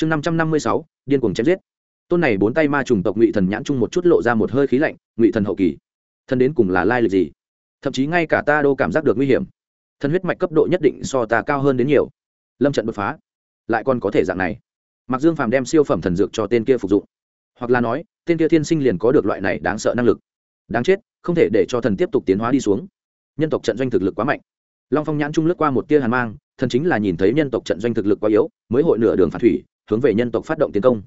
chương năm trăm năm mươi sáu, điên cuồng chém giết. Tôn này bốn tay ma trùng tộc ngụy thần nhãn chung một chút lộ ra một hơi khí lạnh, ngụy thần hậu kỳ thân đến cùng là lai lịch gì? Thậm chí ngay cả ta đô cảm giác được nguy hiểm. Thân huyết mạch cấp độ nhất định so ta cao hơn đến nhiều. Lâm trận đột phá. Lại còn có thể dạng này. Mặc dương phàm đem siêu phẩm thần dược cho tên kia phục dụng. Hoặc là nói, tên kia thiên sinh liền có được loại này đáng sợ năng lực. Đáng chết, không thể để cho thần tiếp tục tiến hóa đi xuống. Nhân tộc trận doanh thực lực quá mạnh. Long phong nhãn trung lướt qua một tia hàn mang, thần chính là nhìn thấy nhân tộc trận doanh thực lực quá yếu, mới hội nửa đường phản thủy hướng về nhân tộc phát động tiến công.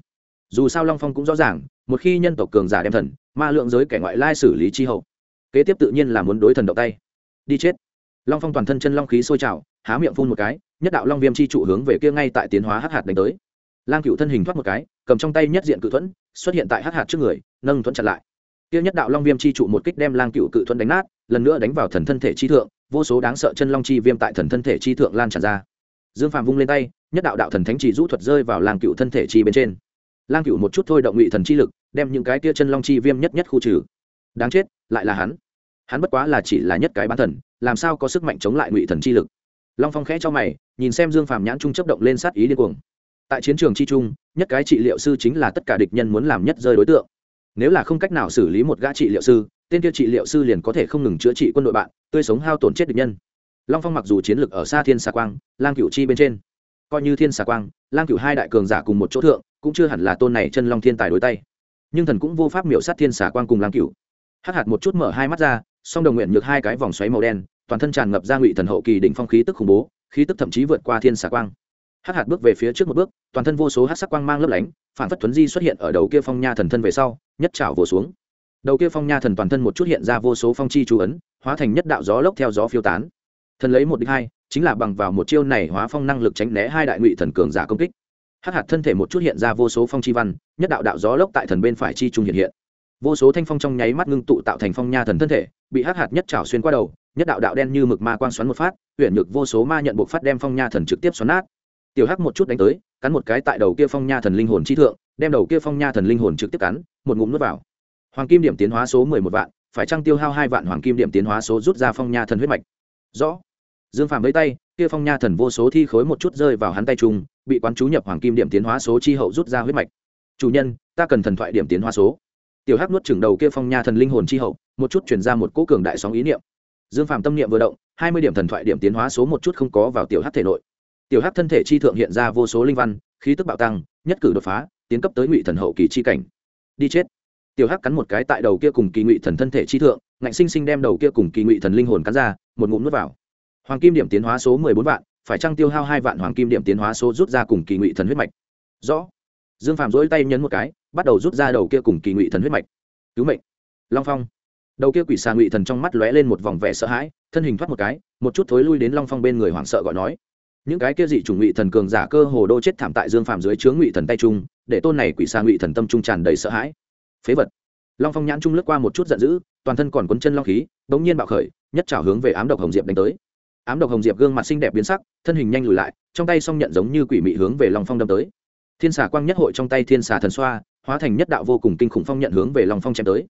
Dù sao long phong cũng rõ ràng, một khi nhân tộc cường giả đem thần, ma lượng giới kẻ ngoại lai xử lý chi hậu, kế tiếp tự nhiên là muốn đối thần động tay. Đi chết. Long phong toàn thân chân long khí sôi trào, há miệng phun một cái, nhất đạo long viêm chi trụ hướng về kia ngay tại tiến hóa hắc hạt đánh tới. Lang cựu thân hình thoát một cái, cầm trong tay nhất diện cự thuẫn, xuất hiện tại hắc hạt trước người, nâng thuẫn chặn lại. Kia nhất đạo long viêm chi trụ một kích đem lang cựu cự thuẫn đánh nát, lần nữa đánh vào thần thân thể chi thượng, vô số đáng sợ chân long chi viêm tại thần thân thể chi thượng lan tràn ra. Dương phạm vung lên tay nhất đạo đạo thần thánh chỉ rũ thuật rơi vào lang cựu thân thể chi bên trên. Lang cựu một chút thôi động ngụy thần chi lực, đem những cái tia chân long chi viêm nhất nhất khu trừ. Đáng chết, lại là hắn. Hắn bất quá là chỉ là nhất cái bán thần, làm sao có sức mạnh chống lại ngụy thần chi lực? Long phong khẽ cho mày, nhìn xem dương phàm nhãn trung chấp động lên sát ý điên cuồng. Tại chiến trường chi trung, nhất cái trị liệu sư chính là tất cả địch nhân muốn làm nhất rơi đối tượng. Nếu là không cách nào xử lý một gã trị liệu sư, tên kia trị liệu sư liền có thể không ngừng chữa trị quân đội bạn, tươi sống hao tổn chết địch nhân. Long phong mặc dù chiến lược ở xa thiên xa quang, lang cựu chi bên trên coi như thiên xà quang, lang cựu hai đại cường giả cùng một chỗ thượng, cũng chưa hẳn là tôn này chân long thiên tài đối tay. Nhưng thần cũng vô pháp miểu sát thiên xà quang cùng lang cựu hắc hạt một chút mở hai mắt ra, song đồng nguyện nhược hai cái vòng xoáy màu đen, toàn thân tràn ngập ra ngụy thần hậu kỳ đỉnh phong khí tức khủng bố, khí tức thậm chí vượt qua thiên xà quang. Hắc hạt bước về phía trước một bước, toàn thân vô số hắc sắc quang mang lấp lánh, phản phất thuấn di xuất hiện ở đầu kia phong nha thần thân về sau, nhất trảo vồ xuống. Đầu kia phong nha thần toàn thân một chút hiện ra vô số phong chi chú ấn, hóa thành nhất đạo gió lốc theo gió phiêu tán thần lấy một đích hai, chính là bằng vào một chiêu này hóa phong năng lực tránh né hai đại ngụy thần cường giả công kích. Hắc hạt thân thể một chút hiện ra vô số phong chi văn, nhất đạo đạo gió lốc tại thần bên phải chi trung hiện hiện. Vô số thanh phong trong nháy mắt ngưng tụ tạo thành phong nha thần thân thể, bị hắc hạt nhất trào xuyên qua đầu, nhất đạo đạo đen như mực ma quang xoắn một phát huyện nhược vô số ma nhận buộc phát đem phong nha thần trực tiếp xoắn nát. Tiểu hắc một chút đánh tới, cắn một cái tại đầu kia phong nha thần linh hồn chi thượng, đem đầu kia phong nha thần linh hồn trực tiếp cắn, một ngụm nuốt vào. Hoàng kim điểm tiến hóa số mười một vạn, phải trăng tiêu hao hai vạn hoàng kim điểm tiến hóa số rút ra phong nha thần huyết mạch? Rõ dương phàm với tay, kia phong nha thần vô số thi khối một chút rơi vào hắn tay trung bị quán chú nhập hoàng kim điểm tiến hóa số chi hậu rút ra huyết mạch. Chủ nhân, ta cần thần thoại điểm tiến hóa số. Tiểu hắc nuốt chừng đầu kia phong nha thần linh hồn chi hậu, một chút chuyển ra một cỗ cường đại sóng ý niệm. Dương phàm tâm niệm vừa động, hai mươi điểm thần thoại điểm tiến hóa số một chút không có vào tiểu hắc thể nội. Tiểu hắc thân thể chi thượng hiện ra vô số linh văn, khí tức bạo tăng, nhất cử đột phá, tiến cấp tới ngụy thần hậu kỳ chi cảnh. Đi chết. Tiểu hắc cắn một cái tại đầu kia cùng kỳ ngụy thần thân thể chi thượng, ngạnh sinh sinh đem đầu kia cùng kỳ ngụy thần linh hồn cắn ra, một ngụm nuốt vào hoàng kim điểm tiến hóa số mười bốn vạn, phải trăng tiêu hao hai vạn hoàng kim điểm tiến hóa số rút ra cùng kỳ ngụy thần huyết mạch? Rõ. Dương phàm dỗi tay nhấn một cái, bắt đầu rút ra đầu kia cùng kỳ ngụy thần huyết mạch. Cứu mệnh. Long phong. Đầu kia quỷ xà ngụy thần trong mắt lóe lên một vòng vẻ sợ hãi, thân hình thoát một cái, một chút thối lui đến long phong bên người hoảng sợ gọi nói. Những cái kia dị chủng ngụy thần cường giả cơ hồ đô chết thảm tại dương phàm dưới chướng ngụy thần tay trung, để tôn này quỷ xà ngụy thần tâm trung tràn đầy sợ hãi. Phế vật. Long phong nhãn trung lướt qua một chút giận dữ, toàn thân còn cuốn chân long khí, bỗng nhiên bạo khởi, nhất trào hướng về ám độc hồng diệp đánh tới ám độc hồng diệp gương mặt xinh đẹp biến sắc, thân hình nhanh lùi lại, trong tay song nhận giống như quỷ mị hướng về long phong đâm tới. Thiên xà quang nhất hội trong tay thiên xà thần xoa, hóa thành nhất đạo vô cùng kinh khủng phong nhận hướng về long phong chém tới.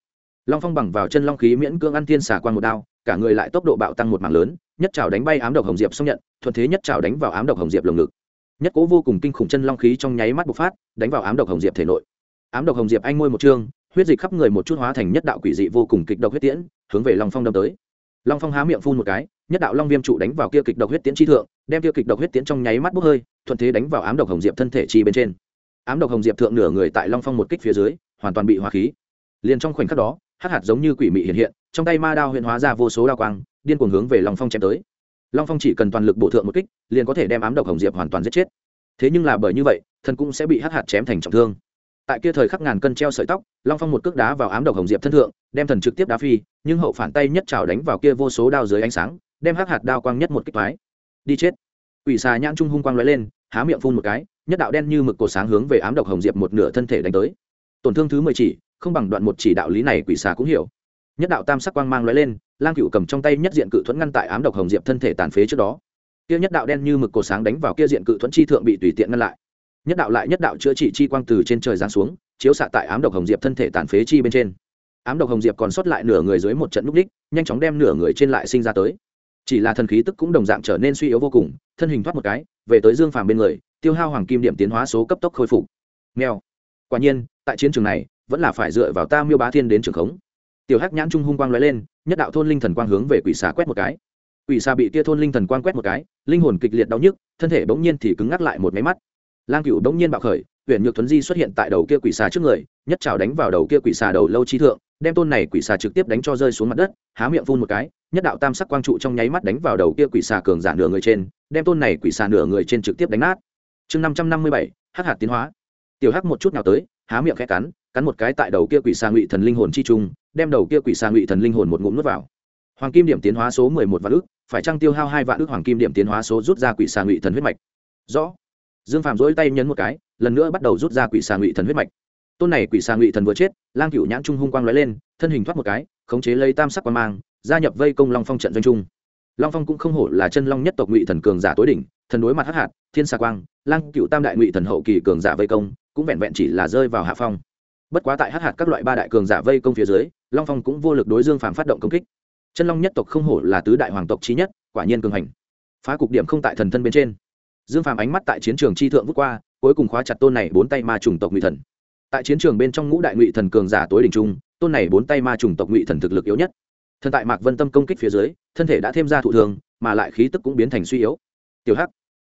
Long phong bằng vào chân long khí miễn cưỡng ăn thiên xà quang một đao, cả người lại tốc độ bạo tăng một mảng lớn, nhất trào đánh bay ám độc hồng diệp xong nhận, thuận thế nhất trào đánh vào ám độc hồng diệp lồng ngực. Nhất cố vô cùng kinh khủng chân long khí trong nháy mắt bộc phát, đánh vào ám độc hồng diệp thể nội. Ám độc hồng diệp anh môi một chương huyết dịch khắp người một chút hóa thành nhất đạo quỷ dị vô cùng kịch độc huyết tiễn, hướng về long phong đâm tới long phong há miệng phun một cái, nhất đạo long viêm trụ đánh vào kia kịch độc huyết tiễn chi thượng, đem kia kịch độc huyết tiễn trong nháy mắt bốc hơi, thuận thế đánh vào ám độc hồng diệp thân thể chi bên trên. Ám độc hồng diệp thượng nửa người tại long phong một kích phía dưới, hoàn toàn bị hóa khí. Liền trong khoảnh khắc đó, hắc hạt giống như quỷ mị hiện hiện, trong tay ma đao huyện hóa ra vô số đao quang, điên cuồng hướng về long phong chém tới. Long phong chỉ cần toàn lực bổ thượng một kích, liền có thể đem ám độc hồng diệp hoàn toàn giết chết. Thế nhưng là bởi như vậy thần cũng sẽ bị hắc hạt chém thành trọng thương tại kia thời khắc ngàn cân treo sợi tóc, long phong một cước đá vào ám độc hồng diệp thân thượng, đem thần trực tiếp đá phi, nhưng hậu phản tay nhất trào đánh vào kia vô số đao dưới ánh sáng, đem hắc hạt đao quang nhất một kích thoái đi chết. Quỷ xà nhãn trung hung quang lóe lên, há miệng phun một cái, nhất đạo đen như mực cột sáng hướng về ám độc hồng diệp một nửa thân thể đánh tới. Tổn thương thứ mười chỉ, không bằng đoạn một chỉ đạo lý này quỷ xà cũng hiểu. Nhất đạo tam sắc quang mang lóe lên, lang cựu cầm trong tay nhất diện cự thuẫn ngăn tại ám độc hồng diệp thân thể tàn phế trước đó. Kia nhất đạo đen như mực cột sáng đánh vào kia diện cự thuẫn chi thượng bị tùy tiện ngăn lại nhất đạo lại nhất đạo chữa trị chi quang từ trên trời giáng xuống, chiếu xạ tại ám độc hồng diệp thân thể tàn phế chi bên trên. Ám độc hồng diệp còn sót lại nửa người dưới một trận núp đích, nhanh chóng đem nửa người trên lại sinh ra tới. Chỉ là thần khí tức cũng đồng dạng trở nên suy yếu vô cùng, thân hình thoát một cái, về tới dương phàm bên người, tiêu hao hoàng kim điểm tiến hóa số cấp tốc khôi phục. Nghèo. Quả nhiên, tại chiến trường này, vẫn là phải dựa vào ta miêu bá thiên đến trường khống. Tiểu hắc nhãn trung hung quang lóe lên, nhất đạo thôn linh thần quang hướng về quỷ xà quét một cái. Quỷ xà bị tia thôn linh thần quang quét một cái, linh hồn kịch liệt đau nhức, thân thể bỗng nhiên thì cứng ngắc lại một máy mắt lang cựu bỗng nhiên bạo khởi huyện nhược thuấn di xuất hiện tại đầu kia quỷ xà trước người, nhất trào đánh vào đầu kia quỷ xà đầu lâu chi thượng, đem tôn này quỷ xà trực tiếp đánh cho rơi xuống mặt đất, há miệng phun một cái, nhất đạo tam sắc quang trụ trong nháy mắt đánh vào đầu kia quỷ xà cường giả nửa người trên, đem tôn này quỷ xà nửa người trên trực tiếp đánh nát. Chương năm trăm năm mươi bảy, hắc hạt tiến hóa. Tiểu hắc một chút nào tới, há miệng khẽ cắn cắn một cái tại đầu kia quỷ xà ngụy thần linh hồn chi trung, đem đầu kia quỷ xà ngụy thần linh hồn một ngụm nuốt vào. Hoàng kim điểm tiến hóa số mười một vạn ước phải trăng tiêu hao hai vạn ước hoàng kim điểm tiến hóa số rút ra quỷ xà ngụy thần huyết mạch? Rõ dương phạm dỗi tay nhấn một cái, lần nữa bắt đầu rút ra quỷ xà ngụy thần huyết mạch. Tôn này quỷ xà ngụy thần vừa chết, lang cựu nhãn trung hung quang lóe lên, thân hình thoát một cái, khống chế lấy tam sắc quan mang, gia nhập vây công long phong trận doanh trung. Long phong cũng không hổ là chân long nhất tộc ngụy thần cường giả tối đỉnh, thần đối mặt hắc hạt, thiên xà quang, lang cựu tam đại ngụy thần hậu kỳ cường giả vây công, cũng vẹn vẹn chỉ là rơi vào hạ phong. Bất quá tại hắc hạt các loại ba đại cường giả vây công phía dưới, long phong cũng vô lực đối dương phàm phát động công kích. Chân long nhất tộc không hổ là tứ đại hoàng tộc trí nhất, quả nhiên cường hành. Phá cục điểm không tại thần thân bên trên dương phàm ánh mắt tại chiến trường chi thượng vút qua, cuối cùng khóa chặt tôn này bốn tay ma trùng tộc ngụy thần. Tại chiến trường bên trong ngũ đại ngụy thần cường giả tối đỉnh trung, tôn này bốn tay ma trùng tộc ngụy thần thực lực yếu nhất. Thần tại mạc vân tâm công kích phía dưới, thân thể đã thêm ra thụ thường, mà lại khí tức cũng biến thành suy yếu. Tiểu hắc.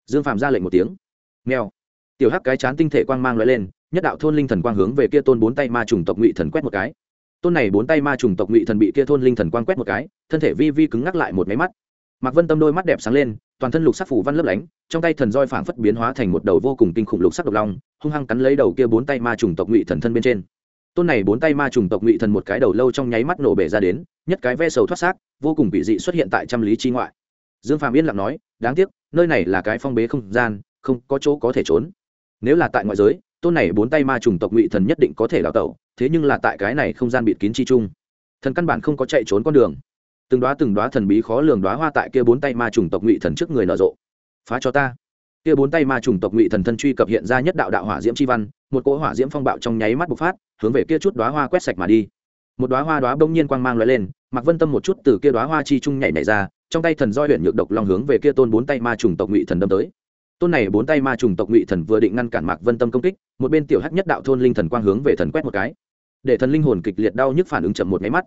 Dương phàm ra lệnh một tiếng. Nghèo tiểu hắc cái chán tinh thể quang mang loại lên, nhất đạo thôn linh thần quang hướng về kia tôn bốn tay ma trùng tộc ngụy thần quét một cái. Tôn này bốn tay ma trùng tộc ngụy thần bị kia thôn linh thần quang quét một cái, thân thể vi vi cứng ngắc lại một máy mắt. Mạc vân tâm đôi mắt đẹp sáng lên toàn thân lục sắc phủ văn lấp lánh, trong tay thần roi phảng phất biến hóa thành một đầu vô cùng kinh khủng lục sắc độc long, hung hăng cắn lấy đầu kia bốn tay ma trùng tộc ngụy thần thân bên trên. Tôn này bốn tay ma trùng tộc ngụy thần một cái đầu lâu trong nháy mắt nổ bể ra đến, nhất cái ve sầu thoát xác, vô cùng bị dị xuất hiện tại trăm lý chi ngoại. Dương phạm yên lặng nói, đáng tiếc, nơi này là cái phong bế không gian, không có chỗ có thể trốn. Nếu là tại ngoại giới, tôn này bốn tay ma trùng tộc ngụy thần nhất định có thể đào tẩu, thế nhưng là tại cái này không gian bịt kín chi chung thần căn bản không có chạy trốn con đường từng đoá từng đoá thần bí khó lường đoá hoa tại kia bốn tay ma trùng tộc ngụy thần trước người nở rộ. Phá cho ta. Kia bốn tay ma trùng tộc ngụy thần thân truy cập hiện ra nhất đạo đạo hỏa diễm chi văn, một cỗ hỏa diễm phong bạo trong nháy mắt bộc phát, hướng về kia chút đoá hoa quét sạch mà đi. Một đoá hoa đoá bỗng nhiên quang mang lóe lên mặc vân tâm một chút từ kia đoá hoa chi trung nhảy nhảy ra, trong tay thần roi huyện nhược độc long hướng về kia tôn bốn tay ma trùng tộc ngụy thần đâm tới. Tôn này bốn tay ma trùng tộc ngụy thần vừa định ngăn cản mạc vân tâm công kích, một bên tiểu hắc nhất đạo thôn linh thần quang hướng về thần quét một cái. Để thần linh hồn kịch liệt đau nhức phản ứng chậm một máy mắt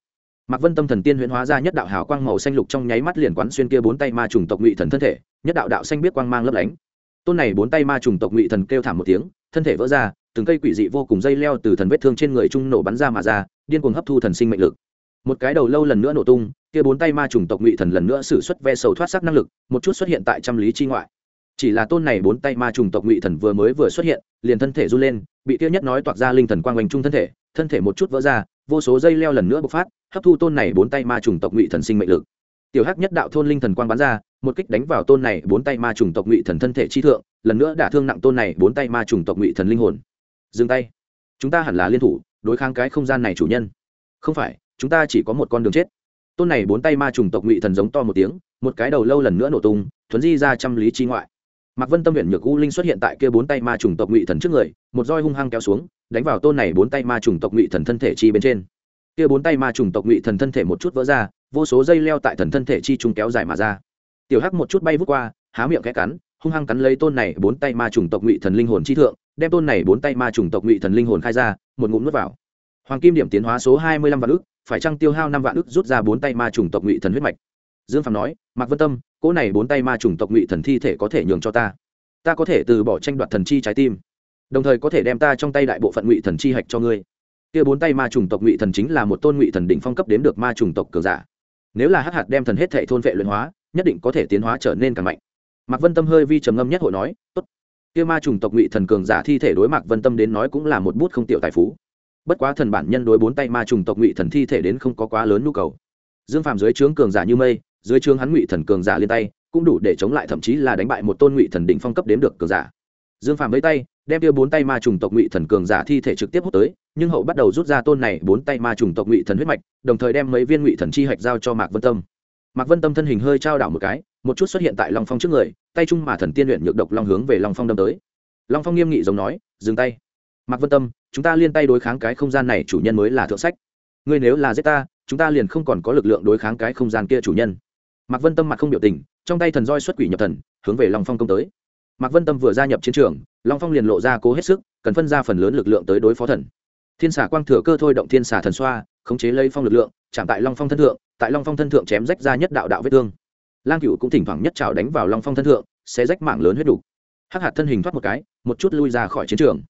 mạc vân tâm thần tiên huyễn hóa ra nhất đạo hào quang màu xanh lục trong nháy mắt liền quán xuyên kia bốn tay ma trùng tộc ngụy thần thân thể, nhất đạo đạo xanh biết quang mang lấp lánh. Tôn này bốn tay ma trùng tộc ngụy thần kêu thảm một tiếng, thân thể vỡ ra, từng cây quỷ dị vô cùng dây leo từ thần vết thương trên người trung nổ bắn ra mà ra, điên cuồng hấp thu thần sinh mệnh lực. Một cái đầu lâu lần nữa nổ tung, kia bốn tay ma trùng tộc ngụy thần lần nữa sử xuất ve sầu thoát sắc năng lực, một chút xuất hiện tại trăm lý chi ngoại. Chỉ là tôn này bốn tay ma trùng tộc ngụy thần vừa mới vừa xuất hiện, liền thân thể run lên, bị kia nhất nói toạc ra linh thần quang oanh trung thân thể thân thể một chút vỡ ra, vô số dây leo lần nữa bộc phát hấp thu tôn này bốn tay ma trùng tộc ngụy thần sinh mệnh lực. Tiểu hắc nhất đạo thôn linh thần quang bắn ra, một kích đánh vào tôn này bốn tay ma trùng tộc ngụy thần thân thể chi thượng, lần nữa đả thương nặng tôn này bốn tay ma trùng tộc ngụy thần linh hồn. Dừng tay. Chúng ta hẳn là liên thủ, đối kháng cái không gian này chủ nhân. Không phải, chúng ta chỉ có một con đường chết. Tôn này bốn tay ma trùng tộc ngụy thần giống to một tiếng, một cái đầu lâu lần nữa nổ tung, thuấn di ra trăm lý chi ngoại. Mạc vân tâm huyện nhược u linh xuất hiện tại kia bốn tay ma trùng tộc ngụy thần trước người, một roi hung hăng kéo xuống, đánh vào tôn này bốn tay ma trùng tộc ngụy thần thân thể chi bên trên kia bốn tay ma trùng tộc ngụy thần thân thể một chút vỡ ra, vô số dây leo tại thần thân thể chi trùng kéo dài mà ra. Tiểu hắc một chút bay vút qua, há miệng khẽ cắn, hung hăng cắn lấy tôn này bốn tay ma trùng tộc ngụy thần linh hồn chi thượng, đem tôn này bốn tay ma trùng tộc ngụy thần linh hồn khai ra, một ngụm nuốt vào. Hoàng kim điểm tiến hóa số hai mươi lăm vạn ức, phải trăng tiêu hao năm vạn ức rút ra bốn tay ma trùng tộc ngụy thần huyết mạch? Dương phạm nói, mạc vân tâm, cỗ này bốn tay ma trùng tộc ngụy thần thi thể có thể nhường cho ta. Ta có thể từ bỏ tranh đoạt thần chi trái tim, đồng thời có thể đem ta trong tay đại bộ phận ngụy thần chi hạch cho ngươi kia bốn tay ma trùng tộc ngụy thần chính là một tôn ngụy thần đỉnh phong cấp đến được ma trùng tộc cường giả. Nếu là hắc hạt đem thần hết thệ thôn vệ luyện hóa, nhất định có thể tiến hóa trở nên càng mạnh. Mạc vân tâm hơi vi trầm ngâm nhất hội nói, tốt. Kia ma trùng tộc ngụy thần cường giả thi thể đối mạc vân tâm đến nói cũng là một bút không tiểu tài phú. Bất quá thần bản nhân đối bốn tay ma trùng tộc ngụy thần thi thể đến không có quá lớn nhu cầu. Dương phàm dưới trướng cường giả như mây, dưới trướng hắn ngụy thần cường giả liên tay, cũng đủ để chống lại thậm chí là đánh bại một tôn ngụy thần đỉnh phong cấp đến được cường giả dương phàm với tay, đem kia bốn tay ma trùng tộc ngụy thần cường giả thi thể trực tiếp hút tới, nhưng hậu bắt đầu rút ra tôn này bốn tay ma trùng tộc ngụy thần huyết mạch, đồng thời đem mấy viên ngụy thần chi hạch giao cho mạc vân tâm. Mạc vân tâm thân hình hơi trao đảo một cái, một chút xuất hiện tại long phong trước người, tay trung mà thần tiên luyện nhược độc long hướng về long phong đâm tới. Long phong nghiêm nghị giống nói, dừng tay. Mạc vân tâm, chúng ta liên tay đối kháng cái không gian này chủ nhân mới là thượng sách. Ngươi nếu là giết ta, chúng ta liền không còn có lực lượng đối kháng cái không gian kia chủ nhân. Mạc vân tâm mặt không biểu tình, trong tay thần roi xuất quỷ nhập thần, hướng về long phong công tới mạc vân tâm vừa gia nhập chiến trường, long phong liền lộ ra cố hết sức, cần phân ra phần lớn lực lượng tới đối phó thần. Thiên xà quang thừa cơ thôi động thiên xà thần xoa, khống chế lấy phong lực lượng, chạm tại long phong thân thượng, tại long phong thân thượng chém rách ra nhất đạo đạo vết thương. Lang cựu cũng thỉnh thoảng nhất trào đánh vào long phong thân thượng, sẽ rách mạng lớn huyết đủ. hắc hạt thân hình thoát một cái, một chút lui ra khỏi chiến trường.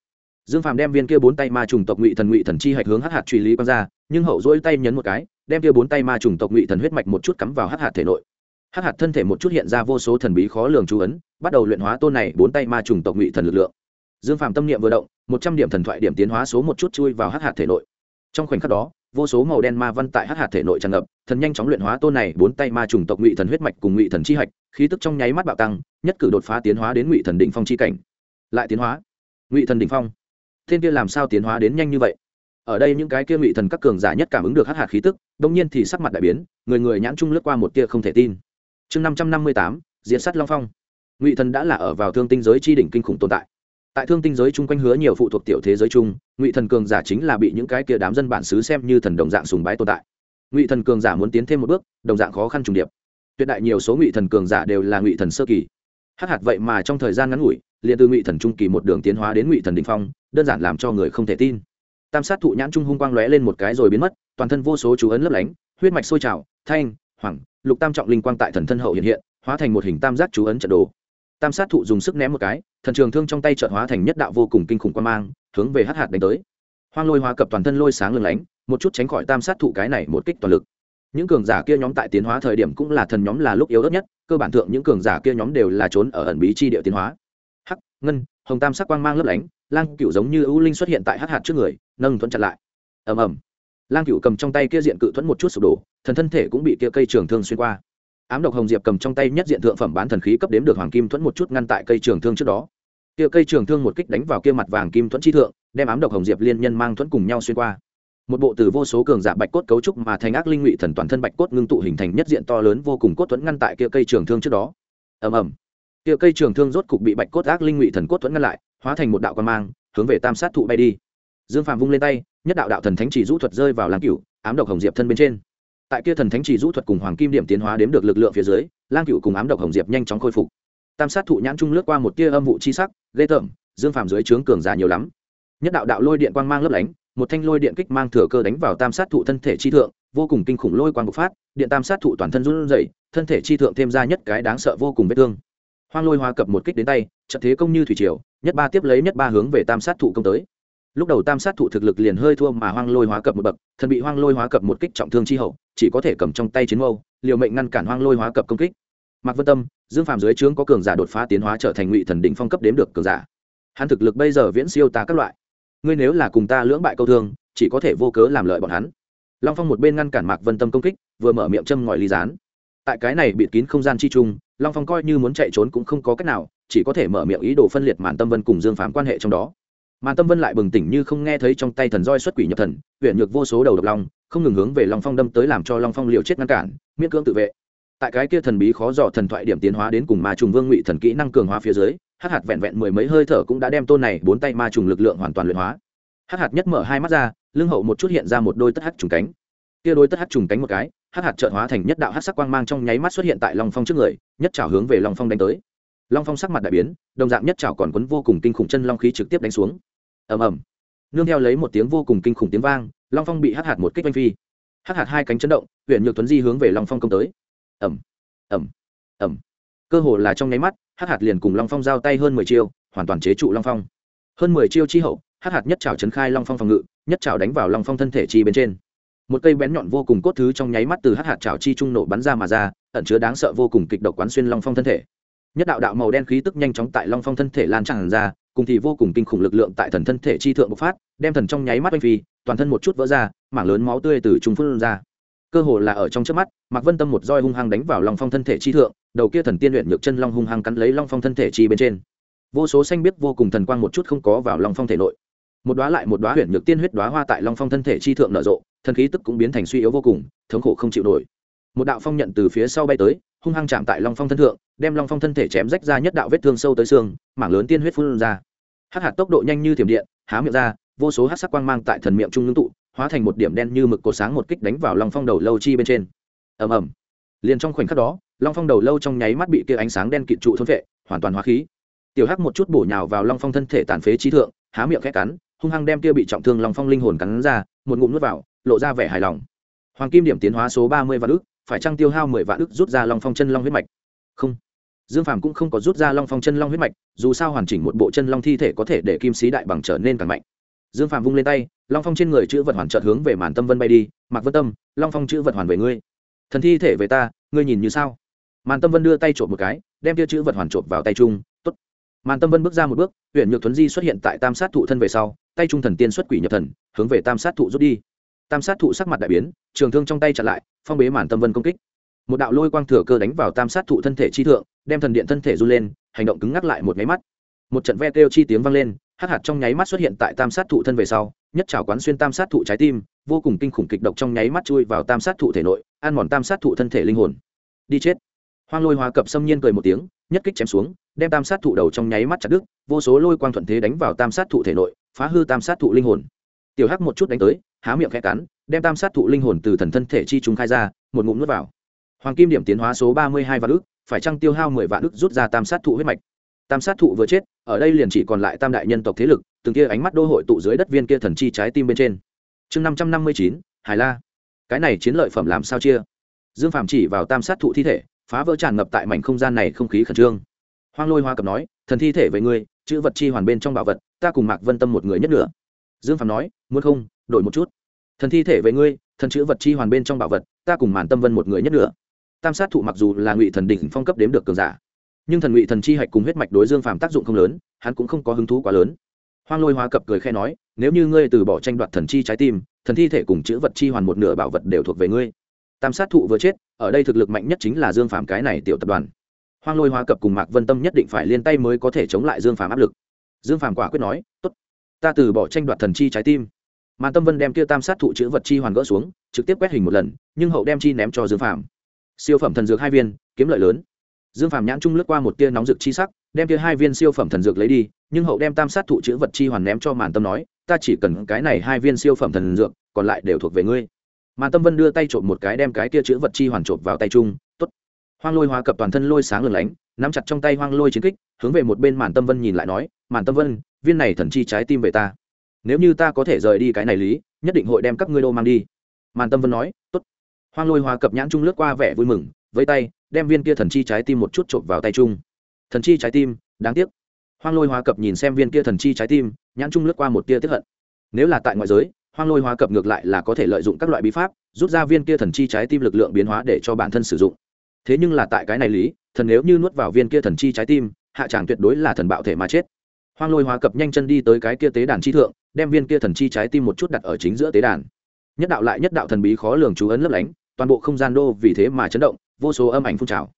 Dương phàm đem viên kia bốn tay ma trùng tộc ngụy thần ngụy thần chi hạch hướng hắc hạt truy lý quang ra, nhưng hậu dỗi tay nhấn một cái, đem kia bốn tay ma trùng tộc ngụy thần huyết mạch một chút cắm vào hắc hạt thể nội hắc hạt thân thể một chút hiện ra vô số thần bí khó lường chú ấn, bắt đầu luyện hóa tôn này bốn tay ma trùng tộc ngụy thần lực lượng. Dương phàm tâm niệm vừa động, một trăm điểm thần thoại điểm tiến hóa số một chút chui vào hắc hạt thể nội. Trong khoảnh khắc đó, vô số màu đen ma văn tại hắc hạt thể nội tràn ngập, thần nhanh chóng luyện hóa tôn này bốn tay ma trùng tộc ngụy thần huyết mạch cùng ngụy thần chi hạch, khí tức trong nháy mắt bạo tăng, nhất cử đột phá tiến hóa đến ngụy thần đỉnh phong chi cảnh. Lại tiến hóa. Ngụy thần đỉnh phong. Thiên kia làm sao tiến hóa đến nhanh như vậy? Ở đây những cái kia ngụy thần các cường giả nhất cảm ứng được hắc hạt khí tức đông nhiên thì sắc mặt đại biến, người người nhãn trung lướt qua một tia không thể tin chương năm trăm năm mươi tám diễn sắt long phong. Ngụy thần đã là ở vào thương tinh giới chi đỉnh kinh khủng tồn tại. Tại thương tinh giới chung quanh hứa nhiều phụ thuộc tiểu thế giới chung, ngụy thần cường giả chính là bị những cái kia đám dân bản xứ xem như thần đồng dạng sùng bái tồn tại. Ngụy thần cường giả muốn tiến thêm một bước, đồng dạng khó khăn trùng điệp. Tuyệt đại nhiều số ngụy thần cường giả đều là ngụy thần sơ kỳ. Hắc hạt vậy mà trong thời gian ngắn ngủi, liền từ ngụy thần trung kỳ một đường tiến hóa đến ngụy thần đình phong, đơn giản làm cho người không thể tin. Tam sát thụ nhãn trung hung quang lóe lên một cái rồi biến mất, toàn thân vô số chú ấn lấp lánh, huyết mạch sôi trào, thanh hoàng lục tam trọng linh quang tại thần thân hậu hiện hiện, hóa thành một hình tam giác chú ấn trận đồ. Tam sát thụ dùng sức ném một cái, thần trường thương trong tay trợn hóa thành nhất đạo vô cùng kinh khủng quan mang, hướng về hắc hạt đánh tới. Hoang lôi hóa cập toàn thân lôi sáng lừng lánh, một chút tránh khỏi tam sát thụ cái này một kích toàn lực. Những cường giả kia nhóm tại tiến hóa thời điểm cũng là thần nhóm là lúc yếu đất nhất, cơ bản thượng những cường giả kia nhóm đều là trốn ở ẩn bí chi địa tiến hóa. Hắc, ngân, hồng tam sắc quang mang lấp lánh, lang cựu giống như ưu linh xuất hiện tại hắc hạt trước người, nâng thuẫn chặn lại. Ầm ầm lang cựu cầm trong tay kia diện cự thuẫn một chút sụp đổ, thần thân thể cũng bị kia cây trường thương xuyên qua. Ám độc hồng diệp cầm trong tay nhất diện thượng phẩm bán thần khí cấp đếm được hoàng kim thuẫn một chút ngăn tại cây trường thương trước đó. Kia cây trường thương một kích đánh vào kia mặt vàng kim thuẫn chi thượng, đem ám độc hồng diệp liên nhân mang thuẫn cùng nhau xuyên qua. Một bộ từ vô số cường giả bạch cốt cấu trúc mà thành ác linh ngụy thần toàn thân bạch cốt ngưng tụ hình thành nhất diện to lớn vô cùng cốt thuẫn ngăn tại kia cây trường thương trước đó. Ầm ầm. Kia cây trường thương rốt cục bị bạch cốt ác linh ngụy thần cốt thuẫn ngăn lại, hóa thành một đạo quan mang, hướng về tam sát thụ bay đi. Dương Phàm vung lên tay nhất đạo đạo thần thánh chỉ rũ thuật rơi vào lang cửu, ám độc hồng diệp thân bên trên. Tại kia thần thánh chỉ rũ thuật cùng hoàng kim điểm tiến hóa đếm được lực lượng phía dưới, lang cửu cùng ám độc hồng diệp nhanh chóng khôi phục. Tam sát thụ nhãn trung lướt qua một tia âm vụ chi sắc, ghê tởm, dương phàm dưới trướng cường già nhiều lắm. Nhất đạo đạo lôi điện quang mang lấp lánh, một thanh lôi điện kích mang thừa cơ đánh vào tam sát thụ thân thể chi thượng, vô cùng kinh khủng lôi quang bộc phát, điện tam sát thụ toàn thân run rẩy, thân thể chi thượng thêm ra nhất cái đáng sợ vô cùng vết thương. Hoang lôi hoa cập một kích đến tay, trận thế công như thủy triều, nhất ba tiếp lấy nhất ba hướng về tam sát thụ công tới lúc đầu tam sát thụ thực lực liền hơi thua mà hoang lôi hóa cập một bậc thần bị hoang lôi hóa cập một kích trọng thương chi hậu, chỉ có thể cầm trong tay chiến mâu, liều mệnh ngăn cản hoang lôi hóa cập công kích. Mạc vân tâm, dương phàm dưới trướng có cường giả đột phá tiến hóa trở thành ngụy thần đỉnh phong cấp đếm được cường giả. Hắn thực lực bây giờ viễn siêu ta các loại. Ngươi nếu là cùng ta lưỡng bại câu thương, chỉ có thể vô cớ làm lợi bọn hắn. Long phong một bên ngăn cản mạc vân tâm công kích, vừa mở miệng châm ngòi ly dán tại cái này bịt kín không gian chi trung, long phong coi như muốn chạy trốn cũng không có cách nào, chỉ có thể mở miệng ý đồ phân liệt màn tâm vân cùng dương phàm quan hệ trong đó mà tâm vân lại bừng tỉnh như không nghe thấy trong tay thần roi xuất quỷ nhập thần huyện nhược vô số đầu độc long, không ngừng hướng về long phong đâm tới làm cho long phong liều chết ngăn cản, miễn cưỡng tự vệ. Tại cái kia thần bí khó dò thần thoại điểm tiến hóa đến cùng ma trùng vương ngụy thần kỹ năng cường hóa phía dưới, hắc hạt vẹn vẹn mười mấy hơi thở cũng đã đem tôn này bốn tay ma trùng lực lượng hoàn toàn luyện hóa. Hắc hạt nhất mở hai mắt ra, lưng hậu một chút hiện ra một đôi tất hắc trùng cánh. Kia đôi tất hắc trùng cánh một cái, hắc hạt trợn hóa thành nhất đạo hắc sắc quang mang trong nháy mắt xuất hiện tại long phong trước người, nhất trảo hướng về long phong đánh tới. Long phong sắc mặt đại biến, đồng dạng nhất trảo còn quấn vô cùng kinh khủng chân long khí trực tiếp đánh xuống ầm ầm. Nương theo lấy một tiếng vô cùng kinh khủng tiếng vang long phong bị hắc hạt một kích oanh phi. Hắc hạt hai cánh chấn động huyện nhược tuấn di hướng về long phong công tới. Ầm, ầm, ầm, cơ hồ là trong nháy mắt hắc hạt liền cùng long phong giao tay hơn mười chiêu hoàn toàn chế trụ long phong. Hơn mười chiêu chi hậu hắc hạt nhất trào trấn khai long phong phòng ngự nhất trào đánh vào long phong thân thể chi bên trên. Một cây bén nhọn vô cùng cốt thứ trong nháy mắt từ hắc hạt trào chi trung nổ bắn ra mà ra ẩn chứa đáng sợ vô cùng kịch độc quán xuyên long phong thân thể. Nhất đạo đạo màu đen khí tức nhanh chóng tại long phong thân thể lan tràn ra cùng thì vô cùng kinh khủng lực lượng tại thần thân thể chi thượng bộc phát, đem thần trong nháy mắt oanh phi, toàn thân một chút vỡ ra, mảng lớn máu tươi từ trung phun ra. Cơ hồ là ở trong trước mắt, mạc vân tâm một roi hung hăng đánh vào long phong thân thể chi thượng, đầu kia thần tiên luyện nhược chân long hung hăng cắn lấy long phong thân thể chi bên trên. Vô số xanh biết vô cùng thần quang một chút không có vào long phong thể nội. Một đóa lại một đóa huyền nhược tiên huyết đóa hoa tại long phong thân thể chi thượng nở rộ, thần khí tức cũng biến thành suy yếu vô cùng, thống khổ không chịu nổi. Một đạo phong nhận từ phía sau bay tới hung hăng chạm tại long phong thân thượng, đem long phong thân thể chém rách ra nhất đạo vết thương sâu tới xương, mảng lớn tiên huyết phun ra. Hắc hạt tốc độ nhanh như thiểm điện, há miệng ra, vô số hắc sắc quang mang tại thần miệng trung ngưng tụ, hóa thành một điểm đen như mực cột sáng một kích đánh vào long phong đầu lâu chi bên trên. Ầm ầm. Liền trong khoảnh khắc đó, long phong đầu lâu trong nháy mắt bị kia ánh sáng đen kịt trụ thôn vệ, hoàn toàn hóa khí. Tiểu hắc một chút bổ nhào vào long phong thân thể tàn phế trí thượng, há miệng khẽ cắn, hung hăng đem kia bị trọng thương long phong linh hồn cắn ra, một ngụm nuốt vào, lộ ra vẻ hài lòng. Hoàng kim điểm tiến hóa số ba mươi vạn ức phải chăng tiêu hao mười vạn ức rút ra long phong chân long huyết mạch? Không. Dương phàm cũng không có rút ra long phong chân long huyết mạch, dù sao hoàn chỉnh một bộ chân long thi thể có thể để kim sĩ đại bằng trở nên càng mạnh. Dương phàm vung lên tay, long phong trên người chữ vật hoàn trợt hướng về màn tâm vân bay đi, mạc vân tâm, long phong chữ vật hoàn về ngươi. Thần thi thể về ta, ngươi nhìn như sao? Màn tâm vân đưa tay trộm một cái, đem kia chữ vật hoàn trộm vào tay trung tốt. Màn tâm vân bước ra một bước huyện nhược thuấn di xuất hiện tại tam sát thụ thân về sau, tay trung thần tiên xuất quỷ nhập thần, hướng về tam sát thụ rút đi. Tam sát thụ sắc mặt đại biến, trường thương trong tay chặn lại phong bế màn tâm vân công kích. Một đạo lôi quang thừa cơ đánh vào tam sát thụ thân thể chi thượng, đem thần điện thân thể run lên, hành động cứng ngắc lại một nháy mắt. Một trận ve kêu chi tiếng vang lên, hắc hạt trong nháy mắt xuất hiện tại tam sát thụ thân về sau, nhất trào quán xuyên tam sát thụ trái tim, vô cùng kinh khủng kịch độc trong nháy mắt chui vào tam sát thụ thể nội, ăn mòn tam sát thụ thân thể linh hồn. Đi chết. Hoang lôi hoa cập xâm nhiên cười một tiếng, nhất kích chém xuống, đem tam sát thụ đầu trong nháy mắt chặt đứt, vô số lôi quang thuận thế đánh vào tam sát thụ thể nội, phá hư tam sát thụ linh hồn. Tiểu hắc một chút đánh tới há miệng khẽ cắn, đem tam sát thụ linh hồn từ thần thân thể chi chúng khai ra, một ngụm nuốt vào. Hoàng kim điểm tiến hóa số ba mươi hai vạn ức, phải trăng tiêu hao mười vạn ức rút ra tam sát thụ huyết mạch? Tam sát thụ vừa chết, ở đây liền chỉ còn lại tam đại nhân tộc thế lực, từng kia ánh mắt đô hội tụ dưới đất viên kia thần chi trái tim bên trên. Chương năm trăm năm mươi chín, hải la. Cái này chiến lợi phẩm làm sao chia? Dương phạm chỉ vào tam sát thụ thi thể, phá vỡ tràn ngập tại mảnh không gian này không khí khẩn trương. Hoang lôi hoa cập nói, thần thi thể về ngươi, chữ vật chi hoàn bên trong bảo vật, ta cùng mạc vân tâm một người nhất nữa dương phạm nói, muốn không, đổi một chút. Thần thi thể về ngươi, thần chữ vật chi hoàn bên trong bảo vật, ta cùng màn tâm vân một người nhất nữa tam sát thụ mặc dù là ngụy thần đỉnh phong cấp đếm được cường giả, nhưng thần ngụy thần chi hạch cùng huyết mạch đối dương phàm tác dụng không lớn, hắn cũng không có hứng thú quá lớn. Hoang lôi hóa cập cười khe nói, nếu như ngươi từ bỏ tranh đoạt thần chi trái tim, thần thi thể cùng chữ vật chi hoàn một nửa bảo vật đều thuộc về ngươi. Tam sát thụ vừa chết, ở đây thực lực mạnh nhất chính là dương phàm cái này tiểu tập đoàn. Hoang lôi hóa cập cùng mạc vân tâm nhất định phải liên tay mới có thể chống lại dương phàm áp lực. Dương phàm quả quyết nói, tốt ta từ bỏ tranh đoạt thần chi trái tim. Màn tâm vân đem kia tam sát thụ chữ vật chi hoàn gỡ xuống, trực tiếp quét hình một lần, nhưng hậu đem chi ném cho dương phạm. siêu phẩm thần dược hai viên, kiếm lợi lớn. Dương phạm nhãn trung lướt qua một tia nóng rực chi sắc, đem kia hai viên siêu phẩm thần dược lấy đi, nhưng hậu đem tam sát thụ chữ vật chi hoàn ném cho màn tâm nói, ta chỉ cần cái này hai viên siêu phẩm thần dược, còn lại đều thuộc về ngươi. Màn tâm vân đưa tay trộm một cái đem cái kia chữ vật chi hoàn trộm vào tay trung tốt. Hoang lôi hóa cập toàn thân lôi sáng lừng lánh nắm chặt trong tay hoang lôi chiến kích, hướng về một bên màn tâm vân nhìn lại nói màn tâm vân, viên này thần chi trái tim về ta. Nếu như ta có thể rời đi cái này lý, nhất định hội đem các ngươi đô mang đi. Màn tâm vân nói, tốt. Hoang lôi hoa cập nhãn trung lướt qua vẻ vui mừng với tay, đem viên kia thần chi trái tim một chút trộm vào tay trung. Thần chi trái tim, đáng tiếc. Hoang lôi hoa cập nhìn xem viên kia thần chi trái tim, nhãn trung lướt qua một tia tiếp hận. Nếu là tại ngoại giới, hoang lôi hóa cập ngược lại là có thể lợi dụng các loại bí pháp, rút ra viên kia thần chi trái tim lực lượng biến hóa để cho bản thân sử dụng thế nhưng là tại cái này lý, thần nếu như nuốt vào viên kia thần chi trái tim, hạ tràng tuyệt đối là thần bạo thể mà chết. Hoang lôi hóa cập nhanh chân đi tới cái kia tế đàn chi thượng, đem viên kia thần chi trái tim một chút đặt ở chính giữa tế đàn. Nhất đạo lại nhất đạo thần bí khó lường chú ấn lấp lánh, toàn bộ không gian đô vì thế mà chấn động, vô số âm ảnh phun trào.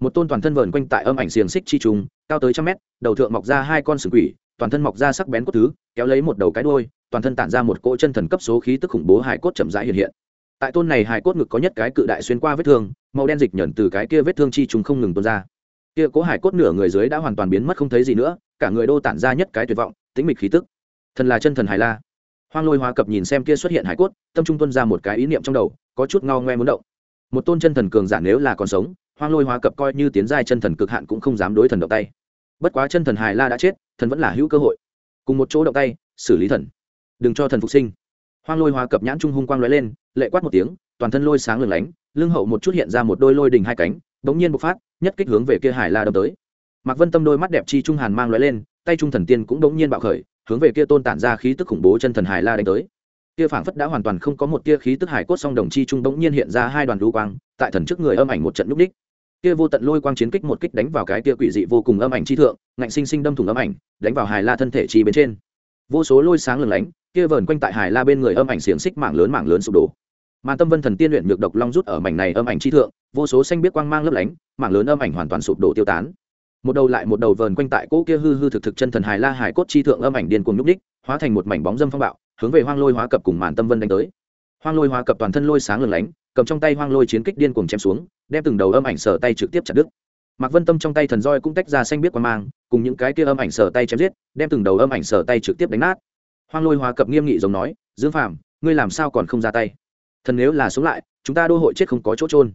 Một tôn toàn thân vờn quanh tại âm ảnh xiềng xích chi trùng, cao tới trăm mét, đầu thượng mọc ra hai con sừng quỷ, toàn thân mọc ra sắc bén cốt thứ, kéo lấy một đầu cái đuôi, toàn thân tản ra một cỗ chân thần cấp số khí tức khủng bố hải cốt chậm rãi hiện hiện tại tôn này hải cốt ngực có nhất cái cự đại xuyên qua vết thương, màu đen dịch nhẫn từ cái kia vết thương chi trùng không ngừng tuôn ra. Kia cố hải cốt nửa người dưới đã hoàn toàn biến mất không thấy gì nữa, cả người đô tản ra nhất cái tuyệt vọng tính mịch khí tức. Thần là chân thần hải la. Hoang lôi hóa cập nhìn xem kia xuất hiện hải cốt, tâm trung tuân ra một cái ý niệm trong đầu, có chút ngao ngoe muốn động. Một tôn chân thần cường giả nếu là còn sống, hoang lôi hóa cập coi như tiến giai chân thần cực hạn cũng không dám đối thần động tay. Bất quá chân thần hải la đã chết, thần vẫn là hữu cơ hội. Cùng một chỗ động tay, xử lý thần. Đừng cho thần phục sinh hoang lôi hóa cập nhãn trung hung quang lóe lên, lệ quát một tiếng, toàn thân lôi sáng lửng lánh, lưng hậu một chút hiện ra một đôi lôi đình hai cánh bỗng nhiên bộc phát, nhất kích hướng về kia hải la đâm tới. Mạc vân tâm đôi mắt đẹp chi trung hàn mang lóe lên, tay trung thần tiên cũng bỗng nhiên bạo khởi, hướng về kia tôn tản ra khí tức khủng bố chân thần hải la đánh tới. Kia phảng phất đã hoàn toàn không có một tia khí tức hải cốt song đồng chi trung bỗng nhiên hiện ra hai đoàn lưu quang, tại thần trước người âm ảnh một trận núp đích. Kia vô tận lôi quang chiến kích một kích đánh vào cái kia quỷ dị vô cùng âm ảnh chi thượng, ngạnh sinh sinh đâm thủng âm ảnh, đánh vào hải la thân thể chi bên trên. Vô số lôi sáng lừng lánh kia vờn quanh tại hải la bên người âm ảnh xiềng xích mảng lớn mảng lớn sụp đổ. Màn tâm vân thần tiên luyện nhược độc long rút ở mảnh này âm ảnh chi thượng, vô số xanh biết quang mang lấp lánh, mảng lớn âm ảnh hoàn toàn sụp đổ tiêu tán. Một đầu lại một đầu vờn quanh tại cỗ kia hư hư thực thực chân thần hải la hải cốt chi thượng âm ảnh điên cuồng nhúc đích hóa thành một mảnh bóng dâm phong bạo, hướng về hoang lôi hóa cập cùng màn tâm vân đánh tới. Hoang lôi hóa cập toàn thân lôi sáng lừng lánh, cầm trong tay hoang lôi chiến kích điên cuồng chém xuống, đem từng đầu âm ảnh sở tay trực tiếp chặt đứt. Mạc vân tâm trong tay thần roi cũng tách ra xanh biết qua mang, cùng những cái kia âm ảnh sở tay chém giết, đem từng đầu âm ảnh sở tay trực tiếp đánh nát hoang lôi hóa cập nghiêm nghị giống nói, dương phàm, ngươi làm sao còn không ra tay? Thần nếu là sống lại, chúng ta đô hội chết không có chỗ trôn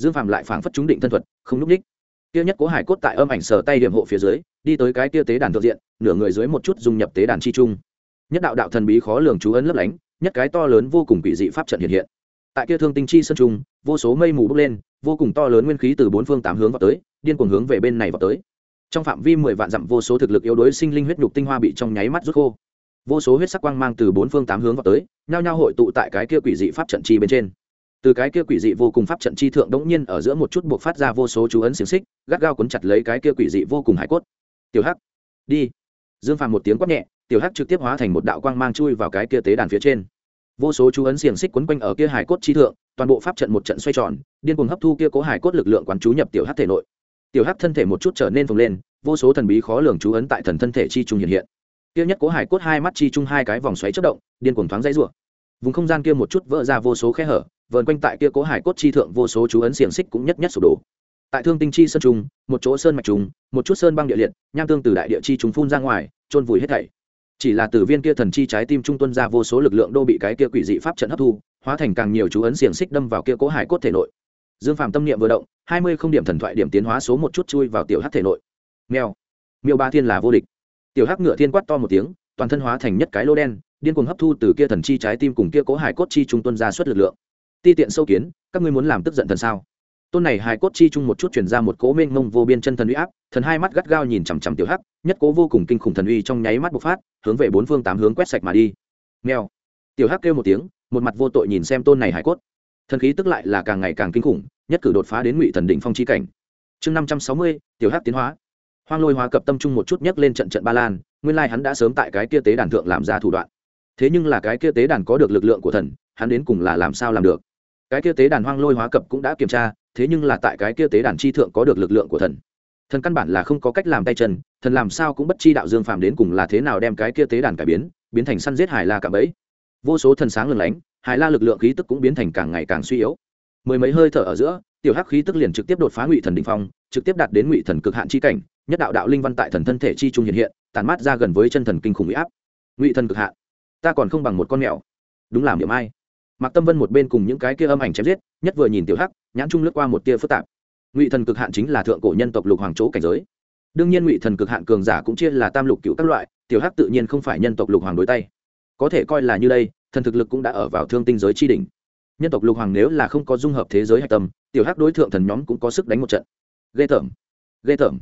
dương phàm lại phảng phất chúng định thân thuật, không núp ních. Kia nhất cố hải cốt tại âm ảnh sờ tay điểm hộ phía dưới, đi tới cái kia tế đàn thượng diện, nửa người dưới một chút dung nhập tế đàn chi trung. Nhất đạo đạo thần bí khó lường chú ấn lấp lánh, nhất cái to lớn vô cùng quỷ dị pháp trận hiện hiện. Tại kia thương tinh chi sân trung, vô số mây mù bốc lên, vô cùng to lớn nguyên khí từ bốn phương tám hướng vào tới, điên cuồng hướng về bên này vào tới. Trong phạm vi mười vạn dặm vô số thực lực yếu đuối sinh linh huyết nhục tinh hoa bị trong nháy mắt rút khô vô số huyết sắc quang mang từ bốn phương tám hướng vào tới, nhao nhao hội tụ tại cái kia quỷ dị pháp trận chi bên trên. Từ cái kia quỷ dị vô cùng pháp trận chi thượng đống nhiên ở giữa một chút buộc phát ra vô số chú ấn xiềng xích, gắt gao cuốn chặt lấy cái kia quỷ dị vô cùng hải cốt. Tiểu hắc, đi. Dương phàm một tiếng quát nhẹ, tiểu hắc trực tiếp hóa thành một đạo quang mang chui vào cái kia tế đàn phía trên. Vô số chú ấn xiềng xích quấn quanh ở kia hải cốt chi thượng, toàn bộ pháp trận một trận xoay tròn, điên cuồng hấp thu kia cố hải cốt lực lượng quán chú nhập tiểu hắc thể nội. Tiểu hắc thân thể một chút trở nên phồng lên, vô số thần bí khó lường chú ấn tại thần thân thể chi trung hiện hiện kia nhất cố hải cốt hai mắt chi chung hai cái vòng xoáy chất động, điên cuồng thoáng dãy rủa. Vùng không gian kia một chút vỡ ra vô số khe hở, vờn quanh tại kia cố hải cốt chi thượng vô số chú ấn xiềng xích cũng nhất nhất sụp đổ. Tại thương tinh chi sơn trung một chỗ sơn mạch trùng, một chút sơn băng địa liệt, nham tương từ đại địa chi chúng phun ra ngoài trôn vùi hết thảy. Chỉ là từ viên kia thần chi trái tim trung tuân ra vô số lực lượng đô bị cái kia quỷ dị pháp trận hấp thu, hóa thành càng nhiều chú ấn xiềng xích đâm vào kia cố hải cốt thể nội. Dương phàm tâm niệm vừa động, hai mươi không điểm thần thoại điểm tiến hóa số một chút chui vào tiểu hắc thể nội. Nghèo miêu ba thiên là vô địch tiểu hắc ngựa thiên quát to một tiếng, toàn thân hóa thành nhất cái lô đen, điên cuồng hấp thu từ kia thần chi trái tim cùng kia cố hải cốt chi trung tuân ra suất lực lượng. Ti tiện sâu kiến, các ngươi muốn làm tức giận thần sao? Tôn này hải cốt chi trung một chút chuyển ra một cố mênh mông vô biên chân thần uy áp, thần hai mắt gắt gao nhìn chằm chằm tiểu hắc, nhất cố vô cùng kinh khủng thần uy trong nháy mắt bộc phát, hướng về bốn phương tám hướng quét sạch mà đi. Nghèo tiểu hắc kêu một tiếng, một mặt vô tội nhìn xem tôn này hải cốt. Thần khí tức lại là càng ngày càng kinh khủng, nhất cử đột phá đến ngụy thần đỉnh phong chi cảnh. Chương năm trăm sáu mươi, tiểu hắc tiến hóa hoang lôi hóa cập tâm trung một chút nhấc lên trận trận ba lan, nguyên lai hắn đã sớm tại cái kia tế đàn thượng làm ra thủ đoạn. Thế nhưng là cái kia tế đàn có được lực lượng của thần, hắn đến cùng là làm sao làm được? Cái kia tế đàn hoang lôi hóa cập cũng đã kiểm tra, thế nhưng là tại cái kia tế đàn chi thượng có được lực lượng của thần. Thần căn bản là không có cách làm tay chân, thần làm sao cũng bất chi đạo dương phàm đến cùng là thế nào đem cái kia tế đàn cải biến biến thành săn giết hải la cả bấy vô số thần sáng lừng lánh, hải la lực lượng khí tức cũng biến thành càng ngày càng suy yếu. Mười mấy hơi thở ở giữa, tiểu hắc khí tức liền trực tiếp đột phá ngụy thần đình phong trực tiếp đạt đến ngụy thần cực hạn chi cảnh nhất đạo đạo linh văn tại thần thân thể chi trung hiện hiện tàn mát ra gần với chân thần kinh khủng huy áp ngụy thần cực hạn ta còn không bằng một con mèo đúng làm điểm ai Mạc Tâm Vân một bên cùng những cái kia âm ảnh chém giết, nhất vừa nhìn Tiểu Hắc, nhãn trung lướt qua một tia phức tạp. Ngụy thần cực hạn chính là thượng cổ nhân tộc lục hoàng chỗ cảnh giới. Đương nhiên Ngụy thần cực hạn cường giả cũng chia là tam lục cửu các loại, Tiểu Hắc tự nhiên không phải nhân tộc lục hoàng đối tay. Có thể coi là như đây, thần thực lực cũng đã ở vào thương tinh giới chi đỉnh. Nhân tộc lục hoàng nếu là không có dung hợp thế giới hạch tâm, Tiểu Hắc đối thượng thần nhóm cũng có sức đánh một trận. Ghê tởm, ghê tởm.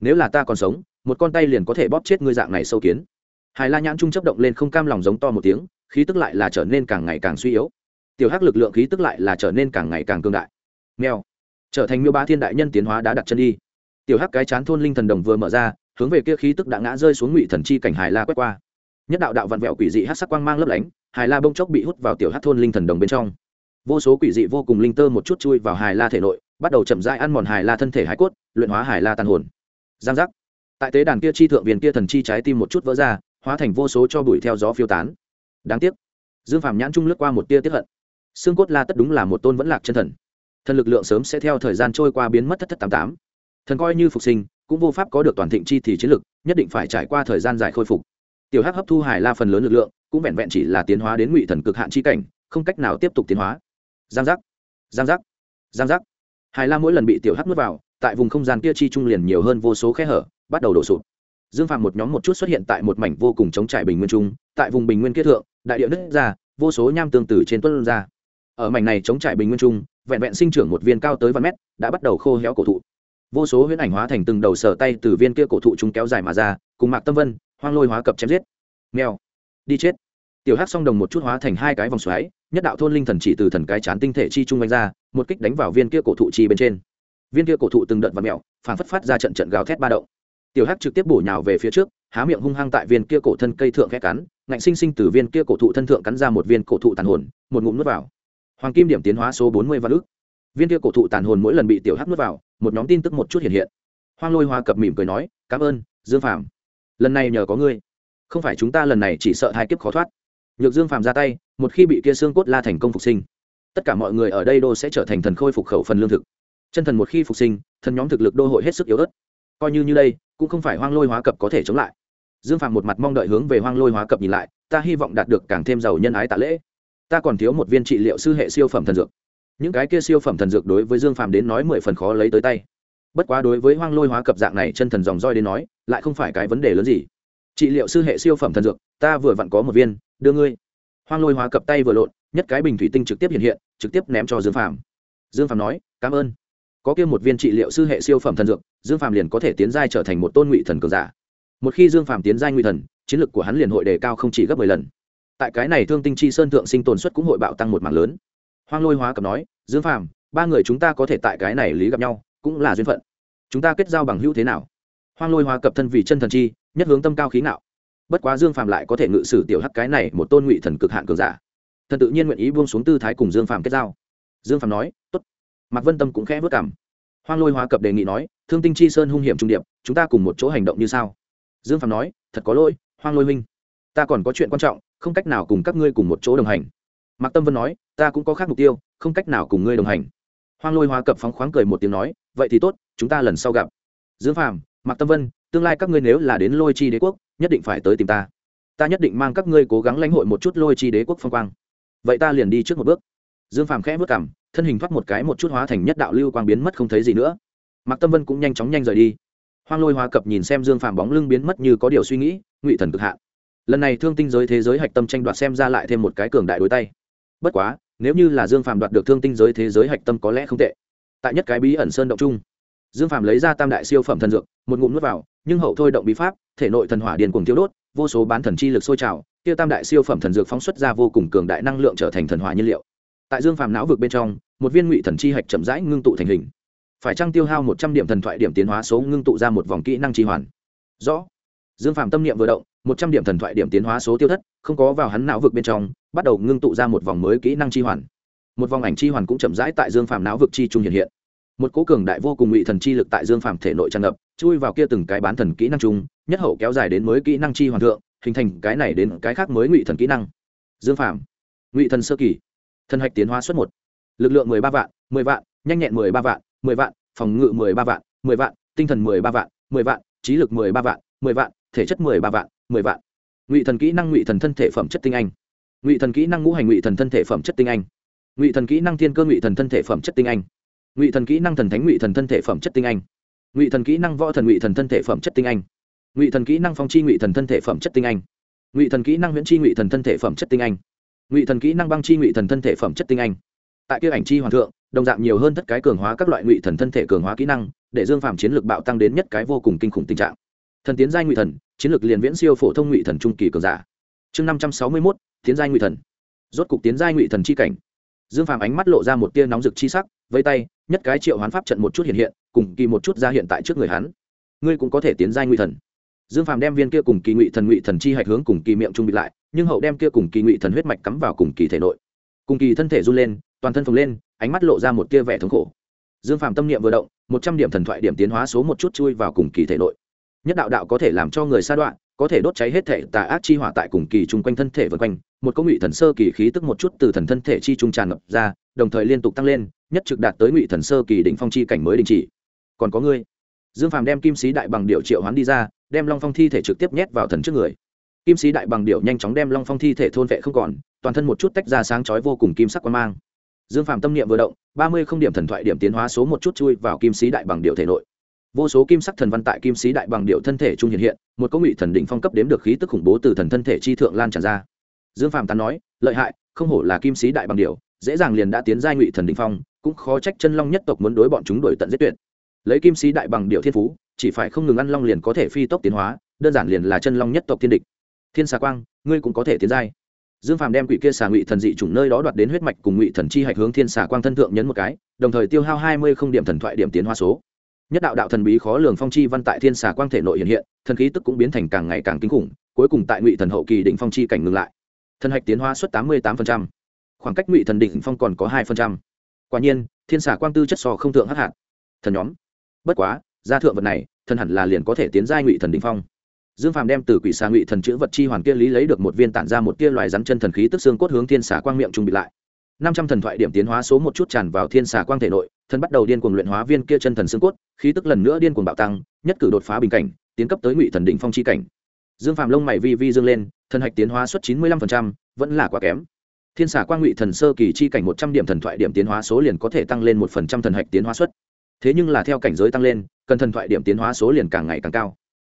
Nếu là ta còn sống, một con tay liền có thể bóp chết ngươi dạng này sâu kiến. Hải La nhãn trung chấp động lên không cam lòng giống to một tiếng, khí tức lại là trở nên càng ngày càng suy yếu. Tiểu hắc lực lượng khí tức lại là trở nên càng ngày càng cương đại. Mèo. Trở thành miêu ba thiên đại nhân tiến hóa đã đặt chân đi. Tiểu hắc cái chán thôn linh thần đồng vừa mở ra hướng về kia khí tức đã ngã rơi xuống ngụy thần chi cảnh hải la quét qua. Nhất đạo đạo vặn vẹo quỷ dị hát sắc quang mang lấp lánh hải la bông chốc bị hút vào tiểu hát thôn linh thần đồng bên trong. Vô số quỷ dị vô cùng linh tơ một chút chui vào hải la thể nội bắt đầu chậm rãi ăn mòn hải la thân thể hải cốt, luyện hóa hải la tàn hồn. Giang giác. Tại tế đàn kia chi thượng viền kia thần chi trái tim một chút vỡ ra, hóa thành vô số cho bụi theo gió phiêu tán. Đáng tiếc, dương phạm nhãn trung lướt qua một tia tiếp hận. Xương cốt la tất đúng là một tôn vẫn lạc chân thần. Thần lực lượng sớm sẽ theo thời gian trôi qua biến mất thất thất tám tám. Thần coi như phục sinh, cũng vô pháp có được toàn thịnh chi thì chiến lực, nhất định phải trải qua thời gian dài khôi phục. Tiểu hắc hấp thu hải la phần lớn lực lượng, cũng vẹn vẹn chỉ là tiến hóa đến ngụy thần cực hạn chi cảnh, không cách nào tiếp tục tiến hóa. Giang giác. Giang giác. Giang giác hải Lam mỗi lần bị tiểu hắc nuốt vào, tại vùng không gian kia chi trung liền nhiều hơn vô số khe hở, bắt đầu đổ sụp. Dương phạm một nhóm một chút xuất hiện tại một mảnh vô cùng chống trải bình nguyên trung, tại vùng bình nguyên kia thượng, đại địa nứt ra, vô số nham tương tử trên tuân ra. Ở mảnh này chống trải bình nguyên trung, vẹn vẹn sinh trưởng một viên cao tới vài mét, đã bắt đầu khô héo cổ thụ. Vô số huyễn ảnh hóa thành từng đầu sở tay từ viên kia cổ thụ chúng kéo dài mà ra, cùng mạc tâm vân, hoang lôi hóa cập chém giết. Mèo. Đi chết. Tiểu hắc song đồng một chút hóa thành hai cái vòng xoáy nhất đạo thôn linh thần chỉ từ thần cái chán tinh thể chi trung đánh ra, một kích đánh vào viên kia cổ thụ chi bên trên. Viên kia cổ thụ từng đợt và mèo phản phất phát ra trận trận gào thét ba động. Tiểu Hắc trực tiếp bổ nhào về phía trước, há miệng hung hăng tại viên kia cổ thân cây thượng khẽ cắn, ngạnh sinh sinh từ viên kia cổ thụ thân thượng cắn ra một viên cổ thụ tàn hồn, một ngụm nuốt vào. Hoàng kim điểm tiến hóa số bốn mươi văn ước viên kia cổ thụ tàn hồn mỗi lần bị tiểu hắc nuốt vào, một nhóm tin tức một chút hiện hiện. Hoang lôi hoa cập mỉm cười nói, cảm ơn, dương phàm. Lần này nhờ có ngươi. Không phải chúng ta lần này chỉ sợ hai kiếp khó thoát nhược dương phàm ra tay, một khi bị kia xương cốt la thành công phục sinh, tất cả mọi người ở đây đô sẽ trở thành thần khôi phục khẩu phần lương thực. Chân thần một khi phục sinh, thần nhóm thực lực đô hội hết sức yếu ớt. Coi như như đây, cũng không phải hoang lôi hóa cập có thể chống lại. Dương phàm một mặt mong đợi hướng về hoang lôi hóa cập nhìn lại, ta hy vọng đạt được càng thêm giàu nhân ái tạ lễ. Ta còn thiếu một viên trị liệu sư hệ siêu phẩm thần dược. Những cái kia siêu phẩm thần dược đối với dương phàm đến nói mười phần khó lấy tới tay. Bất quá đối với hoang lôi hóa cập dạng này chân thần dòng roi đến nói, lại không phải cái vấn đề lớn gì trị liệu sư hệ siêu phẩm thần dược, ta vừa vặn có một viên, đưa ngươi. Hoang lôi hóa cập tay vừa lộn, nhất cái bình thủy tinh trực tiếp hiện hiện, trực tiếp ném cho dương phàm. Dương phàm nói, cảm ơn. Có kia một viên trị liệu sư hệ siêu phẩm thần dược, dương phàm liền có thể tiến giai trở thành một tôn ngụy thần cường giả. Một khi dương phàm tiến giai ngụy thần, chiến lược của hắn liền hội đề cao không chỉ gấp mười lần. Tại cái này thương tinh chi sơn thượng sinh tồn suất cũng hội bạo tăng một mảng lớn. Hoang lôi hóa cập nói, dương phàm, ba người chúng ta có thể tại cái này lý gặp nhau, cũng là duyên phận. Chúng ta kết giao bằng hữu thế nào? Hoang lôi hóa cập thân vì chân thần chi nhất hướng tâm cao khí ngạo. Bất quá dương phàm lại có thể ngự sử tiểu hắc cái này một tôn ngụy thần cực hạn cường giả. Thần tự nhiên nguyện ý buông xuống tư thái cùng dương phàm kết giao. Dương phàm nói, tốt. Mạc vân tâm cũng khẽ vất cảm hoang lôi hóa cập đề nghị nói, thương tinh chi sơn hung hiểm trung điệp, chúng ta cùng một chỗ hành động như sao? Dương phàm nói, thật có lỗi, hoang lôi minh ta còn có chuyện quan trọng, không cách nào cùng các ngươi cùng một chỗ đồng hành. Mạc tâm vân nói, ta cũng có khác mục tiêu, không cách nào cùng ngươi đồng hành. Hoang lôi hóa cập phóng khoáng cười một tiếng nói, vậy thì tốt, chúng ta lần sau gặp. Dương phàm, mạc tâm vân tương lai các ngươi nếu là đến lôi chi đế quốc, nhất định phải tới tìm ta. Ta nhất định mang các ngươi cố gắng lãnh hội một chút lôi chi đế quốc phong quang. Vậy ta liền đi trước một bước. Dương phàm khẽ vất cảm thân hình thoát một cái một chút hóa thành nhất đạo lưu quang biến mất không thấy gì nữa. Mạc tâm vân cũng nhanh chóng nhanh rời đi. Hoang lôi hóa cập nhìn xem dương phàm bóng lưng biến mất như có điều suy nghĩ, ngụy thần cực hạn. Lần này thương tinh giới thế giới hạch tâm tranh đoạt xem ra lại thêm một cái cường đại đối tay. Bất quá, nếu như là dương phàm đoạt được thương tinh giới thế giới hạch tâm có lẽ không tệ. Tại nhất cái bí ẩn sơn động chung, dương phàm lấy ra tam đại siêu phẩm thần dược, một ngụm nuốt vào nhưng hậu thôi động bí pháp, thể nội thần hỏa điền cùng tiêu đốt, vô số bán thần chi lực sôi trào tiêu tam đại siêu phẩm thần dược phóng xuất ra vô cùng cường đại năng lượng trở thành thần hỏa nhiên liệu. Tại dương phàm não vực bên trong, một viên ngụy thần chi hạch chậm rãi ngưng tụ thành hình. Phải trăng tiêu hao một trăm điểm thần thoại điểm tiến hóa số ngưng tụ ra một vòng kỹ năng chi hoàn? Rõ. Dương phàm tâm niệm vừa động, một trăm điểm thần thoại điểm tiến hóa số tiêu thất, không có vào hắn não vực bên trong, bắt đầu ngưng tụ ra một vòng mới kỹ năng chi hoàn. Một vòng ảnh chi hoàn cũng chậm rãi tại dương phàm não vực chi trung hiện hiện. Một cố cường đại vô cùng ngụy thần chi lực tại dương phàm thể nội tràn ngập chui vào kia từng cái bán thần kỹ năng chung, nhất hậu kéo dài đến mới kỹ năng chi hoàn thượng, hình thành cái này đến cái khác mới ngụy thần kỹ năng. Dương phàm, ngụy thần sơ kỳ, thần hạch tiến hóa suất một, lực lượng mười ba vạn, mười vạn, nhanh nhẹn mười ba vạn, mười vạn, phòng ngự mười ba vạn, mười vạn, tinh thần mười ba vạn, mười vạn, trí lực mười ba vạn, mười vạn, thể chất mười ba vạn, mười vạn. Ngụy thần kỹ năng ngụy thần thân thể phẩm chất tinh anh. Ngụy thần kỹ năng ngũ hành ngụy thần thân thể phẩm chất tinh anh. Ngụy thần kỹ năng thiên cơ ngụy thần thân thể phẩm chất tinh anh. Ngụy thần kỹ năng thần thánh ngụy thần thân thể phẩm chất tinh anh ngụy thần kỹ năng võ thần, ngụy thần thân thể phẩm chất tinh anh. Ngụy thần kỹ năng phong chi, ngụy thần thân thể phẩm chất tinh anh. Ngụy thần kỹ năng huyễn chi, ngụy thần thân thể phẩm chất tinh anh. Ngụy thần kỹ năng băng chi, ngụy thần thân thể phẩm chất tinh anh. Tại kia ảnh chi hoàng thượng, đồng dạng nhiều hơn tất cái cường hóa các loại ngụy thần thân thể cường hóa kỹ năng, để dương phạm chiến lược bạo tăng đến nhất cái vô cùng kinh khủng tình trạng. Thần tiến giai ngụy thần, chiến lược liền viễn siêu phổ thông ngụy thần trung kỳ cường giả. Chương năm trăm sáu mươi mốt, tiến giai ngụy thần. Rốt cục tiến giai ngụy thần chi cảnh. Dương phàm ánh mắt lộ ra một tia nóng rực chi sắc vây tay, nhất cái triệu hoán pháp trận một chút hiện hiện, cùng kỳ một chút ra hiện tại trước người hắn. Ngươi cũng có thể tiến giai ngụy thần. Dương phàm đem viên kia cùng kỳ ngụy thần ngụy thần chi hạch hướng cùng kỳ miệng trung bị lại, nhưng hậu đem kia cùng kỳ ngụy thần huyết mạch cắm vào cùng kỳ thể nội. Cùng kỳ thân thể run lên, toàn thân phồng lên, ánh mắt lộ ra một tia vẻ thống khổ. Dương phàm tâm niệm vừa động, một trăm điểm thần thoại điểm tiến hóa số một chút chui vào cùng kỳ thể nội. Nhất đạo đạo có thể làm cho người sa đoạn có thể đốt cháy hết thể tà ác chi hỏa tại cùng kỳ chung quanh thân thể vân quanh, một công ngụy thần sơ kỳ khí tức một chút từ thần thân thể chi trung tràn ngập ra, đồng thời liên tục tăng lên, nhất trực đạt tới ngụy thần sơ kỳ đỉnh phong chi cảnh mới đình chỉ. Còn có ngươi. Dương phàm đem kim sĩ đại bằng điệu triệu hoán đi ra, đem long phong thi thể trực tiếp nhét vào thần trước người. Kim sĩ đại bằng điệu nhanh chóng đem long phong thi thể thôn vệ không còn, toàn thân một chút tách ra sáng chói vô cùng kim sắc quan mang. Dương phàm tâm niệm vừa động, ba mươi không điểm thần thoại điểm tiến hóa số một chút chui vào kim sĩ đại bằng điệu thể nội vô số kim sắc thần văn tại kim sĩ đại bằng điệu thân thể trung hiện hiện, một công ngụy thần đỉnh phong cấp đếm được khí tức khủng bố từ thần thân thể chi thượng lan tràn ra. Dương Phạm tán nói, lợi hại, không hổ là kim sĩ đại bằng điệu, dễ dàng liền đã tiến giai ngụy thần đỉnh phong, cũng khó trách chân long nhất tộc muốn đối bọn chúng đổi tận giết tuyệt. Lấy kim sĩ đại bằng điệu thiên phú, chỉ phải không ngừng ăn long liền có thể phi tốc tiến hóa, đơn giản liền là chân long nhất tộc thiên địch. Thiên xà quang, ngươi cũng có thể tiến giai. Dương phàm đem quỷ kia xà ngụy thần dị chủng nơi đó đoạt đến huyết mạch cùng ngụy thần chi hạch hướng thiên xà quang thân thượng nhấn một cái, đồng thời tiêu hao hai mươi không điểm thần thoại điểm tiến hóa số nhất đạo đạo thần bí khó lường phong chi văn tại thiên xà quang thể nội hiện hiện, thần khí tức cũng biến thành càng ngày càng kinh khủng, cuối cùng tại ngụy thần hậu kỳ đỉnh phong chi cảnh ngừng lại. Thần hạch tiến hóa suất tám mươi tám khoảng cách ngụy thần đỉnh phong còn có hai quả nhiên, thiên xà quang tư chất so không thượng hắc hạt. Thần nhóm, bất quá, gia thượng vật này, thần hẳn là liền có thể tiến giai ngụy thần đỉnh phong. Dương phàm đem từ quỷ xà ngụy thần chữ vật chi hoàn kia lý lấy được một viên tản ra một kia loài rắn chân thần khí tức xương cốt hướng thiên xà quang miệng trung bị lại năm trăm thần thoại điểm tiến hóa số một chút tràn vào thiên xà quang thể nội thần bắt đầu điên cuồng luyện hóa viên kia chân thần xương cốt, khí tức lần nữa điên cuồng bạo tăng, nhất cử đột phá bình cảnh, tiến cấp tới ngụy thần đỉnh phong chi cảnh. Dương Phạm lông mày vi vi dương lên thần hạch tiến hóa suất chín mươi lăm phần trăm, vẫn là quá kém. Thiên xà quang ngụy thần sơ kỳ chi cảnh một trăm điểm thần thoại điểm tiến hóa số liền có thể tăng lên một phần trăm thần hạch tiến hóa suất. Thế nhưng là theo cảnh giới tăng lên, cần thần thoại điểm tiến hóa số liền càng ngày càng cao.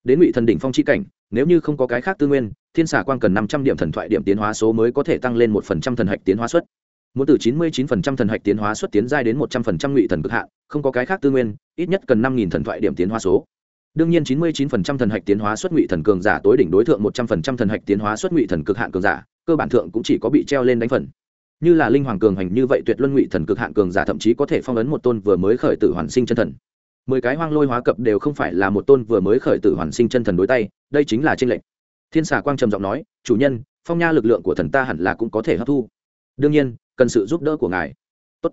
Đến ngụy thần đỉnh phong chi cảnh, nếu như không có cái khác tư nguyên, thiên xà quang cần năm trăm điểm thần thoại điểm tiến hóa số mới có thể tăng lên một phần trăm thần hạch tiến hóa suất muốn từ chín mươi chín phần trăm thần hạch tiến hóa xuất tiến giai đến một trăm phần trăm ngụy thần cực hạn, không có cái khác tư nguyên, ít nhất cần năm nghìn thần thoại điểm tiến hóa số. Đương nhiên chín mươi chín phần trăm thần hạch tiến hóa xuất ngụy thần cường giả tối đỉnh đối thượng 100% thần hạch tiến hóa xuất ngụy thần cực hạn cường giả, cơ bản thượng cũng chỉ có bị treo lên đánh phần. Như là linh hoàng cường hành như vậy tuyệt luân ngụy thần cực hạn cường giả thậm chí có thể phong ấn một tôn vừa mới khởi tử hoàn sinh chân thần. Mười cái hoang lôi hóa cập đều không phải là một tôn vừa mới khởi tử hoàn sinh chân thần đối tay, đây chính là tranh lệch. Thiên xà quang trầm giọng nói, chủ nhân, phong nha lực lượng của thần ta hẳn là cũng có thể hấp thu đương nhiên, cần sự giúp đỡ của ngài. Tốt.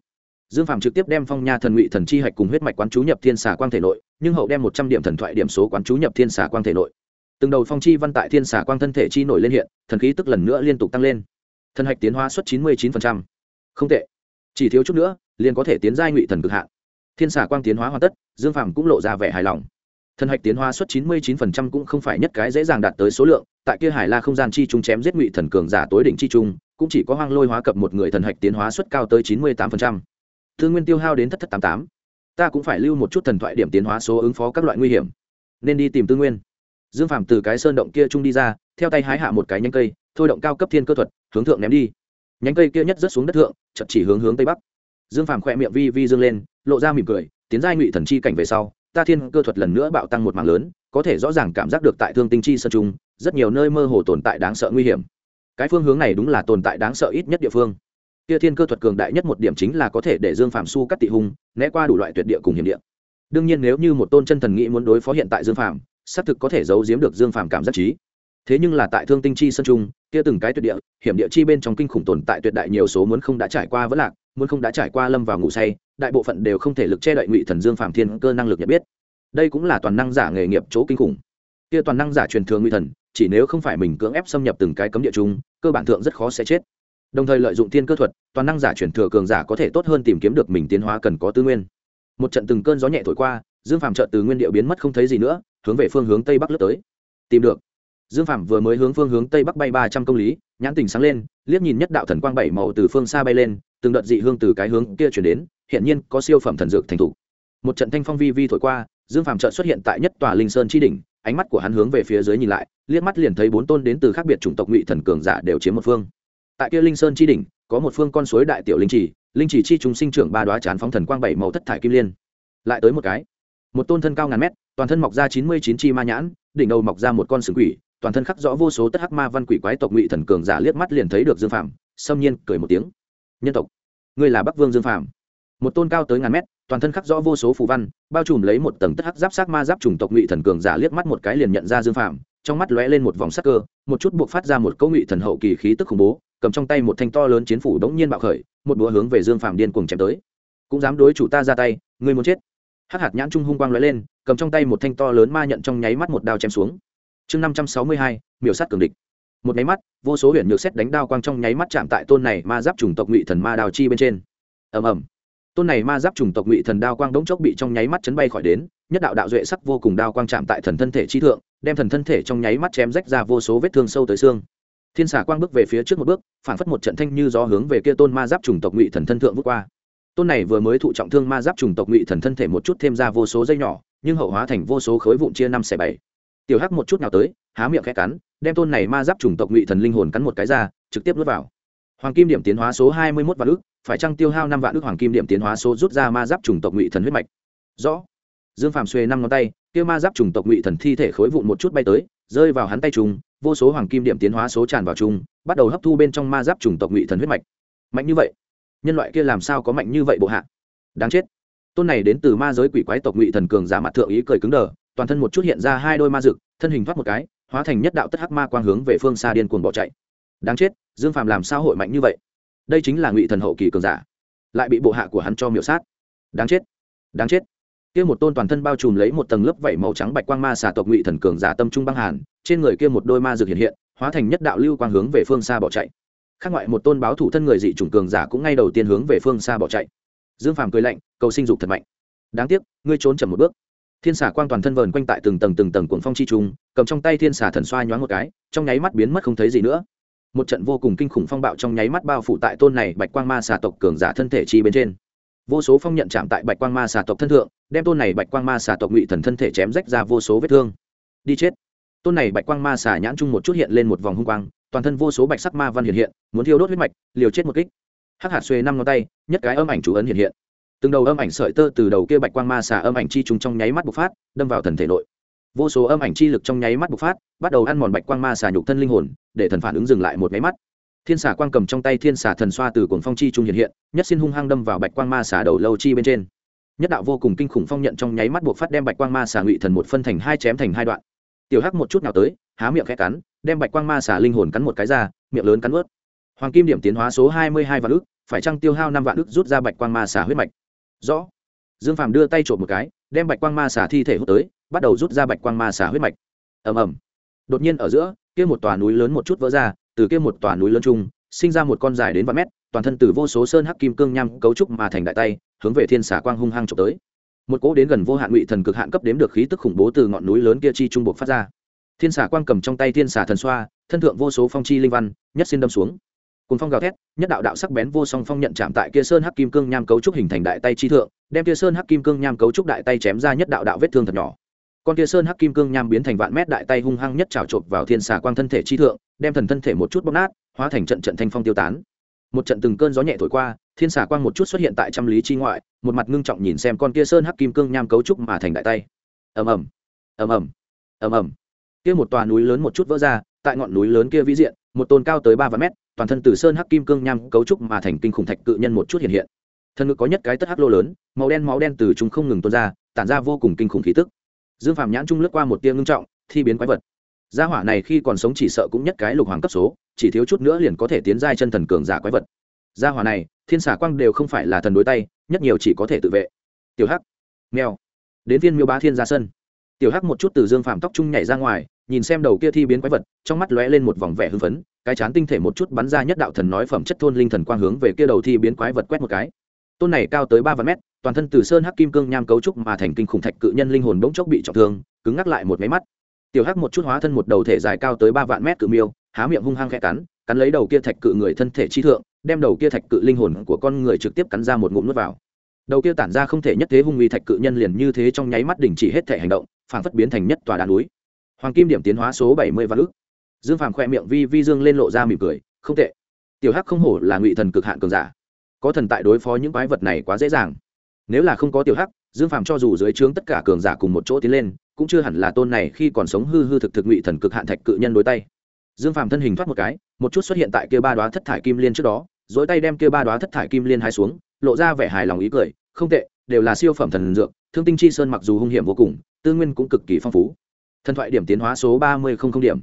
dương phạm trực tiếp đem phong nha thần ngụy thần chi hạch cùng huyết mạch quán chú nhập thiên xà quang thể nội, nhưng hậu đem một trăm điểm thần thoại điểm số quán chú nhập thiên xà quang thể nội. Từng đầu phong chi văn tại thiên xà quang thân thể chi nổi lên hiện, thần khí tức lần nữa liên tục tăng lên. Thần hạch tiến hóa suất chín mươi chín không tệ. Chỉ thiếu chút nữa, liền có thể tiến giai ngụy thần cực hạn. Thiên xà quang tiến hóa hoàn tất, dương phạm cũng lộ ra vẻ hài lòng. Thần hạch tiến hóa suất chín mươi chín cũng không phải nhất cái dễ dàng đạt tới số lượng, tại kia hải la không gian chi trung chém giết ngụy thần cường giả tối đỉnh chi trung cũng chỉ có hoang lôi hóa cập một người thần hạch tiến hóa suất cao tới chín mươi tám thương nguyên tiêu hao đến thất thất tám tám. Ta cũng phải lưu một chút thần thoại điểm tiến hóa số ứng phó các loại nguy hiểm. Nên đi tìm tư nguyên. Dương phạm từ cái sơn động kia trung đi ra, theo tay hái hạ một cái nhánh cây, thôi động cao cấp thiên cơ thuật, hướng thượng ném đi. Nhánh cây kia nhất rớt xuống đất thượng, chợt chỉ hướng hướng tây bắc. Dương phàm khỏe miệng vi vi dương lên, lộ ra mỉm cười, tiến giai ngụy thần chi cảnh về sau, ta thiên cơ thuật lần nữa bạo tăng một mạng lớn, có thể rõ ràng cảm giác được tại thương tinh chi sơn trung, rất nhiều nơi mơ hồ tồn tại đáng sợ nguy hiểm cái phương hướng này đúng là tồn tại đáng sợ ít nhất địa phương. Kia thiên cơ thuật cường đại nhất một điểm chính là có thể để dương phạm su cắt tị hung, né qua đủ loại tuyệt địa cùng hiểm địa. Đương nhiên nếu như một tôn chân thần nghĩ muốn đối phó hiện tại dương phạm xác thực có thể giấu giếm được dương phạm cảm giác trí thế nhưng là tại thương tinh chi sơn trung, kia từng cái tuyệt địa, hiểm địa chi bên trong kinh khủng tồn tại tuyệt đại nhiều số muốn không đã trải qua vẫn lạc, muốn không đã trải qua lâm vào ngủ say, đại bộ phận đều không thể lực che đậy ngụy thần dương phạm thiên cơ năng lực nhận biết. Đây cũng là toàn năng giả nghề nghiệp chỗ kinh khủng. Kia toàn năng giả truyền thường ngụy thần chỉ nếu không phải mình cưỡng ép xâm nhập từng cái cấm địa chung, cơ bản thượng rất khó sẽ chết. Đồng thời lợi dụng thiên cơ thuật, toàn năng giả chuyển thừa cường giả có thể tốt hơn tìm kiếm được mình tiến hóa cần có tư nguyên. Một trận từng cơn gió nhẹ thổi qua, dương phạm chợt từ nguyên điệu biến mất không thấy gì nữa, hướng về phương hướng tây bắc lướt tới. Tìm được. Dương phạm vừa mới hướng phương hướng tây bắc bay ba trăm công lý, nhãn tình sáng lên, liếc nhìn nhất đạo thần quang bảy màu từ phương xa bay lên, từng đợt dị hương từ cái hướng kia chuyển đến hiện nhiên có siêu phẩm thần dược thành thủ. Một trận thanh phong vi vi thổi qua, dương phạm chợt xuất hiện tại nhất tòa linh sơn chi đỉnh ánh mắt của hắn hướng về phía dưới nhìn lại, liếc mắt liền thấy bốn tôn đến từ khác biệt chủng tộc ngụy thần cường giả đều chiếm một phương. Tại kia linh sơn chi đỉnh, có một phương con suối đại tiểu linh trì linh trì chi chúng sinh trưởng ba đoá chán phóng thần quang bảy màu thất thải kim liên. Lại tới một cái, một tôn thân cao ngàn mét, toàn thân mọc ra chín mươi chín chi ma nhãn, đỉnh đầu mọc ra một con sừng quỷ, toàn thân khắc rõ vô số tất hắc ma văn quỷ quái tộc ngụy thần cường giả liếc mắt liền thấy được dương phạm xâm nhiên cười một tiếng. Nhân tộc, ngươi là bắc vương dương phạm một tôn cao tới ngàn mét toàn thân khắc rõ vô số phù văn, bao trùm lấy một tầng tất hắc giáp sát ma giáp trùng tộc ngụy thần cường giả liếc mắt một cái liền nhận ra dương phạm trong mắt lóe lên một vòng sắc cơ, một chút buộc phát ra một câu ngụy thần hậu kỳ khí tức khủng bố, cầm trong tay một thanh to lớn chiến phủ đống nhiên bạo khởi, một búa hướng về dương phạm điên cuồng chém tới. Cũng dám đối chủ ta ra tay, ngươi muốn chết. Hắc hạt nhãn trung hung quang lóe lên, cầm trong tay một thanh to lớn ma nhận trong nháy mắt một đao chém xuống. Chương năm trăm sáu mươi hai, miểu sát cường địch. Một nháy mắt, vô số huyền nhược xét đánh đao quang trong nháy mắt chạm tại tôn này ma giáp trùng tộc ngụy thần ma đào chi bên trên. Ầm ầm tôn này ma giáp trùng tộc ngụy thần đao quang đống chốc bị trong nháy mắt chấn bay khỏi đến, nhất đạo đạo duệ sắc vô cùng đao quang chạm tại thần thân thể chi thượng, đem thần thân thể trong nháy mắt chém rách ra vô số vết thương sâu tới xương. Thiên xà quang bước về phía trước một bước, phản phất một trận thanh như gió hướng về kia tôn ma giáp trùng tộc ngụy thần thân thượng vút qua. Tôn này vừa mới thụ trọng thương ma giáp trùng tộc ngụy thần thân thể một chút thêm ra vô số dây nhỏ, nhưng hậu hóa thành vô số khối vụn chia năm xẻ bảy. Tiểu hắc một chút nào tới, há miệng khẽ cắn, đem tôn này ma giáp trùng tộc ngụy thần linh hồn cắn một cái ra, trực tiếp nuốt vào. Hoàng kim điểm tiến hóa số hai mươi mốt vạn ước phải chăng tiêu hao năm vạn ước hoàng kim điểm tiến hóa số rút ra ma giáp trùng tộc ngụy thần huyết mạch? Rõ. Dương phàm xuê năm ngón tay kêu ma giáp trùng tộc ngụy thần thi thể khối vụn một chút bay tới rơi vào hắn tay trùng vô số hoàng kim điểm tiến hóa số tràn vào trùng, bắt đầu hấp thu bên trong ma giáp trùng tộc ngụy thần huyết mạch. Mạnh như vậy? Nhân loại kia làm sao có mạnh như vậy bộ hạ? Đáng chết. Tôn này đến từ ma giới quỷ quái tộc ngụy thần cường giả mặt thượng ý cười cứng đờ toàn thân một chút hiện ra hai đôi ma rực thân hình thoát một cái hóa thành nhất đạo tất hắc ma quang hướng về phương xa điên cuồng bỏ chạy. Đáng chết dương phàm làm sao hội mạnh như vậy? Đây chính là ngụy thần hậu kỳ cường giả. Lại bị bộ hạ của hắn cho miểu sát. Đáng chết đáng chết. Kia một tôn toàn thân bao trùm lấy một tầng lớp vảy màu trắng bạch quang ma xà tộc ngụy thần cường giả tâm trung băng hàn trên người kia một đôi ma dược hiện hiện hóa thành nhất đạo lưu quang hướng về phương xa bỏ chạy. Khác ngoại một tôn báo thủ thân người dị chủng cường giả cũng ngay đầu tiên hướng về phương xa bỏ chạy. Dương phàm cười lạnh cầu sinh dục thật mạnh. Đáng tiếc ngươi trốn chậm một bước. Thiên xà quang toàn thân vờn quanh tại từng tầng từng tầng cuồng phong chi trung, cầm trong tay thiên xà thần xoa nhoáng một cái trong nháy mắt biến mất không thấy gì nữa một trận vô cùng kinh khủng phong bạo trong nháy mắt bao phủ tại tôn này bạch quang ma xà tộc cường giả thân thể chi bên trên. Vô số phong nhận chạm tại bạch quang ma xà tộc thân thượng, đem tôn này bạch quang ma xà tộc ngụy thần thân thể chém rách ra vô số vết thương. Đi chết. Tôn này bạch quang ma xà nhãn chung một chút hiện lên một vòng hung quang, toàn thân vô số bạch sắc ma văn hiện hiện, muốn thiêu đốt huyết mạch, liều chết một kích. Hắc hạt xuê năm ngón tay, nhất cái âm ảnh chủ ấn hiện hiện. Từng đầu âm ảnh sợi tơ từ đầu kia bạch quang ma xà âm ảnh chi trùng trong nháy mắt bộc phát, đâm vào thần thể nội vô số âm ảnh chi lực trong nháy mắt bộc phát, bắt đầu ăn mòn bạch quang ma xà nhục thân linh hồn, để thần phản ứng dừng lại một nháy mắt. Thiên xà quang cầm trong tay thiên xà thần xoa từ cuồng phong chi trung hiện hiện, nhất xin hung hăng đâm vào bạch quang ma xà đầu lâu chi bên trên. Nhất đạo vô cùng kinh khủng phong nhận trong nháy mắt buộc phát đem bạch quang ma xà ngụy thần một phân thành hai chém thành hai đoạn. Tiểu hắc một chút nào tới, há miệng khẽ cắn, đem bạch quang ma xà linh hồn cắn một cái ra, miệng lớn cắn ướt. Hoàng kim điểm tiến hóa số hai mươi hai vạn ức, phải trăng tiêu hao năm vạn ức rút ra bạch quang ma xà huyết mạch? Rõ. Dương phàm đưa tay trộm một cái, đem bạch quang ma xà thi thể hút tới bắt đầu rút ra bạch quang ma xà huyết mạch. Ầm ầm. Đột nhiên ở giữa, kia một tòa núi lớn một chút vỡ ra, từ kia một tòa núi lớn chung, sinh ra một con dài đến vài mét, toàn thân từ vô số sơn hắc kim cương nham cấu trúc mà thành đại tay, hướng về thiên xà quang hung hăng trộm tới. Một cỗ đến gần vô hạn ngụy thần cực hạn cấp đếm được khí tức khủng bố từ ngọn núi lớn kia chi trung buộc phát ra. Thiên xà quang cầm trong tay thiên xà thần xoa, thân thượng vô số phong chi linh văn, nhất xin đâm xuống. Cùng phong gào thét, nhất đạo đạo sắc bén vô song phong nhận chạm tại kia sơn hắc kim cương nham cấu trúc hình thành đại tay chi thượng, đem kia sơn hắc kim cương nham cấu trúc đại tay chém ra nhất đạo đạo vết thương thật nhỏ con kia sơn hắc kim cương nham biến thành vạn mét đại tay hung hăng nhất trào trộp vào thiên xà quang thân thể chi thượng, đem thần thân thể một chút bóc nát, hóa thành trận trận thanh phong tiêu tán. Một trận từng cơn gió nhẹ thổi qua, thiên xà quang một chút xuất hiện tại trăm lý chi ngoại, một mặt ngưng trọng nhìn xem con kia sơn hắc kim cương nham cấu trúc mà thành đại tay. Ầm ầm ầm ầm ầm ầm. Kia một tòa núi lớn một chút vỡ ra, tại ngọn núi lớn kia vĩ diện, một tôn cao tới ba vạn mét, toàn thân từ sơn hắc kim cương nham cấu trúc mà thành kinh khủng thạch cự nhân một chút hiện hiện. Thân ngực có nhất cái tất hắc lô lớn, màu đen máu đen từ chúng không ngừng tuôn ra, tản ra vô cùng kinh khủng khí tức dương phạm nhãn trung lướt qua một tia ngưng trọng, thi biến quái vật. Gia hỏa này khi còn sống chỉ sợ cũng nhất cái lục hoàng cấp số, chỉ thiếu chút nữa liền có thể tiến giai chân thần cường giả quái vật. Gia hỏa này, thiên xà quang đều không phải là thần đối tay, nhất nhiều chỉ có thể tự vệ. Tiểu hắc. Mèo. Đến viên miêu bá thiên ra sân. Tiểu hắc một chút từ dương phạm tóc trung nhảy ra ngoài, nhìn xem đầu kia thi biến quái vật, trong mắt lóe lên một vòng vẻ hưng phấn, cái chán tinh thể một chút bắn ra nhất đạo thần nói phẩm chất thôn linh thần quang hướng về kia đầu thi biến quái vật quét một cái. Tôn này cao tới ba vạn mét toàn thân từ sơn hắc kim cương nham cấu trúc mà thành kinh khủng thạch cự nhân linh hồn bỗng chốc bị trọng thương, cứng ngắc lại một máy mắt. Tiểu hắc một chút hóa thân một đầu thể dài cao tới ba vạn mét cự miêu, há miệng hung hăng khẽ cắn cắn lấy đầu kia thạch cự người thân thể chi thượng, đem đầu kia thạch cự linh hồn của con người trực tiếp cắn ra một ngụm nuốt vào. Đầu kia tản ra không thể nhất thế hung uy thạch cự nhân liền như thế trong nháy mắt đình chỉ hết thể hành động, phảng phất biến thành nhất tòa đá núi. Hoàng kim điểm tiến hóa số bảy mươi vạn ức. Dương phàm khoe miệng vi vi dương lên lộ ra mỉm cười, không tệ. Tiểu hắc không hổ là ngụy thần cực hạn cường giả. Có thần tại đối phó những quái vật này quá dễ dàng nếu là không có tiểu hắc, dương phàm cho dù dưới trướng tất cả cường giả cùng một chỗ tiến lên, cũng chưa hẳn là tôn này khi còn sống hư hư thực thực ngụy thần cực hạn thạch cự nhân đối tay. Dương phàm thân hình thoát một cái, một chút xuất hiện tại kia ba đoá thất thải kim liên trước đó dối tay đem kia ba đoá thất thải kim liên hai xuống, lộ ra vẻ hài lòng ý cười, không tệ, đều là siêu phẩm thần dược, thương tinh chi sơn mặc dù hung hiểm vô cùng, tư nguyên cũng cực kỳ phong phú. Thần thoại điểm tiến hóa số ba mươi không không điểm.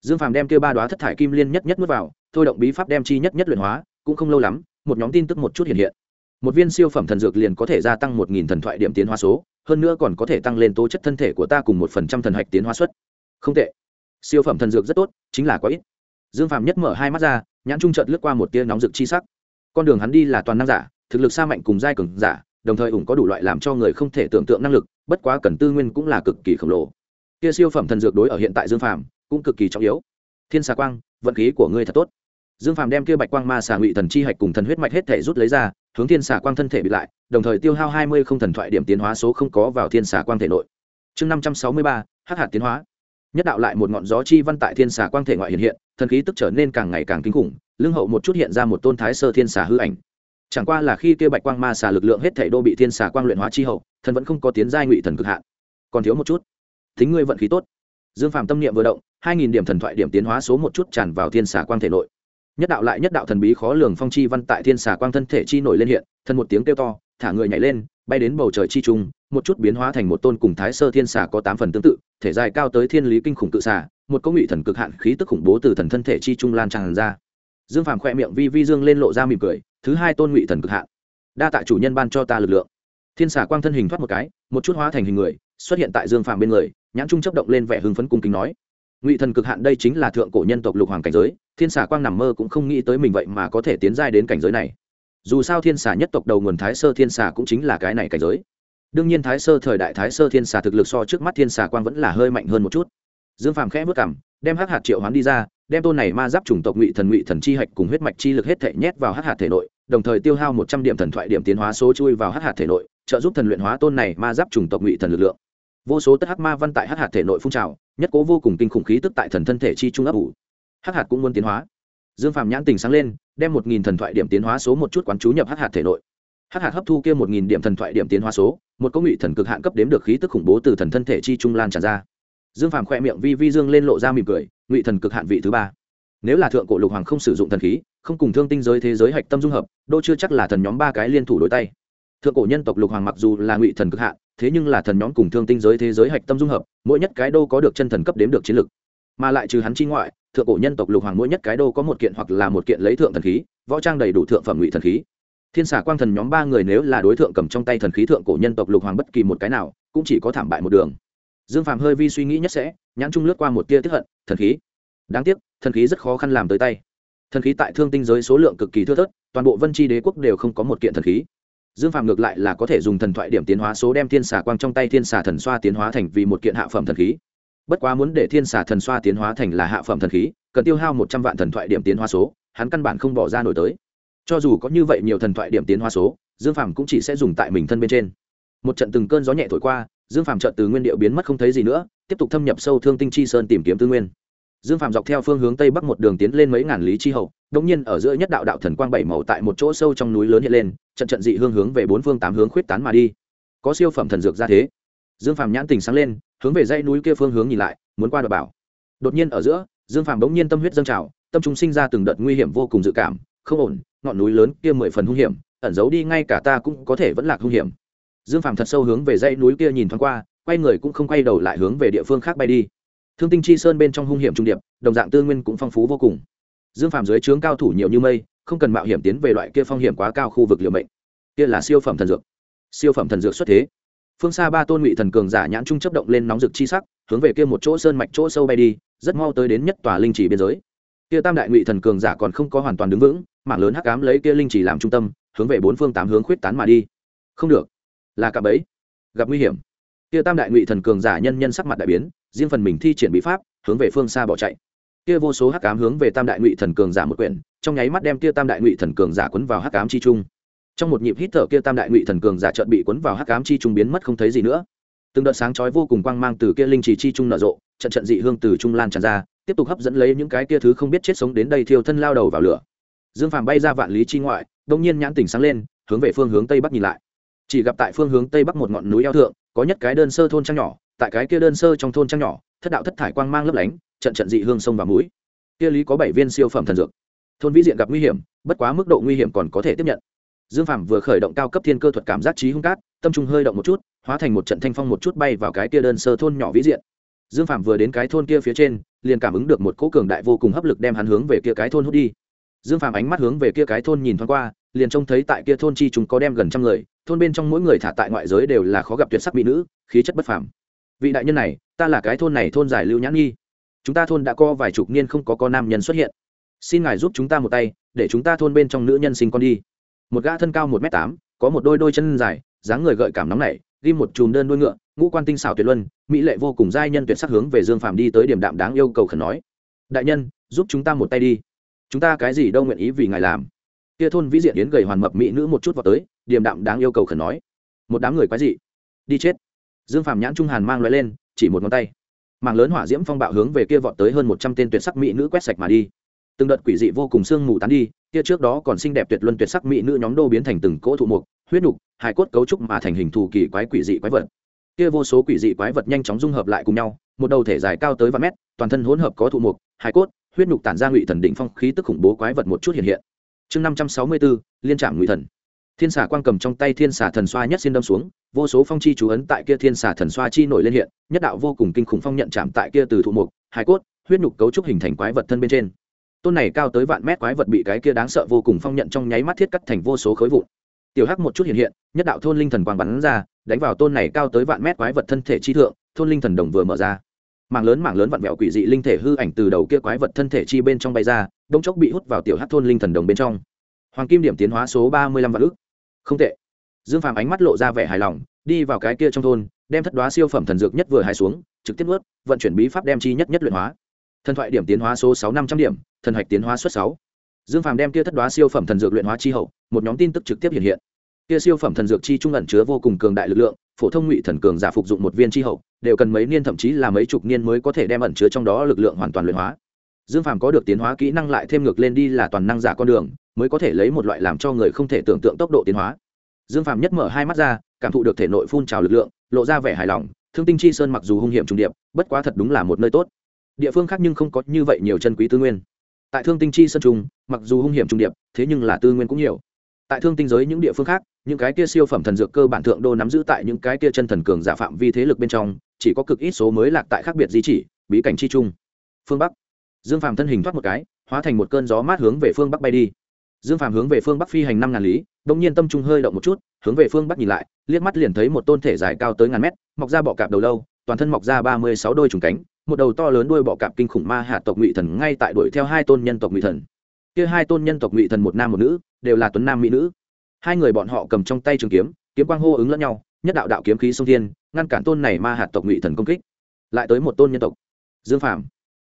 Dương phàm đem kia ba đoá thất thải kim liên nhất nhất n vào, thôi động bí pháp đem chi nhất nhất luyện hóa, cũng không lâu lắm, một nhóm tin tức một chút hiện hiện một viên siêu phẩm thần dược liền có thể gia tăng một nghìn thần thoại điểm tiến hóa số, hơn nữa còn có thể tăng lên tố chất thân thể của ta cùng một phần trăm thần hạch tiến hóa suất. Không tệ. Siêu phẩm thần dược rất tốt, chính là quá ít. Dương Phạm nhất mở hai mắt ra, nhãn trung trợt lướt qua một tia nóng rực chi sắc. Con đường hắn đi là toàn năng giả, thực lực xa mạnh cùng giai cường giả, đồng thời ủng có đủ loại làm cho người không thể tưởng tượng năng lực, bất quá cần tư nguyên cũng là cực kỳ khổng lồ. Kia siêu phẩm thần dược đối ở hiện tại dương Phạm cũng cực kỳ trọng yếu. Thiên xà quang, vận khí của ngươi thật tốt dương phàm đem kia bạch quang ma xà ngụy thần chi hạch cùng thần huyết mạch hết thể rút lấy ra, hướng thiên xà quang thân thể bị lại, đồng thời tiêu hao hai mươi không thần thoại điểm tiến hóa số không có vào thiên xà quang thể nội. Chương năm trăm sáu mươi ba, hắc hạt tiến hóa. Nhất đạo lại một ngọn gió chi văn tại thiên xà quang thể ngoại hiện hiện, thần khí tức trở nên càng ngày càng kinh khủng lương hậu một chút hiện ra một tôn thái sơ thiên xà hư ảnh. Chẳng qua là khi kia bạch quang ma xà lực lượng hết thể đô bị thiên xà quang luyện hóa chi hậu, thần vẫn không có tiến giai ngụy thần cực hạn. Còn thiếu một chút. Thính ngươi vận khí tốt. Dương phàm tâm niệm vừa động, hai nghìn điểm thần thoại điểm tiến hóa số một chút tràn vào thiên xà quang thể nội nhất đạo lại nhất đạo thần bí khó lường phong chi văn tại thiên xà quang thân thể chi nổi lên hiện, thân một tiếng kêu to, thả người nhảy lên, bay đến bầu trời chi trung, một chút biến hóa thành một tôn cùng thái sơ thiên xà có tám phần tương tự, thể dài cao tới thiên lý kinh khủng tự xà, một công nghị thần cực hạn khí tức khủng bố từ thần thân thể chi trung lan tràn ra. Dương phàm khỏe miệng vi vi dương lên lộ ra mỉm cười, thứ hai tôn ngụy thần cực hạn. Đa tạ chủ nhân ban cho ta lực lượng. Thiên xà quang thân hình thoát một cái, một chút hóa thành hình người, xuất hiện tại dương phàm bên người, nhãn trung chấp động lên vẻ hưng phấn cung kính nói ngụy thần cực hạn đây chính là thượng cổ nhân tộc lục hoàng cảnh giới, thiên xà quang nằm mơ cũng không nghĩ tới mình vậy mà có thể tiến giai đến cảnh giới này. Dù sao thiên xà nhất tộc đầu nguồn thái sơ thiên xà cũng chính là cái này cảnh giới. Đương nhiên thái sơ thời đại thái sơ thiên xà thực lực so trước mắt thiên xà quang vẫn là hơi mạnh hơn một chút. Dương phàm khẽ vất cảm đem hắc hạt triệu hoán đi ra, đem tôn này ma giáp chủng tộc ngụy thần ngụy thần chi hạch cùng huyết mạch chi lực hết thể nhét vào hắc hạt thể nội, đồng thời tiêu hao một trăm điểm thần thoại điểm tiến hóa số chui vào hắc hạt thể nội, trợ giúp thần luyện hóa tôn này ma giáp chủng tộc ngụy thần lực lượng vô số tất hắc ma văn tại hắc hạt thể nội phun trào, nhất cố vô cùng kinh khủng khí tức tại thần thân thể chi trung ấp ủ. Hắc hạt cũng muốn tiến hóa. Dương phạm nhãn tình sáng lên, đem một nghìn thần thoại điểm tiến hóa số một chút quán chú nhập hắc hạt thể nội. Hắc hạt hấp thu kia một nghìn điểm thần thoại điểm tiến hóa số, một công ngụy thần cực hạn cấp đếm được khí tức khủng bố từ thần thân thể chi trung lan tràn ra. Dương phàm khoe miệng vi vi dương lên lộ ra mỉm cười, ngụy thần cực hạn vị thứ ba. Nếu là thượng cổ lục hoàng không sử dụng thần khí, không cùng thương tinh giới thế giới hạch tâm dung hợp, đô chưa chắc là thần nhóm ba cái liên thủ đối tay thượng cổ nhân tộc lục hoàng mặc dù là ngụy thần cực hạn, thế nhưng là thần nhóm cùng thương tinh giới thế giới hạch tâm dung hợp, mỗi nhất cái đô có được chân thần cấp đếm được chiến lực. Mà lại trừ hắn chi ngoại, thượng cổ nhân tộc lục hoàng mỗi nhất cái đô có một kiện hoặc là một kiện lấy thượng thần khí, võ trang đầy đủ thượng phẩm ngụy thần khí. Thiên xả quang thần nhóm ba người nếu là đối tượng cầm trong tay thần khí thượng cổ nhân tộc lục hoàng bất kỳ một cái nào, cũng chỉ có thảm bại một đường. Dương phàm hơi vi suy nghĩ nhất sẽ, nhãn trung lướt qua một tia tiếp hận, thần khí. Đáng tiếc, thần khí rất khó khăn làm tới tay. Thần khí tại thương tinh giới số lượng cực kỳ thưa thớt, toàn bộ vân tri đế quốc đều không có một kiện thần khí dương Phạm ngược lại là có thể dùng thần thoại điểm tiến hóa số đem thiên xà quang trong tay thiên xà thần xoa tiến hóa thành vì một kiện hạ phẩm thần khí. Bất quá muốn để thiên xà thần xoa tiến hóa thành là hạ phẩm thần khí, cần tiêu hao một trăm vạn thần thoại điểm tiến hóa số, hắn căn bản không bỏ ra nổi tới. Cho dù có như vậy nhiều thần thoại điểm tiến hóa số, dương Phạm cũng chỉ sẽ dùng tại mình thân bên trên. Một trận từng cơn gió nhẹ thổi qua, dương Phạm trợt từ nguyên điệu biến mất không thấy gì nữa, tiếp tục thâm nhập sâu thương tinh chi sơn tìm kiếm tư nguyên. Dương Phạm dọc theo phương hướng tây bắc một đường tiến lên mấy ngàn lý chi hậu đông nhiên ở giữa nhất đạo đạo thần quang bảy màu tại một chỗ sâu trong núi lớn hiện lên, trận trận dị hương hướng về bốn phương tám hướng khuyết tán mà đi. Có siêu phẩm thần dược ra thế. Dương phàm nhãn tình sáng lên, hướng về dãy núi kia phương hướng nhìn lại, muốn qua đ bảo. Đột nhiên ở giữa, dương phàm bỗng nhiên tâm huyết dâng trào, tâm trung sinh ra từng đợt nguy hiểm vô cùng dự cảm, không ổn, ngọn núi lớn kia mười phần hung hiểm, ẩn giấu đi ngay cả ta cũng có thể vẫn lạc hung hiểm. Dương phàm thật sâu hướng về dãy núi kia nhìn thoáng qua, quay người cũng không quay đầu lại hướng về địa phương khác bay đi. Thương tinh chi sơn bên trong hung hiểm trung điệp, đồng dạng tư nguyên cũng phong phú vô cùng dương phàm dưới trướng cao thủ nhiều như mây, không cần mạo hiểm tiến về loại kia phong hiểm quá cao khu vực liều mệnh. Kia là siêu phẩm thần dược. Siêu phẩm thần dược xuất thế. Phương xa ba tôn ngụy thần cường giả nhãn trung chấp động lên nóng rực chi sắc, hướng về kia một chỗ sơn mạch chỗ sâu bay đi, rất mau tới đến nhất tòa linh chỉ biên giới. Kia tam đại ngụy thần cường giả còn không có hoàn toàn đứng vững, mảng lớn hắc cám lấy kia linh chỉ làm trung tâm, hướng về bốn phương tám hướng khuyết tán mà đi. Không được, là cả bấy gặp nguy hiểm. Kia tam đại ngụy thần cường giả nhân nhân sắc mặt đại biến, riêng phần mình thi triển bí pháp, hướng về phương xa bỏ chạy kia vô số hắc ám hướng về tam đại ngụy thần cường giả một quyển, trong nháy mắt đem kia tam đại ngụy thần cường giả quấn vào hắc ám chi trung. Trong một nhịp hít thở kia tam đại ngụy thần cường giả chợt bị quấn vào hắc ám chi trung biến mất không thấy gì nữa. Từng đợt sáng chói vô cùng quang mang từ kia linh trì chi trung nở rộ, trận trận dị hương từ trung lan tràn ra, tiếp tục hấp dẫn lấy những cái kia thứ không biết chết sống đến đây thiêu thân lao đầu vào lửa. Dương phàm bay ra vạn lý chi ngoại, đông nhiên nhãn tỉnh sáng lên, hướng về phương hướng tây bắc nhìn lại. Chỉ gặp tại phương hướng tây bắc một ngọn núi eo thượng, có nhất cái đơn sơ thôn trang nhỏ, tại cái kia đơn sơ trong thôn trang nhỏ, thất đạo thất thải quang mang lấp lánh trận trận dị hương sông và mũi. Kia lý có bảy viên siêu phẩm thần dược. Thôn vĩ diện gặp nguy hiểm, bất quá mức độ nguy hiểm còn có thể tiếp nhận. Dương phạm vừa khởi động cao cấp thiên cơ thuật cảm giác trí hung cát, tâm trung hơi động một chút, hóa thành một trận thanh phong một chút bay vào cái kia đơn sơ thôn nhỏ vĩ diện. Dương phạm vừa đến cái thôn kia phía trên, liền cảm ứng được một cỗ cường đại vô cùng hấp lực đem hắn hướng về kia cái thôn hút đi. Dương phạm ánh mắt hướng về kia cái thôn nhìn thoáng qua, liền trông thấy tại kia thôn chi chúng có đem gần trăm người, thôn bên trong mỗi người thả tại ngoại giới đều là khó gặp tuyệt sắc mỹ nữ, khí chất bất phàm. Vị đại nhân này, ta là cái thôn này thôn giải lưu nhãn nghi chúng ta thôn đã có vài chục niên không có con nam nhân xuất hiện. Xin ngài giúp chúng ta một tay, để chúng ta thôn bên trong nữ nhân sinh con đi. Một gã thân cao một m tám, có một đôi đôi chân dài, dáng người gợi cảm nóng nảy ghi một chùm đơn đuôi ngựa, ngũ quan tinh xảo tuyệt luân, mỹ lệ vô cùng giai nhân tuyệt sắc hướng về dương phạm đi tới điểm đạm đáng yêu cầu khẩn nói. Đại nhân, giúp chúng ta một tay đi. Chúng ta cái gì đâu nguyện ý vì ngài làm. Kia thôn vĩ diện yến gầy hoàn mập mỹ nữ một chút vào tới, điểm đạm đáng yêu cầu khẩn nói. Một đám người quái dị. Đi chết. Dương phạm nhãn trung hàn mang loại lên, chỉ một ngón tay mảng lớn hỏa diễm phong bạo hướng về kia vọt tới hơn một trăm tên tuyệt sắc mỹ nữ quét sạch mà đi. Từng đợt quỷ dị vô cùng sương mù tán đi, kia trước đó còn xinh đẹp tuyệt luân tuyệt sắc mỹ nữ nhóm đô biến thành từng cỗ thụ mục, huyết nục, hài cốt cấu trúc mà thành hình thù kỳ quái quỷ dị quái vật. Kia vô số quỷ dị quái vật nhanh chóng dung hợp lại cùng nhau, một đầu thể dài cao tới vài mét, toàn thân hỗn hợp có thụ mục, hài cốt, huyết nục tản ra ngụy thần đỉnh phong khí tức khủng bố quái vật một chút hiện hiện. Chương năm trăm sáu mươi bốn, liên trạm ngụy thần thiên xà quang cầm trong tay thiên xà thần xoa nhất xin đâm xuống, vô số phong chi chú ấn tại kia thiên xà thần xoa chi nổi lên hiện, nhất đạo vô cùng kinh khủng phong nhận chạm tại kia từ thụ mục, hải cốt, huyết nhục cấu trúc hình thành quái vật thân bên trên. Tôn này cao tới vạn mét quái vật bị cái kia đáng sợ vô cùng phong nhận trong nháy mắt thiết cắt thành vô số khối vụn. Tiểu hắc một chút hiện hiện, nhất đạo thôn linh thần quang bắn ra, đánh vào tôn này cao tới vạn mét quái vật thân thể chi thượng, thôn linh thần đồng vừa mở ra. Mảng lớn mảng lớn vặn vẹo quỷ dị linh thể hư ảnh từ đầu kia quái vật thân thể chi bên trong bay ra, đông chốc bị hút vào tiểu hắc thôn linh thần đồng bên trong hoàng kim điểm tiến hóa số ba mươi lăm vạn ước không tệ. Dương phàm ánh mắt lộ ra vẻ hài lòng, đi vào cái kia trong thôn, đem thất đoá siêu phẩm thần dược nhất vừa hài xuống, trực tiếp ướt vận chuyển bí pháp đem chi nhất nhất luyện hóa. Thần thoại điểm tiến hóa số sáu năm trăm điểm, thần hạch tiến hóa suất sáu. Dương phàm đem kia thất đoá siêu phẩm thần dược luyện hóa chi hậu, một nhóm tin tức trực tiếp hiện hiện. Kia siêu phẩm thần dược chi trung ẩn chứa vô cùng cường đại lực lượng, phổ thông ngụy thần cường giả phục dụng một viên chi hậu, đều cần mấy niên thậm chí là mấy chục niên mới có thể đem ẩn chứa trong đó lực lượng hoàn toàn luyện hóa. Dương phàm có được tiến hóa kỹ năng lại thêm ngược lên đi là toàn năng giả con đường mới có thể lấy một loại làm cho người không thể tưởng tượng tốc độ tiến hóa. Dương phàm nhất mở hai mắt ra, cảm thụ được thể nội phun trào lực lượng, lộ ra vẻ hài lòng, thương tinh chi sơn mặc dù hung hiểm trùng điệp, bất quá thật đúng là một nơi tốt. Địa phương khác nhưng không có như vậy nhiều chân quý tư nguyên. Tại thương tinh chi sơn trung, mặc dù hung hiểm trùng điệp, thế nhưng là tư nguyên cũng nhiều. Tại thương tinh giới những địa phương khác, những cái kia siêu phẩm thần dược cơ bản thượng đô nắm giữ tại những cái kia chân thần cường giả phạm vi thế lực bên trong, chỉ có cực ít số mới lạc tại khác biệt di chỉ, bí cảnh chi trung. Phương bắc. Dương phàm thân hình thoát một cái, hóa thành một cơn gió mát hướng về phương bắc bay đi dương phàm hướng về phương bắc phi hành năm ngàn lý đ ỗ n g nhiên tâm trung hơi động một chút, hướng về phương bắc nhìn lại, liếc mắt liền thấy một tôn thể dài cao tới ngàn mét, mọc ra bọ cạp đầu lâu, toàn thân mọc ra ba mươi sáu đôi trùng cánh, một đầu to lớn đuôi bọ cạp kinh khủng ma hạ tộc ngụy thần ngay tại đuổi theo hai tôn nhân tộc ngụy thần. Kia hai tôn nhân tộc ngụy thần một nam một nữ, đều là tuấn nam mỹ nữ. Hai người bọn họ cầm trong tay trường kiếm kiếm quang hô ứng lẫn nhau, nhất đạo đạo kiếm khí sông thiên, ngăn cản tôn này ma hạt tộc ngụy thần công kích. Lại tới một tôn nhân tộc. Dương phàm,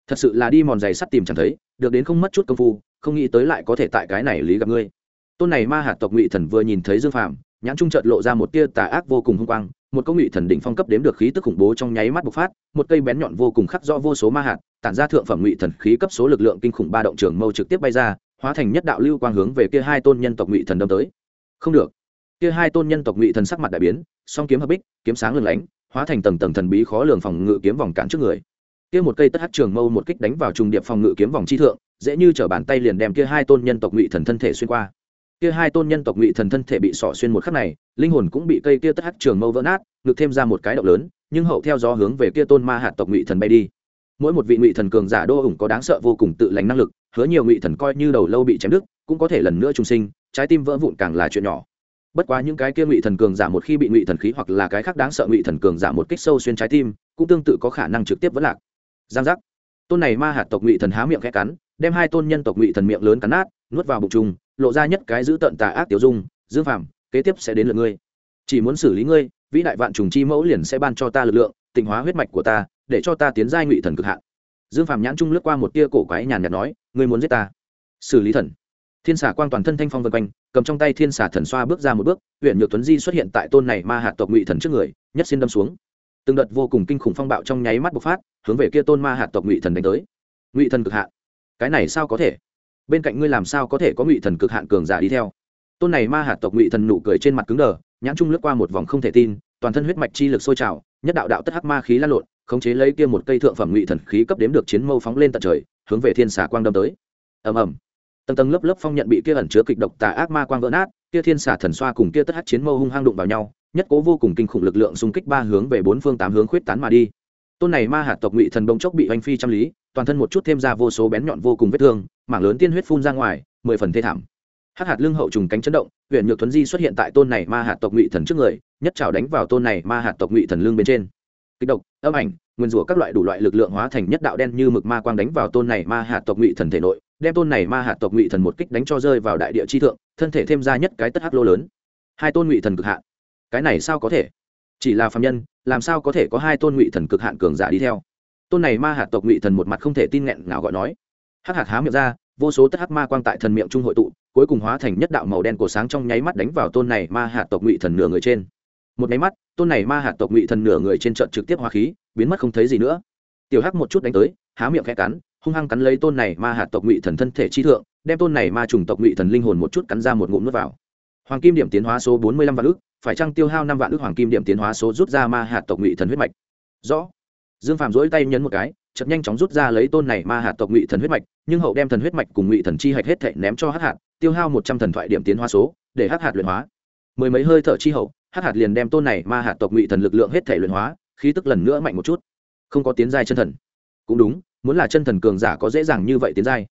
thật sự là đi mòn giày sắt tìm chẳng thấy, được đến không mất chút công phu không nghĩ tới lại có thể tại cái này lý gặp ngươi. Tôn này ma hạt tộc ngụy thần vừa nhìn thấy dương phàm, nhãn trung trợt lộ ra một tia tà ác vô cùng hung quang, một công ngụy thần đỉnh phong cấp đếm được khí tức khủng bố trong nháy mắt bộc phát, một cây bén nhọn vô cùng khắc rõ vô số ma hạt, tản ra thượng phẩm ngụy thần khí cấp số lực lượng kinh khủng ba động trường mâu trực tiếp bay ra, hóa thành nhất đạo lưu quang hướng về kia hai tôn nhân tộc ngụy thần đâm tới. Không được. Kia hai tôn nhân tộc ngụy thần sắc mặt đại biến, song kiếm hợp bích, kiếm sáng lừng lánh, hóa thành tầng tầng thần bí khó lường phòng ngự kiếm vòng cản trước người. Kia một cây tất hát trường mâu một kích đánh vào trùng điệp phòng ngự kiếm vòng chi thượng dễ như chở bàn tay liền đem kia hai tôn nhân tộc ngụy thần thân thể xuyên qua. Kia hai tôn nhân tộc ngụy thần thân thể bị sọ xuyên một khắc này, linh hồn cũng bị cây kia tất hắc trường mâu vỡ nát ngược thêm ra một cái động lớn, nhưng hậu theo gió hướng về kia tôn ma hạt tộc ngụy thần bay đi. Mỗi một vị ngụy thần cường giả đô ủng có đáng sợ vô cùng tự lành năng lực, hứa nhiều ngụy thần coi như đầu lâu bị chém đứt, cũng có thể lần nữa trung sinh, trái tim vỡ vụn càng là chuyện nhỏ. Bất quá những cái kia ngụy thần cường giả một khi bị ngụy thần khí hoặc là cái khác đáng sợ ngụy thần cường giả một kích sâu xuyên trái tim, cũng tương tự có khả năng trực tiếp vẫn lạc. Giang giác. Tôn này ma hạt tộc ngụy thần há miệng khẽ cắn đem hai tôn nhân tộc ngụy thần miệng lớn cắn nát, nuốt vào bụng trùng lộ ra nhất cái giữ tận tà ác tiểu dung, dương phàm, kế tiếp sẽ đến lượt ngươi. Chỉ muốn xử lý ngươi, vĩ đại vạn trùng chi mẫu liền sẽ ban cho ta lực lượng, tịnh hóa huyết mạch của ta, để cho ta tiến giai ngụy thần cực hạn. Dương phàm nhãn trung lướt qua một tia cổ quái nhàn nhạt nói, ngươi muốn giết ta? Xử lý thần. Thiên xà quang toàn thân thanh phong vân quanh, cầm trong tay thiên xà thần xoa bước ra một bước huyện nhược tuấn di xuất hiện tại tôn này ma hạt tộc ngụy thần trước người, nhất xin đâm xuống. Từng đợt vô cùng kinh khủng phong bạo trong nháy mắt bộc phát, hướng về kia tôn ma hạt tộc ngụy thần đánh tới. Ngụy thần cực hạn cái này sao có thể? Bên cạnh ngươi làm sao có thể có ngụy thần cực hạn cường giả đi theo? Tôn này ma hạt tộc ngụy thần nụ cười trên mặt cứng đờ, nhãn trung lướt qua một vòng không thể tin, toàn thân huyết mạch chi lực sôi trào, nhất đạo đạo tất hắc ma khí lan lộn, khống chế lấy kia một cây thượng phẩm ngụy thần khí cấp đếm được chiến mâu phóng lên tận trời, hướng về thiên xà quang đâm tới. Ầm ầm. Tầng tầng lớp lớp phong nhận bị kia ẩn chứa kịch độc tà ác ma quang vỡ nát, kia thiên xà thần xoa cùng kia tất hắc chiến mâu hung hăng đụng vào nhau, nhất cố vô cùng kinh khủng lực lượng xung kích ba hướng về bốn phương tám hướng khuyết tán mà đi. Tôn này ma hạt tộc ngụy thần bông chốc bị oanh phi trăm lý toàn thân một chút thêm ra vô số bén nhọn vô cùng vết thương, mảng lớn tiên huyết phun ra ngoài, mười phần thê thảm. Hắc hạt lưng hậu trùng cánh chấn động huyện nhược thuấn di xuất hiện tại tôn này ma hạt tộc ngụy thần trước người, nhất trào đánh vào tôn này ma hạt tộc ngụy thần lưng bên trên. Kịch độc, âm ảnh, nguyên rủa các loại đủ loại lực lượng hóa thành nhất đạo đen như mực ma quang đánh vào tôn này ma hạt tộc ngụy thần thể nội, đem tôn này ma hạt tộc ngụy thần một kích đánh cho rơi vào đại địa chi thượng, thân thể thêm ra nhất cái tất hắc lô lớn. Hai tôn ngụy thần cực hạn. Cái này sao có thể? Chỉ là phạm nhân, làm sao có thể có hai tôn ngụy thần cực hạn cường giả đi theo? Tôn này ma hạt tộc ngụy thần một mặt không thể tin nghẹn ngào gọi nói. Hắc hạt há miệng ra, vô số tất hắc ma quang tại thần miệng trung hội tụ, cuối cùng hóa thành nhất đạo màu đen cổ sáng trong nháy mắt đánh vào tôn này ma hạt tộc ngụy thần nửa người trên. Một nháy mắt, tôn này ma hạt tộc ngụy thần nửa người trên trận trực tiếp hóa khí, biến mất không thấy gì nữa. Tiểu hắc một chút đánh tới, há miệng khẽ cắn, hung hăng cắn lấy tôn này ma hạt tộc ngụy thần thân thể chi thượng, đem tôn này ma trùng tộc ngụy thần linh hồn một chút cắn ra một ngụm nước vào. Hoàng kim điểm tiến hóa số bốn mươi lăm vạn ước phải chăng tiêu hao năm vạn ước hoàng kim điểm tiến hóa số rút ra ma hạt tộc ngụy thần huyết mạch? Rõ dương phạm dỗi tay nhấn một cái chật nhanh chóng rút ra lấy tôn này ma hạt tộc ngụy thần huyết mạch, nhưng hậu đem thần huyết mạch cùng ngụy thần chi hạch hết thể ném cho hắc hạt, tiêu hao một trăm thần thoại điểm tiến hóa số, để hắc hạt luyện hóa. Mười mấy hơi thở chi hậu, hắc hạt liền đem tôn này ma hạt tộc ngụy thần lực lượng hết thể luyện hóa, khí tức lần nữa mạnh một chút. Không có tiến giai chân thần. Cũng đúng, muốn là chân thần cường giả có dễ dàng như vậy tiến giai.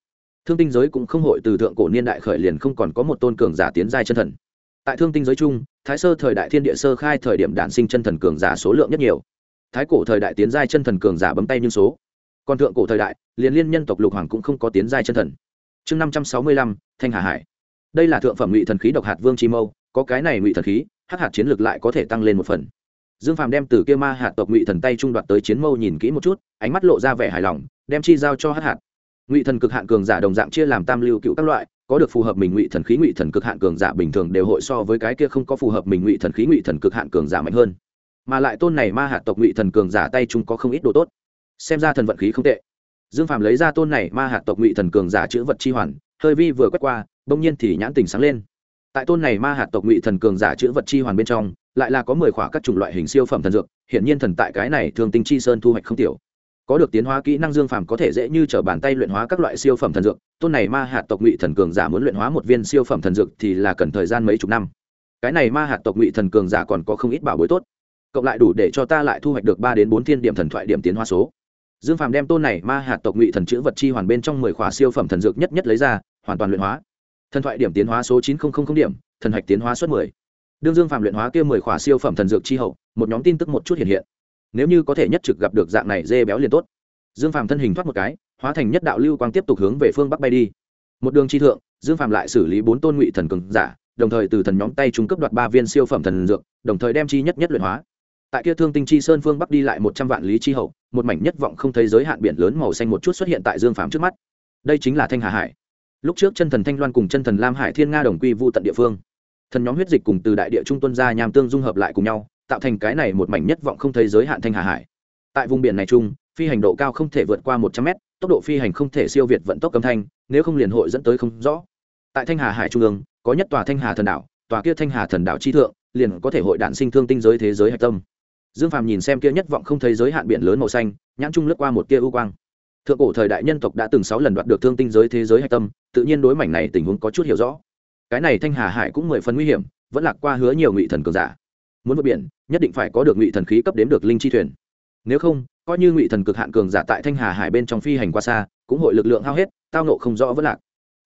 Thương tinh giới cũng không hội từ thượng cổ niên đại khởi liền không còn có một tôn cường giả tiến giai chân thần. Tại thương tinh giới chung, thái sơ thời đại thiên địa sơ khai thời điểm đản sinh chân thần cường giả số lượng nhất nhiều thái cổ thời đại tiến giai chân thần cường giả bấm tay nhưng số. Còn thượng cổ thời đại, liền liên nhân tộc lục hoàng cũng không có tiến giai chân thần. Chương năm trăm sáu mươi lăm, thanh hà hải. Đây là thượng phẩm ngụy thần khí độc hạt vương chi mâu, có cái này ngụy thần khí, hắc hạt chiến lược lại có thể tăng lên một phần. Dương phàm đem từ kia ma hạt tộc ngụy thần tay trung đoạt tới chiến mâu nhìn kỹ một chút, ánh mắt lộ ra vẻ hài lòng, đem chi giao cho hắc hạt. Ngụy thần cực hạn cường giả đồng dạng chia làm tam lưu cựu các loại, có được phù hợp mình ngụy thần khí ngụy thần cực hạn cường giả bình thường đều hội so với cái kia không có phù hợp mình ngụy thần khí ngụy thần cực hạn cường giả mạnh hơn mà lại tôn này ma hạt tộc ngụy thần cường giả tay chúng có không ít đồ tốt. Xem ra thần vận khí không tệ. Dương phàm lấy ra tôn này ma hạt tộc ngụy thần cường giả chữ vật chi hoàn, hơi vi vừa quét qua, bỗng nhiên thì nhãn tình sáng lên. Tại tôn này ma hạt tộc ngụy thần cường giả chữ vật chi hoàn bên trong, lại là có mười khỏa các chủng loại hình siêu phẩm thần dược hiện nhiên thần tại cái này thường tinh chi sơn thu hoạch không tiểu. Có được tiến hóa kỹ năng dương phàm có thể dễ như t r ở bàn tay luyện hóa các loại siêu phẩm thần dược, tôn này ma hạt tộc ngụy thần cường giả muốn luyện hóa một viên siêu phẩm thần dược thì là cần thời gian mấy chục năm. Cái này ma hạt tộc ngụy thần cường giả còn có không ít bảo bối tốt cộng lại đủ để cho ta lại thu hoạch được ba đến bốn thiên điểm thần thoại điểm tiến hóa số. Dương phàm đem tôn này ma hạt tộc ngụy thần chữ vật chi hoàn bên trong mười khóa siêu phẩm thần dược nhất nhất lấy ra, hoàn toàn luyện hóa. Thần thoại điểm tiến hóa số chín nghìn điểm, thần hạch tiến hóa suất mười. Đương dương phàm luyện hóa kia mười khóa siêu phẩm thần dược chi hậu, một nhóm tin tức một chút hiện hiện. Nếu như có thể nhất trực gặp được dạng này dê béo liền tốt. Dương phàm thân hình thoát một cái, hóa thành nhất đạo lưu quang tiếp tục hướng về phương bắc bay đi. Một đường chi thượng, dương phàm lại xử lý bốn tôn ngụy thần cường giả, đồng thời từ thần nhóm tay trung cấp đoạt ba viên siêu phẩm thần dược, đồng thời đem chi nhất nhất luyện hóa tại kia thương tinh chi sơn phương bắc đi lại một trăm vạn lý chi hậu, một mảnh nhất vọng không thấy giới hạn biển lớn màu xanh một chút xuất hiện tại dương phàm trước mắt. Đây chính là thanh hà hải. Lúc trước chân thần thanh loan cùng chân thần lam hải thiên nga đồng quy vu tận địa phương. Thần nhóm huyết dịch cùng từ đại địa trung tuân ra nham tương dung hợp lại cùng nhau, tạo thành cái này một mảnh nhất vọng không thấy giới hạn thanh hà hải. Tại vùng biển này chung, phi hành độ cao không thể vượt qua một trăm mét, tốc độ phi hành không thể siêu việt vận tốc âm thanh, nếu không liền hội dẫn tới không rõ. Tại thanh hà hải trung ương, có nhất tòa thanh hà thần đảo, tòa kia thanh hà thần đảo chi thượng, liền có thể hội đạn sinh thương tinh giới thế giới hạch tâm dương phàm nhìn xem kia nhất vọng không thấy giới hạn biển lớn màu xanh, nhãn trung lướt qua một tia ưu quang. Thượng cổ thời đại nhân tộc đã từng sáu lần đoạt được thương tinh giới thế giới hạch tâm, tự nhiên đối mảnh này tình huống có chút hiểu rõ. Cái này thanh hà hải cũng mười phần nguy hiểm, vẫn lạc qua hứa nhiều ngụy thần cường giả. Muốn vượt biển, nhất định phải có được ngụy thần khí cấp đếm được linh chi thuyền. Nếu không, coi như ngụy thần cực hạn cường giả tại thanh hà hải bên trong phi hành qua xa, cũng hội lực lượng hao hết, tao nộ không rõ vẫn lạc.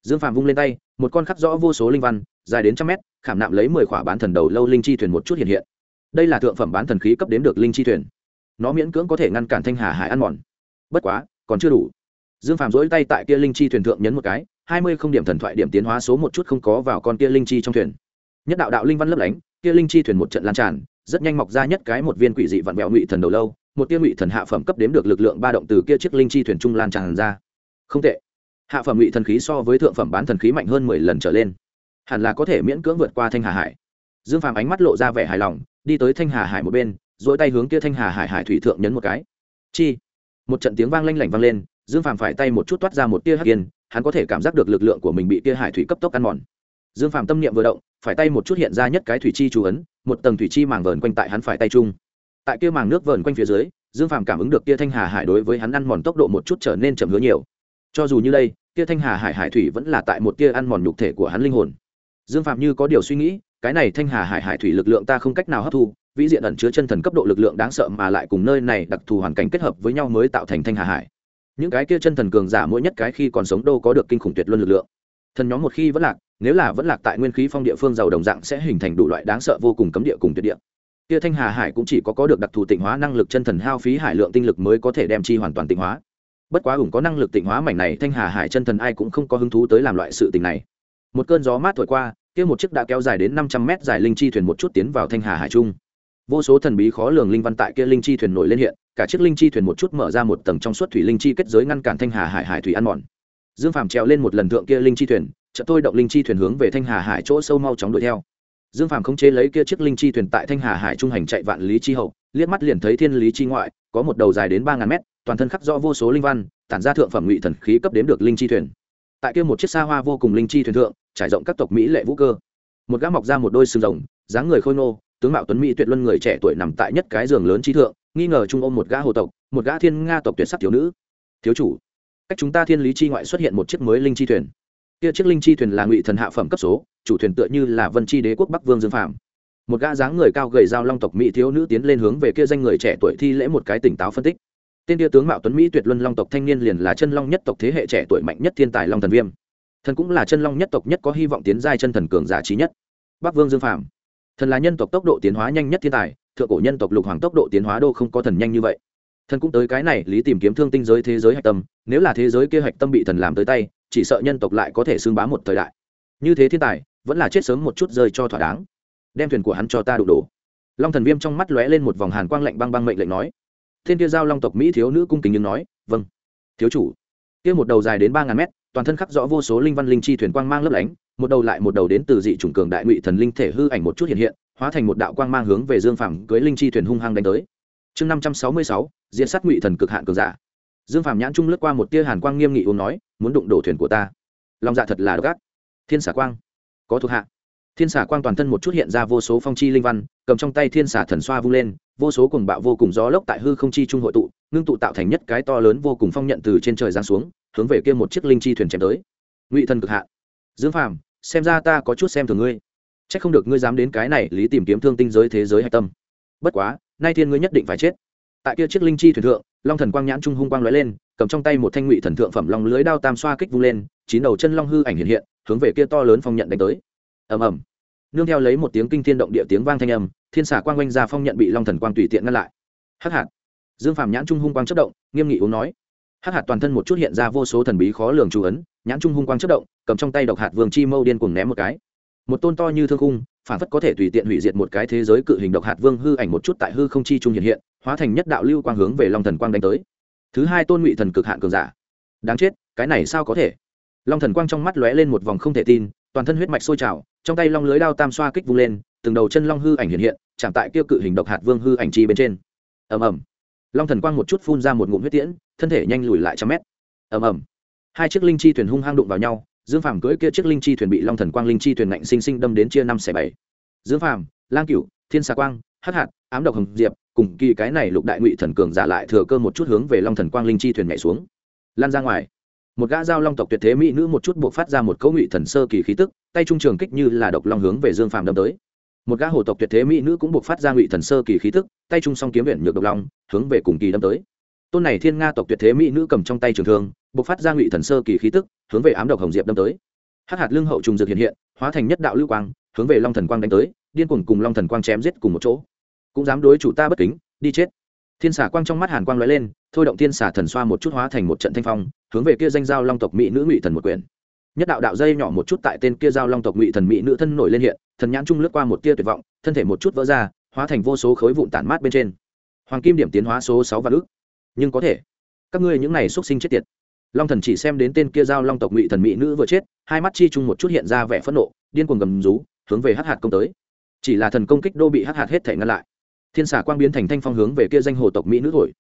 Dương phạm vung lên tay, một con khắc rõ vô số linh văn, dài đến trăm mét, khảm nạm lấy mười khỏa bán thần đầu lâu linh chi thuyền một chút hiện hiện đây là thượng phẩm bán thần khí cấp đếm được linh chi thuyền. Nó miễn cưỡng có thể ngăn cản thanh hà hải ăn mòn. Bất quá, còn chưa đủ. Dương phàm dỗi tay tại kia linh chi thuyền thượng nhấn một cái, hai mươi không điểm thần thoại điểm tiến hóa số một chút không có vào con kia linh chi trong thuyền. Nhất đạo đạo linh văn lấp lánh, kia linh chi thuyền một trận lan tràn, rất nhanh mọc ra nhất cái một viên quỷ dị vặn vẹo ngụy thần đầu lâu, một tia ngụy thần hạ phẩm cấp đếm được lực lượng ba động từ kia chiếc linh chi thuyền trung lan tràn ra. Không tệ. Hạ phẩm ngụy thần khí so với thượng phẩm bán thần khí mạnh hơn mười lần trở lên. Hẳn là có thể miễn cưỡng vượt qua thanh hà hải. Dương phàm ánh mắt lộ ra vẻ hài lòng đi tới thanh hà hải một bên dỗi tay hướng kia thanh hà hải hải thủy thượng nhấn một cái. Chi! Một trận tiếng vang lanh lảnh vang lên, dương phàm phải tay một chút toát ra một tia hắc yên, hắn có thể cảm giác được lực lượng của mình bị tia hải thủy cấp tốc ăn mòn. Dương phàm tâm niệm vừa động, phải tay một chút hiện ra nhất cái thủy chi chú ấn, một tầng thủy chi màng vờn quanh tại hắn phải tay chung. Tại kia màng nước vờn quanh phía dưới, dương phàm cảm ứng được kia thanh hà hải đối với hắn ăn mòn tốc độ một chút trở nên chậm hứa nhiều. Cho dù như đây, kia thanh hà hải hải thủy vẫn là tại một tia ăn mòn nhục thể của hắn linh hồn. Dương phạm như có điều suy nghĩ cái này thanh hà hải hải thủy lực lượng ta không cách nào hấp thu, vĩ diện ẩn chứa chân thần cấp độ lực lượng đáng sợ mà lại cùng nơi này đặc thù hoàn cảnh kết hợp với nhau mới tạo thành thanh hà hải. Những cái kia chân thần cường giả mỗi nhất cái khi còn sống đâu có được kinh khủng tuyệt luân lực lượng. Thần nhóm một khi vẫn lạc, nếu là vẫn lạc tại nguyên khí phong địa phương giàu đồng dạng sẽ hình thành đủ loại đáng sợ vô cùng cấm địa cùng tuyệt địa. Kia thanh hà hải cũng chỉ có có được đặc thù tịnh hóa năng lực chân thần hao phí hải lượng tinh lực mới có thể đem chi hoàn toàn tịnh hóa. Bất quá ủng có năng lực tịnh hóa mảnh này thanh hà hải chân thần ai cũng không có hứng thú tới làm loại sự tình này. Một cơn gió mát thổi qua kia một chiếc đã kéo dài đến năm trăm mét dài linh chi thuyền một chút tiến vào thanh hà hải trung. Vô số thần bí khó lường linh văn tại kia linh chi thuyền nổi lên hiện, cả chiếc linh chi thuyền một chút mở ra một tầng trong suốt thủy linh chi kết giới ngăn cản thanh hà hải hải thủy ăn mòn. Dương phàm trèo lên một lần thượng kia linh chi thuyền, chợt tôi động linh chi thuyền hướng về thanh hà hải chỗ sâu mau chóng đuổi theo. Dương phàm khống chế lấy kia chiếc linh chi thuyền tại thanh hà hải trung hành chạy vạn lý chi hậu, liếc mắt liền thấy thiên lý chi ngoại, có một đầu dài đến ba ngàn mét, toàn thân khắc rõ vô số linh văn, tản ra thượng phẩm ngụy thần khí cấp đếm được linh chi thuyền. Tại kia một chiếc xa hoa vô cùng linh chi thuyền thượng trải rộng các tộc mỹ lệ vũ cơ. Một gã mọc ra một đôi sừng rồng, dáng người khôi ngô, tướng mạo tuấn mỹ tuyệt luân người trẻ tuổi nằm tại nhất cái giường lớn trí thượng, nghi ngờ trung ôm một gã hồ tộc, một gã thiên nga tộc tuyệt sắc thiếu nữ. Thiếu chủ, cách chúng ta thiên lý chi ngoại xuất hiện một chiếc mới linh chi thuyền. Kia chiếc linh chi thuyền là ngụy thần hạ phẩm cấp số, chủ thuyền tựa như là vân chi đế quốc bắc vương dương phạm một gã dáng người cao gầy giao long tộc mỹ thiếu nữ tiến lên hướng về kia danh người trẻ tuổi thi lễ một cái tỉnh táo phân tích. Tên kia tướng mạo tuấn mỹ tuyệt luân long tộc thanh niên liền là chân long nhất tộc thế hệ trẻ tuổi mạnh nhất thiên tài long thần viêm thần cũng là chân long nhất tộc nhất có hy vọng tiến giai chân thần cường giả trí nhất. Bắc vương dương phạm thần là nhân tộc tốc độ tiến hóa nhanh nhất thiên tài, thượng cổ nhân tộc lục hoàng tốc độ tiến hóa đô không có thần nhanh như vậy. Thần cũng tới cái này lý tìm kiếm thương tinh giới thế giới hạch tâm, nếu là thế giới kia hạch tâm bị thần làm tới tay, chỉ sợ nhân tộc lại có thể xưng bá một thời đại. Như thế thiên tài, vẫn là chết sớm một chút rơi cho thỏa đáng. Đem thuyền của hắn cho ta đụng đổ. Long thần viêm trong mắt lóe lên một vòng hàn quang lạnh băng băng mệnh lệnh nói. Thiên kia giao long tộc mỹ thiếu nữ cung kính nhưng nói vâng thiếu chủ. Kia một đầu dài đến ba ngàn mét toàn thân khắc rõ vô số linh văn linh chi thuyền quang mang lấp lánh, một đầu lại một đầu đến từ dị chủng cường đại ngụy thần linh thể hư ảnh một chút hiện hiện, hóa thành một đạo quang mang hướng về dương phàm cưới linh chi thuyền hung hăng đánh tới. Chương năm trăm sáu mươi sáu diễn sát ngụy thần cực hạn cường giả. Dương phàm nhãn trung lướt qua một tia hàn quang nghiêm nghị uống nói, muốn đụng đổ thuyền của ta. Lòng dạ thật là gác thiên xả quang. Có thuộc hạ thiên xả quang toàn thân một chút hiện ra vô số phong chi linh văn, cầm trong tay thiên xả thần xoa vung lên, vô số cùng bạo vô cùng gió lốc tại hư không chi trung hội tụ, ngưng tụ tạo thành nhất cái to lớn vô cùng phong nhận từ trên trời giáng xuống, hướng về kia một chiếc linh chi thuyền chém tới. Ngụy thần cực hạ. Dương phàm, xem ra ta có chút xem thường ngươi. C h ắ c không được ngươi dám đến cái này lý tìm kiếm thương tinh giới thế giới hạch tâm. Bất quá, nay thiên ngươi nhất định phải chết. Tại kia chiếc linh chi thuyền thượng, long thần quang nhãn trung hung quang lóe lên, cầm trong tay một thanh ngụy thần thượng phẩm long lưới đao tam xoa kích vung lên, chín đầu chân long hư ảnh hiện hiện, hướng về kia to lớn phong nhận đánh tới ầm ầm. Nương theo lấy một tiếng kinh thiên động địa tiếng vang thanh âm, thiên xả quang oanh ra phong nhận bị long thần quang tùy tiện ngăn lại. Hắc hạt. Dương phàm nhãn trung hung quang chất động, nghiêm nghị uống nói. Hắc hạt toàn thân một chút hiện ra vô số thần bí khó lường chú ấn, nhãn trung hung quang chất động, cầm trong tay độc hạt vương chi mâu điên cuồng ném một cái. Một tôn to như thương khung, phản phất có thể tùy tiện hủy diệt một cái thế giới cự hình độc hạt vương hư ảnh một chút tại hư không chi trung hiện hiện, hóa thành nhất đạo lưu quang hướng về long thần quang đánh tới. Thứ hai tôn ngụy thần cực hạn cường giả. Đáng chết, cái này sao có thể? Long thần quang trong mắt lóe lên một vòng không thể tin toàn thân huyết mạch sôi trào, trong tay long lưới đao tam xoa kích vung lên, từng đầu chân long hư ảnh hiện hiện, chạm tại kia cự hình độc hạt vương hư ảnh chi bên trên. Ầm ầm. Long thần quang một chút phun ra một ngụm huyết tiễn, thân thể nhanh lùi lại trăm mét. Ầm ầm. Hai chiếc linh chi thuyền hung hăng đụng vào nhau, dương phàm cưỡi kia chiếc linh chi thuyền bị long thần quang linh chi thuyền ngạnh sinh sinh đâm đến chia năm xẻ bảy. Dương phàm, lang cửu, thiên xà quang, hắc hạt, ám độc hồng diệp, cùng kỳ cái này lục đại ngụy thần cường giả lại thừa cơ một chút hướng về long thần quang linh chi thuyền nhảy xuống. Lan ra ngoài một gã giao long tộc tuyệt thế mỹ nữ một chút buộc phát ra một câu ngụy thần sơ kỳ khí tức, tay trung trường kích như là độc long hướng về dương phàm đâm tới. Một gã hồ tộc tuyệt thế mỹ nữ cũng buộc phát ra ngụy thần sơ kỳ khí tức, tay trung song kiếm huyện nhược độc long, hướng về cùng kỳ đâm tới. Tôn này thiên nga tộc tuyệt thế mỹ nữ cầm trong tay trường thương, buộc phát ra ngụy thần sơ kỳ khí tức, hướng về ám độc hồng diệp đâm tới. Hắc hạt lương hậu trùng dược hiện hiện, hóa thành nhất đạo lưu quang, hướng về long thần quang đánh tới, điên cuồng cùng long thần quang chém giết cùng một chỗ. Cũng dám đối chủ ta bất kính, đi chết. Thiên xả quang trong mắt hàn quang lóe lên, thôi động thiên xả thần xoa một chút hóa thành một trận thanh phong hướng về kia danh giao long tộc mỹ nữ ngụy thần một quyền nhất đạo đạo dây nhỏ một chút tại tên kia giao long tộc ngụy thần mỹ nữ thân nổi lên hiện, thần nhãn trung lướt qua một tia tuyệt vọng, thân thể một chút vỡ ra, hóa thành vô số khối vụn tản mát bên trên. Hoàng kim điểm tiến hóa số sáu vạn ước nhưng có thể, các ngươi những này xuất sinh chết tiệt. Long thần chỉ xem đến tên kia giao long tộc ngụy thần mỹ nữ vừa chết, hai mắt chi chung một chút hiện ra vẻ phẫn nộ, điên cuồng gầm rú, hướng về hắc hạt công tới. Chỉ là thần công kích đô bị hắc hạt hết thể ngăn lại. Thiên xà quang biến thành thanh phong hướng về kia danh hồ tộc mỹ nữ thổi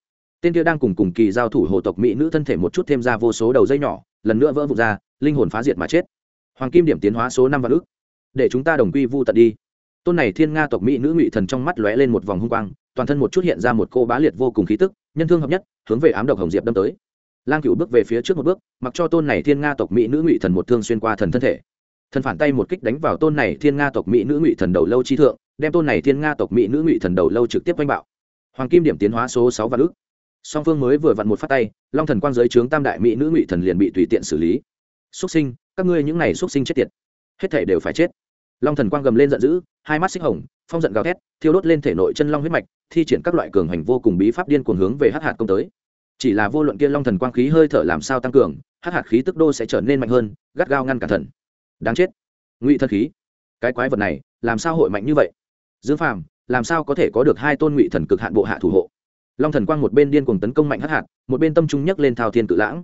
tên kia đang cùng cùng kỳ giao thủ hồ tộc mỹ nữ thân thể một chút thêm ra vô số đầu dây nhỏ, lần nữa vỡ vụt ra, linh hồn phá diệt mà chết. Hoàng kim điểm tiến hóa số năm vạn ước để chúng ta đồng quy vu tận đi. Tôn này thiên nga tộc mỹ nữ ngụy thần trong mắt lóe lên một vòng hung quang, toàn thân một chút hiện ra một cô bá liệt vô cùng khí tức, nhân thương hợp nhất, hướng về ám độc hồng diệp đâm tới. Lang cựu bước về phía trước một bước, mặc cho tôn này thiên nga tộc mỹ nữ ngụy thần một thương xuyên qua thần thân thể. Thần phản tay một kích đánh vào tôn này thiên nga tộc mỹ nữ ngụy thần đầu lâu chi thượng, đem tôn này thiên nga tộc mỹ nữ ngụy thần đầu lâu trực tiếp quanh bạo. Hoàng kim điểm tiến hóa số sáu vạn ước song phương mới vừa vặn một phát tay, long thần quang giới trướng tam đại mỹ nữ ngụy thần liền bị tùy tiện xử lý. Xuất sinh, các ngươi những này xuất sinh chết tiệt, hết thể đều phải chết. Long thần quang gầm lên giận dữ, hai mắt xích hồng, phong giận gào thét, thiêu đốt lên thể nội chân long huyết mạch, thi triển các loại cường hành vô cùng bí pháp điên cuồng hướng về hát hạt công tới. Chỉ là vô luận kia long thần quang khí hơi thở làm sao tăng cường hát hạt khí tức đô sẽ trở nên mạnh hơn, gắt gao ngăn cản thần. Đáng chết. Ngụy Thần khí. Cái quái vật này, làm sao hội mạnh như vậy? Dương phàm, làm sao có thể có được hai tôn ngụy thần cực hạn bộ hạ thủ hộ? Long thần quang một bên điên cuồng tấn công mạnh hắc hạt, một bên tâm trung nhấc lên thao thiên cự lãng.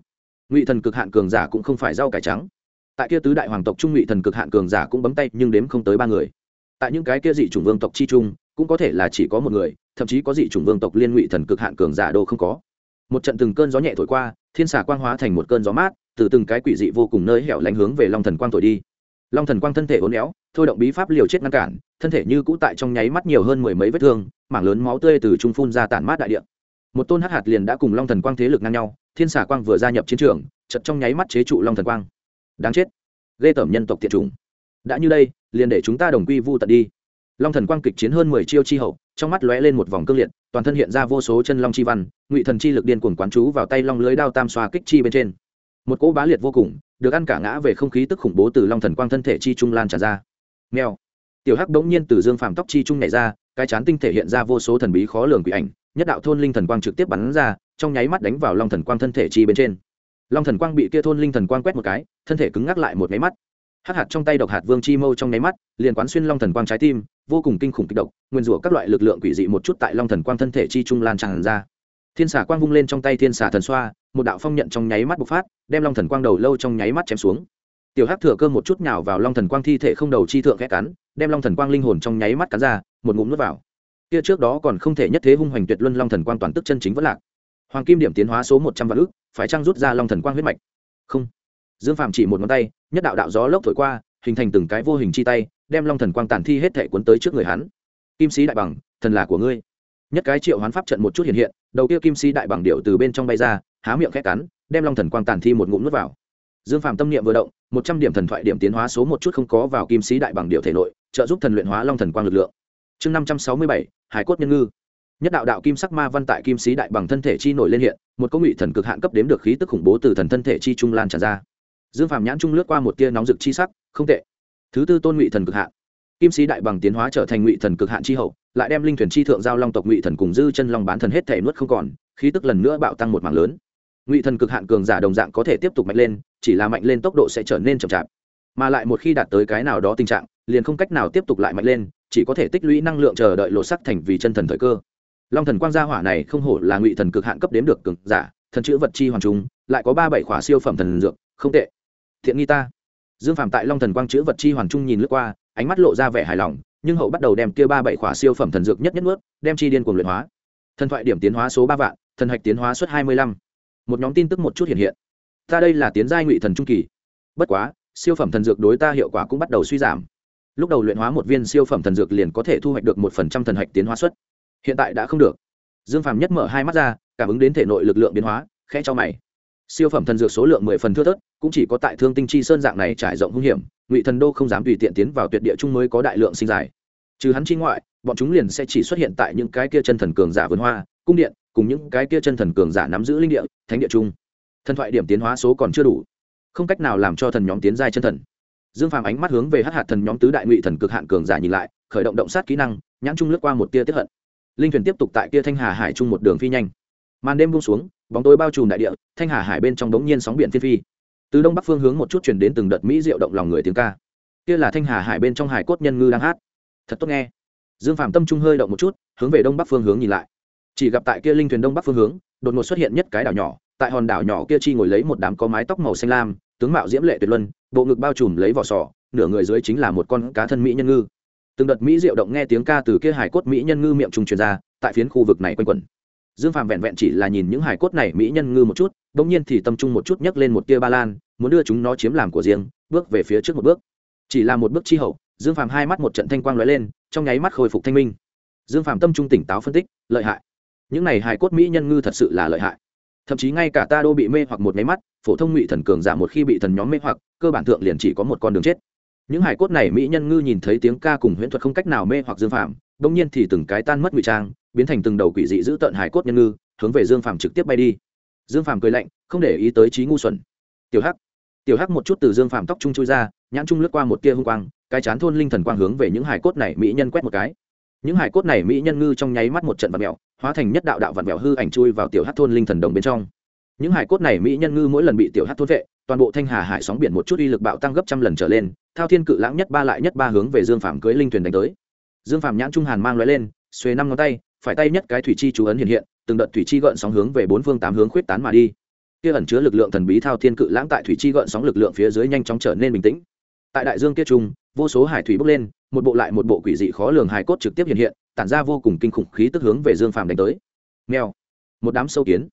Ngụy thần cực hạn cường giả cũng không phải rau cải trắng. Tại kia tứ đại hoàng tộc trung ngụy thần cực hạn cường giả cũng bấm tay, nhưng đếm không tới ba người. Tại những cái kia dị chủng vương tộc chi trung, cũng có thể là chỉ có một người, thậm chí có dị chủng vương tộc liên ngụy thần cực hạn cường giả đô không có. Một trận từng cơn gió nhẹ thổi qua, thiên xà quang hóa thành một cơn gió mát, từ từng cái quỷ dị vô cùng nơi hẻo lánh hướng về long thần quang thổi đi long thần quang thân thể uốn éo, thôi động bí pháp liều chết ngăn cản, thân thể như cũ tại trong nháy mắt nhiều hơn mười mấy vết thương, mảng lớn máu tươi từ trung phun ra tản mát đại địa. Một tôn hắc hạt liền đã cùng long thần quang thế lực ngang nhau, thiên xà quang vừa gia nhập chiến trường chật trong nháy mắt chế trụ long thần quang. Đáng chết. Ghê tởm nhân tộc tiệt chủng. Đã như đây, liền để chúng ta đồng quy vu tận đi. Long thần quang kịch chiến hơn mười chiêu chi hậu, trong mắt lóe lên một vòng cương liệt, toàn thân hiện ra vô số chân long chi văn, ngụy thần chi lực điên cuồng quán chú vào tay long lưới đao tam xoa kích chi bên trên một cỗ bá liệt vô cùng, được ăn cả ngã về không khí tức khủng bố từ long thần quang thân thể chi trung lan tràn ra. Mèo. Tiểu hắc bỗng nhiên từ dương phàm tóc chi trung nhảy ra, cái chán tinh thể hiện ra vô số thần bí khó lường quỷ ảnh, nhất đạo thôn linh thần quang trực tiếp bắn ra, trong nháy mắt đánh vào long thần quang thân thể chi bên trên. Long thần quang bị kia thôn linh thần quang quét một cái, thân thể cứng ngắc lại một nháy mắt. Hắc hạt trong tay độc hạt vương chi mâu trong nháy mắt, liền quán xuyên long thần quang trái tim, vô cùng kinh khủng kích độc, nguyên rủa các loại lực lượng quỷ dị một chút tại long thần quang thân thể chi trung lan tràn ra thiên xà quang vung lên trong tay thiên xà thần xoa, một đạo phong nhận trong nháy mắt bộc phát, đem long thần quang đầu lâu trong nháy mắt chém xuống. Tiểu hắc thừa cơ một chút nhào vào long thần quang thi thể không đầu chi thượng khẽ cắn, đem long thần quang linh hồn trong nháy mắt cắn ra, một ngụm nuốt vào. Kia trước đó còn không thể nhất thế hung hoành tuyệt luân long thần quang toàn tức chân chính vẫn lạc. Hoàng kim điểm tiến hóa số một trăm vạn ước phải trang rút ra long thần quang huyết mạch? Không. Dương phạm chỉ một ngón tay, nhất đạo đạo gió lốc thổi qua, hình thành từng cái vô hình chi tay, đem long thần quang tản thi hết thể cuốn tới trước người hắn. Kim sĩ đại bằng, thần là của ngươi nhất cái triệu hoán pháp trận một chút hiện hiện, đầu kia kim sĩ đại bằng điệu từ bên trong bay ra, há miệng khét cắn, đem long thần quang tàn thi một ngụm nuốt vào. Dương phạm tâm niệm vừa động, một trăm điểm thần thoại điểm tiến hóa số một chút không có vào kim sĩ đại bằng điệu thể nội, trợ giúp thần luyện hóa long thần quang lực lượng. Chương năm trăm sáu mươi bảy, hải cốt nhân ngư. Nhất đạo đạo kim sắc ma văn tại kim sĩ đại bằng thân thể chi nổi lên hiện, một công nghị thần cực hạn cấp đếm được khí tức khủng bố từ thần thân thể chi trung lan tràn ra. Dương phạm nhãn trung lướt qua một tia nóng rực chi sắc, không tệ. Thứ tư tôn ngụy thần cực hạn kim sĩ đại bằng tiến hóa trở thành ngụy thần cực hạn chi hậu, lại đem linh thuyền chi thượng giao long tộc ngụy thần cùng dư chân long bán thần hết thể nuốt không còn, khí tức lần nữa bạo tăng một mảng lớn. Ngụy thần cực hạn cường giả đồng dạng có thể tiếp tục mạnh lên, chỉ là mạnh lên tốc độ sẽ trở nên chậm chạp. Mà lại một khi đạt tới cái nào đó tình trạng, liền không cách nào tiếp tục lại mạnh lên, chỉ có thể tích lũy năng lượng chờ đợi lộ sắc thành vì chân thần thời cơ. Long thần quang gia hỏa này không hổ là ngụy thần cực hạn cấp đếm được cường giả, thần chữ vật chi hoàn trung, lại có ba bảy khỏa siêu phẩm thần dược, không tệ. Thiện nghi ta. Dương phạm tại long thần quang chữ vật chi hoàn trung nhìn lướt qua ánh mắt lộ ra vẻ hài lòng, nhưng hậu bắt đầu đem kia ba bảy khỏa siêu phẩm thần dược nhất nhất ướt đem chi điên cuồng luyện hóa. Thần thoại điểm tiến hóa số ba vạn, thần hạch tiến hóa suất hai mươi lăm. Một nhóm tin tức một chút hiện hiện. Ta đây là tiến giai ngụy thần trung kỳ. Bất quá, siêu phẩm thần dược đối ta hiệu quả cũng bắt đầu suy giảm. Lúc đầu luyện hóa một viên siêu phẩm thần dược liền có thể thu hoạch được một phần trăm thần hạch tiến hóa suất. Hiện tại đã không được. Dương phàm nhất mở hai mắt ra, cảm ứng đến thể nội lực lượng biến hóa, khẽ cho mày siêu phẩm thần dược số lượng mười phần thưa thớt, cũng chỉ có tại thương tinh chi sơn dạng này trải rộng hung hiểm, ngụy thần đô không dám tùy tiện tiến vào tuyệt địa chung mới có đại lượng sinh dài trừ hắn chi ngoại, bọn chúng liền sẽ chỉ xuất hiện tại những cái kia chân thần cường giả vườn hoa, cung điện, cùng những cái kia chân thần cường giả nắm giữ linh địa, thánh địa chung. Thần thoại điểm tiến hóa số còn chưa đủ, không cách nào làm cho thần nhóm tiến giai chân thần. Dương phàm ánh mắt hướng về hát hạt thần nhóm tứ đại ngụy thần cực hạn cường giả nhìn lại, khởi động động sát kỹ năng, nhãn trung lướt qua một tia tiếp hận. Linh thuyền tiếp tục tại kia thanh hà hải chung một đường phi nhanh màn đêm buông xuống, bóng tối bao trùm đại địa, thanh hà hải bên trong bỗng nhiên sóng biển phi phi. Từ đông bắc phương hướng một chút chuyển đến từng đợt mỹ diệu động lòng người tiếng ca. Kia là thanh hà hải bên trong hải cốt nhân ngư đang hát. Thật tốt nghe. Dương phạm tâm trung hơi động một chút, hướng về đông bắc phương hướng nhìn lại. Chỉ gặp tại kia linh thuyền đông bắc phương hướng, đột ngột xuất hiện nhất cái đảo nhỏ, tại hòn đảo nhỏ kia chi ngồi lấy một đám có mái tóc màu xanh lam, tướng mạo diễm lệ tuyệt luân, bộ ngực bao trùm lấy vỏ sò, nửa người dưới chính là một con cá thân mỹ nhân ngư. Từng đợt mỹ diệu động nghe tiếng ca từ kia hải cốt mỹ nhân ngư miệng trùng truyền ra, tại phiến khu vực này quanh quẩn dương Phàm vẹn vẹn chỉ là nhìn những hải cốt này mỹ nhân ngư một chút bỗng nhiên thì tâm trung một chút nhấc lên một tia ba lan muốn đưa chúng nó chiếm làm của riêng bước về phía trước một bước. Chỉ là một bước chi hậu dương Phàm hai mắt một trận thanh quang lóe lên trong nháy mắt khôi phục thanh minh. Dương Phàm tâm trung tỉnh táo phân tích lợi hại. Những này hải cốt mỹ nhân ngư thật sự là lợi hại. Thậm chí ngay cả ta đô bị mê hoặc một máy mắt phổ thông ngụy thần cường giả một khi bị thần nhóm mê hoặc cơ bản thượng liền chỉ có một con đường chết. Những hải cốt này mỹ nhân ngư nhìn thấy tiếng ca cùng huyễn thuật không cách nào mê hoặc dương Phàm, đông nhiên thì từng cái tan mất ngụy trang biến thành từng đầu quỷ dị giữ tận hải cốt nhân ngư, hướng về dương phàm trực tiếp bay đi. Dương phàm cười lạnh, không để ý tới trí ngu xuẩn. Tiểu hắc. Tiểu hắc một chút từ dương phàm tóc trung chui ra, nhãn trung lướt qua một tia hung quang, cái chán thôn linh thần quang hướng về những hải cốt này mỹ nhân quét một cái. Những hải cốt này mỹ nhân ngư trong nháy mắt một trận vặn mẹo hóa thành nhất đạo đạo vặn mẹo hư ảnh chui vào tiểu hắc thôn linh thần đồng bên trong. Những hải cốt này mỹ nhân ngư mỗi lần bị tiểu hắc thôn vệ, toàn bộ thanh hà hải sóng biển một chút uy lực bạo tăng gấp trăm lần trở lên, thao thiên cự lãng nhất ba lại nhất ba hướng về dương phàm cưới linh thuyền đánh tới. Dương phàm nhãn trung hàn mang loại lên, xuề năm ngón tay phải tay nhất cái thủy chi chú ấn hiện hiện, từng đợt thủy chi gợn sóng hướng về bốn phương tám hướng khuyết tán mà đi. Kia ẩn chứa lực lượng thần bí thao thiên cự lãng tại thủy chi gợn sóng lực lượng phía dưới nhanh chóng trở nên bình tĩnh. Tại đại dương kia trung, vô số hải thủy bốc lên, một bộ lại một bộ quỷ dị khó lường hải cốt trực tiếp hiện hiện, tản ra vô cùng kinh khủng khí tức hướng về dương phàm đánh tới. Mèo, một đám sâu kiến.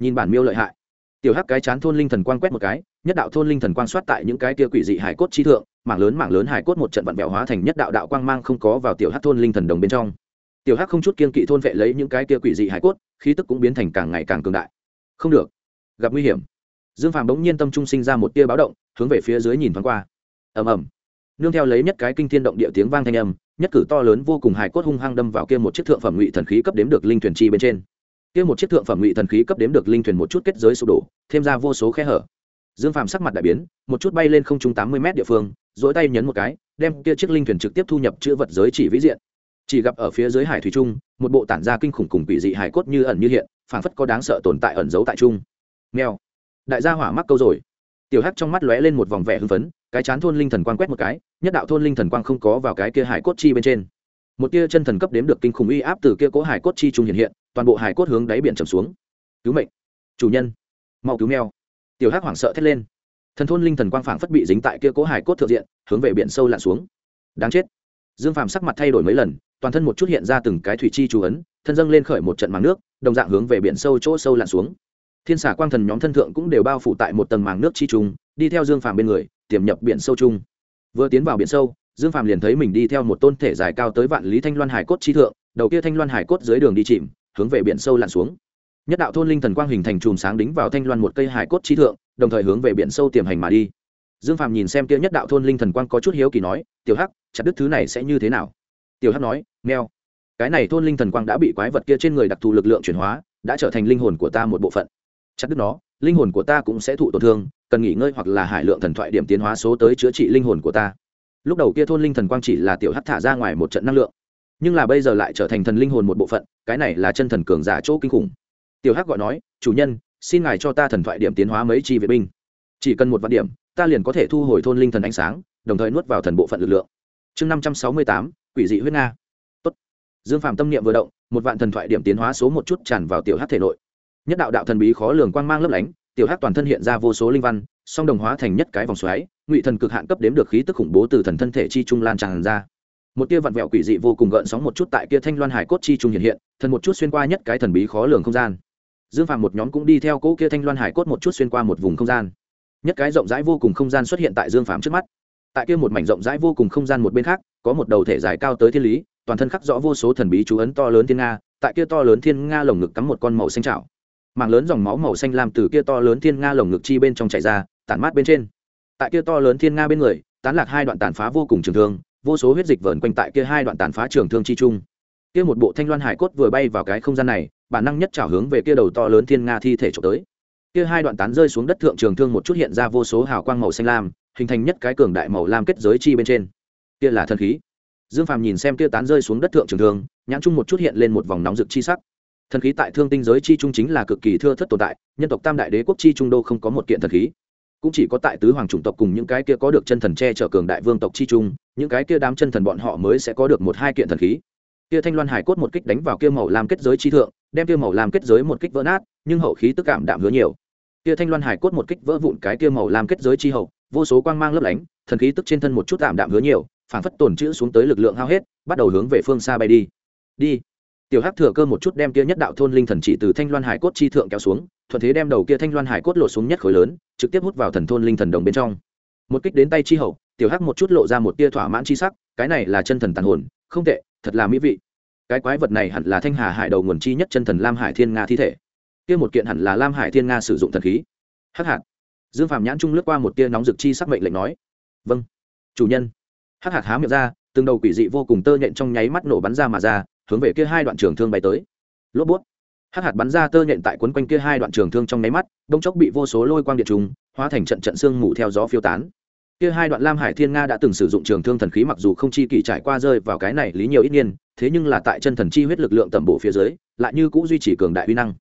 Nhìn bản miêu lợi hại. Tiểu hắc cái chán thôn linh thần quang quét một cái, nhất đạo thôn linh thần quang soát tại những cái kia quỷ dị hải cốt chi thượng, mảng lớn mảng lớn hải cốt một trận vặn vẹo hóa thành nhất đạo đạo quang mang không có vào tiểu hắc thôn linh thần đồng bên trong tiểu hắc không chút kiên kỵ thôn vệ lấy những cái kia quỷ dị hải cốt, khí tức cũng biến thành càng ngày càng cường đại. Không được, gặp nguy hiểm. Dương phàm bỗng nhiên tâm trung sinh ra một tia báo động, hướng về phía dưới nhìn thoáng qua. Ầm ầm. Nương theo lấy nhất cái kinh thiên động địa tiếng vang thanh âm, nhất cử to lớn vô cùng hải cốt hung hăng đâm vào kia một chiếc thượng phẩm ngụy thần khí cấp đếm được linh thuyền chi bên trên. Kia một chiếc thượng phẩm ngụy thần khí cấp đếm được linh thuyền một chút kết giới sụp đổ, thêm ra vô số khe hở. Dương phàm sắc mặt đại biến, một chút bay lên không trung tám mươi m địa phương dỗi tay nhấn một cái, đem kia chiếc linh thuyền trực tiếp thu nhập chữ vật giới chỉ vĩ diện chỉ gặp ở phía dưới hải thủy trung, một bộ tản ra kinh khủng cùng quỷ dị hải cốt như ẩn như hiện, phảng phất có đáng sợ tồn tại ẩn giấu tại trung. Mèo. Đại gia hỏa mắc câu rồi. Tiểu hắc trong mắt lóe lên một vòng vẻ hưng phấn, cái chán thôn linh thần quang quét một cái, nhất đạo thôn linh thần quang không có vào cái kia hải cốt chi bên trên. Một tia chân thần cấp đếm được kinh khủng uy áp từ kia cố hải cốt chi trung hiện hiện, toàn bộ hải cốt hướng đáy biển trầm xuống. Cứu mệnh. Chủ nhân. Mau cứu mèo. Tiểu hắc hoảng sợ thét lên. Thần thôn linh thần quang phảng phất bị dính tại kia cố hải cốt thượng diện, hướng về biển sâu lặn xuống. Đáng chết. Dương phàm sắc mặt thay đổi mấy lần toàn thân một chút hiện ra từng cái thủy chi chú ấn, thân dâng lên khởi một trận màng nước, đồng dạng hướng về biển sâu chỗ sâu lặn xuống. Thiên xả quang thần nhóm thân thượng cũng đều bao phủ tại một tầng màng nước chi trùng đi theo dương phàm bên người, tiềm nhập biển sâu chung vừa tiến vào biển sâu, dương phàm liền thấy mình đi theo một tôn thể dài cao tới vạn lý thanh loan hải cốt chi thượng, đầu kia thanh loan hải cốt dưới đường đi chìm, hướng về biển sâu lặn xuống. Nhất đạo thôn linh thần quang hình thành chùm sáng đính vào thanh loan một cây hải cốt chi thượng, đồng thời hướng về biển sâu tiềm hành mà đi. Dương phàm nhìn xem kia nhất đạo thôn linh thần quang có chút hiếu kỳ nói, tiểu hắc, chặt đứt thứ này sẽ như thế nào? Tiểu hắc nói nghèo cái này thôn linh thần quang đã bị quái vật kia trên người đặc thù lực lượng chuyển hóa, đã trở thành linh hồn của ta một bộ phận. Chặt đứt nó, linh hồn của ta cũng sẽ thụ tổn thương, cần nghỉ ngơi hoặc là hải lượng thần thoại điểm tiến hóa số tới chữa trị linh hồn của ta. Lúc đầu kia thôn linh thần quang chỉ là tiểu hắc thả ra ngoài một trận năng lượng, nhưng là bây giờ lại trở thành thần linh hồn một bộ phận, cái này là chân thần cường giả chỗ kinh khủng. Tiểu hắc gọi nói, chủ nhân, xin ngài cho ta thần thoại điểm tiến hóa mấy chi vệ binh. Chỉ cần một vạn điểm, ta liền có thể thu hồi thôn linh thần ánh sáng, đồng thời nuốt vào thần bộ phận lực lượng. Chương năm trăm sáu mươi tám quỷ dị huyết nga. Tốt. dương phạm tâm niệm vừa động, một vạn thần thoại điểm tiến hóa số một chút tràn vào tiểu hát thể nội. Nhất đạo đạo thần bí khó lường quang mang lấp lánh, tiểu hát toàn thân hiện ra vô số linh văn, song đồng hóa thành nhất cái vòng xoáy, ngụy thần cực hạn cấp đếm được khí tức khủng bố từ thần thân thể chi trung lan tràn ra. Một tia vặn vẹo quỷ dị vô cùng gợn sóng một chút tại kia thanh loan hải cốt chi trung hiện hiện, thần một chút xuyên qua nhất cái thần bí khó lường không gian. Dương phạm một nhóm cũng đi theo cỗ kia thanh loan hải cốt một chút xuyên qua một vùng không gian. Nhất cái rộng rãi vô cùng không gian xuất hiện tại dương phạm trước mắt tại kia một mảnh rộng rãi vô cùng không gian một bên khác, có một đầu thể dài cao tới thiên lý, toàn thân khắc rõ vô số thần bí chú ấn to lớn thiên nga, tại kia to lớn thiên nga lồng ngực cắm một con màu xanh trào mảng lớn dòng máu màu xanh lam từ kia to lớn thiên nga lồng ngực chi bên trong chảy ra, tản mát bên trên. Tại kia to lớn thiên nga bên người, tán lạc hai đoạn tàn phá vô cùng trường thương, vô số huyết dịch vờn quanh tại kia hai đoạn tàn phá trường thương chi chung kia một bộ thanh loan hải cốt vừa bay vào cái không gian này, bản năng nhất trào hướng về kia đầu to lớn thiên nga thi thể trộm tới. Kia hai đoạn tán rơi xuống đất thượng trường thương một chút hiện ra vô số hào quang màu xanh lam hình thành nhất cái cường đại màu lam kết giới chi bên trên. Kia là thần khí. Dương phàm nhìn xem kia tán rơi xuống đất thượng trường thương, nhãn chung một chút hiện lên một vòng nóng rực chi sắc. Thần khí tại thương tinh giới chi trung chính là cực kỳ thưa thất tồn tại, nhân tộc tam đại đế quốc chi trung đô không có một kiện thần khí. Cũng chỉ có tại tứ hoàng chủng tộc cùng những cái kia có được chân thần che chở cường đại vương tộc chi trung, những cái kia đám chân thần bọn họ mới sẽ có được một hai kiện thần khí. Kia thanh loan hải cốt một kích đánh vào kia màu làm kết giới chi thượng, đem kia màu làm kết giới một kích vỡ nát, nhưng hậu khí tức cảm đạm hứa nhiều. Kia thanh loan hải cốt một kích vỡ vụn cái kia màu làm kết giới chi hậu vô số quang mang lấp lánh, thần khí tức trên thân một chút tạm đạm hứa nhiều, phảng phất tồn chữ xuống tới lực lượng hao hết, bắt đầu hướng về phương xa bay đi. Đi. Tiểu hắc thừa cơ một chút đem kia nhất đạo thôn linh thần chỉ từ thanh loan hải cốt chi thượng kéo xuống, thuận thế đem đầu kia thanh loan hải cốt lột xuống nhất khối lớn, trực tiếp hút vào thần thôn linh thần đồng bên trong. Một kích đến tay chi hậu, tiểu hắc một chút lộ ra một tia thỏa mãn chi sắc, cái này là chân thần tàn hồn, không tệ, thật là mỹ vị. Cái quái vật này hẳn là thanh hà hải đầu nguồn chi nhất chân thần lam hải thiên nga thi thể. Kia một kiện hẳn là lam hải thiên nga sử dụng thần khí. Hắc hạt dương phạm nhãn trung lướt qua một tia nóng rực chi sắc mệnh lệnh nói vâng chủ nhân. Hắc hạt há miệng ra, từng đầu quỷ dị vô cùng tơ nhện trong nháy mắt nổ bắn ra mà ra, hướng về kia hai đoạn trường thương bay tới. Lốp bút. Hắc hạt bắn ra tơ nhện tại quấn quanh kia hai đoạn trường thương trong nháy mắt đông chốc bị vô số lôi quang điện trùng, hóa thành trận trận xương mù theo gió phiêu tán. Kia hai đoạn lam hải thiên nga đã từng sử dụng trường thương thần khí mặc dù không chi kỷ trải qua rơi vào cái này lý nhiều ít niên, thế nhưng là tại chân thần chi huyết lực lượng tầm bổ phía dưới, lại như cũng duy trì cường đại uy năng.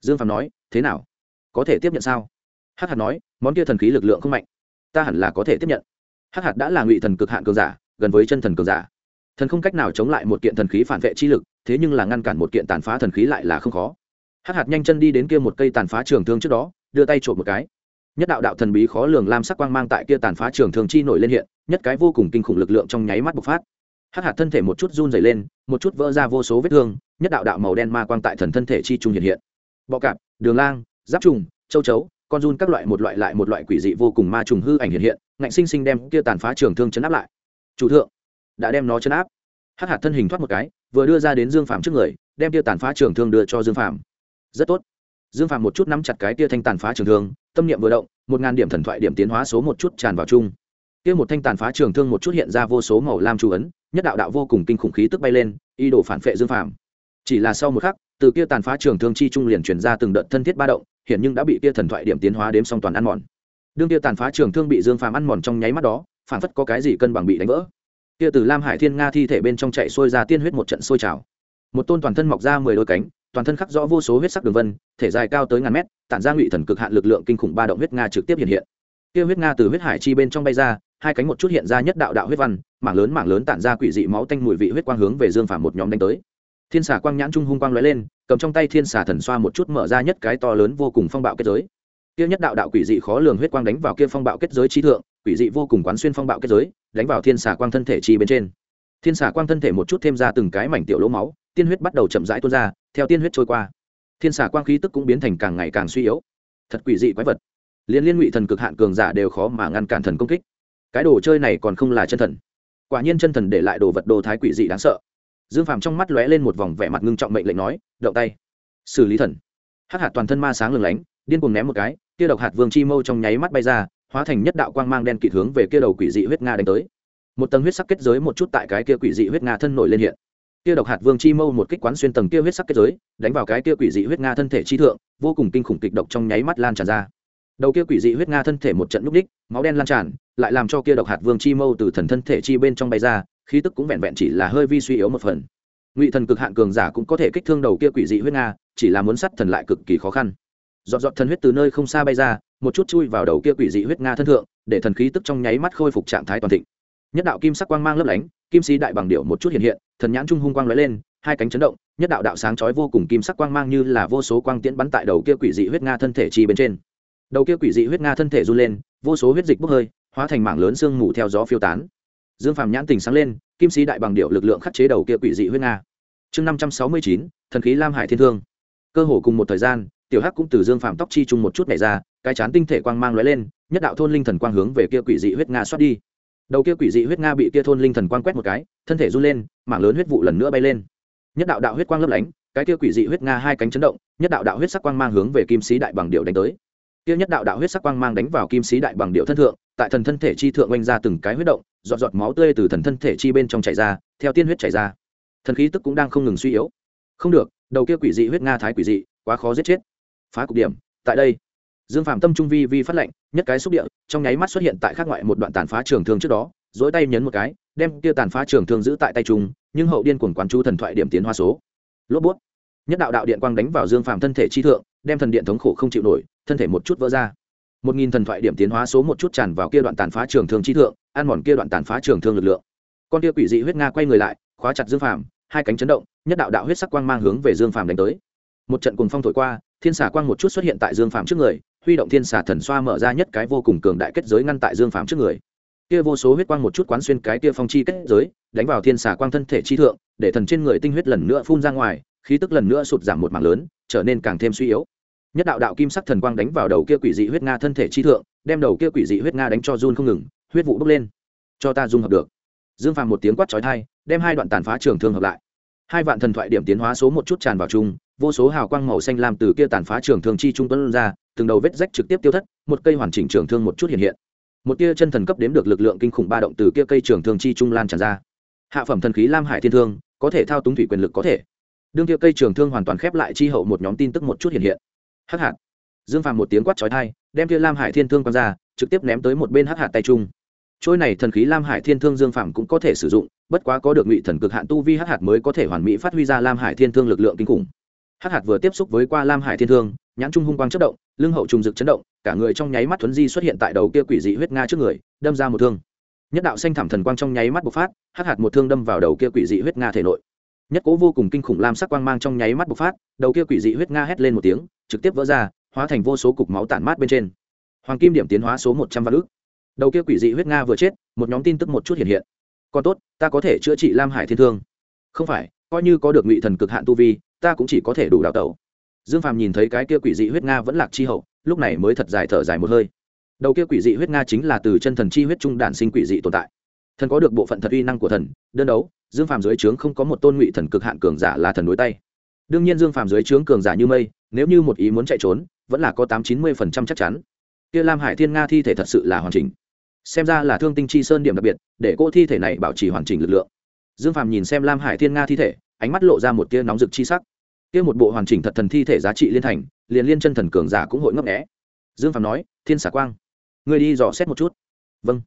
Dương phạm nói, thế nào? Có thể tiếp nhận sao? Hắc hạt nói món kia thần khí lực lượng không mạnh, ta hẳn là có thể tiếp nhận. Hắc hạt đã là ngụy thần cực hạn cường giả, gần với chân thần cường giả. Thần không cách nào chống lại một kiện thần khí phản vệ chi lực, thế nhưng là ngăn cản một kiện tàn phá thần khí lại là không khó. Hắc hạt nhanh chân đi đến kia một cây tàn phá trường thương trước đó, đưa tay trộm một cái. Nhất đạo đạo thần bí khó lường lam sắc quang mang tại kia tàn phá trường thương chi nổi lên hiện, nhất cái vô cùng kinh khủng lực lượng trong nháy mắt bộc phát. Hắc hạt thân thể một chút run dày lên, một chút vỡ ra vô số vết thương, nhất đạo đạo màu đen ma quang tại thần thân thể chi trung hiện hiện. Bọ cạp, đường lang, giáp trùng, châu chấu con run các loại một loại lại một loại quỷ dị vô cùng ma trùng hư ảnh hiện hiện, ngạnh sinh sinh đem kia tàn phá trường thương chấn áp lại. Chủ thượng, đã đem nó chấn áp. Hắc hạt thân hình thoát một cái, vừa đưa ra đến dương phạm trước người, đem kia tàn phá trường thương đưa cho dương phạm rất tốt. Dương phạm một chút nắm chặt cái kia thanh tàn phá trường thương, tâm niệm vừa động, một ngàn điểm thần thoại điểm tiến hóa số một chút tràn vào chung. Kia một thanh tàn phá trường thương một chút hiện ra vô số màu lam chú ấn, nhất đạo đạo vô cùng kinh khủng khí tức bay lên y đổ phản phệ dương phạm chỉ là sau một khắc, từ kia tàn phá trường thương chi trung liền truyền ra từng đợt thân thiết ba động hiện nhưng đã bị kia thần thoại điểm tiến hóa đếm xong toàn ăn mòn. Đương kia tàn phá trường thương bị dương phàm ăn mòn trong nháy mắt đó phản phất có cái gì cân bằng bị đánh vỡ. Kia từ lam hải thiên nga thi thể bên trong chạy xuôi ra tiên huyết một trận sôi trào. Một tôn toàn thân mọc ra mười đôi cánh, toàn thân khắc rõ vô số huyết sắc đường vân, thể dài cao tới ngàn mét, tản ra ngụy thần cực hạn lực lượng kinh khủng ba động huyết nga trực tiếp hiện hiện. Kia huyết nga từ huyết hải chi bên trong bay ra, hai cánh một chút hiện ra nhất đạo đạo huyết văn, mảng lớn mảng lớn tản ra quỷ dị máu tanh mùi vị huyết quang hướng về dương phàm một nhóm đánh tới thiên xà quang nhãn trung hung quang lóe lên, cầm trong tay thiên xà thần xoa một chút mở ra nhất cái to lớn vô cùng phong bạo kết giới. Kia nhất đạo đạo quỷ dị khó lường huyết quang đánh vào kia phong bạo kết giới chi thượng, quỷ dị vô cùng quán xuyên phong bạo kết giới, đánh vào thiên xà quang thân thể chi bên trên. Thiên xà quang thân thể một chút thêm ra từng cái mảnh tiểu lỗ máu, tiên huyết bắt đầu chậm rãi tuôn ra, theo tiên huyết trôi qua. Thiên xà quang khí tức cũng biến thành càng ngày càng suy yếu. Thật quỷ dị quái vật. Liên liên ngụy thần cực hạn cường giả đều khó mà ngăn cản thần công kích. Cái đồ chơi này còn không là chân thần. Quả nhiên chân thần để lại đồ vật đồ thái quỷ dị đáng sợ dương phàm trong mắt lóe lên một vòng vẻ mặt ngưng trọng mệnh lệnh nói đậu tay. Xử lý thần. Hắc hạt toàn thân ma sáng lừng lánh, điên cuồng ném một cái, kia độc hạt vương chi mâu trong nháy mắt bay ra, hóa thành nhất đạo quang mang đen kịt hướng về kia đầu quỷ dị huyết nga đánh tới. Một tầng huyết sắc kết giới một chút tại cái kia quỷ dị huyết nga thân nổi lên hiện. Kia độc hạt vương chi mâu một kích quán xuyên tầng kia huyết sắc kết giới, đánh vào cái kia quỷ dị huyết nga thân thể chi thượng, vô cùng kinh khủng kịch độc trong nháy mắt lan tràn ra. Đầu kia quỷ dị huyết nga thân thể một trận núp đích, máu đen lan tràn, lại làm cho kia độc hạt vương chi mâu từ thần thân thể chi bên trong bay ra khí tức cũng vẹn vẹn chỉ là hơi vi suy yếu một phần. Ngụy thần cực hạn cường giả cũng có thể kích thương đầu kia quỷ dị huyết nga, chỉ là muốn sát thần lại cực kỳ khó khăn. Dọn dọn thần huyết từ nơi không xa bay ra, một chút chui vào đầu kia quỷ dị huyết nga thân thượng, để thần khí tức trong nháy mắt khôi phục trạng thái toàn thịnh. Nhất đạo kim sắc quang mang lấp lánh, kim sĩ đại bằng điệu một chút hiện hiện, thần nhãn trung hung quang lóe lên, hai cánh chấn động, nhất đạo đạo sáng chói vô cùng kim sắc quang mang như là vô số quang tiễn bắn tại đầu kia quỷ dị huyết nga thân thể chi bên trên. Đầu kia quỷ dị huyết nga thân thể run lên, vô số huyết dịch bốc hơi, hóa thành mảng lớn sương mù theo gió phiêu tán dương phàm nhãn tình sáng lên, kim sĩ đại bằng điệu lực lượng khắc chế đầu kia quỷ dị huyết nga. Chương năm trăm sáu mươi chín, thần khí lam hải thiên thương. Cơ hồ cùng một thời gian, tiểu hắc cũng từ dương phàm tóc chi chung một chút này ra, cái chán tinh thể quang mang lóe lên, nhất đạo thôn linh thần quang hướng về kia quỷ dị huyết nga xoát đi. Đầu kia quỷ dị huyết nga bị kia thôn linh thần quang quét một cái, thân thể run lên, mảng lớn huyết vụ lần nữa bay lên. Nhất đạo đạo huyết quang lấp lánh, cái kia quỷ dị huyết nga hai cánh chấn động, nhất đạo đạo huyết sắc quang mang hướng về kim sĩ đại bằng điệu đánh tới. Kia nhất đạo đạo huyết sắc quang mang đánh vào kim sĩ đại bằng điệu thân thượng, tại thần thân thể chi thượng oanh ra từng cái huyết động giọt giọt máu tươi từ thần thân thể chi bên trong chảy ra, theo tiên huyết chảy ra. Thần khí tức cũng đang không ngừng suy yếu. Không được, đầu kia quỷ dị huyết nga thái quỷ dị, quá khó giết chết. Phá cục điểm, tại đây. Dương phạm tâm trung vi vi phát lệnh, nhất cái xúc địa, trong nháy mắt xuất hiện tại khác ngoại một đoạn tàn phá trường thương trước đó, dỗi tay nhấn một cái, đem kia tàn phá trường thương giữ tại tay trung, nhưng hậu điên cuồng quán chú thần thoại điểm tiến hoa số. Lốp bút. Nhất đạo đạo điện quang đánh vào dương phạm thân thể chi thượng, đem thần điện thống khổ không chịu nổi, thân thể một chút vỡ ra một nghìn thần thoại điểm tiến hóa số một chút tràn vào kia đoạn tàn phá trường thương trí thượng, ăn mòn kia đoạn tàn phá trường thương lực lượng. Con kia quỷ dị huyết nga quay người lại, khóa chặt dương phạm hai cánh chấn động, nhất đạo đạo huyết sắc quang mang hướng về dương phạm đánh tới. Một trận cùng phong thổi qua, thiên xà quang một chút xuất hiện tại dương phạm trước người, huy động thiên xà thần xoa mở ra nhất cái vô cùng cường đại kết giới ngăn tại dương phạm trước người. Kia vô số huyết quang một chút quán xuyên cái kia phong chi kết giới, đánh vào thiên xà quang thân thể chi thượng, để thần trên người tinh huyết lần nữa phun ra ngoài, khí tức lần nữa sụt giảm một mảng lớn, trở nên càng thêm suy yếu nhất đạo đạo kim sắc thần quang đánh vào đầu kia quỷ dị huyết nga thân thể chi thượng, đem đầu kia quỷ dị huyết nga đánh cho run không ngừng, huyết vụ bốc lên. Cho ta dung hợp được. Dương phàm một tiếng quát trói thai đem hai đoạn tàn phá trường thương hợp lại. Hai vạn thần thoại điểm tiến hóa số một chút tràn vào chung, vô số hào quang màu xanh lam từ kia tàn phá trường thương chi trung tuấn ra, từng đầu vết rách trực tiếp tiêu thất, một cây hoàn chỉnh trường thương một chút hiện hiện. Một tia chân thần cấp đếm được lực lượng kinh khủng ba động từ kia cây trường thương chi trung lan tràn ra. Hạ phẩm thần khí lam hải thiên thương, có thể thao túng thủy quyền lực có thể. Đương kia cây trường thương hoàn toàn khép lại chi hậu một nhóm tin tức một chút hiện hiện hắc hạt. Dương phàm một tiếng quát trói thai đem kia lam hải thiên thương quăng ra, trực tiếp ném tới một bên hắc hạt tay trung. Trôi này thần khí lam hải thiên thương dương phàm cũng có thể sử dụng, bất quá có được ngụy thần cực hạn tu vi hắc hạt mới có thể hoàn mỹ phát huy ra lam hải thiên thương lực lượng kinh khủng. Hắc hạt vừa tiếp xúc với qua lam hải thiên thương, nhãn trung hung quang chất động, lưng hậu trùng rực chấn động, cả người trong nháy mắt thuấn di xuất hiện tại đầu kia quỷ dị huyết nga trước người, đâm ra một thương. Nhất đạo xanh thảm thần quang trong nháy mắt bộc phát, hắc hạt một thương đâm vào đầu kia quỷ dị huyết nga thể nội nhất cố vô cùng kinh khủng lam sắc quang mang trong nháy mắt bộc phát, đầu kia quỷ dị huyết nga hét lên một tiếng, trực tiếp vỡ ra, hóa thành vô số cục máu tản mát bên trên. Hoàng kim điểm tiến hóa số một trăm vạn ước đầu kia quỷ dị huyết nga vừa chết, một nhóm tin tức một chút hiện hiện. Còn tốt, ta có thể chữa trị lam hải thiên thương. Không phải, coi như có được ngụy thần cực hạn tu vi, ta cũng chỉ có thể đủ đào tẩu. Dương phàm nhìn thấy cái kia quỷ dị huyết nga vẫn lạc chi hậu, lúc này mới thật dài thở dài một hơi. Đầu kia quỷ dị huyết nga chính là từ chân thần chi huyết trung đản sinh quỷ dị tồn tại thần có được bộ phận thật uy năng của thần, đơn đấu, dương phàm dưới trướng không có một tôn ngụy thần cực hạn cường giả là thần đối tay. Đương nhiên dương phàm dưới trướng cường giả như mây, nếu như một ý muốn chạy trốn, vẫn là có tám chín mươi phần trăm chắc chắn. Kia lam hải thiên nga thi thể thật sự là hoàn chỉnh. Xem ra là thương tinh chi sơn điểm đặc biệt, để cô thi thể này bảo trì hoàn chỉnh lực lượng. Dương phàm nhìn xem lam hải thiên nga thi thể, ánh mắt lộ ra một tia nóng rực chi sắc. Kia một bộ hoàn chỉnh thật thần thi thể giá trị liên thành, liền liên chân thần cường giả cũng hội ngấp nghẽ dương phàm nói, thiên xả quang người đi dò xét một chút. Vâng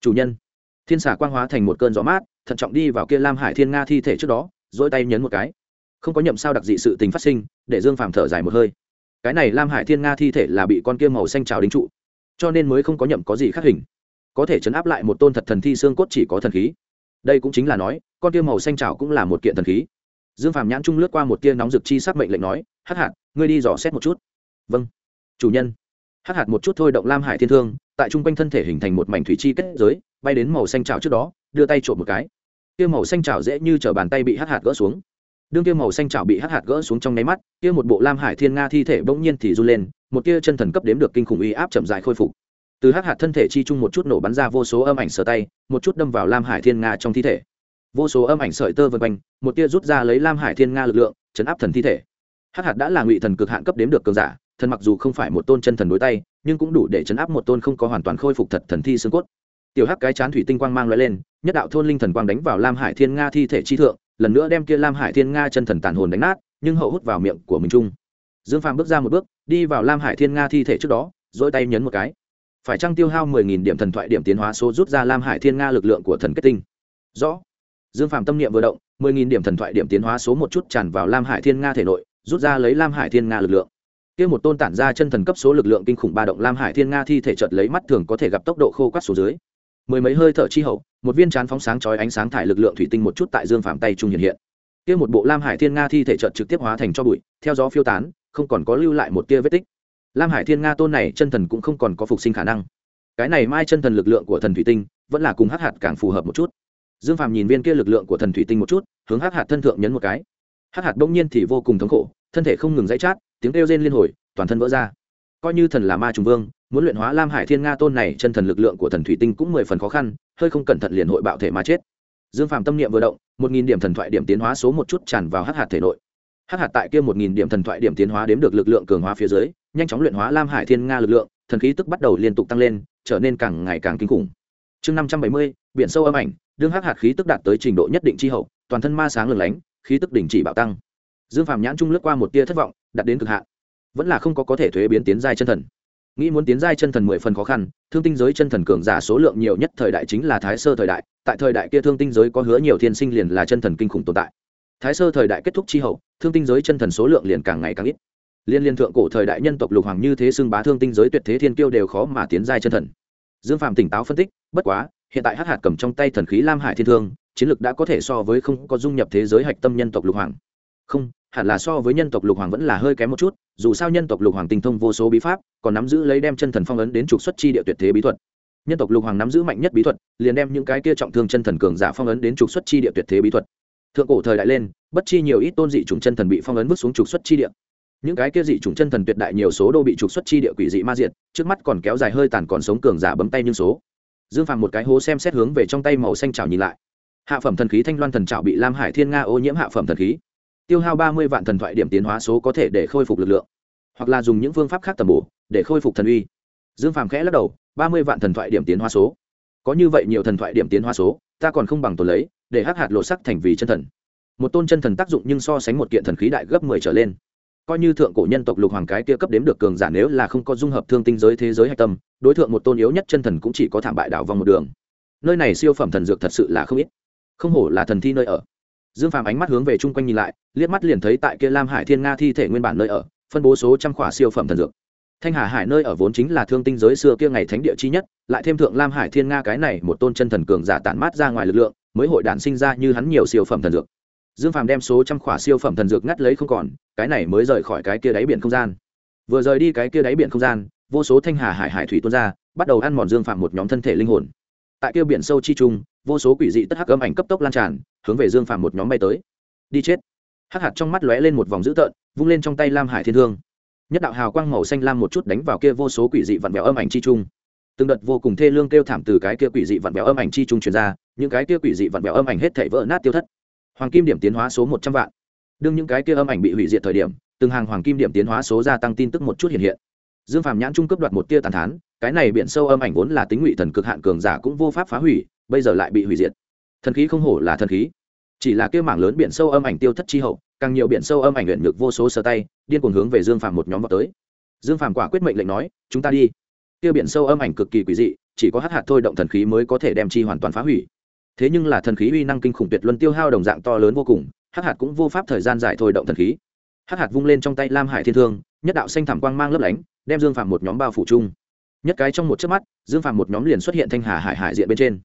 chủ nhân thiên xả quang hóa thành một cơn gió mát, thận trọng đi vào kia lam hải thiên nga thi thể trước đó, dỗi tay nhấn một cái. Không có nhậm sao đặc dị sự tình phát sinh, để dương phàm thở dài một hơi. Cái này lam hải thiên nga thi thể là bị con kia màu xanh trào đính trụ, cho nên mới không có nhậm có gì khác hình. Có thể chấn áp lại một tôn thật thần thi xương cốt chỉ có thần khí. Đây cũng chính là nói, con kia màu xanh trào cũng là một kiện thần khí. Dương phàm nhãn trung lướt qua một tia nóng rực chi sắc mệnh lệnh nói, hắc hạt, ngươi đi dò xét một chút. Vâng chủ nhân. Hắc hạt một chút thôi động lam hải thiên thương, tại trung quanh thân thể hình thành một mảnh thủy chi kết giới bay đến màu xanh trào trước đó, đưa tay trộm một cái. Kia màu xanh trào dễ như t bàn tay bị hắc hạt gỡ xuống. Đương kia màu xanh trào bị hắc hạt gỡ xuống trong nháy mắt, kia một bộ lam hải thiên nga thi thể bỗng nhiên thì run lên, một kia chân thần cấp đếm được kinh khủng uy áp chậm dài khôi phục. Từ hắc hạt thân thể chi chung một chút nổ bắn ra vô số âm ảnh sờ tay, một chút đâm vào lam hải thiên nga trong thi thể. Vô số âm ảnh sợi tơ vân quanh, một tia rút ra lấy lam hải thiên nga lực lượng, chấn áp thần thi thể. Hắc hạt đã là ngụy thần cực hạn cấp đếm được cường giả, thần mặc dù không phải một tôn chân thần đối tay, nhưng cũng đủ để chấn áp một tôn không có hoàn toàn khôi phục thật thần thi xương cốt tiểu hắc cái chán thủy tinh quang mang loại lên, nhất đạo thôn linh thần quang đánh vào lam hải thiên nga thi thể chi thượng, lần nữa đem kia lam hải thiên nga chân thần tàn hồn đánh nát, nhưng hậu hút vào miệng của mình trung dương phàm bước ra một bước, đi vào lam hải thiên nga thi thể trước đó dỗi tay nhấn một cái. Phải trăng tiêu hao mười nghìn điểm thần thoại điểm tiến hóa số rút ra lam hải thiên nga lực lượng của thần kết tinh? Rõ. Dương phàm tâm niệm vừa động, mười nghìn điểm thần thoại điểm tiến hóa số một chút tràn vào lam hải thiên nga thể nội, rút ra lấy lam hải thiên nga lực lượng. Kia một tôn tản ra chân thần cấp số lực lượng kinh khủng ba động lam hải thiên nga thi thể chợt lấy mắt thường có thể gặp tốc độ khô quát số dưới mười mấy hơi thở chi hậu, một viên chán phóng sáng chói ánh sáng thải lực lượng thủy tinh một chút tại dương phàm tay trung hiện hiện. Kia một bộ lam hải thiên nga thi thể chợt trực tiếp hóa thành cho bụi, theo gió phiêu tán, không còn có lưu lại một tia vết tích. Lam hải thiên nga tôn này chân thần cũng không còn có phục sinh khả năng. Cái này mai chân thần lực lượng của thần thủy tinh, vẫn là cùng hắc hạt càng phù hợp một chút. Dương phàm nhìn viên kia lực lượng của thần thủy tinh một chút, hướng hắc hạt thân thượng nhấn một cái. Hắc hạt bỗng nhiên thì vô cùng thống khổ, thân thể không ngừng dãy chát, tiếng kêu rên liên hồi, toàn thân vỡ ra. Coi như thần là ma trùng vương muốn luyện hóa lam hải thiên nga tôn này, chân thần lực lượng của thần thủy tinh cũng mười phần khó khăn, hơi không cẩn thận liền hội bạo thể mà chết. Dương Phạm tâm niệm vừa động, một nghìn điểm thần thoại điểm tiến hóa số một chút tràn vào hắc hạt thể nội. Hắc hạt tại kia một nghìn điểm thần thoại điểm tiến hóa đếm được lực lượng cường hóa phía dưới, nhanh chóng luyện hóa lam hải thiên nga lực lượng, thần khí tức bắt đầu liên tục tăng lên, trở nên càng ngày càng kinh khủng. Chương năm trăm bảy mươi, biển sâu âm ảnh, đương hắc hạt khí tức đạt tới trình độ nhất định chi hậu, toàn thân ma sáng lừng lánh, khí tức đỉnh chỉ bạo tăng. Dương Phạm nhãn trung lướt qua một tia thất vọng, đặt đến cực hạn. Vẫn là không có có thể thuế biến tiến giai chân thần nghĩ muốn tiến giai chân thần mười phần khó khăn, thương tinh giới chân thần cường giả số lượng nhiều nhất thời đại chính là thái sơ thời đại, tại thời đại kia thương tinh giới có hứa nhiều thiên sinh liền là chân thần kinh khủng tồn tại. Thái sơ thời đại kết thúc tri hậu, thương tinh giới chân thần số lượng liền càng ngày càng ít. Liên liên thượng cổ thời đại nhân tộc lục hoàng như thế xưng bá thương tinh giới tuyệt thế thiên kiêu đều khó mà tiến giai chân thần. Dương phạm tỉnh táo phân tích, bất quá, hiện tại hắc hạt cầm trong tay thần khí lam hải thiên thương, chiến lược đã có thể so với không có dung nhập thế giới hạch tâm nhân tộc lục hoàng. Không hẳn là so với nhân tộc lục hoàng vẫn là hơi kém một chút, dù sao nhân tộc lục hoàng tinh thông vô số bí pháp, còn nắm giữ lấy đem chân thần phong ấn đến trục xuất chi địa tuyệt thế bí thuật. Nhân tộc lục hoàng nắm giữ mạnh nhất bí thuật, liền đem những cái kia trọng thương chân thần cường giả phong ấn đến trục xuất chi địa tuyệt thế bí thuật. Thượng cổ thời đại lên, bất chi nhiều ít tôn dị chủng chân thần bị phong ấn vứt xuống trục xuất chi địa. Những cái kia dị chủng chân thần tuyệt đại nhiều số đô bị trục xuất chi địa quỷ dị ma diện trước mắt còn kéo dài hơi tàn còn sống cường giả bấm tay nhưng số. Dương phàm một cái hố xem xét hướng về trong tay màu xanh trào nhìn lại. Hạ phẩm thần khí thanh loan thần trào bị lam hải thiên nga ô nhiễm hạ phẩm thần khí tiêu hao ba mươi vạn thần thoại điểm tiến hóa số có thể để khôi phục lực lượng, hoặc là dùng những phương pháp khác tầm bổ để khôi phục thần uy. Dương phàm khẽ lắc đầu, ba mươi vạn thần thoại điểm tiến hóa số. Có như vậy nhiều thần thoại điểm tiến hóa số, ta còn không bằng tồn lấy, để hắc hạt lộ sắc thành vì chân thần. Một tôn chân thần tác dụng nhưng so sánh một kiện thần khí đại gấp mười trở lên. Coi như thượng cổ nhân tộc lục hoàng cái kia cấp đếm được cường giả nếu là không có dung hợp thương tinh giới thế giới hạch tâm, đối tượng một tôn yếu nhất chân thần cũng chỉ có thảm bại đảo vòng một đường. Nơi này siêu phẩm thần dược thật sự là không ít. Không hổ là thần thi nơi ở dương phàm ánh mắt hướng về chung quanh nhìn lại, liếc mắt liền thấy tại kia lam hải thiên nga thi thể nguyên bản nơi ở, phân bố số trăm khỏa siêu phẩm thần dược. Thanh hà hải nơi ở vốn chính là thương tinh giới xưa kia ngày thánh địa chi nhất, lại thêm thượng lam hải thiên nga cái này một tôn chân thần cường giả tản mát ra ngoài lực lượng, mới hội đản sinh ra như hắn nhiều siêu phẩm thần dược. Dương phàm đem số trăm khỏa siêu phẩm thần dược ngắt lấy không còn, cái này mới rời khỏi cái kia đáy biển không gian. Vừa rời đi cái kia đáy biển không gian, vô số thanh hà hải hải thủy tuôn ra, bắt đầu ăn mòn dương phàm một nhóm thân thể linh hồn. Tại kia biển sâu chi trung, vô số quỷ dị tất hắc âm ảnh cấp tốc lan tràn hướng về dương phàm một nhóm bay tới. Đi chết. Hắc hạt trong mắt lóe lên một vòng dữ tợn, vung lên trong tay lam hải thiên thương. Nhất đạo hào quang màu xanh lam một chút đánh vào kia vô số quỷ dị vặn vẹo âm ảnh chi trung. Từng đợt vô cùng thê lương kêu thảm từ cái kia quỷ dị vặn vẹo âm ảnh chi trung truyền ra, những cái kia quỷ dị vặn vẹo âm ảnh hết thảy vỡ nát tiêu thất. Hoàng kim điểm tiến hóa số một trăm vạn. Đương những cái kia âm ảnh bị hủy diệt thời điểm, từng hàng hoàng kim điểm tiến hóa số gia tăng tin tức một chút hiện hiện. Dương phàm nhãn trung cấp đoạt một tia tàn thán, cái này biển sâu âm ảnh vốn là tính ngụy thần cực hạn cường giả cũng vô pháp phá hủy, bây giờ lại bị hủy diệt thần khí không hổ là thần khí. Chỉ là kia mảng lớn biển sâu âm ảnh tiêu thất chi hậu, càng nhiều biển sâu âm ảnh luyện ngược vô số sơ tay, điên cuồng hướng về dương phàm một nhóm vào tới. Dương phàm quả quyết mệnh lệnh nói, chúng ta đi. Kia biển sâu âm ảnh cực kỳ quỷ dị, chỉ có hát hạt thôi động thần khí mới có thể đem chi hoàn toàn phá hủy. Thế nhưng là thần khí uy năng kinh khủng tuyệt luân tiêu hao đồng dạng to lớn vô cùng hát hạt cũng vô pháp thời gian dài thôi động thần khí. Hát hạt vung lên trong tay lam hải thiên thương, nhất đạo xanh thảm quang mang lấp lánh, đem dương phàm một nhóm bao phủ chung. Nhất cái trong một chớp mắt, dương phàm một nhóm liền xuất hiện thanh hà hải hải diện bên trên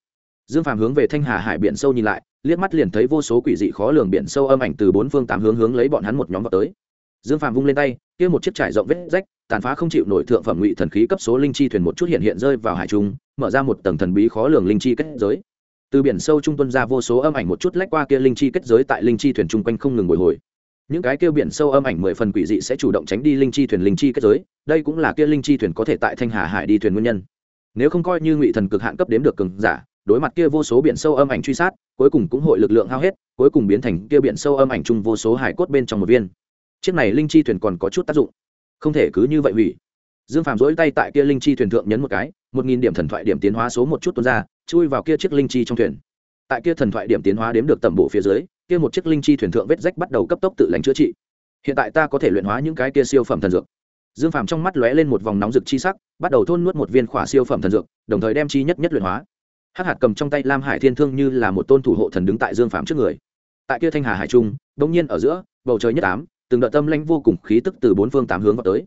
dương phàm hướng về thanh hà hải biển sâu nhìn lại, liếc mắt liền thấy vô số quỷ dị khó lường biển sâu âm ảnh từ bốn phương tám hướng hướng lấy bọn hắn một nhóm vào tới. Dương phàm vung lên tay, kia một chiếc trải rộng vết rách, tàn phá không chịu nổi thượng phẩm ngụy thần khí cấp số linh chi thuyền một chút hiện hiện rơi vào hải trung, mở ra một tầng thần bí khó lường linh chi kết giới. Từ biển sâu trung tuân ra vô số âm ảnh một chút lách qua kia linh chi kết giới tại linh chi thuyền chung quanh không ngừng bồi hồi. Những cái kia biển sâu âm ảnh mười phần quỷ dị sẽ chủ động tránh đi linh chi thuyền linh chi kết giới, đây cũng là kia linh chi thuyền có thể tại thanh hà hải đi thuyền nguyên nhân. Nếu không coi như ngụy thần cực hạn cấp đếm được cường giả đối mặt kia vô số biển sâu âm ảnh truy sát, cuối cùng cũng hội lực lượng hao hết, cuối cùng biến thành kia biển sâu âm ảnh chung vô số hải cốt bên trong một viên. Chiếc này linh chi thuyền còn có chút tác dụng. Không thể cứ như vậy hủy. Dương phàm dỗi tay tại kia linh chi thuyền thượng nhấn một cái, một nghìn điểm thần thoại điểm tiến hóa số một chút tuôn ra, chui vào kia chiếc linh chi trong thuyền. Tại kia thần thoại điểm tiến hóa đếm được tầm bộ phía dưới, kia một chiếc linh chi thuyền thượng vết rách bắt đầu cấp tốc tự lành chữa trị. Hiện tại ta có thể luyện hóa những cái kia siêu phẩm thần dược. Dương phàm trong mắt lóe lên một vòng nóng rực chi sắc, bắt đầu thôn nuốt một viên khỏa siêu phẩm thần dược, đồng thời đem chi nhất nhất luyện hóa hắc hạt cầm trong tay lam hải thiên thương như là một tôn thủ hộ thần đứng tại dương phàm trước người. Tại kia thanh hà hải trung đông nhiên ở giữa, bầu trời nhất ám, từng đợt tâm lanh vô cùng khí tức từ bốn phương tám hướng vào tới.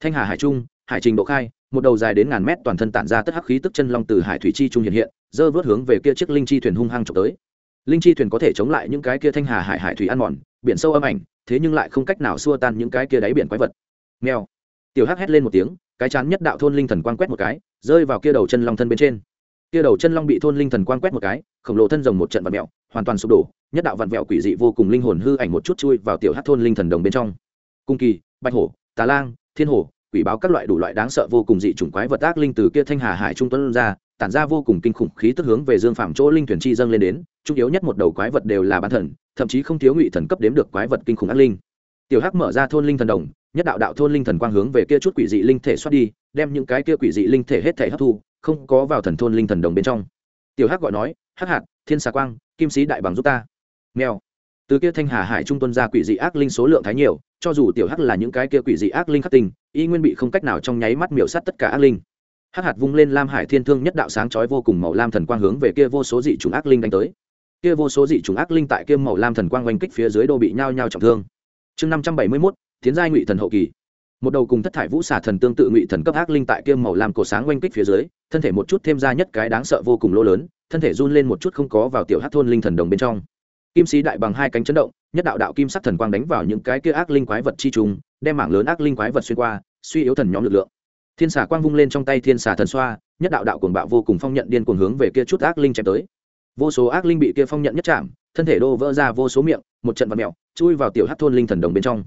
Thanh hà hải trung, hải trình độ khai, một đầu dài đến ngàn mét toàn thân tản ra tất hắc khí tức chân long từ hải thủy chi trung hiện hiện, dơ vớt hướng về kia chiếc linh chi thuyền hung hăng trộm tới. Linh chi thuyền có thể chống lại những cái kia thanh hà hải hải thủy ăn mòn, biển sâu âm ảnh, thế nhưng lại không cách nào xua tan những cái kia đáy biển quái vật. Nghèo tiểu hắc hét lên một tiếng, cái chán nhất đạo thôn linh thần quang quét một cái, rơi vào kia đầu chân long thân bên trên kia đầu chân long bị thôn linh thần quang quét một cái, khổng lồ thân rồng một trận vặn vẹo, hoàn toàn sụp đổ, nhất đạo vặn vẹo quỷ dị vô cùng linh hồn hư ảnh một chút chui vào tiểu hắc thôn linh thần đồng bên trong. Cung kỳ, bạch hổ, tà lang, thiên hổ, quỷ báo các loại đủ loại đáng sợ vô cùng dị chủng quái vật ác linh từ kia thanh hà hải trung tuấn ra, tản ra vô cùng kinh khủng khí tức hướng về dương phạm chỗ linh thuyền chi dâng lên đến trung yếu nhất một đầu quái vật đều là bán thần, thậm chí không thiếu ngụy thần cấp đếm được quái vật kinh khủng ác linh. Tiểu hắc mở ra thôn linh thần đồng, nhất đạo đạo thôn linh thần quang hướng về kia chút quỷ dị linh thể xoát đi, đem những cái kia quỷ dị linh thể hết thể hấp thu không có vào thần thôn linh thần đồng bên trong. Tiểu hắc gọi nói, hắc hạt, thiên xà quang, kim sĩ đại bằng giúp ta. Mèo. Từ kia thanh hà hải trung tuân ra quỷ dị ác linh số lượng thái nhiều, cho dù tiểu hắc là những cái kia quỷ dị ác linh khắc tình y nguyên bị không cách nào trong nháy mắt miểu sát tất cả ác linh. Hắc hạt vung lên lam hải thiên thương nhất đạo sáng chói vô cùng màu lam thần quang hướng về kia vô số dị chủng ác linh đánh tới. Kia vô số dị chủng ác linh tại kia màu lam thần quang oanh kích phía dưới đô bị nhao nhao trọng thương. Chương năm trăm bảy mươi mốt, tiến giai ngụy thần hậu kỳ một đầu cùng thất thải vũ xà thần tương tự ngụy thần cấp ác linh tại kia màu lam cổ sáng oanh kích phía dưới, thân thể một chút thêm ra nhất cái đáng sợ vô cùng lỗ lớn, thân thể run lên một chút không có vào tiểu hát thôn linh thần đồng bên trong. Kim sĩ đại bằng hai cánh chấn động, nhất đạo đạo kim sắc thần quang đánh vào những cái kia ác linh quái vật chi trùng, đem mảng lớn ác linh quái vật xuyên qua, suy yếu thần nhóm lực lượng. Thiên xà quang vung lên trong tay thiên xà thần xoa, nhất đạo đạo cuồng bạo vô cùng phong nhận điên cuồng hướng về kia chút ác linh chém tới. Vô số ác linh bị kia phong nhận nhất chạm, thân thể đô vỡ ra vô số miệng, một trận vật mẹo, chui vào tiểu hát thôn linh thần đồng bên trong.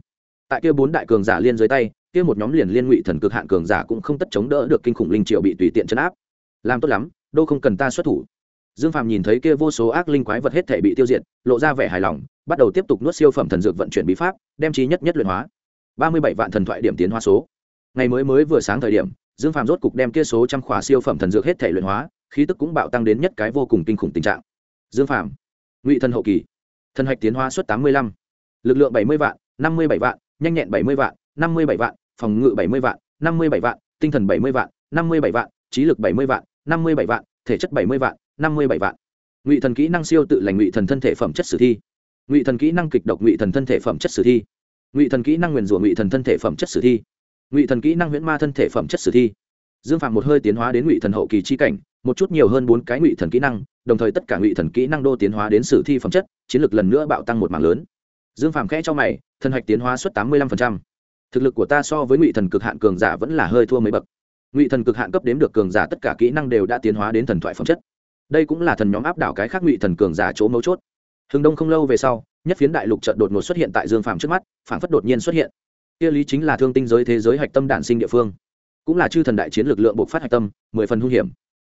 Tại kia bốn đại cường giả liên dưới tay kia một nhóm liền liên ngụy thần cực hạn cường giả cũng không tất chống đỡ được kinh khủng linh triệu bị tùy tiện chấn áp. Làm tốt lắm đô không cần ta xuất thủ. Dương phàm nhìn thấy kia vô số ác linh quái vật hết thể bị tiêu diệt, lộ ra vẻ hài lòng, bắt đầu tiếp tục nuốt siêu phẩm thần dược vận chuyển bí pháp, đem trí nhất nhất luyện hóa. Ba mươi bảy vạn thần thoại điểm tiến hóa số. Ngày mới mới vừa sáng thời điểm, dương phàm rốt cục đem kia số trăm khỏa siêu phẩm thần dược hết thể luyện hóa, khí tức cũng bạo tăng đến nhất cái vô cùng kinh khủng tình trạng. Dương phàm, ngụy thần hậu kỳ, thần hạch tiến hóa suất tám mươi lăm, lực lượng bảy mươi vạn, năm mươi bảy vạn, nhanh nhẹn bảy mươi vạn, năm mươi bảy vạn phòng ngự bảy mươi vạn, năm mươi bảy vạn, tinh thần bảy mươi vạn, năm mươi bảy vạn, trí lực bảy mươi vạn, năm mươi bảy vạn, thể chất bảy mươi vạn, năm mươi bảy vạn. Ngụy thần kỹ năng siêu tự lành ngụy thần thân thể phẩm chất sử thi. Ngụy thần kỹ năng kịch độc ngụy thần thân thể phẩm chất sử thi. Ngụy thần kỹ năng nguyền rủa ngụy thần thân thể phẩm chất sử thi. Ngụy thần kỹ năng huyễn ma thân thể phẩm chất sử thi. Dương phạm một hơi tiến hóa đến ngụy thần hậu kỳ chi cảnh, một chút nhiều hơn bốn cái ngụy thần kỹ năng, đồng thời tất cả ngụy thần kỹ năng đô tiến hóa đến sử thi phẩm chất, chiến lược lần nữa bạo tăng một mảng lớn. Dương phạm khẽ cho mày, thần hạch tiến hóa suất tám mươi lăm thực lực của ta so với ngụy thần cực hạn cường giả vẫn là hơi thua mấy bậc ngụy thần cực hạn cấp đếm được cường giả tất cả kỹ năng đều đã tiến hóa đến thần thoại phẩm chất đây cũng là thần nhóm áp đảo cái khác ngụy thần cường giả chỗ mấu chốt hừng đông không lâu về sau nhất phiến đại lục trận đột ngột xuất hiện tại dương phạm trước mắt phản phất đột nhiên xuất hiện kia lý chính là thương tinh giới thế giới hạch tâm đản sinh địa phương cũng là chư thần đại chiến lực lượng bộc phát hạch tâm mười phần hung hiểm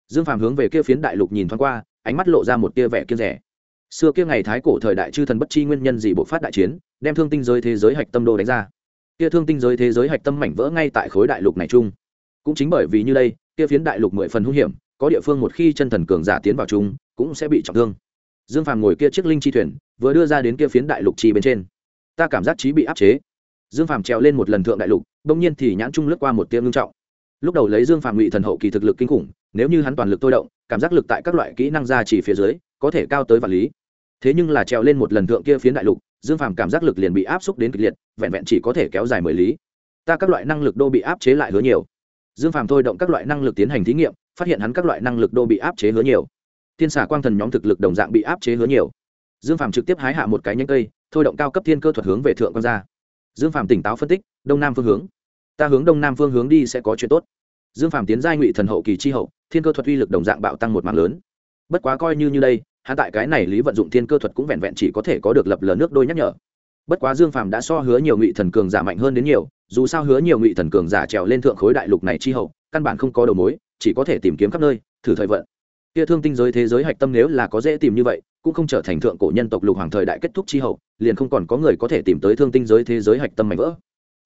dương phạm hướng về kia phiến đại lục nhìn thoáng qua ánh mắt lộ ra một tia vẻ kiên rẻ xưa kia ngày thái cổ thời đại chư thần bất chi nguyên nhân gì bộc phát đại chiến đem thương tinh giới thế giới hạch tâm đô đánh ra kia thương tinh giới thế giới hạch tâm mảnh vỡ ngay tại khối đại lục này chung. Cũng chính bởi vì như đây, kia phiến đại lục mười phần hung hiểm, có địa phương một khi chân thần cường giả tiến vào chung, cũng sẽ bị trọng thương. Dương phàm ngồi kia chiếc linh chi thuyền, vừa đưa ra đến kia phiến đại lục chi bên trên. Ta cảm giác trí bị áp chế. Dương phàm trèo lên một lần thượng đại lục, bỗng nhiên thì nhãn trung lướt qua một tiêm ngưng trọng. Lúc đầu lấy dương phàm ngụy thần hậu kỳ thực lực kinh khủng, nếu như hắn toàn lực tôi động, cảm giác lực tại các loại kỹ năng gia chỉ phía dưới, có thể cao tới vạn lý. Thế nhưng là trèo lên một lần thượng kia phiến đại lục dương phàm cảm giác lực liền bị áp xúc đến kịch liệt, vẹn vẹn chỉ có thể kéo dài mười lý. Ta các loại năng lực đô bị áp chế lại hứa nhiều. Dương phàm thôi động các loại năng lực tiến hành thí nghiệm, phát hiện hắn các loại năng lực đô bị áp chế hứa nhiều. Thiên xà quang thần nhóm thực lực đồng dạng bị áp chế hứa nhiều. Dương phàm trực tiếp hái hạ một cái nhánh cây, thôi động cao cấp thiên cơ thuật hướng về thượng quan gia. dương phàm tỉnh táo phân tích, đông nam phương hướng. Ta hướng đông nam phương hướng đi sẽ có chuyện tốt. Dương phàm tiến giai ngụy thần hậu kỳ chi hậu, thiên cơ thuật uy lực đồng dạng bạo tăng một mạng lớn. Bất quá coi như như đây hạ tại cái này lý vận dụng thiên cơ thuật cũng vẹn vẹn chỉ có thể có được lập lờ nước đôi nhắc nhở. Bất quá dương phàm đã so hứa nhiều ngụy thần cường giả mạnh hơn đến nhiều, dù sao hứa nhiều ngụy thần cường giả trèo lên thượng khối đại lục này chi hậu, căn bản không có đầu mối, chỉ có thể tìm kiếm khắp nơi, thử thời vận. Kia thương tinh giới thế giới hạch tâm nếu là có dễ tìm như vậy, cũng không trở thành thượng cổ nhân tộc lục hoàng thời đại kết thúc chi hậu, liền không còn có người có thể tìm tới thương tinh giới thế giới hạch tâm mạnh vỡ.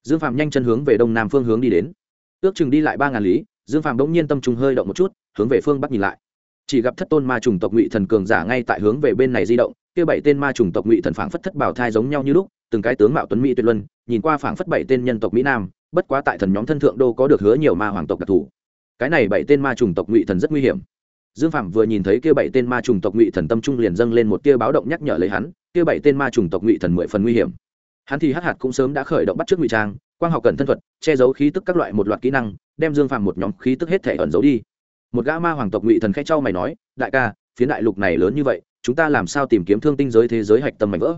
Dương phàm nhanh chân hướng về đông nam phương hướng đi đến. Ước chừng đi lại ba ngàn lý, dương phạm bỗng nhiên tâm trùng hơi động một chút, hướng về phương bắc nhìn lại chỉ gặp thất tôn ma trùng tộc ngụy thần cường giả ngay tại hướng về bên này di động, kia bảy tên ma trùng tộc ngụy thần phảng phất thất bảo thai giống nhau như lúc, từng cái tướng mạo tuấn mỹ tuyệt luân, nhìn qua phảng phất bảy tên nhân tộc mỹ nam, bất quá tại thần nhóm thân thượng đô có được hứa nhiều ma hoàng tộc đặc thù. Cái này bảy tên ma trùng tộc ngụy thần rất nguy hiểm. Dương phạm vừa nhìn thấy kia bảy tên ma trùng tộc ngụy thần tâm trung liền dâng lên một tia báo động nhắc nhở lấy hắn, kia bảy tên ma trùng tộc ngụy thần mười phần nguy hiểm. Hắn thì hắc hạt cũng sớm đã khởi động bắt trước ngụy trang, quang học cần thân thuật, che giấu khí tức các loại một loạt kỹ năng, đem dương phạm một nhóm khí tức hết thể ẩn giấu đi một gã ma hoàng tộc ngụy thần khẽ trao mày nói, đại ca phía đại lục này lớn như vậy, chúng ta làm sao tìm kiếm thương tinh giới thế giới hạch tâm mảnh vỡ?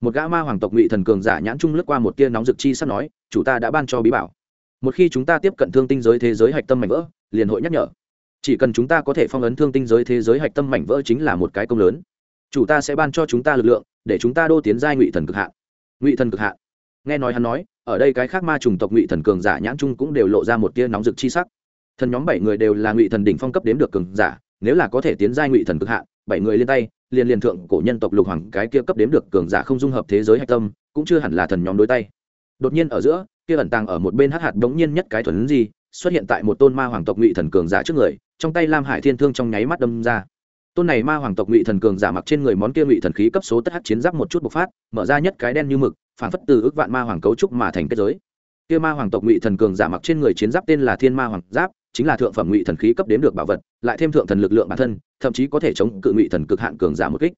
Một gã ma hoàng tộc ngụy thần cường giả nhãn trung lướt qua một tia nóng rực chi sắp nói, chủ ta đã ban cho bí bảo. Một khi chúng ta tiếp cận thương tinh giới thế giới hạch tâm mảnh vỡ, liền hội nhắc nhở. Chỉ cần chúng ta có thể phong ấn thương tinh giới thế giới hạch tâm mảnh vỡ chính là một cái công lớn. Chủ ta sẽ ban cho chúng ta lực lượng, để chúng ta đô tiến giai ngụy thần cực hạn. Ngụy thần cực hạn. Nghe nói hắn nói, ở đây cái khác ma trùng tộc ngụy thần cường giả nhãn trung cũng đều lộ ra một tia nóng rực chi sắc thần nhóm bảy người đều là ngụy thần đỉnh phong cấp đếm được cường giả, nếu là có thể tiến giai ngụy thần cực hạ bảy người lên tay, liền liền thượng cổ nhân tộc lục hoàng cái kia cấp đếm được cường giả không dung hợp thế giới hạch tâm, cũng chưa hẳn là thần nhóm đối tay. Đột nhiên ở giữa, kia ẩn tàng ở một bên hắc hạt đống nhiên nhất cái thuần gì xuất hiện tại một tôn ma hoàng tộc ngụy thần cường giả trước người, trong tay lam hải thiên thương trong nháy mắt đâm ra. Tôn này ma hoàng tộc ngụy thần cường giả mặc trên người món kia ngụy thần khí cấp số tất hắc chiến giáp một chút bộc phát, mở ra nhất cái đen như mực, phản phất từ ước vạn ma hoàng cấu trúc mà thành kết giới. Kia ma hoàng tộc ngụy thần cường giả mặc trên người chiến giáp tên là thiên ma hoàng giáp chính là thượng phẩm ngụy thần khí cấp đếm được bảo vật, lại thêm thượng thần lực lượng bản thân, thậm chí có thể chống cự ngụy thần cực hạn cường giả một kích.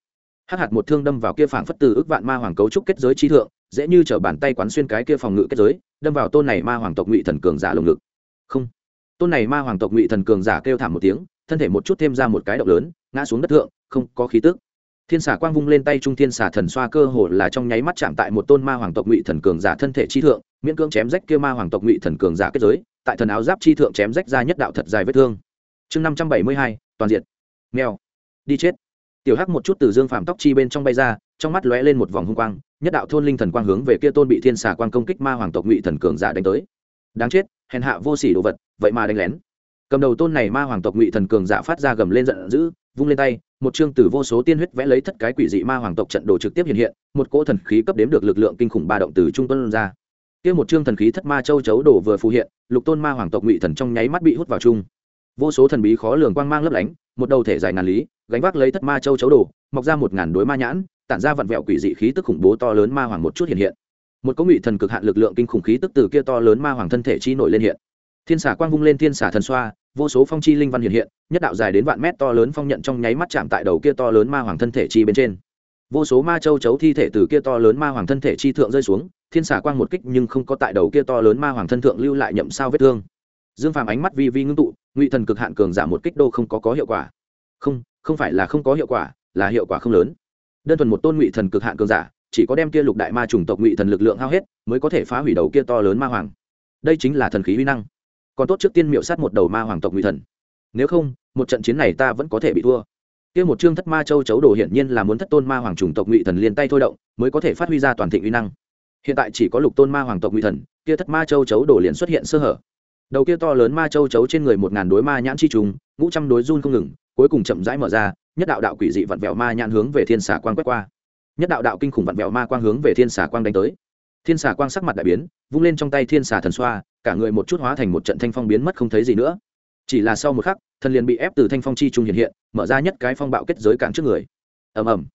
Hắc hạt một thương đâm vào kia phảng phất từ ước vạn ma hoàng cấu trúc kết giới chi thượng, dễ như chở bàn tay quán xuyên cái kia phòng ngự kết giới, đâm vào tôn này ma hoàng tộc ngụy thần cường giả lồng ngực. Không. Tôn này ma hoàng tộc ngụy thần cường giả kêu thảm một tiếng, thân thể một chút thêm ra một cái động lớn, ngã xuống đất thượng, không có khí tức. Thiên xà quang vung lên tay trung thiên xà thần xoa cơ hồ là trong nháy mắt chạm tại một tôn ma hoàng tộc ngụy thần cường giả thân thể chi thượng miễn cưỡng chém rách kia ma hoàng tộc ngụy thần cường giả kết giới, tại thần áo giáp chi thượng chém rách ra nhất đạo thật dài vết thương. Chương năm trăm bảy mươi hai, toàn diện. Nghèo đi chết. Tiểu hắc một chút từ dương phàm tóc chi bên trong bay ra, trong mắt lóe lên một vòng hung quang, nhất đạo thôn linh thần quang hướng về kia tôn bị thiên xà quang công kích ma hoàng tộc ngụy thần cường giả đánh tới. Đáng chết, hèn hạ vô sỉ đồ vật, vậy mà đánh lén. Cầm đầu tôn này ma hoàng tộc ngụy thần cường giả phát ra gầm lên giận dữ, vung lên tay, một chương từ vô số tiên huyết vẽ lấy thất cái quỷ dị ma hoàng tộc trận đồ trực tiếp hiện hiện, một cỗ thần khí cấp đếm được lực lượng kinh khủng ba động từ trung tuân ra kia một chương thần khí thất ma châu chấu đổ vừa phù hiện, lục tôn ma hoàng tộc ngụy thần trong nháy mắt bị hút vào chung. Vô số thần bí khó lường quang mang lấp lánh, một đầu thể dài ngàn lý, gánh vác lấy thất ma châu chấu đổ, mọc ra một ngàn đối ma nhãn, tản ra vặn vẹo quỷ dị khí tức khủng bố to lớn ma hoàng một chút hiện hiện. Một có ngụy thần cực hạn lực lượng kinh khủng khí tức từ kia to lớn ma hoàng thân thể chi nổi lên hiện. Thiên xả quang vung lên thiên xả thần xoa, vô số phong chi linh văn hiện hiện, nhất đạo dài đến vạn mét to lớn phong nhận trong nháy mắt chạm tại đầu kia to lớn ma hoàng thân thể chi bên trên vô số ma châu chấu thi thể từ kia to lớn ma hoàng thân thể chi thượng rơi xuống, thiên xả quang một kích nhưng không có tại đầu kia to lớn ma hoàng thân thượng lưu lại nhậm sao vết thương. Dương phàm ánh mắt vi vi ngưng tụ, ngụy thần cực hạn cường giảm một kích đô không có có hiệu quả. Không không phải là không có hiệu quả, là hiệu quả không lớn. Đơn thuần một tôn ngụy thần cực hạn cường giả, chỉ có đem kia lục đại ma chủng tộc ngụy thần lực lượng hao hết, mới có thể phá hủy đầu kia to lớn ma hoàng. Đây chính là thần khí uy năng. Còn tốt trước tiên miệu sát một đầu ma hoàng tộc ngụy thần. Nếu không, một trận chiến này ta vẫn có thể bị thua kia một chương thất ma châu chấu đồ hiển nhiên là muốn thất tôn ma hoàng chủng tộc ngụy thần liên tay thôi động, mới có thể phát huy ra toàn thịnh uy năng. Hiện tại chỉ có lục tôn ma hoàng tộc ngụy thần, kia thất ma châu chấu đồ liền xuất hiện sơ hở. Đầu kia to lớn ma châu chấu trên người một ngàn đối ma nhãn chi trùng, ngũ trăm đối run không ngừng, cuối cùng chậm rãi mở ra, nhất đạo đạo quỷ dị vặn vẹo ma nhãn hướng về thiên xà quang quét qua. Nhất đạo đạo kinh khủng vặn vẹo ma quang hướng về thiên xà quang đánh tới. Thiên xà quang sắc mặt đại biến, vung lên trong tay thiên xà thần xoa, cả người một chút hóa thành một trận thanh phong biến mất không thấy gì nữa chỉ là sau một khắc thần liền bị ép từ thanh phong chi trung hiện hiện, mở ra nhất cái phong bạo kết giới cản trước người. Ầm ầm.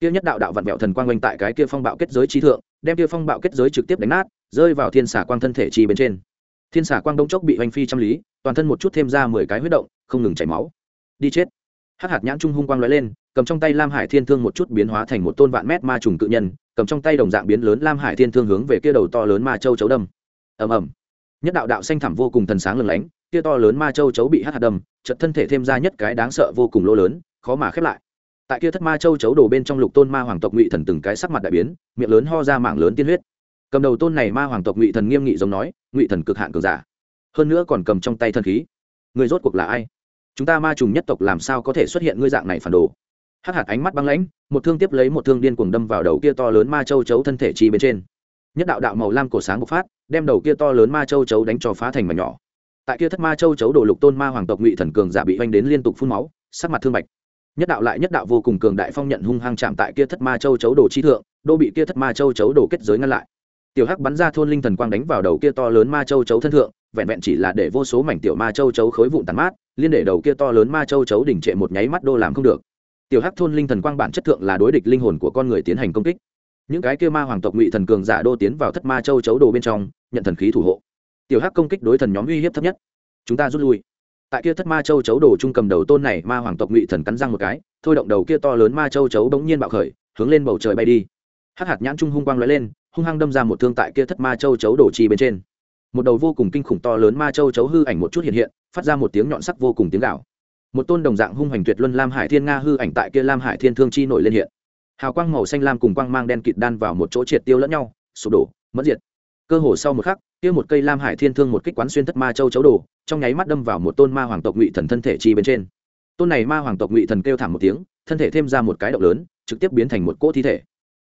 Kia nhất đạo đạo vặn vẹo thần quang quanh tại cái kia phong bạo kết giới chi thượng, đem kia phong bạo kết giới trực tiếp đánh nát, rơi vào thiên xà quang thân thể chi bên trên. Thiên xà quang đông chốc bị oanh phi trăm lý, toàn thân một chút thêm ra mười cái huyết động, không ngừng chảy máu. Đi chết. Hắc hạt nhãn trung hung quang lóe lên, cầm trong tay lam hải thiên thương một chút biến hóa thành một tôn vạn mét ma trùng cự nhân, cầm trong tay đồng dạng biến lớn lam hải thiên thương hướng về kia đầu to lớn ma châu chấu đâm. Ầm ầm. Nhất đạo đạo xanh thẳm vô cùng thần sáng lừng lánh kia to lớn ma châu chấu bị hắc hạt đâm chật thân thể thêm ra nhất cái đáng sợ vô cùng lỗ lớn, khó mà khép lại. Tại kia thất ma châu chấu đồ bên trong lục tôn ma hoàng tộc ngụy thần từng cái sắc mặt đại biến, miệng lớn ho ra mảng lớn tiên huyết. Cầm đầu tôn này ma hoàng tộc ngụy thần nghiêm nghị giống nói, ngụy thần cực hạn cường giả. Hơn nữa còn cầm trong tay thần khí. Người rốt cuộc là ai? Chúng ta ma trùng nhất tộc làm sao có thể xuất hiện ngươi dạng này phản đồ? Hắc hạt ánh mắt băng lãnh, một thương tiếp lấy một thương điên cuồng đâm vào đầu kia to lớn ma châu chấu thân thể chi bên trên. Nhất đạo đạo màu lam cổ sáng bộc phát, đem đầu kia to lớn ma châu chấu đánh cho phá thành mà nhỏ tại kia thất ma châu chấu đồ lục tôn ma hoàng tộc ngụy thần cường giả bị oanh đến liên tục phun máu, sắc mặt thương bạch. Nhất đạo lại nhất đạo vô cùng cường đại phong nhận hung hăng chạm tại kia thất ma châu chấu đồ chi thượng, đô bị kia thất ma châu chấu đồ kết giới ngăn lại. Tiểu hắc bắn ra thôn linh thần quang đánh vào đầu kia to lớn ma châu chấu thân thượng, vẹn vẹn chỉ là để vô số mảnh tiểu ma châu chấu khối vụn tàn mát, liên để đầu kia to lớn ma châu chấu đỉnh trệ một nháy mắt đô làm không được. Tiểu hắc thôn linh thần quang bản chất thượng là đối địch linh hồn của con người tiến hành công kích. Những cái kia ma hoàng tộc ngụy thần cường giả đô tiến vào thất ma châu chấu đồ bên trong, nhận thần khí thủ hộ tiểu hắc công kích đối thần nhóm uy hiếp thấp nhất. Chúng ta rút lui. Tại kia thất ma châu chấu đồ trung cầm đầu tôn này ma hoàng tộc ngụy thần cắn răng một cái, thôi động đầu kia to lớn ma châu chấu bỗng nhiên bạo khởi, hướng lên bầu trời bay đi. Hắc hạt nhãn trung hung quang lóe lên, hung hăng đâm ra một thương tại kia thất ma châu chấu đồ chi bên trên. Một đầu vô cùng kinh khủng to lớn ma châu chấu hư ảnh một chút hiện hiện, phát ra một tiếng nhọn sắc vô cùng tiếng gạo một tôn đồng dạng hung hoành tuyệt luân lam hải thiên nga hư ảnh tại kia lam hải thiên thương chi nổi lên hiện. Hào quang màu xanh lam cùng quang mang đen kịt đan vào một chỗ triệt tiêu lẫn nhau, sụp đổ, mất diệt. Cơ hồ sau một khắc kia một cây lam hải thiên thương một kích quán xuyên thất ma châu chấu đồ, trong nháy mắt đâm vào một tôn ma hoàng tộc ngụy thần thân thể chi bên trên. Tôn này ma hoàng tộc ngụy thần kêu thảm một tiếng, thân thể thêm ra một cái động lớn, trực tiếp biến thành một cỗ thi thể.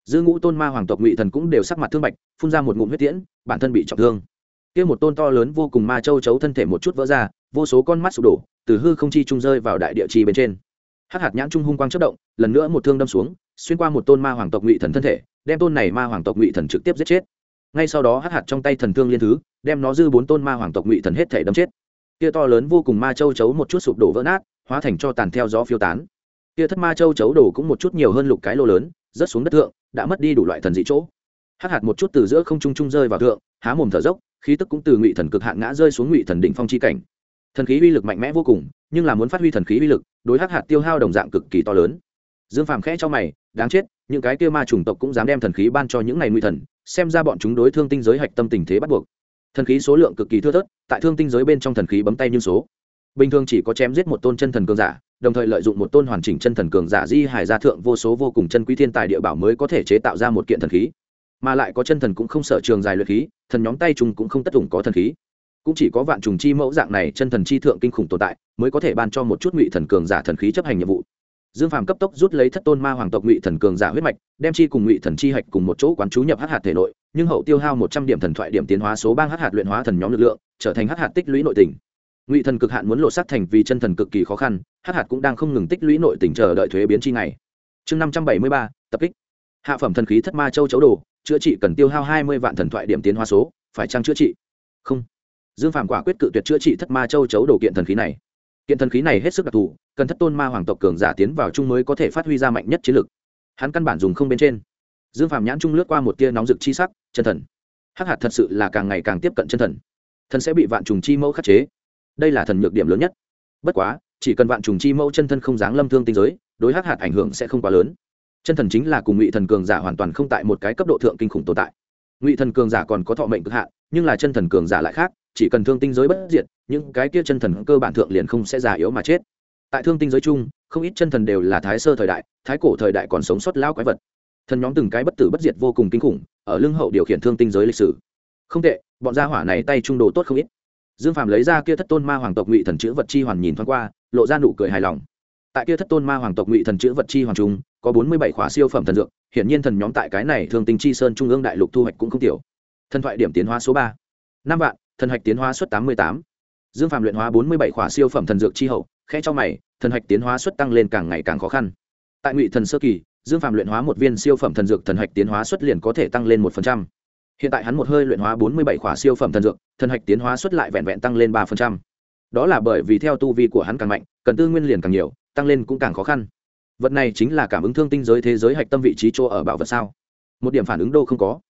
Dư ngũ tôn ma hoàng tộc ngụy thần cũng đều sắc mặt thương bạch, phun ra một ngụm huyết tiễn, bản thân bị trọng thương. Kia một tôn to lớn vô cùng ma châu chấu thân thể một chút vỡ ra, vô số con mắt sụp đổ, từ hư không chi trung rơi vào đại địa chi bên trên. Hắc hạt nhãn trung hung quang chất động, lần nữa một thương đâm xuống, xuyên qua một tôn ma hoàng tộc ngụy thần thân thể, đem tôn này ma hoàng tộc ngụy thần trực tiếp giết chết ngay sau đó hắc hạt trong tay thần thương liên thứ, đem nó dư bốn tôn ma hoàng tộc ngụy thần hết thể đâm chết. Kia to lớn vô cùng ma châu chấu một chút sụp đổ vỡ nát, hóa thành cho tàn theo gió phiêu tán. Kia thất ma châu chấu đổ cũng một chút nhiều hơn lục cái lô lớn, rớt xuống đất thượng, đã mất đi đủ loại thần dị chỗ. Hắc hạt một chút từ giữa không trung trung rơi vào thượng, há mồm thở dốc, khí tức cũng từ ngụy thần cực hạn ngã rơi xuống ngụy thần đỉnh phong chi cảnh. Thần khí uy lực mạnh mẽ vô cùng, nhưng là muốn phát huy thần khí uy lực, đối hắc hạt tiêu hao đồng dạng cực kỳ to lớn. Dương phàm khẽ cho mày, đáng chết, những cái kia ma chủng tộc cũng dám đem thần khí ban cho những này ngụy thần xem ra bọn chúng đối thương tinh giới hạch tâm tình thế bắt buộc. Thần khí số lượng cực kỳ thưa thớt, tại thương tinh giới bên trong thần khí bấm tay như số. Bình thường chỉ có chém giết một tôn chân thần cường giả, đồng thời lợi dụng một tôn hoàn chỉnh chân thần cường giả di hải gia thượng vô số vô cùng chân quý thiên tài địa bảo mới có thể chế tạo ra một kiện thần khí. Mà lại có chân thần cũng không sở trường dài luyện khí, thần nhóm tay trùng cũng không tất tùng có thần khí. Cũng chỉ có vạn trùng chi mẫu dạng này chân thần chi thượng kinh khủng tồn tại, mới có thể ban cho một chút ngụy thần cường giả thần khí chấp hành nhiệm vụ dương phàm cấp tốc rút lấy thất tôn ma hoàng tộc ngụy thần cường giả huyết mạch, đem chi cùng ngụy thần chi hạch cùng một chỗ quán chú nhập hát hạt thể nội, nhưng hậu tiêu hao một trăm điểm thần thoại điểm tiến hóa số bang hát hạt luyện hóa thần nhóm lực lượng, trở thành hát hạt tích lũy nội tình. Ngụy thần cực hạn muốn lộ sát thành vì chân thần cực kỳ khó khăn hát hạt cũng đang không ngừng tích lũy nội tình chờ đợi thuế biến chi ngày. Chương năm trăm bảy mươi ba, tập kích. Hạ phẩm thần khí thất ma châu chấu đồ, chữa trị cần tiêu hao hai mươi vạn thần thoại điểm tiến hóa số, phải trăng chữa trị? Không. Dương phàm quả quyết cự tuyệt chữa trị thất ma châu chấu đồ kiện thần khí này. Kiện thần khí này hết sức đặc thù cần thất tôn ma hoàng tộc cường giả tiến vào chung mới có thể phát huy ra mạnh nhất chiến lực. Hắn căn bản dùng không bên trên. Dương phàm nhãn trung lướt qua một tia nóng rực chi sắc, chân thần. Hắc hạt thật sự là càng ngày càng tiếp cận chân thần. Thần sẽ bị vạn trùng chi mẫu khắc chế. Đây là thần nhược điểm lớn nhất. Bất quá, chỉ cần vạn trùng chi mẫu chân thân không dáng lâm thương tinh giới, đối hắc hạt ảnh hưởng sẽ không quá lớn. Chân thần chính là cùng ngụy thần cường giả hoàn toàn không tại một cái cấp độ thượng kinh khủng tồn tại. Ngụy thần cường giả còn có thọ mệnh cực hạn, nhưng là chân thần cường giả lại khác, chỉ cần thương tinh giới bất diệt, những cái kia chân thần cơ bản thượng liền không sẽ già yếu mà chết tại thương tinh giới chung, không ít chân thần đều là thái sơ thời đại, thái cổ thời đại còn sống sót lao quái vật. Thần nhóm từng cái bất tử bất diệt vô cùng kinh khủng, ở lưng hậu điều khiển thương tinh giới lịch sử. Không tệ, bọn gia hỏa này tay trung đồ tốt không ít. Dương phàm lấy ra kia thất tôn ma hoàng tộc ngụy thần chữ vật chi hoàn nhìn thoáng qua, lộ ra nụ cười hài lòng. Tại kia thất tôn ma hoàng tộc ngụy thần chữ vật chi hoàng trung có bốn mươi bảy khóa siêu phẩm thần dược, hiển nhiên thần nhóm tại cái này thương tinh chi sơn trung ương đại lục thu hoạch cũng không tiểu. Thần thoại điểm tiến hóa số ba. Năm vạn, thần hạch tiến hóa suất tám mươi tám. Dương phàm luyện hóa bốn mươi bảy khóa siêu phẩm thần dược chi hậu khe cho mày, thần hạch tiến hóa suất tăng lên càng ngày càng khó khăn. Tại ngụy thần sơ kỳ, dương Phạm luyện hóa một viên siêu phẩm thần dược thần hạch tiến hóa suất liền có thể tăng lên một phần trăm. Hiện tại hắn một hơi luyện hóa bốn mươi bảy khỏa siêu phẩm thần dược, thần hạch tiến hóa suất lại vẹn vẹn tăng lên ba phần trăm. Đó là bởi vì theo tu vi của hắn càng mạnh, cần tư nguyên liền càng nhiều, tăng lên cũng càng khó khăn. Vật này chính là cảm ứng thương tinh giới thế giới hạch tâm vị trí chỗ ở bảo vật sao? Một điểm phản ứng đô không có.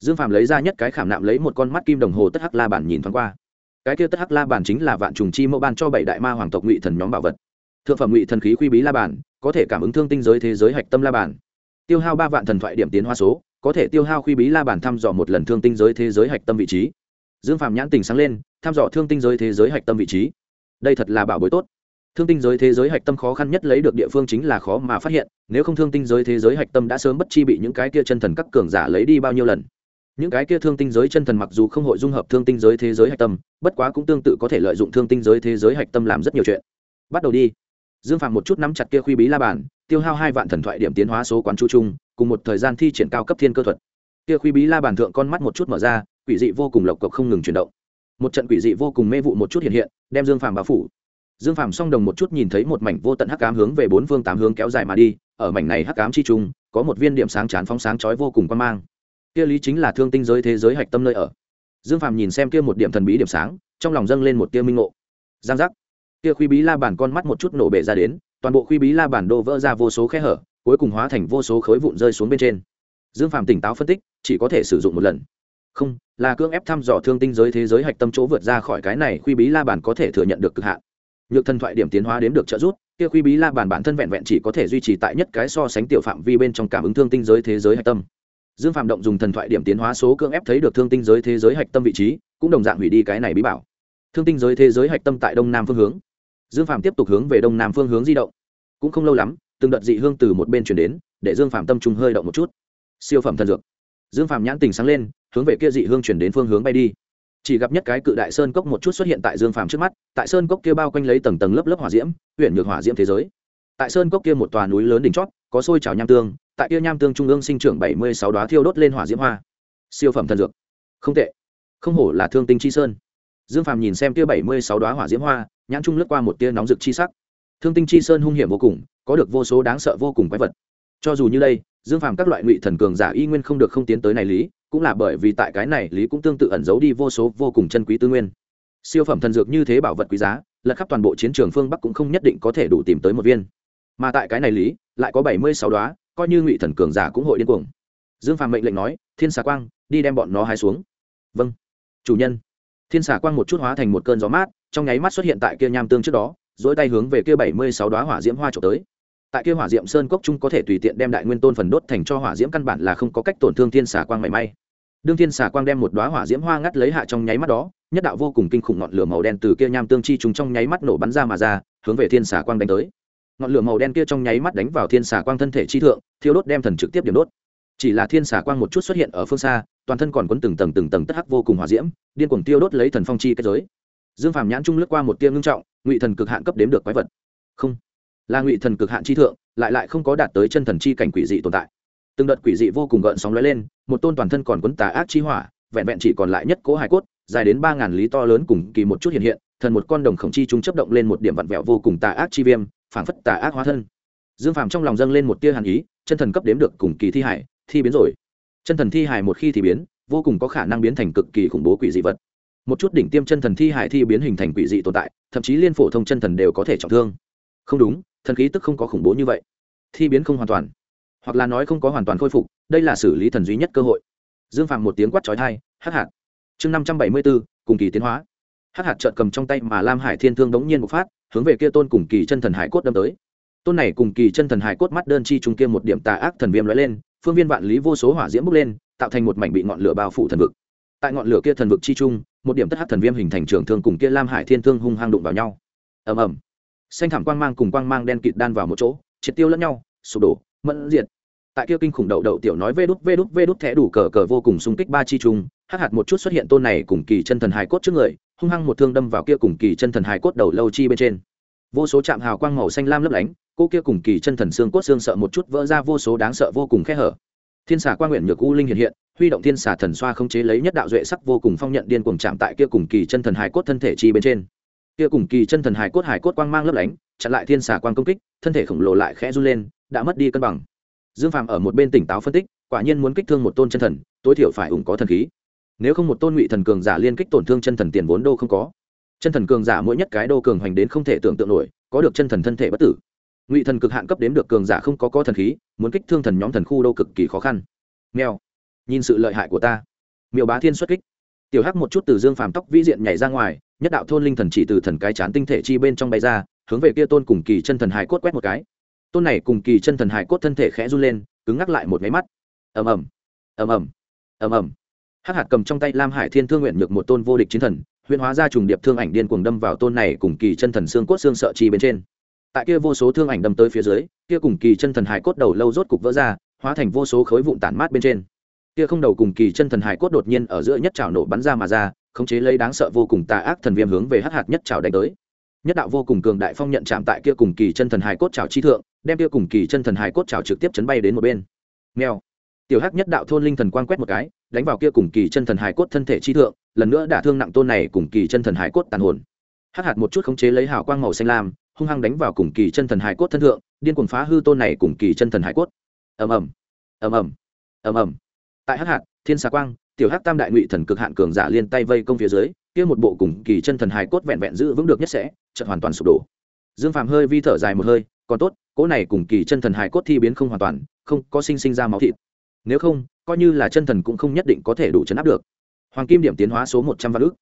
Dương Phạm lấy ra nhất cái khảm nạm lấy một con mắt kim đồng hồ tất hắc la bản nhìn thoáng qua cái kia tất hắc la bản chính là vạn trùng chi mẫu ban cho bảy đại ma hoàng tộc ngụy thần nhóm bảo vật. Thượng phẩm ngụy thần khí quy bí la bản, có thể cảm ứng thương tinh giới thế giới hạch tâm la bản. Tiêu hao ba vạn thần thoại điểm tiến hoa số, có thể tiêu hao quy bí la bản thăm dò một lần thương tinh giới thế giới hạch tâm vị trí. Dương Phạm nhãn tình sáng lên, thăm dò thương tinh giới thế giới hạch tâm vị trí. Đây thật là bảo bối tốt. Thương tinh giới thế giới hạch tâm khó khăn nhất lấy được địa phương chính là khó mà phát hiện, nếu không thương tinh giới thế giới hạch tâm đã sớm bất chi bị những cái kia chân thần các cường giả lấy đi bao nhiêu lần những cái kia thương tinh giới chân thần mặc dù không hội dung hợp thương tinh giới thế giới hạch tâm, bất quá cũng tương tự có thể lợi dụng thương tinh giới thế giới hạch tâm làm rất nhiều chuyện. Bắt đầu đi. Dương phạm một chút nắm chặt kia khuy bí la bàn, tiêu hao hai vạn thần thoại điểm tiến hóa số quán chu trung cùng một thời gian thi triển cao cấp thiên cơ thuật. Kia khuy bí la bàn thượng con mắt một chút mở ra, quỷ dị vô cùng lộc cộc không ngừng chuyển động. Một trận quỷ dị vô cùng mê vụ một chút hiện hiện, đem dương phàm bao phủ. Dương phàm song đồng một chút nhìn thấy một mảnh vô tận hắc ám hướng về bốn phương tám hướng kéo dài mà đi, ở mảnh này hắc ám chi trung, có một viên điểm sáng chán phóng sáng chói vô cùng quan mang kia lý chính là thương tinh giới thế giới hạch tâm nơi ở. Dương phàm nhìn xem kia một điểm thần bí điểm sáng, trong lòng dâng lên một tia minh ngộ. Giang giác. Kia khuy bí la bản con mắt một chút nổ bể ra đến, toàn bộ khuy bí la bản đồ vỡ ra vô số khe hở, cuối cùng hóa thành vô số khối vụn rơi xuống bên trên. Dương phàm tỉnh táo phân tích, chỉ có thể sử dụng một lần. Không, là cưỡng ép thăm dò thương tinh giới thế giới hạch tâm chỗ vượt ra khỏi cái này khuy bí la bản có thể thừa nhận được cực hạn. Nhược thần thoại điểm tiến hóa đến được trợ giúp, kia khuy bí la bản bản thân vẹn vẹn chỉ có thể duy trì tại nhất cái so sánh tiểu phạm vi bên trong cảm ứng thương tinh giới thế giới hạch tâm dương phạm động dùng thần thoại điểm tiến hóa số cưỡng ép thấy được thương tinh giới thế giới hạch tâm vị trí, cũng đồng dạng hủy đi cái này bí bảo. Thương tinh giới thế giới hạch tâm tại đông nam phương hướng. Dương phạm tiếp tục hướng về đông nam phương hướng di động. Cũng không lâu lắm, từng đợt dị hương từ một bên chuyển đến, để dương phạm tâm trung hơi động một chút. Siêu phẩm thần dược. Dương phạm nhãn tình sáng lên, hướng về kia dị hương chuyển đến phương hướng bay đi. Chỉ gặp nhất cái cự đại sơn cốc một chút xuất hiện tại dương phàm trước mắt, tại sơn cốc kia bao quanh lấy tầng tầng lớp lớp hỏa diễm huyện nhược hỏa diễm thế giới. Tại sơn cốc kia một tòa núi lớn đỉnh chót, có sôi trào nham tương tại kia nham tương trung ương sinh trưởng bảy mươi sáu đóa thiêu đốt lên hỏa diễm hoa. Siêu phẩm thần dược. Không tệ. Không hổ là thương tinh chi sơn. Dương phàm nhìn xem kia bảy mươi sáu đóa hỏa diễm hoa, nhãn trung lướt qua một tia nóng rực chi sắc. Thương tinh chi sơn hung hiểm vô cùng, có được vô số đáng sợ vô cùng quái vật. Cho dù như đây, dương phàm các loại ngụy thần cường giả y nguyên không được không tiến tới này lý, cũng là bởi vì tại cái này lý cũng tương tự ẩn giấu đi vô số vô cùng chân quý tư nguyên. Siêu phẩm thần dược như thế bảo vật quý giá, lật khắp toàn bộ chiến trường phương bắc cũng không nhất định có thể đủ tìm tới một viên. Mà tại cái này lý, lại có bảy mươi sáu đóa coi như ngụy thần cường giả cũng hội điên cuồng. Dương phàm mệnh lệnh nói, thiên xà quang, đi đem bọn nó hái xuống. Vâng. Chủ nhân. Thiên xà quang một chút hóa thành một cơn gió mát, trong nháy mắt xuất hiện tại kia nham tương trước đó dỗi tay hướng về kia bảy mươi sáu đoá hỏa diễm hoa trộm tới. Tại kia hỏa diễm sơn cốc trung có thể tùy tiện đem đại nguyên tôn phần đốt thành cho hỏa diễm căn bản là không có cách tổn thương thiên xà quang mảy may. Đương thiên xà quang đem một đoá hỏa diễm hoa ngắt lấy hạ trong nháy mắt đó, nhất đạo vô cùng kinh khủng ngọn lửa màu đen từ kia nham tương chi trùng trong nháy mắt nổ bắn ra mà ra, hướng về thiên xà quang đánh tới ngọn lửa màu đen kia trong nháy mắt đánh vào thiên xà quang thân thể chi thượng, thiêu đốt đem thần trực tiếp điểm đốt. Chỉ là thiên xà quang một chút xuất hiện ở phương xa, toàn thân còn quấn từng tầng từng tầng tất hắc vô cùng hỏa diễm, điên cuồng tiêu đốt lấy thần phong chi kết giới. Dương phàm nhãn trung lướt qua một tia ngưng trọng, ngụy thần cực hạn cấp đếm được quái vật. Không, là ngụy thần cực hạn chi thượng, lại lại không có đạt tới chân thần chi cảnh quỷ dị tồn tại. Từng đợt quỷ dị vô cùng gợn sóng lóe lên, một tôn toàn thân còn quấn tà ác chi hỏa, vẹn vẹn chỉ còn lại nhất cố hải cốt, dài đến ba ngàn lý to lớn cùng kỳ một chút hiện hiện, thần một con đồng khổng chi chúng chấp động lên một điểm vặn vẹo vô cùng tà ác chi viêm phảng phất tà ác hóa thân. Dương phàm trong lòng dâng lên một tia hàn ý, chân thần cấp đếm được cùng kỳ thi hải, thi biến rồi. Chân thần thi hải một khi thì biến, vô cùng có khả năng biến thành cực kỳ khủng bố quỷ dị vật. Một chút đỉnh tiêm chân thần thi hải thi biến hình thành quỷ dị tồn tại, thậm chí liên phổ thông chân thần đều có thể trọng thương. Không đúng, thần khí tức không có khủng bố như vậy. Thi biến không hoàn toàn. Hoặc là nói không có hoàn toàn khôi phục, đây là xử lý thần duy nhất cơ hội. Dương phạm một tiếng quát trói thai hắc hạt! Chương năm trăm bảy mươi bốn cùng kỳ tiến hóa. Hắc hạt trợn cầm trong tay mà lam hải thiên thương đống nhiên một phát hướng về kia tôn cùng kỳ chân thần hải cốt đâm tới. Tôn này cùng kỳ chân thần hải cốt mắt đơn chi trung kia một điểm tà ác thần viêm lóe lên, phương viên vạn lý vô số hỏa diễm bốc lên, tạo thành một mảnh bị ngọn lửa bao phủ thần vực. Tại ngọn lửa kia thần vực chi trung một điểm tất hắc thần viêm hình thành trường thương cùng kia lam hải thiên thương hung hăng đụng vào nhau. Ầm ầm. Xanh thảm quang mang cùng quang mang đen kịt đan vào một chỗ, triệt tiêu lẫn nhau, sụp đổ, mẫn diệt. Tại kia kinh khủng đậu đậu tiểu nói vê đút vê đút vê đút thẻ đủ cờ cờ vô cùng xung kích ba chi trung hắc hạt một chút xuất hiện tôn này cùng kỳ chân thần hài cốt trước người hung hăng một thương đâm vào kia cùng kỳ chân thần hài cốt đầu lâu chi bên trên. Vô số chạm hào quang màu xanh lam lấp lánh, cô kia cùng kỳ chân thần xương cốt xương sợ một chút vỡ ra vô số đáng sợ vô cùng khe hở. Thiên xà quan nguyện nhược u linh hiện hiện, huy động thiên xà thần xoa không chế lấy nhất đạo duệ sắc vô cùng phong nhận điên cuồng chạm tại kia cùng kỳ chân thần hài cốt thân thể chi bên trên. Kia cùng kỳ chân thần hài cốt hài cốt quang mang lấp lánh, chặn lại thiên xà quang công kích, thân thể khổng lồ lại khẽ run lên, đã mất đi cân bằng. Dương phàm ở một bên tỉnh táo phân tích, quả nhiên muốn kích thương một tôn chân thần, tối thiểu phải ủng có thần khí nếu không một tôn ngụy thần cường giả liên kích tổn thương chân thần tiền vốn đô không có. Chân thần cường giả mỗi nhất cái đô cường hoành đến không thể tưởng tượng nổi, có được chân thần thân thể bất tử. Ngụy thần cực hạn cấp đếm được cường giả không có có thần khí, muốn kích thương thần nhóm thần khu đô cực kỳ khó khăn. Mèo, nhìn sự lợi hại của ta. Miêu bá thiên xuất kích. Tiểu hắc một chút từ dương phàm tóc vĩ diện nhảy ra ngoài, nhất đạo thôn linh thần chỉ từ thần cái chán tinh thể chi bên trong bay ra, hướng về kia tôn cùng kỳ chân thần hài cốt quét một cái. Tôn này cùng kỳ chân thần hài cốt thân thể khẽ run lên, cứng ngắc lại một máy mắt. Ầm ầm ầm ầm ầm ầm hắc hạt cầm trong tay lam hải thiên thương nguyện nhược một tôn vô địch chiến thần, huyễn hóa ra trùng điệp thương ảnh điên cuồng đâm vào tôn này cùng kỳ chân thần xương cốt xương sợ chi bên trên. Tại kia vô số thương ảnh đâm tới phía dưới, kia cùng kỳ chân thần hải cốt đầu lâu rốt cục vỡ ra, hóa thành vô số khối vụn tản mát bên trên. Kia không đầu cùng kỳ chân thần hải cốt đột nhiên ở giữa nhất trào nổ bắn ra mà ra, khống chế lấy đáng sợ vô cùng tà ác thần viêm hướng về hắc hạt nhất trào đánh tới. Nhất đạo vô cùng cường đại phong nhận chạm tại kia cùng kỳ chân thần hải cốt trào chi thượng, đem kia cùng kỳ chân thần hải cốt trào trực tiếp chấn bay đến một bên. Nghèo tiểu hắc nhất đạo thôn linh thần quang quét một cái đánh vào kia cùng kỳ chân thần hải cốt thân thể chi thượng, lần nữa đả thương nặng tôn này cùng kỳ chân thần hải cốt tàn hồn. Hắc hạt một chút khống chế lấy hào quang màu xanh lam, hung hăng đánh vào cùng kỳ chân thần hải cốt thân thượng, điên cuồng phá hư tôn này cùng kỳ chân thần hải cốt. Ầm ầm ầm ầm ầm ầm. Tại hắc hạt, thiên xà quang, tiểu hắc tam đại ngụy thần cực hạn cường giả liên tay vây công phía dưới, kia một bộ cùng kỳ chân thần hải cốt vẹn vẹn giữ vững được nhất sẽ, chợt hoàn toàn sụp đổ. Dương phàm hơi vi thở dài một hơi, còn tốt, cỗ này cùng kỳ chân thần hải cốt thi biến không hoàn toàn, không có sinh sinh ra máu thịt. Nếu không coi như là chân thần cũng không nhất định có thể đủ chấn áp được. Hoàng kim điểm tiến hóa số một trăm vạn ước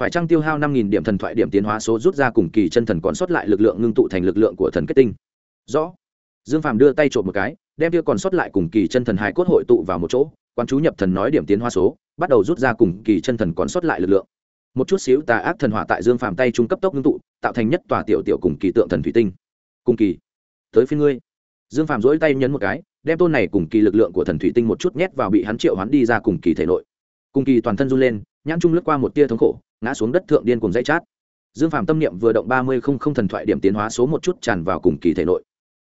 phải trăng tiêu hao năm nghìn điểm thần thoại điểm tiến hóa số rút ra cùng kỳ chân thần còn sót lại lực lượng ngưng tụ thành lực lượng của thần kết tinh? Rõ. Dương phàm đưa tay trộm một cái, đem kia còn sót lại cùng kỳ chân thần hai cốt hội tụ vào một chỗ, quan chú nhập thần nói điểm tiến hóa số, bắt đầu rút ra cùng kỳ chân thần còn sót lại lực lượng. Một chút xíu tà ác thần hỏa tại dương phàm tay trung cấp tốc ngưng tụ, tạo thành nhất tòa tiểu tiểu cùng kỳ tượng thần thủy tinh. Cùng kỳ. Tới phía ngươi. Dương phàm dỗi tay nhấn một cái đem tôn này cùng kỳ lực lượng của thần thủy tinh một chút nhét vào bị hắn triệu hắn đi ra cùng kỳ thể nội. Cùng kỳ toàn thân run lên, nhãn trung lướt qua một tia thống khổ, ngã xuống đất thượng điên cùng dãy chát. Dương phàm tâm niệm vừa động ba mươi không không thần thoại điểm tiến hóa số một chút tràn vào cùng kỳ thể nội.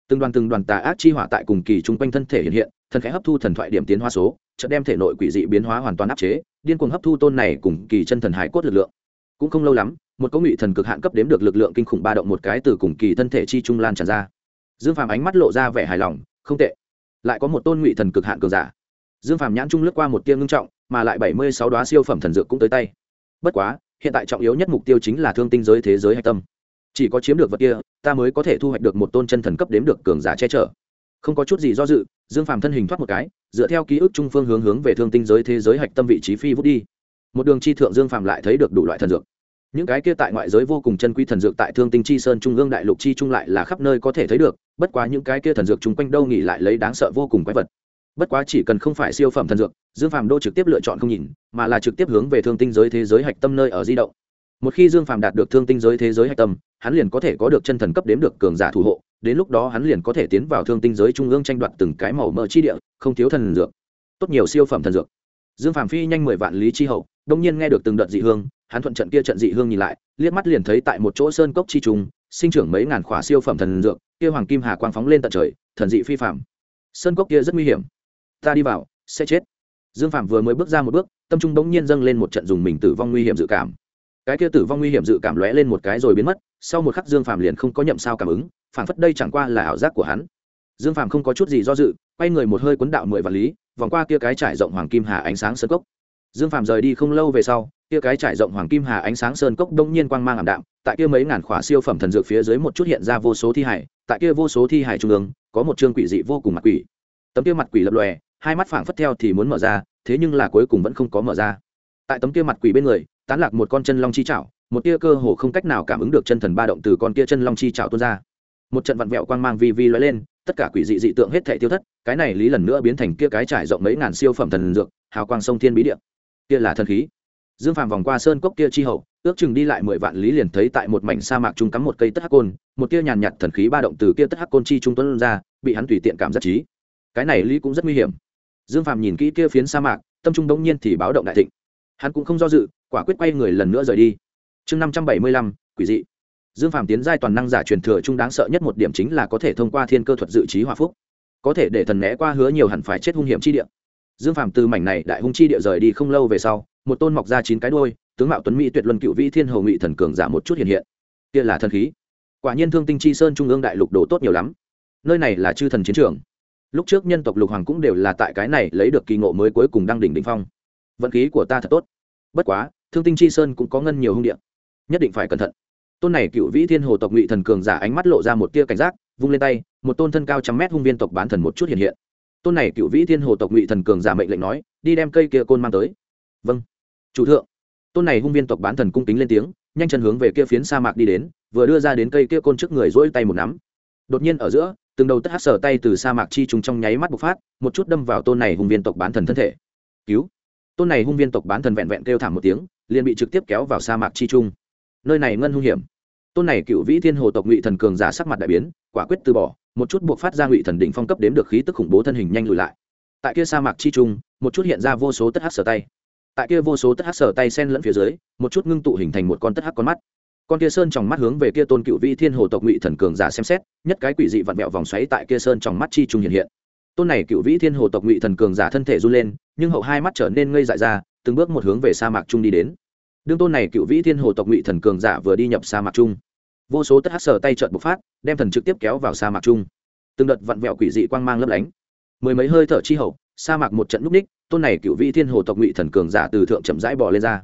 Từng đoàn từng đoàn tà ác chi hỏa tại cùng kỳ chung quanh thân thể hiện hiện thần khẽ hấp thu thần thoại điểm tiến hóa số, chợt đem thể nội quỷ dị biến hóa hoàn toàn áp chế, điên cuồng hấp thu tôn này cùng kỳ chân thần hải cốt lực lượng. Cũng không lâu lắm, một công ngụy thần cực hạn cấp đếm được lực lượng kinh khủng ba động một cái từ cùng kỳ thân thể chi trung lan tràn ra. Dương phàm ánh mắt lộ ra vẻ hài lòng, không tệ lại có một tôn ngụy thần cực hạn cường giả. Dương phàm nhãn trung lướt qua một tiên ngưng trọng, mà lại bảy mươi sáu đoá siêu phẩm thần dược cũng tới tay. Bất quá, hiện tại trọng yếu nhất mục tiêu chính là thương tinh giới thế giới hạch tâm. Chỉ có chiếm được vật kia, ta mới có thể thu hoạch được một tôn chân thần cấp đếm được cường giả che chở. Không có chút gì do dự, dương phàm thân hình thoát một cái, dựa theo ký ức trung phương hướng hướng về thương tinh giới thế giới hạch tâm vị trí phi vút đi. Một đường chi thượng dương phàm lại thấy được đủ loại thần dược những cái kia tại ngoại giới vô cùng chân quý thần dược tại thương tinh chi sơn trung ương đại lục chi trung lại là khắp nơi có thể thấy được, bất quá những cái kia thần dược chung quanh đâu nghỉ lại lấy đáng sợ vô cùng quái vật. Bất quá chỉ cần không phải siêu phẩm thần dược, dương phàm đô trực tiếp lựa chọn không nhìn, mà là trực tiếp hướng về thương tinh giới thế giới hạch tâm nơi ở di động. Một khi dương phàm đạt được thương tinh giới thế giới hạch tâm, hắn liền có thể có được chân thần cấp đếm được cường giả thủ hộ, đến lúc đó hắn liền có thể tiến vào thương tinh giới trung ương tranh đoạt từng cái màu mỡ chi địa, không thiếu thần dược. Tốt nhiều siêu phẩm thần dược. Dương phàm phi nhanh mười vạn lý chi hậu, đông nhiên nghe được từng đợt dị hương hắn thuận trận kia trận dị hương nhìn lại, liếc mắt liền thấy tại một chỗ sơn cốc chi trùng sinh trưởng mấy ngàn khỏa siêu phẩm thần dược, kia hoàng kim hà quang phóng lên tận trời, thần dị phi phạm sơn cốc kia rất nguy hiểm. Ta đi vào, sẽ chết. Dương phạm vừa mới bước ra một bước, tâm trung bỗng nhiên dâng lên một trận dùng mình tử vong nguy hiểm dự cảm. Cái kia tử vong nguy hiểm dự cảm lóe lên một cái rồi biến mất, sau một khắc dương phạm liền không có nhậm sao cảm ứng phản phất đây chẳng qua là ảo giác của hắn. Dương phạm không có chút gì do dự, quay người một hơi cuốn đạo mười vạn lý, vòng qua kia cái trải rộng hoàng kim hà ánh sáng sơn cốc. Dương phạm rời đi không lâu về sau kia cái trải rộng hoàng kim hà ánh sáng sơn cốc đông nhiên quang mang ảm đạm, tại kia mấy ngàn khỏa siêu phẩm thần dược phía dưới một chút hiện ra vô số thi hải, tại kia vô số thi hải trung ương, có một chương quỷ dị vô cùng mặt quỷ. Tấm kia mặt quỷ lập lòe, hai mắt phảng phất theo thì muốn mở ra, thế nhưng là cuối cùng vẫn không có mở ra. Tại tấm kia mặt quỷ bên người, tán lạc một con chân long chi chảo một tia cơ hồ không cách nào cảm ứng được chân thần ba động từ con kia chân long chi chảo tuôn ra. Một trận vặn vẹo quang mang vi vi lóe lên, tất cả quỷ dị dị tượng hết thể tiêu thất, cái này lý lần nữa biến thành kia cái trải rộng mấy ngàn siêu phẩm thần dược, hào quang sông thiên bí địa. Kia là thần khí dương phàm vòng qua sơn cốc kia chi hậu, ước chừng đi lại mười vạn lý liền thấy tại một mảnh sa mạc trung cắm một cây tất hắc côn, một tia nhàn nhạt thần khí ba động từ kia tất hắc côn chi trung tuấn ra, bị hắn tùy tiện cảm giác trí. Cái này lý cũng rất nguy hiểm. Dương phàm nhìn kỹ kia phiến sa mạc, tâm trung đông nhiên thì báo động đại thịnh. Hắn cũng không do dự, quả quyết quay người lần nữa rời đi. Chương năm trăm bảy mươi lăm, quỷ dị. Dương phàm tiến giai toàn năng giả truyền thừa trung đáng sợ nhất một điểm chính là có thể thông qua thiên cơ thuật dự trí hòa phúc, có thể để thần né qua hứa nhiều hẳn phải chết hung hiểm chi địa. Dương phàm từ mảnh này đại hung chi địa rời đi không lâu về sau một tôn mọc ra chín cái đôi tướng mạo tuấn mỹ tuyệt luân cựu vĩ thiên hầu nghị thần cường giả một chút hiện hiện. Kia là thần khí. Quả nhiên thương tinh chi sơn trung ương đại lục đồ tốt nhiều lắm. Nơi này là chư thần chiến trường. Lúc trước nhân tộc lục hoàng cũng đều là tại cái này lấy được kỳ ngộ mới cuối cùng đăng đỉnh đỉnh phong. Vận khí của ta thật tốt. Bất quá, thương tinh chi sơn cũng có ngân nhiều hung điện nhất định phải cẩn thận. Tôn này cựu vĩ thiên hồ tộc ngụy thần cường giả ánh mắt lộ ra một tia cảnh giác, vung lên tay, một tôn thân cao trăm mét hung viên tộc bán thần một chút hiện hiện. Tôn này cựu vĩ thiên hồ tộc ngụy thần cường giả mệnh lệnh nói, đi đem cây kia côn mang tới. Vâng chủ thượng, tôn này hung viên tộc bán thần cung kính lên tiếng, nhanh chân hướng về kia phiến sa mạc đi đến, vừa đưa ra đến cây kia côn trước người dỗi tay một nắm. Đột nhiên ở giữa, từng đầu tất hát sở tay từ sa mạc chi trùng trong nháy mắt bộc phát, một chút đâm vào tôn này hung viên tộc bán thần thân thể. Cứu! Tôn này hung viên tộc bán thần vẹn vẹn kêu thảm một tiếng, liền bị trực tiếp kéo vào sa mạc chi trung. Nơi này ngân hung hiểm. Tôn này cựu vĩ thiên hồ tộc ngụy thần cường giả sắc mặt đại biến, quả quyết từ bỏ, một chút buộc phát ra ngụy thần đỉnh phong cấp đếm được khí tức khủng bố thân hình nhanh lùi lại. Tại kia sa mạc chi trung, một chút hiện ra vô số tất hát sở tay tại kia vô số tất hắc sở tay sen lẫn phía dưới, một chút ngưng tụ hình thành một con tất hắc con mắt. Con kia sơn trong mắt hướng về kia tôn cựu vĩ thiên hồ tộc ngụy thần cường giả xem xét, nhất cái quỷ dị vặn vẹo vòng xoáy tại kia sơn trong mắt chi trung hiện hiện. Tôn này cựu vĩ thiên hồ tộc ngụy thần cường giả thân thể run lên, nhưng hậu hai mắt trở nên ngây dại ra, từng bước một hướng về sa mạc trung đi đến. Đương tôn này cựu vĩ thiên hồ tộc ngụy thần cường giả vừa đi nhập sa mạc trung, vô số tất hắc sở tay trợn bộc phát, đem thần trực tiếp kéo vào sa mạc trung. Từng đợt vặn vẹo quỷ dị quang mang lấp lánh. Mười mấy hơi thở chi hậu, sa mạc một trận núp ních tôn này cựu vĩ thiên hồ tộc ngụy thần cường giả từ thượng chậm rãi bỏ lên ra.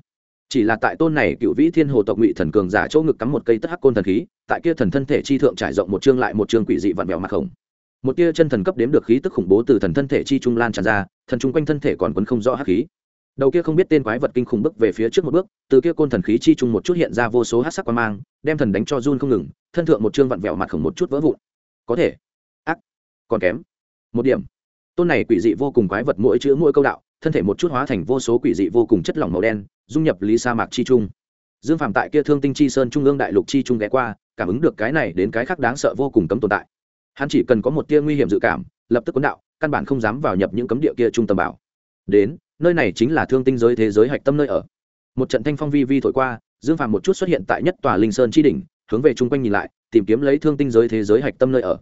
Chỉ là tại tôn này cựu vĩ thiên hồ tộc ngụy thần cường giả chỗ ngực cắm một cây tất hắc côn thần khí, tại kia thần thân thể chi thượng trải rộng một chương lại một chương quỷ dị vặn vẹo mặt khổng. Một tia chân thần cấp đếm được khí tức khủng bố từ thần thân thể chi trung lan tràn ra, thần chung quanh thân thể còn quấn không rõ hắc khí. Đầu kia không biết tên quái vật kinh khủng bước về phía trước một bước, từ kia côn thần khí chi trung một chút hiện ra vô số hát sắc quan mang, đem thần đánh cho run không ngừng, thân thượng một chương vặn vẹo mặt khổng một chút vỡ vụn. Có thể. Ác. Còn kém. Một điểm tôn này quỷ dị vô cùng quái vật mỗi chữ mỗi câu đạo, thân thể một chút hóa thành vô số quỷ dị vô cùng chất lỏng màu đen, dung nhập lý sa mạc chi trung. Dương phạm tại kia thương tinh chi sơn trung ương đại lục chi trung ghé qua, cảm ứng được cái này đến cái khác đáng sợ vô cùng cấm tồn tại. Hắn chỉ cần có một tia nguy hiểm dự cảm, lập tức cuốn đạo, căn bản không dám vào nhập những cấm địa kia trung tâm bảo. Đến, nơi này chính là thương tinh giới thế giới hạch tâm nơi ở. Một trận thanh phong vi vi thổi qua, dương phạm một chút xuất hiện tại nhất tòa linh sơn chi đỉnh, hướng về chung quanh nhìn lại, tìm kiếm lấy thương tinh giới thế giới hạch tâm nơi ở.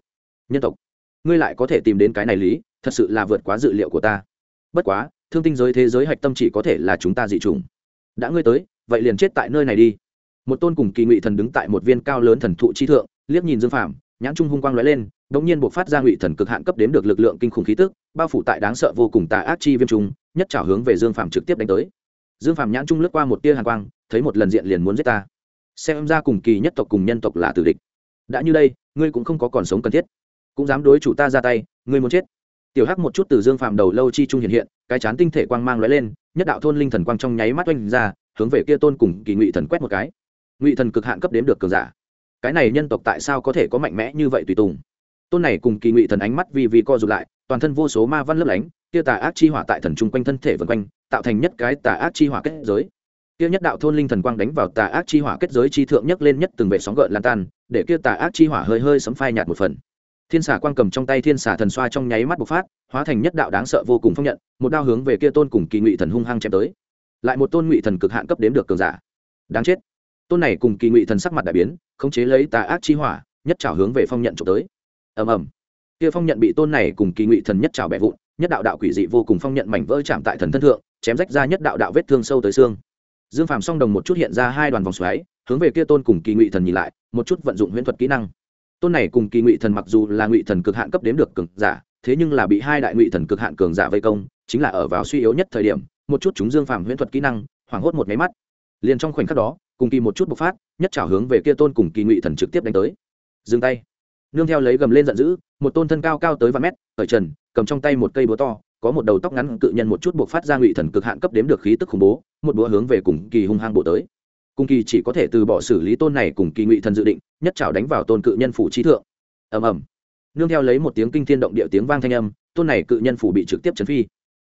Nhân tộc ngươi lại có thể tìm đến cái này lý, thật sự là vượt quá dự liệu của ta. Bất quá, thương tinh giới thế giới hạch tâm chỉ có thể là chúng ta dị trùng. đã ngươi tới, vậy liền chết tại nơi này đi. Một tôn cùng kỳ ngụy thần đứng tại một viên cao lớn thần thụ chi thượng, liếc nhìn dương phạm nhãn trung hung quang lóe lên đ ỗ n g nhiên buộc phát ra ngụy thần cực hạn cấp đếm được lực lượng kinh khủng khí tức, bao phủ tại đáng sợ vô cùng tà ác chi viêm trung, nhất trào hướng về dương phạm trực tiếp đánh tới. Dương phạm nhãn trung lướt qua một tia hàn quang, thấy một lần diện liền muốn giết ta. Xem ra cùng kỳ nhất tộc cùng nhân tộc là tử địch. Đã như đây, ngươi cũng không có còn sống cần thiết cũng dám đối chủ ta ra tay, ngươi muốn chết. Tiểu hắc một chút từ dương phàm đầu lâu chi trung hiện hiện, cái chán tinh thể quang mang lóe lên, nhất đạo thôn linh thần quang trong nháy mắt oanh ra, hướng về kia tôn cùng kỳ ngụy thần quét một cái. Ngụy thần cực hạn cấp đếm được cường giả. Cái này nhân tộc tại sao có thể có mạnh mẽ như vậy tùy tùng? Tôn này cùng kỳ ngụy thần ánh mắt vì vì co rụt lại, toàn thân vô số ma văn lấp lánh, kia tà ác chi hỏa tại thần trung quanh thân thể vần quanh, tạo thành nhất cái tà ác chi hỏa kết giới. Kia nhất đạo thôn linh thần quang đánh vào tà ác chi hỏa kết giới chi thượng nhất lên nhất từng vệ sóng gợn lan tan, để kia tà ác chi hỏa hơi hơi sấm phai nhạt một phần thiên xà quang cầm trong tay thiên xà thần xoa trong nháy mắt bộc phát, hóa thành nhất đạo đáng sợ vô cùng phong nhận, một đao hướng về kia tôn cùng kỳ ngụy thần hung hăng chém tới. Lại một tôn ngụy thần cực hạn cấp đếm được cường giả. Đáng chết. Tôn này cùng kỳ ngụy thần sắc mặt đại biến, khống chế lấy tà ác chi hỏa, nhất trào hướng về phong nhận trộm tới. Ầm ầm. Kia phong nhận bị tôn này cùng kỳ ngụy thần nhất trào bẻ vụn, nhất đạo đạo quỷ dị vô cùng phong nhận mảnh vỡ chạm tại thần thân thượng, chém rách ra nhất đạo đạo vết thương sâu tới xương. Dương phàm song đồng một chút hiện ra hai đoàn vòng xoáy, hướng về kia tôn cùng kỳ ngụy thần nhìn lại, một chút vận dụng huyễn thuật kỹ năng tôn này cùng kỳ ngụy thần mặc dù là ngụy thần cực hạn cấp đếm được cường giả, thế nhưng là bị hai đại ngụy thần cực hạn cường giả vây công, chính là ở vào suy yếu nhất thời điểm, một chút chúng dương phàm huyễn thuật kỹ năng, hoảng hốt một máy mắt. Liền trong khoảnh khắc đó, cùng kỳ một chút bộc phát, nhất trảo hướng về kia tôn cùng kỳ ngụy thần trực tiếp đánh tới. Dừng tay. Nương theo lấy gầm lên giận dữ, một tôn thân cao cao tới vài mét, ở trần, cầm trong tay một cây búa to, có một đầu tóc ngắn cự nhân một chút buộc phát ra ngụy thần cực hạn cấp đếm được khí tức khủng bố, một búa hướng về cùng kỳ hung hăng bộ tới cùng kỳ chỉ có thể từ bỏ xử lý tôn này cùng kỳ ngụy thần dự định, nhất trảo đánh vào tôn cự nhân phủ trí thượng. Ầm ầm. Nương theo lấy một tiếng kinh thiên động địa tiếng vang thanh âm, tôn này cự nhân phủ bị trực tiếp chấn phi.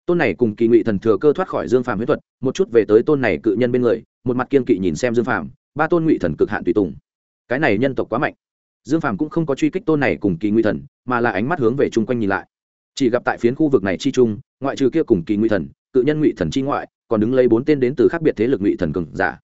Tôn này cùng kỳ ngụy thần thừa cơ thoát khỏi dương phàm huyết thuật, một chút về tới tôn này cự nhân bên người, một mặt kiên kỵ nhìn xem dương phàm, ba tôn ngụy thần cực hạn tùy tùng. Cái này nhân tộc quá mạnh. Dương phàm cũng không có truy kích tôn này cùng kỳ ngụy thần, mà là ánh mắt hướng về chung quanh nhìn lại. Chỉ gặp tại phiến khu vực này chi chung, ngoại trừ kia cùng kỳ ngụy thần, cự nhân ngụy thần chi ngoại, còn đứng lấy bốn tên đến từ khác biệt thế lực ngụy thần cường giả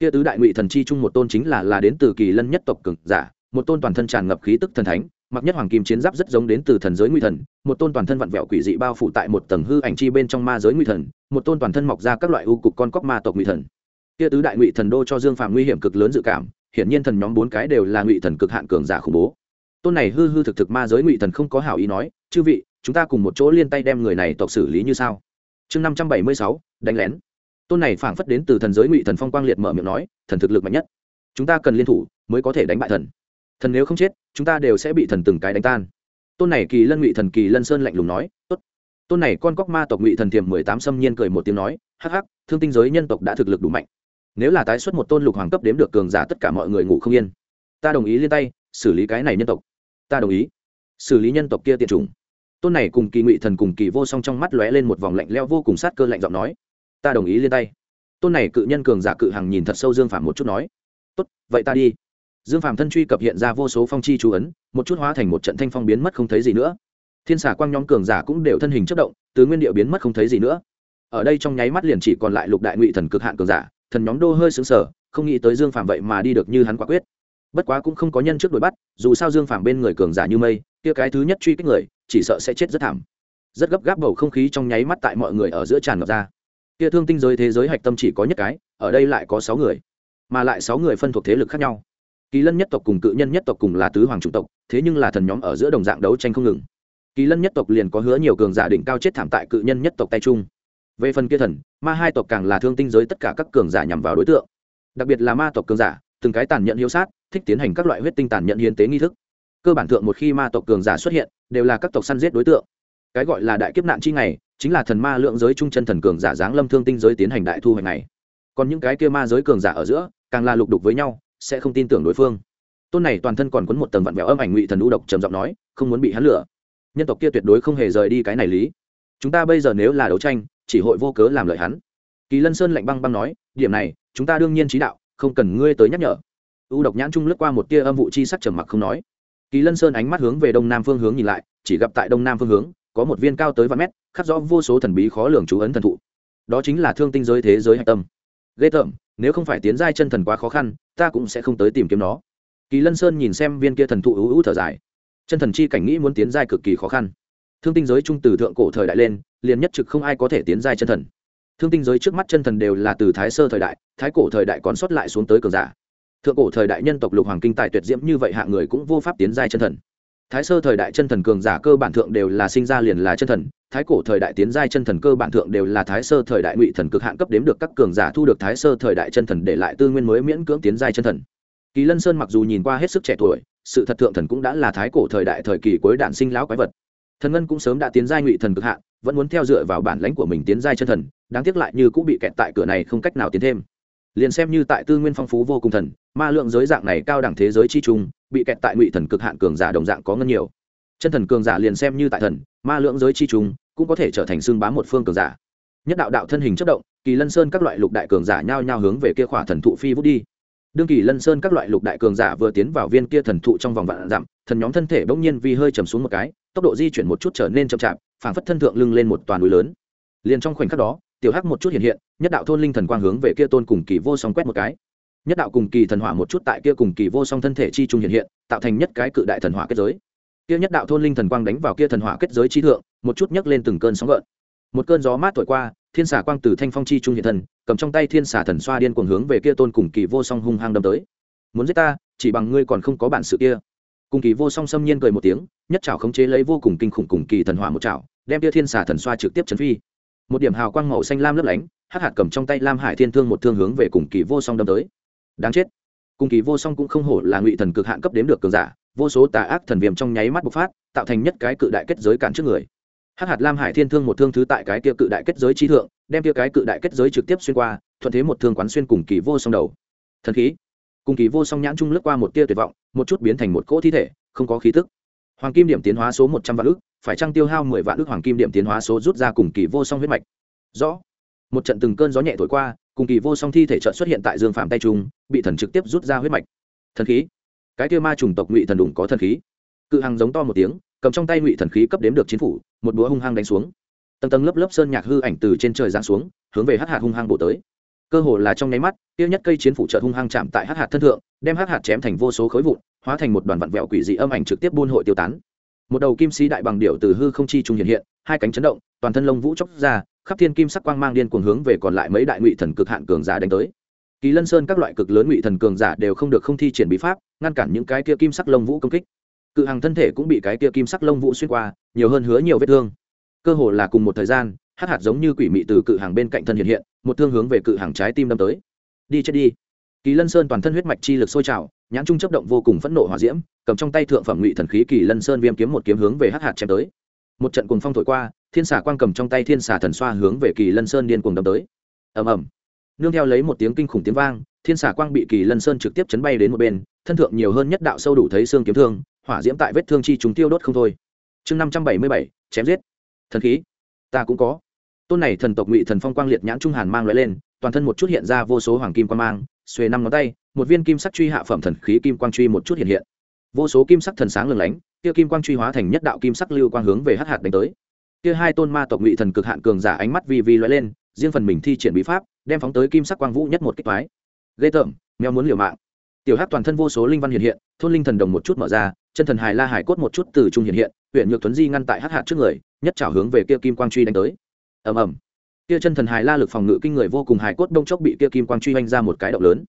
kia tứ đại ngụy thần chi chung một tôn chính là là đến từ kỳ lân nhất tộc cường giả, một tôn toàn thân tràn ngập khí tức thần thánh, mặc nhất hoàng kim chiến giáp rất giống đến từ thần giới nguy thần, một tôn toàn thân vặn vẹo quỷ dị bao phủ tại một tầng hư ảnh chi bên trong ma giới nguy thần, một tôn toàn thân mọc ra các loại u cục con cóc ma tộc nguy thần. Kia tứ đại ngụy thần đô cho dương phạm nguy hiểm cực lớn dự cảm, hiển nhiên thần nhóm bốn cái đều là ngụy thần cực hạn cường giả khủng bố. Tôn này hư hư thực thực ma giới ngụy thần không có hảo ý nói, chư vị, chúng ta cùng một chỗ liên tay đem người này tộc xử lý như sao? Chương năm trăm bảy mươi sáu, đánh lén tôn này phảng phất đến từ thần giới ngụy thần phong quang liệt mở miệng nói, thần thực lực mạnh nhất. Chúng ta cần liên thủ mới có thể đánh bại thần. Thần nếu không chết, chúng ta đều sẽ bị thần từng cái đánh tan. Tôn này kỳ lân ngụy thần kỳ lân sơn lạnh lùng nói, tốt. Tôn này con cóc ma tộc ngụy thần tiềm mười tám xâm nhiên cười một tiếng nói, hắc hắc, thương tinh giới nhân tộc đã thực lực đủ mạnh. Nếu là tái xuất một tôn lục hoàng cấp đếm được cường giả tất cả mọi người ngủ không yên. Ta đồng ý liên tay, xử lý cái này nhân tộc. Ta đồng ý. Xử lý nhân tộc kia tiện chủng. Tôn này cùng kỳ ngụy thần cùng kỳ vô song trong mắt lóe lên một vòng lạnh leo vô cùng sát cơ lạnh giọng nói ta đồng ý liên tay. Tôn này cự nhân cường giả cự hằng nhìn thật sâu dương phạm một chút nói, tốt, vậy ta đi. Dương phạm thân truy cập hiện ra vô số phong chi chú ấn, một chút hóa thành một trận thanh phong biến mất không thấy gì nữa. Thiên xà quang nhóm cường giả cũng đều thân hình chất động, từ nguyên điệu biến mất không thấy gì nữa. Ở đây trong nháy mắt liền chỉ còn lại lục đại ngụy thần cực hạn cường giả, thần nhóm đô hơi xứng sở không nghĩ tới dương phạm vậy mà đi được như hắn quả quyết. Bất quá cũng không có nhân trước đuổi bắt, dù sao dương phạm bên người cường giả như mây, kia cái thứ nhất truy kích người, chỉ sợ sẽ chết rất thảm. Rất gấp gáp bầu không khí trong nháy mắt tại mọi người ở giữa tràn ngập ra kia thương tinh giới thế giới hạch tâm chỉ có nhất cái, ở đây lại có sáu người, mà lại sáu người phân thuộc thế lực khác nhau. Kỳ lân nhất tộc cùng cự nhân nhất tộc cùng là tứ hoàng chủng tộc, thế nhưng là thần nhóm ở giữa đồng dạng đấu tranh không ngừng. Kỳ lân nhất tộc liền có hứa nhiều cường giả đỉnh cao chết thảm tại cự nhân nhất tộc tay trung. về phần kia thần, ma hai tộc càng là thương tinh giới tất cả các cường giả nhằm vào đối tượng. Đặc biệt là ma tộc cường giả, từng cái tàn nhẫn hiếu sát, thích tiến hành các loại huyết tinh tàn nhẫn hiến tế nghi thức. Cơ bản thượng một khi ma tộc cường giả xuất hiện, đều là các tộc săn giết đối tượng cái gọi là đại kiếp nạn chi ngày, chính là thần ma lượng giới trung chân thần cường giả giáng lâm thương tinh giới tiến hành đại thu hoạch này còn những cái kia ma giới cường giả ở giữa, càng là lục đục với nhau, sẽ không tin tưởng đối phương. Tôn này toàn thân còn quấn một tầng vặn vẹo âm ảnh ngụy thần u độc, trầm giọng nói, không muốn bị hắn lửa nhân tộc kia tuyệt đối không hề rời đi cái này lý. Chúng ta bây giờ nếu là đấu tranh, chỉ hội vô cớ làm lợi hắn. Kỳ lân sơn lạnh băng băng nói, điểm này, chúng ta đương nhiên trí đạo, không cần ngươi tới nhắc nhở. U độc nhãn trung lướt qua một tia âm vụ chi sắc trầm mặc không nói. Kỳ lân sơn ánh mắt hướng về đông nam phương hướng nhìn lại, chỉ gặp tại đông nam phương hướng có một viên cao tới vài mét, khắc rõ vô số thần bí khó lường chú ấn thần thụ. Đó chính là thương tinh giới thế giới hạch tâm. Ghê tởm, nếu không phải tiến giai chân thần quá khó khăn, ta cũng sẽ không tới tìm kiếm nó. Kỳ lân sơn nhìn xem viên kia thần thụ ưu ưu thở dài. Chân thần chi cảnh nghĩ muốn tiến giai cực kỳ khó khăn. Thương tinh giới trung từ thượng cổ thời đại lên, liền nhất trực không ai có thể tiến giai chân thần. Thương tinh giới trước mắt chân thần đều là từ thái sơ thời đại, thái cổ thời đại còn sót lại xuống tới cường giả. Thượng cổ thời đại nhân tộc lục hoàng kinh tài tuyệt diễm như vậy hạ người cũng vô pháp tiến giai chân thần thái sơ thời đại chân thần cường giả cơ bản thượng đều là sinh ra liền là chân thần, thái cổ thời đại tiến giai chân thần cơ bản thượng đều là thái sơ thời đại ngụy thần cực hạn cấp đếm được các cường giả thu được thái sơ thời đại chân thần để lại tư nguyên mới miễn cưỡng tiến giai chân thần. Kỳ lân sơn mặc dù nhìn qua hết sức trẻ tuổi, sự thật thượng thần cũng đã là thái cổ thời đại thời kỳ cuối đạn sinh lão quái vật. Thần ngân cũng sớm đã tiến giai ngụy thần cực hạn, vẫn muốn theo dựa vào bản lãnh của mình tiến giai chân thần, đáng tiếc lại như cũng bị kẹt tại cửa này không cách nào tiến thêm. Liền xem như tại tư nguyên phong phú vô cùng thần, ma lượng giới dạng này cao đẳng thế giới chi trung bị kẹt tại ngụy thần cực hạn cường giả đồng dạng có ngân nhiều. Chân thần cường giả liền xem như tại thần, ma lượng giới chi trung, cũng có thể trở thành xương bám một phương cường giả. Nhất đạo đạo thân hình chất động, kỳ lân sơn các loại lục đại cường giả nhao nhao hướng về kia khỏa thần thụ phi vút đi. Đương kỳ lân sơn các loại lục đại cường giả vừa tiến vào viên kia thần thụ trong vòng vạn dặm, thần nhóm thân thể bỗng nhiên vì hơi chầm xuống một cái, tốc độ di chuyển một chút trở nên chậm chạp, phảng phất thân thượng lưng lên một toàn núi lớn. Liền trong khoảnh khắc đó, tiểu hắc một chút hiện hiện, nhất đạo thôn linh thần quang hướng về kia tôn cùng kỳ vô song quét một cái nhất đạo cùng kỳ thần hỏa một chút tại kia cùng kỳ vô song thân thể chi trung hiện hiện, tạo thành nhất cái cự đại thần hỏa kết giới. Kia nhất đạo thôn linh thần quang đánh vào kia thần hỏa kết giới chi thượng, một chút nhấc lên từng cơn sóng gợn. Một cơn gió mát thổi qua, thiên xà quang từ thanh phong chi trung hiện thần cầm trong tay thiên xà thần xoa điên cuồng hướng về kia tôn cùng kỳ vô song hung hăng đâm tới. Muốn giết ta, chỉ bằng ngươi còn không có bản sự kia. Cùng kỳ vô song xâm nhiên cười một tiếng, nhất trảo khống chế lấy vô cùng kinh khủng cùng kỳ thần hỏa một trảo, đem kia thiên xà thần xoa trực tiếp chấn phi. Một điểm hào quang màu xanh lam lấp lánh, hắc hạt cầm trong tay lam hải thiên thương một thương hướng về cùng kỳ vô song đâm tới đáng chết. Cùng kỳ vô song cũng không hổ là ngụy thần cực hạn cấp đếm được cường giả, vô số tà ác thần viêm trong nháy mắt bộc phát, tạo thành nhất cái cự đại kết giới cản trước người. Hắc hạt lam hải thiên thương một thương thứ tại cái kia cự đại kết giới chi thượng, đem kia cái cự đại kết giới trực tiếp xuyên qua, thuận thế một thương quán xuyên cùng kỳ vô song đầu. Thần khí. Cùng kỳ vô song nhãn trung lướt qua một tia tuyệt vọng, một chút biến thành một cỗ thi thể, không có khí tức. Hoàng kim điểm tiến hóa số một trăm vạn ước phải trăng tiêu hao mười vạn ước hoàng kim điểm tiến hóa số rút ra cùng kỳ vô song huyết mạch? Rõ. Một trận từng cơn gió nhẹ thổi qua, cùng kỳ vô song thi thể trận xuất hiện tại dương phạm tay trung bị thần trực tiếp rút ra huyết mạch. Thần khí? Cái kia ma trùng tộc ngụy thần đủng có thần khí. Cự hằng giống to một tiếng, cầm trong tay ngụy thần khí cấp đếm được chính phủ, một búa hung hăng đánh xuống. Tầng tầng lớp lớp sơn nhạc hư ảnh từ trên trời giáng xuống, hướng về hắc hạt hung hăng bổ tới. Cơ hồ là trong nháy mắt tiêu nhất cây chiến phủ trợ hung hăng chạm tại hắc hạt thân thượng, đem hắc hạt chém thành vô số khối vụn, hóa thành một đoàn vặn vẹo quỷ dị âm ảnh trực tiếp buôn hội tiêu tán. Một đầu kim sĩ đại bằng điệu từ hư không chi trung hiện hiện, hai cánh chấn động, toàn thân lông vũ chóc ra, khắp thiên kim sắc quang mang điên cuồng hướng về còn lại mấy đại ngụy thần cực hạn cường giả đánh tới kỳ lân sơn các loại cực lớn ngụy thần cường giả đều không được không thi triển bí pháp, ngăn cản những cái kia kim sắc lông vũ công kích. Cự hàng thân thể cũng bị cái kia kim sắc lông vũ xuyên qua, nhiều hơn hứa nhiều vết thương. Cơ hồ là cùng một thời gian, hắc hạt giống như quỷ mị từ cự hàng bên cạnh thân hiện hiện, một thương hướng về cự hàng trái tim đâm tới. Đi chết đi. Kỳ lân sơn toàn thân huyết mạch chi lực sôi trào, nhãn trung chấp động vô cùng phẫn nộ hỏa diễm, cầm trong tay thượng phẩm ngụy thần khí kỳ lân sơn viêm kiếm một kiếm hướng về hắc hạt chém tới. Một trận cùng phong thổi qua, thiên xà quang cầm trong tay thiên xà thần xoa hướng về kỳ lân sơn điên cuồng đâm tới. Ầm ầm nương theo lấy một tiếng kinh khủng tiếng vang, thiên xà quang bị kỳ lân sơn trực tiếp chấn bay đến một bên, thân thượng nhiều hơn nhất đạo sâu đủ thấy xương kiếm thương, hỏa diễm tại vết thương chi chúng tiêu đốt không thôi. Chương năm trăm bảy mươi bảy, chém giết. Thần khí. Ta cũng có. Tôn này thần tộc ngụy thần phong quang liệt nhãn trung hàn mang loại lên, toàn thân một chút hiện ra vô số hoàng kim quang mang, xuề năm ngón tay, một viên kim sắc truy hạ phẩm thần khí kim quang truy một chút hiện hiện. Vô số kim sắc thần sáng lừng lánh, kia kim quang truy hóa thành nhất đạo kim sắc lưu quang hướng về hắc hạt đánh tới. Kia hai tôn ma tộc ngụy thần cực hạn cường giả ánh mắt vi vi loại lên, riêng phần mình thi triển bí pháp đem phóng tới kim sắc quang vũ nhất một kích phái ghê tởm, mèo muốn liều mạng. Tiểu hắc toàn thân vô số linh văn hiện hiện, thôn linh thần đồng một chút mở ra, chân thần hài la hải cốt một chút từ trung hiện hiện huyện nhược tuấn di ngăn tại hắc hạt trước người, nhất trảo hướng về kia kim quang truy đánh tới. Ầm ầm. Kia chân thần hài la lực phòng ngự kinh người vô cùng hài cốt đông chốc bị kia kim quang truy oanh ra một cái động lớn.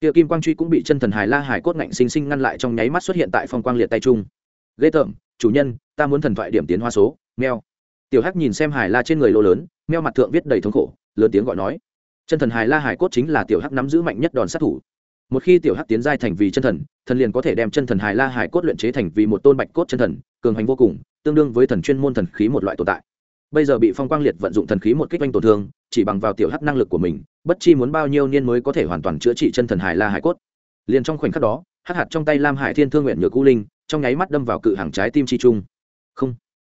Kia kim quang truy cũng bị chân thần hài la hải cốt ngạnh sinh sinh ngăn lại trong nháy mắt xuất hiện tại phong quang liệt tay trung. Ghê tởm, chủ nhân, ta muốn thần thoại điểm tiến hoa số meo tiểu hắc nhìn xem hải la trên người lô lớn, meo mặt thượng viết đầy thống khổ, lớn tiếng gọi nói chân thần hài la hải cốt chính là tiểu hắc nắm giữ mạnh nhất đòn sát thủ. Một khi tiểu hắc tiến giai thành vì chân thần thần liền có thể đem chân thần hài la hải cốt luyện chế thành vì một tôn bạch cốt chân thần, cường hành vô cùng, tương đương với thần chuyên môn thần khí một loại tồn tại. Bây giờ bị phong quang liệt vận dụng thần khí một kích oanh tổn thương, chỉ bằng vào tiểu hắc năng lực của mình, bất chi muốn bao nhiêu niên mới có thể hoàn toàn chữa trị chân thần hài la hải cốt. Liền trong khoảnh khắc đó, hắc hạt trong tay lam hải thiên thương nguyện nhược cũ linh, trong nháy mắt đâm vào cự hàng trái tim chi trung. Không.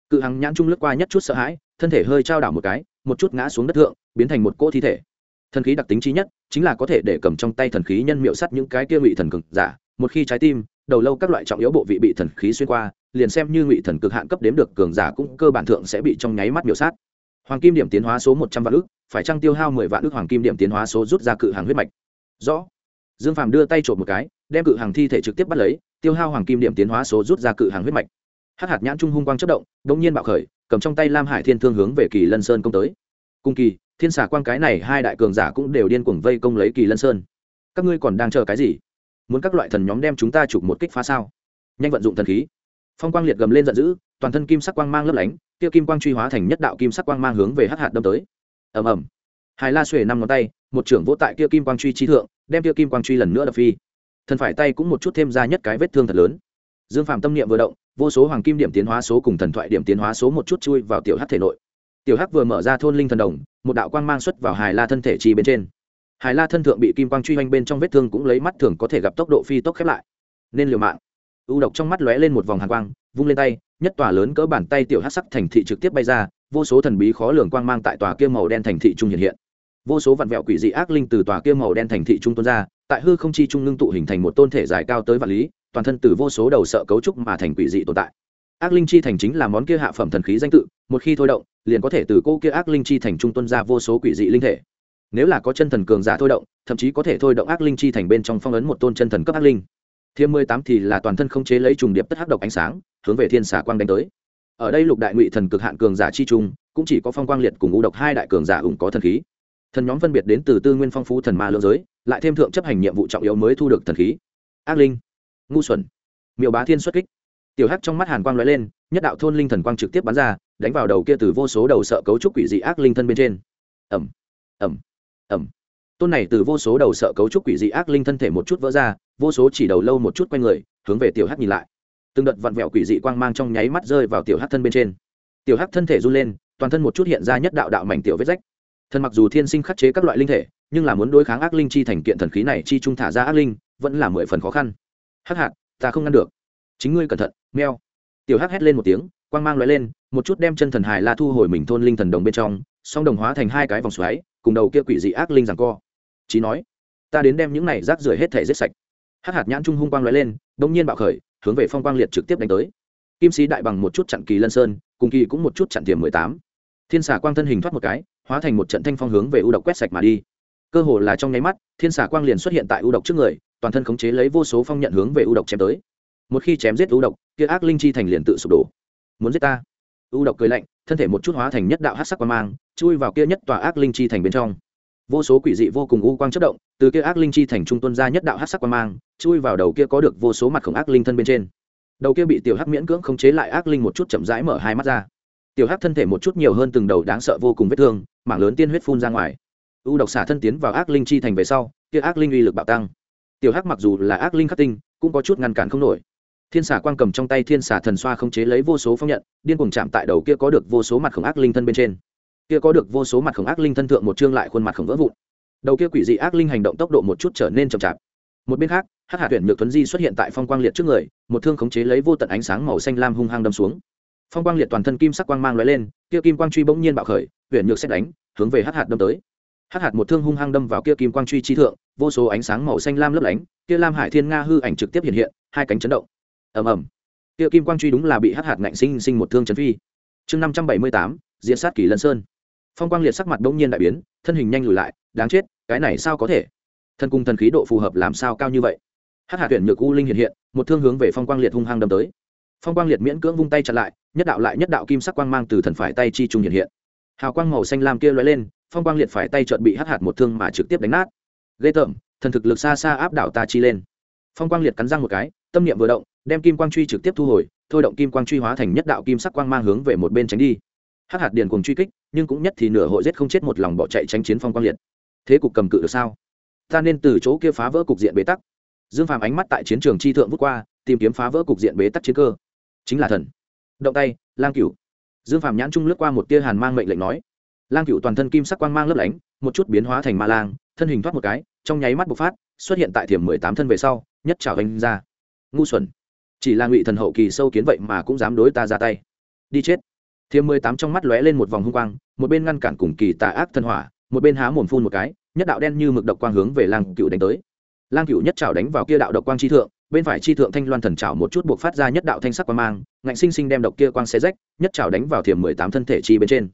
Cự hàng nhãn trung lướt qua nhất chút sợ hãi, thân thể hơi trao đảo một cái, một chút ngã xuống đất thượng, biến thành một cỗ thi thể thần khí đặc tính trí nhất, chính là có thể để cầm trong tay thần khí nhân miệu sắt những cái kia ngụy thần cực giả, một khi trái tim, đầu lâu các loại trọng yếu bộ vị bị thần khí xuyên qua, liền xem như ngụy thần cực hạn cấp đếm được cường giả cũng cơ bản thượng sẽ bị trong nháy mắt miểu sát. Hoàng kim điểm tiến hóa số một trăm vạn ước phải trăng tiêu hao mười vạn ước hoàng kim điểm tiến hóa số rút ra cự hàng huyết mạch? Rõ. Dương phàm đưa tay trộm một cái, đem cự hàng thi thể trực tiếp bắt lấy, tiêu hao hoàng kim điểm tiến hóa số rút ra cự hàng huyết mạch. Hắc hạt nhãn trung hung quang chất động đ ỗ n g nhiên bạo khởi, cầm trong tay lam hải thiên thương hướng về kỳ lân sơn công tới. Cung kỳ thiên xà quang cái này hai đại cường giả cũng đều điên cuồng vây công lấy kỳ lân sơn. Các ngươi còn đang chờ cái gì? Muốn các loại thần nhóm đem chúng ta chụp một kích phá sao? Nhanh vận dụng thần khí. Phong quang liệt gầm lên giận dữ, toàn thân kim sắc quang mang lấp lánh tiêu kim quang truy hóa thành nhất đạo kim sắc quang mang hướng về hắc hạt đâm tới. Ầm ầm. Hải la xuề năm ngón tay, một trưởng vỗ tại kia kim quang truy trí thượng, đem kia kim quang truy lần nữa đập phi. Thần phải tay cũng một chút thêm ra nhất cái vết thương thật lớn. Dương phạm tâm niệm vừa động, vô số hoàng kim điểm tiến hóa số cùng thần thoại điểm tiến hóa số một chút chui vào tiểu hắc thể nội. Tiểu hắc vừa mở ra thôn linh thần đồng một đạo quang mang xuất vào hải la thân thể chi bên trên. Hải la thân thượng bị kim quang truy oanh bên trong vết thương cũng lấy mắt thường có thể gặp tốc độ phi tốc khép lại. Nên liều mạng. U độc trong mắt lóe lên một vòng hàn quang, vung lên tay, nhất tòa lớn cỡ bàn tay tiểu hát sắc thành thị trực tiếp bay ra, vô số thần bí khó lường quang mang tại tòa kia màu đen thành thị trung hiện hiện. Vô số vạn vẹo quỷ dị ác linh từ tòa kia màu đen thành thị trung tuôn ra, tại hư không chi trung ngưng tụ hình thành một tôn thể dài cao tới vạn lý, toàn thân từ vô số đầu sợ cấu trúc mà thành quỷ dị tồn tại. Ác linh chi thành chính là món kia hạ phẩm thần khí danh tự, một khi thôi động liền có thể từ cô kia ác linh chi thành trung tuân ra vô số quỷ dị linh thể. Nếu là có chân thần cường giả thôi động, thậm chí có thể thôi động ác linh chi thành bên trong phong ấn một tôn chân thần cấp ác linh. Thiêm mười tám thì là toàn thân không chế lấy trùng điệp tất hắc độc ánh sáng, hướng về thiên xà quang đánh tới. Ở đây lục đại ngụy thần cực hạn cường giả chi trung, cũng chỉ có phong quang liệt cùng ngũ độc hai đại cường giả ủng có thần khí. Thần nhóm phân biệt đến từ tư nguyên phong phú thần ma lưỡng giới, lại thêm thượng chấp hành nhiệm vụ trọng yếu mới thu được thần khí. Ác linh, ngu xuẩn. Miệu bá thiên xuất kích. Tiểu hắc trong mắt hàn quang lóe lên, nhất đạo thôn linh thần quang trực tiếp bắn ra đánh vào đầu kia từ vô số đầu sợ cấu trúc quỷ dị ác linh thân bên trên. Ẩm ẩm ẩm tôn này từ vô số đầu sợ cấu trúc quỷ dị ác linh thân thể một chút vỡ ra, vô số chỉ đầu lâu một chút quanh người, hướng về tiểu hắc nhìn lại. Từng đợt vặn vẹo quỷ dị quang mang trong nháy mắt rơi vào tiểu hắc thân bên trên. Tiểu hắc thân thể run lên, toàn thân một chút hiện ra nhất đạo đạo mảnh tiểu vết rách. Thân mặc dù thiên sinh khắc chế các loại linh thể, nhưng là muốn đối kháng ác linh chi thành kiện thần khí này chi trung thả ra ác linh, vẫn là mười phần khó khăn. Hắc hạt, ta không ngăn được. Chính ngươi cẩn thận, meo. Tiểu hắc hét lên một tiếng quang mang lóe lên, một chút đem chân thần hài la thu hồi mình thôn linh thần đồng bên trong, song đồng hóa thành hai cái vòng xoáy, cùng đầu kia quỷ dị ác linh rằng co. Chí nói, ta đến đem những này rác rưởi hết thể giết sạch. Hắc hạt nhãn trung hung quang lóe lên đông nhiên bạo khởi, hướng về phong quang liệt trực tiếp đánh tới. Kim sĩ đại bằng một chút chặn kỳ lân sơn, cùng kỳ cũng một chút chặn tiềm mười tám. Thiên xà quang thân hình thoát một cái, hóa thành một trận thanh phong hướng về u độc quét sạch mà đi. Cơ hồ là trong nháy mắt, thiên xà quang liền xuất hiện tại u độc trước người, toàn thân khống chế lấy vô số phong nhận hướng về u độc chém tới. Một khi chém giết u độc, kia ác linh chi thành liền tự sụp đổ muốn giết ta. U độc cười lạnh, thân thể một chút hóa thành nhất đạo hát sắc quan mang, chui vào kia nhất tòa ác linh chi thành bên trong. Vô số quỷ dị vô cùng u quang chất động, từ kia ác linh chi thành trung tuân ra nhất đạo hát sắc quan mang, chui vào đầu kia có được vô số mặt khổng ác linh thân bên trên. Đầu kia bị tiểu hắc miễn cưỡng khống chế lại ác linh một chút chậm rãi mở hai mắt ra. Tiểu hắc thân thể một chút nhiều hơn từng đầu đáng sợ vô cùng vết thương, mảng lớn tiên huyết phun ra ngoài. U độc xả thân tiến vào ác linh chi thành về sau, kia ác linh uy lực bạo tăng. Tiểu hắc mặc dù là ác linh khắc tinh, cũng có chút ngăn cản không nổi thiên xà quang cầm trong tay thiên xà thần xoa không chế lấy vô số phong nhận, điên cuồng chạm tại đầu kia có được vô số mặt khổng ác linh thân bên trên. Kia có được vô số mặt khổng ác linh thân thượng một chương lại khuôn mặt khổng vỡ vụn. Đầu kia quỷ dị ác linh hành động tốc độ một chút trở nên chậm chạp. Một bên khác, hắc hạ tuyển nhược tuấn di xuất hiện tại phong quang liệt trước người, một thương khống chế lấy vô tận ánh sáng màu xanh lam hung hăng đâm xuống. Phong quang liệt toàn thân kim sắc quang mang lóe lên, kia kim quang truy bỗng nhiên bạo khởi tuyển nhược xét đánh, hướng về hắc hạt đâm tới. Hắc hạt một thương hung hăng đâm vào kia kim quang truy chi thượng, vô số ánh sáng màu xanh lam lấp lánh, kia lam hải thiên nga hư ảnh trực tiếp hiện hiện, hai cánh chấn động ầm ầm. Kia kim quang truy đúng là bị hắc hạt ngạnh sinh sinh một thương chấn phi. Chương năm trăm bảy mươi tám diễn sát kỳ lân sơn. Phong quang liệt sắc mặt bỗng nhiên đại biến, thân hình nhanh lùi lại, đáng chết, cái này sao có thể? Thân cung thần khí độ phù hợp làm sao cao như vậy? Hắc hạt tuyển nhược u linh hiện hiện, một thương hướng về phong quang liệt hung hăng đâm tới. Phong quang liệt miễn cưỡng vung tay chặn lại, nhất đạo lại nhất đạo kim sắc quang mang từ thần phải tay chi trung hiện hiện. Hào quang màu xanh lam kia lóe lên, phong quang liệt phải tay trợn bị hắc hạt một thương mà trực tiếp đánh nát. Ghê tởm, thần thực lực xa xa áp đảo ta chi lên. Phong quang liệt cắn răng một cái, tâm niệm vừa động đem kim quang truy trực tiếp thu hồi, thôi động kim quang truy hóa thành nhất đạo kim sắc quang mang hướng về một bên tránh đi. Hắc hạt điền cùng truy kích, nhưng cũng nhất thì nửa hội giết không chết một lòng bỏ chạy tránh chiến phong quang liệt. Thế cục cầm cự được sao? Ta nên từ chỗ kia phá vỡ cục diện bế tắc. Dương phàm ánh mắt tại chiến trường chi thượng vút qua, tìm kiếm phá vỡ cục diện bế tắc chiến cơ. Chính là thần. Động tay, lang cửu. Dương phàm nhãn trung lướt qua một tia hàn mang mệnh lệnh nói. Lang cửu toàn thân kim sắc quang mang lấp lánh, một chút biến hóa thành ma lang, thân hình thoát một cái, trong nháy mắt bộc phát, xuất hiện tại thiểm mười tám thân về sau, nhất trào anh ra. Ngu xuẩn chỉ là ngụy thần hậu kỳ sâu kiến vậy mà cũng dám đối ta ra tay. Đi chết. Thiềm mười tám trong mắt lóe lên một vòng hung quang, một bên ngăn cản cùng kỳ tà ác thân hỏa, một bên há mồm phun một cái, nhất đạo đen như mực độc quang hướng về lang cựu đánh tới. Lang cựu nhất trào đánh vào kia đạo độc quang chi thượng, bên phải chi thượng thanh loan thần trào một chút buộc phát ra nhất đạo thanh sắc quang mang, ngạnh sinh sinh đem độc kia quang xé rách, nhất trào đánh vào thiềm mười tám thân thể chi bên trên.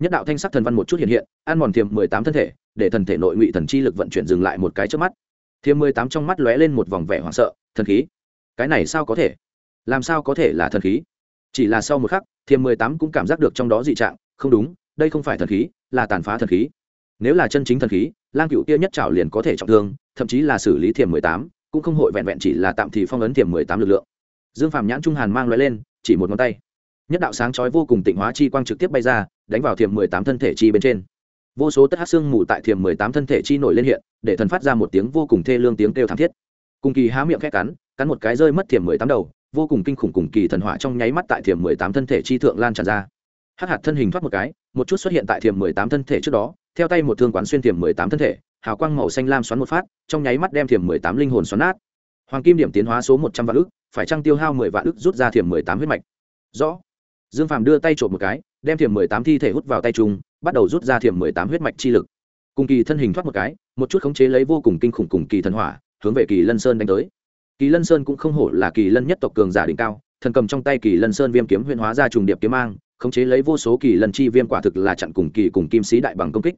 Nhất đạo thanh sắc thần văn một chút hiện hiện, ăn mòn thiềm mười tám thân thể, để thần thể nội ngụy thần chi lực vận chuyển dừng lại một cái trước mắt. Thiềm mười tám trong mắt lóe lên một vòng vẻ hoảng sợ, thần khí cái này sao có thể? Làm sao có thể là thần khí? Chỉ là sau một khắc, thiềm mười tám cũng cảm giác được trong đó dị trạng, không đúng, đây không phải thần khí, là tàn phá thần khí. Nếu là chân chính thần khí, lang cựu kia nhất trảo liền có thể trọng thương, thậm chí là xử lý thiềm mười tám, cũng không hội vẹn vẹn chỉ là tạm thì phong ấn thiềm mười tám lực lượng. Dương phạm nhãn trung hàn mang loại lên, chỉ một ngón tay. Nhất đạo sáng chói vô cùng tịnh hóa chi quang trực tiếp bay ra, đánh vào thiềm mười tám thân thể chi bên trên. Vô số tất hát xương mù tại thiềm mười tám thân thể chi nổi lên hiện, để thần phát ra một tiếng vô cùng thê lương tiếng kêu thảm thiết. Cùng kỳ há miệng khét cắn cắn một cái rơi mất thiềm mười tám đầu, vô cùng kinh khủng cùng kỳ thần hỏa trong nháy mắt tại thiềm mười tám thân thể chi thượng lan tràn ra. Hắc hạt thân hình thoát một cái, một chút xuất hiện tại thiềm mười tám thân thể trước đó, theo tay một thương quán xuyên thiềm mười tám thân thể, hào quang màu xanh lam xoắn một phát, trong nháy mắt đem thiềm mười tám linh hồn xoắn nát. Hoàng kim điểm tiến hóa số một trăm vạn ức, phải trăng tiêu hao mười vạn ức rút ra thiềm mười tám huyết mạch? Rõ. Dương phàm đưa tay trộm một cái, đem thiềm mười tám thi thể hút vào tay trung bắt đầu rút ra thiềm mười tám huyết mạch chi lực. Cùng kỳ thân hình thoát một cái, một chút khống chế lấy vô cùng kinh khủng cùng kỳ thần hỏa, hướng về kỳ lân sơn đánh tới kỳ lân sơn cũng không hổ là kỳ lân nhất tộc cường giả đỉnh cao, thần cầm trong tay kỳ lân sơn viêm kiếm huyện hóa ra trùng điệp kiếm mang, khống chế lấy vô số kỳ lân chi viêm quả thực là chặn cùng kỳ cùng kim sĩ đại bằng công kích.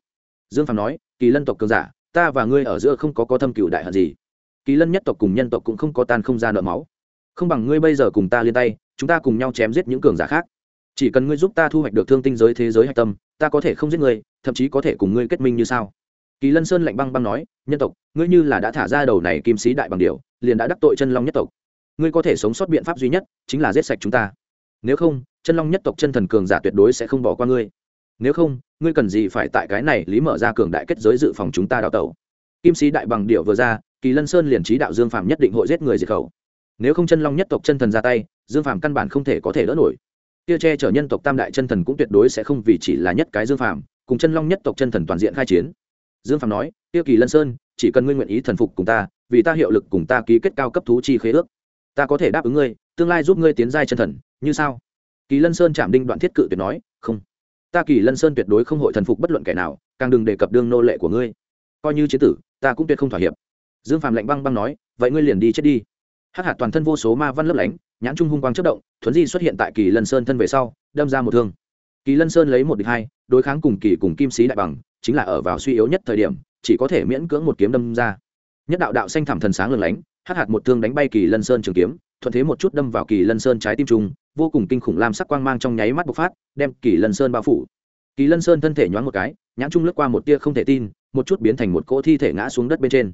Dương phàm nói, kỳ lân tộc cường giả, ta và ngươi ở giữa không có có thâm cựu đại hận gì. Kỳ lân nhất tộc cùng nhân tộc cũng không có tan không ra nợ máu. Không bằng ngươi bây giờ cùng ta liên tay, chúng ta cùng nhau chém giết những cường giả khác. Chỉ cần ngươi giúp ta thu hoạch được thương tinh giới thế giới hạch tâm, ta có thể không giết ngươi, thậm chí có thể cùng ngươi kết minh như sao kỳ lân sơn lạnh băng băng nói, nhân tộc, ngươi như là đã thả ra đầu này kim sĩ đại bằng điều, liền đã đắc tội chân long nhất tộc. Ngươi có thể sống sót biện pháp duy nhất chính là giết sạch chúng ta. Nếu không, chân long nhất tộc chân thần cường giả tuyệt đối sẽ không bỏ qua ngươi. Nếu không, ngươi cần gì phải tại cái này lý mở ra cường đại kết giới dự phòng chúng ta đào tẩu? Kim sĩ đại bằng điệu vừa ra, kỳ lân sơn liền trí đạo dương phạm nhất định hội giết người diệt khẩu. Nếu không chân long nhất tộc chân thần ra tay, dương phạm căn bản không thể có thể đỡ nổi. Tia che chở nhân tộc tam đại chân thần cũng tuyệt đối sẽ không vì chỉ là nhất cái dương phạm cùng chân long nhất tộc chân thần toàn diện khai chiến dương phạm nói tiêu kỳ lân sơn, chỉ cần ngươi nguyện ý thần phục cùng ta, vì ta hiệu lực cùng ta ký kết cao cấp thú chi khế ước, ta có thể đáp ứng ngươi, tương lai giúp ngươi tiến giai chân thần, như sao? Kỳ lân sơn chạm đinh đoạn thiết cự tuyệt nói, không. Ta kỳ lân sơn tuyệt đối không hội thần phục bất luận kẻ nào, càng đừng đề cập đương nô lệ của ngươi. Coi như chế tử, ta cũng tuyệt không thỏa hiệp. Dương phạm lạnh băng băng nói, vậy ngươi liền đi chết đi. Hắc hạt toàn thân vô số ma văn lấp lánh, nhãn trung hung quang chất động, thuấn di xuất hiện tại kỳ lân sơn thân về sau, đâm ra một thương. Kỳ lân sơn lấy một địch hai, đối kháng cùng kỳ cùng kim sĩ đại bằng chính là ở vào suy yếu nhất thời điểm, chỉ có thể miễn cưỡng một kiếm đâm ra. Nhất đạo đạo xanh thảm thần sáng lừng lánh hát hạt một thương đánh bay kỳ lân sơn trường kiếm, thuận thế một chút đâm vào kỳ lân sơn trái tim trung, vô cùng kinh khủng lam sắc quang mang trong nháy mắt bộc phát, đem kỳ lân sơn bao phủ. Kỳ lân sơn thân thể nhoáng một cái, nhãn trung lướt qua một tia không thể tin, một chút biến thành một cỗ thi thể ngã xuống đất bên trên.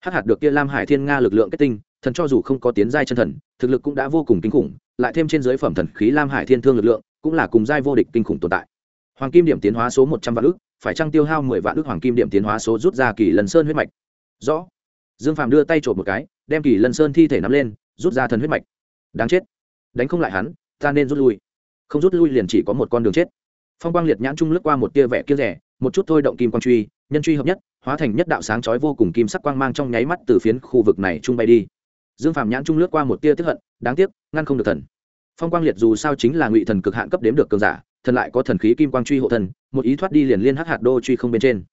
Hát hạt được tia lam hải thiên nga lực lượng kết tinh, thần cho dù không có tiến giai chân thần, thực lực cũng đã vô cùng kinh khủng, lại thêm trên giới phẩm thần khí lam hải thiên thương lực lượng cũng là cùng giai vô địch kinh khủng tồn tại. Hoàng kim điểm tiến hóa số một trăm vạn ước phải chăng tiêu hao mười vạn ước hoàng kim điểm tiến hóa số rút ra kỳ lần sơn huyết mạch? Rõ. Dương phàm đưa tay trộm một cái, đem kỳ lân sơn thi thể nắm lên, rút ra thần huyết mạch. Đáng chết. Đánh không lại hắn, ta nên rút lui. Không rút lui liền chỉ có một con đường chết. Phong quang liệt nhãn trung lướt qua một tia vẻ kia rẻ, một chút thôi động kim quang truy, nhân truy hợp nhất, hóa thành nhất đạo sáng chói vô cùng kim sắc quang mang trong nháy mắt từ phiến khu vực này trung bay đi. Dương phàm nhãn trung lướt qua một tia tiếp hận, đáng tiếc, ngăn không được thần. Phong quang liệt dù sao chính là ngụy thần cực hạn cấp đếm được cường giả thần lại có thần khí kim quang truy hộ thần một ý thoát đi liền liên hắc hạt đô truy không bên trên.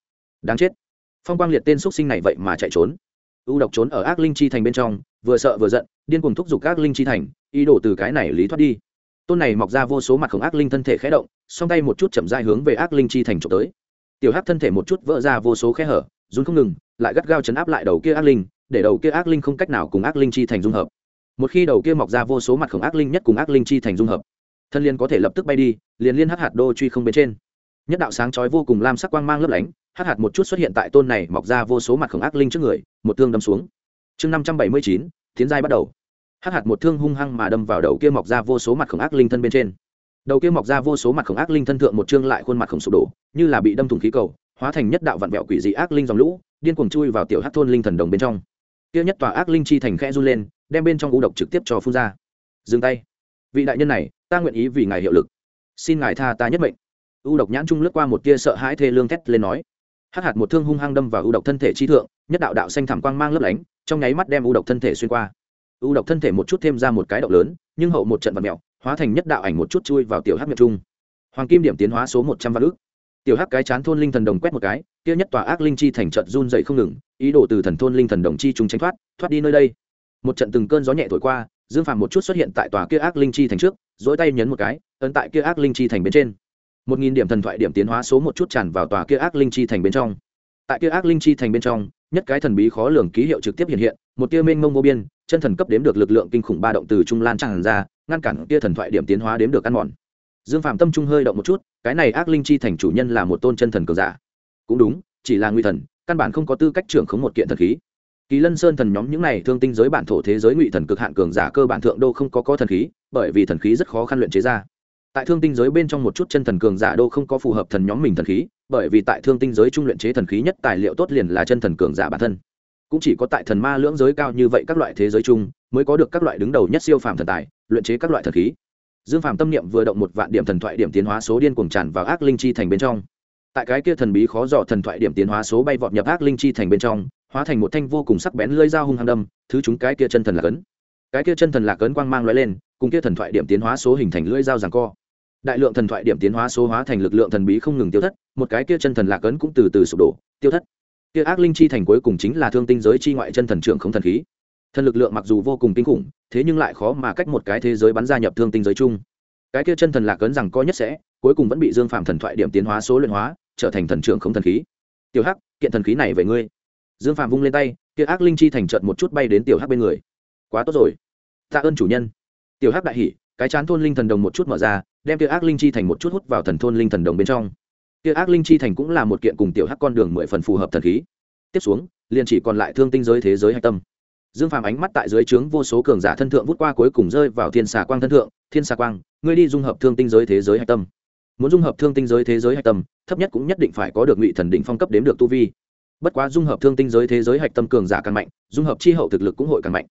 Đáng chết. Phong quang liệt tên x sinh này vậy mà chạy trốn. U độc trốn ở ác linh chi thành bên trong, vừa sợ vừa giận, điên cuồng thúc giục ác linh chi thành, ý đổ từ cái này lý thoát đi. Tôn này mọc ra vô số mặt khổng ác linh thân thể khé động, song tay một chút chậm dai hướng về ác linh chi thành trộm tới. Tiểu hắc thân thể một chút vỡ ra vô số khe hở, run không ngừng, lại gắt gao chấn áp lại đầu kia ác linh, để đầu kia ác linh không cách nào cùng ác linh chi thành dung hợp. Một khi đầu kia mọc ra vô số mặt khổng ác linh nhất cùng ác linh chi thành dung hợp thân liên có thể lập tức bay đi, liền liên hắc hạt đô truy không bên trên. Nhất đạo sáng chói vô cùng lam sắc quang mang lấp lánh, hắc hạt một chút xuất hiện tại tôn này mọc ra vô số mặt khổng ác linh trước người, một thương đâm xuống. Chương năm trăm bảy mươi chín tiến giai bắt đầu. Hắc hạt một thương hung hăng mà đâm vào đầu kia mọc ra vô số mặt khổng ác linh thân bên trên. Đầu kia mọc ra vô số mặt khổng ác linh thân thượng một chương lại khuôn mặt khổng sụp đổ, như là bị đâm thủng khí cầu, hóa thành nhất đạo vặn vẹo quỷ dị ác linh dòng lũ, điên cuồng chui vào tiểu hát thôn linh thần đồng bên trong. Kia nhất tòa ác linh chi thành khẽ run lên, đem bên trong u độc trực tiếp cho phun ra. Dừng tay. Vị đại nhân này ta nguyện ý vì ngài hiệu lực. Xin ngài tha ta nhất mệnh. U độc nhãn trung lướt qua một tia sợ hãi thê lương thét lên nói. Hắc hạt một thương hung hăng đâm vào u độc thân thể chi thượng, nhất đạo đạo xanh thảm quang mang lấp lánh, trong nháy mắt đem u độc thân thể xuyên qua. U độc thân thể một chút thêm ra một cái động lớn, nhưng hậu một trận vật mèo hóa thành nhất đạo ảnh một chút chui vào tiểu hắc miệng trung. Hoàng kim điểm tiến hóa số một trăm vạn ước tiểu hắc cái chán thôn linh thần đồng quét một cái, kia nhất tòa ác linh chi thành trận run dậy không ngừng, ý đồ từ thần thôn linh thần đồng chi trung tránh thoát thoát đi nơi đây. Một trận từng cơn gió nhẹ thổi qua dương phàm một chút xuất hiện tại tòa kia ác linh chi thành trước dỗi tay nhấn một cái, ấn tại kia ác linh chi thành bên trên. Một nghìn điểm thần thoại điểm tiến hóa số một chút tràn vào tòa kia ác linh chi thành bên trong. Tại kia ác linh chi thành bên trong, nhất cái thần bí khó lường ký hiệu trực tiếp hiện hiện, một tia mênh mông vô biên, chân thần cấp đếm được lực lượng kinh khủng ba động từ trung lan tràn ra, ngăn cản tia thần thoại điểm tiến hóa đếm được ăn mòn. Dương phạm tâm trung hơi động một chút, cái này ác linh chi thành chủ nhân là một tôn chân thần cường giả. Cũng đúng, chỉ là nguy thần, căn bản không có tư cách trưởng khống một kiện thần khí kỳ lân sơn thần nhóm những này thương tinh giới bản thổ thế giới ngụy thần cực hạn cường giả cơ bản thượng đô không có có thần khí, bởi vì thần khí rất khó khăn luyện chế ra. Tại thương tinh giới bên trong một chút chân thần cường giả đô không có phù hợp thần nhóm mình thần khí, bởi vì tại thương tinh giới trung luyện chế thần khí nhất tài liệu tốt liền là chân thần cường giả bản thân. Cũng chỉ có tại thần ma lưỡng giới cao như vậy các loại thế giới chung, mới có được các loại đứng đầu nhất siêu phàm thần tài, luyện chế các loại thần khí. Dương phàm tâm niệm vừa động một vạn điểm thần thoại điểm tiến hóa số điên cuồng tràn vào ác linh chi thành bên trong. Tại cái kia thần bí khó dò thần thoại điểm tiến hóa số bay vọt nhập ác linh chi thành bên trong hóa thành một thanh vô cùng sắc bén lưỡi dao hung hăng đâm, thứ chúng cái kia chân thần lạc ấn. Cái kia chân thần lạc ấn quang mang lóe lên, cùng kia thần thoại điểm tiến hóa số hình thành lưỡi dao giằng co. Đại lượng thần thoại điểm tiến hóa số hóa thành lực lượng thần bí không ngừng tiêu thất, một cái kia chân thần lạc ấn cũng từ từ sụp đổ, tiêu thất. Kia ác linh chi thành cuối cùng chính là thương tinh giới chi ngoại chân thần trưởng không thần khí. Thần lực lượng mặc dù vô cùng kinh khủng, thế nhưng lại khó mà cách một cái thế giới bắn ra nhập thương tinh giới chung. Cái kia chân thần lạc ấn rằng có nhất sẽ, cuối cùng vẫn bị dương phạm thần thoại điểm tiến hóa số luyện hóa, trở thành thần trưởng không thần khí. Tiểu hắc, kiện thần khí này về ngươi dương phạm vung lên tay, kia ác linh chi thành trận một chút bay đến tiểu hắc bên người. Quá tốt rồi. Tạ ơn chủ nhân. Tiểu hắc đại hỉ, cái chán thôn linh thần đồng một chút mở ra, đem kia ác linh chi thành một chút hút vào thần thôn linh thần đồng bên trong. Kia ác linh chi thành cũng là một kiện cùng tiểu hắc con đường mười phần phù hợp thần khí. Tiếp xuống, liền chỉ còn lại thương tinh giới thế giới hạch tâm. Dương phàm ánh mắt tại dưới trướng vô số cường giả thân thượng vút qua cuối cùng rơi vào thiên xà quang thân thượng. Thiên xà quang, ngươi đi dung hợp thương tinh giới thế giới hạch tâm. Muốn dung hợp thương tinh giới thế giới hạch tâm, thấp nhất cũng nhất định phải có được ngụy thần định phong cấp đếm được tu vi bất quá dung hợp thương tinh giới thế giới hạch tâm cường giả càng mạnh, dung hợp chi hậu thực lực cũng hội càng mạnh.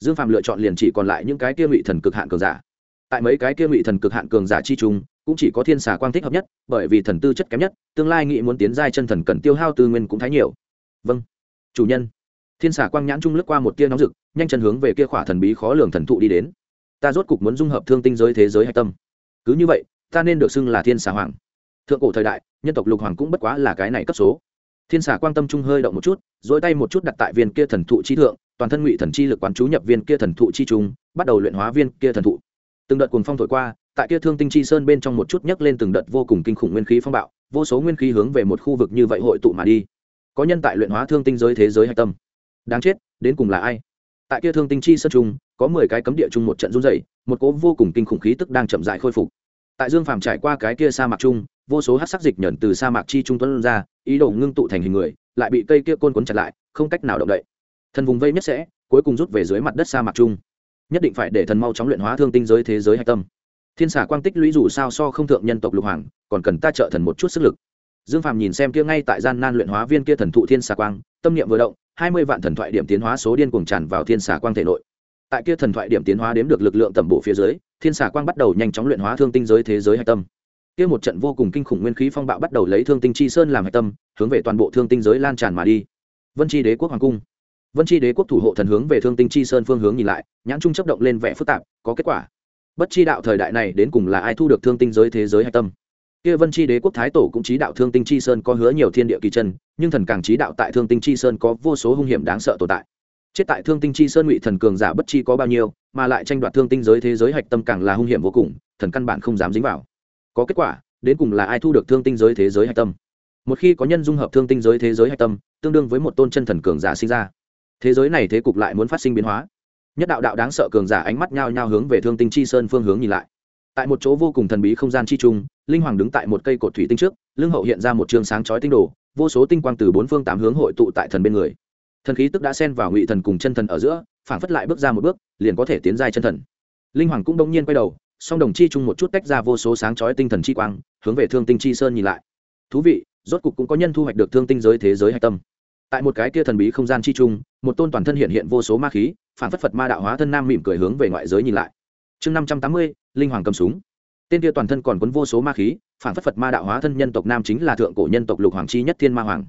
Dương Phạm lựa chọn liền chỉ còn lại những cái kia ngụy thần cực hạn cường giả. Tại mấy cái kia ngụy thần cực hạn cường giả chi trung cũng chỉ có thiên xà quang thích hợp nhất, bởi vì thần tư chất kém nhất, tương lai nghị muốn tiến giai chân thần cần tiêu hao tư nguyên cũng thái nhiều. Vâng. Chủ nhân. Thiên xà quang nhãn trung lướt qua một tia nóng rực, nhanh chân hướng về kia khỏa thần bí khó lường thần thụ đi đến. Ta rốt cục muốn dung hợp thương tinh giới thế giới hạch tâm. Cứ như vậy, ta nên được xưng là thiên xà hoàng. Thượng cổ thời đại, nhân tộc lục hoàng cũng bất quá là cái này cấp số thiên xà quang tâm trung hơi động một chút dỗi tay một chút đặt tại viên kia thần thụ chi thượng, toàn thân ngụy thần chi lực quán chú nhập viên kia thần thụ chi trung, bắt đầu luyện hóa viên kia thần thụ. Từng đợt cuồng phong thổi qua, tại kia thương tinh chi sơn bên trong một chút nhấc lên từng đợt vô cùng kinh khủng nguyên khí phong bạo, vô số nguyên khí hướng về một khu vực như vậy hội tụ mà đi. Có nhân tại luyện hóa thương tinh giới thế giới hạch tâm. Đáng chết, đến cùng là ai? Tại kia thương tinh chi sơn trung, có mười cái cấm địa chung một trận run dày một cố vô cùng kinh khủng khí tức đang chậm dại khôi phục. Tại dương phàm trải qua cái kia sa mạc chung vô số hát sắc dịch nhẫn từ sa mạc chi trung tuấn ra, ý đồ ngưng tụ thành hình người, lại bị cây kia côn cuốn chặt lại, không cách nào động đậy. Thần vùng vây nhất sẽ, cuối cùng rút về dưới mặt đất sa mạc chung nhất định phải để thần mau chóng luyện hóa thương tinh giới thế giới hạch tâm. Thiên xả quang tích lũy dù sao so không thượng nhân tộc lục hoàng, còn cần ta trợ thần một chút sức lực. Dương phàm nhìn xem kia ngay tại gian nan luyện hóa viên kia thần thụ thiên xà quang, tâm niệm vừa động, hai mươi vạn thần thoại điểm tiến hóa số điên cuồng tràn vào thiên xà quang thể nội. Tại kia thần thoại điểm tiến hóa đếm được lực lượng tầm bộ phía dưới, thiên xà quang bắt đầu nhanh chóng luyện hóa thương tinh giới thế giới hạch tâm kia một trận vô cùng kinh khủng nguyên khí phong bạo bắt đầu lấy thương tinh chi sơn làm hạch tâm, hướng về toàn bộ thương tinh giới lan tràn mà đi. Vân chi đế quốc hoàng cung. Vân chi đế quốc thủ hộ thần hướng về thương tinh chi sơn phương hướng nhìn lại, nhãn trung chấp động lên vẻ phức tạp, có kết quả. Bất chi đạo thời đại này đến cùng là ai thu được thương tinh giới thế giới hạch tâm? Kia vân chi đế quốc thái tổ cũng trí đạo thương tinh chi sơn có hứa nhiều thiên địa kỳ chân, nhưng thần càng trí đạo tại thương tinh chi sơn có vô số hung hiểm đáng sợ tồn tại. Chết tại thương tinh chi sơn ngụy thần cường giả bất chi có bao nhiêu, mà lại tranh đoạt thương tinh giới thế giới hạch tâm càng là hung hiểm vô cùng, thần căn bản không dám dính vào có kết quả, đến cùng là ai thu được thương tinh giới thế giới hạch tâm. Một khi có nhân dung hợp thương tinh giới thế giới hạch tâm, tương đương với một tôn chân thần cường giả sinh ra. Thế giới này thế cục lại muốn phát sinh biến hóa. Nhất đạo đạo đáng sợ cường giả ánh mắt nhao nhao hướng về thương tinh chi sơn phương hướng nhìn lại. Tại một chỗ vô cùng thần bí không gian chi trung, linh hoàng đứng tại một cây cột thủy tinh trước, lưng hậu hiện ra một trường sáng chói tinh đồ, vô số tinh quang từ bốn phương tám hướng hội tụ tại thần bên người. Thần khí tức đã xen vào ngụy thần cùng chân thần ở giữa phản phất lại bước ra một bước, liền có thể tiến giai chân thần. Linh hoàng cũng đông nhiên quay đầu song đồng chi chung một chút tách ra vô số sáng chói tinh thần chi quang, hướng về thương tinh chi sơn nhìn lại. Thú vị, rốt cục cũng có nhân thu hoạch được thương tinh giới thế giới hạch tâm. Tại một cái kia thần bí không gian chi chung, một tôn toàn thân hiện hiện vô số ma khí, phản phất phật ma đạo hóa thân nam mỉm cười hướng về ngoại giới nhìn lại. Chương năm trăm tám mươi, linh hoàng cầm súng. Tên kia toàn thân còn cuốn vô số ma khí, phản phất phật ma đạo hóa thân nhân tộc nam chính là thượng cổ nhân tộc lục hoàng chi nhất thiên ma hoàng.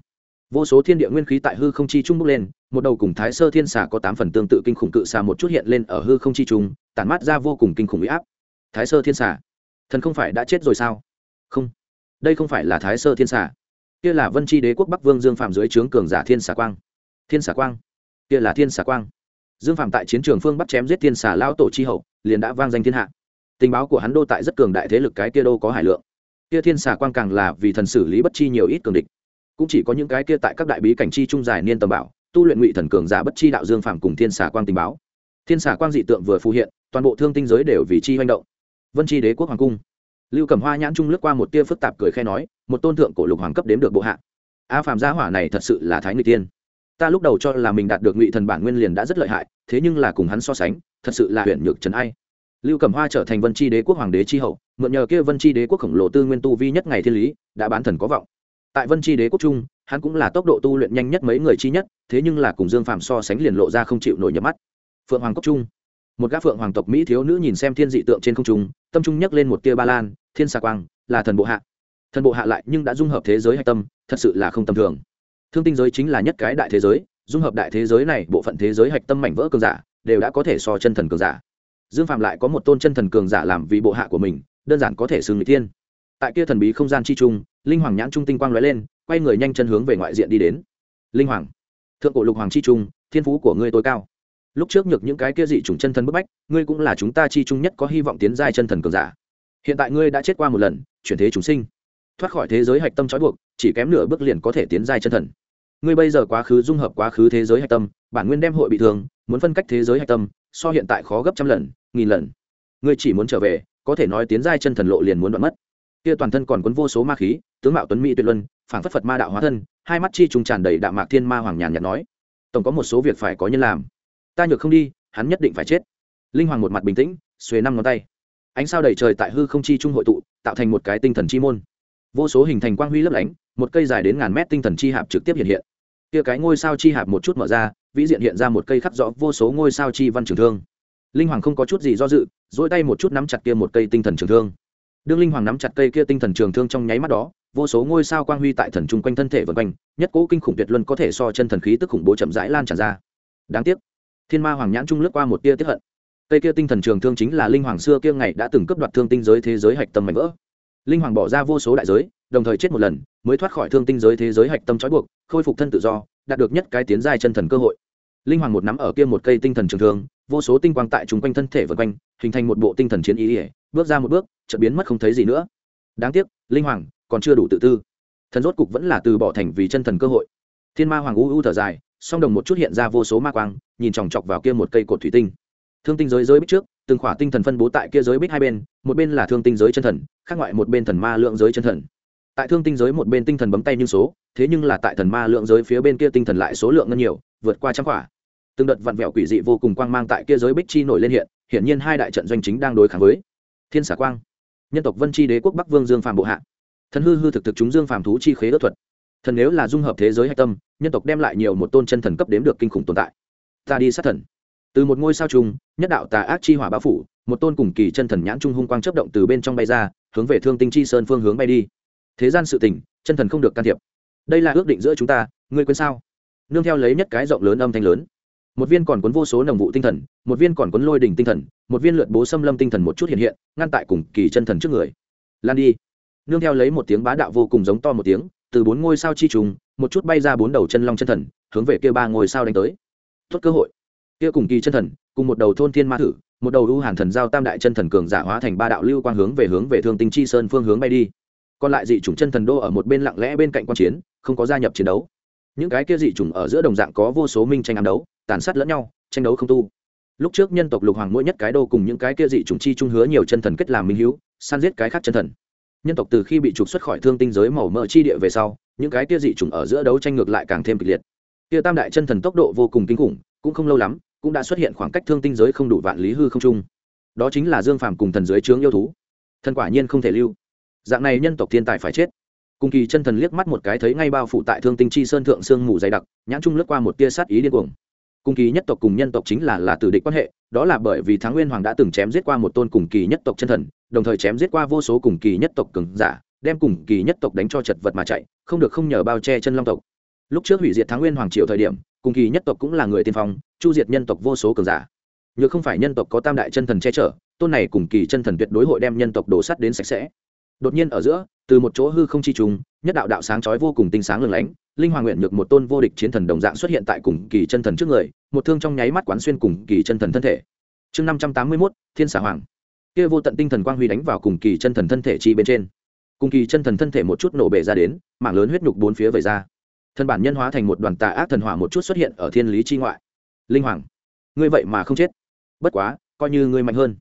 Vô số thiên địa nguyên khí tại hư không chi trung bốc lên, một đầu cùng thái sơ thiên xà có tám phần tương tự kinh khủng cự xà một chút hiện lên ở hư không chi trung tản mát ra vô cùng kinh khủng huy áp thái sơ thiên xà. Thần không phải đã chết rồi sao? Không. Đây không phải là thái sơ thiên xà. Kia là vân tri đế quốc bắc vương dương phạm dưới trướng cường giả thiên xà quang. Thiên xà quang. Kia là thiên xà quang. Dương phạm tại chiến trường phương bắc chém giết thiên xà lao tổ chi hậu, liền đã vang danh thiên hạ. Tình báo của hắn đô tại rất cường đại thế lực cái kia đô có hải lượng. Kia thiên xà quang càng là vì thần xử lý bất chi nhiều ít cường địch. Cũng chỉ có những cái kia tại các đại bí cảnh chi trung dài niên tầm bảo, tu luyện ngụy thần cường giả bất chi đạo dương phạm cùng thiên xà quang tình báo. Thiên xà quang dị tượng vừa phù hiện, toàn bộ thương tinh giới đều vì chi hành động vân chi đế quốc hoàng cung. Lưu cẩm hoa nhãn trung lướt qua một tia phức tạp cười khe nói, một tôn thượng cổ lục hoàng cấp đếm được bộ hạ. A phàm gia hỏa này thật sự là thái người tiên ta lúc đầu cho là mình đạt được ngụy thần bản nguyên liền đã rất lợi hại, thế nhưng là cùng hắn so sánh, thật sự là huyện nhược trấn ai. Lưu cẩm hoa trở thành vân chi đế quốc hoàng đế chi hậu, mượn nhờ kia vân chi đế quốc khổng lồ tư nguyên tu vi nhất ngày thiên lý, đã bán thần có vọng. Tại vân chi đế quốc trung, hắn cũng là tốc độ tu luyện nhanh nhất mấy người chi nhất, thế nhưng là cùng dương phạm so sánh liền lộ ra không chịu nổi nhập mắt. Phượng hoàng cốc trung một gã phượng hoàng tộc mỹ thiếu nữ nhìn xem thiên dị tượng trên không trung, tâm trung nhấc lên một tia ba lan, thiên xà quang, là thần bộ hạ. Thần bộ hạ lại nhưng đã dung hợp thế giới hạch tâm, thật sự là không tầm thường. Thương tinh giới chính là nhất cái đại thế giới, dung hợp đại thế giới này, bộ phận thế giới hạch tâm mảnh vỡ cường giả, đều đã có thể so chân thần cường giả. Dương phạm lại có một tôn chân thần cường giả làm vì bộ hạ của mình, đơn giản có thể xưng người tiên tại kia thần bí không gian chi trung, linh hoàng nhãn trung tinh quang lóe lên, quay người nhanh chân hướng về ngoại diện đi đến. Linh hoàng. Thượng cổ lục hoàng chi trung, thiên phú của ngươi tối cao lúc trước nhược những cái kia dị chủng chân thần bức bách, ngươi cũng là chúng ta chi chung nhất có hy vọng tiến giai chân thần cường giả. Hiện tại ngươi đã chết qua một lần, chuyển thế chúng sinh. Thoát khỏi thế giới hạch tâm trói buộc, chỉ kém nửa bước liền có thể tiến giai chân thần. Ngươi bây giờ quá khứ dung hợp quá khứ thế giới hạch tâm, bản nguyên đem hội bị thương, muốn phân cách thế giới hạch tâm, so hiện tại khó gấp trăm lần, nghìn lần. Ngươi chỉ muốn trở về, có thể nói tiến giai chân thần lộ liền muốn đoạn mất. Kia toàn thân còn cuốn vô số ma khí, tướng mạo tuấn mỹ tuyệt luân, phảng phất phật ma đạo hóa thân, hai mắt chi trùng tràn đầy đạo mạc thiên ma hoàng nhàn nhạt nói. Tổng có một số việc phải có nhân làm ta nhược không đi, hắn nhất định phải chết. Linh hoàng một mặt bình tĩnh, xuề năm ngón tay. Ánh sao đầy trời tại hư không chi trung hội tụ, tạo thành một cái tinh thần chi môn. Vô số hình thành quang huy lấp lánh, một cây dài đến ngàn mét tinh thần chi hạp trực tiếp hiện hiện. Kia cái ngôi sao chi hạp một chút mở ra, vĩ diện hiện ra một cây khắc rõ vô số ngôi sao chi văn trường thương. Linh hoàng không có chút gì do dự dỗi tay một chút nắm chặt kia một cây tinh thần trường thương. Đương linh hoàng nắm chặt cây kia tinh thần trường thương trong nháy mắt đó, vô số ngôi sao quang huy tại thần chung quanh thân thể vân quanh, nhất cố kinh khủng tuyệt luân có thể so chân thần khí tức khủng bố chậm rãi lan tràn ra. Đáng tiếc thiên ma hoàng nhãn trung lướt qua một tia tiếp hận. Cây kia tinh thần trường thương chính là linh hoàng xưa kia ngày đã từng cấp đoạt thương tinh giới thế giới hạch tâm mạnh vỡ. Linh hoàng bỏ ra vô số đại giới, đồng thời chết một lần, mới thoát khỏi thương tinh giới thế giới hạch tâm trói buộc, khôi phục thân tự do, đạt được nhất cái tiến giai chân thần cơ hội. Linh hoàng một nắm ở kia một cây tinh thần trường thương, vô số tinh quang tại chúng quanh thân thể vần quanh, hình thành một bộ tinh thần chiến ý ỉa bước ra một bước, chợt biến mất không thấy gì nữa. Đáng tiếc, linh hoàng còn chưa đủ tự tư. Thần rốt cục vẫn là từ bỏ thành vì chân thần cơ hội. Thiên ma hoàng u u thở dài song đồng một chút hiện ra vô số ma quang, nhìn chòng chọc vào kia một cây cột thủy tinh. Thương tinh giới giới bích trước, từng khỏa tinh thần phân bố tại kia giới bích hai bên, một bên là thương tinh giới chân thần, khác ngoại một bên thần ma lượng giới chân thần. Tại thương tinh giới một bên tinh thần bấm tay như số, thế nhưng là tại thần ma lượng giới phía bên kia tinh thần lại số lượng ngân nhiều, vượt qua trăm khỏa. Từng đợt vặn vẹo quỷ dị vô cùng quang mang tại kia giới bích chi nổi lên hiện, hiển nhiên hai đại trận doanh chính đang đối kháng với thiên xả quang. Nhân tộc vân chi đế quốc bắc vương dương phàm bộ hạ. Thần hư hư thực thực chúng dương phàm thú chi khế ước thuật thần nếu là dung hợp thế giới hạch tâm, nhân tộc đem lại nhiều một tôn chân thần cấp đếm được kinh khủng tồn tại. Ta đi sát thần. Từ một ngôi sao chung nhất đạo tà ác chi hỏa bao phủ, một tôn cùng kỳ chân thần nhãn trung hung quang chấp động từ bên trong bay ra, hướng về thương tinh chi sơn phương hướng bay đi. Thế gian sự tình, chân thần không được can thiệp. Đây là ước định giữa chúng ta, ngươi quên sao? Nương theo lấy nhất cái rộng lớn âm thanh lớn. Một viên còn cuốn vô số nồng vụ tinh thần, một viên còn cuốn lôi đỉnh tinh thần, một viên lượt bố xâm lâm tinh thần một chút hiện hiện, ngăn tại cùng kỳ chân thần trước người. Lan đi. Nương theo lấy một tiếng bá đạo vô cùng giống to một tiếng từ bốn ngôi sao chi trùng, một chút bay ra bốn đầu chân long chân thần, hướng về kia ba ngôi sao đánh tới. Tốt cơ hội. Kia cùng kỳ chân thần, cùng một đầu thôn thiên ma thử, một đầu ưu hàn thần giao tam đại chân thần cường giả hóa thành ba đạo lưu quang hướng về hướng về thương tinh chi sơn phương hướng bay đi. Còn lại dị chủng chân thần đô ở một bên lặng lẽ bên cạnh quan chiến, không có gia nhập chiến đấu. Những cái kia dị chủng ở giữa đồng dạng có vô số minh tranh ám đấu, tàn sát lẫn nhau, tranh đấu không tu. Lúc trước nhân tộc lục hoàng mỗi nhất cái đô cùng những cái kia dị chủng chi trung hứa nhiều chân thần kết làm minh hữu săn giết cái khác chân thần nhân tộc từ khi bị trục xuất khỏi thương tinh giới màu mỡ chi địa về sau, những cái kia dị chủng ở giữa đấu tranh ngược lại càng thêm kịch liệt. Kia tam đại chân thần tốc độ vô cùng kinh khủng, cũng không lâu lắm, cũng đã xuất hiện khoảng cách thương tinh giới không đủ vạn lý hư không trung đó chính là dương phàm cùng thần giới chướng yêu thú. Thần quả nhiên không thể lưu. Dạng này nhân tộc thiên tài phải chết. Cùng kỳ chân thần liếc mắt một cái thấy ngay bao phủ tại thương tinh chi sơn thượng sương mù dày đặc, nhãn trung lướt qua một tia sát ý điên cuồng. Cùng kỳ nhất tộc cùng nhân tộc chính là là tử địch quan hệ, đó là bởi vì thắng nguyên hoàng đã từng chém giết qua một tôn cùng kỳ nhất tộc chân thần đồng thời chém giết qua vô số cùng kỳ nhất tộc cường giả, đem cùng kỳ nhất tộc đánh cho chật vật mà chạy, không được không nhờ bao che chân long tộc. Lúc trước hủy diệt thắng nguyên hoàng triều thời điểm, cùng kỳ nhất tộc cũng là người tiên phong, chu diệt nhân tộc vô số cường giả. Nhớ không phải nhân tộc có tam đại chân thần che chở, tôn này cùng kỳ chân thần tuyệt đối hội đem nhân tộc đổ sắt đến sạch sẽ. Đột nhiên ở giữa, từ một chỗ hư không chi trùng, nhất đạo đạo sáng chói vô cùng tinh sáng lừng lánh, linh hoàng nguyện nhược một tôn vô địch chiến thần đồng dạng xuất hiện tại cùng kỳ chân thần trước người, một thương trong nháy mắt quán xuyên cùng kỳ chân thần thân thể. Chương năm trăm tám mươi mốt, thiên xà hoàng kia vô tận tinh thần quang huy đánh vào cùng kỳ chân thần thân thể chi bên trên. Cùng kỳ chân thần thân thể một chút nổ bể ra đến, mảng lớn huyết nhục bốn phía về ra. Thân bản nhân hóa thành một đoàn tà ác thần hỏa một chút xuất hiện ở thiên lý chi ngoại. Linh hoàng, ngươi vậy mà không chết. Bất quá, coi như ngươi mạnh hơn.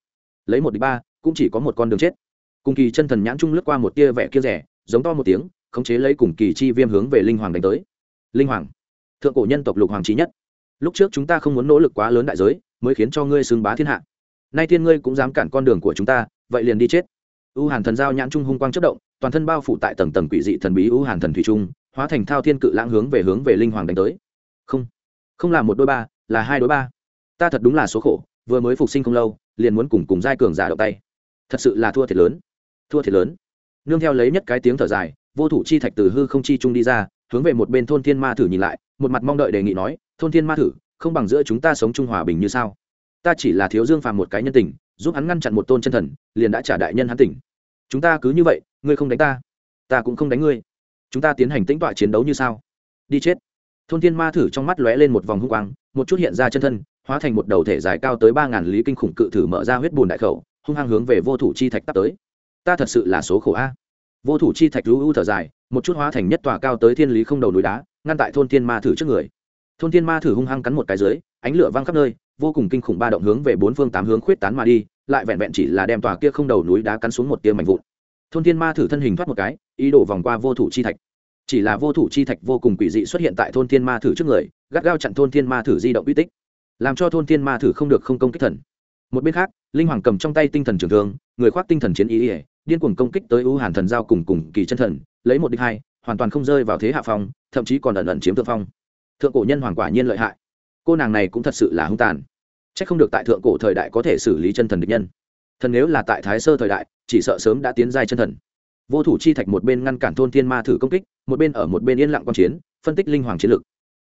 Lấy một đi ba, cũng chỉ có một con đường chết. Cùng kỳ chân thần nhãn trung lướt qua một tia vẻ kia rẻ, giống to một tiếng, khống chế lấy cùng kỳ chi viêm hướng về linh hoàng đánh tới. Linh hoàng, thượng cổ nhân tộc lục hoàng trí nhất. Lúc trước chúng ta không muốn nỗ lực quá lớn đại giới, mới khiến cho ngươi xưng bá thiên hạ nay thiên ngươi cũng dám cản con đường của chúng ta, vậy liền đi chết. U hàn thần giao nhãn trung hung quang chất động, toàn thân bao phủ tại tầng tầng quỷ dị thần bí u hàn thần thủy trung, hóa thành thao thiên cự lãng hướng về hướng về linh hoàng đánh tới. Không không là một đôi ba, là hai đôi ba. Ta thật đúng là số khổ, vừa mới phục sinh không lâu, liền muốn cùng cùng giai cường giả động tay. Thật sự là thua thiệt lớn, thua thiệt lớn. Nương theo lấy nhất cái tiếng thở dài, vô thủ chi thạch từ hư không chi trung đi ra, hướng về một bên thôn thiên ma thử nhìn lại, một mặt mong đợi đề nghị nói, thôn thiên ma thử, không bằng giữa chúng ta sống trung hòa bình như sao? Ta chỉ là thiếu dương phàm một cái nhân tình, giúp hắn ngăn chặn một tôn chân thần, liền đã trả đại nhân hắn tỉnh chúng ta cứ như vậy, ngươi không đánh ta ta cũng không đánh ngươi. Chúng ta tiến hành tĩnh tọa chiến đấu như sao? Đi chết. Thôn thiên ma thử trong mắt lóe lên một vòng hung quang, một chút hiện ra chân thân, hóa thành một đầu thể dài cao tới ba ngàn lý kinh khủng cự thử mở ra huyết bùn đại khẩu, hung hăng hướng về vô thủ chi thạch tắt tới. Ta thật sự là số khổ a. Vô thủ chi thạch lũ u thở dài, một chút hóa thành nhất tòa cao tới thiên lý không đầu núi đá, ngăn tại thôn thiên ma thử trước người. Thôn thiên ma thử hung hăng cắn một cái dưới, ánh lửa văng khắp nơi vô cùng kinh khủng ba động hướng về bốn phương tám hướng khuyết tán mà đi, lại vẹn vẹn chỉ là đem tòa kia không đầu núi đá cắn xuống một tia mảnh vụn. Thôn thiên ma thử thân hình thoát một cái, ý đổ vòng qua vô thủ chi thạch. Chỉ là vô thủ chi thạch vô cùng quỷ dị xuất hiện tại thôn thiên ma thử trước người, gắt gao chặn thôn thiên ma thử di động uy tích, làm cho thôn thiên ma thử không được không công kích thần. Một bên khác, linh hoàng cầm trong tay tinh thần trường thương, người khoác tinh thần chiến ý ỉa điên cuồng công kích tới ưu hàn thần giao cùng cùng kỳ chân thần, lấy một đích hai, hoàn toàn không rơi vào thế hạ phong, thậm chí còn ẩn ẩn chiếm thượng phong. Thượng cổ nhân hoàng quả nhiên lợi hại cô nàng này cũng thật sự là hung tàn. C h ắ c không được tại thượng cổ thời đại có thể xử lý chân thần địch nhân. Thần nếu là tại thái sơ thời đại, chỉ sợ sớm đã tiến giai chân thần. Vô thủ chi thạch một bên ngăn cản thôn thiên ma thử công kích, một bên ở một bên yên lặng q chiến, phân tích linh hoàng chiến lược.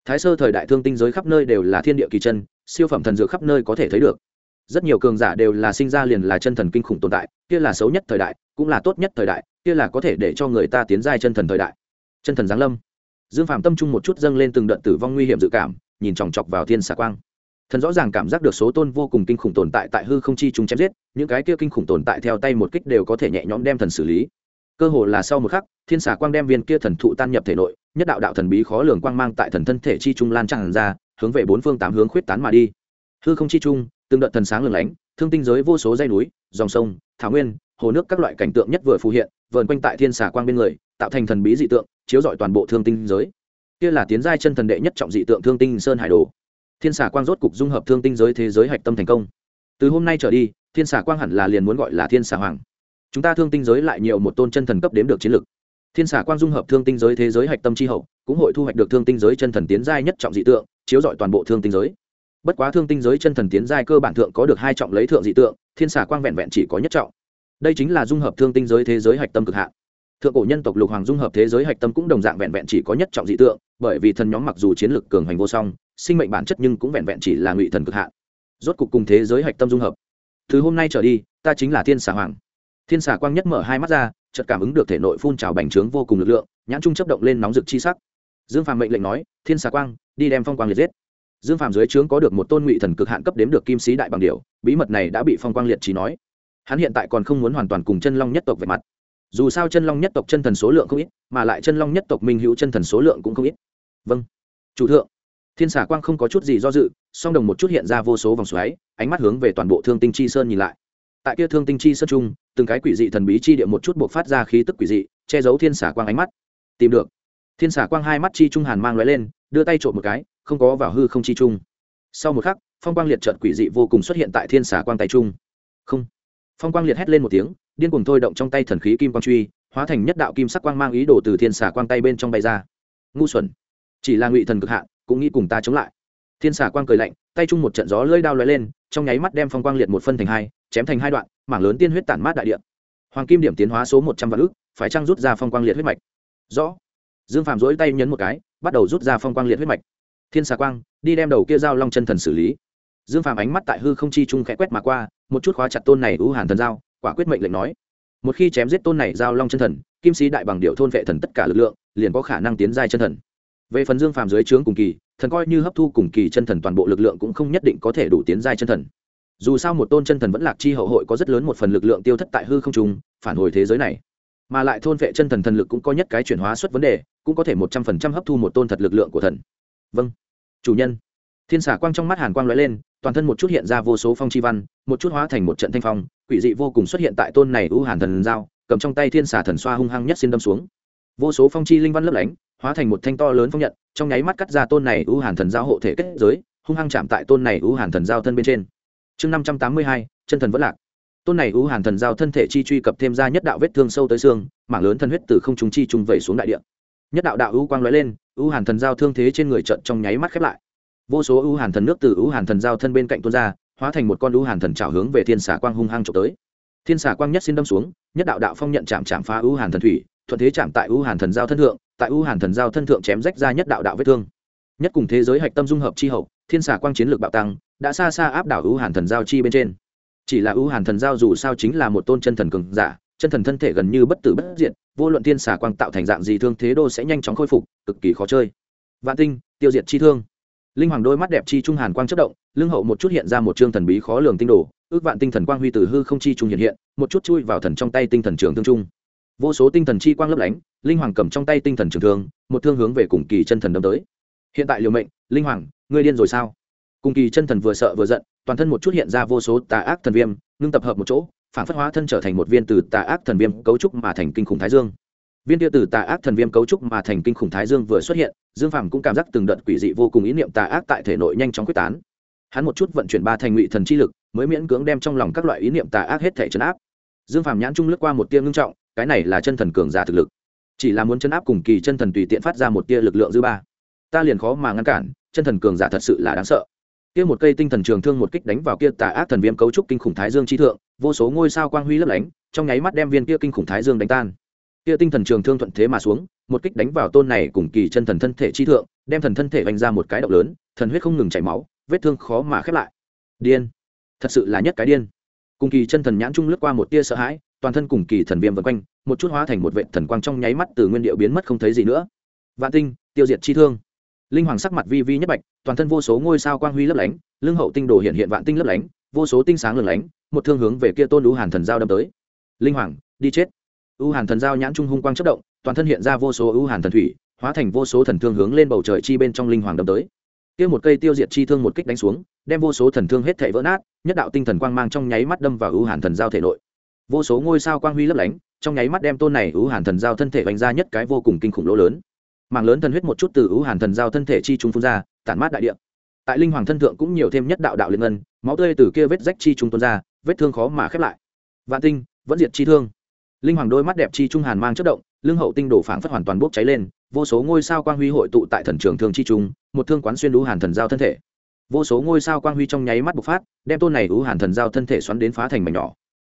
thái sơ thời đại thương tinh giới khắp nơi đều là thiên địa kỳ chân, siêu phẩm thần dược khắp nơi có thể thấy được. Rất nhiều cường giả đều là sinh ra liền là chân thần kinh khủng tồn tại, kia là xấu nhất thời đại, cũng là tốt nhất thời đại, kia là có thể để cho người ta tiến giai chân thần thời đại. Chân thần giáng lâm. Dương phạm tâm trung một chút dâng lên từng đợt tử vong nguy hiểm dự cảm nhìn chòng chọc vào thiên xà quang. Thần rõ ràng cảm giác được số tôn vô cùng kinh khủng tồn tại tại hư không chi chúng chém giết, những cái kia kinh khủng tồn tại theo tay một kích đều có thể nhẹ nhõm đem thần xử lý. Cơ hồ là sau một khắc, thiên xà quang đem viên kia thần thụ tan nhập thể nội, nhất đạo đạo thần bí khó lường quang mang tại thần thân thể chi trung lan tràn ra, hướng về bốn phương tám hướng khuyết tán mà đi. Hư không chi trung, từng đợt thần sáng lừng lánh, thương tinh giới vô số dây núi, dòng sông, thảo nguyên, hồ nước các loại cảnh tượng nhất vừa phù hiện, vờn quanh tại thiên xà quang bên người, tạo thành thần bí dị tượng, chiếu rọi toàn bộ thương tinh giới kia là tiến giai chân thần đệ nhất trọng dị tượng thương tinh sơn hải đồ. Thiên xà quang rốt cục dung hợp thương tinh giới thế giới hạch tâm thành công. Từ hôm nay trở đi, thiên xà quang hẳn là liền muốn gọi là thiên xà hoàng. Chúng ta thương tinh giới lại nhiều một tôn chân thần cấp đếm được chiến lực. Thiên xà quang dung hợp thương tinh giới thế giới hạch tâm tri hậu, cũng hội thu hoạch được thương tinh giới chân thần tiến giai nhất trọng dị tượng, chiếu dọi toàn bộ thương tinh giới. Bất quá thương tinh giới chân thần tiến giai cơ bản thượng có được hai trọng lấy thượng dị tượng, thiên xà quang vẹn vẹn chỉ có nhất trọng. Đây chính là dung hợp thương tinh giới thế giới hạch tâm cực hạn. Thượng cổ nhân tộc lục hoàng dung hợp thế giới hạch tâm cũng đồng dạng vẹn vẹn chỉ có nhất trọng dị tượng bởi vì thần nhóm mặc dù chiến lực cường hành vô song, sinh mệnh bản chất nhưng cũng vẹn vẹn chỉ là ngụy thần cực hạn. Rốt cục cùng thế giới hạch tâm dung hợp. Từ hôm nay trở đi, ta chính là thiên xà hoàng. Thiên xà quang nhất mở hai mắt ra, chợt cảm ứng được thể nội phun trào bành trướng vô cùng lực lượng, nhãn trung chấp động lên nóng rực chi sắc. Dương phàm mệnh lệnh nói, thiên xà quang, đi đem phong quang liệt giết. Dương phàm dưới trướng có được một tôn ngụy thần cực hạn cấp đếm được kim sĩ đại bằng điều bí mật này đã bị phong quang liệt trí nói. Hắn hiện tại còn không muốn hoàn toàn cùng chân long nhất tộc về mặt. Dù sao chân long nhất tộc chân thần số lượng không ít, mà lại chân long nhất tộc minh hữu chân thần số lượng cũng không ít vâng. Chủ thượng. Thiên xả quang không có chút gì do dự, song đồng một chút hiện ra vô số vòng xoáy, ánh mắt hướng về toàn bộ thương tinh chi sơn nhìn lại. Tại kia thương tinh chi sơn trung, từng cái quỷ dị thần bí chi địa một chút buộc phát ra khí tức quỷ dị, che giấu thiên xả quang ánh mắt. Tìm được. Thiên xả quang hai mắt chi trung hàn mang lóe lên, đưa tay trộm một cái, không có vào hư không chi trung. Sau một khắc, phong quang liệt trợt quỷ dị vô cùng xuất hiện tại thiên xả quang tài trung. Không. Phong quang liệt hét lên một tiếng, điên cuồng thôi động trong tay thần khí kim quang truy, hóa thành nhất đạo kim sắc quang mang ý đồ từ thiên xả quang tay bên trong bay ra. Ngu xuẩn chỉ là ngụy thần cực hạn, cũng nghĩ cùng ta chống lại. Thiên xà quang cười lạnh, tay chung một trận gió lưỡi đao lóe lên, trong nháy mắt đem phong quang liệt một phân thành hai, chém thành hai đoạn, mảng lớn tiên huyết tản mát đại địa. Hoàng kim điểm tiến hóa số một trăm vạn ước phải trăng rút ra phong quang liệt huyết mạch? Rõ. Dương phạm dỗi tay nhấn một cái, bắt đầu rút ra phong quang liệt huyết mạch. Thiên xà quang, đi đem đầu kia dao long chân thần xử lý. Dương phạm ánh mắt tại hư không chi trung khẽ quét mà qua, một chút khóa chặt tôn này ưu hàn thần dao quả quyết mệnh lệnh nói. Một khi chém giết tôn này giao long chân thần, kim sĩ đại bằng điệu thôn vệ thần tất cả lực lượng, liền có khả năng tiến giai chân thần về phần dương phàm dưới trướng cùng kỳ, thần coi như hấp thu cùng kỳ chân thần toàn bộ lực lượng cũng không nhất định có thể đủ tiến giai chân thần. Dù sao một tôn chân thần vẫn lạc chi hậu hội có rất lớn một phần lực lượng tiêu thất tại hư không trùng, phản hồi thế giới này. Mà lại thôn vệ chân thần thần lực cũng có nhất cái chuyển hóa suất vấn đề, cũng có thể một trăm phần trăm hấp thu một tôn thật lực lượng của thần. Vâng. Chủ nhân. Thiên xả quang trong mắt hàn quang lóe lên, toàn thân một chút hiện ra vô số phong chi văn, một chút hóa thành một trận thanh phong, quỷ dị vô cùng xuất hiện tại tôn này u hàn thần giao, cầm trong tay thiên xả thần xoa hung hăng nhất xin đâm xuống. Vô số phong chi linh văn lấp lánh hóa thành một thanh to lớn phong nhận, trong nháy mắt cắt ra tôn này u hàn thần giao hộ thể kết giới, hung hăng chạm tại tôn này u hàn thần giao thân bên trên. Chương năm trăm tám mươi hai, chân thần vẫn lạc. Tôn này u hàn thần giao thân thể chi truy cập thêm ra nhất đạo vết thương sâu tới xương, mảng lớn thân huyết từ không trùng chi trùng vẩy xuống đại địa. Nhất đạo đạo u quang lóe lên u hàn thần giao thương thế trên người trận trong nháy mắt khép lại. Vô số u hàn thần nước từ u hàn thần giao thân bên cạnh tuôn ra, hóa thành một con u hàn thần trào hướng về thiên xà quang hung hăng trộm tới. Thiên xà quang nhất xin đâm xuống, nhất đạo đạo phong nhận chạm chạm phá u hàn thần thủy thuận thế chạm tại u hàn thần giao thân thượng, tại u hàn thần giao thân thượng chém rách ra nhất đạo đạo vết thương. Nhất cùng thế giới hạch tâm dung hợp chi hậu, thiên xà quang chiến lược bạo tăng, đã xa xa áp đảo u hàn thần giao chi bên trên. Chỉ là u hàn thần giao dù sao chính là một tôn chân thần cường giả, chân thần thân thể gần như bất tử bất diệt, vô luận thiên xà quang tạo thành dạng gì thương thế đô sẽ nhanh chóng khôi phục, cực kỳ khó chơi. Vạn tinh, tiêu diệt chi thương. Linh hoàng đôi mắt đẹp chi trung hàn quang chất động, lưng hậu một chút hiện ra một chương thần bí khó lường tinh đồ, ước vạn tinh thần quang huy từ hư không chi trung hiện hiện, một chút chui vào thần trong tay tinh thần trường thương trung vô số tinh thần chi quang lấp lánh, linh hoàng cầm trong tay tinh thần trường thương, một thương hướng về cùng kỳ chân thần đâm tới. Hiện tại liều mệnh, linh hoàng, ngươi điên rồi sao? Cùng kỳ chân thần vừa sợ vừa giận, toàn thân một chút hiện ra vô số tà ác thần viêm, ngưng tập hợp một chỗ, phản phất hóa thân trở thành một viên từ tà ác thần viêm cấu trúc mà thành kinh khủng thái dương. Viên tia từ tà ác thần viêm cấu trúc mà thành kinh khủng thái dương vừa xuất hiện, dương phàm cũng cảm giác từng đợt quỷ dị vô cùng ý niệm tà ác tại thể nội nhanh chóng quyết tán. Hắn một chút vận chuyển ba thành ngụy thần chi lực, mới miễn cưỡng đem trong lòng các loại ý niệm tà ác hết thể trấn áp. Dương phàm nhãn trung lướt qua một tia ngưng trọng cái này là chân thần cường giả thực lực. Chỉ là muốn chân áp cùng kỳ chân thần tùy tiện phát ra một tia lực lượng dư ba. Ta liền khó mà ngăn cản, chân thần cường giả thật sự là đáng sợ. Kia một cây tinh thần trường thương một kích đánh vào kia tà ác thần viêm cấu trúc kinh khủng thái dương chi thượng, vô số ngôi sao quang huy lấp lánh, trong nháy mắt đem viên kia kinh khủng thái dương đánh tan. Kia tinh thần trường thương thuận thế mà xuống, một kích đánh vào tôn này cùng kỳ chân thần thân thể chi thượng, đem thần thân thể vành ra một cái động lớn, thần huyết không ngừng chảy máu, vết thương khó mà khép lại. Điên. Thật sự là nhất cái điên. Cùng kỳ chân thần nhãn trung lướt qua một tia sợ hãi toàn thân cùng kỳ thần viêm vần quanh, một chút hóa thành một vệ thần quang trong nháy mắt từ nguyên điệu biến mất không thấy gì nữa. Vạn tinh, tiêu diệt chi thương. Linh hoàng sắc mặt vi vi nhất bạch, toàn thân vô số ngôi sao quang huy lấp lánh, lưng hậu tinh đồ hiện hiện vạn tinh lấp lánh, vô số tinh sáng lấp lánh, một thương hướng về kia tôn lũ hàn thần giao đâm tới. Linh hoàng, đi chết. U hàn thần giao nhãn trung hung quang chất động, toàn thân hiện ra vô số u hàn thần thủy, hóa thành vô số thần thương hướng lên bầu trời chi bên trong linh hoàng đâm tới. Kia một cây tiêu diệt chi thương một kích đánh xuống, đem vô số thần thương hết thể vỡ nát, nhất đạo tinh thần quang mang trong nháy mắt đâm vào u hàn thần giao thể nội vô số ngôi sao quang huy lấp lánh, trong nháy mắt đem tôn này ưu hàn thần giao thân thể vành ra nhất cái vô cùng kinh khủng lỗ lớn. Mảng lớn thần huyết một chút từ ưu hàn thần giao thân thể chi trung phun ra, tản mát đại địa. Tại linh hoàng thân thượng cũng nhiều thêm nhất đạo đạo liên ngân, máu tươi từ kia vết rách chi trung tuôn ra, vết thương khó mà khép lại. Vạn tinh, vẫn diệt chi thương. Linh hoàng đôi mắt đẹp chi trung hàn mang chất động, lưng hậu tinh đổ phảng phất hoàn toàn bốc cháy lên, vô số ngôi sao quang huy hội tụ tại thần trường thương chi trung, một thương quán xuyên đũ hàn thần giao thân thể. Vô số ngôi sao quang huy trong nháy mắt bộc phát, đem tôn này đũ hàn thần giao thân thể xoắn đến phá thành mảnh nhỏ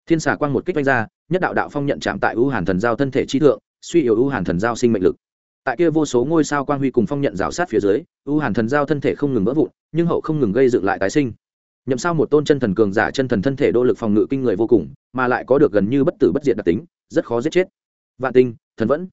thiên xà quang một kích vanh ra, nhất đạo đạo phong nhận chạm tại ưu hàn thần giao thân thể chi thượng, suy yếu ưu hàn thần giao sinh mệnh lực. Tại kia vô số ngôi sao quang huy cùng phong nhận rào sát phía dưới ưu hàn thần giao thân thể không ngừng vỡ vụn, nhưng hậu không ngừng gây dựng lại tái sinh. Nhậm sao một tôn chân thần cường giả chân thần thân thể đô lực phòng ngự kinh người vô cùng, mà lại có được gần như bất tử bất diệt đặc tính, rất khó giết chết. Vạn tinh, thần vẫn.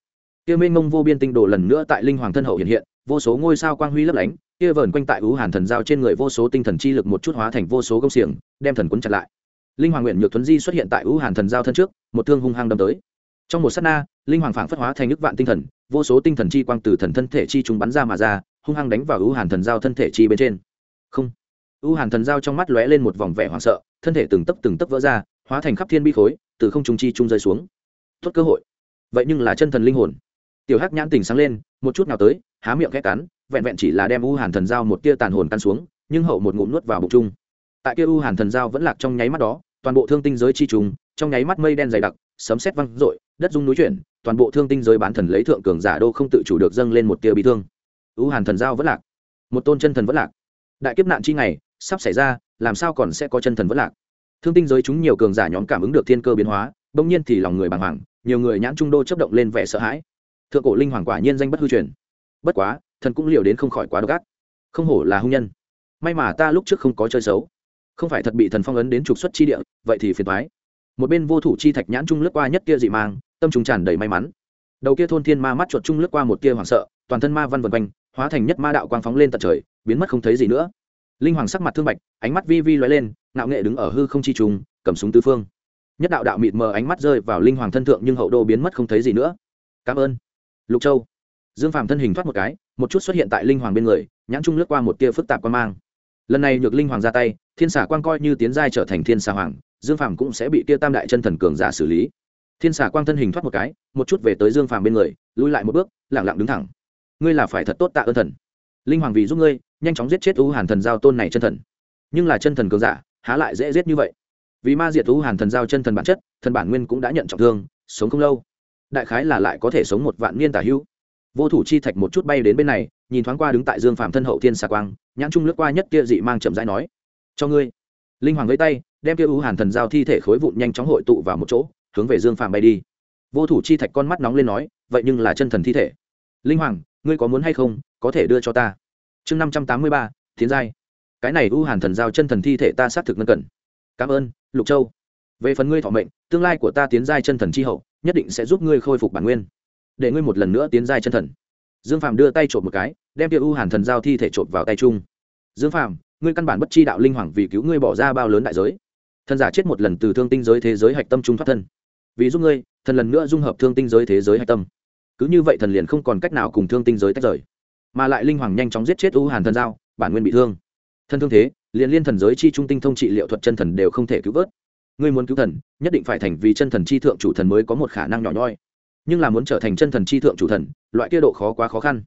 Kia mênh mông vô biên tinh đồ lần nữa tại linh hoàng thân hậu hiện hiện, vô số ngôi sao quang huy lấp lánh, kia vờn quanh tại ú hàn thần giao trên người vô số tinh thần chi lực một chút hóa thành vô số công xiềng, đem thần quấn chặt lại linh hoàng nguyện nhược thuấn di xuất hiện tại ưu hàn thần giao thân trước, một thương hung hăng đâm tới. Trong một s á t na, linh hoàng phảng phất hóa thành nước vạn tinh thần, vô số tinh thần chi quang từ thần thân thể chi chúng bắn ra mà ra, hung hăng đánh vào ưu hàn thần giao thân thể chi bên trên. Không. Ưu hàn thần giao trong mắt lóe lên một vòng vẻ hoảng sợ, thân thể từng tấp từng tấp vỡ ra, hóa thành khắp thiên bi khối, từ không trung chi trung rơi xuống. Tốt cơ hội. Vậy nhưng là chân thần linh hồn. Tiểu hắc nhãn tình sáng lên, một chút nào tới, há miệng khét cắn, vẹn vẹn chỉ là đem u hàn thần giao một tia tàn hồn căn xuống, nhưng hậu một ngụm nuốt vào bụng chung tại kia u hàn thần giao vẫn lạc trong nháy mắt đó, toàn bộ thương tinh giới chi trùng, trong nháy mắt mây đen dày đặc, sấm sét văng rội đất rung núi chuyển, toàn bộ thương tinh giới bán thần lấy thượng cường giả đô không tự chủ được dâng lên một tia bị thương. U hàn thần giao vẫn lạc. Một tôn chân thần vẫn lạc. Đại kiếp nạn chi ngày, sắp xảy ra, làm sao còn sẽ có chân thần vẫn lạc? Thương tinh giới chúng nhiều cường giả nhóm cảm ứng được thiên cơ biến hóa, bỗng nhiên thì lòng người bàng hoàng, nhiều người nhãn trung đô chấp động lên vẻ sợ hãi. Thượng cổ linh hoàng quả nhiên danh bất hư truyền. Bất quá, thần cũng liều đến không khỏi quá độc ác. Không hổ là hung nhân. May mà ta lúc trước không có chơi xấu không phải thật bị thần phong ấn đến trục xuất chi địa, vậy thì phiền thoái một bên vô thủ chi thạch nhãn trung lướt qua nhất kia dị mang, tâm trùng tràn đầy may mắn. Đầu kia thôn thiên ma mắt chuột trung lướt qua một kia hoảng sợ, toàn thân ma văn vần quanh, hóa thành nhất ma đạo quang phóng lên tận trời, biến mất không thấy gì nữa. Linh hoàng sắc mặt thương bạch, ánh mắt vi vi lóe lên, ngạo nghệ đứng ở hư không chi trùng cầm súng tứ phương. Nhất đạo đạo mịt mờ ánh mắt rơi vào linh hoàng thân thượng nhưng hậu đô biến mất không thấy gì nữa. Cảm ơn. Lục châu. Dương phàm thân hình thoát một cái, một chút xuất hiện tại linh hoàng bên người, nhãn trung lướt qua một tia phức tạp quan mang lần này nhược linh hoàng ra tay, thiên xà quang coi như tiến giai trở thành thiên xà hoàng, dương phàm cũng sẽ bị kia tam đại chân thần cường giả xử lý. Thiên xà quang thân hình thoát một cái, một chút về tới dương phàm bên người, lui lại một bước lẳng lặng đứng thẳng. Ngươi là phải thật tốt tạ ơn thần. Linh hoàng vì giúp ngươi, nhanh chóng giết chết u hàn thần giao tôn này chân thần. Nhưng là chân thần cường giả, há lại dễ giết như vậy? Vì ma diệt u hàn thần giao chân thần bản chất, thần bản nguyên cũng đã nhận trọng thương, sống không lâu. Đại khái là lại có thể sống một vạn niên tả hữu vô thủ chi thạch một chút bay đến bên này, nhìn thoáng qua đứng tại dương phạm thân hậu thiên xà quang, nhãn trung lướt qua nhất kia dị mang chậm rãi nói, cho ngươi. Linh hoàng lấy tay, đem kia u hàn thần giao thi thể khối vụn nhanh chóng hội tụ vào một chỗ, hướng về dương phạm bay đi. Vô thủ chi thạch con mắt nóng lên nói, vậy nhưng là chân thần thi thể. Linh hoàng, ngươi có muốn hay không, có thể đưa cho ta. Chương năm trăm tám mươi ba tiến giai. Cái này u hàn thần giao chân thần thi thể ta xác thực ngân cần cảm ơn, lục châu. Về phần ngươi thọ mệnh, tương lai của ta tiến giai chân thần chi hậu, nhất định sẽ giúp ngươi khôi phục bản nguyên để ngươi một lần nữa tiến giai chân thần. Dương Phàm đưa tay trộm một cái đem Tiêu u hàn thần giao thi thể trộm vào tay chung. Dương Phàm, ngươi căn bản bất chi đạo linh hoàng vì cứu ngươi bỏ ra bao lớn đại giới. Thần giả chết một lần từ thương tinh giới thế giới hạch tâm trung thoát thân. Vì giúp ngươi thần lần nữa dung hợp thương tinh giới thế giới hạch tâm. Cứ như vậy thần liền không còn cách nào cùng thương tinh giới tách rời. Mà lại linh hoàng nhanh chóng giết chết u hàn thần giao bản nguyên bị thương. Thân thương thế liền liên thần giới chi trung tinh thông trị liệu thuật chân thần đều không thể cứu vớt. Ngươi muốn cứu thần nhất định phải thành vì chân thần chi thượng chủ thần mới có một khả năng nhỏ nhoi nhưng là muốn trở thành chân thần chi thượng chủ thần, loại kia độ khó quá khó khăn.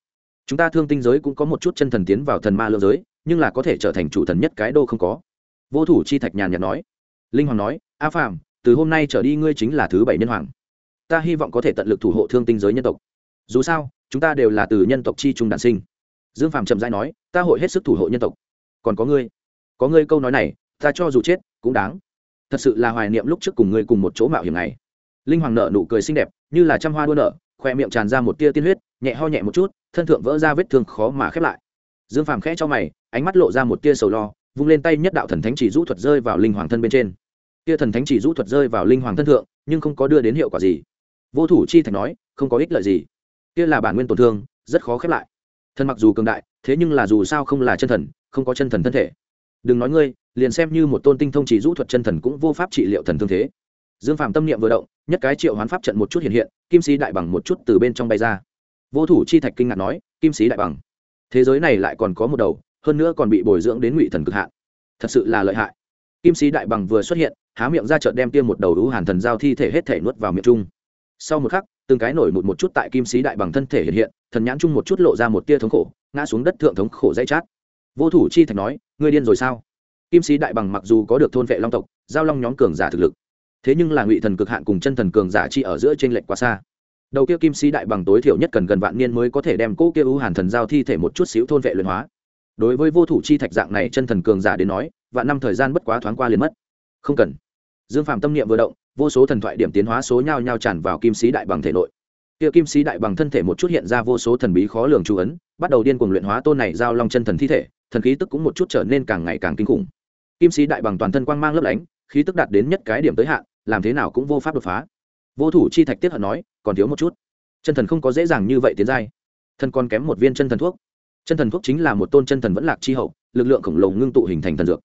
Chúng ta thương tinh giới cũng có một chút chân thần tiến vào thần ma lương giới, nhưng là có thể trở thành chủ thần nhất cái đô không có. Vô thủ chi thạch nhàn nhạt nói. Linh hoàng nói, a phàm từ hôm nay trở đi ngươi chính là thứ bảy nhân hoàng. Ta hy vọng có thể tận lực thủ hộ thương tinh giới nhân tộc. Dù sao, chúng ta đều là từ nhân tộc chi trung đản sinh. Dương phàm chậm rãi nói, ta hội hết sức thủ hộ nhân tộc. Còn có ngươi. Có ngươi câu nói này, ta cho dù chết cũng đáng. Thật sự là hoài niệm lúc trước cùng ngươi cùng một chỗ mạo hiểm này. Linh hoàng nợ nụ cười xinh đẹp như là trăm hoa đua nợ khoe miệng tràn ra một tia tiên huyết, nhẹ ho nhẹ một chút, thân thượng vỡ ra vết thương khó mà khép lại. Dương phàm khẽ cho mày, ánh mắt lộ ra một tia sầu lo, vung lên tay nhất đạo thần thánh chỉ rũ thuật rơi vào linh hoàng thân bên trên. Tia thần thánh chỉ rũ thuật rơi vào linh hoàng thân thượng, nhưng không có đưa đến hiệu quả gì. Vô thủ chi thành nói, không có ích lợi gì. Kia là bản nguyên tổn thương, rất khó khép lại. Thân mặc dù cường đại, thế nhưng là dù sao không là chân thần, không có chân thần thân thể. Đừng nói ngươi, liền xem như một tôn tinh thông chỉ rũ thuật chân thần cũng vô pháp trị liệu thần thương thế dương phạm tâm niệm vừa động, nhất cái triệu hoán pháp trận một chút hiện hiện, kim sĩ đại bằng một chút từ bên trong bay ra. Vô thủ chi thạch kinh ngạc nói, kim sĩ đại bằng. Thế giới này lại còn có một đầu, hơn nữa còn bị bồi dưỡng đến ngụy thần cực hạn. Thật sự là lợi hại. Kim sĩ đại bằng vừa xuất hiện, há miệng ra chợt đem tiêm một đầu lũ hàn thần giao thi thể hết thể nuốt vào miệng trung. sau một khắc, từng cái nổi một một chút tại kim sĩ đại bằng thân thể hiện hiện, thần nhãn chung một chút lộ ra một tia thống khổ, ngã xuống đất thượng thống khổ dây chát. Vô thủ chi thạch nói, ngươi điên rồi sao? Kim sĩ đại bằng mặc dù có được thôn vệ long tộc, giao long nhóm cường giả thực lực thế nhưng là ngụy thần cực hạn cùng chân thần cường giả chi ở giữa t r ê n lệch quá xa. Đầu kia kim sĩ đại bằng tối thiểu nhất cần gần vạn niên mới có thể đem cỗ kia ưu hàn thần giao thi thể một chút xíu thôn vệ luyện hóa. Đối với vô thủ chi thạch dạng này chân thần cường giả đến nói, vạn năm thời gian bất quá thoáng qua liền mất. Không cần. Dương phạm tâm niệm vừa động, vô số thần thoại điểm tiến hóa số nhao nhao tràn vào kim sĩ đại bằng thể nội. Kia kim sĩ đại bằng thân thể một chút hiện ra vô số thần bí khó lường chú ấn, bắt đầu điên cuồng luyện hóa tôn này giao long chân thần thi thể, thần khí tức cũng một chút trở nên càng ngày càng kinh khủng. Kim sĩ đại bằng toàn thân quang mang lấp lánh, khí tức đạt đến nhất cái điểm tới hạn làm thế nào cũng vô pháp đột phá. Vô thủ chi thạch tiết hận nói, còn thiếu một chút. Chân thần không có dễ dàng như vậy tiến giai. Thần còn kém một viên chân thần thuốc. Chân thần thuốc chính là một tôn chân thần vẫn lạc chi hậu, lực lượng khổng lồ ngưng tụ hình thành thần dược.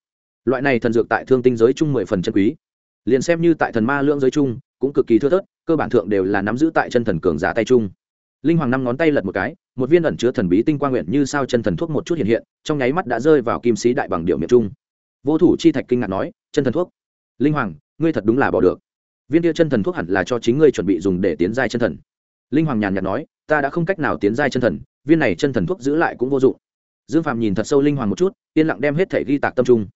Loại này thần dược tại thương tinh giới chung mười phần chân quý. Liền xem như tại thần ma lưỡng giới chung, cũng cực kỳ thưa thớt, cơ bản thượng đều là nắm giữ tại chân thần cường giả tay chung. Linh hoàng năm ngón tay lật một cái, một viên ẩn chứa thần bí tinh quang nguyện như sao chân thần thuốc một chút hiện hiện, trong nháy mắt đã rơi vào kim sĩ đại bằng điệu miệng trung vô thủ chi thạch kinh ngạc nói, chân thần thuốc? Linh hoàng ngươi thật đúng là bỏ được. Viên tia chân thần thuốc hẳn là cho chính ngươi chuẩn bị dùng để tiến giai chân thần. Linh hoàng nhàn nhạt nói, ta đã không cách nào tiến giai chân thần, viên này chân thần thuốc giữ lại cũng vô dụng. Dương phạm nhìn thật sâu linh hoàng một chút, yên lặng đem hết thể ghi tạc tâm trung.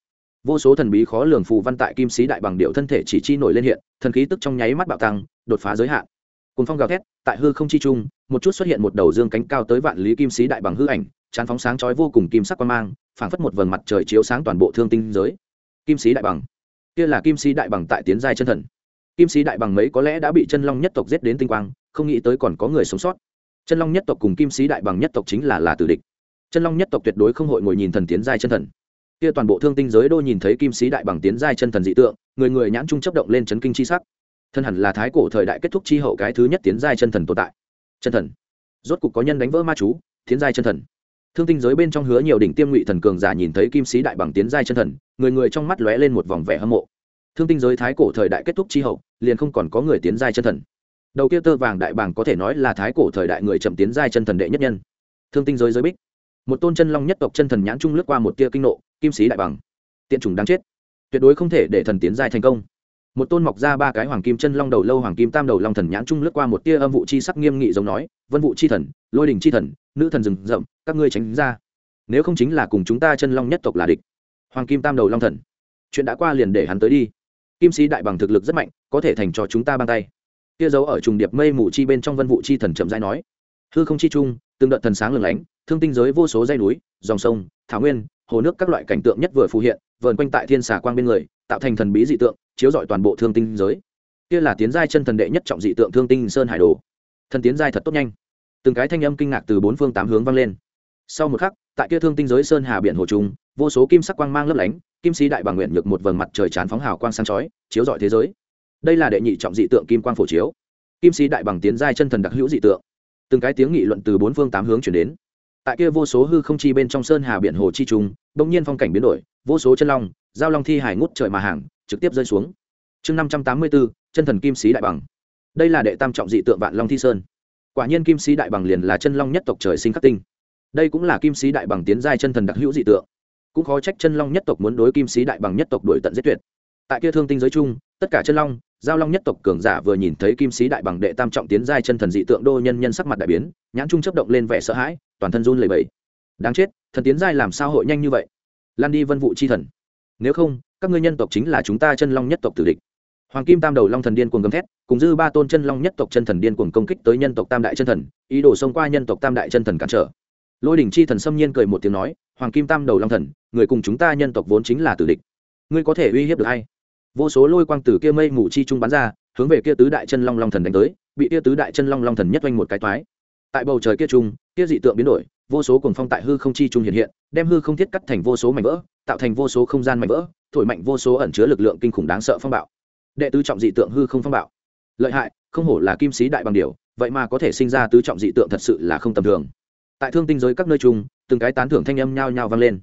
Vô số thần bí khó lường phù văn tại kim sĩ đại bằng điệu thân thể chỉ chi nổi lên hiện, thần khí tức trong nháy mắt bạo tăng, đột phá giới hạn. Cùng phong gào thét, tại hư không chi trung, một chút xuất hiện một đầu dương cánh cao tới vạn lý kim sĩ đại bằng hư ảnh, chán phóng sáng chói vô cùng kim sắc quan mang, phảng phất một vầng mặt trời chiếu sáng toàn bộ thương tinh giới. Kim sĩ đại bằng kia là kim sĩ đại bằng tại tiến giai chân thần. Kim sĩ đại bằng mấy có lẽ đã bị chân long nhất tộc giết đến tinh quang, không nghĩ tới còn có người sống sót. Chân long nhất tộc cùng kim sĩ đại bằng nhất tộc chính là là tử địch. Chân long nhất tộc tuyệt đối không hội ngồi nhìn thần tiến giai chân thần. Kia toàn bộ thương tinh giới đô nhìn thấy kim sĩ đại bằng tiến giai chân thần dị tượng, người người nhãn trung chấp động lên chấn kinh chi sắc. Thân hẳn là thái cổ thời đại kết thúc chi hậu cái thứ nhất tiến giai chân thần tồn tại. Chân thần. Rốt cục có nhân đánh vỡ ma chú, tiến giai chân thần thương tinh giới bên trong hứa nhiều đỉnh tiêm ngụy thần cường giả nhìn thấy kim sĩ đại bằng tiến giai chân thần, người người trong mắt lóe lên một vòng vẻ hâm mộ. Thương tinh giới thái cổ thời đại kết thúc chi hậu, liền không còn có người tiến giai chân thần. Đầu kia tơ vàng đại bàng có thể nói là thái cổ thời đại người chậm tiến giai chân thần đệ nhất nhân. Thương tinh giới giới bích. Một tôn chân long nhất tộc chân thần nhãn trung lướt qua một tia kinh nộ, kim sĩ đại bằng. Tiện chủng đáng chết. Tuyệt đối không thể để thần tiến giai thành công. Một tôn mọc ra ba cái hoàng kim chân long đầu lâu hoàng kim tam đầu long thần nhãn trung lướt qua một tia âm vụ chi sắc nghiêm nghị giống nói, vân vụ chi thần, lôi đình chi thần nữ thần rừng rậm, các ngươi tránh ra. Nếu không chính là cùng chúng ta chân long nhất tộc là địch. Hoàng kim tam đầu long thần. Chuyện đã qua liền để hắn tới đi. Kim sĩ đại bằng thực lực rất mạnh, có thể thành cho chúng ta băng tay. Kia giấu ở trùng điệp mây mù chi bên trong vân vụ chi thần chậm rãi nói. Hư không chi trung, từng đợt thần sáng lừng lánh, thương tinh giới vô số dây núi, dòng sông, thảo nguyên, hồ nước các loại cảnh tượng nhất vừa phù hiện, vờn quanh tại thiên xà quang bên người, tạo thành thần bí dị tượng, chiếu rọi toàn bộ thương tinh giới. Kia là tiến giai chân thần đệ nhất trọng dị tượng thương tinh sơn hải đồ. Thần tiến giai thật tốt nhanh từng cái thanh âm kinh ngạc từ bốn phương tám hướng vang lên. Sau một khắc, tại kia thương tinh giới sơn hà biển hồ trung vô số kim sắc quang mang lấp lánh, kim sĩ đại bằng nguyện nhược một vầng mặt trời chán phóng hào quang sáng chói, chiếu rọi thế giới. Đây là đệ nhị trọng dị tượng kim quang phổ chiếu. Kim sĩ đại bằng tiến giai chân thần đặc hữu dị tượng. Từng cái tiếng nghị luận từ bốn phương tám hướng chuyển đến. Tại kia vô số hư không chi bên trong sơn hà biển hồ chi trung bỗng nhiên phong cảnh biến đổi, vô số chân long, giao long thi hải ngút trời mà hàng, trực tiếp rơi xuống. Chương năm trăm tám mươi bốn, chân thần kim sĩ đại bằng. Đây là đệ tam trọng dị tượng vạn long thi sơn quả nhiên kim sĩ đại bằng liền là chân long nhất tộc trời sinh khắc tinh. Đây cũng là kim sĩ đại bằng tiến giai chân thần đặc hữu dị tượng. Cũng khó trách chân long nhất tộc muốn đối kim sĩ đại bằng nhất tộc đuổi tận giết tuyệt. Tại kia thương tinh giới chung, tất cả chân long, giao long nhất tộc cường giả vừa nhìn thấy kim sĩ đại bằng đệ tam trọng tiến giai chân thần dị tượng đô nhân nhân sắc mặt đại biến, nhãn trung chấp động lên vẻ sợ hãi, toàn thân run lẩy bẩy. Đáng chết, thần tiến giai làm sao hội nhanh như vậy? Lan đi vân vụ chi thần. Nếu không, các ngươi nhân tộc chính là chúng ta chân long nhất tộc tử địch hoàng kim tam đầu long thần điên cuồng gầm thét, cùng dư ba tôn chân long nhất tộc chân thần điên cuồng công kích tới nhân tộc tam đại chân thần, ý đồ xông qua nhân tộc tam đại chân thần cản trở. Lôi đỉnh chi thần xâm nhiên cười một tiếng nói, hoàng kim tam đầu long thần, người cùng chúng ta nhân tộc vốn chính là tử địch. Ngươi có thể uy hiếp được hay vô số lôi quang tử kia mây mù chi trung bắn ra, hướng về kia tứ đại chân long long thần đánh tới, bị kia tứ đại chân long long thần nhất oanh một cái toái. Tại bầu trời kia trung, kia dị tượng biến đổi, vô số cuồng phong tại hư không chi trung hiện hiện, đem hư không thiết cắt thành vô số mảnh vỡ, tạo thành vô số không gian mảnh vỡ, thổi mạnh vô số ẩn chứa lực lượng kinh khủng đáng sợ phong bạo đệ tứ trọng dị tượng hư không phong bạo. Lợi hại, không hổ là kim sĩ đại bằng điều, vậy mà có thể sinh ra tứ trọng dị tượng thật sự là không tầm thường. Tại thương tinh giới các nơi chung, từng cái tán thưởng thanh âm nhao nhao vang lên.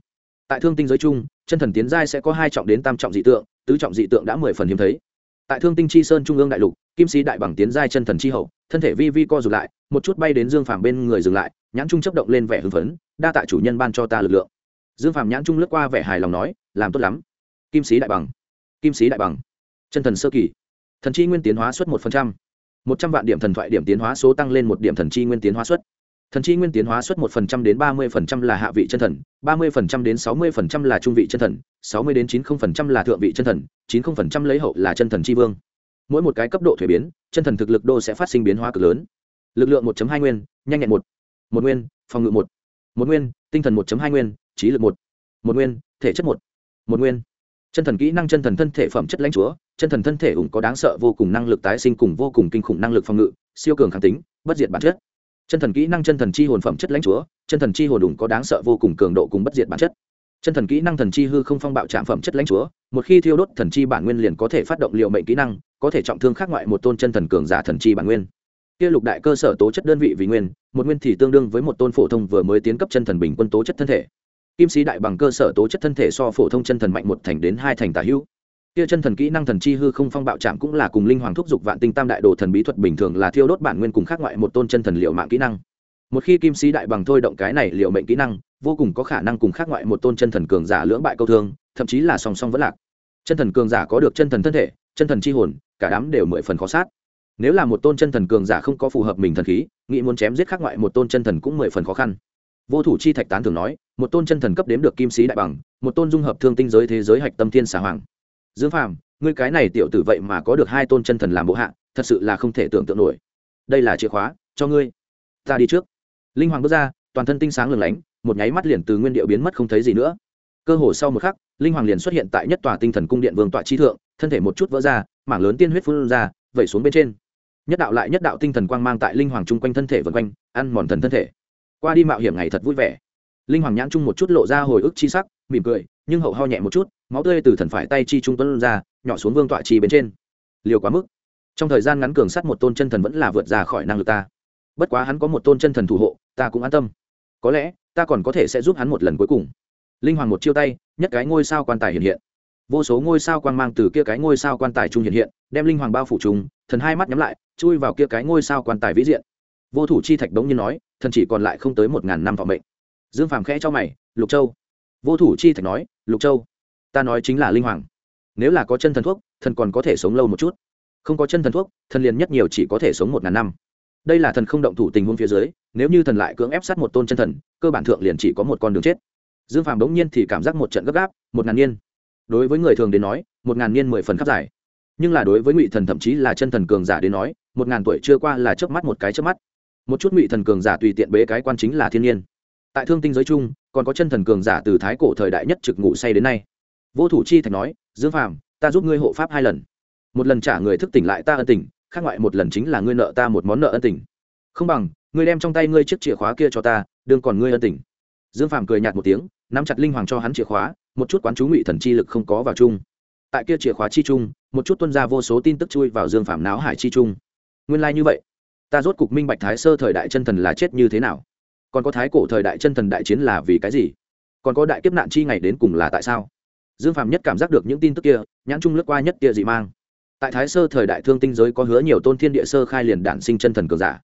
Tại thương tinh giới chung, chân thần tiến giai sẽ có hai trọng đến tam trọng dị tượng, tứ trọng dị tượng đã mười phần hiếm thấy. Tại thương tinh chi sơn trung ương đại lục, kim sĩ đại bằng tiến giai chân thần chi hậu, thân thể vi vi co rụt lại, một chút bay đến dương phàm bên người dừng lại, nhãn trung chấp động lên vẻ hưng phấn, đa tạ chủ nhân ban cho ta lực lượng. Dương phàm nhãn trung lướt qua vẻ hài lòng nói, làm tốt lắm. Kim sĩ đại bằng, kim sĩ đại bằng chân thần sơ kỳ. Thần chi nguyên tiến hóa suất một phần trăm. Một trăm vạn điểm thần thoại điểm tiến hóa số tăng lên một điểm thần chi nguyên tiến hóa suất. Thần chi nguyên tiến hóa suất một phần trăm đến ba mươi phần trăm là hạ vị chân thần, ba mươi phần trăm đến sáu mươi phần trăm là trung vị chân thần, sáu mươi đến chín không phần trăm là thượng vị chân thần, chín không phần trăm lấy hậu là chân thần tri vương. Mỗi một cái cấp độ thuế biến, chân thần thực lực đô sẽ phát sinh biến hóa cực lớn. Lực lượng một hai nguyên, nhanh nhẹn một. Một nguyên, phòng ngự một. Một nguyên, tinh thần một hai nguyên, trí lực một. Một nguyên, thể chất một. Một nguyên. Chân thần kỹ năng chân thần thân thể phẩm chất lãnh chúa chân thần thân thể ủng có đáng sợ vô cùng năng lực tái sinh cùng vô cùng kinh khủng năng lực phòng ngự, siêu cường kháng tính, bất diệt bản chất. Chân thần kỹ năng chân thần chi hồn phẩm chất lãnh chúa, chân thần chi hồn ủng có đáng sợ vô cùng cường độ cùng bất diệt bản chất. Chân thần kỹ năng thần chi hư không phong bạo trạm phẩm chất lãnh chúa, một khi thiêu đốt thần chi bản nguyên liền có thể phát động liệu mệnh kỹ năng, có thể trọng thương khác ngoại một tôn chân thần cường giả thần chi bản nguyên. Kia lục đại cơ sở tố chất đơn vị vì nguyên, một nguyên thì tương đương với một tôn phổ thông vừa mới tiến cấp chân thần bình quân tố chất thân thể. Kim sĩ đại bằng cơ sở tố chất thân thể so phổ thông chân thần mạnh một thành đến hai thành tả hữu kia chân thần kỹ năng thần chi hư không phong bạo chạm cũng là cùng linh hoàng thúc dục vạn tinh tam đại đồ thần bí thuật bình thường là thiêu đốt bản nguyên cùng khác ngoại một tôn chân thần liệu mạng kỹ năng. Một khi kim sĩ đại bằng thôi động cái này liệu mệnh kỹ năng, vô cùng có khả năng cùng khác ngoại một tôn chân thần cường giả lưỡng bại câu thương, thậm chí là song song vẫn lạc. Chân thần cường giả có được chân thần thân thể, chân thần chi hồn, cả đám đều mười phần khó sát. Nếu là một tôn chân thần cường giả không có phù hợp mình thần khí, nghĩ muốn chém giết khác ngoại một tôn chân thần cũng mười phần khó khăn. Vô thủ chi thạch tán thường nói, một tôn chân thần cấp đếm được kim sĩ đại bằng, một tôn dung hợp thương tinh giới thế giới hạch tâm thiên xà hoàng dương phàm, ngươi cái này tiểu tử vậy mà có được hai tôn chân thần làm bộ hạ, thật sự là không thể tưởng tượng nổi. Đây là chìa khóa, cho ngươi. Ta đi trước. Linh hoàng bước ra, toàn thân tinh sáng lừng lánh, một nháy mắt liền từ nguyên điệu biến mất không thấy gì nữa. Cơ hồ sau một khắc, linh hoàng liền xuất hiện tại nhất tòa tinh thần cung điện vương tọa chi thượng, thân thể một chút vỡ ra, mảng lớn tiên huyết phun ra, vẩy xuống bên trên. Nhất đạo lại nhất đạo tinh thần quang mang tại linh hoàng chung quanh thân thể vân quanh, ăn mòn thần thân thể. Qua đi mạo hiểm ngày thật vui vẻ. Linh hoàng nhãn chung một chút lộ ra hồi ức chi sắc mỉm cười, nhưng hậu ho nhẹ một chút, máu tươi từ thần phải tay chi trung tuấn ra, nhỏ xuống vương tọa chi bên trên. Liều quá mức. Trong thời gian ngắn cường sắt một tôn chân thần vẫn là vượt ra khỏi năng lực ta. Bất quá hắn có một tôn chân thần thủ hộ, ta cũng an tâm. Có lẽ, ta còn có thể sẽ giúp hắn một lần cuối cùng. Linh hoàng một chiêu tay, nhất cái ngôi sao quan tài hiện hiện. Vô số ngôi sao quan mang từ kia cái ngôi sao quan tài trung hiện hiện, đem linh hoàng bao phủ trùng, thần hai mắt nhắm lại, chui vào kia cái ngôi sao quan tài vĩ diện. Vô thủ chi thạch đống như nói, thần chỉ còn lại không tới một ngàn năm thọ mệnh. Dương phàm khẽ cho mày, lục châu vô thủ chi thạch nói, lục châu, ta nói chính là linh hoàng. Nếu là có chân thần thuốc, thần còn có thể sống lâu một chút. Không có chân thần thuốc, thần liền nhất nhiều chỉ có thể sống một ngàn năm. Đây là thần không động thủ tình huống phía dưới, nếu như thần lại cưỡng ép sát một tôn chân thần, cơ bản thượng liền chỉ có một con đường chết. Dương phàm đống nhiên thì cảm giác một trận gấp gáp, một ngàn niên. Đối với người thường đến nói, một ngàn niên mười phần khắp dài. Nhưng là đối với ngụy thần thậm chí là chân thần cường giả đến nói, một ngàn tuổi chưa qua là trước mắt một cái trước mắt. Một chút ngụy thần cường giả tùy tiện bế cái quan chính là thiên nhiên tại thương tinh giới chung, còn có chân thần cường giả từ thái cổ thời đại nhất trực ngủ say đến nay. Vô thủ chi thạch nói, dương phàm, ta giúp ngươi hộ pháp hai lần. Một lần trả người thức tỉnh lại ta ân tình, khác ngoại một lần chính là ngươi nợ ta một món nợ ân tình. Không bằng, ngươi đem trong tay ngươi chiếc chìa khóa kia cho ta, đương còn ngươi ân tình. Dương phàm cười nhạt một tiếng, nắm chặt linh hoàng cho hắn chìa khóa, một chút quán chú ngụy thần chi lực không có vào chung. Tại kia chìa khóa chi chung, một chút tuân ra vô số tin tức chui vào dương phàm náo hải chi chung. Nguyên lai、like、như vậy, ta rốt cục minh bạch thái sơ thời đại chân thần là chết như thế nào còn có thái cổ thời đại chân thần đại chiến là vì cái gì? Còn có đại kiếp nạn chi ngày đến cùng là tại sao? Dương phàm nhất cảm giác được những tin tức kia, nhãn trung lướt qua nhất kia dị mang. Tại thái sơ thời đại thương tinh giới có hứa nhiều tôn thiên địa sơ khai liền đản sinh chân thần cường giả.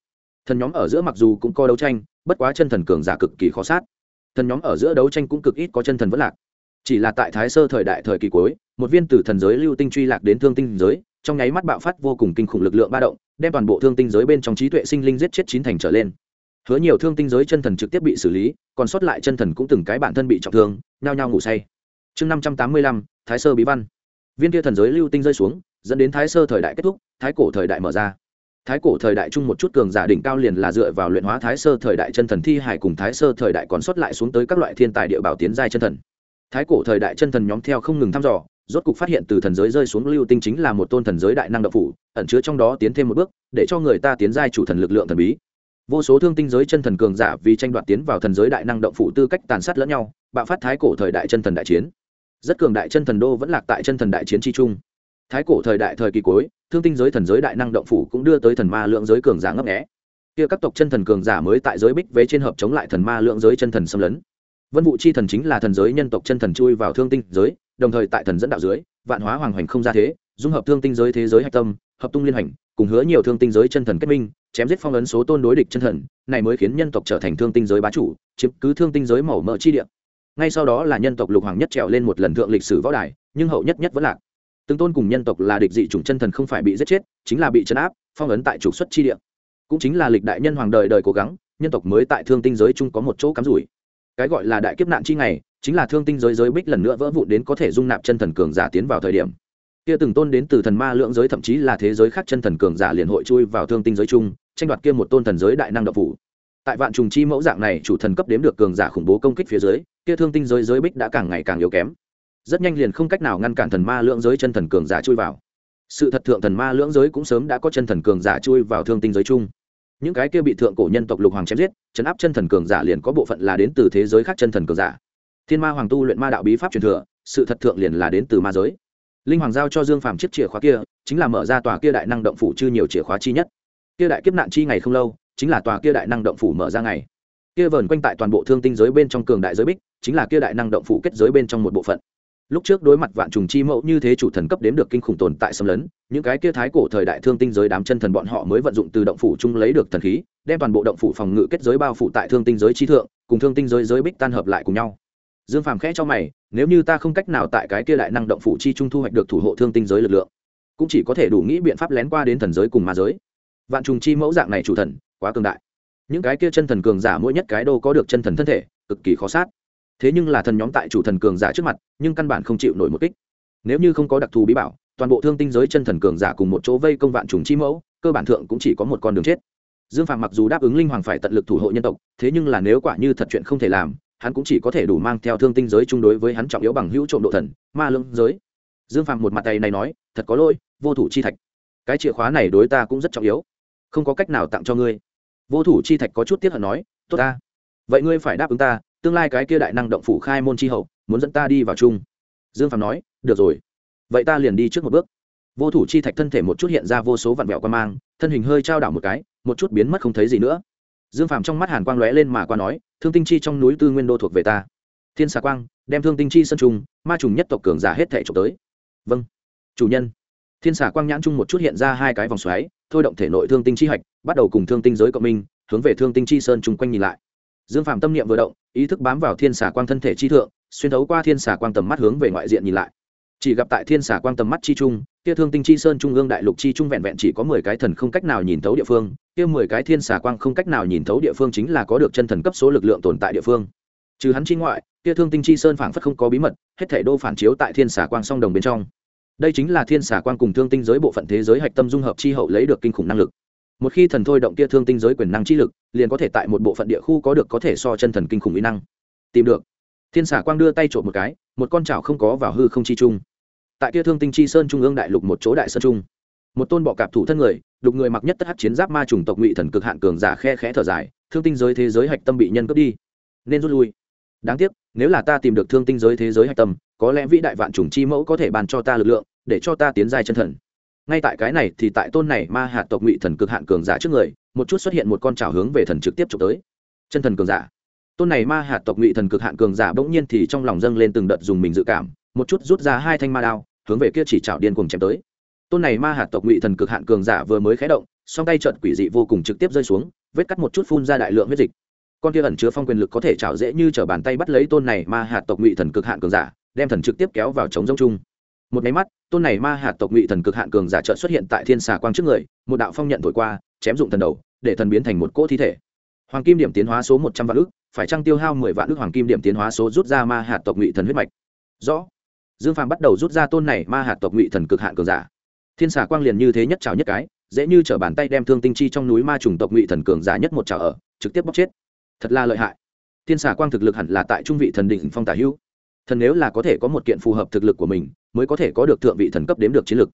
Thần nhóm ở giữa mặc dù cũng có đấu tranh, bất quá chân thần cường giả cực kỳ khó sát. Thần nhóm ở giữa đấu tranh cũng cực ít có chân thần vất lạc. Chỉ là tại thái sơ thời đại thời kỳ cuối, một viên tử thần giới lưu tinh truy lạc đến thương tinh giới, trong nháy mắt bạo phát vô cùng kinh khủng lực lượng ba động, đem toàn bộ thương tinh giới bên trong trí tuệ sinh linh giết chết chín thành trở lên hứa nhiều thương tinh giới chân thần trực tiếp bị xử lý, còn sót lại chân thần cũng từng cái bản thân bị trọng thương, nhao nhao ngủ say. Chương năm trăm tám mươi lăm, thái sơ bí văn. Viên kia thần giới lưu tinh rơi xuống, dẫn đến thái sơ thời đại kết thúc, thái cổ thời đại mở ra. Thái cổ thời đại chung một chút cường giả đỉnh cao liền là dựa vào luyện hóa thái sơ thời đại chân thần thi hải cùng thái sơ thời đại còn sót lại xuống tới các loại thiên tài địa bảo tiến giai chân thần. Thái cổ thời đại chân thần nhóm theo không ngừng thăm dò, rốt cục phát hiện từ thần giới rơi xuống lưu tinh chính là một tôn thần giới đại năng độc phủ, ẩn chứa trong đó tiến thêm một bước, để cho người ta tiến giai chủ thần lực lượng thần bí vô số thương tinh giới chân thần cường giả vì tranh đoạt tiến vào thần giới đại năng động phủ tư cách tàn sát lẫn nhau, bạo phát thái cổ thời đại chân thần đại chiến. Rất cường đại chân thần đô vẫn lạc tại chân thần đại chiến chi trung. Thái cổ thời đại thời kỳ cuối, thương tinh giới thần giới đại năng động phủ cũng đưa tới thần ma lượng giới cường giả ngấp nghẽ kia các tộc chân thần cường giả mới tại giới bích vế trên hợp chống lại thần ma lượng giới chân thần xâm lấn. Vân vụ chi thần chính là thần giới nhân tộc chân thần chui vào thương tinh giới, đồng thời tại thần dẫn đạo dưới, vạn hóa hoàng hoành không ra thế, dung hợp thương tinh giới thế giới hạch tâm, hợp tung liên hành cùng hứa nhiều thương tinh giới chân thần kết minh chém giết phong ấn số tôn đối địch chân thần, này mới khiến nhân tộc trở thành thương tinh giới bá chủ, chiếm cứ thương tinh giới màu mỡ chi địa. Ngay sau đó là nhân tộc lục hoàng nhất trèo lên một lần thượng lịch sử võ đài, nhưng hậu nhất nhất vẫn lạc. Từng tôn cùng nhân tộc là địch dị chủng chân thần không phải bị giết chết, chính là bị chấn áp, phong ấn tại trục xuất chi địa. Cũng chính là lịch đại nhân hoàng đời đời cố gắng, nhân tộc mới tại thương tinh giới chung có một chỗ cắm rủi. Cái gọi là đại kiếp nạn chi ngày, chính là thương tinh giới giới bích lần nữa vỡ vụn đến có thể dung nạp chân thần cường giả tiến vào thời điểm kia từng tôn đến từ thần ma lượng giới thậm chí là thế giới khác chân thần cường giả liền hội chui vào thương tinh giới chung, tranh đoạt kia một tôn thần giới đại năng độc phủ. Tại vạn trùng chi mẫu dạng này, chủ thần cấp đếm được cường giả khủng bố công kích phía dưới, kia thương tinh giới giới bích đã càng ngày càng yếu kém. Rất nhanh liền không cách nào ngăn cản thần ma lượng giới chân thần cường giả chui vào. Sự thật thượng thần ma lưỡng giới cũng sớm đã có chân thần cường giả chui vào thương tinh giới chung. Những cái kia bị thượng cổ nhân tộc lục hoàng chém giết, chấn áp chân thần cường giả liền có bộ phận là đến từ thế giới khác chân thần cường giả. Thiên ma hoàng tu luyện ma đạo bí pháp truyền thừa, sự thật thượng liền là đến từ ma giới linh hoàng giao cho dương phàm chiếc chìa khóa kia, chính là mở ra tòa kia đại năng động phủ chưa nhiều chìa khóa chi nhất. Kia đại kiếp nạn chi ngày không lâu, chính là tòa kia đại năng động phủ mở ra ngày. Kia vờn quanh tại toàn bộ thương tinh giới bên trong cường đại giới bích, chính là kia đại năng động phủ kết giới bên trong một bộ phận. Lúc trước đối mặt vạn trùng chi mẫu như thế chủ thần cấp đếm được kinh khủng tồn tại xâm lấn, những cái kia thái cổ thời đại thương tinh giới đám chân thần bọn họ mới vận dụng từ động phủ chung lấy được thần khí, đem toàn bộ động phủ phòng ngự kết giới bao phủ tại thương tinh giới chi thượng, cùng thương tinh giới giới bích tan hợp lại cùng nhau dương phàm khẽ cho mày, nếu như ta không cách nào tại cái kia đại năng động phủ chi trung thu hoạch được thủ hộ thương tinh giới lực lượng, cũng chỉ có thể đủ nghĩ biện pháp lén qua đến thần giới cùng ma giới. Vạn trùng chi mẫu dạng này chủ thần, quá cường đại. Những cái kia chân thần cường giả mỗi nhất cái đô có được chân thần thân thể, cực kỳ khó sát. Thế nhưng là thần nhóm tại chủ thần cường giả trước mặt, nhưng căn bản không chịu nổi một kích. Nếu như không có đặc thù bí bảo, toàn bộ thương tinh giới chân thần cường giả cùng một chỗ vây công vạn trùng chi mẫu, cơ bản thượng cũng chỉ có một con đường chết. Dương Phàm mặc dù đáp ứng linh hoàng phải tận lực thủ hộ nhân tộc, thế nhưng là nếu quả như thật chuyện không thể làm hắn cũng chỉ có thể đủ mang theo thương tinh giới chung đối với hắn trọng yếu bằng hữu trộm độ thần, ma lương giới. Dương phạm một mặt tay này nói, thật có lỗi, vô thủ chi thạch. Cái chìa khóa này đối ta cũng rất trọng yếu. Không có cách nào tặng cho ngươi. Vô thủ chi thạch có chút tiếc hận nói, tốt ta. Vậy ngươi phải đáp ứng ta, tương lai cái kia đại năng động phủ khai môn chi hậu, muốn dẫn ta đi vào chung. Dương phạm nói, được rồi. Vậy ta liền đi trước một bước. Vô thủ chi thạch thân thể một chút hiện ra vô số vạn vẹo quan mang, thân hình hơi trao đảo một cái, một chút biến mất không thấy gì nữa dương phạm trong mắt hàn quang lóe lên mà qua nói, thương tinh chi trong núi tư nguyên đô thuộc về ta. Thiên xà quang, đem thương tinh chi sân trùng, ma trùng nhất tộc cường giả hết thể trộm tới. Vâng chủ nhân. Thiên xà quang nhãn chung một chút hiện ra hai cái vòng xoáy, thôi động thể nội thương tinh chi hạch, bắt đầu cùng thương tinh giới cộng minh, hướng về thương tinh chi sơn chung quanh nhìn lại. Dương phạm tâm niệm vừa động, ý thức bám vào thiên xà quang thân thể chi thượng, xuyên thấu qua thiên xà quang tầm mắt hướng về ngoại diện nhìn lại chỉ gặp tại thiên xà quang tầm mắt chi trung, kia thương tinh chi sơn trung ương đại lục chi trung vẹn vẹn chỉ có mười cái thần không cách nào nhìn thấu địa phương, kia mười cái thiên xà quang không cách nào nhìn thấu địa phương chính là có được chân thần cấp số lực lượng tồn tại địa phương. Trừ hắn chi ngoại, kia thương tinh chi sơn phảng phất không có bí mật, hết thể đô phản chiếu tại thiên xà quang song đồng bên trong. Đây chính là thiên xà quang cùng thương tinh giới bộ phận thế giới hạch tâm dung hợp chi hậu lấy được kinh khủng năng lực. Một khi thần thôi động kia thương tinh giới quyền năng chi lực, liền có thể tại một bộ phận địa khu có được có thể so chân thần kinh khủng mỹ năng. Tìm được. Thiên xà quang đưa tay trộm một cái một con chảo không có vào hư không chi trung. Tại kia thương tinh chi sơn trung ương đại lục một chỗ đại sơn trung, một tôn bọ cạp thủ thân người, đục người mặc nhất tất hát chiến giáp ma trùng tộc ngụy thần cực hạn cường giả khe khẽ thở dài, thương tinh giới thế giới hạch tâm bị nhân cướp đi. Nên rút lui. Đáng tiếc, nếu là ta tìm được thương tinh giới thế giới hạch tâm, có lẽ vĩ đại vạn trùng chi mẫu có thể bàn cho ta lực lượng, để cho ta tiến giai chân thần. Ngay tại cái này thì tại tôn này ma hạt tộc ngụy thần cực hạn cường giả trước người, một chút xuất hiện một con trào hướng về thần trực tiếp trục tới. Chân thần cường giả tôn này ma hạt tộc ngụy thần cực hạn cường giả bỗng nhiên thì trong lòng dâng lên từng đợt dùng mình dự cảm, một chút rút ra hai thanh ma đao, hướng về kia chỉ trào điên cùng chém tới. Tôn này ma hạt tộc ngụy thần cực hạn cường giả vừa mới khé động, song tay trận quỷ dị vô cùng trực tiếp rơi xuống, vết cắt một chút phun ra đại lượng huyết dịch. Con kia ẩn chứa phong quyền lực có thể trào dễ như t bàn tay bắt lấy tôn này ma hạt tộc ngụy thần cực hạn cường giả, đem thần trực tiếp kéo vào chống giống chung. Một máy mắt, tôn này ma hạt tộc ngụy thần cực hạn cường giả trợt xuất hiện tại thiên xà quang trước người, một đạo phong nhận thổi qua, chém dụng thần đầu, để thần biến thành một cỗ thi thể. Hoàng kim điểm tiến hóa số một trăm vạn ước phải chăng tiêu hao mười vạn ước hoàng kim điểm tiến hóa số rút ra ma hạt tộc ngụy thần huyết mạch? Rõ. Dương phàm bắt đầu rút ra tôn này ma hạt tộc ngụy thần cực hạn cường giả. Thiên xà quang liền như thế nhất trào nhất cái, dễ như t bàn tay đem thương tinh chi trong núi ma trùng tộc ngụy thần cường giả nhất một trào ở, trực tiếp bóc chết. Thật là lợi hại. Thiên xà quang thực lực hẳn là tại trung vị thần đỉnh phong tả hữu. Thần nếu là có thể có một kiện phù hợp thực lực của mình, mới có thể có được thượng vị thần cấp đếm được chiến lực.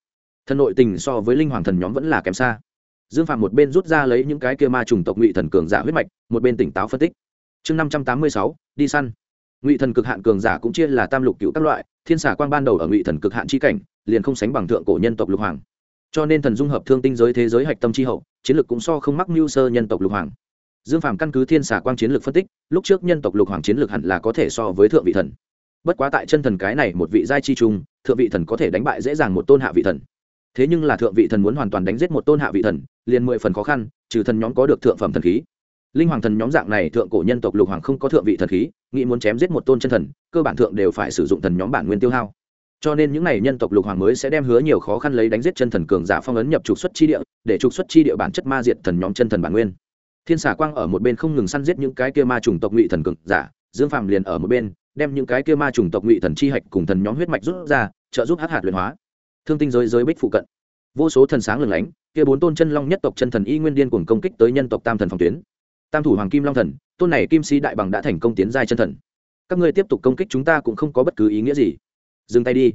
Thần nội tình so với linh hoàng thần nhóm vẫn là kém xa. Dương phạm một bên rút ra lấy những cái kia ma trùng tộc ngụy thần cường giả huyết mạch, một bên tỉnh táo phân tích chương năm trăm tám mươi sáu, đi săn. Ngụy thần cực hạn cường giả cũng chia là tam lục cựu các loại, thiên xả quang ban đầu ở ngụy thần cực hạn chi cảnh, liền không sánh bằng thượng cổ nhân tộc lục hoàng. Cho nên thần dung hợp thương tinh giới thế giới hạch tâm chi hậu, chiến lược cũng so không mắc mưu sơ nhân tộc lục hoàng. Dương phàm căn cứ thiên xả quang chiến lược phân tích, lúc trước nhân tộc lục hoàng chiến lược hẳn là có thể so với thượng vị thần. Bất quá tại chân thần cái này một vị giai chi trung, thượng vị thần có thể đánh bại dễ dàng một tôn hạ vị thần. Thế nhưng là thượng vị thần muốn hoàn toàn đánh giết một tôn hạ vị thần, liền mười phần khó khăn, trừ thần nhóm có được thượng phẩm thần khí linh hoàng thần nhóm dạng này thượng cổ nhân tộc lục hoàng không có thượng vị thần khí, nghĩ muốn chém giết một tôn chân thần, cơ bản thượng đều phải sử dụng thần nhóm bản nguyên tiêu hao. Cho nên những n à y nhân tộc lục hoàng mới sẽ đem hứa nhiều khó khăn lấy đánh giết chân thần cường giả phong ấn nhập trục xuất chi địa, để trục xuất chi địa bản chất ma diệt thần nhóm chân thần bản nguyên. Thiên xà quang ở một bên không ngừng săn giết những cái kia ma trùng tộc ngụy thần cường giả, dương phàm liền ở một bên, đem những cái kia ma trùng tộc ngụy thần chi hạch cùng thần nhóm huyết mạch rút ra, trợ giúp hát hạt luyện hóa. Thương tinh giới giới bích phụ cận. Vô số thần sáng lừng lánh, kia bốn tôn chân long nhất tộc chân thần y nguyên điên cuồng công kích tới nhân tộc tam thần phòng tuyến tam thủ hoàng kim long thần, tôn này kim sĩ đại bằng đã thành công tiến giai chân thần. Các ngươi tiếp tục công kích chúng ta cũng không có bất cứ ý nghĩa gì. Dừng tay đi.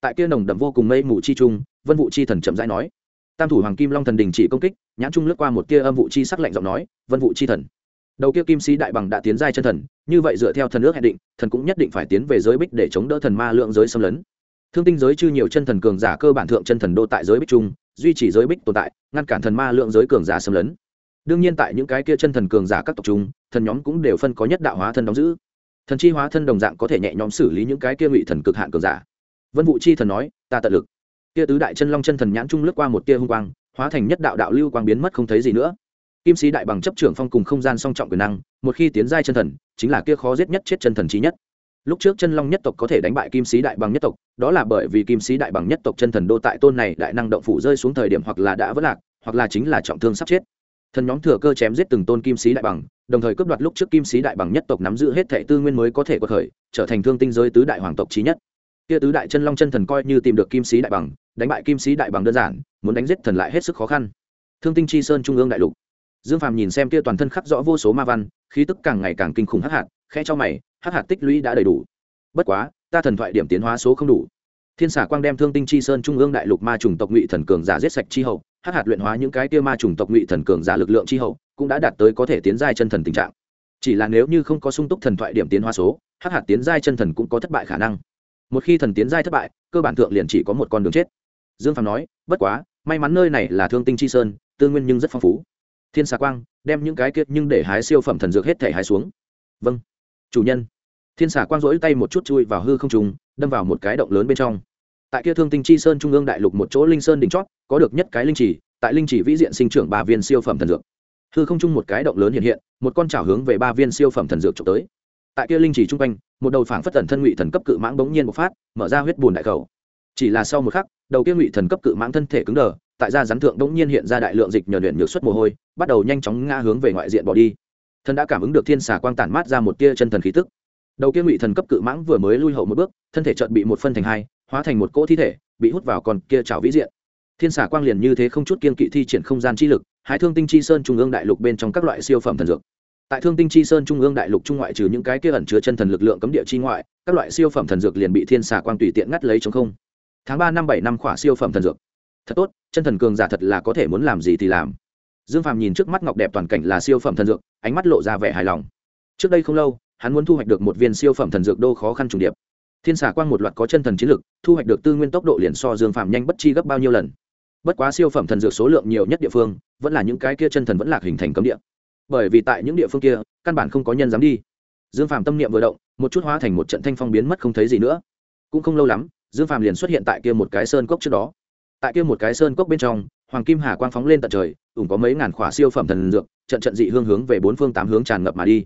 Tại kia nồng đậm vô cùng mây mù chi trung, vân vụ chi thần chậm rãi nói. Tam thủ hoàng kim long thần đình chỉ công kích, nhãn trung lướt qua một tia âm vụ chi sắc lạnh giọng nói, vân vụ chi thần. Đầu kia kim sĩ đại bằng đã tiến giai chân thần, như vậy dựa theo thần ước hẹn định, thần cũng nhất định phải tiến về giới bích để chống đỡ thần ma lượng giới xâm lấn. Thương tinh giới chư nhiều chân thần cường giả cơ bản thượng chân thần đô tại giới bích trung, duy trì giới bích tồn tại, ngăn cản thần ma lượng giới cường giả xâm lấn đương nhiên tại những cái kia chân thần cường giả các tộc chúng, thần nhóm cũng đều phân có nhất đạo hóa thân đóng giữ. Thần chi hóa thân đồng dạng có thể nhẹ nhõm xử lý những cái kia ngụy thần cực hạn cường giả. Vân vụ chi thần nói, ta tận lực. Kia tứ đại chân long chân thần nhãn trung lướt qua một tia hung quang, hóa thành nhất đạo đạo lưu quang biến mất không thấy gì nữa. Kim sĩ đại bằng chấp trưởng phong cùng không gian song trọng quyền năng, một khi tiến giai chân thần, chính là kia khó giết nhất chết chân thần trí nhất. Lúc trước chân long nhất tộc có thể đánh bại kim sĩ đại bằng nhất tộc, đó là bởi vì kim sĩ đại bằng nhất tộc chân thần đô tại tôn này đại năng động phủ rơi xuống thời điểm hoặc là đã vất lạc, hoặc là chính là trọng thương sắp chết thần nhóm thừa cơ chém giết từng tôn kim sĩ đại bằng, đồng thời cướp đoạt lúc trước kim sĩ đại bằng nhất tộc nắm giữ hết thệ tư nguyên mới có thể có thời trở thành thương tinh giới tứ đại hoàng tộc trí nhất. Kia tứ đại chân long chân thần coi như tìm được kim sĩ đại bằng, đánh bại kim sĩ đại bằng đơn giản, muốn đánh giết thần lại hết sức khó khăn. Thương tinh chi sơn trung ương đại lục. Dương phàm nhìn xem kia toàn thân khắc rõ vô số ma văn, khí tức càng ngày càng kinh khủng hắc hạt khe cho mày, hắc hạt tích lũy đã đầy đủ. Bất quá, ta thần thoại điểm tiến hóa số không đủ. Thiên xả quang đem thương tinh chi sơn trung ương đại lục ma trùng tộc ngụy thần cường giả giết sạch chi hậu hắc hạt luyện hóa những cái kia ma trùng tộc ngụy thần cường giả lực lượng chi hậu, cũng đã đạt tới có thể tiến giai chân thần tình trạng. Chỉ là nếu như không có sung túc thần thoại điểm tiến hóa số hắc hạt tiến giai chân thần cũng có thất bại khả năng. Một khi thần tiến giai thất bại, cơ bản thượng liền chỉ có một con đường chết. Dương phàm nói, bất quá, may mắn nơi này là thương tinh chi sơn, tư nguyên nhưng rất phong phú. Thiên xà quang, đem những cái kiệt nhưng để hái siêu phẩm thần dược hết thể hái xuống. Vâng chủ nhân. Thiên xà quang rỗi tay một chút chui vào hư không trùng, đâm vào một cái động lớn bên trong tại kia thương tinh chi sơn trung ương đại lục một chỗ linh sơn đỉnh chót, có được nhất cái linh chỉ tại linh chỉ vĩ diện sinh trưởng ba viên siêu phẩm thần dược. Hư không chung một cái động lớn hiện hiện, một con chảo hướng về ba viên siêu phẩm thần dược trộm tới. Tại kia linh chỉ trung quanh, một đầu phảng phất tần thân ngụy thần cấp cự mãng bỗng nhiên bộc phát, mở ra huyết bùn đại khẩu chỉ là sau một khắc, đầu kia ngụy thần cấp cự mãng thân thể cứng đờ, tại ra rắn thượng bỗng nhiên hiện ra đại lượng dịch nhờ luyện nhược xuất mồ hôi, bắt đầu nhanh chóng ngã hướng về ngoại diện bỏ đi. Thần đã cảm ứng được thiên xà quang tản mát ra một tia chân thần khí tức. Đầu kia ngụy thần cấp cự mãng vừa mới lui hậu một bước, thân thể chợt bị một phân thành hai hóa thành một cỗ thi thể, bị hút vào còn kia chảo vĩ diện. Thiên xà quang liền như thế không chút kiên kỵ thi triển không gian chi lực hái thương tinh chi sơn trung ương đại lục bên trong các loại siêu phẩm thần dược. Tại thương tinh chi sơn trung ương đại lục trung ngoại trừ những cái kia ẩn chứa chân thần lực lượng cấm địa chi ngoại, các loại siêu phẩm thần dược liền bị thiên xà quang tùy tiện ngắt lấy chống không. Tháng ba năm bảy năm khỏa siêu phẩm thần dược. Thật tốt, chân thần cường giả thật là có thể muốn làm gì thì làm. Dương phàm nhìn trước mắt ngọc đẹp toàn cảnh là siêu phẩm thần dược, ánh mắt lộ ra vẻ hài lòng. Trước đây không lâu, hắn muốn thu hoạch được một viên siêu phẩm thần dược đô khó khăn trùng điệp thiên xà quang một loạt có chân thần chiến lực, thu hoạch được tư nguyên tốc độ liền so dương Phạm nhanh bất chi gấp bao nhiêu lần. Bất quá siêu phẩm thần dược số lượng nhiều nhất địa phương, vẫn là những cái kia chân thần vẫn lạc hình thành cấm địa. Bởi vì tại những địa phương kia, căn bản không có nhân dám đi. Dương Phạm tâm niệm vừa động, một chút hóa thành một trận thanh phong biến mất không thấy gì nữa. Cũng không lâu lắm, dương Phạm liền xuất hiện tại kia một cái sơn cốc trước đó. Tại kia một cái sơn cốc bên trong, hoàng kim hà quang phóng lên tận trời, ủng có mấy ngàn khỏa siêu phẩm thần dược, trận trận dị hương hướng về bốn phương tám hướng tràn ngập mà đi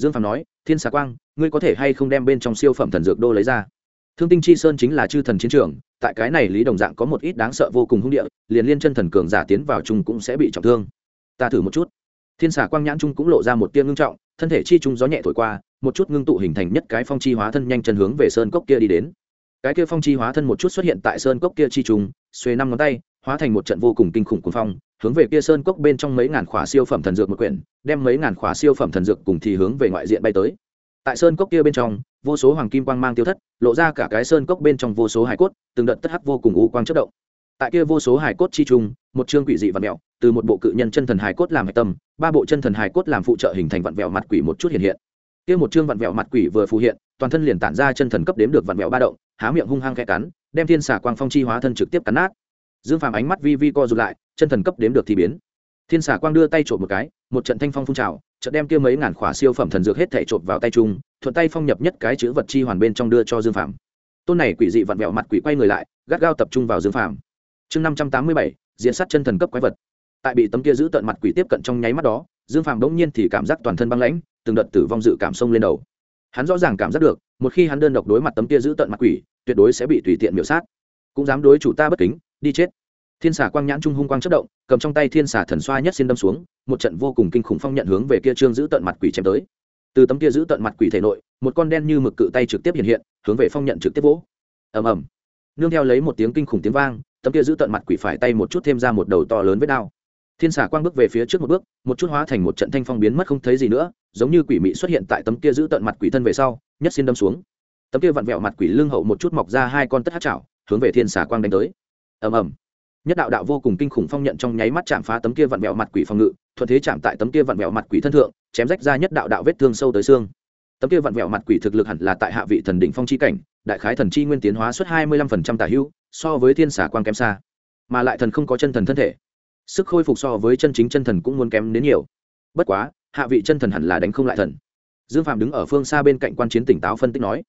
dương phàm nói, thiên xà quang, ngươi có thể hay không đem bên trong siêu phẩm thần dược đô lấy ra? Thương tinh chi sơn chính là chư thần chiến trường, tại cái này lý đồng dạng có một ít đáng sợ vô cùng hung địa, liền liên chân thần cường giả tiến vào chung cũng sẽ bị trọng thương. Ta thử một chút. Thiên xà quang nhãn trung cũng lộ ra một tiêm ngưng trọng, thân thể chi trung gió nhẹ thổi qua, một chút ngưng tụ hình thành nhất cái phong chi hóa thân nhanh chân hướng về sơn cốc kia đi đến. Cái kia phong chi hóa thân một chút xuất hiện tại sơn cốc kia chi trùng xuê năm ngón tay hóa thành một trận vô cùng kinh khủng cuồng phong, hướng về kia sơn cốc bên trong mấy ngàn khỏa siêu phẩm thần dược một quyển, đem mấy ngàn khỏa siêu phẩm thần dược cùng thì hướng về ngoại diện bay tới. Tại sơn cốc kia bên trong, vô số hoàng kim quang mang tiêu thất, lộ ra cả cái sơn cốc bên trong vô số hải cốt, từng đợt tất hắc vô cùng u quang chất động. Tại kia vô số hải cốt chi trung, một chương quỷ dị vặn mẹo từ một bộ cự nhân chân thần hải cốt làm hạch tâm, ba bộ chân thần hải cốt làm phụ trợ hình thành vặn vẹo mặt quỷ một chút hiện hiện. Kia một chương vặn vẹo mặt quỷ vừa phù hiện, toàn thân liền tản ra chân thần cấp đếm được vặn vẹo ba động, há miệng hung hăng khẽ cắn, đem thiên xà quang phong chi hóa thân trực tiếp cắn nát dương phàm ánh mắt vi vi co rụt lại, chân thần cấp đếm được thì biến. Thiên xà quang đưa tay trộm một cái, một trận thanh phong phun trào trận đem kia mấy ngàn khỏa siêu phẩm thần dược hết thể trộm vào tay chung, thuận tay phong nhập nhất cái chữ vật chi hoàn bên trong đưa cho dương phàm. Tôn này quỷ dị vặn vẹo mặt quỷ quay người lại, gắt gao tập trung vào dương phàm. Chương năm trăm tám mươi bảy, diễn sát chân thần cấp quái vật. Tại bị tấm kia giữ tận mặt quỷ tiếp cận trong nháy mắt đó, dương phàm bỗng nhiên thì cảm giác toàn thân băng lãnh, từng đợt tử vong dự cảm sông lên đầu. Hắn rõ ràng cảm giác được, một khi hắn đơn độc đối mặt tấm kia giữ tận mặt quỷ, tuyệt đối sẽ bị tùy tiện miểu sát. Cũng dám đối chủ ta bất kính đi chết. Thiên xà quang nhãn trung hung quang chất động, cầm trong tay thiên xà thần xoa nhất xin đâm xuống, một trận vô cùng kinh khủng phong nhận hướng về kia trương giữ tận mặt quỷ chém tới. Từ tấm kia giữ tận mặt quỷ thể nội, một con đen như mực cự tay trực tiếp hiện hiện, hướng về phong nhận trực tiếp vỗ. Ầm ầm. Nương theo lấy một tiếng kinh khủng tiếng vang, tấm kia giữ tận mặt quỷ phải tay một chút thêm ra một đầu to lớn với đao. Thiên xà quang bước về phía trước một bước, một chút hóa thành một trận thanh phong biến mất không thấy gì nữa, giống như quỷ mị xuất hiện tại tấm kia giữ tận mặt quỷ thân về sau, nhất xin đâm xuống. Tấm kia vặn vẹo mặt quỷ lưng hậu một chút mọc ra hai con tất hát chảo, hướng về thiên xà quang đánh tới ầm ầm. Nhất đạo đạo vô cùng kinh khủng phong nhận trong nháy mắt chạm phá tấm kia vặn vẹo mặt quỷ phòng ngự, thuận thế chạm tại tấm kia vặn vẹo mặt quỷ thân thượng, chém rách ra nhất đạo đạo vết thương sâu tới xương. Tấm kia vặn vẹo mặt quỷ thực lực hẳn là tại hạ vị thần đỉnh phong chi cảnh, đại khái thần chi nguyên tiến hóa suốt hai mươi lăm phần trăm tả hữu, so với thiên xả quang kém xa. Mà lại thần không có chân thần thân thể. Sức khôi phục so với chân chính chân thần cũng muốn kém đến nhiều. Bất quá, hạ vị chân thần hẳn là đánh không lại thần. Dương phạm đứng ở phương xa bên cạnh quan chiến tỉnh táo phân tích nói.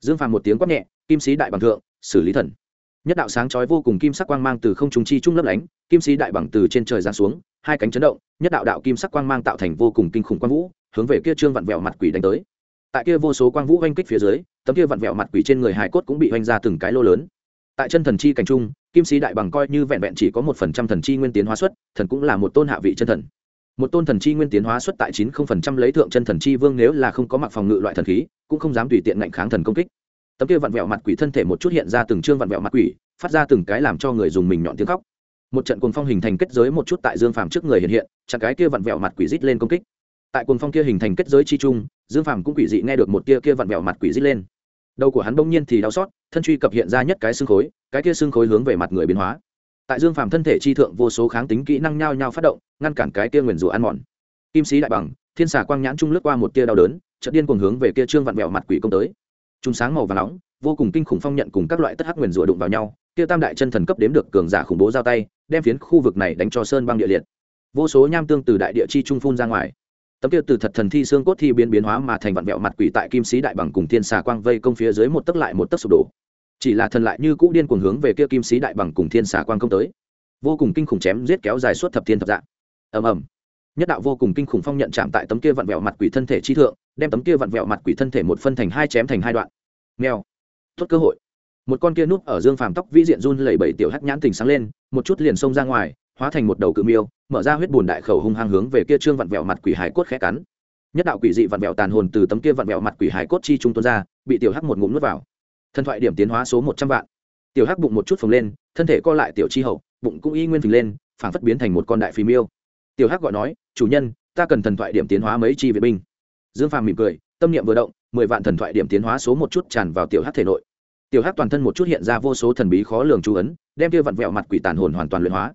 Dương phạm một tiếng quát nhẹ, kim sĩ đại bằng thượng, xử lý thần nhất đạo sáng chói vô cùng kim sắc quang mang từ không trung chi trung lấp lánh, kim sĩ đại bằng từ trên trời giáng xuống, hai cánh chấn động, nhất đạo đạo kim sắc quang mang tạo thành vô cùng kinh khủng quang vũ, hướng về kia trương vặn vẹo mặt quỷ đánh tới. Tại kia vô số quang vũ oanh kích phía dưới, tấm kia vặn vẹo mặt quỷ trên người hài cốt cũng bị oanh ra từng cái lô lớn. Tại chân thần chi cảnh trung, kim sĩ đại bằng coi như vẹn vẹn chỉ có một phần trăm thần chi nguyên tiến hóa xuất, thần cũng là một tôn hạ vị chân thần. Một tôn thần chi nguyên tiến hóa xuất tại chín không phần trăm lấy thượng chân thần chi vương nếu là không có mặc phòng ngự loại thần khí, cũng không dám tùy tiện ngạnh kháng thần công kích tấm kia vặn vẹo mặt quỷ thân thể một chút hiện ra từng chương vặn vẹo mặt quỷ, phát ra từng cái làm cho người dùng mình nhọn tiếng khóc. Một trận cuồng phong hình thành kết giới một chút tại dương phàm trước người hiện hiện chặt cái kia vặn vẹo mặt quỷ rít lên công kích. Tại cuồng phong kia hình thành kết giới chi trung, dương phàm cũng quỷ dị nghe được một tia kia vặn vẹo mặt quỷ rít lên. Đầu của hắn bỗng nhiên thì đau xót, thân truy cập hiện ra nhất cái xương khối, cái kia xương khối hướng về mặt người biến hóa. Tại dương phàm thân thể chi thượng vô số kháng tính kỹ năng nhao nhao phát động, ngăn cản cái kia nguyền rủa ăn mòn. Kim sĩ đại bằng, thiên xà quang nhãn trung lướt qua một tia đau đớn, chợt điên cuồng hướng về kia trương vặn vẹo mặt quỷ công tới chúng sáng màu và nóng, vô cùng kinh khủng phong nhận cùng các loại tất hắc nguyền rủa đụng vào nhau, kia tam đại chân thần cấp đếm được cường giả khủng bố giao tay, đem phiến khu vực này đánh cho sơn băng địa liệt. Vô số nham tương từ đại địa chi trung phun ra ngoài. Tấm kia từ thật thần thi xương cốt thi biến biến hóa mà thành vạn vẹo mặt quỷ tại kim sĩ đại bằng cùng thiên xà quang vây công phía dưới một tấc lại một tấc sụp đổ. Chỉ là thần lại như cũ điên cuồng hướng về kia kim sĩ đại bằng cùng thiên xà quang công tới. Vô cùng kinh khủng chém giết kéo dài suốt thập thiên thập dạng. Ầm ầm. Nhất đạo vô cùng kinh khủng phong nhận chạm tại tấm kia vặn vẹo mặt quỷ thân thể chi thượng đem tấm kia vặn vẹo mặt quỷ thân thể một phân thành hai chém thành hai đoạn. Mèo. Tốt cơ hội. Một con kia núp ở dương phàm tóc vĩ diện run lẩy bẩy tiểu hắc nhãn tình sáng lên, một chút liền xông ra ngoài, hóa thành một đầu cự miêu, mở ra huyết bùn đại khẩu hung hăng hướng về kia trương vặn vẹo mặt quỷ hải cốt khẽ cắn. Nhất đạo quỷ dị vặn vẹo tàn hồn từ tấm kia vặn vẹo mặt quỷ hải cốt chi trung tuôn ra, bị tiểu hắc một ngụm nuốt vào. Thần thoại điểm tiến hóa số một trăm vạn. Tiểu hắc bụng một chút phồng lên, thân thể co lại tiểu chi hậu, bụng cũng y nguyên phình lên, phảng phất biến thành một con đại phì miêu. Tiểu hắc gọi nói, chủ nhân, ta cần thần thoại điểm tiến hóa mấy chi vệ binh dương phàm mỉm cười, tâm niệm vừa động, mười vạn thần thoại điểm tiến hóa số một chút tràn vào tiểu hắc thể nội. Tiểu hắc toàn thân một chút hiện ra vô số thần bí khó lường chú ấn, đem kia vặn vẹo mặt quỷ tàn hồn hoàn toàn luyện hóa.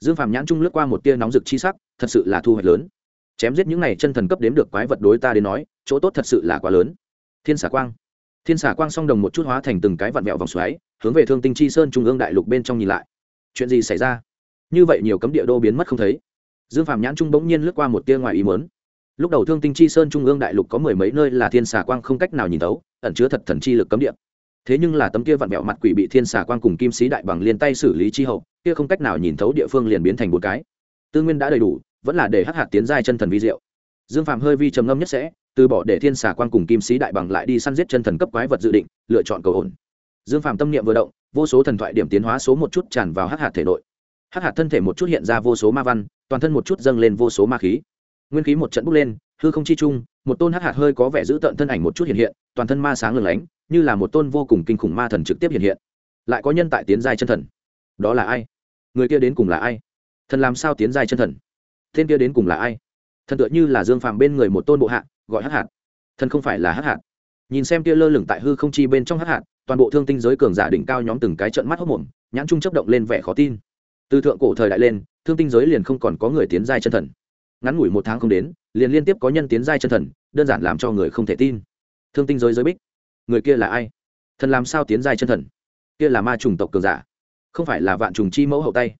Dương phàm nhãn trung lướt qua một tia nóng rực chi sắc, thật sự là thu hoạch lớn. Chém giết những này chân thần cấp đếm được quái vật đối ta đến nói, chỗ tốt thật sự là quá lớn. Thiên xả quang. Thiên xả quang song đồng một chút hóa thành từng cái vặn vẹo vòng xoáy, hướng về thương tinh chi sơn trung ương đại lục bên trong nhìn lại. Chuyện gì xảy ra? Như vậy nhiều cấm địa đô biến mất không thấy. Dương phàm nhãn trung bỗng nhiên lướt qua một tia ngoài ý mớn lúc đầu thương tinh chi sơn trung ương đại lục có mười mấy nơi là thiên xà quang không cách nào nhìn tấu ẩn chứa thật thần chi lực cấm địa. Thế nhưng là tấm kia vặn vẹo mặt quỷ bị thiên xà quang cùng kim sĩ đại bằng liên tay xử lý chi hậu, kia không cách nào nhìn thấu địa phương liền biến thành một cái. Tư nguyên đã đầy đủ, vẫn là để hắc hạt tiến giai chân thần vi diệu. Dương phạm hơi vi trầm ngâm nhất sẽ, từ bỏ để thiên xà quang cùng kim sĩ đại bằng lại đi săn giết chân thần cấp quái vật dự định, lựa chọn cầu ổn dương phạm tâm niệm vừa động, vô số thần thoại điểm tiến hóa số một chút tràn vào hắc hạt thể nội. Hắc hạt thân thể một chút hiện ra vô số ma văn, toàn thân một chút dâng lên vô số ma khí nguyên khí một trận bốc lên, hư không chi chung một tôn hắc hạt hơi có vẻ giữ tợn thân ảnh một chút hiện hiện, toàn thân ma sáng lừng lánh, như là một tôn vô cùng kinh khủng ma thần trực tiếp hiện hiện. Lại có nhân tại tiến giai chân thần. Đó là ai? Người kia đến cùng là ai? Thần làm sao tiến giai chân thần? Tên kia đến cùng là ai? Thần tựa như là dương phàm bên người một tôn bộ hạ, gọi hắc hạt. Thần không phải là hắc hạt. Nhìn xem kia lơ lửng tại hư không chi bên trong hắc hạt, toàn bộ thương tinh giới cường giả đỉnh cao nhóm từng cái trận mắt hốc mồm nhãn trung chấp động lên vẻ khó tin. Từ thượng cổ thời đại lên, thương tinh giới liền không còn có người tiến giai chân thần ngắn ngủi một tháng không đến, liền liên tiếp có nhân tiến giai chân thần, đơn giản làm cho người không thể tin. Thương tinh giới giới bích, người kia là ai? Thần làm sao tiến giai chân thần? Kia là ma trùng tộc cường giả, không phải là vạn trùng chi mẫu hậu tay.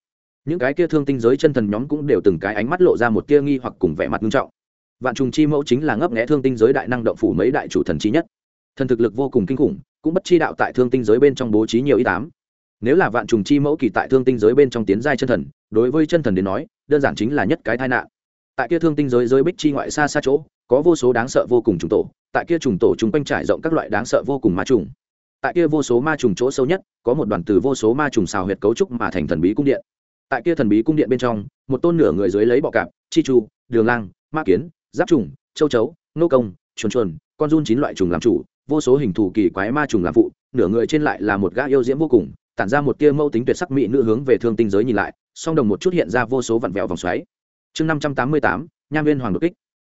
Những cái kia thương tinh giới chân thần nhóm cũng đều từng cái ánh mắt lộ ra một kia nghi hoặc cùng vẻ mặt nghiêm trọng. Vạn trùng chi mẫu chính là ngấp nghẽ thương tinh giới đại năng động phủ mấy đại chủ thần chi nhất. Thần thực lực vô cùng kinh khủng, cũng bất chi đạo tại thương tinh giới bên trong bố trí nhiều ý tám nếu là vạn trùng chi mẫu kỳ tại thương tinh giới bên trong tiến giai chân thần, đối với chân thần đến nói, đơn giản chính là nhất cái tai nạn tại kia thương tinh giới giới bích chi ngoại xa xa chỗ, có vô số đáng sợ vô cùng trùng tổ, tại kia trùng tổ chúng quanh trải rộng các loại đáng sợ vô cùng ma trùng. Tại kia vô số ma trùng chỗ sâu nhất, có một đoàn từ vô số ma trùng xào huyệt cấu trúc mà thành thần bí cung điện. Tại kia thần bí cung điện bên trong, một tôn nửa người dưới lấy bọ cạp, chi chu, đường lang, ma kiến, giáp trùng, châu chấu, nô công, chuồn chuồn, con run chín loại trùng làm chủ, vô số hình thù kỳ quái ma trùng làm phụ, nửa người trên lại là một gã yêu diễm vô cùng, tản ra một tia mâu tính tuyệt sắc mỹ nữ hướng về thương tinh giới nhìn lại, song đồng một chút hiện ra vô số vặn vẹo vòng xoáy chương năm trăm tám mươi tám, nham viên hoàng đột kích.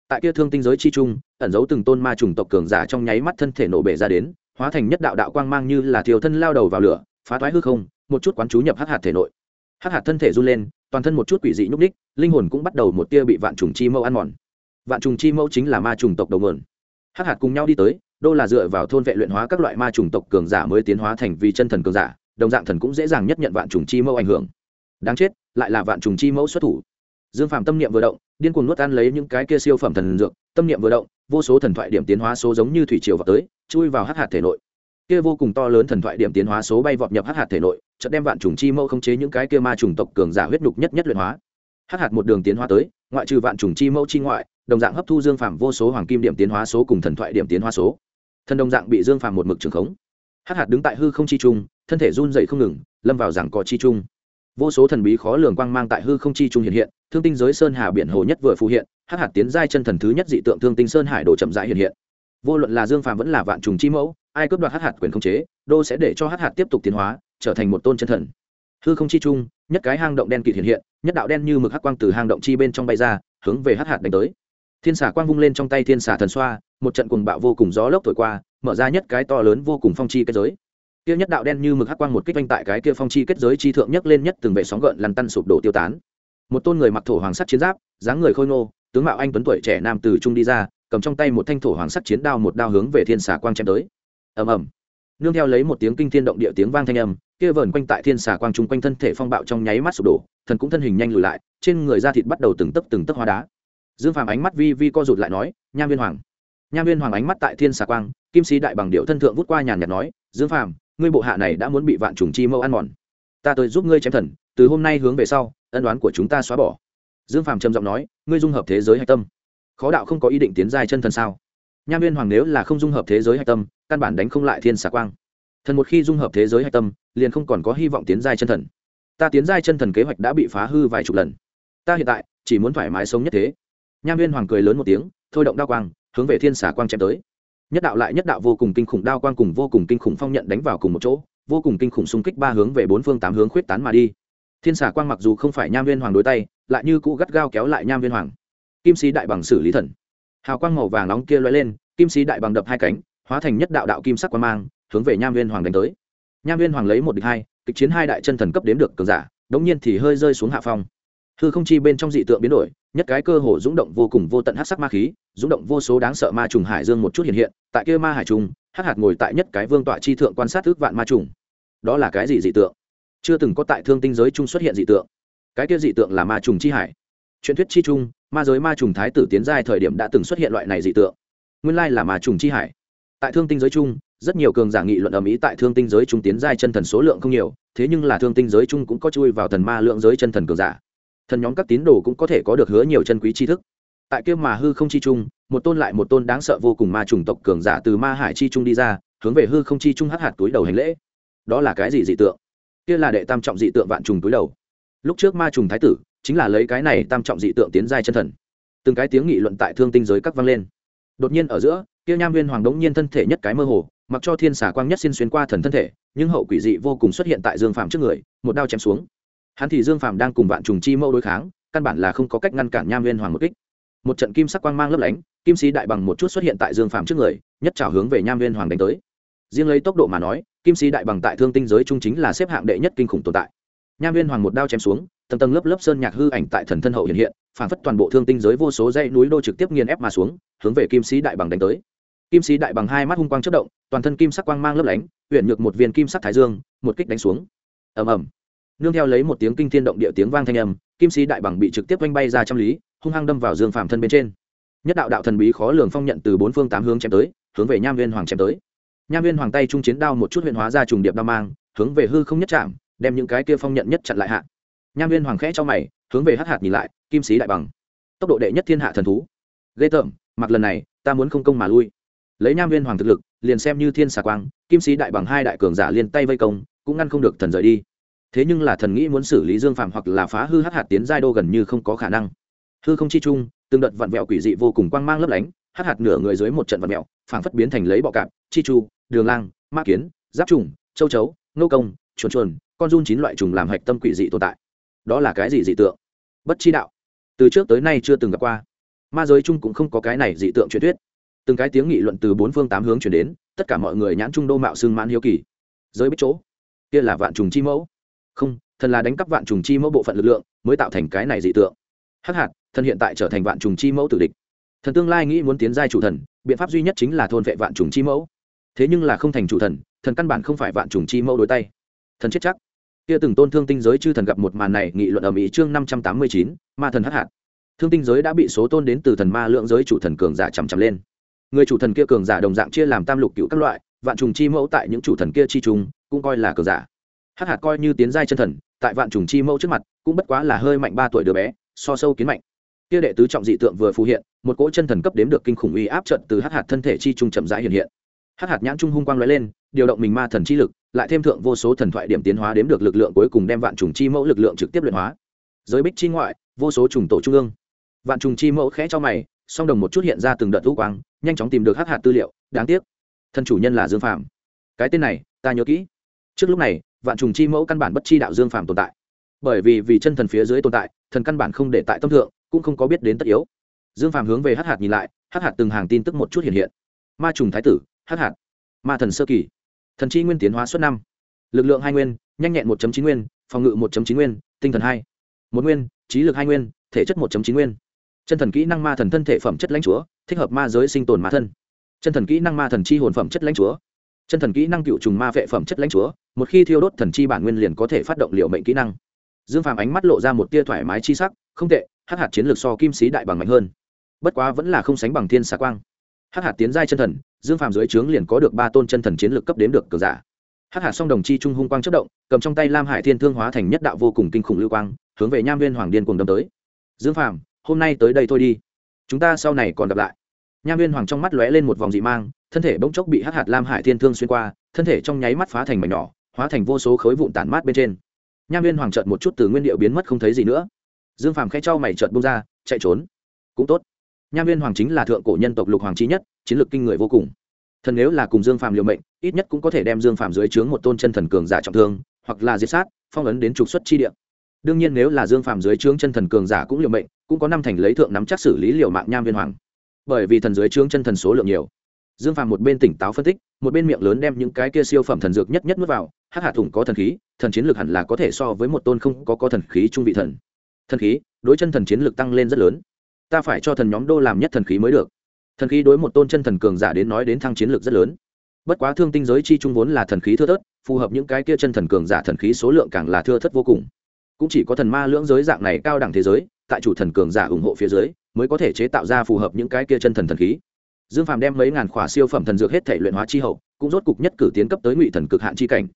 Tại kia thương tinh giới chi trung, ẩn giấu từng tôn ma trùng tộc cường giả trong nháy mắt thân thể nổ bể ra đến, hóa thành nhất đạo đạo quang mang như là thiều thân lao đầu vào lửa, phá thoái hư không, một chút quán chú nhập hắc hạt thể nội. Hắc hạt thân thể run lên, toàn thân một chút quỷ dị nhúc ních linh hồn cũng bắt đầu một tia bị vạn trùng chi mâu ăn mòn. Vạn trùng chi mâu chính là ma trùng tộc đầu mượn hắc hạt cùng nhau đi tới, đô là dựa vào thôn vệ luyện hóa các loại ma trùng tộc cường giả mới tiến hóa thành vì chân thần cường giả, đồng dạng thần cũng dễ dàng nhất nhận vạn trùng chi mẫu ảnh hưởng. Đáng chết, lại là vạn trùng chi mẫu xuất thủ dương phàm tâm niệm vừa động, điên cuồng nuốt ăn lấy những cái kia siêu phẩm thần dược, tâm niệm vừa động, vô số thần thoại điểm tiến hóa số giống như thủy triều vào tới, chui vào hắc hạt thể nội. Kia vô cùng to lớn thần thoại điểm tiến hóa số bay vọt nhập hắc hạt thể nội, chợt đem vạn trùng chi mẫu khống chế những cái kia ma trùng tộc cường giả huyết nhục nhất nhất luyện hóa. Hắc hạt một đường tiến hóa tới, ngoại trừ vạn trùng chi mẫu chi ngoại, đồng dạng hấp thu dương phàm vô số hoàng kim điểm tiến hóa số cùng thần thoại điểm tiến hóa số. Thần đồng dạng bị dương phàm một mực trường khống. Hắc hạt đứng tại hư không chi trung, thân thể run dậy không ngừng, lâm vào giảng co chi trung vô số thần bí khó lường quang mang tại hư không chi trung hiện hiện, thương tinh giới sơn hà biển hồ nhất vừa phù hiện, hắc hạt tiến giai chân thần thứ nhất dị tượng thương tinh sơn hải đồ chậm rãi hiện hiện. Vô luận là dương phàm vẫn là vạn trùng chi mẫu, ai cướp đoạt hắc hạt quyền không chế, đô sẽ để cho hắc hạt tiếp tục tiến hóa, trở thành một tôn chân thần. Hư không chi trung, nhất cái hang động đen kịt hiện hiện, nhất đạo đen như mực hắc quang từ hang động chi bên trong bay ra, hướng về hắc hạt đánh tới. Thiên xà quang vung lên trong tay thiên xà thần xoa, một trận cuồng bạo vô cùng gió lốc thổi qua, mở ra nhất cái to lớn vô cùng phong chi cái giới kia nhất đạo đen như mực hắc quang một kích vanh tại cái kia phong chi kết giới chi thượng nhất lên nhất từng vệ sóng gợn lăn tăn sụp đổ tiêu tán. Một tôn người mặc thổ hoàng sắt chiến giáp, dáng người khôi ngô, tướng mạo anh tuấn tuổi trẻ nam từ trung đi ra, cầm trong tay một thanh thổ hoàng sắt chiến đao một đao hướng về thiên xà quang chém tới. Ầm ầm. Nương theo lấy một tiếng kinh thiên động địa tiếng vang thanh âm, kia vờn quanh tại thiên xà quang trung quanh thân thể phong bạo trong nháy mắt sụp đổ, thần cũng thân hình nhanh lùi lại, trên người da thịt bắt đầu từng tấc từng tấc hóa đá. Dương phàm ánh mắt vi vi co rụt lại nói, nham viên hoàng. Nham viên hoàng ánh mắt tại thiên xà quang, kim sĩ đại bằng điệu thân thượng vút qua nhàn nhạt nói, dương phàm ngươi bộ hạ này đã muốn bị vạn trùng chi mâu ăn mòn. Ta tới giúp ngươi chém thần, từ hôm nay hướng về sau, ân đoán của chúng ta xóa bỏ. Dương phàm trầm giọng nói, ngươi dung hợp thế giới hạch tâm. Khó đạo không có ý định tiến giai chân thần sao? Nham viên hoàng nếu là không dung hợp thế giới hạch tâm, căn bản đánh không lại thiên xà quang. Thần một khi dung hợp thế giới hạch tâm, liền không còn có hy vọng tiến giai chân thần. Ta tiến giai chân thần kế hoạch đã bị phá hư vài chục lần. Ta hiện tại chỉ muốn thoải mái sống nhất thế. Nham viên hoàng cười lớn một tiếng, thôi động đa quang, hướng về thiên xà quang chém tới nhất đạo lại nhất đạo vô cùng kinh khủng đao quang cùng vô cùng kinh khủng phong nhận đánh vào cùng một chỗ, vô cùng kinh khủng xung kích ba hướng về bốn phương tám hướng khuyết tán mà đi. Thiên xà quang mặc dù không phải nham viên hoàng đối tay, lại như cũ gắt gao kéo lại nham viên hoàng. Kim sĩ đại bằng xử lý thần. Hào quang màu vàng nóng kia lóe lên, kim sĩ đại bằng đập hai cánh, hóa thành nhất đạo đạo kim sắc quang mang, hướng về nham viên hoàng đánh tới. Nham viên hoàng lấy một địch hai, kịch chiến hai đại chân thần cấp đến được cường giả, đống nhiên thì hơi rơi xuống hạ phong hư không chi bên trong dị tượng biến đổi, nhất cái cơ hồ rúng động vô cùng vô tận hát sắc ma khí rúng động vô số đáng sợ ma trùng hải dương một chút hiện hiện, tại kia ma hải trùng, hắc hạt ngồi tại nhất cái vương tọa chi thượng quan sát ước vạn ma trùng. Đó là cái gì dị tượng? Chưa từng có tại thương tinh giới chung xuất hiện dị tượng. Cái kia dị tượng là ma trùng chi hải. Truyền thuyết chi trung, ma giới ma trùng thái tử tiến giai thời điểm đã từng xuất hiện loại này dị tượng. Nguyên lai là ma trùng chi hải. Tại thương tinh giới chung rất nhiều cường giả nghị luận ở mỹ tại thương tinh giới trung tiến giai chân thần số lượng không nhiều, thế nhưng là thương tinh giới chung cũng có chui vào thần ma lượng giới chân thần cường giả thần nhóm các tín đồ cũng có thể có được hứa nhiều chân quý tri thức. Tại kia mà hư không chi trung, một tôn lại một tôn đáng sợ vô cùng ma chủng tộc cường giả từ ma hải chi trung đi ra, hướng về hư không chi trung hắc hạt túi đầu hành lễ. Đó là cái gì dị tượng? Kia là đệ tam trọng dị tượng vạn trùng túi đầu. Lúc trước ma trùng thái tử, chính là lấy cái này tam trọng dị tượng tiến giai chân thần. Từng cái tiếng nghị luận tại thương tinh giới các vang lên. Đột nhiên ở giữa, kia nham viên hoàng đống nhiên thân thể nhất cái mơ hồ, mặc cho thiên xà quang nhất xin xuyên qua thần thân thể, nhưng hậu quỷ dị vô cùng xuất hiện tại dương phạm trước người, một đao chém xuống hắn thì dương phàm đang cùng vạn trùng chi mẫu đối kháng, căn bản là không có cách ngăn cản nham viên hoàng một kích. Một trận kim sắc quang mang lấp lánh, kim sĩ đại bằng một chút xuất hiện tại dương phàm trước người, nhất trào hướng về nham viên hoàng đánh tới. Riêng lấy tốc độ mà nói, kim sĩ đại bằng tại thương tinh giới trung chính là xếp hạng đệ nhất kinh khủng tồn tại. Nham viên hoàng một đao chém xuống, tầng tầng lớp lớp sơn nhạc hư ảnh tại thần thân hậu hiện hiện, phản phất toàn bộ thương tinh giới vô số dây núi đô trực tiếp nghiền ép mà xuống, hướng về kim sĩ đại bằng đánh tới. Kim sĩ đại bằng hai mắt hung quang chất động, toàn thân kim sắc quang mang lấp lánh huyện nhược một viên kim sắc thái dương, một kích đánh xuống. Ầm ầm nương theo lấy một tiếng kinh thiên động địa tiếng vang thanh âm, kim sĩ đại bằng bị trực tiếp oanh bay ra trăm lý, hung hăng đâm vào dương phàm thân bên trên. Nhất đạo đạo thần bí khó lường phong nhận từ bốn phương tám hướng chém tới, hướng về nham viên hoàng chém tới. Nham viên hoàng tay trung chiến đao một chút huyện hóa ra trùng điệp đao mang, hướng về hư không nhất chạm, đem những cái kia phong nhận nhất chặn lại hạ. Nham viên hoàng khẽ cho mày, hướng về hắc hạt nhìn lại, kim sĩ đại bằng. Tốc độ đệ nhất thiên hạ thần thú. Ghê tởm, mặc lần này, ta muốn không công mà lui. Lấy nham viên hoàng thực lực, liền xem như thiên xà quang, kim sĩ đại bằng hai đại cường giả liên tay vây công, cũng ngăn không được thần rời đi thế nhưng là thần nghĩ muốn xử lý dương phạm hoặc là phá hư hắc hạt tiến giai đô gần như không có khả năng. Hư không chi chung từng đợt vặn vẹo quỷ dị vô cùng quang mang lấp lánh, hắc hạt nửa người dưới một trận vặn vẹo, phảng phất biến thành lấy bọ cạp, chi chu, đường lang, ma kiến, giáp trùng, châu chấu nô công, chuồn chuồn, con run chín loại trùng làm hạch tâm quỷ dị tồn tại. Đó là cái gì dị tượng? Bất chi đạo. Từ trước tới nay chưa từng gặp qua. Ma giới chung cũng không có cái này dị tượng truyền thuyết. Từng cái tiếng nghị luận từ bốn phương tám hướng chuyển đến, tất cả mọi người nhãn trung đô mạo xương mãn hiếu kỳ. Giới biết chỗ. Kia là vạn trùng chi mẫu không, thần là đánh cắp vạn trùng chi mẫu bộ phận lực lượng, mới tạo thành cái này dị tượng. Hắc hạt, thần hiện tại trở thành vạn trùng chi mẫu tử địch. Thần tương lai nghĩ muốn tiến giai chủ thần, biện pháp duy nhất chính là thôn vệ vạn trùng chi mẫu. Thế nhưng là không thành chủ thần thần căn bản không phải vạn trùng chi mẫu đối tay. Thần chết chắc. Kia từng tôn thương tinh giới chư thần gặp một màn này, nghị luận ở mỹ chương năm trăm tám mươi chín, ma thần hắc hạt. Thương tinh giới đã bị số tôn đến từ thần ma lượng giới chủ thần cường giả chằm chằm lên. Người chủ thần kia cường giả đồng dạng chia làm tam lục cựu các loại, vạn trùng chi mẫu tại những chủ thần kia chi trùng cũng coi là cường giả hắc hạt coi như tiến giai chân thần, tại vạn trùng chi mẫu trước mặt, cũng bất quá là hơi mạnh ba tuổi đứa bé, so sâu kiến mạnh. Kia đệ tứ trọng dị tượng vừa phù hiện, một cỗ chân thần cấp đếm được kinh khủng uy áp trận từ hắc hạt thân thể chi trung chậm rãi hiện hiện. Hắc hạt nhãn trung hung quang lóe lên, điều động mình ma thần chi lực, lại thêm thượng vô số thần thoại điểm tiến hóa đếm được lực lượng cuối cùng đem vạn trùng chi mẫu lực lượng trực tiếp luyện hóa. Giới bích chi ngoại, vô số trùng tổ trung ương. Vạn trùng chi mẫu khẽ cho mày, song đồng một chút hiện ra từng đợt thú quang, nhanh chóng tìm được hắc hạt tư liệu. Đáng tiếc thân chủ nhân là dương phạm cái tên này, ta nhớ kỹ. Trước lúc này vạn trùng chi mẫu căn bản bất chi đạo dương phàm tồn tại. Bởi vì vì chân thần phía dưới tồn tại, thần căn bản không để tại tâm thượng, cũng không có biết đến tất yếu. Dương phàm hướng về hắc hạt nhìn lại, hắc hạt từng hàng tin tức một chút hiện hiện. Ma trùng thái tử, hắc hạt. Ma thần sơ kỳ. Thần chi nguyên tiến hóa suốt năm. Lực lượng hai nguyên, nhanh nhẹn một chín nguyên, phòng ngự một chín nguyên, tinh thần hai. Một nguyên, trí lực hai nguyên, thể chất một chín nguyên. Chân thần kỹ năng ma thần thân thể phẩm chất lãnh chúa, thích hợp ma giới sinh tồn ma thân. Chân thần kỹ năng ma thần chi hồn phẩm chất lãnh chúa. Chân thần kỹ năng cựu trùng ma vệ phẩm chất lãnh chúa một khi thiêu đốt thần chi bản nguyên liền có thể phát động liệu mệnh kỹ năng. Dương phàm ánh mắt lộ ra một tia thoải mái chi sắc, không tệ, hắc hạt chiến lược so kim sĩ đại bằng mạnh hơn. Bất quá vẫn là không sánh bằng thiên xà quang. Hắc hạt tiến giai chân thần, dương phàm dưới trướng liền có được ba tôn chân thần chiến lược cấp đến được cờ giả. Hắc hạt song đồng chi trung hung quang chất động, cầm trong tay lam hải thiên thương hóa thành nhất đạo vô cùng kinh khủng lưu quang, hướng về nham viên hoàng điên cùng đâm tới. Dương phàm, hôm nay tới đây thôi đi. Chúng ta sau này còn gặp lại. Nham viên hoàng trong mắt lóe lên một vòng dị mang, thân thể bỗng chốc bị hắc hạt lam hải thiên thương xuyên qua, thân thể trong nháy mắt phá thành mảnh nhỏ hóa thành vô số khối vụn tản mát bên trên. Nham viên hoàng trợt một chút từ nguyên điệu biến mất không thấy gì nữa. Dương phàm khẽ trao mày trợt bung ra, chạy trốn. Cũng tốt. Nham viên hoàng chính là thượng cổ nhân tộc lục hoàng trí nhất, chiến lược kinh người vô cùng. Thần nếu là cùng dương phàm liều mệnh, ít nhất cũng có thể đem dương phàm dưới trướng một tôn chân thần cường giả trọng thương, hoặc là diệt sát, phong ấn đến trục xuất chi địa. Đương nhiên nếu là dương phàm dưới trướng chân thần cường giả cũng liều mệnh, cũng có năm thành lấy thượng nắm chắc xử lý liều mạng nham viên hoàng. Bởi vì thần dưới trướng chân thần số lượng nhiều. Dương phàm một bên tỉnh táo phân tích, một bên miệng lớn đem những cái kia siêu phẩm thần dược nhất nhất n vào hắc hạ thủng có thần khí, thần chiến lược hẳn là có thể so với một tôn không có có thần khí trung vị thần. Thần khí, đối chân thần chiến lược tăng lên rất lớn. Ta phải cho thần nhóm đô làm nhất thần khí mới được. Thần khí đối một tôn chân thần cường giả đến nói đến thăng chiến lược rất lớn. Bất quá thương tinh giới chi trung vốn là thần khí thưa thớt, phù hợp những cái kia chân thần cường giả thần khí số lượng càng là thưa thất vô cùng. Cũng chỉ có thần ma lưỡng giới dạng này cao đẳng thế giới, tại chủ thần cường giả ủng hộ phía dưới, mới có thể chế tạo ra phù hợp những cái kia chân thần thần khí. Dương phàm đem mấy ngàn khỏa siêu phẩm thần dược hết thể luyện hóa chi hậu, cũng rốt cục nhất cử tiến cấp tới ngụy thần cực hạn chi cảnh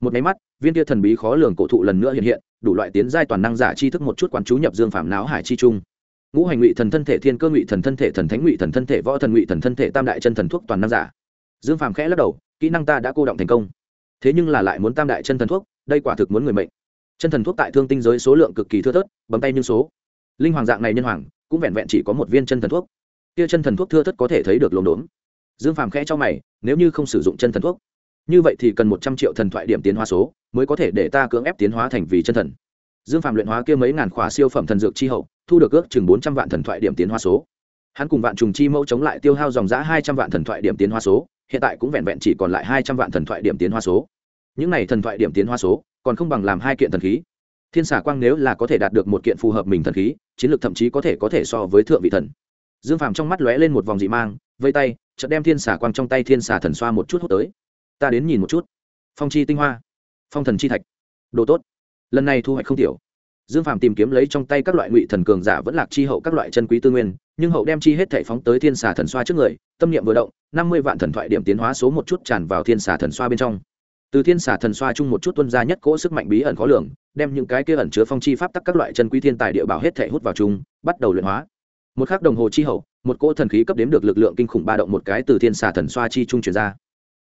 một máy mắt, viên kia thần bí khó lường cổ thụ lần nữa hiện hiện, đủ loại tiến giai toàn năng giả chi thức một chút quán chú nhập dương phạm não hải chi trung. Ngũ hành ngụy thần thân thể thiên cơ ngụy thần thân thể thần thánh ngụy thần thân thể võ thần ngụy thần thân thể tam đại chân thần thuốc toàn năng giả. Dương phạm khẽ lắc đầu, kỹ năng ta đã cô động thành công. Thế nhưng là lại muốn tam đại chân thần thuốc, đây quả thực muốn người mệnh. Chân thần thuốc tại thương tinh giới số lượng cực kỳ thưa thớt, bấm tay nhưng số. Linh hoàng dạng này nhân hoàng, cũng vẹn vẹn chỉ có một viên chân thần thuốc. Kia chân thần thuốc thưa thớt có thể thấy được lồn đốn dương phàm khẽ cho mày, nếu như không sử dụng chân thần thuốc như vậy thì cần một trăm triệu thần thoại điểm tiến hóa số, mới có thể để ta cưỡng ép tiến hóa thành vì chân thần. Dương phàm luyện hóa kia mấy ngàn khỏa siêu phẩm thần dược chi hậu, thu được ước chừng bốn trăm vạn thần thoại điểm tiến hóa số. Hắn cùng vạn trùng chi mẫu chống lại tiêu hao dòng giã hai trăm vạn thần thoại điểm tiến hóa số, hiện tại cũng vẹn vẹn chỉ còn lại hai trăm vạn thần thoại điểm tiến hóa số. Những này thần thoại điểm tiến hóa số, còn không bằng làm hai kiện thần khí. Thiên xà quang nếu là có thể đạt được một kiện phù hợp mình thần khí, chiến lược thậm chí có thể có thể so với thượng vị thần. Dương phàm trong mắt lóe lên một vòng dị mang, vây tay, chợt đem thiên xà quang trong tay thiên xà thần xoa một chút hút tới ta đến nhìn một chút. Phong chi tinh hoa, phong thần chi thạch. Đồ tốt. Lần này thu hoạch không tiểu. Dương phàm tìm kiếm lấy trong tay các loại ngụy thần cường giả vẫn lạc chi hậu các loại chân quý tư nguyên, nhưng hậu đem chi hết thể phóng tới thiên xà thần xoa trước người, tâm niệm vừa động, năm mươi vạn thần thoại điểm tiến hóa số một chút tràn vào thiên xà thần xoa bên trong. Từ thiên xà thần xoa chung một chút tuân ra nhất cỗ sức mạnh bí ẩn khó lường, đem những cái kia ẩn chứa phong chi pháp tắc các loại chân quý thiên tài địa bảo hết thể hút vào chung, bắt đầu luyện hóa. Một khắc đồng hồ chi hậu, một cỗ thần khí cấp đếm được lực lượng kinh khủng ba động một cái từ thiên xà thần xoa chi trung chuyển ra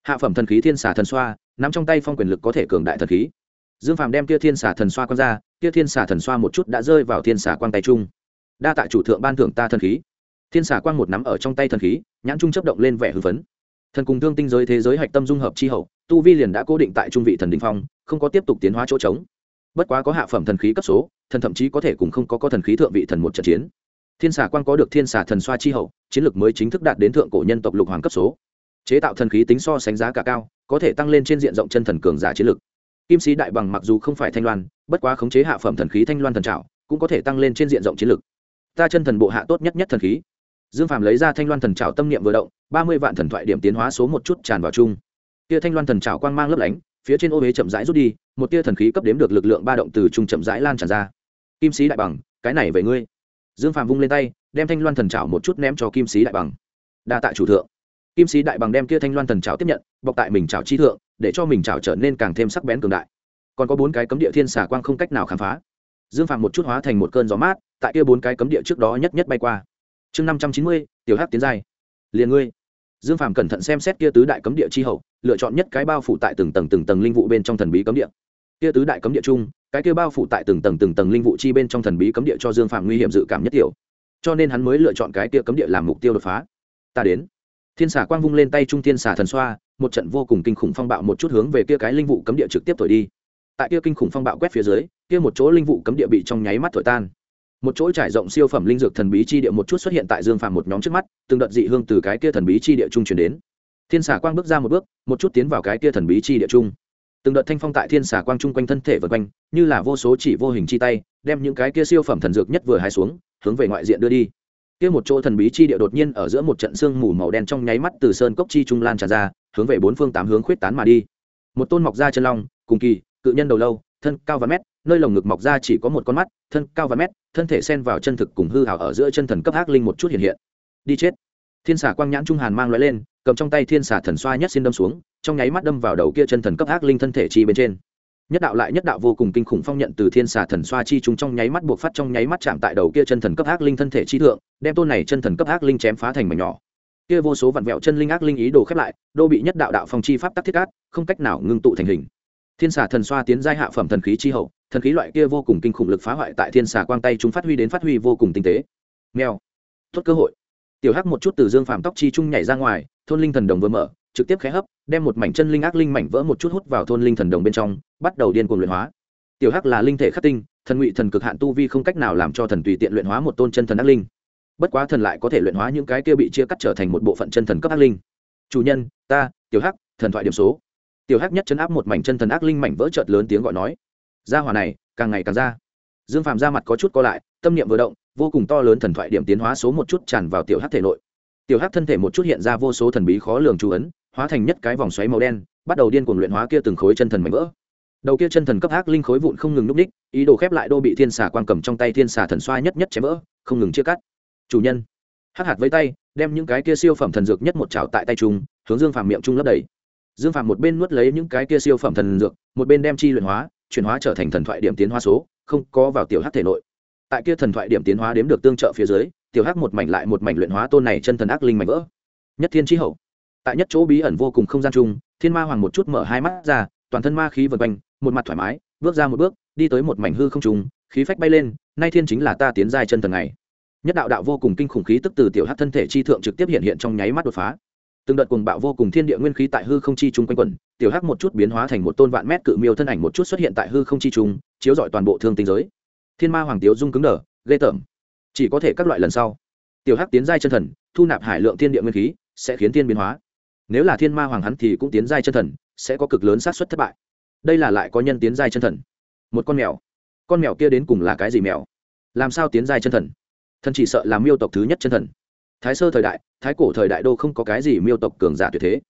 hạ phẩm thần khí thiên xà thần xoa, nắm trong tay phong quyền lực có thể cường đại thần khí. Dương phàm đem tia thiên xà thần xoa quăng ra tia thiên xà thần xoa một chút đã rơi vào thiên xà quang tay trung đa tại chủ thượng ban thưởng ta thần khí. Thiên xà quang một nắm ở trong tay thần khí, nhãn trung chấp động lên vẻ hưng phấn. Thần cùng thương tinh giới thế giới hạch tâm dung hợp chi hậu, tu vi liền đã cố định tại trung vị thần đình phong, không có tiếp tục tiến hóa chỗ trống. Bất quá có hạ phẩm thần khí cấp số, thần thậm chí có thể cùng không có có thần khí thượng vị thần một trận chiến. Thiên xà quang có được thiên xà thần xoa chi hậu, chiến lược mới chính thức đạt đến thượng cổ nhân tộc lục hoàng cấp số chế tạo thần khí tính so sánh giá cả cao, có thể tăng lên trên diện rộng chân thần cường giả chiến lực. kim sĩ đại bằng mặc dù không phải thanh loan, bất quá khống chế hạ phẩm thần khí thanh loan thần trào cũng có thể tăng lên trên diện rộng chiến lực. ta chân thần bộ hạ tốt nhất nhất thần khí. Dương phàm lấy ra thanh loan thần trào tâm niệm vừa động, ba mươi vạn thần thoại điểm tiến hóa số một chút tràn vào chung. Tia thanh loan thần trào quang mang lấp lánh, phía trên ô huế chậm rãi rút đi, một tia thần khí cấp đếm được lực lượng ba động từ trung chậm rãi lan tràn ra. Kim sĩ đại bằng, cái này về ngươi. Dương phàm vung lên tay, đem thanh loan thần trào một chút ném cho kim sĩ đại bằng. Đa tạ chủ thượng kim sĩ đại bằng đem kia thanh loan thần trào tiếp nhận, bọc tại mình trào chi thượng, để cho mình trào trở nên càng thêm sắc bén cường đại. Còn có bốn cái cấm địa thiên xà quang không cách nào khám phá. Dương phàm một chút hóa thành một cơn gió mát, tại kia bốn cái cấm địa trước đó nhất nhất bay qua. Chương năm trăm chín mươi, tiểu hát tiến giai. Liền ngươi. Dương phàm cẩn thận xem xét kia tứ đại cấm địa chi hậu, lựa chọn nhất cái bao phủ tại từng tầng từng tầng linh vụ bên trong thần bí cấm địa. Kia tứ đại cấm địa chung, cái kia bao phủ tại từng tầng từng tầng linh vụ chi bên trong thần bí cấm địa cho dương phàm nguy hiểm dự cảm nhất tiểu. Cho nên hắn mới lựa chọn cái kia cấm địa làm mục tiêu đột phá. Ta đến thiên xà quang vung lên tay trung thiên xà thần xoa, một trận vô cùng kinh khủng phong bạo một chút hướng về kia cái linh vụ cấm địa trực tiếp thổi đi. Tại kia kinh khủng phong bạo quét phía dưới, kia một chỗ linh vụ cấm địa bị trong nháy mắt thổi tan. Một chỗ trải rộng siêu phẩm linh dược thần bí chi địa một chút xuất hiện tại dương phàm một nhóm trước mắt, từng đợt dị hương từ cái kia thần bí chi địa trung chuyển đến. Thiên xà quang bước ra một bước, một chút tiến vào cái kia thần bí chi địa trung. Từng đợt thanh phong tại thiên xà quang chung quanh thân thể vật quanh, như là vô số chỉ vô hình chi tay, đem những cái kia siêu phẩm thần dược nhất vừa hai xuống, hướng về ngoại diện đưa đi kia một chỗ thần bí chi địa đột nhiên ở giữa một trận sương mù màu đen trong nháy mắt từ sơn cốc chi trung lan tràn ra, hướng về bốn phương tám hướng khuyết tán mà đi. Một tôn mọc ra chân long, cùng kỳ, cự nhân đầu lâu, thân cao và mét, nơi lồng ngực mọc ra chỉ có một con mắt, thân cao và mét, thân thể xen vào chân thực cùng hư hảo ở giữa chân thần cấp ác linh một chút hiện hiện. Đi chết. Thiên xà quang nhãn trung hàn mang loại lên, cầm trong tay thiên xà thần xoa nhất xin đâm xuống, trong nháy mắt đâm vào đầu kia chân thần cấp ác linh thân thể chi bên trên nhất đạo lại nhất đạo vô cùng kinh khủng phong nhận từ thiên xà thần xoa chi chúng trong nháy mắt buộc phát trong nháy mắt chạm tại đầu kia chân thần cấp ác linh thân thể chi thượng, đem tôn này chân thần cấp ác linh chém phá thành mảnh nhỏ. Kia vô số vặn vẹo chân linh ác linh ý đồ khép lại, đô bị nhất đạo đạo phong chi pháp tắc thiết ác không cách nào ngưng tụ thành hình. Thiên xà thần xoa tiến giai hạ phẩm thần khí chi hậu, thần khí loại kia vô cùng kinh khủng lực phá hoại tại thiên xà quang tay chúng phát huy đến phát huy vô cùng tinh tế. Nghèo tốt cơ hội. Tiểu hắc một chút từ dương phàm tóc chi trung nhảy ra ngoài, thôn linh thần đồng vừa mở trực tiếp khé hấp, đem một mảnh chân linh ác linh mảnh vỡ một chút hút vào thôn linh thần đồng bên trong, bắt đầu điên cuồng luyện hóa. Tiểu hắc là linh thể khắc tinh, thần ngụy thần cực hạn tu vi không cách nào làm cho thần tùy tiện luyện hóa một tôn chân thần ác linh. Bất quá thần lại có thể luyện hóa những cái kia bị chia cắt trở thành một bộ phận chân thần cấp ác linh. Chủ nhân, ta, tiểu hắc, thần thoại điểm số. Tiểu hắc nhất chấn áp một mảnh chân thần ác linh mảnh vỡ chợt lớn tiếng gọi nói. Gia hỏa này, càng ngày càng ra. Dương phàm ra mặt có chút co lại, tâm niệm vừa động, vô cùng to lớn thần thoại điểm tiến hóa số một chút tràn vào tiểu hắc thể nội. Tiểu hắc thân thể một chút hiện ra vô số thần bí khó lường chú ấn hóa thành nhất cái vòng xoáy màu đen, bắt đầu điên cuồng luyện hóa kia từng khối chân thần mảnh vỡ. Đầu kia chân thần cấp ác linh khối vụn không ngừng núp ních ý đồ khép lại đô bị thiên xà quan cầm trong tay thiên xà thần xoa nhất nhất chém vỡ, không ngừng chia cắt. Chủ nhân, hắc hạt với tay, đem những cái kia siêu phẩm thần dược nhất một chảo tại tay trung hướng dương phàm miệng trung lấp đầy. Dương phàm một bên nuốt lấy những cái kia siêu phẩm thần dược, một bên đem chi luyện hóa, chuyển hóa trở thành thần thoại điểm tiến hóa số, không có vào tiểu hắc thể nội. Tại kia thần thoại điểm tiến hóa đếm được tương trợ phía dưới, tiểu hắc một mảnh lại một mảnh luyện hóa tôn này chân thần ác linh mảnh vỡ. Nhất thiên tri hậu tại nhất chỗ bí ẩn vô cùng không gian chung, thiên ma hoàng một chút mở hai mắt ra, toàn thân ma khí vần quanh, một mặt thoải mái, bước ra một bước, đi tới một mảnh hư không trùng khí phách bay lên, nay thiên chính là ta tiến giai chân thần này nhất đạo đạo vô cùng kinh khủng khí tức từ tiểu hắc thân thể chi thượng trực tiếp hiện hiện trong nháy mắt đột phá. Từng đợt cuồng bạo vô cùng thiên địa nguyên khí tại hư không chi trung quanh quẩn, tiểu hắc một chút biến hóa thành một tôn vạn mét cự miêu thân ảnh một chút xuất hiện tại hư không chi trung chiếu rọi toàn bộ thương tinh giới. Thiên ma hoàng tiếu dung cứng đờ, ghê tởm. Chỉ có thể các loại lần sau, tiểu hắc tiến giai chân thần, thu nạp hải lượng thiên địa nguyên khí, sẽ khiến thiên biến hóa nếu là thiên ma hoàng hắn thì cũng tiến giai chân thần, sẽ có cực lớn xác suất thất bại. Đây là lại có nhân tiến giai chân thần. Một con mèo. Con mèo kia đến cùng là cái gì mèo? Làm sao tiến giai chân thần? Thần chỉ sợ là miêu tộc thứ nhất chân thần. Thái sơ thời đại, thái cổ thời đại đô không có cái gì miêu tộc cường giả tuyệt thế.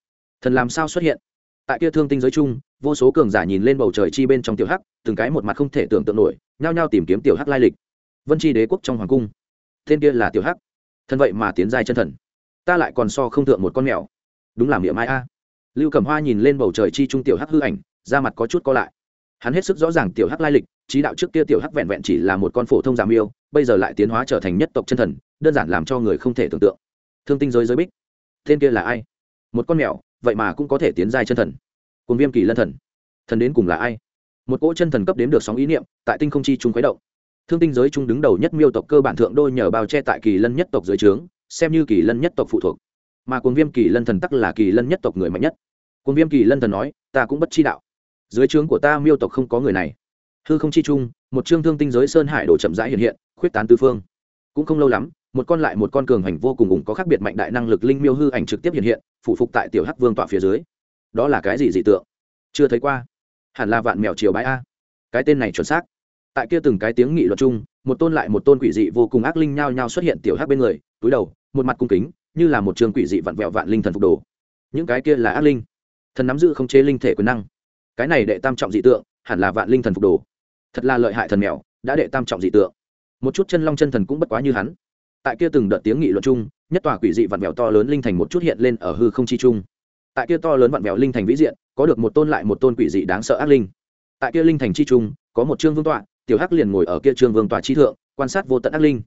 Thần làm sao xuất hiện? Tại kia thương tinh giới chung, vô số cường giả nhìn lên bầu trời chi bên trong tiểu hắc, từng cái một mặt không thể tưởng tượng nổi, nhao nhao tìm kiếm tiểu hắc lai lịch. Vân tri đế quốc trong hoàng cung. Tên kia là tiểu hắc. Thân vậy mà tiến giai chân thần. Ta lại còn so không thượng một con mèo đúng là miệng mai a. Lưu cẩm hoa nhìn lên bầu trời chi trung tiểu hắc hư ảnh, da mặt có chút co lại. Hắn hết sức rõ ràng tiểu hắc lai lịch, trí đạo trước kia tiểu hắc vẹn vẹn chỉ là một con phổ thông giảm yêu, bây giờ lại tiến hóa trở thành nhất tộc chân thần, đơn giản làm cho người không thể tưởng tượng. Thương tinh giới giới bích, tên kia là ai? Một con mèo, vậy mà cũng có thể tiến giai chân thần. Cùng viêm kỳ lân thần thần đến cùng là ai? Một cỗ chân thần cấp đếm được sóng ý niệm, tại tinh không chi trung khuấy động. Thương tinh giới trung đứng đầu nhất miêu tộc cơ bản thượng đôi nhờ bao che tại kỳ lân nhất tộc dưới trướng, xem như kỳ lân nhất tộc phụ thuộc mà cuồng viêm kỳ lân thần tắc là kỳ lân nhất tộc người mạnh nhất. Cuồng viêm kỳ lân thần nói, ta cũng bất chi đạo. Dưới trướng của ta miêu tộc không có người này. Hư không chi chung một chương thương tinh giới sơn hải đổ chậm rãi hiện hiện, khuyết tán tư phương. Cũng không lâu lắm, một con lại một con cường hành vô cùng ủng có khác biệt mạnh đại năng lực linh miêu hư ảnh trực tiếp hiện hiện, phụ phục tại tiểu hắc vương tọa phía dưới. Đó là cái gì dị tượng? Chưa thấy qua. Hẳn là vạn mèo chiều bãi a. Cái tên này chuẩn xác. Tại kia từng cái tiếng nghị luật chung, một tôn lại một tôn quỷ dị vô cùng ác linh nhao nhao xuất hiện tiểu hắc bên người, túi đầu, một mặt cung kính như là một trường quỷ dị vặn vẹo vạn linh thần phục đồ. Những cái kia là ác linh. Thần nắm giữ không chế linh thể quyền năng. Cái này đệ tam trọng dị tượng, hẳn là vạn linh thần phục đồ. Thật là lợi hại thần mèo, đã đệ tam trọng dị tượng. Một chút chân long chân thần cũng bất quá như hắn. Tại kia từng đợt tiếng nghị luận chung, nhất tòa quỷ dị vặn vẹo to lớn linh thành một chút hiện lên ở hư không chi chung tại kia to lớn vặn vẹo linh thành vĩ diện, có được một tôn lại một tôn quỷ dị đáng sợ ác linh. Tại kia linh thành chi trung, có một trương vương tọa, tiểu hắc liền ngồi ở kia trương vương tọa chi thượng, quan sát vô tận ác linh.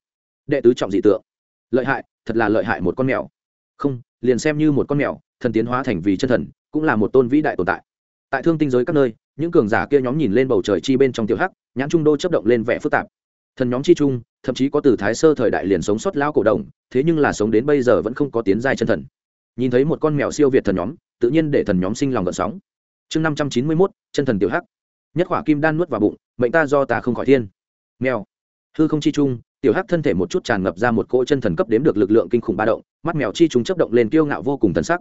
Đệ tứ trọng dị tượng lợi hại, thật là lợi hại một con mèo. Không, liền xem như một con mèo, thần tiến hóa thành vì chân thần, cũng là một tôn vĩ đại tồn tại. Tại thương tinh giới các nơi, những cường giả kia nhóm nhìn lên bầu trời chi bên trong tiểu hắc, nhãn trung đô chấp động lên vẻ phức tạp. Thần nhóm chi trung, thậm chí có từ thái sơ thời đại liền sống sót lao cổ đồng, thế nhưng là sống đến bây giờ vẫn không có tiến giai chân thần. Nhìn thấy một con mèo siêu việt thần nhóm, tự nhiên để thần nhóm sinh lòng gợn sóng. Chương năm trăm chín mươi mốt, chân thần tiểu hắc. Nhất khỏa kim đan nuốt vào bụng, mệnh ta do ta không khỏi thiên. Mèo. Hư không chi trung tiểu hắc thân thể một chút tràn ngập ra một cỗ chân thần cấp đếm được lực lượng kinh khủng ba động, mắt mèo chi chúng chấp động lên kiêu ngạo vô cùng thần sắc.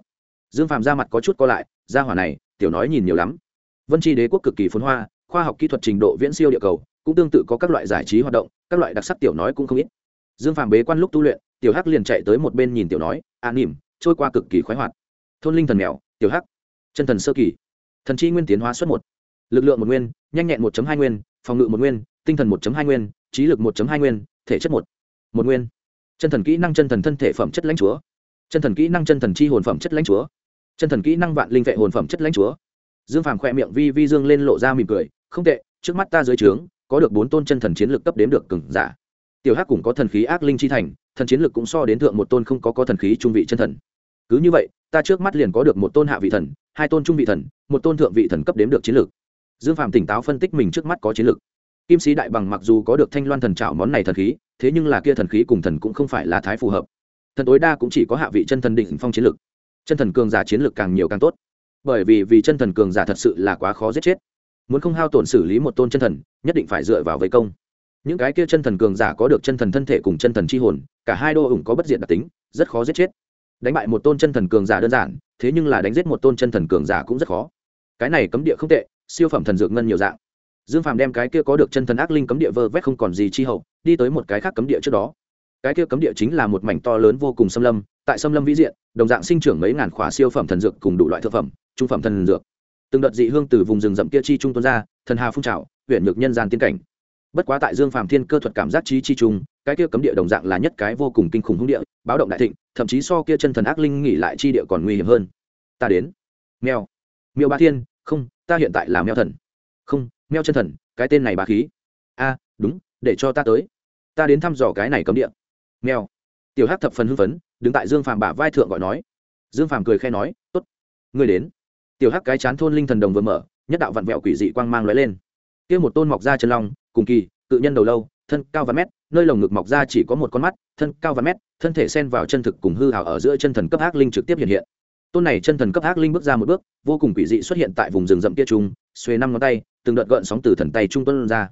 Dương phàm ra mặt có chút co lại ra hỏa này, tiểu nói nhìn nhiều lắm. Vân tri đế quốc cực kỳ phồn hoa, khoa học kỹ thuật trình độ viễn siêu địa cầu, cũng tương tự có các loại giải trí hoạt động, các loại đặc sắc tiểu nói cũng không ít. Dương phàm bế quan lúc tu luyện, tiểu hắc liền chạy tới một bên nhìn tiểu nói an nỉm trôi qua cực kỳ khoái hoạt. Thôn linh thần mèo, tiểu hắc, chân thần sơ kỳ, thần chi nguyên tiến hóa xuất một, lực lượng một nguyên, nhanh nhẹn một hai nguyên, phòng ngự một nguyên, tinh thần một hai nguyên, trí lực một hai nguyên thể chất một. Một nguyên. Chân thần kỹ năng chân thần thân thể phẩm chất lãnh chúa. Chân thần kỹ năng chân thần chi hồn phẩm chất lãnh chúa. Chân thần kỹ năng vạn linh vệ hồn phẩm chất lãnh chúa. Dương phàm khỏe miệng vi vi dương lên lộ ra mỉm cười, không tệ, trước mắt ta dưới trướng, có được bốn tôn chân thần chiến lược cấp đếm được cừng giả. Tiểu hắc cũng có thần khí ác linh chi thành, thần chiến lược cũng so đến thượng một tôn không có có thần khí trung vị chân thần. Cứ như vậy, ta trước mắt liền có được một tôn hạ vị thần, hai tôn trung vị thần, một tôn thượng vị thần cấp đếm được chiến lược. Dương Phàm tỉnh táo phân tích mình trước mắt có chiến lược kim sĩ đại bằng mặc dù có được thanh loan thần trảo món này thần khí, thế nhưng là kia thần khí cùng thần cũng không phải là thái phù hợp. Thần tối đa cũng chỉ có hạ vị chân thần định phong chiến lược chân thần cường giả chiến lược càng nhiều càng tốt. Bởi vì vì chân thần cường giả thật sự là quá khó giết chết. Muốn không hao tổn xử lý một tôn chân thần, nhất định phải dựa vào vây công. Những cái kia chân thần cường giả có được chân thần thân thể cùng chân thần c h i hồn, cả hai đô ủng có bất diện đặc tính, rất khó giết chết. Đánh bại một tôn chân thần cường giả đơn giản, thế nhưng là đánh giết một tôn chân thần cường giả cũng rất khó. Cái này cấm địa không tệ, siêu phẩm thần dược ngân nhiều dạng dương phàm đem cái kia có được chân thần ác linh cấm địa vơ vét không còn gì chi hậu, đi tới một cái khác cấm địa trước đó. Cái kia cấm địa chính là một mảnh to lớn vô cùng xâm lâm, tại xâm lâm vĩ diện, đồng dạng sinh trưởng mấy ngàn khỏa siêu phẩm thần dược cùng đủ loại thực phẩm, trung phẩm thần dược. Từng đợt dị hương từ vùng rừng rậm kia chi trung tuôn ra, thần hà phun trào huyện nhược nhân gian tiến cảnh. Bất quá tại dương phàm thiên cơ thuật cảm giác trí chi trung, cái kia cấm địa đồng dạng là nhất cái vô cùng kinh khủng hung địa, báo động đại thịnh, thậm chí so kia chân thần ác linh nghỉ lại chi địa còn nguy hiểm hơn. Ta đến. Mèo. Miêu ba thiên, không, ta hiện tại là mèo thần. Không mèo chân thần, cái tên này bà khí. A, đúng, để cho ta tới. Ta đến thăm dò cái này cấm địa. Mèo tiểu hát thập phần hưng phấn, đứng tại dương phàm bả vai thượng gọi nói. Dương phàm cười khe nói t ố t ngươi đến. Tiểu hắc cái chán thôn linh thần đồng vừa mở, nhất đạo vặn vẹo quỷ dị quang mang lóe lên. Kia một tôn mọc ra chân long, cùng kỳ cự nhân đầu lâu, thân cao vài mét, nơi lồng ngực mọc ra chỉ có một con mắt, thân cao vài mét, thân thể xen vào chân thực cùng hư hào ở giữa chân thần cấp ác linh trực tiếp hiện hiện. Tôn này chân thần cấp ác linh bước ra một bước, vô cùng quỷ dị xuất hiện tại vùng rừng rậm kia trung xuê năm ngón tay từng đợt gợn sóng từ thần tay trung tuân ra.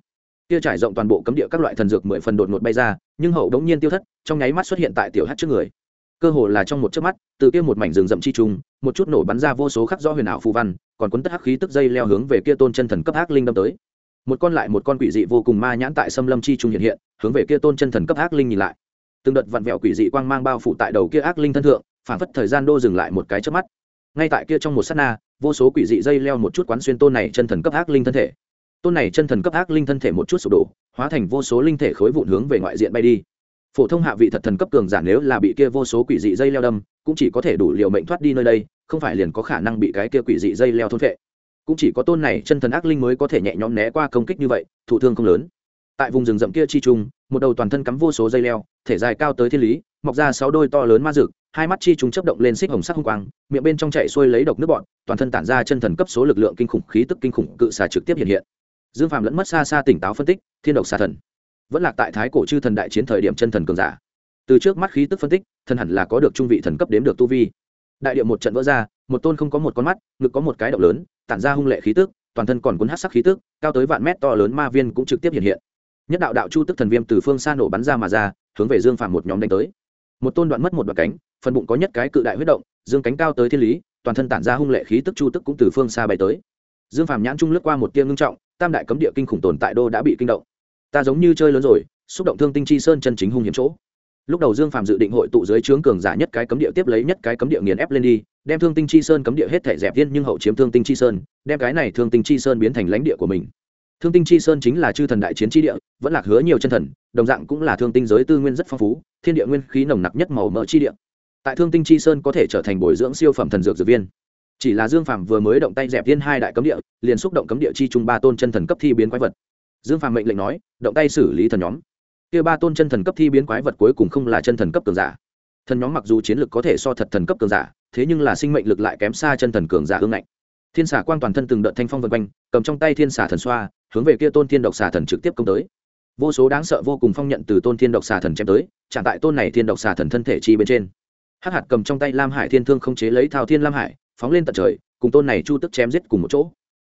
Kia trải rộng toàn bộ cấm địa các loại thần dược mười phần đột ngột bay ra, nhưng hậu đống nhiên tiêu thất, trong nháy mắt xuất hiện tại tiểu hát trước người. Cơ hồ là trong một chớp mắt, từ kia một mảnh rừng rậm chi trung, một chút nổ bắn ra vô số khắc rõ huyền ảo phù văn, còn cuốn tất hắc khí tức dây leo hướng về kia tôn chân thần cấp ác linh đâm tới. Một con lại một con quỷ dị vô cùng ma nhãn tại xâm lâm chi trung hiện hiện, hướng về kia tôn chân thần cấp ác linh nhìn lại. Từng đợt vặn vẹo quỷ dị quang mang bao phủ tại đầu kia ác linh thân thượng, phản phất thời gian đô dừng lại một cái chớp mắt. Ngay tại kia trong một sát na vô số quỷ dị dây leo một chút quán xuyên tôn này chân thần cấp ác linh thân thể. Tôn này chân thần cấp ác linh thân thể một chút sụp đổ, hóa thành vô số linh thể khối vụn hướng về ngoại diện bay đi. Phổ thông hạ vị thật thần cấp cường giả nếu là bị kia vô số quỷ dị dây leo đâm, cũng chỉ có thể đủ liều mệnh thoát đi nơi đây, không phải liền có khả năng bị cái kia quỷ dị dây leo thôn phệ. Cũng chỉ có tôn này chân thần ác linh mới có thể nhẹ nhõm né qua công kích như vậy, thụ thương không lớn. Tại vùng rừng rậm kia chi trung, một đầu toàn thân cắm vô số dây leo, thể dài cao tới thiên lý, mọc ra sáu đôi to lớn ma rực hai mắt chi chúng chấp động lên xích hồng sắc hung quang, miệng bên trong chạy xuôi lấy độc nước bọn toàn thân tản ra chân thần cấp số lực lượng kinh khủng khí tức kinh khủng cự xà trực tiếp hiện hiện. Dương phàm lẫn mất xa xa tỉnh táo phân tích, thiên độc xà thần. Vẫn lạc tại thái cổ chư thần đại chiến thời điểm chân thần cường giả. Từ trước mắt khí tức phân tích, thần hẳn là có được trung vị thần cấp đếm được tu vi. Đại điệu một trận vỡ ra, một tôn không có một con mắt, ngực có một cái động lớn, tản ra hung lệ khí tức, toàn thân còn cuốn hát sắc khí tức, cao tới vạn mét to lớn ma viên cũng trực tiếp hiện hiện. Nhất đạo đạo chu tức thần viêm từ phương xa nổ bắn ra mà ra, hướng về dương phàm một nhóm đánh tới. Một tôn đoạn mất một đoạn cánh phần bụng có nhất cái cự đại huyết động, dương cánh cao tới thiên lý, toàn thân tản ra hung lệ khí tức chu tức cũng từ phương xa bay tới. Dương phàm nhãn trung lướt qua một tiêm ngưng trọng, tam đại cấm địa kinh khủng tồn tại đô đã bị kinh động. Ta giống như chơi lớn rồi, xúc động thương tinh chi sơn chân chính hung hiểm chỗ. Lúc đầu dương phạm dự định hội tụ dưới trướng cường giả nhất cái cấm địa tiếp lấy nhất cái cấm địa nghiền ép lên đi, đem thương tinh chi sơn cấm địa hết thể dẹp viên nhưng hậu chiếm thương tinh chi sơn, đem cái này thương tinh chi sơn biến thành lãnh địa của mình. Thương tinh chi sơn chính là chư thần đại chiến chi địa, vẫn lạc hứa nhiều chân thần, đồng dạng cũng là thương tinh giới tư nguyên rất phong phú, thiên địa nguyên khí nồng nặc nhất màu mỡ chi địa tại thương tinh chi sơn có thể trở thành bồi dưỡng siêu phẩm thần dược dược viên. Chỉ là dương phạm vừa mới động tay dẹp viên hai đại cấm địa, liền xúc động cấm địa chi trung ba tôn chân thần cấp thi biến quái vật. Dương phạm mệnh lệnh nói, động tay xử lý thần nhóm. Kia ba tôn chân thần cấp thi biến quái vật cuối cùng không là chân thần cấp cường giả. Thần nhóm mặc dù chiến lực có thể so thật thần cấp cường giả, thế nhưng là sinh mệnh lực lại kém xa chân thần cường giả ương ngạnh. Thiên xà quang toàn thân từng đợt thanh phong vân quanh, cầm trong tay thiên xà thần xoa, hướng về kia tôn thiên độc xà thần trực tiếp công tới. Vô số đáng sợ vô cùng phong nhận từ tôn thiên độc xà thần chém tới, chạm tại tôn này thiên độc xà thần thân thể chi bên trên hắc hạt cầm trong tay lam hải thiên thương không chế lấy thao thiên lam hải, phóng lên tận trời, cùng tôn này chu tức chém giết cùng một chỗ.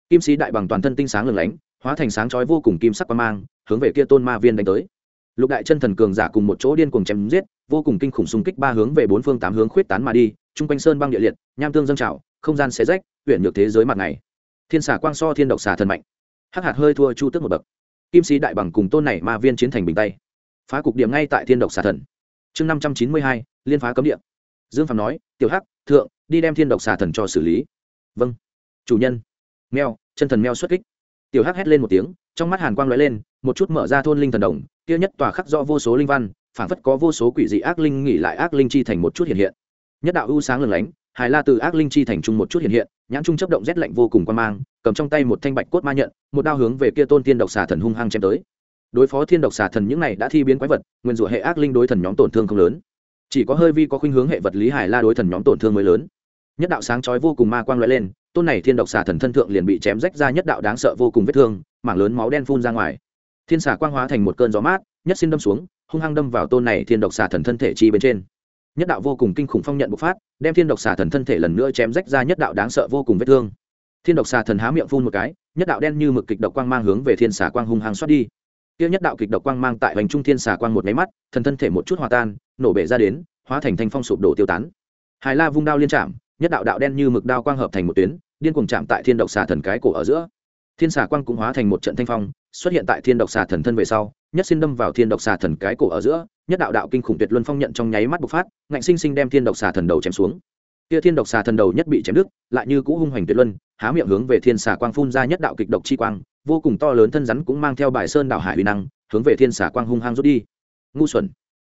Kim sĩ đại bằng toàn thân tinh sáng lừng lánh, hóa thành sáng chói vô cùng kim sắc quan mang, hướng về kia tôn ma viên đánh tới. Lục đại chân thần cường giả cùng một chỗ điên cuồng chém giết, vô cùng kinh khủng xung kích ba hướng về bốn phương tám hướng khuyết tán mà đi, chung quanh sơn băng địa liệt, nham tương dâng trào, không gian xé rách huyện nhược thế giới mặt này. Thiên xà quang so thiên độc xà thần mạnh. Hắc hạt hơi thua chu tước một bậc. Kim sĩ đại bằng cùng tôn này ma viên chiến thành bình tay. Phá cục điểm ngay tại thiên độc xà thần. Chương năm trăm chín mươi hai, liên phá cấm địa dương phạm nói, tiểu hắc, thượng, đi đem thiên độc xà thần cho xử lý. Vâng. Chủ nhân. Mèo, chân thần mèo xuất kích. Tiểu hắc hét lên một tiếng, trong mắt hàn quang lóe lên, một chút mở ra thôn linh thần đồng, kia nhất tòa khắc do vô số linh văn, phảng phất có vô số quỷ dị ác linh nghỉ lại ác linh chi thành một chút hiện hiện. Nhất đạo ưu sáng lừng lánh, hài la từ ác linh chi thành trung một chút hiện hiện, nhãn trung chấp động rét lạnh vô cùng quan mang, cầm trong tay một thanh bạch cốt ma nhận, một đao hướng về kia tôn tiên độc xà thần hung hăng chém tới. Đối phó thiên độc xà thần những này đã thi biến quái vật, nguyên rủa hệ ác linh đối thần nhóm tổn thương không lớn chỉ có hơi vi có khuynh hướng hệ vật lý hải la đối thần nhóm tổn thương mới lớn. Nhất đạo sáng chói vô cùng ma quang lóe lên, tôn này thiên độc xà thần thân thượng liền bị chém rách ra nhất đạo đáng sợ vô cùng vết thương, mảng lớn máu đen phun ra ngoài. Thiên xà quang hóa thành một cơn gió mát, nhất xin đâm xuống, hung hăng đâm vào tôn này thiên độc xà thần thân thể chi bên trên. Nhất đạo vô cùng kinh khủng phong nhận bộc phát, đem thiên độc xà thần thân thể lần nữa chém rách ra nhất đạo đáng sợ vô cùng vết thương. Thiên độc xà thần há miệng phun một cái, nhất đạo đen như mực kịch độc quang mang hướng về thiên xà quang hung hăng xoát đi tiêu nhất đạo kịch độc quang mang tại hoành trung thiên xà quang một máy mắt, thần thân thể một chút hòa tan, nổ bể ra đến, hóa thành thanh phong sụp đổ tiêu tán. Hải la vung đao liên chạm, nhất đạo đạo đen như mực đao quang hợp thành một tuyến, điên cuồng chạm tại thiên độc xà thần cái cổ ở giữa. Thiên xà quang cũng hóa thành một trận thanh phong, xuất hiện tại thiên độc xà thần thân về sau, nhất xin đâm vào thiên độc xà thần cái cổ ở giữa, nhất đạo đạo kinh khủng tuyệt luân phong nhận trong nháy mắt bộc phát, ngạnh sinh sinh đem thiên độc xà thần đầu chém xuống. Kia thiên độc xà thần đầu nhất bị chém đứt, lại như cũ hung hoành tuyệt luân, há miệng hướng về thiên xà quang phun ra nhất đạo kịch độc chi quang vô cùng to lớn thân rắn cũng mang theo bài sơn đảo hải uy năng, hướng về thiên xà quang hung hăng rút đi. Ngu xuẩn.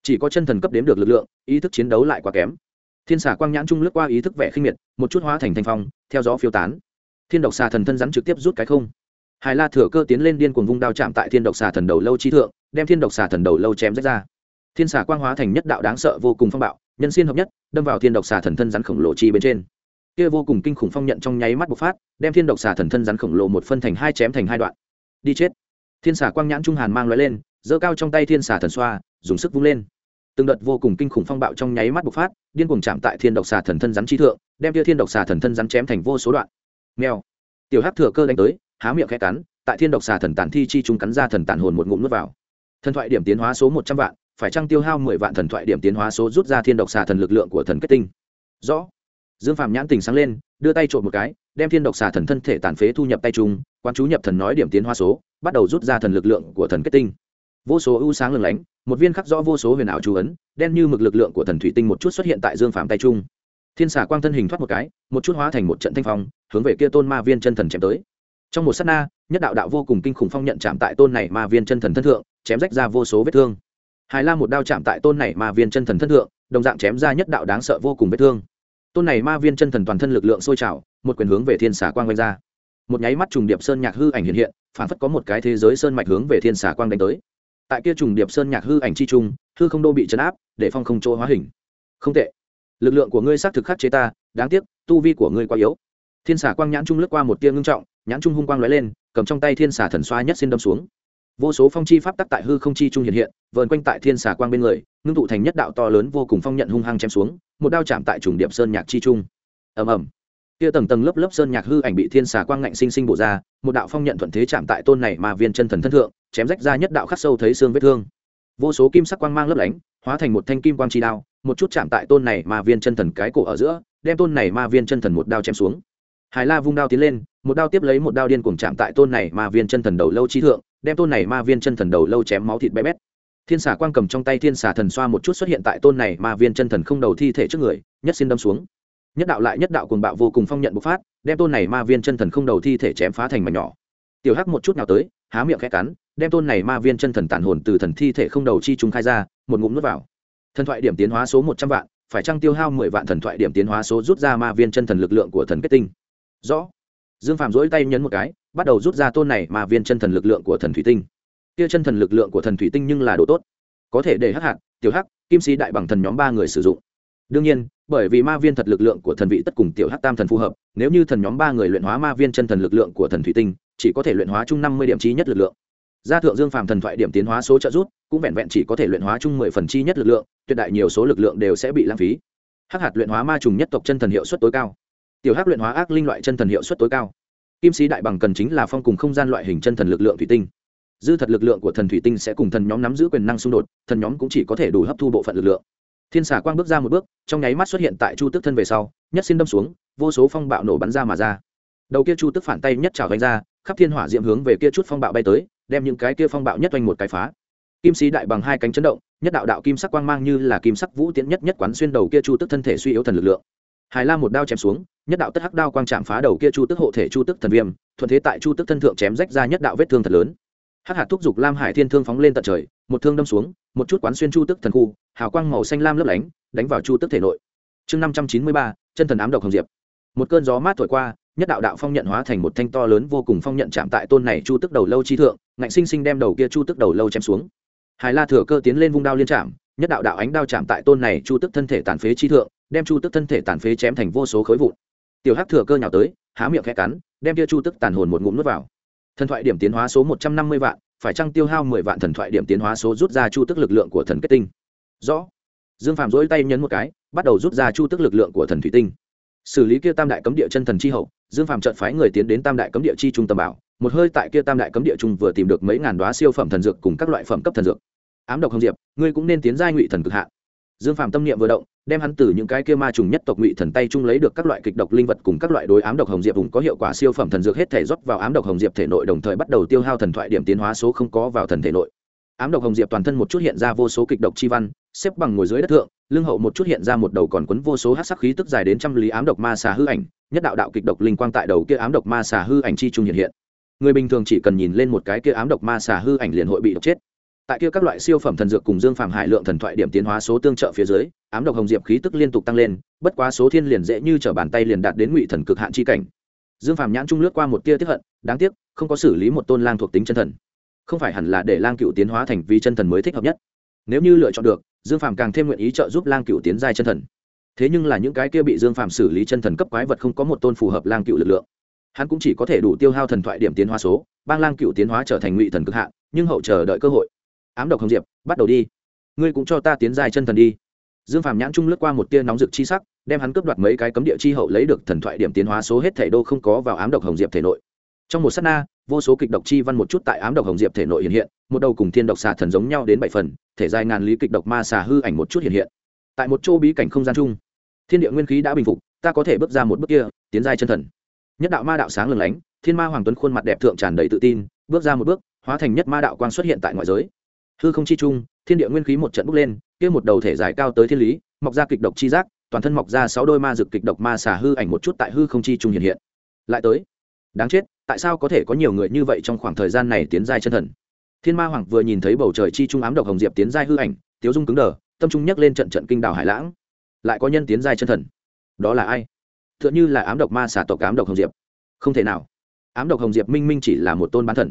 Chỉ có chân thần cấp đếm được lực lượng, ý thức chiến đấu lại quá kém. Thiên xà quang nhãn trung lướt qua ý thức vẻ khinh miệt, một chút hóa thành thanh phong, theo gió phiêu tán. Thiên độc xà thần thân rắn trực tiếp rút cái không. Hải la thừa cơ tiến lên điên cuồng vung đao chạm tại thiên độc xà thần đầu lâu chi thượng, đem thiên độc xà thần đầu lâu chém rách ra. Thiên xà quang hóa thành nhất đạo đáng sợ vô cùng phong bạo, nhân xin hợp nhất, đâm vào thiên độc xà thần thân rắn khổng lồ chi bên trên kia vô cùng kinh khủng phong nhận trong nháy mắt bộc phát, đem thiên độc xà thần thân rắn khổng lồ một phân thành hai chém thành hai đoạn. Đi chết. Thiên xà quang nhãn trung hàn mang loại lên, giơ cao trong tay thiên xà thần xoa, dùng sức vung lên. Từng đợt vô cùng kinh khủng phong bạo trong nháy mắt bộc phát, điên cuồng chạm tại thiên độc xà thần thân rắn chi thượng, đem kia thiên độc xà thần thân rắn chém thành vô số đoạn. Nghèo tiểu hắc thừa cơ đánh tới, há miệng khẽ cắn, tại thiên độc xà thần tản thi chi chúng cắn ra thần tản hồn một ngụm nuốt vào. Thần thoại điểm tiến hóa số một trăm vạn, phải trăng tiêu hao mười vạn thần thoại điểm tiến hóa số rút ra thiên độc xà thần lực lượng của thần kết tinh? Rõ dương phạm nhãn tình sáng lên, đưa tay trộm một cái, đem thiên độc xà thần thân thể tàn phế thu nhập tay trung quan chú nhập thần nói điểm tiến hoa số, bắt đầu rút ra thần lực lượng của thần kết tinh. Vô số ưu sáng lừng lánh, một viên khắc rõ vô số huyền ảo chú ấn, đen như mực lực lượng của thần thủy tinh một chút xuất hiện tại dương phạm tay trung. Thiên xà quang thân hình thoát một cái, một chút hóa thành một trận thanh phong, hướng về kia tôn ma viên chân thần chém tới. Trong một s á t na, nhất đạo đạo vô cùng kinh khủng phong nhận chạm tại tôn này ma viên chân thần thân thượng, chém rách ra vô số vết thương. Hải la một đao chạm tại tôn này ma viên chân thần thân thượng, đồng dạng chém ra nhất đạo đáng sợ vô cùng vết thương tôn này ma viên chân thần toàn thân lực lượng sôi trào, một quyền hướng về thiên xà quang đánh ra. Một nháy mắt trùng điệp sơn nhạc hư ảnh hiện hiện, phản phất có một cái thế giới sơn mạch hướng về thiên xà quang đánh tới. Tại kia trùng điệp sơn nhạc hư ảnh chi trung, hư không đô bị chấn áp, để phong không chỗ hóa hình. Không tệ. Lực lượng của ngươi xác thực khắc chế ta, đáng tiếc, tu vi của ngươi quá yếu. Thiên xà quang nhãn trung lướt qua một tia ngưng trọng, nhãn trung hung quang lóe lên, cầm trong tay thiên xà thần xoa nhất xin đâm xuống vô số phong chi pháp tắc tại hư không chi trung hiện hiện, vờn quanh tại thiên xà quang bên người, ngưng tụ thành nhất đạo to lớn vô cùng phong nhận hung hăng chém xuống, một đao chạm tại trùng điệp sơn nhạc chi trung. Ầm ầm. Kia tầng tầng lớp lớp sơn nhạc hư ảnh bị thiên xà quang ngạnh sinh sinh bổ ra, một đạo phong nhận thuận thế chạm tại tôn này mà viên chân thần thân thượng, chém rách ra nhất đạo khắc sâu thấy xương vết thương. Vô số kim sắc quang mang lấp lánh, hóa thành một thanh kim quang chi đao, một chút chạm tại tôn này mà viên chân thần cái cổ ở giữa, đem tôn này ma viên chân thần một đao chém xuống. Hải la vung đao tiến lên, một đao tiếp lấy một đao điên cuồng chạm tại tôn này ma viên chân thần đầu lâu chi thượng đem tôn này ma viên chân thần đầu lâu chém máu thịt bé bét. Thiên xà quang cầm trong tay thiên xà thần xoa một chút xuất hiện tại tôn này ma viên chân thần không đầu thi thể trước người, nhất xin đâm xuống. Nhất đạo lại nhất đạo cuồng bạo vô cùng phong nhận bộc phát, đem tôn này ma viên chân thần không đầu thi thể chém phá thành mảnh nhỏ. Tiểu hắc một chút nào tới, há miệng khẽ cắn, đem tôn này ma viên chân thần tản hồn từ thần thi thể không đầu chi chúng khai ra, một ngụm nuốt vào. Thần thoại điểm tiến hóa số một trăm vạn, phải trăng tiêu hao mười vạn thần thoại điểm tiến hóa số rút ra ma viên chân thần lực lượng của thần kết tinh? Rõ. Dương phạm dỗi tay nhấn một cái bắt đầu rút ra tôn này mà viên chân thần lực lượng của thần thủy tinh. Kia chân thần lực lượng của thần thủy tinh nhưng là đồ tốt. Có thể để hắc hạt tiểu hắc, kim sĩ đại bằng thần nhóm ba người sử dụng. Đương nhiên, bởi vì ma viên thật lực lượng của thần vị tất cùng tiểu hắc tam thần phù hợp, nếu như thần nhóm ba người luyện hóa ma viên chân thần lực lượng của thần thủy tinh, chỉ có thể luyện hóa chung năm mươi điểm trí nhất lực lượng. Gia thượng dương phàm thần thoại điểm tiến hóa số trợ rút cũng vẹn vẹn chỉ có thể luyện hóa chung mười phần chi nhất lực lượng, tuyệt đại nhiều số lực lượng đều sẽ bị lãng phí. Hắc hạt luyện hóa ma trùng nhất tộc chân thần hiệu suất tối cao. Tiểu hắc luyện hóa ác linh loại chân thần hiệu suất tối cao kim sĩ đại bằng cần chính là phong cùng không gian loại hình chân thần lực lượng thủy tinh. Dư thật lực lượng của thần thủy tinh sẽ cùng thần nhóm nắm giữ quyền năng xung đột, thần nhóm cũng chỉ có thể đủ hấp thu bộ phận lực lượng. Thiên xà quang bước ra một bước, trong nháy mắt xuất hiện tại chu tức thân về sau, nhất xin đâm xuống, vô số phong bạo nổ bắn ra mà ra. Đầu kia chu tức phản tay nhất trào đánh ra, khắp thiên hỏa diệm hướng về kia chút phong bạo bay tới, đem những cái kia phong bạo nhất oanh một cái phá. Kim sĩ đại bằng hai cánh chấn động, nhất đạo đạo kim sắc quang mang như là kim sắc vũ tiễn nhất nhất quán xuyên đầu kia chu tức thân thể suy yếu thần lực lượng hải Lam một đao chém xuống, nhất đạo tất hắc đao quang chạm phá đầu kia chu tức hộ thể chu tức thần viêm, thuận thế tại chu tức thân thượng chém rách ra nhất đạo vết thương thật lớn. Hắc hạt thúc giục lam hải thiên thương phóng lên tận trời, một thương đâm xuống, một chút quán xuyên chu tức thần khu, hào quang màu xanh lam lấp lánh, đánh vào chu tức thể nội. Chương năm trăm chín mươi ba, chân thần ám độc hồng diệp. Một cơn gió mát thổi qua, nhất đạo đạo phong nhận hóa thành một thanh to lớn vô cùng phong nhận chạm tại tôn này chu tức đầu lâu chi thượng, ngạnh sinh sinh đem đầu kia chu tức đầu lâu chém xuống. Hải la thừa cơ tiến lên vung đao liên chạm, nhất đạo đạo ánh đao chạm tại tôn này chu tức thân thể tàn phế chi thượng đem chu tức thân thể tàn phế chém thành vô số khối vụn. Tiểu hắc thừa cơ nhào tới, há miệng khẽ cắn, đem kia chu tức tàn hồn một ngụm nuốt vào. Thần thoại điểm tiến hóa số một trăm năm mươi vạn, phải chăng tiêu hao mười vạn thần thoại điểm tiến hóa số rút ra chu tức lực lượng của thần kết tinh? Rõ. Dương phạm dỗi tay nhấn một cái, bắt đầu rút ra chu tức lực lượng của thần thủy tinh. Xử lý kia tam đại cấm địa chân thần chi hậu, dương phạm trợt phái người tiến đến tam đại cấm địa chi trung tâm bảo. Một hơi tại kia tam đại cấm địa trung vừa tìm được mấy ngàn đoá siêu phẩm thần dược cùng các loại phẩm cấp thần dược. Ám độc hồng diệp, ngươi cũng nên tiến giai ngụy thần cực hạ. Dương phạm tâm niệm vừa động đem hắn từ những cái kia ma trùng nhất tộc ngụy thần tay chung lấy được các loại kịch độc linh vật cùng các loại đối ám độc hồng diệp vùng có hiệu quả siêu phẩm thần dược hết thể rót vào ám độc hồng diệp thể nội đồng thời bắt đầu tiêu hao thần thoại điểm tiến hóa số không có vào thần thể nội. Ám độc hồng diệp toàn thân một chút hiện ra vô số kịch độc chi văn, xếp bằng ngồi dưới đất thượng, lưng hậu một chút hiện ra một đầu còn quấn vô số hát sắc khí tức dài đến trăm lý ám độc ma xà hư ảnh, nhất đạo đạo kịch độc linh quang tại đầu kia ám độc ma xà hư ảnh chi trung hiện hiện. Người bình thường chỉ cần nhìn lên một cái kia ám độc ma xà hư ảnh liền hội bị độc chết tại kia các loại siêu phẩm thần dược cùng dương phạm hải lượng thần thoại điểm tiến hóa số tương trợ phía dưới, ám độc hồng diệp khí tức liên tục tăng lên, bất quá số thiên liền dễ như t bàn tay liền đạt đến ngụy thần cực hạn chi cảnh. Dương phạm nhãn trung lướt qua một tia tiếp hận, đáng tiếc, không có xử lý một tôn lang thuộc tính chân thần. Không phải hẳn là để lang cựu tiến hóa thành vi chân thần mới thích hợp nhất. Nếu như lựa chọn được, dương phạm càng thêm nguyện ý trợ giúp lang cựu tiến giai chân thần. Thế nhưng là những cái kia bị dương phạm xử lý chân thần cấp quái vật không có một tôn phù hợp lang cựu lực lượng. Hắn cũng chỉ có thể đủ tiêu hao thần thoại điểm tiến hóa số, bang lang cựu tiến hóa trở thành ngụy thần cực hạn, nhưng hậu chờ đợi cơ hội ám độc hồng diệp, bắt đầu đi. Ngươi cũng cho ta tiến dài chân thần đi. Dương phàm nhãn trung lướt qua một tia nóng rực chi sắc, đem hắn cướp đoạt mấy cái cấm địa chi hậu lấy được thần thoại điểm tiến hóa số hết thể đô không có vào ám độc hồng diệp thể nội. Trong một s á t na, vô số kịch độc chi văn một chút tại ám độc hồng diệp thể nội hiện hiện, một đầu cùng thiên độc xà thần giống nhau đến bảy phần, thể dài ngàn lý kịch độc ma xà hư ảnh một chút hiện hiện. Tại một chỗ bí cảnh không gian chung, thiên địa nguyên khí đã bình phục, ta có thể bước ra một bước kia, tiến giai chân thần. Nhất đạo ma đạo sáng lừng lánh, thiên ma hoàng tuấn khuôn mặt đẹp thượng tràn đầy tự tin, bước ra một bước, hóa thành nhất ma đạo quang xuất hiện tại ngoại giới hư không chi chung thiên địa nguyên khí một trận bốc lên, kia một đầu thể dài cao tới thiên lý, mọc ra kịch độc chi giác, toàn thân mọc ra sáu đôi ma dực kịch độc ma xả hư ảnh một chút tại hư không chi trung hiện hiện. Lại tới. Đáng chết, tại sao có thể có nhiều người như vậy trong khoảng thời gian này tiến giai chân thần? Thiên ma hoàng vừa nhìn thấy bầu trời chi trung ám độc hồng diệp tiến giai hư ảnh, tiếu dung cứng đờ, tâm trung nhắc lên trận trận kinh đảo hải lãng. Lại có nhân tiến giai chân thần. Đó là ai? T h ư ợ n h ư là ám độc ma xả tộc ám độc hồng diệp. Không thể nào. Ám độc hồng diệp minh minh chỉ là một tôn bán thần.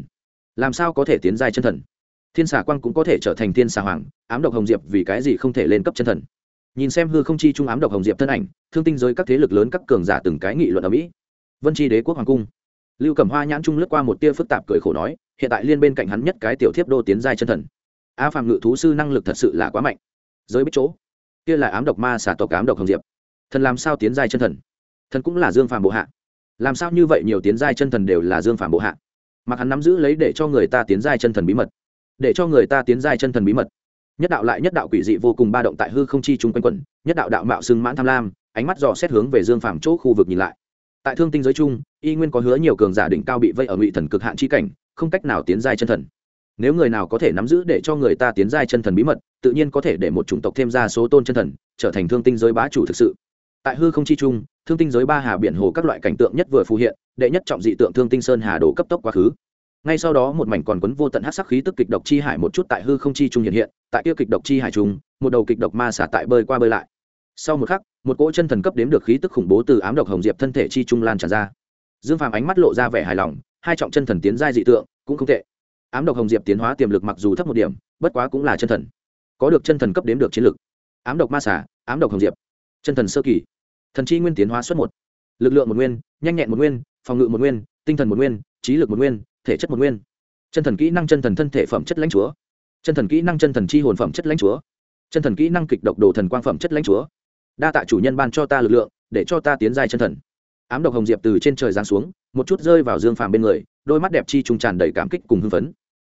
Làm sao có thể tiến giai chân thần? Thiên xà quang cũng có thể trở thành thiên xà hoàng, ám độc hồng diệp vì cái gì không thể lên cấp chân thần? Nhìn xem hư không chi trung ám độc hồng diệp thân ảnh, thương tinh giới các thế lực lớn các cường giả từng cái nghị luận ở mỹ. Vân tri đế quốc hoàng cung. Lưu cẩm hoa nhãn trung lướt qua một tia phức tạp cười khổ nói, hiện tại liên bên cạnh hắn nhất cái tiểu thiếp đô tiến giai chân thần. A phạm ngự thú sư năng lực thật sự là quá mạnh. Giới biết chỗ. Kia là ám độc ma xả tộc ám độc hồng diệp. Thần làm sao tiến giai chân thần? Thần cũng là dương phàm bộ hạ. Làm sao như vậy nhiều tiến giai chân thần đều là dương phàm bộ hạ? Mặc hắn nắm giữ lấy để cho người ta tiến giai chân thần bí mật để cho người ta tiến giai chân thần bí mật. Nhất đạo lại nhất đạo quỷ dị vô cùng ba động tại hư không chi chung quanh quẩn, nhất đạo đạo mạo xưng mãn tham lam, ánh mắt dò xét hướng về dương phàm chỗ khu vực nhìn lại. Tại thương tinh giới chung, y nguyên có hứa nhiều cường giả đỉnh cao bị vây ở ngụy thần cực hạn chi cảnh, không cách nào tiến giai chân thần. Nếu người nào có thể nắm giữ để cho người ta tiến giai chân thần bí mật, tự nhiên có thể để một chủng tộc thêm ra số tôn chân thần, trở thành thương tinh giới bá chủ thực sự. Tại hư không chi trung thương tinh giới ba hà biển hồ các loại cảnh tượng nhất vừa phù hiện, đệ nhất trọng dị tượng thương tinh sơn hà đồ cấp tốc quá khứ ngay sau đó một mảnh còn quấn vô tận hát sắc khí tức kịch độc chi hải một chút tại hư không chi trung hiện hiện, tại kia kịch độc chi hải trung, một đầu kịch độc ma xả tại bơi qua bơi lại. Sau một khắc, một cỗ chân thần cấp đếm được khí tức khủng bố từ ám độc hồng diệp thân thể chi trung lan tràn ra. Dương phàm ánh mắt lộ ra vẻ hài lòng, hai trọng chân thần tiến giai dị tượng, cũng không tệ. Ám độc hồng diệp tiến hóa tiềm lực mặc dù thấp một điểm, bất quá cũng là chân thần. Có được chân thần cấp đếm được chiến lực. Ám độc ma xả, ám độc hồng diệp. Chân thần sơ kỳ. Thần chi nguyên tiến hóa xuất một. Lực lượng một nguyên, nhanh nhẹn một nguyên, phòng ngự một nguyên, tinh thần một nguyên, trí lực một nguyên thể chất một nguyên. Chân thần kỹ năng chân thần thân thể phẩm chất lãnh chúa. Chân thần kỹ năng chân thần chi hồn phẩm chất lãnh chúa. Chân thần kỹ năng kịch độc đồ thần quang phẩm chất lãnh chúa. Đa tạ chủ nhân ban cho ta lực lượng, để cho ta tiến giai chân thần. Ám độc hồng diệp từ trên trời giáng xuống, một chút rơi vào dương phàm bên người, đôi mắt đẹp chi trung tràn đầy cảm kích cùng hưng phấn.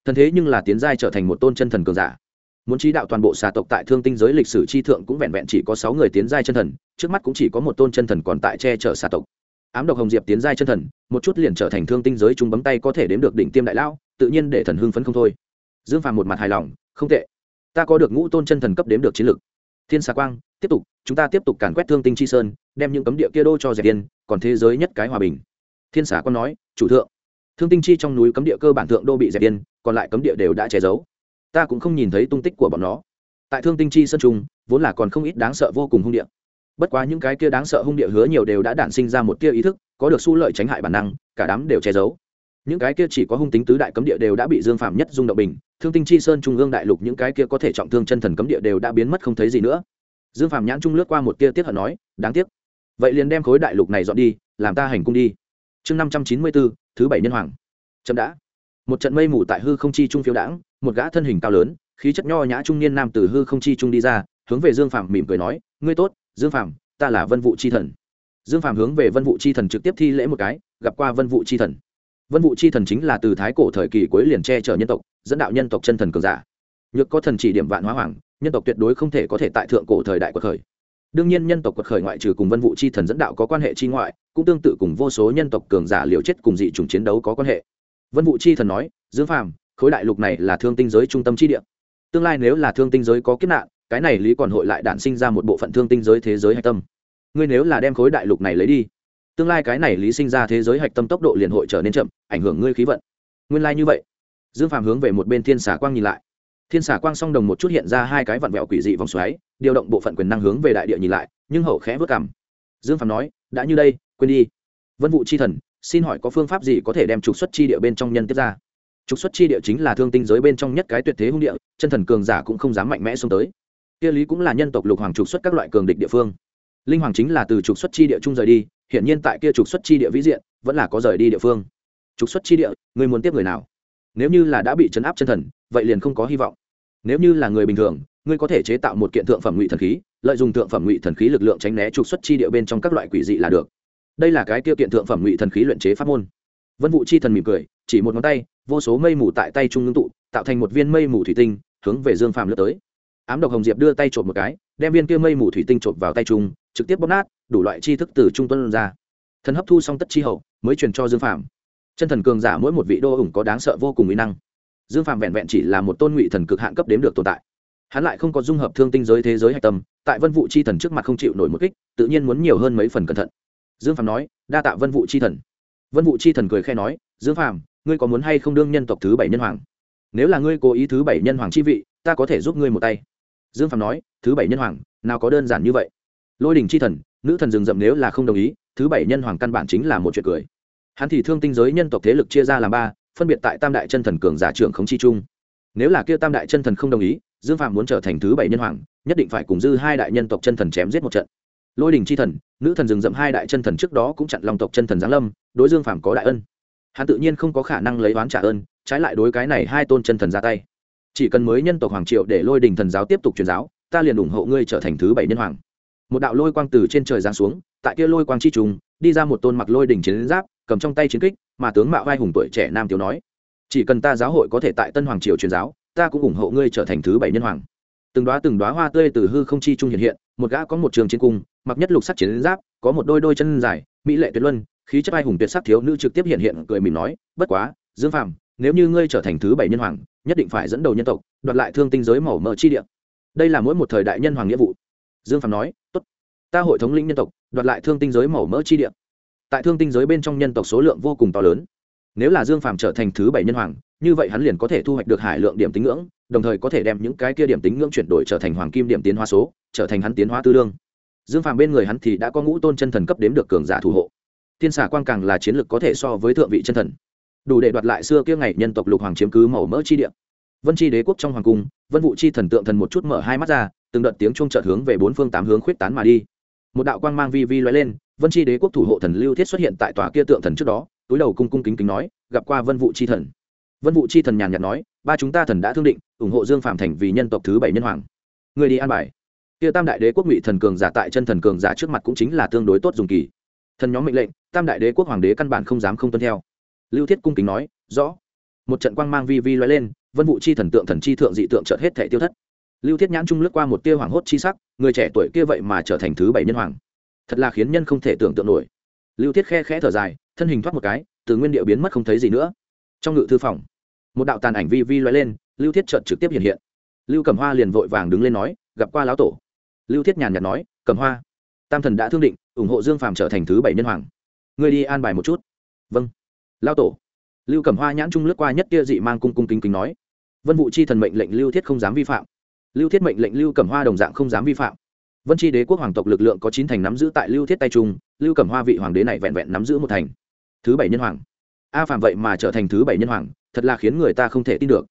Thần thế nhưng là tiến giai trở thành một tôn chân thần cường giả. Muốn trí đạo toàn bộ xà tộc tại thương tinh giới lịch sử chi thượng cũng vẹn vẹn chỉ có sáu người tiến giai chân thần, trước mắt cũng chỉ có một tôn chân thần còn tại che chở xà tộc ám độc hồng diệp tiến giai chân thần, một chút liền trở thành thương tinh giới chúng bấm tay có thể đếm được đỉnh tiêm đại lão, tự nhiên để thần hưng phấn không thôi. Dương phàm một mặt hài lòng, không tệ. Ta có được ngũ tôn chân thần cấp đếm được chiến lực. Thiên xà quang, tiếp tục, chúng ta tiếp tục càn quét thương tinh chi sơn, đem những cấm địa kia đô cho dẹp tiên còn thế giới nhất cái hòa bình. Thiên xà quang nói, chủ thượng. Thương tinh chi trong núi cấm địa cơ bản thượng đô bị dẹp tiên còn lại cấm địa đều đã che giấu. Ta cũng không nhìn thấy tung tích của bọn nó. Tại thương tinh chi sơn trung, vốn là còn không ít đáng sợ vô cùng hung địa bất quá những cái kia đáng sợ hung địa hứa nhiều đều đã đản sinh ra một tia ý thức, có được su lợi tránh hại bản năng, cả đám đều che giấu. Những cái kia chỉ có hung tính tứ đại cấm địa đều đã bị dương phạm nhất dung động bình, thương tinh chi sơn trung ương đại lục những cái kia có thể trọng thương chân thần cấm địa đều đã biến mất không thấy gì nữa. Dương phạm nhãn trung lướt qua một tia tiết hận nói, đáng tiếc. Vậy liền đem khối đại lục này dọn đi, làm ta hành cung đi. Chương năm trăm chín mươi bốn, thứ bảy nhân hoàng. Chậm đã. Một trận mây mù tại hư không chi trung phiếu đãng, một gã thân hình cao lớn, khí chất nho nhã trung niên nam từ hư không chi trung đi ra, hướng về dương phạm mỉm cười nói, ngươi tốt dương phạm ta là vân vụ chi thần. Dương phạm hướng về vân vụ chi thần trực tiếp thi lễ một cái, gặp qua vân vụ chi thần. Vân vụ chi thần chính là từ thái cổ thời kỳ cuối liền che chở nhân tộc, dẫn đạo nhân tộc chân thần cường giả. Nhược có thần chỉ điểm vạn hóa hoàng, nhân tộc tuyệt đối không thể có thể tại thượng cổ thời đại quật khởi. Đương nhiên nhân tộc quật khởi ngoại trừ cùng vân vụ chi thần dẫn đạo có quan hệ chi ngoại, cũng tương tự cùng vô số nhân tộc cường giả liều chết cùng dị chủng chiến đấu có quan hệ. Vân vụ chi thần nói, dương phàm, khối đại lục này là thương tinh giới trung tâm chi địa. Tương lai nếu là thương tinh giới có kiếp nạn cái này lý còn hội lại đản sinh ra một bộ phận thương tinh giới thế giới hạch tâm. Ngươi nếu là đem khối đại lục này lấy đi, tương lai cái này lý sinh ra thế giới hạch tâm tốc độ liền hội trở nên chậm, ảnh hưởng ngươi khí vận. Nguyên lai、like、như vậy. Dương phàm hướng về một bên thiên xà quang nhìn lại. Thiên xà quang song đồng một chút hiện ra hai cái vặn vẹo quỷ dị vòng xoáy, điều động bộ phận quyền năng hướng về đại địa nhìn lại, nhưng hậu khẽ vớt cảm dương phàm nói, đã như đây, quên đi. Vân vụ chi thần, xin hỏi có phương pháp gì có thể đem trục xuất chi địa bên trong nhân tiếp ra? Trục xuất chi địa chính là thương tinh giới bên trong nhất cái tuyệt thế hung địa, chân thần cường giả cũng không dám mạnh mẽ xông tới kia lý cũng là nhân tộc lục hoàng trục xuất các loại cường địch địa phương. Linh hoàng chính là từ trục xuất chi địa trung rời đi hiện nhiên tại kia trục xuất chi địa vĩ diện, vẫn là có rời đi địa phương. Trục xuất chi địa, người muốn tiếp người nào? Nếu như là đã bị chấn áp chân thần, vậy liền không có hy vọng. Nếu như là người bình thường, ngươi có thể chế tạo một kiện thượng phẩm ngụy thần khí, lợi dụng thượng phẩm ngụy thần khí lực lượng tránh né trục xuất chi địa bên trong các loại quỷ dị là được. Đây là cái tiêu kiện thượng phẩm ngụy thần khí luyện chế pháp môn. Vân vụ chi thần mỉm cười, chỉ một ngón tay, vô số mây mù tại tay trung ngưng tụ, tạo thành một viên mây mù thủy tinh, hướng về dương phàm lướt tới ám độc hồng diệp đưa tay trộm một cái, đem viên kia mây mù thủy tinh trộm vào tay trung trực tiếp bóp nát, đủ loại chi thức từ trung tuân ra. Thần hấp thu xong tất chi hậu, mới truyền cho dương phàm. Chân thần cường giả mỗi một vị đô ủng có đáng sợ vô cùng mỹ năng. Dương phàm vẹn vẹn chỉ là một tôn ngụy thần cực hạn cấp đếm được tồn tại. Hắn lại không có dung hợp thương tinh giới thế giới hạch tâm, tại vân vụ chi thần trước mặt không chịu nổi một kích, tự nhiên muốn nhiều hơn mấy phần cẩn thận. Dương phàm nói, đa tạ vân vụ chi thần. Vân vụ chi thần cười khe nói, dương phàm, ngươi có muốn hay không đương nhân tộc thứ bảy nhân hoàng? Nếu là ngươi cố ý thứ bảy nhân hoàng chi vị, ta có thể giúp ngươi một tay dương phàm nói, thứ bảy nhân hoàng, nào có đơn giản như vậy. Lôi đình chi thần, nữ thần rừng rậm nếu là không đồng ý, thứ bảy nhân hoàng căn bản chính là một chuyện cười. Hắn thì thương tinh giới nhân tộc thế lực chia ra làm ba, phân biệt tại tam đại chân thần cường giả trưởng khống chi trung nếu là kia tam đại chân thần không đồng ý, dương phạm muốn trở thành thứ bảy nhân hoàng, nhất định phải cùng dư hai đại nhân tộc chân thần chém giết một trận. Lôi đình chi thần, nữ thần rừng rậm hai đại chân thần trước đó cũng chặn lòng tộc chân thần giáng lâm, đối dương phạm có đại ân. Hắn tự nhiên không có khả năng lấy oán trả ơn, trái lại đối cái này hai tôn chân thần ra tay chỉ cần mới nhân tộc hoàng triệu để lôi đình thần giáo tiếp tục truyền giáo, ta liền ủng hộ ngươi trở thành thứ bảy nhân hoàng. Một đạo lôi quang từ trên trời giáng xuống, tại kia lôi quang chi trùng, đi ra một tôn mặc lôi đỉnh chiến giáp, cầm trong tay chiến kích, mà tướng mạo vai hùng tuổi trẻ nam tiểu nói, chỉ cần ta giáo hội có thể tại tân hoàng triều truyền giáo, ta cũng ủng hộ ngươi trở thành thứ bảy nhân hoàng. Từng đoá từng đoá hoa tươi từ hư không chi trung hiện hiện, một gã có một trường chiến cung, mặc nhất lục sắc chiến giáp, có một đôi đôi chân dài, mỹ lệ tuyệt luân, khí chất ai hùng tuyệt sắc thiếu nữ trực tiếp hiện hiện, cười mỉm nói, bất quá, dương phàm, nếu như ngươi trở thành thứ bảy nhân hoàng nhất định phải dẫn đầu nhân tộc, đoạt lại thương tinh giới màu mỡ chi địa. Đây là mỗi một thời đại nhân hoàng nghĩa vụ. Dương phạm nói, tốt, ta hội thống lĩnh nhân tộc, đoạt lại thương tinh giới màu mỡ chi địa. Tại thương tinh giới bên trong nhân tộc số lượng vô cùng to lớn. Nếu là dương phạm trở thành thứ bảy nhân hoàng, như vậy hắn liền có thể thu hoạch được hải lượng điểm tính ngưỡng, đồng thời có thể đem những cái kia điểm tính ngưỡng chuyển đổi trở thành hoàng kim điểm tiến hóa số, trở thành hắn tiến hóa tư lương. Dương phàm bên người hắn thì đã có ngũ tôn chân thần cấp đếm được cường giả thủ hộ. Thiên xà quang càng là chiến lược có thể so với thượng vị chân thần đủ để đoạt lại xưa kia ngày nhân tộc lục hoàng chiếm cứ màu mỡ chi địa. Vân chi đế quốc trong hoàng cung, vân vụ chi thần tượng thần một chút mở hai mắt ra, từng đợt tiếng chuông chợt hướng về bốn phương tám hướng khuyết tán mà đi. Một đạo quang mang vi vi lóe lên, vân chi đế quốc thủ hộ thần lưu thiết xuất hiện tại tòa kia tượng thần trước đó, túi đầu cung cung kính kính nói, gặp qua vân vụ chi thần. Vân vụ chi thần nhàn nhạt nói, ba chúng ta thần đã thương định, ủng hộ dương phạm thành vì nhân tộc thứ bảy nhân hoàng. Người đi an bài. Kia tam đại đế quốc ngụy thần cường giả tại chân thần cường giả trước mặt cũng chính là tương đối tốt dùng kỳ. Thần nhóm mệnh lệnh, tam đại đế quốc hoàng đế căn bản không dám không tuân theo lưu thiết cung kính nói, rõ. Một trận quang mang vi vi loay lên, vân vụ chi thần tượng thần chi thượng dị tượng trợt hết thể tiêu thất. Lưu thiết nhãn trung lướt qua một tia hoàng hốt chi sắc, người trẻ tuổi kia vậy mà trở thành thứ bảy nhân hoàng. Thật là khiến nhân không thể tưởng tượng nổi. Lưu thiết khe khẽ thở dài, thân hình thoát một cái, từ nguyên điệu biến mất không thấy gì nữa. Trong ngự thư phòng, một đạo tàn ảnh vi vi loay lên, lưu thiết trợt trực tiếp hiện hiện. Lưu cẩm hoa liền vội vàng đứng lên nói, gặp qua lão tổ. Lưu thiết nhàn nhạt nói, cẩm hoa, tam thần đã thương định, ủng hộ dương phàm trở thành thứ bảy nhân hoàng. Người đi an bài một chút. Vâng lao tổ. Lưu cẩm hoa nhãn trung lướt qua nhất kia dị mang cung cung kính kính nói, vân vụ chi thần mệnh lệnh lưu thiết không dám vi phạm. Lưu thiết mệnh lệnh lưu cẩm hoa đồng dạng không dám vi phạm. Vân chi đế quốc hoàng tộc lực lượng có chín thành nắm giữ tại lưu thiết tay trung, lưu cẩm hoa vị hoàng đế này vẹn vẹn nắm giữ một thành. Thứ bảy nhân hoàng. A phạm vậy mà trở thành thứ bảy nhân hoàng, thật là khiến người ta không thể tin được.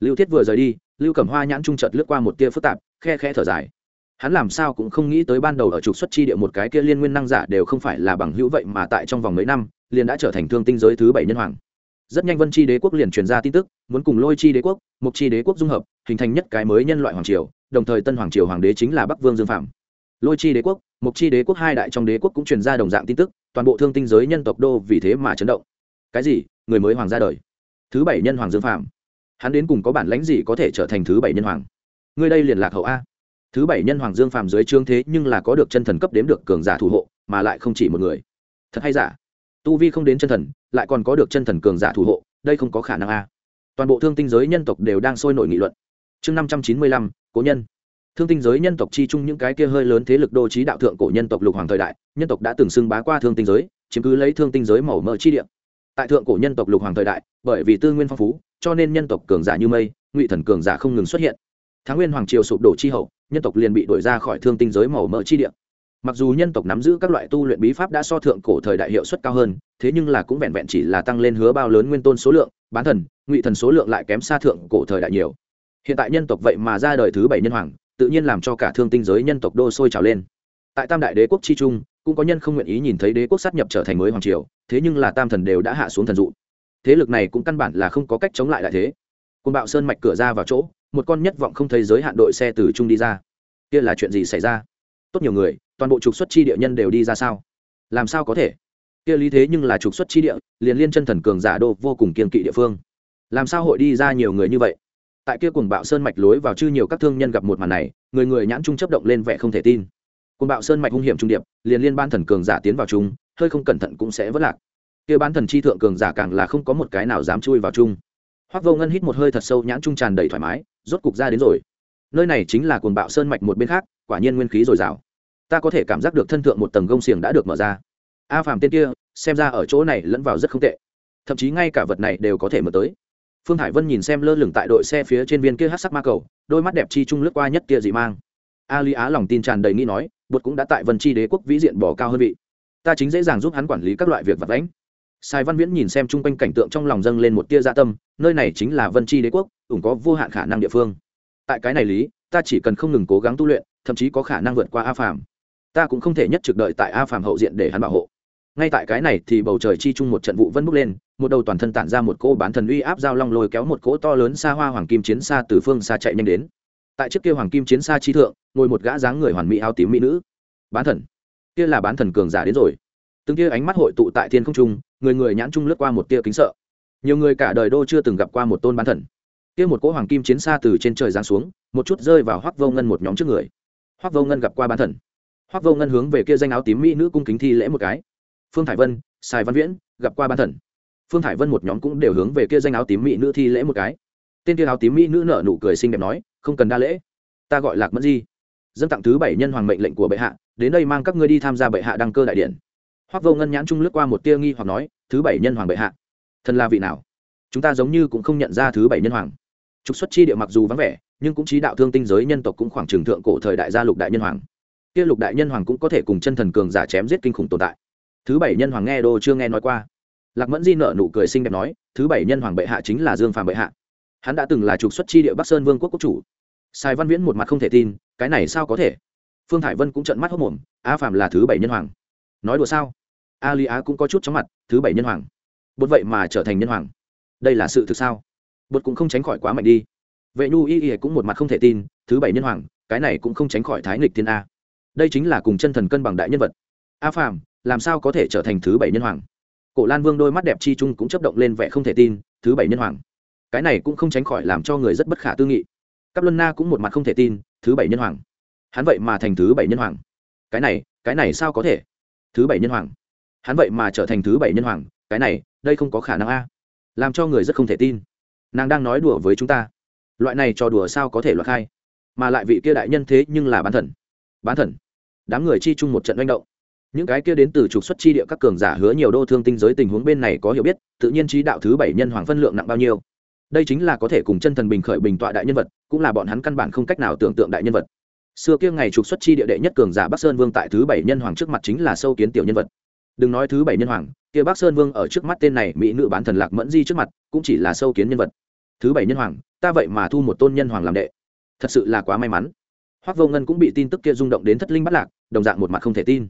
Lưu thiết vừa rời đi, lưu cẩm hoa nhãn trung chợt lướt qua một tia phức tạp, khe khe thở dài. Hắn làm sao cũng không nghĩ tới ban đầu ở trục xuất chi địa một cái kia liên nguyên năng giả đều không phải là bằng hữu vậy mà tại trong vòng mấy năm liền đã trở thành thương tinh giới thứ bảy nhân hoàng. Rất nhanh vân chi đế quốc liền truyền ra tin tức, muốn cùng lôi chi đế quốc mục chi đế quốc dung hợp, hình thành nhất cái mới nhân loại hoàng triều, đồng thời tân hoàng triều hoàng đế chính là bắc vương dương phạm lôi chi đế quốc mục chi đế quốc hai đại trong đế quốc cũng truyền ra đồng dạng tin tức, toàn bộ thương tinh giới nhân tộc đô vì thế mà chấn động. Cái gì? Người mới hoàng ra đời. Thứ bảy nhân hoàng dương phạm hắn đến cùng có bản lãnh gì có thể trở thành thứ bảy nhân hoàng? Ngươi đây liền lạc hậu a. Thứ bảy nhân hoàng dương phạm dưới trương thế nhưng là có được chân thần cấp đếm được cường giả thủ hộ, mà lại không chỉ một người. Thật hay giả? Tu vi không đến chân thần, lại còn có được chân thần cường giả thủ hộ, đây không có khả năng a. Toàn bộ thương tinh giới nhân tộc đều đang sôi nổi nghị luận. Chương năm trăm chín mươi lăm, cố nhân. Thương tinh giới nhân tộc chi chung những cái kia hơi lớn thế lực đô trí đạo thượng cổ nhân tộc lục hoàng thời đại, nhân tộc đã từng xưng bá qua thương tinh giới, chiếm cứ lấy thương tinh giới màu mỡ chi địa. Tại thượng cổ nhân tộc lục hoàng thời đại, bởi vì tư nguyên phong phú, cho nên nhân tộc cường giả như mây, ngụy thần cường giả không ngừng xuất hiện. Thái nguyên hoàng triều sụp đổ chi hậu, nhân tộc liền bị đuổi ra khỏi thương tinh giới màu mỡ chi địa mặc dù nhân tộc nắm giữ các loại tu luyện bí pháp đã so thượng cổ thời đại hiệu suất cao hơn, thế nhưng là cũng vẹn vẹn chỉ là tăng lên hứa bao lớn nguyên tôn số lượng, bán thần, ngụy thần số lượng lại kém xa thượng cổ thời đại nhiều. Hiện tại nhân tộc vậy mà ra đời thứ bảy nhân hoàng, tự nhiên làm cho cả thương tinh giới nhân tộc đô sôi trào lên. Tại tam đại đế quốc chi trung, cũng có nhân không nguyện ý nhìn thấy đế quốc sát nhập trở thành mới hoàng triều, thế nhưng là tam thần đều đã hạ xuống thần dụ. Thế lực này cũng căn bản là không có cách chống lại đại thế. Côn bạo sơn mạch cửa ra vào chỗ, một con nhất vọng không thấy giới hạn đội xe từ trung đi ra. Kia là chuyện gì xảy ra? Tốt nhiều người toàn bộ trục xuất chi địa nhân đều đi ra sao? Làm sao có thể? Kia lý thế nhưng là trục xuất chi địa, liền liên chân thần cường giả đô vô cùng kiên kỵ địa phương. Làm sao hội đi ra nhiều người như vậy? Tại kia cùng bạo sơn mạch lối vào chư nhiều các thương nhân gặp một màn này, người người nhãn trung chấp động lên vẻ không thể tin. Cùng bạo sơn mạch hung hiểm trung điệp, liền liên ban thần cường giả tiến vào chúng hơi không cẩn thận cũng sẽ vất lạc. Kia bán thần chi thượng cường giả càng là không có một cái nào dám chui vào chung. Hoác vô ngân hít một hơi thật sâu, nhãn trung tràn đầy thoải mái, rốt cục ra đến rồi. Nơi này chính là cuồng bạo sơn mạch một bên khác, quả nhiên nguyên khí dồi dào ta có thể cảm giác được thân thượng một tầng gông xiềng đã được mở ra. A phàm tên kia xem ra ở chỗ này lẫn vào rất không tệ. Thậm chí ngay cả vật này đều có thể mở tới. Phương hải vân nhìn xem lơ lửng tại đội xe phía trên viên kia hát sắc ma cầu đôi mắt đẹp chi trung lướt qua nhất tia dị mang. A lý á lòng tin tràn đầy nghĩ nói bột cũng đã tại vân chi đế quốc vĩ diện bỏ cao hơn vị. Ta chính dễ dàng giúp hắn quản lý các loại việc vật lãnh Sai Văn Viễn nhìn xem chung quanh cảnh tượng trong lòng dâng lên một tia gia tâm, nơi này chính là Vân Chi Đế quốc, ủng có vô hạn khả năng địa phương. Tại cái này lý, ta chỉ cần không ngừng cố gắng tu luyện, thậm chí có khả năng vượt qua A Phàm. Ta cũng không thể nhất trực đợi tại A Phàm hậu diện để hắn bảo hộ. Ngay tại cái này thì bầu trời chi chung một trận vụ vân bốc lên, một đầu toàn thân tản ra một cỗ bán thần uy áp giao long lôi kéo một cỗ to lớn xa hoa hoàng kim chiến xa từ phương xa chạy nhanh đến. Tại trước kia hoàng kim chiến xa chi thượng, ngồi một gã dáng người hoàn mỹ áo tím mỹ nữ. Bán thần. Kia là bán thần cường giả đến rồi từng kia ánh mắt hội tụ tại thiên không trung người người nhãn trung lướt qua một tia kính sợ nhiều người cả đời đô chưa từng gặp qua một tôn bán thần kia một cỗ hoàng kim chiến xa từ trên trời giáng xuống một chút rơi vào hoắc vô ngân một nhóm trước người hoắc vô ngân gặp qua bán thần hoắc vô ngân hướng về kia danh áo tím mỹ nữ cung kính thi lễ một cái. Phương thải vân, sài văn viễn, gặp qua ban thần. Phương thải vân một nhóm cũng đều hướng về kia danh áo tím mỹ nữ thi lễ một cái. Tên kia áo tím mỹ nữ nở nụ cười xinh đẹp nói, không cần đa lễ. Ta gọi lạc mẫn di. Dân tặng thứ bảy nhân hoàng mệnh lệnh của bệ hạ, đến đây mang các ngươi đi tham gia bệ hạ đăng cơ đại điện. Hoác vô ngân nhãn trung lướt qua một tia nghi hoặc nói, thứ bảy nhân hoàng bệ hạ, thần là vị nào? Chúng ta giống như cũng không nhận ra thứ bảy nhân hoàng. Trục xuất chi địa mặc dù vắng vẻ, nhưng cũng trí đạo thương tinh giới nhân tộc cũng khoảng trường thượng cổ thời đại gia lục đại nhân hoàng kia lục đại nhân hoàng cũng có thể cùng chân thần cường giả chém giết kinh khủng tồn tại. Thứ bảy nhân hoàng nghe đô chưa nghe nói qua. Lạc mẫn di nợ nụ cười xinh đẹp nói, thứ bảy nhân hoàng bệ hạ chính là dương phàm bệ hạ. Hắn đã từng là trục xuất chi địa bắc sơn vương quốc quốc chủ. Sài văn viễn một mặt không thể tin, cái này sao có thể? Phương hải vân cũng trận mắt hốc mồm, a phàm là thứ bảy nhân hoàng. Nói đùa sao? A lý á cũng có chút chóng mặt, thứ bảy nhân hoàng. Bột vậy mà trở thành nhân hoàng. Đây là sự thực sao? Bột cũng không tránh khỏi quá mạnh đi. Vệ nhu y y cũng một mặt không thể tin, thứ bảy nhân hoàng, cái này cũng không tránh khỏi thái nghịch thiên a đây chính là cùng chân thần cân bằng đại nhân vật. A phàm, làm sao có thể trở thành thứ bảy nhân hoàng? Cổ lan vương đôi mắt đẹp chi trung cũng chấp động lên vẻ không thể tin, thứ bảy nhân hoàng. Cái này cũng không tránh khỏi làm cho người rất bất khả tư nghị. Cắp luân na cũng một mặt không thể tin, thứ bảy nhân hoàng. Hắn vậy mà thành thứ bảy nhân hoàng. Cái này cái này sao có thể? Thứ bảy nhân hoàng. Hắn vậy mà trở thành thứ bảy nhân hoàng, cái này, đây không có khả năng a. Làm cho người rất không thể tin. Nàng đang nói đùa với chúng ta. Loại này trò đùa sao có thể loại khai? Mà lại vị kia đại nhân thế nhưng là bán thần. Bán thần đám người chi chung một trận manh động. Những cái kia đến từ trục xuất chi địa các cường giả hứa nhiều đô thương tinh giới tình huống bên này có hiểu biết, tự nhiên trí đạo thứ bảy nhân hoàng phân lượng nặng bao nhiêu. Đây chính là có thể cùng chân thần bình khởi bình tọa đại nhân vật, cũng là bọn hắn căn bản không cách nào tưởng tượng đại nhân vật. Xưa kia ngày trục xuất chi địa đệ nhất cường giả bắc sơn vương tại thứ bảy nhân hoàng trước mặt chính là sâu kiến tiểu nhân vật. Đừng nói thứ bảy nhân hoàng, kia bắc sơn vương ở trước mắt tên này mỹ nữ bán thần lạc mẫn di trước mặt, cũng chỉ là sâu kiến nhân vật. Thứ bảy nhân hoàng, ta vậy mà thu một tôn nhân hoàng làm đệ. Thật sự là quá may mắn hoác vô ngân cũng bị tin tức kia rung động đến thất linh bắt lạc, đồng dạng một mặt không thể tin.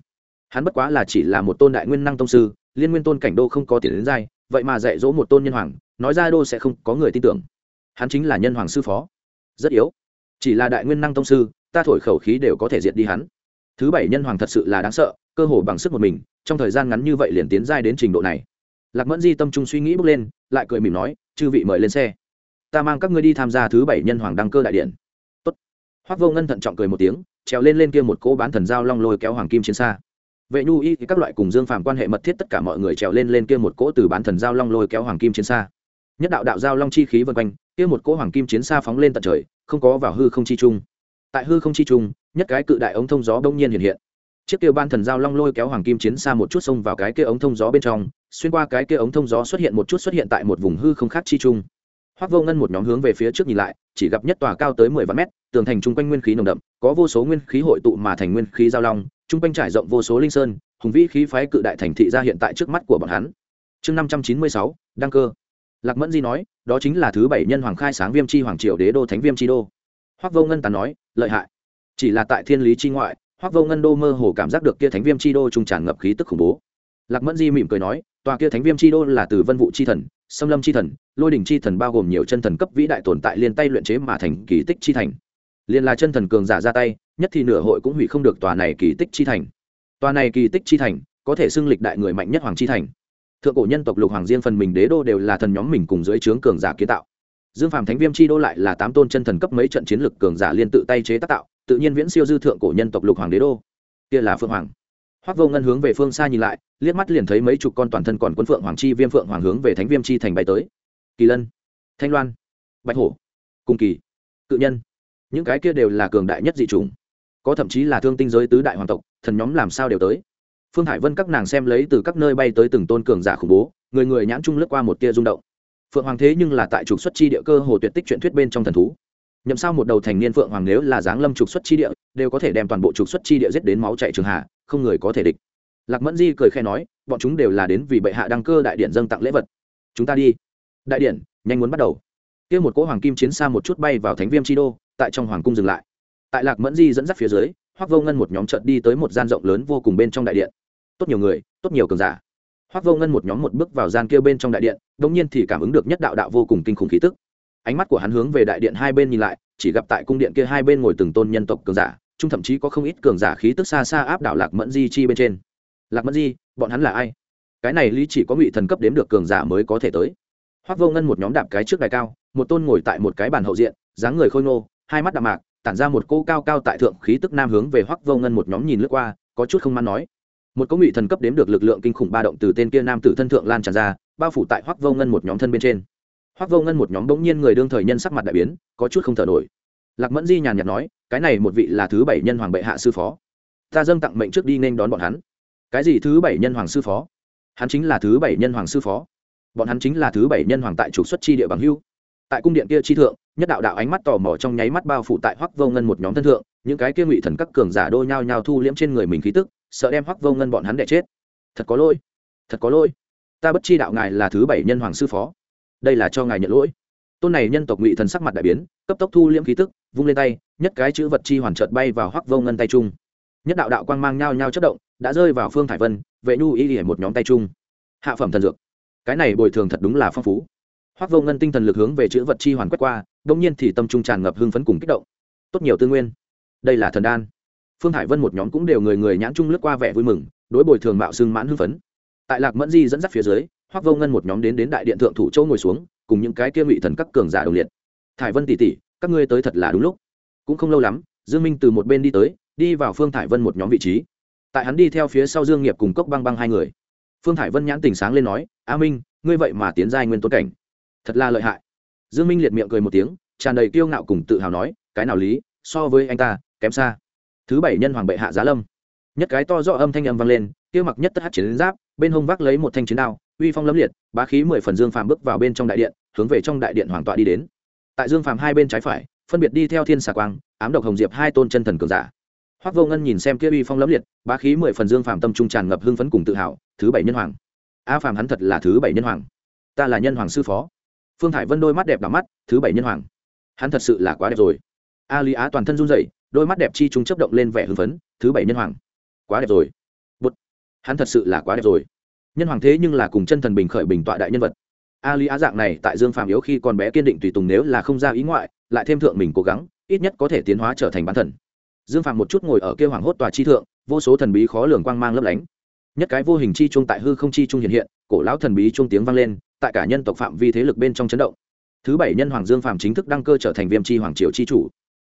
Hắn bất quá là chỉ là một tôn đại nguyên năng tông sư, liên nguyên tôn cảnh đô không có tiền đến giai vậy mà dạy dỗ một tôn nhân hoàng, nói ra đô sẽ không có người tin tưởng. Hắn chính là nhân hoàng sư phó. Rất yếu. Chỉ là đại nguyên năng tông sư, ta thổi khẩu khí đều có thể diệt đi hắn. Thứ bảy nhân hoàng thật sự là đáng sợ, cơ hồ bằng sức một mình, trong thời gian ngắn như vậy liền tiến giai đến trình độ này. Lạc mẫn di tâm trung suy nghĩ bước lên, lại cười mỉm nói, chư vị mời lên xe. Ta mang các ngươi đi tham gia thứ bảy nhân hoàng đăng cơ đại điện. Hoắc vô ngân thận trọng cười một tiếng, trèo lên lên kia một cỗ bán thần giao long lôi kéo hoàng kim chiến xa. Vệ nhu y các loại cùng dương phàm quan hệ mật thiết tất cả mọi người trèo lên lên kia một cỗ từ bán thần giao long lôi kéo hoàng kim chiến xa. Nhất đạo đạo giao long chi khí vân quanh, kia một cỗ hoàng kim chiến xa phóng lên tận trời, không có vào hư không chi trung. Tại hư không chi trung, nhất cái cự đại ống thông gió bỗng nhiên hiện hiện. Chiếc kia ban thần giao long lôi kéo hoàng kim chiến xa một chút xông vào cái kia ống thông gió bên trong, xuyên qua cái kia ống thông gió xuất hiện một chút xuất hiện tại một vùng hư không khác chi trung hoác vô ngân một nhóm hướng về phía trước nhìn lại, chỉ gặp nhất tòa cao tới mười vạn mét, tường thành chung quanh nguyên khí nồng đậm, có vô số nguyên khí hội tụ mà thành nguyên khí giao long, chung quanh trải rộng vô số linh sơn, hùng vĩ khí phái cự đại thành thị ra hiện tại trước mắt của bọn hắn. Chương năm trăm chín mươi sáu, đăng cơ. Lạc mẫn di nói, đó chính là thứ bảy nhân hoàng khai sáng viêm chi hoàng triều đế đô thánh viêm chi đô. Hoác vô ngân tàn nói, lợi hại. Chỉ là tại thiên lý chi ngoại hoác vô ngân đô mơ hồ cảm giác được kia thánh viêm chi đô trung tràn ngập khí tức khủng bố. Lạc mẫn di mỉm cười nói tòa kia thánh viêm chi đô là từ vân vụ chi thần, xâm lâm chi thần, lôi đình chi thần bao gồm nhiều chân thần cấp vĩ đại tồn tại liên tay luyện chế mà thành kỳ tích chi thành. Liền là chân thần cường giả ra tay, nhất thì nửa hội cũng hủy không được tòa này kỳ tích chi thành. Tòa này kỳ tích chi thành có thể xưng lịch đại người mạnh nhất hoàng chi thành. Thượng cổ nhân tộc lục hoàng diên phần mình đế đô đều là thần nhóm mình cùng dưới trướng cường giả kiến tạo. Dương phàm thánh viêm chi đô lại là tám tôn chân thần cấp mấy trận chiến lực cường giả liên tự tay chế tác tạo, tự nhiên viễn siêu dư thượng cổ nhân tộc lục hoàng đế đô. Kia là phương hoàng hoắc vô ngân hướng về phương xa nhìn lại liếc mắt liền thấy mấy chục con toàn thân còn quân phượng hoàng chi viêm phượng hoàng hướng về thánh viêm chi thành bay tới. Kỳ lân thanh loan bạch hổ cung kỳ cự nhân những cái kia đều là cường đại nhất dị trùng, có thậm chí là thương tinh giới tứ đại hoàng tộc thần nhóm làm sao đều tới. Phương hải vân các nàng xem lấy từ các nơi bay tới từng tôn cường giả khủng bố người người nhãn trung lướt qua một tia rung động. Phượng hoàng thế nhưng là tại trục xuất chi địa cơ hồ tuyệt tích chuyện thuyết bên trong thần thú nhậm sao một đầu thành niên phượng hoàng nếu là giáng lâm trục xuất chi địa, đều có thể đem toàn bộ trục xuất chi địa giết đến máu chạy trường hạ, không người có thể địch. Lạc mẫn di cười khe nói, bọn chúng đều là đến vì bệ hạ đăng cơ đại điện dâng tặng lễ vật. Chúng ta đi. Đại điện, nhanh muốn bắt đầu. Kia một cỗ hoàng kim chiến xa một chút bay vào thánh viêm chi đô, tại trong hoàng cung dừng lại. Tại lạc mẫn di dẫn dắt phía dưới hoác vô ngân một nhóm trận đi tới một gian rộng lớn vô cùng bên trong đại điện. Tốt nhiều người, tốt nhiều cường giả. Hoác vô ngân một nhóm một bước vào gian kia bên trong đại điện đông nhiên thì cảm ứng được nhất đạo đạo vô cùng kinh khủng khí tức ánh mắt của hắn hướng về đại điện hai bên nhìn lại, chỉ gặp tại cung điện kia hai bên ngồi từng tôn nhân tộc cường giả, chung thậm chí có không ít cường giả khí tức xa xa áp đảo lạc mẫn di chi bên trên. Lạc mẫn di, bọn hắn là ai? Cái này lý chỉ có ngụy thần cấp đếm được cường giả mới có thể tới. Hoác vô ngân một nhóm đạp cái trước đài cao, một tôn ngồi tại một cái bàn hậu diện, dáng người khôi ngô, hai mắt đạm mạc, tản ra một cô cao cao tại thượng khí tức nam hướng về hoác vô ngân một nhóm nhìn lướt qua, có chút không man nói. Một có ngụy thần cấp đếm được lực lượng kinh khủng ba động từ tên kia nam tử thân thượng lan tràn ra, bao phủ tại hoác vô ngân một nhóm thân bên trên hoắc vô ngân một nhóm bỗng nhiên người đương thời nhân sắc mặt đại biến, có chút không thở nổi. Lạc mẫn di nhàn nhạt nói, cái này một vị là thứ bảy nhân hoàng bệ hạ sư phó. Ta dâng tặng mệnh trước đi nên đón bọn hắn. Cái gì thứ bảy nhân hoàng sư phó? Hắn chính là thứ bảy nhân hoàng sư phó. Bọn hắn chính là thứ bảy nhân hoàng tại trục xuất chi địa bằng hưu. Tại cung điện kia chi thượng, nhất đạo đạo ánh mắt tò mò trong nháy mắt bao phủ tại hoắc vô ngân một nhóm thân thượng, những cái kia ngụy thần các cường giả đô nhao nhao thu liễm trên người mình khí tức, sợ đem hoắc vô ngân bọn hắn đẻ chết. Thật có lỗi, thật có lỗi. Ta bất chi đạo ngài là thứ bảy nhân hoàng sư phó đây là cho ngài nhận lỗi. Tôn này nhân tộc ngụy thần sắc mặt đại biến, cấp tốc thu liễm khí tức, vung lên tay, nhất cái chữ vật chi hoàn trợt bay vào hoắc vô ngân tay trung. Nhất đạo đạo quang mang nhao nhao chất động, đã rơi vào phương thải vân, vệ nhu y hiển một nhóm tay chung hạ phẩm thần dược. Cái này bồi thường thật đúng là phong phú. Hoắc vô ngân tinh thần lực hướng về chữ vật chi hoàn quét qua đông nhiên thì tâm trung tràn ngập hưng phấn cùng kích động. Tốt nhiều tư nguyên. Đây là thần đan. Phương hải vân một nhóm cũng đều người người nhãn chung lướt qua vẻ vui mừng, đối bồi thường mạo xưng mãn hưng phấn. Tại lạc mẫn di dẫn dắt phía dưới Hoắc vô ngân một nhóm đến đến đại điện thượng thủ châu ngồi xuống, cùng những cái kia ngụy thần các cường giả đồng liệt. Thải vân tỷ tỷ, các ngươi tới thật là đúng lúc. Cũng không lâu lắm, dương minh từ một bên đi tới, đi vào phương thải vân một nhóm vị trí. Tại hắn đi theo phía sau dương nghiệp cùng cốc băng băng hai người. Phương thải vân nhãn tình sáng lên nói, a minh, ngươi vậy mà tiến giai nguyên tôn cảnh. Thật là lợi hại. Dương minh liệt miệng cười một tiếng, tràn đầy kiêu ngạo cùng tự hào nói, cái nào lý, so với anh ta, kém xa. Thứ bảy nhân hoàng bệ hạ giá lâm. Nhất cái to do âm thanh âm vang lên, kia mặc nhất tất hát chiến giáp, bên hông vác lấy một thanh chiến đao uy phong lẫm liệt, bá khí mười phần dương phàm bước vào bên trong đại điện, hướng về trong đại điện hoàng tọa đi đến. Tại dương phàm hai bên trái phải, phân biệt đi theo thiên xà quang, ám độc hồng diệp hai tôn chân thần cường giả. Hoắc vô ngân nhìn xem kia uy phong lẫm liệt, bá khí mười phần dương phàm tâm trung tràn ngập hưng phấn cùng tự hào, thứ bảy nhân hoàng. A phàm hắn thật là thứ bảy nhân hoàng. Ta là nhân hoàng sư phó. Phương thải vân đôi mắt đẹp đỏ mắt, thứ bảy nhân hoàng. Hắn thật sự là quá đẹp rồi. A lý á toàn thân run rẩy, đôi mắt đẹp chi chúng chấp động lên vẻ hưng phấn, thứ bảy nhân hoàng. Quá đẹp rồi. Bút hắn thật sự là quá đẹp rồi nhân hoàng thế nhưng là cùng chân thần bình khởi bình tọa đại nhân vật. A lý á dạng này tại dương phàm yếu khi còn bé kiên định tùy tùng nếu là không ra ý ngoại, lại thêm thượng mình cố gắng, ít nhất có thể tiến hóa trở thành bán thần. Dương phàm một chút ngồi ở kêu hoàng hốt tòa chi thượng, vô số thần bí khó lường quang mang lấp lánh. Nhất cái vô hình chi trung tại hư không chi trung hiện hiện, cổ lão thần bí trung tiếng vang lên, tại cả nhân tộc phạm vi thế lực bên trong chấn động. Thứ bảy nhân hoàng dương phàm chính thức đăng cơ trở thành viêm chi hoàng triều chi chủ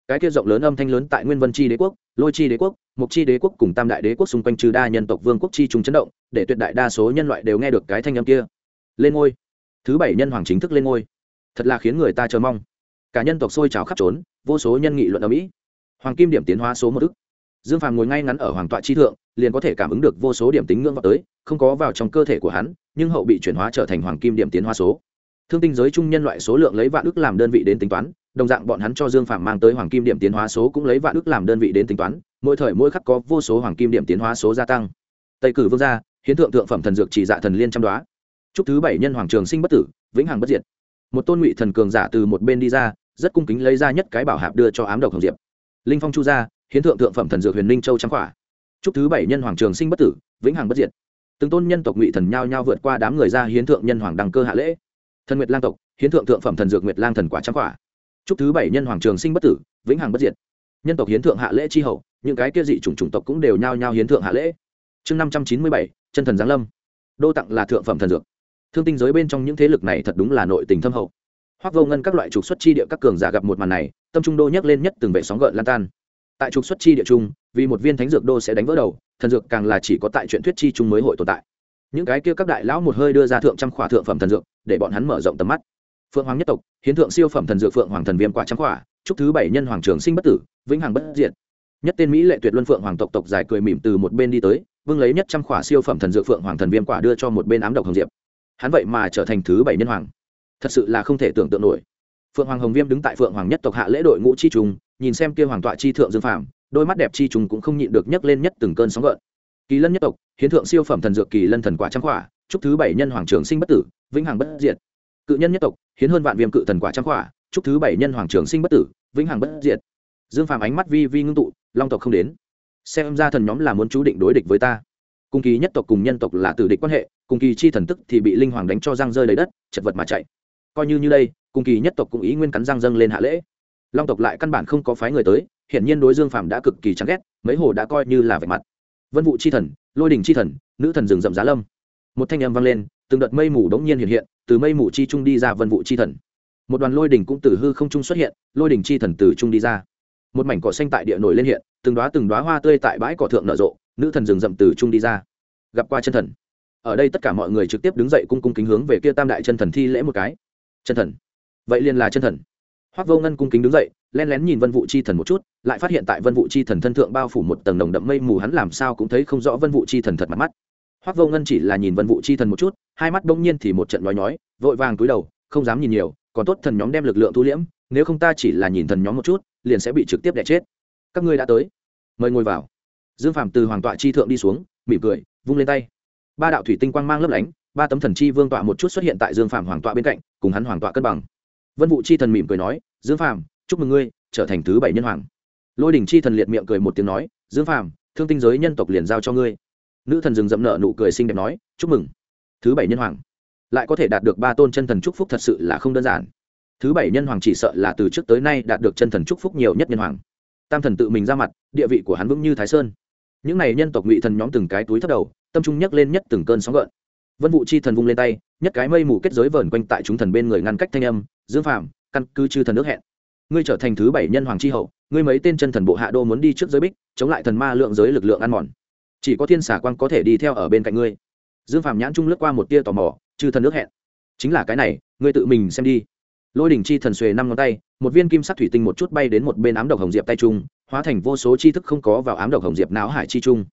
cái kia rộng lớn âm thanh lớn tại nguyên vân chi đế quốc, lôi chi đế quốc mục chi đế quốc cùng tam đại đế quốc xung quanh trừ đa nhân tộc vương quốc chi trung chấn động, để tuyệt đại đa số nhân loại đều nghe được cái thanh âm kia. Lên ngôi. Thứ bảy nhân hoàng chính thức lên ngôi. Thật là khiến người ta chờ mong. Cả nhân tộc sôi trào khắp trốn, vô số nhân nghị luận ở mỹ. Hoàng kim điểm tiến hóa số một ức. Dương phàm ngồi ngay ngắn ở hoàng tọa chi thượng, liền có thể cảm ứng được vô số điểm tính ngưỡng vào tới, không có vào trong cơ thể của hắn, nhưng hậu bị chuyển hóa trở thành hoàng kim điểm tiến hóa số thương tinh giới chung nhân loại số lượng lấy vạn ước làm đơn vị đến tính toán, đồng dạng bọn hắn cho dương Phạm mang tới hoàng kim điểm tiến hóa số cũng lấy vạn ước làm đơn vị đến tính toán, mỗi thời mỗi khắc có vô số hoàng kim điểm tiến hóa số gia tăng. Tây cử vương gia, hiến thượng thượng phẩm thần dược chỉ dạ thần liên trăm đoá. Chúc thứ bảy nhân hoàng trường sinh bất tử, vĩnh hằng bất diệt. Một tôn ngụy thần cường giả từ một bên đi ra, rất cung kính lấy ra nhất cái bảo hạp đưa cho ám độc hồng diệp. Linh phong chu gia, hiến thượng thượng phẩm thần dược huyền ninh châu trắng khỏa chúc thứ bảy nhân hoàng trường sinh bất tử, vĩnh hằng bất diệt. Từng tôn nhân tộc ngụy thần nhao nhao vượt qua đám người ra hiến thượng nhân hoàng đăng cơ hạ lễ thần nguyệt lang tộc, hiến thượng thượng phẩm thần dược nguyệt lang thần quả trắng quả. Chúc thứ bảy nhân hoàng trường sinh bất tử, vĩnh hằng bất diệt. Nhân tộc hiến thượng hạ lễ chi hậu, những cái kia dị chủng chủng tộc cũng đều nhao nhao hiến thượng hạ lễ. Chương năm trăm chín mươi bảy, chân thần giáng lâm. Đô tặng là thượng phẩm thần dược. Thương tinh giới bên trong những thế lực này thật đúng là nội tình thâm hậu. Hoác vô ngân các loại trục xuất chi địa các cường giả gặp một màn này, tâm trung đô nhấc lên nhất từng vệ sóng gợn lan tan. Tại trục xuất chi địa trung vì một viên thánh dược đô sẽ đánh vỡ đầu, thần dược càng là chỉ có tại chuyện thuyết chi trung mới hội tồn tại những cái kia các đại lão một hơi đưa ra thượng trăm khỏa thượng phẩm thần dược, để bọn hắn mở rộng tầm mắt. Phượng hoàng nhất tộc, hiến thượng siêu phẩm thần dược phượng hoàng thần viêm quả trăm khỏa, chúc thứ bảy nhân hoàng trường sinh bất tử, vĩnh hằng bất diệt. Nhất tên mỹ lệ tuyệt luân phượng hoàng tộc tộc dài cười mỉm từ một bên đi tới, vương lấy nhất trăm khỏa siêu phẩm thần dược phượng hoàng thần viêm quả đưa cho một bên ám độc hồng diệp. Hắn vậy mà trở thành thứ bảy nhân hoàng. Thật sự là không thể tưởng tượng nổi. Phượng hoàng hồng viêm đứng tại phượng hoàng nhất tộc hạ lễ đội ngũ chi trùng, nhìn xem kia hoàng tọa chi thượng dương phàm, đôi mắt đẹp chi trùng cũng không nhịn được nhấc lên nhất từng cơn sóng gợn kỳ lân nhất tộc, hiến thượng siêu phẩm thần dược kỳ lân thần quả trăm khỏa, chúc thứ bảy nhân hoàng trường sinh bất tử, vĩnh hằng bất diệt. Cự nhân nhất tộc, hiến hơn vạn viêm cự thần quả trăm khỏa, chúc thứ bảy nhân hoàng trường sinh bất tử, vĩnh hằng bất diệt. Dương phàm ánh mắt vi vi ngưng tụ, long tộc không đến. Xem ra thần nhóm là muốn chú định đối địch với ta. Cung kỳ nhất tộc cùng nhân tộc là tử địch quan hệ cung kỳ chi thần tức thì bị linh hoàng đánh cho răng rơi lấy đất, chật vật mà chạy. Coi như như đây cung kỳ nhất tộc cũng ý nguyên cắn răng dâng lên hạ lễ. Long tộc lại căn bản không có phái người tới, hiển nhiên đối dương phàm đã cực kỳ chán ghét, mấy hồ đã coi như là vẻ mặt vân vụ chi thần, lôi đình chi thần, nữ thần rừng rậm giá lâm. Một thanh âm vang lên, từng đợt mây mù đống nhiên hiện hiện, từ mây mù chi trung đi ra vân vụ chi thần. Một đoàn lôi đỉnh cũng từ hư không trung xuất hiện, lôi đỉnh chi thần từ trung đi ra. Một mảnh cỏ xanh tại địa nổi lên hiện, từng đoá từng đoá hoa tươi tại bãi cỏ thượng nở rộ, nữ thần rừng rậm từ trung đi ra. Gặp qua chân thần. Ở đây tất cả mọi người trực tiếp đứng dậy cung cung kính hướng về kia tam đại chân thần thi lễ một cái. Chân thần. Vậy liền là chân thần hoắc vô ngân cung kính đứng dậy, len lén nhìn vân vụ chi thần một chút, lại phát hiện tại vân vụ chi thần thân thượng bao phủ một tầng nồng đậm mây mù, hắn làm sao cũng thấy không rõ vân vụ chi thần thật mặt mắt. Hoắc vô ngân chỉ là nhìn vân vụ chi thần một chút, hai mắt đông nhiên thì một trận nói nhói, vội vàng túi đầu, không dám nhìn nhiều, còn tốt thần nhóm đem lực lượng thu liễm, nếu không ta chỉ là nhìn thần nhóm một chút, liền sẽ bị trực tiếp đẻ chết. Các ngươi đã tới. Mời ngồi vào. Dương phạm từ hoàng tọa chi thượng đi xuống, mỉm cười, vung lên tay. Ba đạo thủy tinh quang mang lấp lánh, ba tấm thần chi vương tọa một chút xuất hiện tại dương phạm hoàng tọa bên cạnh, cùng hắn hoàng tọa cân bằng vân vụ chi thần mỉm cười nói, dương phạm chúc mừng ngươi, trở thành thứ bảy nhân hoàng. Lôi đình chi thần liệt miệng cười một tiếng nói, dương phạm thương tinh giới nhân tộc liền giao cho ngươi. Nữ thần rừng dậm nợ nụ cười xinh đẹp nói, chúc mừng, thứ bảy nhân hoàng. Lại có thể đạt được ba tôn chân thần chúc phúc thật sự là không đơn giản. Thứ bảy nhân hoàng chỉ sợ là từ trước tới nay đạt được chân thần chúc phúc nhiều nhất nhân hoàng. Tam thần tự mình ra mặt, địa vị của hắn vững như thái sơn. Những n à y nhân tộc ngụy thần nhóm từng cái túi thất đầu, tâm trung nhấc lên nhất từng cơn sóng gợn. Vân vụ chi thần vung lên tay, nhất cái mây mù kết giới vờn quanh tại chúng thần bên người ngăn cách thanh âm dương phạm căn cứ chư thần nước hẹn. Ngươi trở thành thứ bảy nhân hoàng tri hậu, ngươi mấy tên chân thần bộ hạ đô muốn đi trước giới bích, chống lại thần ma lượng giới lực lượng ăn mòn. Chỉ có thiên xà quang có thể đi theo ở bên cạnh ngươi. Dương phạm nhãn trung lướt qua một tia tò mò, chư thần nước hẹn. Chính là cái này, ngươi tự mình xem đi. Lôi đỉnh chi thần xuề năm ngón tay, một viên kim sắc thủy tinh một chút bay đến một bên ám độc hồng diệp tay trung, hóa thành vô số chi thức không có vào ám độc hồng diệp não hải chi trung.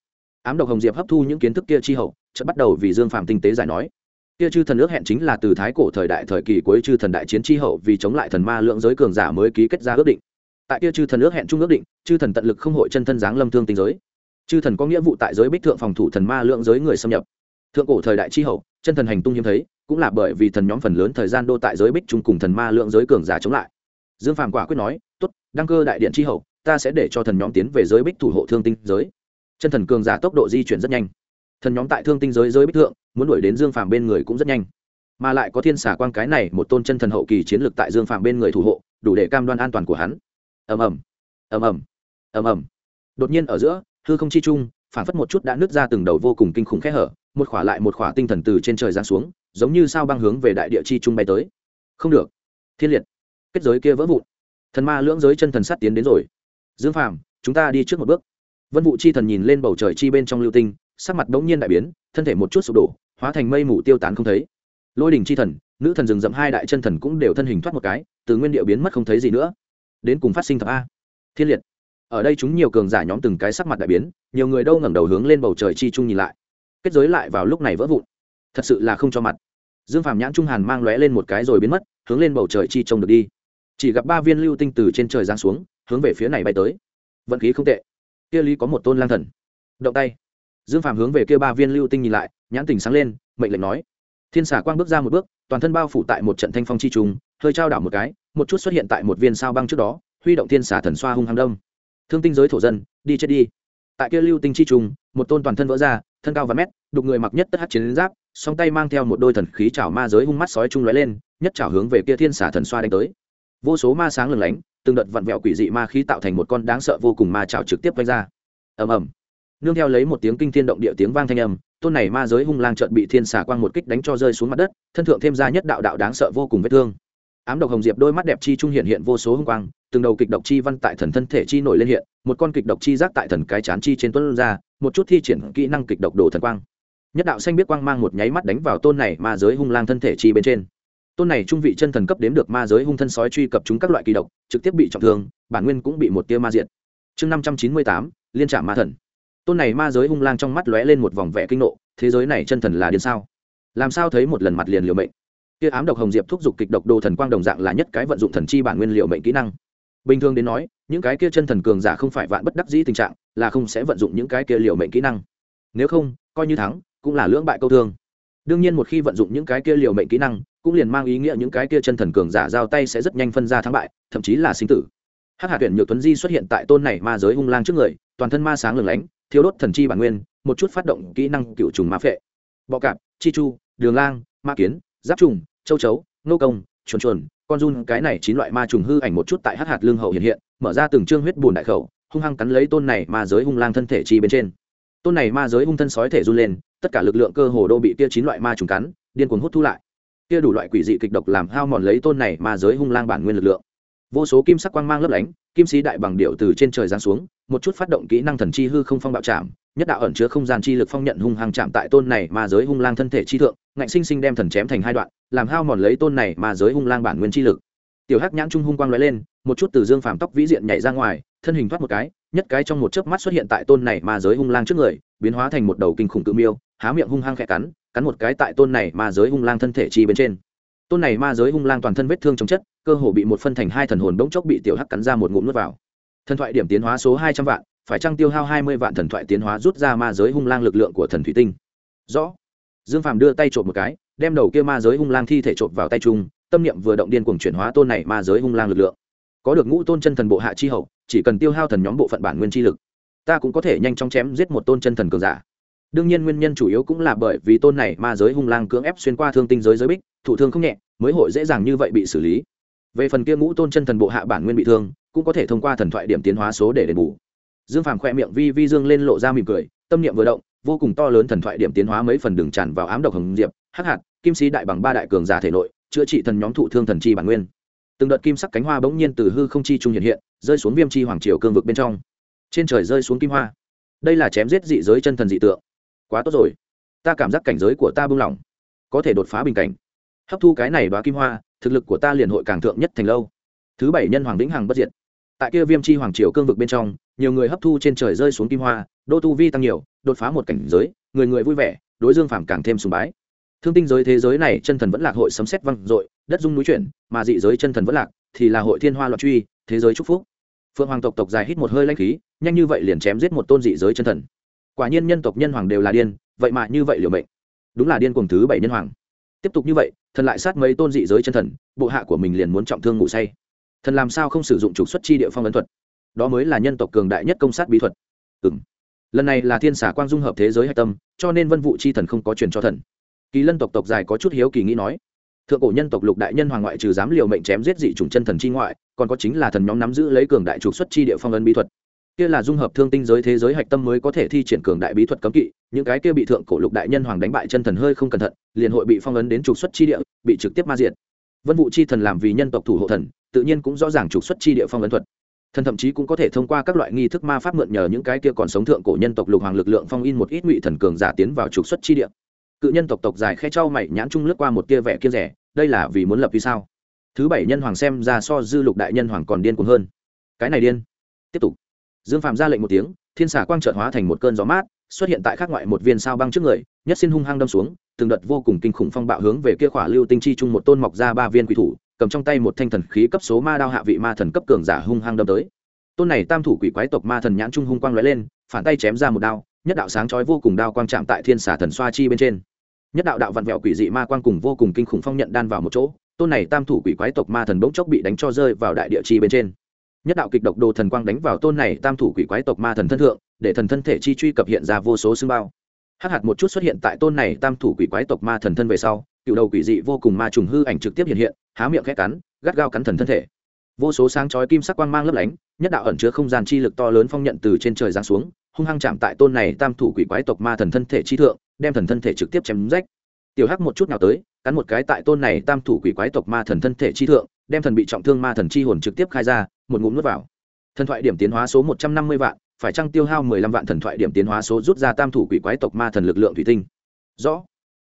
Ám độc hồng diệp hấp thu những kiến thức kia chi hậu, chợt bắt đầu vì dương phạm tinh tế giải nói kia chư thần ước hẹn chính là từ thái cổ thời đại thời kỳ cuối chư thần đại chiến chi hậu vì chống lại thần ma lượng giới cường giả mới ký kết ra ước định. Tại kia chư thần ước hẹn chung ước định, chư thần tận lực không hội chân thân giáng lâm thương tinh giới. Chư thần có nghĩa vụ tại giới bích thượng phòng thủ thần ma lượng giới người xâm nhập. Thượng cổ thời đại chi hậu, chân thần hành tung hiếm thấy, cũng là bởi vì thần nhóm phần lớn thời gian đô tại giới bích chung cùng thần ma lượng giới cường giả chống lại. Dương phàm quả quyết nói, tốt, đăng cơ đại điện chi hậu, ta sẽ để cho thần nhóm tiến về giới bích thủ hộ thương tinh giới. Chân thần cường giả tốc độ di chuyển rất nhanh. Thần nhóm tại thương tinh giới giới bích thượng muốn đuổi đến dương phàm bên người cũng rất nhanh. Mà lại có thiên xả quang cái này, một tôn chân thần hậu kỳ chiến lược tại dương phàm bên người thủ hộ, đủ để cam đoan an toàn của hắn. Ầm ầm ầm ầm ầm ầm. Đột nhiên ở giữa, hư không chi chung phản phất một chút đã nứt ra từng đầu vô cùng kinh khủng khẽ hở, một khỏa lại một khỏa tinh thần từ trên trời giáng xuống, giống như sao băng hướng về đại địa chi trung bay tới. Không được. Thiên liệt. Kết giới kia vỡ vụn. Thần ma lưỡng giới chân thần sắt tiến đến rồi. Dương phàm, chúng ta đi trước một bước. Vân vụ chi thần nhìn lên bầu trời chi bên trong lưu tinh, sắc mặt đống nhiên đại biến, thân thể một chút sụp đổ hóa thành mây mù tiêu tán không thấy. Lôi đình chi thần, nữ thần rừng rậm hai đại chân thần cũng đều thân hình thoát một cái, từ nguyên điệu biến mất không thấy gì nữa. Đến cùng phát sinh thập a? Thiên liệt. Ở đây chúng nhiều cường giả nhóm từng cái sắc mặt đại biến, nhiều người đâu ngẩng đầu hướng lên bầu trời chi trung nhìn lại. Kết giới lại vào lúc này vỡ vụn. Thật sự là không cho mặt. Dương phàm nhãn trung hàn mang lóe lên một cái rồi biến mất, hướng lên bầu trời chi trông được đi. Chỉ gặp ba viên lưu tinh từ trên trời giáng xuống, hướng về phía này bay tới. Vận khí không tệ. Kia lý có một tôn lang thần. Động tay. Dương phàm hướng về kia ba viên lưu tinh nhìn lại nhãn tình sáng lên, mệnh lệnh nói. Thiên xà quang bước ra một bước, toàn thân bao phủ tại một trận thanh phong chi trùng, hơi trao đảo một cái, một chút xuất hiện tại một viên sao băng trước đó, huy động thiên xà thần xoa hung hăng đông thương tinh giới thổ dân, đi chết đi. Tại kia lưu tinh chi trùng, một tôn toàn thân vỡ ra, thân cao và mét, đục người mặc nhất tất hát chiến giáp, song tay mang theo một đôi thần khí chảo ma giới hung mắt sói trung lóe lên, nhất chảo hướng về kia thiên xà thần xoa đánh tới. Vô số ma sáng lừng lánh, từng đợt vặn vẹo quỷ dị ma khí tạo thành một con đáng sợ vô cùng ma chảo trực tiếp vanh ra. Ầm ầm. Nương theo lấy một tiếng kinh thiên động địa tiếng vang thanh âm tôn này ma giới hung lang trợn bị thiên xà quang một kích đánh cho rơi xuống mặt đất, thân thượng thêm ra nhất đạo đạo đáng sợ vô cùng vết thương. Ám độc hồng diệp đôi mắt đẹp chi trung hiện hiện vô số hung quang, từng đầu kịch độc chi văn tại thần thân thể chi nổi lên hiện, một con kịch độc chi giác tại thần cái chán chi trên tuấn ra, một chút thi triển kỹ năng kịch độc đồ thần quang. Nhất đạo xanh biết quang mang một nháy mắt đánh vào tôn này ma giới hung lang thân thể chi bên trên. Tôn này trung vị chân thần cấp đếm được ma giới hung thân sói truy cập chúng các loại kỳ độc, trực tiếp bị trọng thương, bản nguyên cũng bị một tia ma diệt. Chương năm trăm chín mươi tám, liên trạm ma thần tôn này ma giới hung lang trong mắt lóe lên một vòng vẻ kinh nộ, thế giới này chân thần là điên sao? Làm sao thấy một lần mặt liền liều mệnh? Kia ám độc hồng diệp thúc giục kịch độc đồ thần quang đồng dạng là nhất cái vận dụng thần chi bản nguyên liều mệnh kỹ năng. Bình thường đến nói, những cái kia chân thần cường giả không phải vạn bất đắc dĩ tình trạng, là không sẽ vận dụng những cái kia liều mệnh kỹ năng. Nếu không, coi như thắng, cũng là lưỡng bại câu thương. Đương nhiên một khi vận dụng những cái kia liều mệnh kỹ năng, cũng liền mang ý nghĩa những cái kia chân thần cường giả giao tay sẽ rất nhanh phân ra thắng bại, thậm chí là sinh tử. Hắc hạ tuyển nhược tuấn di xuất hiện tại tôn này ma giới hung lang trước người, toàn thân ma sáng lừng lánh thiếu đốt thần chi bản nguyên, một chút phát động kỹ năng cựu trùng ma phệ. Bọ cạp, chi chu, đường lang, ma kiến, giáp trùng, châu chấu nô công, chuồn chuồn, con run, cái này chín loại ma trùng hư ảnh một chút tại hát hạt lương hậu hiện hiện, mở ra từng trương huyết bùn đại khẩu, hung hăng cắn lấy tôn này ma giới hung lang thân thể chi bên trên. Tôn này ma giới hung thân sói thể run lên, tất cả lực lượng cơ hồ đô bị kia chín loại ma trùng cắn, điên cuồng hút thu lại. Kia đủ loại quỷ dị kịch độc làm hao mòn lấy tôn này ma giới hung lang bản nguyên lực lượng. Vô số kim sắc quang mang lấp lánh, kim sĩ đại bằng điệu từ trên trời giáng xuống một chút phát động kỹ năng thần chi hư không phong bạo chạm, nhất đạo ẩn chứa không gian chi lực phong nhận hung hăng chạm tại tôn này ma giới hung lang thân thể chi thượng, ngạnh sinh sinh đem thần chém thành hai đoạn, làm hao mòn lấy tôn này mà giới hung lang bản nguyên chi lực. Tiểu hắc nhãn trung hung quang lóe lên, một chút từ dương phàm tóc vĩ diện nhảy ra ngoài, thân hình thoát một cái, nhất cái trong một chớp mắt xuất hiện tại tôn này mà giới hung lang trước người, biến hóa thành một đầu kinh khủng cự miêu, há miệng hung hăng khẽ cắn cắn một cái tại tôn này mà giới hung lang thân thể chi bên trên. Tôn này ma giới hung lang toàn thân vết thương chống chất, cơ hồ bị một phân thành hai thần hồn bỗng chốc bị tiểu hắc cắn ra một ngụm nuốt vào thần thoại điểm tiến hóa số hai trăm vạn, phải trăng tiêu hao hai mươi vạn thần thoại tiến hóa rút ra ma giới hung lang lực lượng của thần thủy tinh? Rõ. Dương phàm đưa tay trộm một cái, đem đầu kia ma giới hung lang thi thể trộm vào tay trung tâm niệm vừa động điên cuồng chuyển hóa tôn này ma giới hung lang lực lượng. Có được ngũ tôn chân thần bộ hạ chi hậu, chỉ cần tiêu hao thần nhóm bộ phận bản nguyên chi lực, ta cũng có thể nhanh chóng chém giết một tôn chân thần cường giả. Đương nhiên nguyên nhân chủ yếu cũng là bởi vì tôn này ma giới hung lang cưỡng ép xuyên qua thương tinh giới giới bích thụ thương không nhẹ, mới hội dễ dàng như vậy bị xử lý. Về phần kia ngũ tôn chân thần bộ hạ bản nguyên bị thương cũng có thể thông qua thần thoại điểm tiến hóa số để đền bù. Dương phàm khỏe miệng vi vi dương lên lộ ra mỉm cười, tâm niệm vừa động, vô cùng to lớn thần thoại điểm tiến hóa mấy phần đường tràn vào ám độc hồng diệp, hắc hạt, kim sĩ đại bằng ba đại cường giả thể nội, chữa trị thần nhóm thụ thương thần chi bản nguyên. Từng đợt kim sắc cánh hoa bỗng nhiên từ hư không chi trung hiện hiện, rơi xuống viêm chi hoàng triều cương vực bên trong. Trên trời rơi xuống kim hoa. Đây là chém giết dị giới chân thần dị tượng. Quá tốt rồi. Ta cảm giác cảnh giới của ta buông lỏng. Có thể đột phá bình cảnh. Hấp thu cái này đoá kim hoa, thực lực của ta liền hội càng thượng nhất thành lâu. Thứ bảy nhân hoàng vĩnh hằng bất diệt tại kia viêm chi hoàng triều cương vực bên trong, nhiều người hấp thu trên trời rơi xuống kim hoa, đô tu vi tăng nhiều, đột phá một cảnh giới, người người vui vẻ, đối dương phàm càng thêm sùng bái. Thương tinh giới thế giới này, chân thần vẫn lạc hội sấm xét văng dội, đất dung núi chuyển, mà dị giới chân thần vẫn lạc, thì là hội thiên hoa loạn truy, thế giới chúc phúc. Phượng hoàng tộc tộc dài hít một hơi lanh khí, nhanh như vậy liền chém giết một tôn dị giới chân thần. Quả nhiên nhân tộc nhân hoàng đều là điên, vậy mà như vậy liều mệnh. Đúng là điên cùng thứ bảy nhân hoàng. Tiếp tục như vậy, thần lại sát mấy tôn dị giới chân thần, bộ hạ của mình liền muốn trọng thương ngủ say thần làm sao không sử dụng trục xuất chi địa phong ấn thuật? Đó mới là nhân tộc cường đại nhất công sát bí thuật. Ừ m lần này là thiên xả quang dung hợp thế giới hạch tâm, cho nên vân vụ chi thần không có truyền cho thần. Kỳ lân tộc tộc dài có chút hiếu kỳ nghĩ nói, thượng cổ nhân tộc lục đại nhân hoàng ngoại trừ dám liều mệnh chém giết dị chủng chân thần chi ngoại, còn có chính là thần nhóm nắm giữ lấy cường đại trục xuất chi địa phong ấn bí thuật. Kia là dung hợp thương tinh giới thế giới hạch tâm mới có thể thi triển cường đại bí thuật cấm kỵ, những cái kia bị thượng cổ lục đại nhân hoàng đánh bại chân thần hơi không cẩn thận, liền hội bị phong ấn đến trục xuất chi địa, bị trực tiếp ma diện vân vụ chi thần làm vì nhân tộc thủ hộ thần, tự nhiên cũng rõ ràng trục xuất chi địa phong ấn thuật. Thần thậm chí cũng có thể thông qua các loại nghi thức ma pháp mượn nhờ những cái kia còn sống thượng cổ nhân tộc lục hoàng lực lượng phong in một ít ngụy thần cường giả tiến vào trục xuất chi địa. Cự nhân tộc tộc dài khe trao mày, nhãn trung lướt qua một tia vẻ kia rẻ, đây là vì muốn lập vì sao? Thứ bảy nhân hoàng xem ra so dư lục đại nhân hoàng còn điên cuồng hơn. Cái này điên. Tiếp tục. Dương phạm ra lệnh một tiếng, thiên xà quang trợn hóa thành một cơn gió mát, xuất hiện tại khắc ngoại một viên sao băng trước người nhất xin hung hăng đâm xuống, từng đợt vô cùng kinh khủng phong bạo hướng về kia khỏa lưu tinh chi chung một tôn mọc ra ba viên quỷ thủ, cầm trong tay một thanh thần khí cấp số ma đao hạ vị ma thần cấp cường giả hung hăng đâm tới. Tôn này tam thủ quỷ quái tộc ma thần nhãn trung hung quang lóe lên, phản tay chém ra một đao, nhất đạo sáng chói vô cùng đao quang chạm tại thiên xà thần xoa chi bên trên. Nhất đạo đạo vặn vẹo quỷ dị ma quang cùng vô cùng kinh khủng phong nhận đan vào một chỗ, tôn này tam thủ quỷ quái tộc ma thần bỗng chốc bị đánh cho rơi vào đại địa chi bên trên. Nhất đạo kịch độc đồ thần quang đánh vào tôn này tam thủ quỷ quái tộc ma thần thân thượng, để thần thân thể chi truy cập hiện ra vô số xương bao hắc hạt một chút xuất hiện tại tôn này tam thủ quỷ quái tộc ma thần thân về sau, cựu đầu quỷ dị vô cùng ma trùng hư ảnh trực tiếp hiện hiện, há miệng khét cắn, gắt gao cắn thần thân thể. Vô số sáng chói kim sắc quang mang lấp lánh, nhất đạo ẩn chứa không gian chi lực to lớn phong nhận từ trên trời giáng xuống, hung hăng chạm tại tôn này tam thủ quỷ quái tộc ma thần thân thể chi thượng, đem thần thân thể trực tiếp chém rách. Tiểu hắc một chút nào tới, cắn một cái tại tôn này tam thủ quỷ quái tộc ma thần thân thể chi thượng, đem thần bị trọng thương ma thần chi hồn trực tiếp khai ra, một ngụm nuốt vào. Thần thoại điểm tiến hóa số một trăm năm mươi vạn phải chăng tiêu hao mười lăm vạn thần thoại điểm tiến hóa số rút ra tam thủ quỷ quái tộc ma thần lực lượng thủy tinh? Rõ.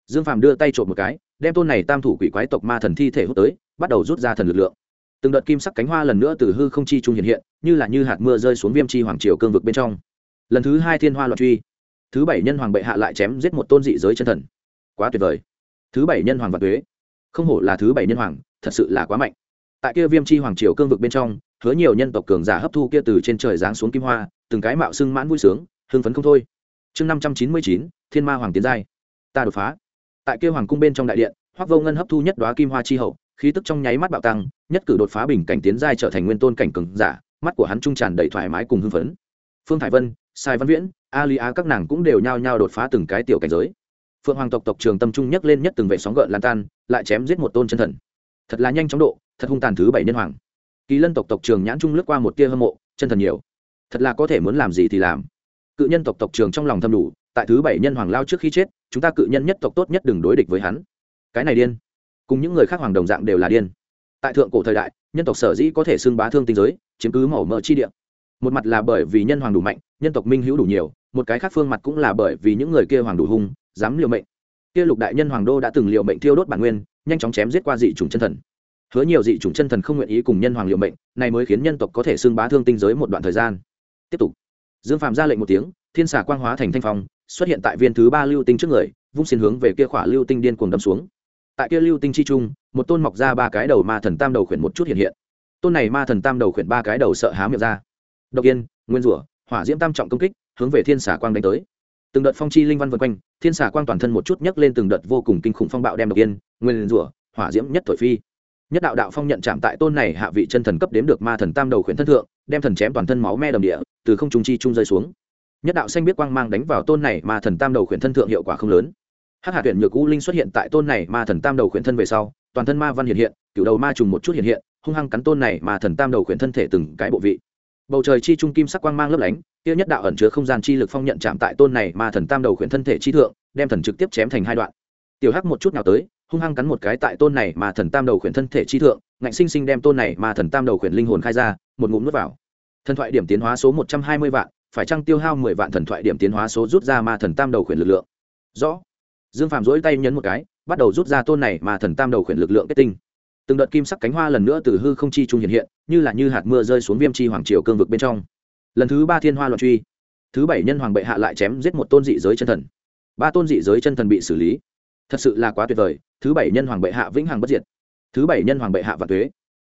Dương phàm đưa tay trộm một cái, đem tôn này tam thủ quỷ quái tộc ma thần thi thể hút tới, bắt đầu rút ra thần lực lượng. Từng đợt kim sắc cánh hoa lần nữa từ hư không chi trung hiện hiện, như là như hạt mưa rơi xuống viêm chi hoàng triều cương vực bên trong. Lần thứ hai thiên hoa loạn truy. Thứ bảy nhân hoàng bệ hạ lại chém giết một tôn dị giới chân thần. Quá tuyệt vời. Thứ bảy nhân hoàng và tuế. Không hổ là thứ bảy nhân hoàng, thật sự là quá mạnh. Tại kia viêm chi hoàng triều cương vực bên trong hứa nhiều nhân tộc cường giả hấp thu kia từ trên trời giáng xuống kim hoa, từng cái mạo sưng mãn vui sướng, hưng phấn không thôi. Chương năm trăm chín mươi chín, thiên ma hoàng tiến giai. Ta đột phá. Tại kia hoàng cung bên trong đại điện, hoắc vô ngân hấp thu nhất đoá kim hoa chi hậu, khí tức trong nháy mắt bạo tăng, nhất cử đột phá bình cảnh tiến giai trở thành nguyên tôn cảnh cường giả, mắt của hắn trung tràn đầy thoải mái cùng hưng phấn. Phương thải vân, sai văn viễn a li các nàng cũng đều nhao nhao đột phá từng cái tiểu cảnh giới. Phượng hoàng tộc tộc trường tâm trung nhấc lên nhất từng vệ sóng gợn lan tan, lại chém giết một tôn chân thần. Thật là nhanh chóng độ, thật hung tàn thứ bảy nhân hoàng kỳ lân tộc tộc trường nhãn trung lướt qua một tia hâm mộ, chân thần nhiều. Thật là có thể muốn làm gì thì làm. Cự nhân tộc tộc trường trong lòng thâm đủ, tại thứ bảy nhân hoàng lao trước khi chết, chúng ta cự nhân nhất tộc tốt nhất đừng đối địch với hắn. Cái này điên. Cùng những người khác hoàng đồng dạng đều là điên. Tại thượng cổ thời đại, nhân tộc sở dĩ có thể xưng bá thương tinh giới, chiếm cứ màu mỡ chi địa. Một mặt là bởi vì nhân hoàng đủ mạnh, nhân tộc minh hữu đủ nhiều, một cái khác phương mặt cũng là bởi vì những người kia hoàng đủ hung, dám liều mệnh. Kia lục đại nhân hoàng đô đã từng liều mệnh thiêu đốt bản nguyên, nhanh chóng chém giết qua dị chủng chân thần hứa nhiều dị chủng chân thần không nguyện ý cùng nhân hoàng liệu mệnh, này mới khiến nhân tộc có thể xưng bá thương tinh giới một đoạn thời gian. Tiếp tục. Dương phạm ra lệnh một tiếng, thiên xà quang hóa thành thanh phong, xuất hiện tại viên thứ ba lưu tinh trước người, vung xin hướng về kia khỏa lưu tinh điên cuồng đâm xuống. Tại kia lưu tinh chi trung, một tôn mọc ra ba cái đầu ma thần tam đầu khuyển một chút hiện hiện. Tôn này ma thần tam đầu khuyển ba cái đầu sợ há miệng ra. Độc yên, nguyên rủa, hỏa diễm tam trọng công kích, hướng về thiên xà quang đánh tới. Từng đợt phong chi linh văn vân quanh, thiên xà quang toàn thân một chút nhấc lên từng đợt vô cùng kinh khủng phong bạo đem độc yên, nguyên rủa, hỏa diễm nhất thổi phi nhất đạo đạo phong nhận chạm tại tôn này hạ vị chân thần cấp đếm được ma thần tam đầu khuyển thân thượng, đem thần chém toàn thân máu me đầm địa, từ không trung chi trung rơi xuống. Nhất đạo xanh biết quang mang đánh vào tôn này ma thần tam đầu khuyển thân thượng hiệu quả không lớn. Hắc hạ tuyển nhược u linh xuất hiện tại tôn này ma thần tam đầu khuyển thân về sau, toàn thân ma văn hiện hiện cựu đầu ma trùng một chút hiện hiện, hung hăng cắn tôn này ma thần tam đầu khuyển thân thể từng cái bộ vị. Bầu trời chi trung kim sắc quang mang lấp lánh, kia nhất đạo ẩn chứa không gian chi lực phong nhận chạm tại tôn này ma thần tam đầu khuyển thân thể chi thượng, đem thần trực tiếp chém thành hai đoạn. Tiểu hắc một chút nào tới hung hăng cắn một cái tại tôn này mà thần tam đầu khuyển thân thể chi thượng, ngạnh sinh sinh đem tôn này mà thần tam đầu khuyển linh hồn khai ra, một ngụm nuốt vào. Thần thoại điểm tiến hóa số một trăm hai mươi vạn, phải trăng tiêu hao mười vạn thần thoại điểm tiến hóa số rút ra ma thần tam đầu khuyển lực lượng? Rõ. Dương phạm dỗi tay nhấn một cái, bắt đầu rút ra tôn này mà thần tam đầu khuyển lực lượng kết tinh. Từng đợt kim sắc cánh hoa lần nữa từ hư không chi trung hiện hiện, như là như hạt mưa rơi xuống viêm chi hoàng triều cương vực bên trong. Lần thứ ba thiên hoa loạn truy. Thứ bảy nhân hoàng bệ hạ lại chém giết một tôn dị giới chân thần. Ba tôn dị giới chân thần bị xử lý. Thật sự là quá tuyệt vời thứ bảy nhân hoàng bệ hạ vĩnh hằng bất diệt. Thứ bảy nhân hoàng bệ hạ vạn tuế.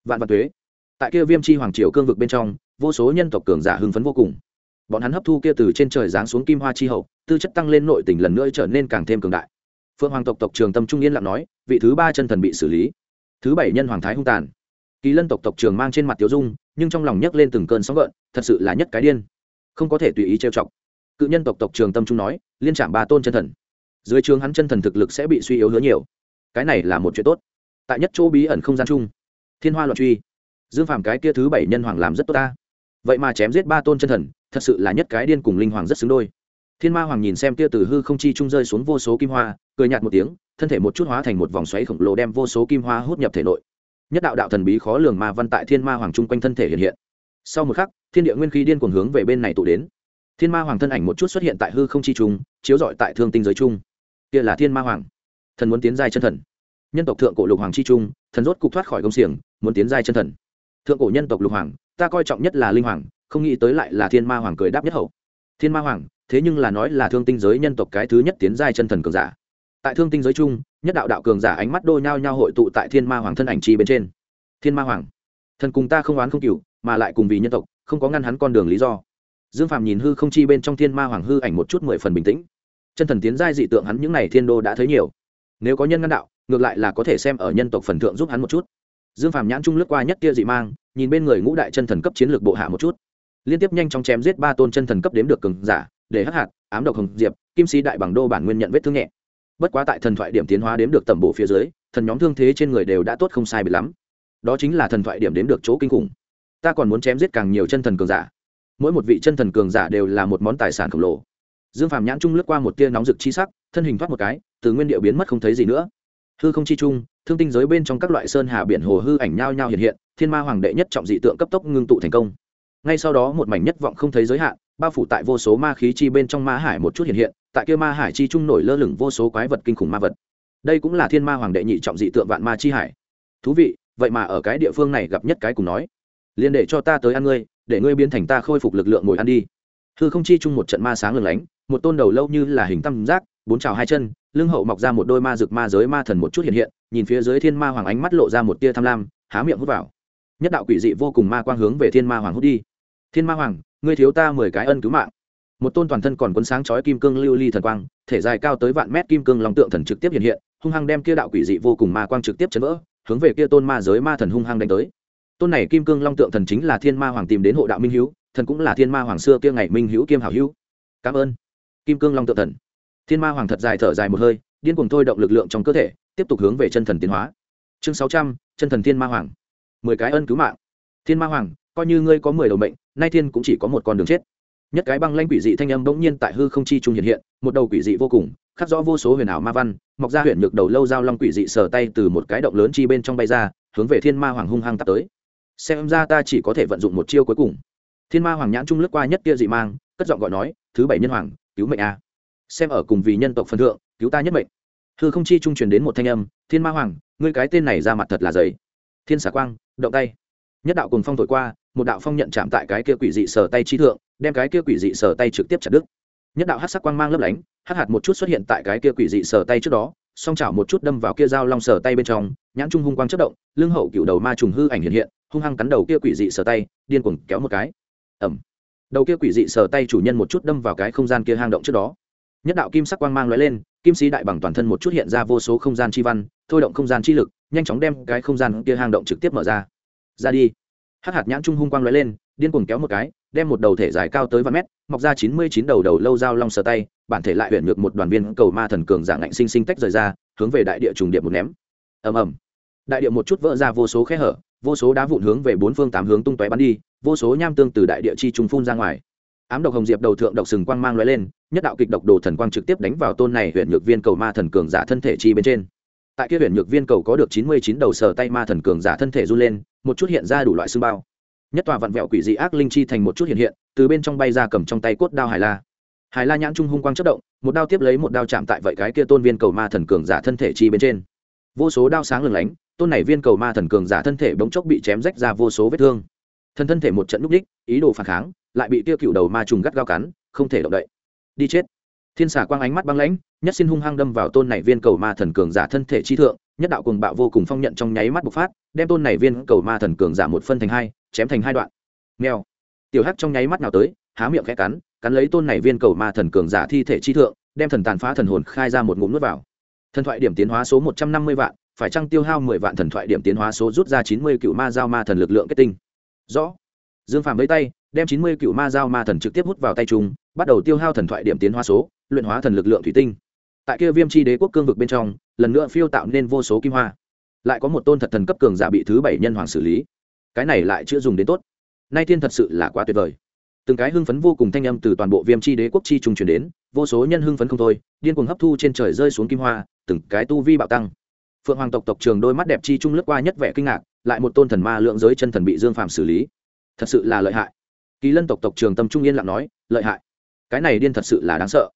Vạn vạn tuế. Tại kia viêm chi hoàng triều cương vực bên trong, vô số nhân tộc cường giả hưng phấn vô cùng. Bọn hắn hấp thu kia từ trên trời giáng xuống kim hoa chi hậu, tư chất tăng lên nội tình lần nữa trở nên càng thêm cường đại. Phượng hoàng tộc tộc trường tâm trung yên lặng nói, vị thứ ba chân thần bị xử lý. Thứ bảy nhân hoàng thái hung tàn. Kỳ lân tộc tộc trường mang trên mặt tiểu dung, nhưng trong lòng nhấc lên từng cơn sóng gợn, thật sự là nhất cái điên. Không có thể tùy ý trêu chọc. Cự nhân tộc tộc trường tâm trung nói, liên trạm ba tôn chân thần. Dưới trường hắn chân thần thực lực sẽ bị suy yếu hứa nhiều cái này là một chuyện tốt. Tại nhất chỗ bí ẩn không gian chung, thiên hoa loạn truy, dương phàm cái kia thứ bảy nhân hoàng làm rất tốt ta. Vậy mà chém giết ba tôn chân thần, thật sự là nhất cái điên cùng linh hoàng rất xứng đôi. Thiên ma hoàng nhìn xem kia từ hư không chi trung rơi xuống vô số kim hoa, cười nhạt một tiếng, thân thể một chút hóa thành một vòng xoáy khổng lồ đem vô số kim hoa hút nhập thể nội. Nhất đạo đạo thần bí khó lường ma văn tại thiên ma hoàng chung quanh thân thể hiện hiện. Sau một khắc, thiên địa nguyên khí điên cuồng hướng về bên này tụ đến. Thiên ma hoàng thân ảnh một chút xuất hiện tại hư không chi trung, chiếu rọi tại thương tinh giới chung. Kia là thiên ma hoàng thần muốn tiến giai chân thần. Nhân tộc thượng cổ lục hoàng chi trung, thần rốt cục thoát khỏi công xiềng, muốn tiến giai chân thần. Thượng cổ nhân tộc lục hoàng, ta coi trọng nhất là linh hoàng, không nghĩ tới lại là thiên ma hoàng cười đáp nhất hậu. Thiên ma hoàng, thế nhưng là nói là thương tinh giới nhân tộc cái thứ nhất tiến giai chân thần cường giả. Tại thương tinh giới chung nhất đạo đạo cường giả ánh mắt đô nhau nhau hội tụ tại thiên ma hoàng thân ảnh chi bên trên. Thiên ma hoàng, thần cùng ta không oán không kiều mà lại cùng vì nhân tộc, không có ngăn hắn con đường lý do. Dương phàm nhìn hư không chi bên trong thiên ma hoàng hư ảnh một chút mười phần bình tĩnh. Chân thần tiến giai dị tượng hắn những n à y thiên đô đã thấy nhiều nếu có nhân ngăn đạo, ngược lại là có thể xem ở nhân tộc phần thượng giúp hắn một chút. Dương phàm nhãn trung lướt qua nhất kia dị mang, nhìn bên người ngũ đại chân thần cấp chiến lược bộ hạ một chút. Liên tiếp nhanh chóng chém giết ba tôn chân thần cấp đếm được cường giả, để hắc hạt, ám độc hồng diệp, kim sĩ đại bằng đô bản nguyên nhận vết thương nhẹ. Bất quá tại thần thoại điểm tiến hóa đếm được tầm bộ phía dưới, thần nhóm thương thế trên người đều đã tốt không sai bị lắm. Đó chính là thần thoại điểm đếm được chỗ kinh khủng. Ta còn muốn chém giết càng nhiều chân thần cường giả. Mỗi một vị chân thần cường giả đều là một món tài sản khổng lồ dương phàm nhãn trung lướt qua một tia nóng rực chi sắc, thân hình thoát một cái, từ nguyên điệu biến mất không thấy gì nữa. Hư không chi trung, thương tinh giới bên trong các loại sơn hà biển hồ hư ảnh nhao nhao hiện hiện, thiên ma hoàng đệ nhất trọng dị tượng cấp tốc ngưng tụ thành công. Ngay sau đó một mảnh nhất vọng không thấy giới hạn, bao phủ tại vô số ma khí chi bên trong ma hải một chút hiện hiện, tại kia ma hải chi trung nổi lơ lửng vô số quái vật kinh khủng ma vật. Đây cũng là thiên ma hoàng đệ nhị trọng dị tượng vạn ma chi hải. Thú vị, vậy mà ở cái địa phương này gặp nhất cái cùng nói. Liền để cho ta tới ăn ngươi, để ngươi biến thành ta khôi phục lực lượng ngồi ăn đi. Hư không chi chung một trận ma sáng lừng lánh một tôn đầu lâu như là hình tam giác, bốn trào hai chân, lưng hậu mọc ra một đôi ma rực ma giới ma thần một chút hiện hiện, nhìn phía dưới thiên ma hoàng ánh mắt lộ ra một tia tham lam, há miệng hút vào. Nhất đạo quỷ dị vô cùng ma quang hướng về thiên ma hoàng hút đi. Thiên ma hoàng, ngươi thiếu ta mười cái ân cứu mạng. Một tôn toàn thân còn cuốn sáng chói kim cương lưu ly thần quang, thể dài cao tới vạn mét kim cương long tượng thần trực tiếp hiện hiện, hung hăng đem kia đạo quỷ dị vô cùng ma quang trực tiếp chấn vỡ, hướng về kia tôn ma giới ma thần hung hăng đánh tới. Tôn này kim cương long tượng thần chính là thiên ma hoàng tìm đến hộ đạo minh hữu thần cũng là thiên ma hoàng xưa kia ngày minh hữu kiêm hảo hữu. Cảm ơn kim cương long tượng thần. Thiên ma hoàng thật dài thở dài một hơi, điên cuồng thôi động lực lượng trong cơ thể, tiếp tục hướng về chân thần tiến hóa. Chương sáu trăm, chân thần thiên ma hoàng. Mười cái ân cứu mạng. Thiên ma hoàng, coi như ngươi có mười đầu mệnh, nay thiên cũng chỉ có một con đường chết. Nhất cái băng lanh quỷ dị thanh âm bỗng nhiên tại hư không chi trung hiện hiện, một đầu quỷ dị vô cùng, khắc rõ vô số huyền ảo ma văn, mọc ra huyện ngược đầu lâu dao long quỷ dị sờ tay từ một cái động lớn chi bên trong bay ra, hướng về thiên ma hoàng hung hăng tắt tới. Xem ra ta chỉ có thể vận dụng một chiêu cuối cùng. Thiên ma hoàng nhãn trung lướt qua nhất kia dị mang, cất giọng gọi nói, thứ bảy nhân hoàng cứu mệnh a. Xem ở cùng vì nhân tộc phân thượng, cứu ta nhất mệnh. Hư không chi trung truyền đến một thanh âm, thiên ma hoàng, ngươi cái tên này ra mặt thật là dày. Thiên xà quang, động tay. Nhất đạo cùng phong thổi qua, một đạo phong nhận chạm tại cái kia quỷ dị sở tay chi thượng, đem cái kia quỷ dị sở tay trực tiếp chặt đứt. Nhất đạo hát sắc quang mang lấp lánh hát hạt một chút xuất hiện tại cái kia quỷ dị sở tay trước đó, song chảo một chút đâm vào kia dao long sở tay bên trong, nhãn trung hung quang chất động, lưng hậu cựu đầu ma trùng hư ảnh hiện hiện, hung hăng cắn đầu kia quỷ dị sở tay, điên cuồng kéo một cái. Ẩm đầu kia quỷ dị sờ tay chủ nhân một chút đâm vào cái không gian kia hang động trước đó. Nhất đạo kim sắc quang mang lóe lên, kim sĩ đại bằng toàn thân một chút hiện ra vô số không gian chi văn, thôi động không gian chi lực, nhanh chóng đem cái không gian kia hang động trực tiếp mở ra. Ra đi. Hắc hạt nhãn trung hung quang lóe lên, điên cuồng kéo một cái, đem một đầu thể dài cao tới vài mét, mọc ra chín mươi chín đầu đầu lâu dao long sờ tay, bản thể lại huyện ngược một đoàn viên cầu ma thần cường dạng ngạnh sinh sinh tách rời ra, hướng về đại địa trùng điệp một ném. Ầm ầm. Đại địa một chút vỡ ra vô số khe hở, vô số đá vụn hướng về bốn phương tám hướng tung tóe bắn đi vô số nham tương từ đại địa chi trùng phun ra ngoài. Ám độc hồng diệp đầu thượng độc sừng quang mang lóe lên, nhất đạo kịch độc đồ thần quang trực tiếp đánh vào tôn này huyện nhược viên cầu ma thần cường giả thân thể chi bên trên. Tại kia huyện nhược viên cầu có được chín mươi chín đầu sờ tay ma thần cường giả thân thể run lên, một chút hiện ra đủ loại xương bao. Nhất tòa vặn vẹo quỷ dị ác linh chi thành một chút hiện hiện, từ bên trong bay ra cầm trong tay cốt đao hải la. Hải la nhãn trung hung quang chất động, một đao tiếp lấy một đao chạm tại vậy cái kia tôn viên cầu ma thần cường giả thân thể chi bên trên. Vô số đao sáng lừng lánh, tôn này viên cầu ma thần cường giả thân thể bỗng chốc bị chém rách ra vô số vết thương thần thân thể một trận núp đích, ý đồ phản kháng, lại bị tiêu cựu đầu ma trùng gắt gao cắn, không thể động đậy. Đi chết. Thiên xà quang ánh mắt băng lãnh, nhất xin hung hăng đâm vào tôn này viên cầu ma thần cường giả thân thể chi thượng, nhất đạo cùng bạo vô cùng phong nhận trong nháy mắt bộc phát, đem tôn này viên cầu ma thần cường giả một phân thành hai, chém thành hai đoạn. Nghèo tiểu hắc trong nháy mắt nào tới, há miệng khẽ cắn cắn lấy tôn này viên cầu ma thần cường giả thi thể chi thượng, đem thần tàn phá thần hồn khai ra một ngụm nuốt vào. Thần thoại điểm tiến hóa số một trăm năm mươi vạn, phải chăng tiêu hao mười vạn thần thoại điểm tiến hóa số rút ra chín mươi cựu ma giao ma thần lực lượng kết tinh? Rõ. Dương phàm lấy tay, đem chín mươi cựu ma dao ma thần trực tiếp hút vào tay chúng, bắt đầu tiêu hao thần thoại điểm tiến hóa số, luyện hóa thần lực lượng thủy tinh. Tại kia viêm chi đế quốc cương vực bên trong, lần nữa phiêu tạo nên vô số kim hoa. Lại có một tôn thật thần cấp cường giả bị thứ bảy nhân hoàng xử lý. Cái này lại chưa dùng đến tốt. Nay thiên thật sự là quá tuyệt vời. Từng cái hưng phấn vô cùng thanh âm từ toàn bộ viêm chi đế quốc chi trùng chuyển đến, vô số nhân hưng phấn không thôi, điên cuồng hấp thu trên trời rơi xuống kim hoa, từng cái tu vi bạo tăng. Phượng hoàng tộc tộc trường đôi mắt đẹp chi trung lướt qua nhất vẻ kinh ngạc lại một tôn thần ma lượng giới chân thần bị dương phàm xử lý. Thật sự là lợi hại. Kỳ lân tộc tộc trường tâm trung yên lặng nói, lợi hại. Cái này điên thật sự là đáng sợ.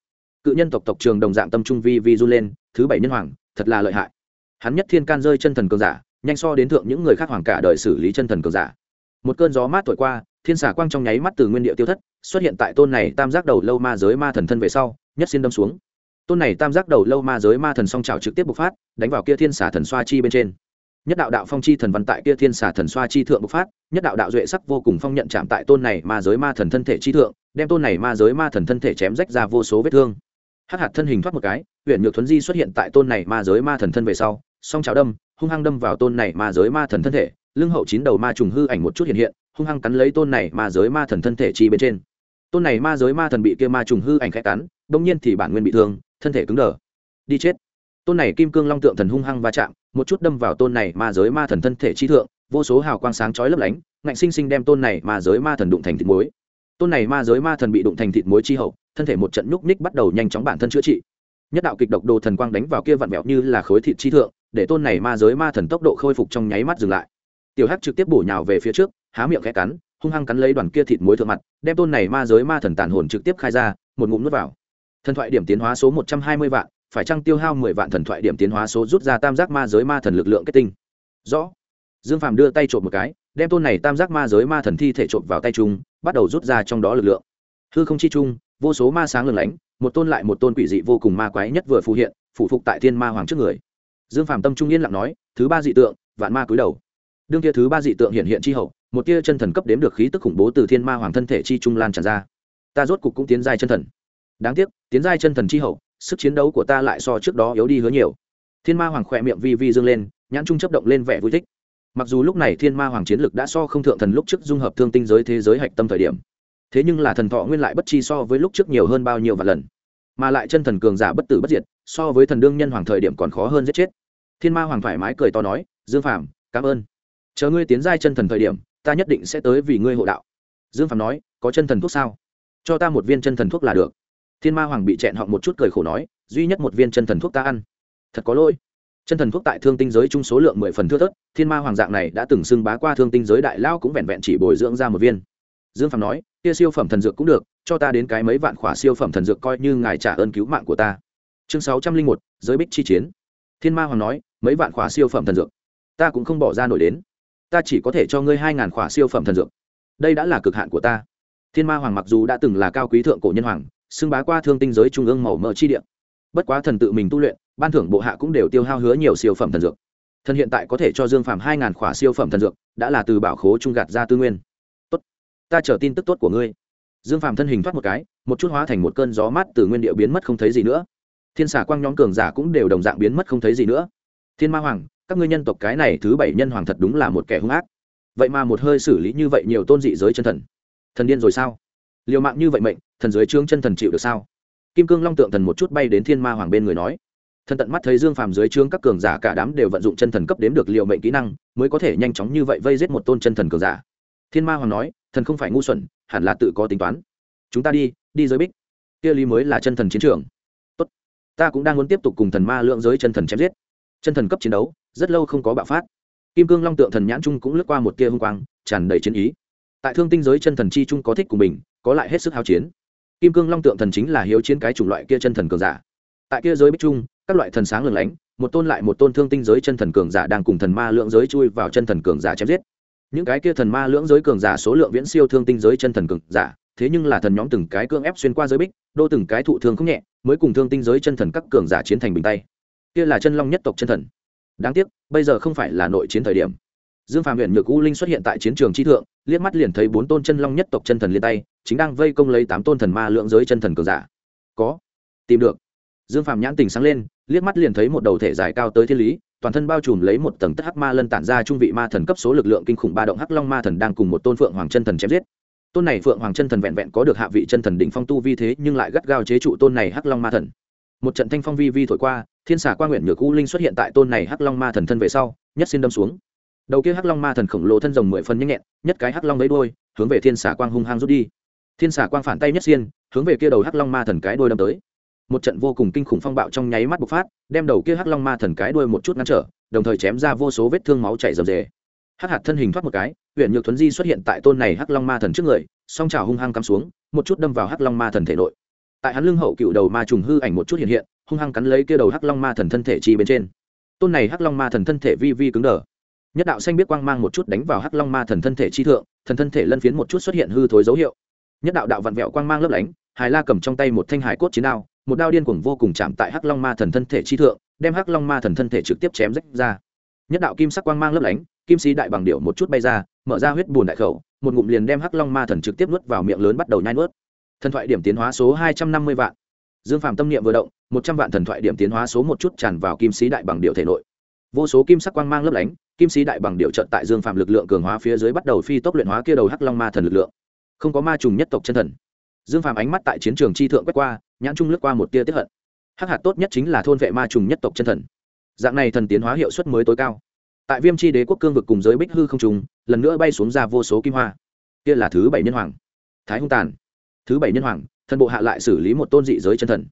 Cự nhân tộc tộc trường đồng dạng tâm trung vi vi run lên, thứ bảy nhân hoàng, thật là lợi hại. Hắn nhất thiên can rơi chân thần cường giả, nhanh so đến thượng những người khác hoàng cả đời xử lý chân thần cường giả. Một cơn gió mát thổi qua, thiên xà quang trong nháy mắt từ nguyên địa tiêu thất, xuất hiện tại tôn này tam giác đầu lâu ma giới ma thần thân về sau, nhất xin đâm xuống. Tôn này tam giác đầu lâu ma giới ma thần song trào trực tiếp bộc phát, đánh vào kia thiên xà thần xoa chi bên trên nhất đạo đạo phong chi thần văn tại kia thiên xà thần xoa chi thượng bộc phát, nhất đạo đạo duệ sắc vô cùng phong nhận chạm tại tôn này ma giới ma thần thân thể chi thượng, đem tôn này ma giới ma thần thân thể chém rách ra vô số vết thương. Hắc hạt thân hình thoát một cái huyện nhược thuấn di xuất hiện tại tôn này ma giới ma thần thân về sau, song chảo đâm, hung hăng đâm vào tôn này ma giới ma thần thân thể, lưng hậu chín đầu ma trùng hư ảnh một chút hiện hiện, hung hăng cắn lấy tôn này ma giới ma thần thân thể chi bên trên. Tôn này ma giới ma thần bị kia ma trùng hư ảnh khẽ cắn đông nhiên thì bản nguyên bị thương, thân thể cứng đờ. Đi chết. Tôn này kim cương long tượng thần hung hăng va chạm một chút đâm vào tôn này ma giới ma thần thân thể chi thượng, vô số hào quang sáng chói lấp lánh, ngạnh sinh sinh đem tôn này ma giới ma thần đụng thành thịt muối. Tôn này ma giới ma thần bị đụng thành thịt muối chi hậu, thân thể một trận nhúc ních bắt đầu nhanh chóng bản thân chữa trị. Nhất đạo kịch độc đồ thần quang đánh vào kia vặn vẹo như là khối thịt chi thượng, để tôn này ma giới ma thần tốc độ khôi phục trong nháy mắt dừng lại. Tiểu hắc trực tiếp bổ nhào về phía trước, há miệng khẽ cắn, hung hăng cắn lấy đoàn kia thịt muối thượng mặt, đem tôn này ma giới ma thần tàn hồn trực tiếp khai ra, một ngụm nuốt vào. Thần thoại điểm tiến hóa số một trăm hai mươi vạn phải chăng tiêu hao mười vạn thần thoại điểm tiến hóa số rút ra tam giác ma giới ma thần lực lượng kết tinh? Rõ. Dương phàm đưa tay trộm một cái, đem tôn này tam giác ma giới ma thần thi thể trộm vào tay trung bắt đầu rút ra trong đó lực lượng. Hư không chi trung vô số ma sáng lừng lánh, một tôn lại một tôn quỷ dị vô cùng ma quái nhất vừa phù hiện, phủ phục tại thiên ma hoàng trước người. Dương phàm tâm trung yên lặng nói, thứ ba dị tượng, vạn ma cúi đầu. Đương kia thứ ba dị tượng hiện hiện chi hậu, một tia chân thần cấp đếm được khí tức khủng bố từ thiên ma hoàng thân thể chi trung lan tràn ra. Ta rốt cục cũng tiến giai chân thần. Đáng tiếc, tiến giai chân thần chi hậu sức chiến đấu của ta lại so trước đó yếu đi hứa nhiều. Thiên ma hoàng khỏe miệng vi vi dương lên, nhãn trung chấp động lên vẻ vui thích. Mặc dù lúc này thiên ma hoàng chiến lực đã so không thượng thần lúc trước dung hợp thương tinh giới thế giới hạch tâm thời điểm, thế nhưng là thần thọ nguyên lại bất chi so với lúc trước nhiều hơn bao nhiêu và lần. Mà lại chân thần cường giả bất tử bất diệt, so với thần đương nhân hoàng thời điểm còn khó hơn giết chết. Thiên ma hoàng thoải mái cười to nói, dương phàm, cảm ơn. Chờ ngươi tiến giai chân thần thời điểm, ta nhất định sẽ tới vì ngươi hộ đạo. Dương phàm nói, có chân thần thuốc sao? Cho ta một viên chân thần thuốc là được thiên ma hoàng bị chẹn họ một chút cười khổ nói, duy nhất một viên chân thần thuốc ta ăn. Thật có lỗi. Chân thần thuốc tại thương tinh giới chung số lượng mười phần thưa thớt, thiên ma hoàng dạng này đã từng xưng bá qua thương tinh giới đại lao cũng vẹn vẹn chỉ bồi dưỡng ra một viên. Dương phạm nói, kia siêu phẩm thần dược cũng được, cho ta đến cái mấy vạn khỏa siêu phẩm thần dược coi như ngài trả ơn cứu mạng của ta. Chương sáu trăm linh một, giới bích chi chiến. Thiên ma hoàng nói, mấy vạn khỏa siêu phẩm thần dược? Ta cũng không bỏ ra nổi đến. Ta chỉ có thể cho ngươi hai ngàn khỏa siêu phẩm thần dược. Đây đã là cực hạn của ta. Thiên ma hoàng mặc dù đã từng là cao quý thượng cổ nhân hoàng xưng bá qua thương tinh giới trung ương màu mỡ chi địa. Bất quá thần tự mình tu luyện, ban thưởng bộ hạ cũng đều tiêu hao hứa nhiều siêu phẩm thần dược. Thần hiện tại có thể cho dương Phạm hai ngàn khỏa siêu phẩm thần dược, đã là từ bảo khố trung gạt ra tư nguyên. Tốt, ta chờ tin tức tốt của ngươi. Dương Phạm thân hình thoát một cái, một chút hóa thành một cơn gió mát từ nguyên địa biến mất không thấy gì nữa. Thiên xà quang nhóm cường giả cũng đều đồng dạng biến mất không thấy gì nữa. Thiên ma hoàng, các ngươi nhân tộc cái này thứ bảy nhân hoàng thật đúng là một kẻ hung ác. Vậy mà một hơi xử lý như vậy nhiều tôn dị giới chân thần. Thần điên rồi sao? Liều mạng như vậy mệnh, thần giới trương chân thần chịu được sao? Kim cương long tượng thần một chút bay đến thiên ma hoàng bên người nói. Thần tận mắt thấy dương phàm dưới trương các cường giả cả đám đều vận dụng chân thần cấp đếm được liều mệnh kỹ năng, mới có thể nhanh chóng như vậy vây giết một tôn chân thần cường giả. Thiên ma hoàng nói, thần không phải ngu xuẩn, hẳn là tự có tính toán. Chúng ta đi đi giới bích. Kia lý mới là chân thần chiến trường. Tốt. Ta cũng đang muốn tiếp tục cùng thần ma lượng giới chân thần chém giết. Chân thần cấp chiến đấu, rất lâu không có bạo phát. Kim cương long tượng thần nhãn trung cũng lướt qua một tia hung quang, tràn đầy chiến ý. Tại thương tinh giới chân thần chi trung có thích của mình có lại hết sức hao chiến. Kim cương long tượng thần chính là hiếu chiến cái chủng loại kia chân thần cường giả. Tại kia giới bích trung, các loại thần sáng lừng lánh, một tôn lại một tôn thương tinh giới chân thần cường giả đang cùng thần ma lượng giới chui vào chân thần cường giả chém giết. Những cái kia thần ma lưỡng giới cường giả số lượng viễn siêu thương tinh giới chân thần cường giả, thế nhưng là thần nhóm từng cái cương ép xuyên qua giới bích, đô từng cái thụ thương không nhẹ, mới cùng thương tinh giới chân thần các cường giả chiến thành bình tay. Kia là chân long nhất tộc chân thần. Đáng tiếc, bây giờ không phải là nội chiến thời điểm dương phàm huyện nhược u linh xuất hiện tại chiến trường chi thượng, liếc mắt liền thấy bốn tôn chân long nhất tộc chân thần liên tay, chính đang vây công lấy tám tôn thần ma lượng giới chân thần cường giả. Có. Tìm được. Dương phàm nhãn tình sáng lên, liếc mắt liền thấy một đầu thể dài cao tới thiên lý, toàn thân bao trùm lấy một tầng tất hắc ma lân tản ra trung vị ma thần cấp số lực lượng kinh khủng ba động hắc long ma thần đang cùng một tôn phượng hoàng chân thần chém giết. Tôn này phượng hoàng chân thần vẹn vẹn có được hạ vị chân thần đỉnh phong tu vi thế, nhưng lại gắt gao chế trụ tôn này hắc long ma thần. Một trận thanh phong vi vi thổi qua, thiên xà quan nguyện nhược u linh xuất hiện tại tôn này hắc long ma thần thân về sau, nhất xin đâm xuống đầu kia hắc long ma thần khổng lồ thân rồng mười phân nhanh nhẹn, nhất cái hắc long lấy đôi hướng về thiên xà quang hung hăng rút đi. Thiên xà quang phản tay nhất xiên, hướng về kia đầu hắc long ma thần cái đôi đâm tới. Một trận vô cùng kinh khủng phong bạo trong nháy mắt bộc phát, đem đầu kia hắc long ma thần cái đuôi một chút ngăn trở, đồng thời chém ra vô số vết thương máu chảy rầm rề. Hắc hạt thân hình thoát một cái huyện nhược thuấn di xuất hiện tại tôn này hắc long ma thần trước người, song trào hung hăng cắm xuống, một chút đâm vào hắc long ma thần thể nội. Tại hắn lưng hậu cựu đầu ma trùng hư ảnh một chút hiện hiện, hung hăng cắn lấy kia đầu hắc long ma thần thân thể chi bên trên. Tôn này hắc long ma thần thân thể vi vi cứng đờ nhất đạo xanh biết quang mang một chút đánh vào hắc long ma thần thân thể chi thượng, thần thân thể lân phiến một chút xuất hiện hư thối dấu hiệu. Nhất đạo đạo vặn vẹo quang mang lấp lánh hài la cầm trong tay một thanh hải cốt chiến đao, một đao điên cuồng vô cùng chạm tại hắc long ma thần thân thể chi thượng, đem hắc long ma thần thân thể trực tiếp chém rách ra. Nhất đạo kim sắc quang mang lấp lánh, kim sĩ đại bằng điệu một chút bay ra, mở ra huyết bùn đại khẩu, một ngụm liền đem hắc long ma thần trực tiếp nuốt vào miệng lớn bắt đầu nhai nuốt. Thần thoại điểm tiến hóa số hai trăm năm mươi vạn. Dương phàm tâm niệm vừa động, một trăm vạn thần thoại điểm tiến hóa số một chút tràn vào kim sĩ đại bằng điệu thể nội vô số kim sắc quang mang lấp lánh, kim sĩ đại bằng điệu trận tại dương phạm lực lượng cường hóa phía dưới bắt đầu phi tốc luyện hóa kia đầu hắc long ma thần lực lượng. Không có ma trùng nhất tộc chân thần. Dương Phạm ánh mắt tại chiến trường chi thượng quét qua, nhãn trung lướt qua một tia tiếp hận. Hắc hạt tốt nhất chính là thôn vệ ma trùng nhất tộc chân thần. Dạng này thần tiến hóa hiệu suất mới tối cao. Tại viêm chi đế quốc cương vực cùng giới bích hư không trùng, lần nữa bay xuống ra vô số kim hoa. Kia là thứ bảy nhân hoàng. Thái hung tàn. Thứ bảy nhân hoàng, thần bộ hạ lại xử lý một tôn dị giới chân thần.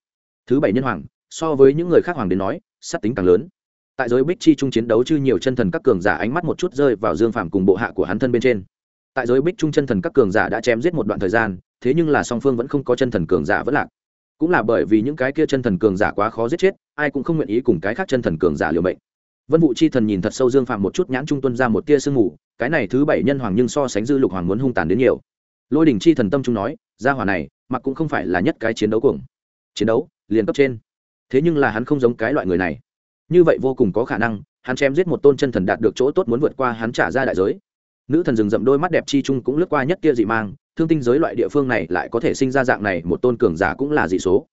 Thứ bảy nhân hoàng, so với những người khác hoàng đến nói, sát tính càng lớn tại giới bích chi trung chiến đấu chư nhiều chân thần các cường giả ánh mắt một chút rơi vào dương phàm cùng bộ hạ của hắn thân bên trên. Tại giới bích trung chân thần các cường giả đã chém giết một đoạn thời gian, thế nhưng là song phương vẫn không có chân thần cường giả vẫn lạc. Cũng là bởi vì những cái kia chân thần cường giả quá khó giết chết, ai cũng không nguyện ý cùng cái khác chân thần cường giả liều mệnh. Vân vụ chi thần nhìn thật sâu dương phạm một chút nhãn trung tuân ra một tia sương mù, cái này thứ bảy nhân hoàng nhưng so sánh dư lục hoàng muốn hung tàn đến nhiều. Lôi đình chi thần tâm trung nói, gia hỏa này, mặc cũng không phải là nhất cái chiến đấu cuồng. Chiến đấu, liền cấp trên. Thế nhưng là hắn không giống cái loại người này như vậy vô cùng có khả năng, hắn chém giết một tôn chân thần đạt được chỗ tốt muốn vượt qua hắn trả ra đại giới. Nữ thần rừng rậm đôi mắt đẹp chi chung cũng lướt qua nhất kia dị mang, thương tinh giới loại địa phương này lại có thể sinh ra dạng này, một tôn cường giả cũng là dị số.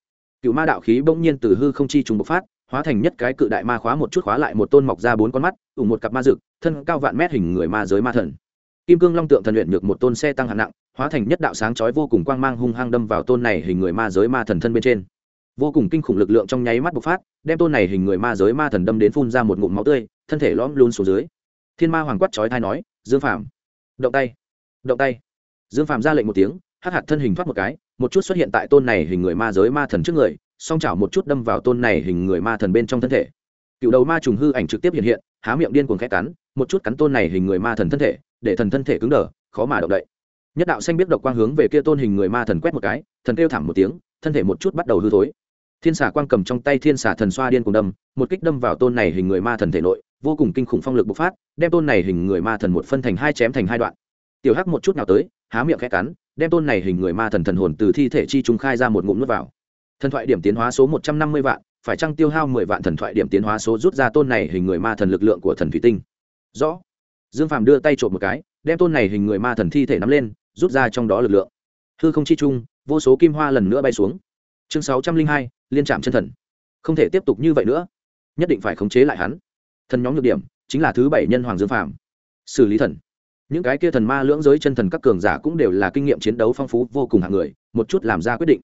Cựu ma đạo khí bỗng nhiên từ hư không chi trùng bộc phát, hóa thành nhất cái cự đại ma khóa một chút khóa lại một tôn mọc ra bốn con mắt ủ một cặp ma rực thân cao vạn mét hình người ma giới ma thần. Kim cương long tượng thần luyện được một tôn xe tăng hạng nặng, hóa thành nhất đạo sáng chói vô cùng quang mang hung hăng đâm vào tôn này hình người ma giới ma thần thân bên trên vô cùng kinh khủng lực lượng trong nháy mắt bộc phát, đem tôn này hình người ma giới ma thần đâm đến phun ra một ngụm máu tươi, thân thể lõm luôn xuống dưới. Thiên ma hoàng quát chói thai nói, dương phạm động tay động tay. Dương phạm ra lệnh một tiếng, hắc hạt thân hình thoát một cái, một chút xuất hiện tại tôn này hình người ma giới ma thần trước người, song chảo một chút đâm vào tôn này hình người ma thần bên trong thân thể. Cựu đầu ma trùng hư ảnh trực tiếp hiện hiện, há miệng điên cuồng khẽ cắn, một chút cắn tôn này hình người ma thần thân thể, để thần thân thể cứng đờ, khó mà động đậy. Nhất đạo xanh biết độc quang hướng về kia tôn hình người ma thần quét một cái, thần kêu thảm một tiếng, thân thể một chút bắt đầu hư thối thiên xà quang cầm trong tay thiên xà thần xoa điên cùng đâm, một kích đâm vào tôn này hình người ma thần thể nội, vô cùng kinh khủng phong lực bộc phát, đem tôn này hình người ma thần một phân thành hai chém thành hai đoạn. Tiểu hắc một chút nào tới, há miệng khẽ cắn, đem tôn này hình người ma thần thần hồn từ thi thể chi trung khai ra một ngụm nuốt vào. Thần thoại điểm tiến hóa số một trăm năm mươi vạn, phải chăng tiêu hao mười vạn thần thoại điểm tiến hóa số rút ra tôn này hình người ma thần lực lượng của thần thủy tinh? Rõ. Dương phàm đưa tay trộm một cái, đem tôn này hình người ma thần thi thể nắm lên, rút ra trong đó lực lượng. Hư không chi chung vô số kim hoa lần nữa bay xuống. Chương sáu trăm linh hai liên trạm chân thần. Không thể tiếp tục như vậy nữa. Nhất định phải khống chế lại hắn. Thần nhóm nhược điểm chính là thứ bảy nhân hoàng dương phàm. Xử lý thần. Những cái kia thần ma lưỡng giới chân thần các cường giả cũng đều là kinh nghiệm chiến đấu phong phú, vô cùng hạng người, một chút làm ra quyết định.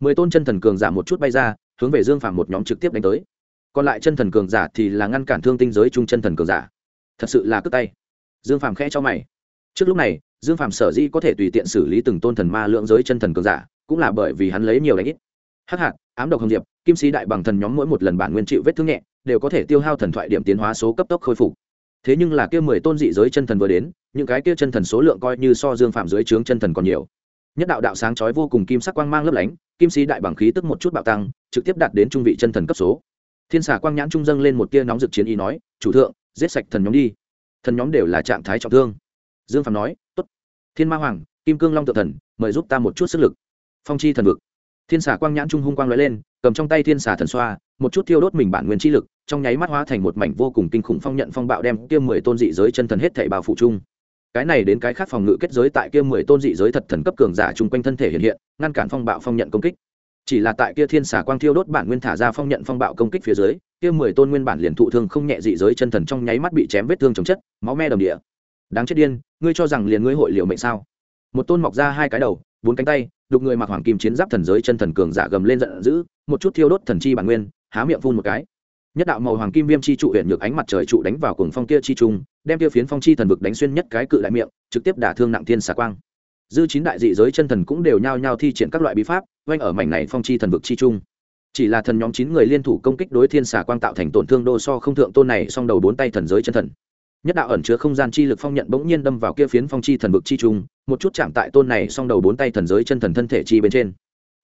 Mười tôn chân thần cường giả một chút bay ra, hướng về dương phàm một nhóm trực tiếp đánh tới. Còn lại chân thần cường giả thì là ngăn cản thương tinh giới trung chân thần cường giả. Thật sự là cướp tay. Dương phàm khẽ cho mày. Trước lúc này, dương phàm sở dĩ có thể tùy tiện xử lý từng tôn thần ma lưỡng giới chân thần cường giả, cũng là bởi vì hắn lấy nhiều đánh ít. Hắc hạt ám độc hồng diệp, kim sĩ đại bằng thần nhóm mỗi một lần bản nguyên chịu vết thương nhẹ, đều có thể tiêu hao thần thoại điểm tiến hóa số cấp tốc khôi phục. Thế nhưng là kia mười tôn dị giới chân thần vừa đến, những cái kia chân thần số lượng coi như so dương phạm dưới trướng chân thần còn nhiều. Nhất đạo đạo sáng chói vô cùng kim sắc quang mang lấp lánh, kim sĩ đại bằng khí tức một chút bạo tăng, trực tiếp đạt đến trung vị chân thần cấp số. Thiên xà quang nhãn trung dâng lên một tia nóng rực chiến ý nói, chủ thượng, giết sạch thần nhóm đi. Thần nhóm đều là trạng thái trọng thương. Dương phạm nói, tốt. Thiên ma hoàng, kim cương long tự thần, mời giúp ta một chút sức lực. Phong chi thần vực thiên xà quang nhãn trung hung quang lóe lên, cầm trong tay thiên xà thần xoa, một chút thiêu đốt mình bản nguyên chi lực, trong nháy mắt hóa thành một mảnh vô cùng kinh khủng phong nhận phong bạo đem kia mười tôn dị giới chân thần hết thảy bao phủ chung. Cái này đến cái khác phòng ngự kết giới tại kia mười tôn dị giới thật thần cấp cường giả chung quanh thân thể hiện hiện, ngăn cản phong bạo phong nhận công kích. Chỉ là tại kia thiên xà quang thiêu đốt bản nguyên thả ra phong nhận phong bạo công kích phía dưới, kia mười tôn nguyên bản liền thụ thương không nhẹ dị giới chân thần trong nháy mắt bị chém vết thương chồng chất, máu me đồng địa. Đáng chết điên, ngươi cho rằng liền ngươi hội liều mệnh sao? Một tôn mọc ra hai cái đầu bốn cánh tay, đục người mặc hoàng kim chiến giáp thần giới chân thần cường giả gầm lên giận dữ, một chút thiêu đốt thần chi bản nguyên, há miệng phun một cái. Nhất đạo màu hoàng kim viêm chi trụ huyện nhược ánh mặt trời trụ đánh vào cùng phong kia chi trung, đem kia phiến phong chi thần vực đánh xuyên nhất cái cự đại miệng, trực tiếp đả thương nặng thiên xà quang. Dư chín đại dị giới chân thần cũng đều nhao nhao thi triển các loại bí pháp, oanh ở mảnh này phong chi thần vực chi trung. Chỉ là thần nhóm chín người liên thủ công kích đối thiên xà quang tạo thành tổn thương đô so không thượng tôn này, song đầu bốn tay thần giới chân thần nhất đạo ẩn chứa không gian chi lực phong nhận bỗng nhiên đâm vào kia phiến phong chi thần vực chi trung, một chút chạm tại tôn này song đầu bốn tay thần giới chân thần thân thể chi bên trên.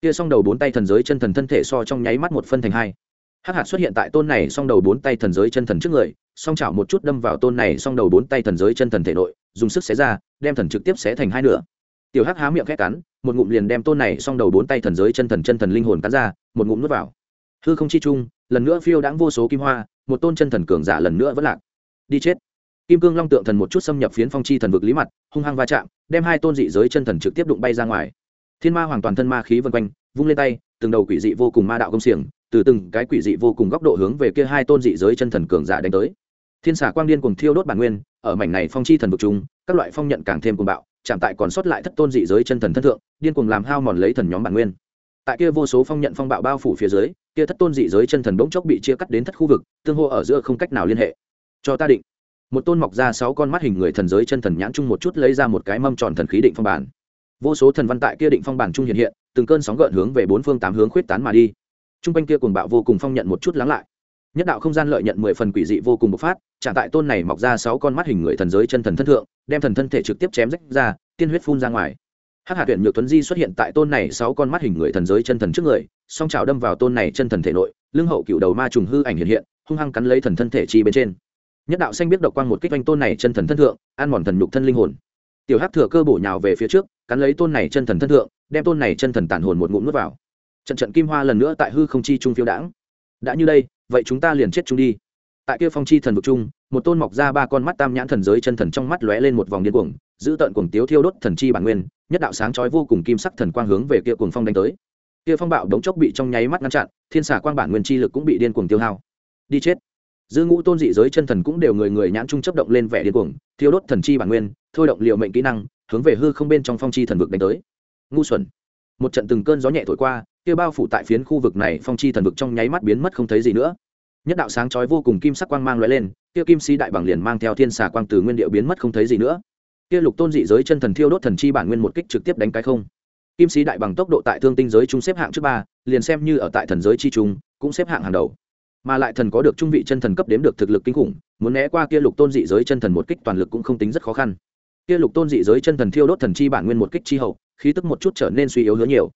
Kia song đầu bốn tay thần giới chân thần thân thể so trong nháy mắt một phân thành hai. Hắc hạt xuất hiện tại tôn này song đầu bốn tay thần giới chân thần trước người, song chảo một chút đâm vào tôn này song đầu bốn tay thần giới chân thần thể nội, dùng sức xé ra, đem thần trực tiếp xé thành hai nửa. Tiểu hắc há miệng khét cắn, một ngụm liền đem tôn này song đầu bốn tay thần giới chân thần chân thần linh hồn cắn ra, một ngụm nuốt vào. Hư không chi chung lần nữa phiêu đãng vô số kim hoa, một tôn chân thần cường giả lần nữa vẫn lạc. Đi chết kim cương long tượng thần một chút xâm nhập phiến phong chi thần vực lý mặt, hung hăng va chạm, đem hai tôn dị giới chân thần trực tiếp đụng bay ra ngoài. Thiên ma hoàn toàn thân ma khí vân quanh, vung lên tay, từng đầu quỷ dị vô cùng ma đạo công xiềng, từ từng cái quỷ dị vô cùng góc độ hướng về kia hai tôn dị giới chân thần cường giả đánh tới. Thiên xà quang điên cùng thiêu đốt bản nguyên, ở mảnh này phong chi thần vực chúng các loại phong nhận càng thêm cuồng bạo, chạm tại còn sót lại thất tôn dị giới chân thần thân thượng, điên cuồng làm hao mòn lấy thần nhóm bản nguyên. Tại kia vô số phong nhận phong bạo bao phủ phía dưới, kia thất tôn dị giới chân thần bỗng chốc bị chia cắt đến thất khu vực, tương hô ở giữa không cách nào liên hệ. Cho ta định một tôn mọc ra sáu con mắt hình người thần giới chân thần nhãn chung một chút lấy ra một cái mâm tròn thần khí định phong bản. Vô số thần văn tại kia định phong bản trung hiện hiện, từng cơn sóng gợn hướng về bốn phương tám hướng khuyết tán mà đi. T r u n g quanh kia cuồng bạo vô cùng phong nhận một chút lắng lại. Nhất đạo không gian lợi nhận mười phần quỷ dị vô cùng bộc phát trả tại tôn này mọc ra sáu con mắt hình người thần giới chân thần thân thượng, đem thần thân thể trực tiếp chém rách ra, tiên huyết phun ra ngoài. Hắc hạ tuyển nhược tuấn di xuất hiện tại tôn này sáu con mắt hình người thần giới chân thần trước người, song trào đâm vào tôn này chân thần thể nội, lưng hậu cựu đầu ma trùng hư ảnh hiện hiện, hung hăng cắn lấy thần thân thể chi bên trên nhất đạo xanh biết độc quang một kích oanh tôn này chân thần thân thượng, ăn mòn thần nhục thân linh hồn. Tiểu hắc thừa cơ bổ nhào về phía trước, cắn lấy tôn này chân thần thân thượng, đem tôn này chân thần tản hồn một ngụm nuốt vào. Trận trận kim hoa lần nữa tại hư không chi trung phiêu đãng. Đã như đây, vậy chúng ta liền chết chung đi. Tại kia phong chi thần vực trung, một tôn mọc ra ba con mắt tam nhãn thần giới chân thần trong mắt lóe lên một vòng điên cuồng, giữ tợn cuồng tiếu thiêu đốt thần chi bản nguyên, nhất đạo sáng chói vô cùng kim sắc thần quang hướng về kia cuồng phong đánh tới. Kia phong bạo đống chốc bị trong nháy mắt ngăn chặn, thiên xả quang bản nguyên chi lực cũng bị điên cuồng tiêu hao. Đi chết dư ngũ tôn dị giới chân thần cũng đều người người nhãn trung chấp động lên vẻ điên cuồng, thiêu đốt thần chi bản nguyên, thôi động liệu mệnh kỹ năng, hướng về hư không bên trong phong chi thần vực đánh tới. Ngu xuẩn. Một trận từng cơn gió nhẹ thổi qua, kia bao phủ tại phiến khu vực này phong chi thần vực trong nháy mắt biến mất không thấy gì nữa. Nhất đạo sáng chói vô cùng kim sắc quang mang lóe lên, kia kim si đại bằng liền mang theo thiên xà quang từ nguyên điệu biến mất không thấy gì nữa. Kia lục tôn dị giới chân thần thiêu đốt thần chi bản nguyên một kích trực tiếp đánh cái không. Kim sĩ đại bằng tốc độ tại thương tinh giới trung xếp hạng trước ba, liền xem như ở tại thần giới chi trung, cũng xếp hạng hàng đầu mà lại thần có được trung vị chân thần cấp đếm được thực lực kinh khủng, muốn né qua kia lục tôn dị giới chân thần một kích toàn lực cũng không tính rất khó khăn. Kia lục tôn dị giới chân thần thiêu đốt thần chi bản nguyên một kích chi hậu, khí tức một chút trở nên suy yếu hứa nhiều.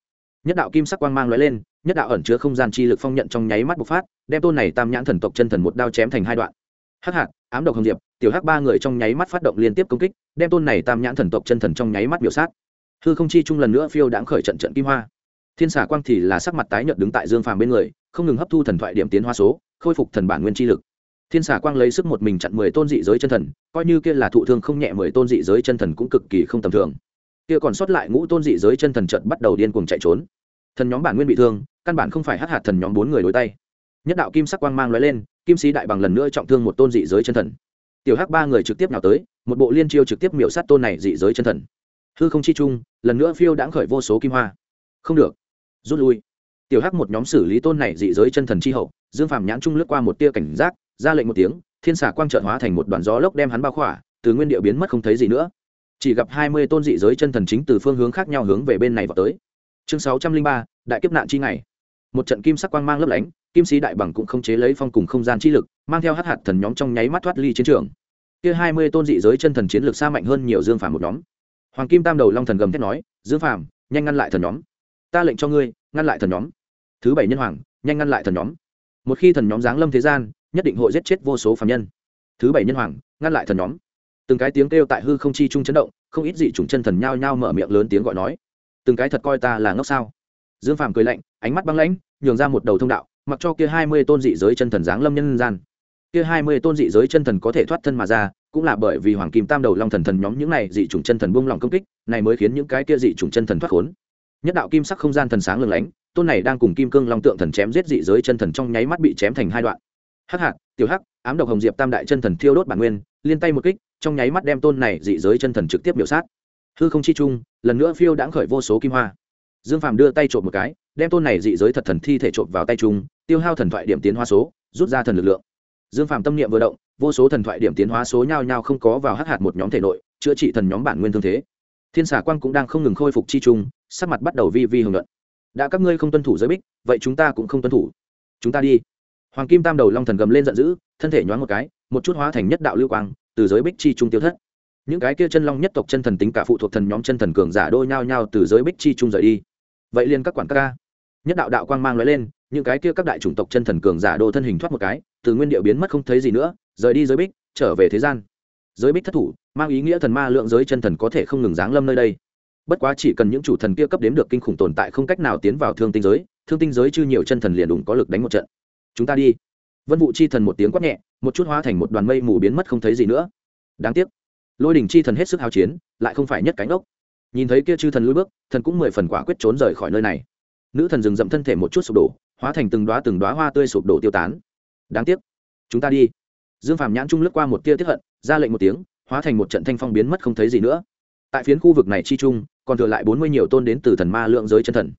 Nhất đạo kim sắc quang mang lóe lên, nhất đạo ẩn chứa không gian chi lực phong nhận trong nháy mắt bộc phát, đem tôn này tam nhãn thần tộc chân thần một đao chém thành hai đoạn. Hắc hạt, ám độc hồng diệp, tiểu hắc ba người trong nháy mắt phát động liên tiếp công kích, đem tôn này tam nhãn thần tộc chân thần trong nháy mắt biểu sát. Hư không chi chung lần nữa phiêu đãng khởi trận trận kim hoa thiên xà quang thì là sắc mặt tái nhợt đứng tại dương phàm bên người, không ngừng hấp thu thần thoại điểm tiến hoa số, khôi phục thần bản nguyên chi lực. Thiên xà quang lấy sức một mình chặn mười tôn dị giới chân thần, coi như kia là thụ thương không nhẹ mười tôn dị giới chân thần cũng cực kỳ không tầm thường. Kia còn sót lại ngũ tôn dị giới chân thần trận bắt đầu điên cuồng chạy trốn. Thần nhóm bản nguyên bị thương, căn bản không phải hát hạt thần nhóm bốn người đối tay. Nhất đạo kim sắc quang mang lóe lên, kim sĩ đại bằng lần nữa trọng thương một tôn dị giới chân thần. Tiểu hắc ba người trực tiếp nào tới, một bộ liên chiêu trực tiếp miểu sát tôn này dị giới chân thần. Hư không chi chung lần nữa phiêu đãng khởi vô số kim hoa. Không được rút lui. Tiểu hắc một nhóm xử lý tôn này dị giới chân thần chi hậu, dương phàm nhãn trung lướt qua một tia cảnh giác, ra lệnh một tiếng, thiên xà quang trợn hóa thành một đoàn gió lốc đem hắn bao khỏa, từ nguyên địa biến mất không thấy gì nữa. Chỉ gặp hai mươi tôn dị giới chân thần chính từ phương hướng khác nhau hướng về bên này vào tới. Chương sáu trăm linh ba, đại kiếp nạn chi ngày. Một trận kim sắc quang mang lấp lánh, kim sĩ đại bằng cũng không chế lấy phong cùng không gian chi lực, mang theo hát hạt thần nhóm trong nháy mắt thoát ly chiến trường. Kia hai mươi tôn dị giới chân thần chiến lược xa mạnh hơn nhiều dương phàm một nhóm. Hoàng kim tam đầu long thần gầm thét nói, dương phàm, nhanh ngăn lại thần nhóm ta lệnh cho ngươi, ngăn lại thần nhóm. Thứ bảy nhân hoàng, nhanh ngăn lại thần nhóm. Một khi thần nhóm giáng lâm thế gian, nhất định hội giết chết vô số phạm nhân. Thứ bảy nhân hoàng, ngăn lại thần nhóm. Từng cái tiếng kêu tại hư không chi trung chấn động, không ít dị chủng chân thần nhao nhao mở miệng lớn tiếng gọi nói. Từng cái thật coi ta là ngốc sao? Dương phàm cười lạnh, ánh mắt băng lãnh, nhường ra một đầu thông đạo, mặc cho kia hai mươi tôn dị giới chân thần giáng lâm nhân gian. Kia hai mươi tôn dị giới chân thần có thể thoát thân mà ra, cũng là bởi vì hoàng kim tam đầu long thần thần nhóm những này dị chủng chân thần buông lòng công kích, này mới khiến những cái kia dị chủng chân thần thoát khốn nhất đạo kim sắc không gian thần sáng lừng lánh, tôn này đang cùng kim cương long tượng thần chém giết dị giới chân thần trong nháy mắt bị chém thành hai đoạn. Hắc hạt, tiểu hắc, ám độc hồng diệp tam đại chân thần thiêu đốt bản nguyên, liên tay một kích, trong nháy mắt đem tôn này dị giới chân thần trực tiếp biểu sát. Hư không chi chung lần nữa phiêu đãng khởi vô số kim hoa. Dương phàm đưa tay trộm một cái, đem tôn này dị giới thật thần thi thể trộm vào tay chung tiêu hao thần thoại điểm tiến hóa số, rút ra thần lực lượng. Dương phàm tâm niệm vừa động, vô số thần thoại điểm tiến hóa số nhao nhao không có vào hắc hạt một nhóm thể nội, chữa trị thần nhóm bản nguyên thương thế. Thiên xà quang cũng đang không ngừng khôi phục chi chung sắc mặt bắt đầu vi vi hưởng luận đã các ngươi không tuân thủ giới bích, vậy chúng ta cũng không tuân thủ. Chúng ta đi. Hoàng kim tam đầu long thần gầm lên giận dữ, thân thể nhoáng một cái, một chút hóa thành nhất đạo lưu quang, từ giới bích chi trung tiêu thất. Những cái kia chân long nhất tộc chân thần tính cả phụ thuộc thần nhóm chân thần cường giả đôi nhao nhao từ giới bích chi trung rời đi. Vậy liền các quản các ca. Nhất đạo đạo quang mang nói lên, những cái kia các đại chủng tộc chân thần cường giả đô thân hình thoát một cái, từ nguyên điệu biến mất không thấy gì nữa, rời đi giới bích, trở về thế gian. Giới bích thất thủ, mang ý nghĩa thần ma lượng giới chân thần có thể không ngừng giáng lâm nơi đây bất quá chỉ cần những chủ thần kia cấp đếm được kinh khủng tồn tại không cách nào tiến vào thương tinh giới, thương tinh giới chưa nhiều chân thần liền đủng có lực đánh một trận. Chúng ta đi. Vân vụ chi thần một tiếng quát nhẹ, một chút hóa thành một đoàn mây mù biến mất không thấy gì nữa. Đáng tiếc. Lôi đình chi thần hết sức hào chiến, lại không phải nhất cánh ốc. Nhìn thấy kia chư thần lùi bước, thần cũng mười phần quả quyết trốn rời khỏi nơi này. Nữ thần dừng dậm thân thể một chút sụp đổ, hóa thành từng đoá từng đoá hoa tươi sụp đổ tiêu tán. Đáng tiếc. Chúng ta đi. Dương phàm nhãn trung lướt qua một tia tiếp hận, ra lệnh một tiếng, hóa thành một trận thanh phong biến mất không thấy gì nữa tại phiến khu vực này chi chung, còn thừa lại bốn mươi nhiều tôn đến từ thần ma lượng giới chân thần.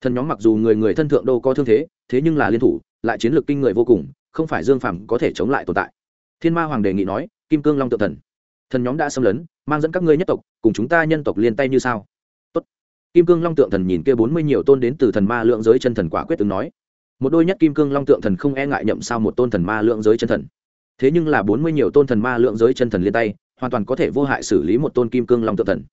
Thần nhóm mặc dù người người thân thượng đô có thương thế thế nhưng là liên thủ, lại chiến lược kinh người vô cùng, không phải dương phàm có thể chống lại tồn tại. Thiên ma hoàng đề nghị nói, kim cương long tự thần. Thần nhóm đã xâm lấn, mang dẫn các ngươi nhất tộc, cùng chúng ta nhân tộc liên tay như sao? Tốt. kim cương long tượng thần nhìn kia bốn mươi nhiều tôn đến từ thần ma lượng giới chân thần quả quyết ứng nói. Một đôi nhất kim cương long tượng thần không e ngại nhậm sao một tôn thần ma lượng giới chân thần. Thế nhưng là bốn mươi nhiều tôn thần ma lượng giới chân thần liên tay hoàn toàn có thể vô hại xử lý một tôn kim cương long tượng thần.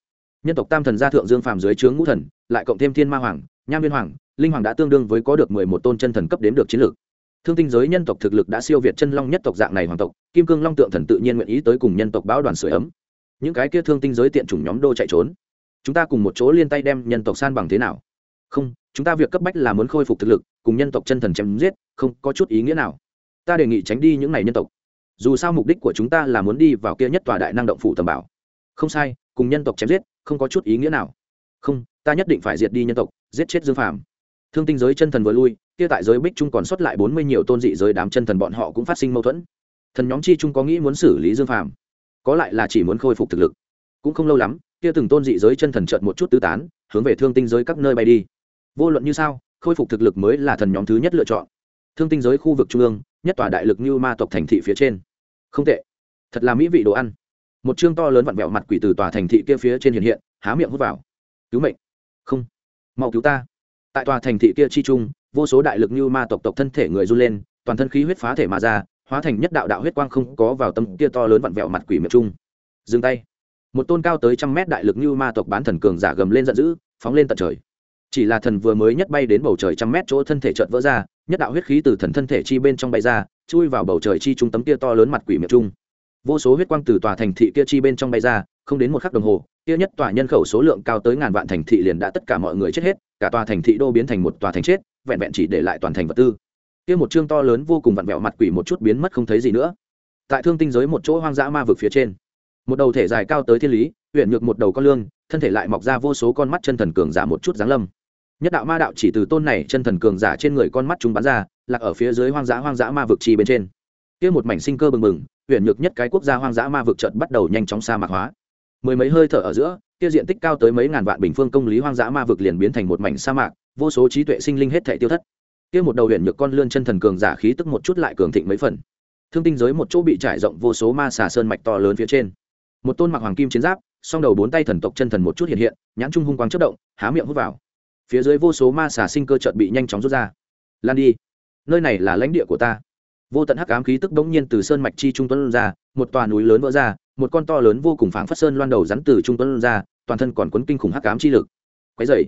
Nhân tộc tam thần gia thượng dương phàm dưới trướng ngũ thần, lại cộng thêm thiên ma hoàng, nham viên hoàng, linh hoàng đã tương đương với có được mười một tôn chân thần cấp đến được chiến lược. Thương tinh giới nhân tộc thực lực đã siêu việt chân long nhất tộc dạng này hoàng tộc, kim cương long tượng thần tự nhiên nguyện ý tới cùng nhân tộc báo đoàn sửa ấm. Những cái kia thương tinh giới tiện chủng nhóm đô chạy trốn. Chúng ta cùng một chỗ liên tay đem nhân tộc san bằng thế nào? Không, chúng ta việc cấp bách là muốn khôi phục thực lực, cùng nhân tộc chân thần chém giết, không có chút ý nghĩa nào. Ta đề nghị tránh đi những này nhân tộc dù sao mục đích của chúng ta là muốn đi vào kia nhất tòa đại năng động phủ tầm bảo. Không sai, cùng nhân tộc chém giết, không có chút ý nghĩa nào. Không, ta nhất định phải diệt đi nhân tộc, giết chết dương phàm. Thương tinh giới chân thần vừa lui, kia tại giới bích trung còn xuất lại bốn mươi nhiều tôn dị giới đám chân thần bọn họ cũng phát sinh mâu thuẫn. Thần nhóm chi trung có nghĩ muốn xử lý dương phàm, có lại là chỉ muốn khôi phục thực lực. Cũng không lâu lắm, kia từng tôn dị giới chân thần trợt một chút tứ tán, hướng về thương tinh giới các nơi bay đi. Vô luận như sao, khôi phục thực lực mới là thần nhóm thứ nhất lựa chọn. Thương tinh giới khu vực trung ương nhất tòa đại lực như ma tộc thành thị phía trên. Không tệ. Thật là mỹ vị đồ ăn. Một chương to lớn vặn vẹo mặt quỷ từ tòa thành thị kia phía trên hiện hiện, há miệng hút vào. Cứu mệnh. Không. Mau cứu ta. Tại tòa thành thị kia chi trung, vô số đại lực như ma tộc tộc thân thể người run lên, toàn thân khí huyết phá thể mà ra, hóa thành nhất đạo đạo huyết quang không có vào tâm kia to lớn vặn vẹo mặt quỷ miệng trung. Dừng tay. Một tôn cao tới trăm mét đại lực như ma tộc bán thần cường giả gầm lên giận dữ, phóng lên tận trời chỉ là thần vừa mới nhất bay đến bầu trời trăm mét chỗ thân thể chợt vỡ ra, nhất đạo huyết khí từ thần thân thể chi bên trong bay ra, chui vào bầu trời chi trung tấm kia to lớn mặt quỷ miệng trung. Vô số huyết quang từ tòa thành thị kia chi bên trong bay ra, không đến một khắc đồng hồ, kia nhất tòa nhân khẩu số lượng cao tới ngàn vạn thành thị liền đã tất cả mọi người chết hết, cả tòa thành thị đô biến thành một tòa thành chết, vẹn vẹn chỉ để lại toàn thành vật tư. Kia một chương to lớn vô cùng vặn vẹo mặt quỷ một chút biến mất không thấy gì nữa. Tại thương tinh giới một chỗ hoang dã ma vực phía trên, một đầu thể dài cao tới thiên lý huyện nhược một đầu con lương, thân thể lại mọc ra vô số con mắt chân thần cường giả một chút giáng lâm nhất đạo ma đạo chỉ từ tôn này chân thần cường giả trên người con mắt chúng bắn ra, lạc ở phía dưới hoang dã hoang dã ma vực chi bên trên. Kia một mảnh sinh cơ bừng bừng huyện nhược nhất cái quốc gia hoang dã ma vực trận bắt đầu nhanh chóng sa mạc hóa. Mười mấy hơi thở ở giữa, kia diện tích cao tới mấy ngàn vạn bình phương công lý hoang dã ma vực liền biến thành một mảnh sa mạc, vô số trí tuệ sinh linh hết thể tiêu thất. Kia một đầu huyện nhược con lươn chân thần cường giả khí tức một chút lại cường thịnh mấy phần. Thương tinh giới một chỗ bị trải rộng vô số ma xà sơn mạch to lớn phía trên. Một tôn mặc hoàng kim chiến giáp, song đầu bốn tay thần tộc chân thần một chút hiện hiện, nhãn trung hung quang chất động, há miệng hút vào phía dưới vô số ma xà sinh cơ chợt bị nhanh chóng rút ra. Lan đi. Nơi này là lãnh địa của ta. Vô tận hắc ám khí tức bỗng nhiên từ sơn mạch chi trung tuấn ra, một tòa núi lớn vỡ ra, một con to lớn vô cùng phảng phất sơn loan đầu rắn từ trung tuấn ra, toàn thân còn quấn kinh khủng hắc ám chi lực. Quấy dậy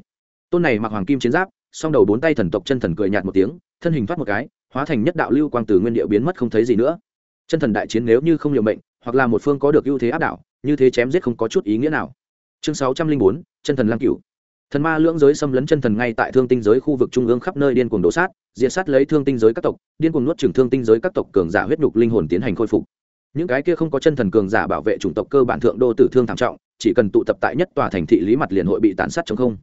tôn này mặc hoàng kim chiến giáp, song đầu bốn tay thần tộc chân thần cười nhạt một tiếng, thân hình thoát một cái, hóa thành nhất đạo lưu quang từ nguyên địa biến mất không thấy gì nữa. Chân thần đại chiến nếu như không liều mệnh, hoặc là một phương có được ưu thế áp đảo, như thế chém giết không có chút ý nghĩa nào. Chương sáu trăm linh bốn, chân thần lang cửu thần ma lưỡng giới xâm lấn chân thần ngay tại thương tinh giới khu vực trung ương khắp nơi điên cuồng đổ sát, diệt sát lấy thương tinh giới các tộc, điên cuồng nuốt trừng thương tinh giới các tộc cường giả huyết nhục linh hồn tiến hành khôi phục. Những cái kia không có chân thần cường giả bảo vệ chủng tộc cơ bản thượng đô tử thương thảm trọng, chỉ cần tụ tập tại nhất tòa thành thị lý mặt liền hội bị tàn sát chống không.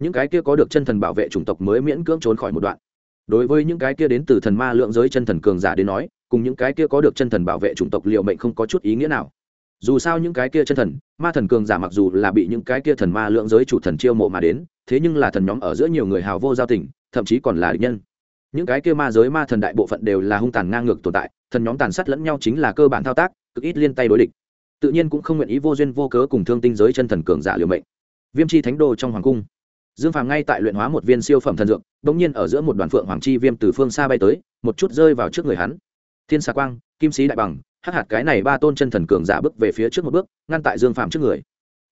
Những cái kia có được chân thần bảo vệ chủng tộc mới miễn cưỡng trốn khỏi một đoạn. Đối với những cái kia đến từ thần ma lượng giới chân thần cường giả đến nói, cùng những cái kia có được chân thần bảo vệ chủng tộc liệu mệnh không có chút ý nghĩa nào dù sao những cái kia chân thần, ma thần cường giả mặc dù là bị những cái kia thần ma lượng giới chủ thần chiêu mộ mà đến, thế nhưng là thần nhóm ở giữa nhiều người hào vô giao tình, thậm chí còn là địch nhân. Những cái kia ma giới ma thần đại bộ phận đều là hung tàn ngang ngược tồn tại, thần nhóm tàn sát lẫn nhau chính là cơ bản thao tác, cực ít liên tay đối địch. Tự nhiên cũng không nguyện ý vô duyên vô cớ cùng thương tinh giới chân thần cường giả liều mệnh. Viêm chi thánh đồ trong hoàng cung. Dương phàm ngay tại luyện hóa một viên siêu phẩm thần dược đ ỗ n g nhiên ở giữa một đoàn phượng hoàng chi viêm từ phương xa bay tới, một chút rơi vào trước người hắn thiên xà quang, kim sĩ đại bằng, hắc hạt cái này ba tôn chân thần cường giả bước về phía trước một bước, ngăn tại dương phàm trước người.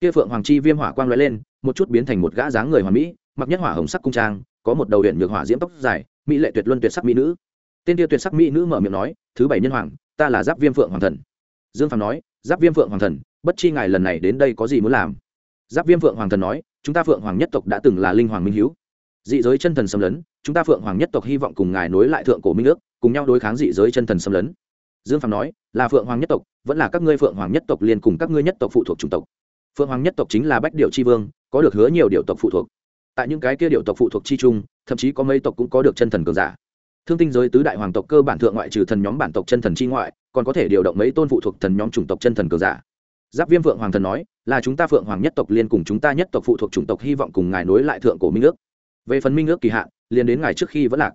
Kia phượng hoàng chi viêm hỏa quang l ó e lên, một chút biến thành một gã dáng người hoàn mỹ, mặc nhất hỏa hồng sắc cung trang, có một đầu huyện nhược hỏa diễm tóc dài, mỹ lệ tuyệt luân tuyệt sắc mỹ nữ. Tên kia tuyệt sắc mỹ nữ mở miệng nói, thứ bảy nhân hoàng, ta là giáp viêm phượng hoàng thần. Dương phàm nói, giáp viêm phượng hoàng thần, bất chi ngài lần này đến đây có gì muốn làm? Giáp viêm phượng hoàng thần nói, chúng ta phượng hoàng nhất tộc đã từng là linh hoàng minh hiếu dị giới chân thần xâm lấn chúng ta phượng hoàng nhất tộc hy vọng cùng ngài nối lại thượng cổ minh ước, cùng nhau đối kháng dị giới chân thần xâm lấn. Dương phạm nói, là phượng hoàng nhất tộc, vẫn là các ngươi phượng hoàng nhất tộc liên cùng các ngươi nhất tộc phụ thuộc chủng tộc. Phượng hoàng nhất tộc chính là bách điệu tri vương, có được hứa nhiều điệu tộc phụ thuộc. Tại những cái kia điệu tộc phụ thuộc chi chung, thậm chí có mấy tộc cũng có được chân thần cường giả. Thương tinh giới tứ đại hoàng tộc cơ bản thượng ngoại trừ thần nhóm bản tộc chân thần chi ngoại, còn có thể điều động mấy tôn phụ thuộc thần nhóm chủng tộc chân thần cường giả. Giáp viêm phượng hoàng thần nói, là chúng ta phượng hoàng nhất tộc liên cùng chúng ta nhất tộc phụ thuộc chủng tộc hy vọng cùng ngài nối lại thượng cổ minh ước. Về phần minh ước kỳ hạn liền đến ngài trước khi vẫn lạc.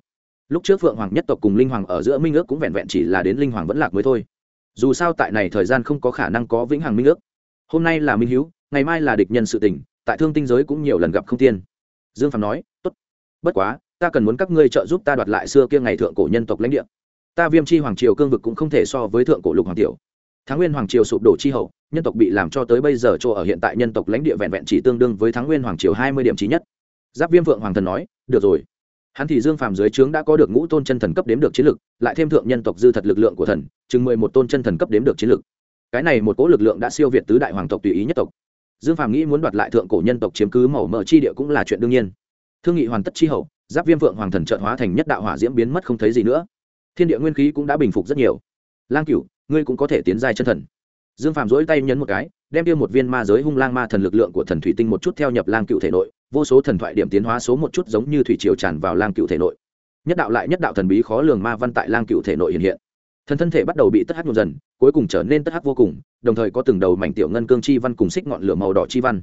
Lúc trước phượng hoàng nhất tộc cùng linh hoàng ở giữa minh ước cũng vẹn vẹn chỉ là đến linh hoàng vẫn lạc mới thôi. Dù sao tại này thời gian không có khả năng có vĩnh hằng minh ước. Hôm nay là minh hữu ngày mai là địch nhân sự tình tại thương tinh giới cũng nhiều lần gặp không tiên. Dương phạm nói tốt bất quá ta cần muốn các ngươi trợ giúp ta đoạt lại xưa kia ngày thượng cổ nhân tộc lãnh địa. Ta viêm chi hoàng triều cương vực cũng không thể so với thượng cổ lục hoàng tiểu. Thắng Nguyên Hoàng triều sụp đổ chi hậu, nhân tộc bị làm cho tới bây giờ chỗ ở hiện tại nhân tộc lãnh địa vẹn vẹn chỉ tương đương với Thắng Nguyên Hoàng triều hai mươi điểm chí nhất. Giáp Viêm Vượng Hoàng thần nói, được rồi. Hắn thì Dương Phàm dưới trướng đã có được ngũ tôn chân thần cấp đếm được chiến lực, lại thêm thượng nhân tộc dư thật lực lượng của thần, chừng mười một tôn chân thần cấp đếm được chiến lực. Cái này một cỗ lực lượng đã siêu việt tứ đại hoàng tộc tùy ý nhất tộc. Dương Phàm nghĩ muốn đoạt lại thượng cổ nhân tộc chiếm cứ màu mỡ chi địa cũng là chuyện đương nhiên. Thương nghị hoàn tất chi hậu, Giáp Viêm Vượng Hoàng thần trợn hóa thành nhất đạo hỏa diễm biến mất không thấy gì nữa. Thiên địa nguyên khí cũng đã bình phục rất nhiều. Lang Cửu, ngươi cũng có thể tiến giai chân thần dương phàm dỗi tay nhấn một cái đem tiêu một viên ma giới hung lang ma thần lực lượng của thần thủy tinh một chút theo nhập lang cựu thể nội vô số thần thoại điểm tiến hóa số một chút giống như thủy triều tràn vào lang cựu thể nội. Nhất đạo lại nhất đạo thần bí khó lường ma văn tại lang cựu thể nội hiện hiện. Thần thân thể bắt đầu bị tất hắc một dần, cuối cùng trở nên tất hắc vô cùng, đồng thời có từng đầu mảnh tiểu ngân cương chi văn cùng xích ngọn lửa màu đỏ chi văn.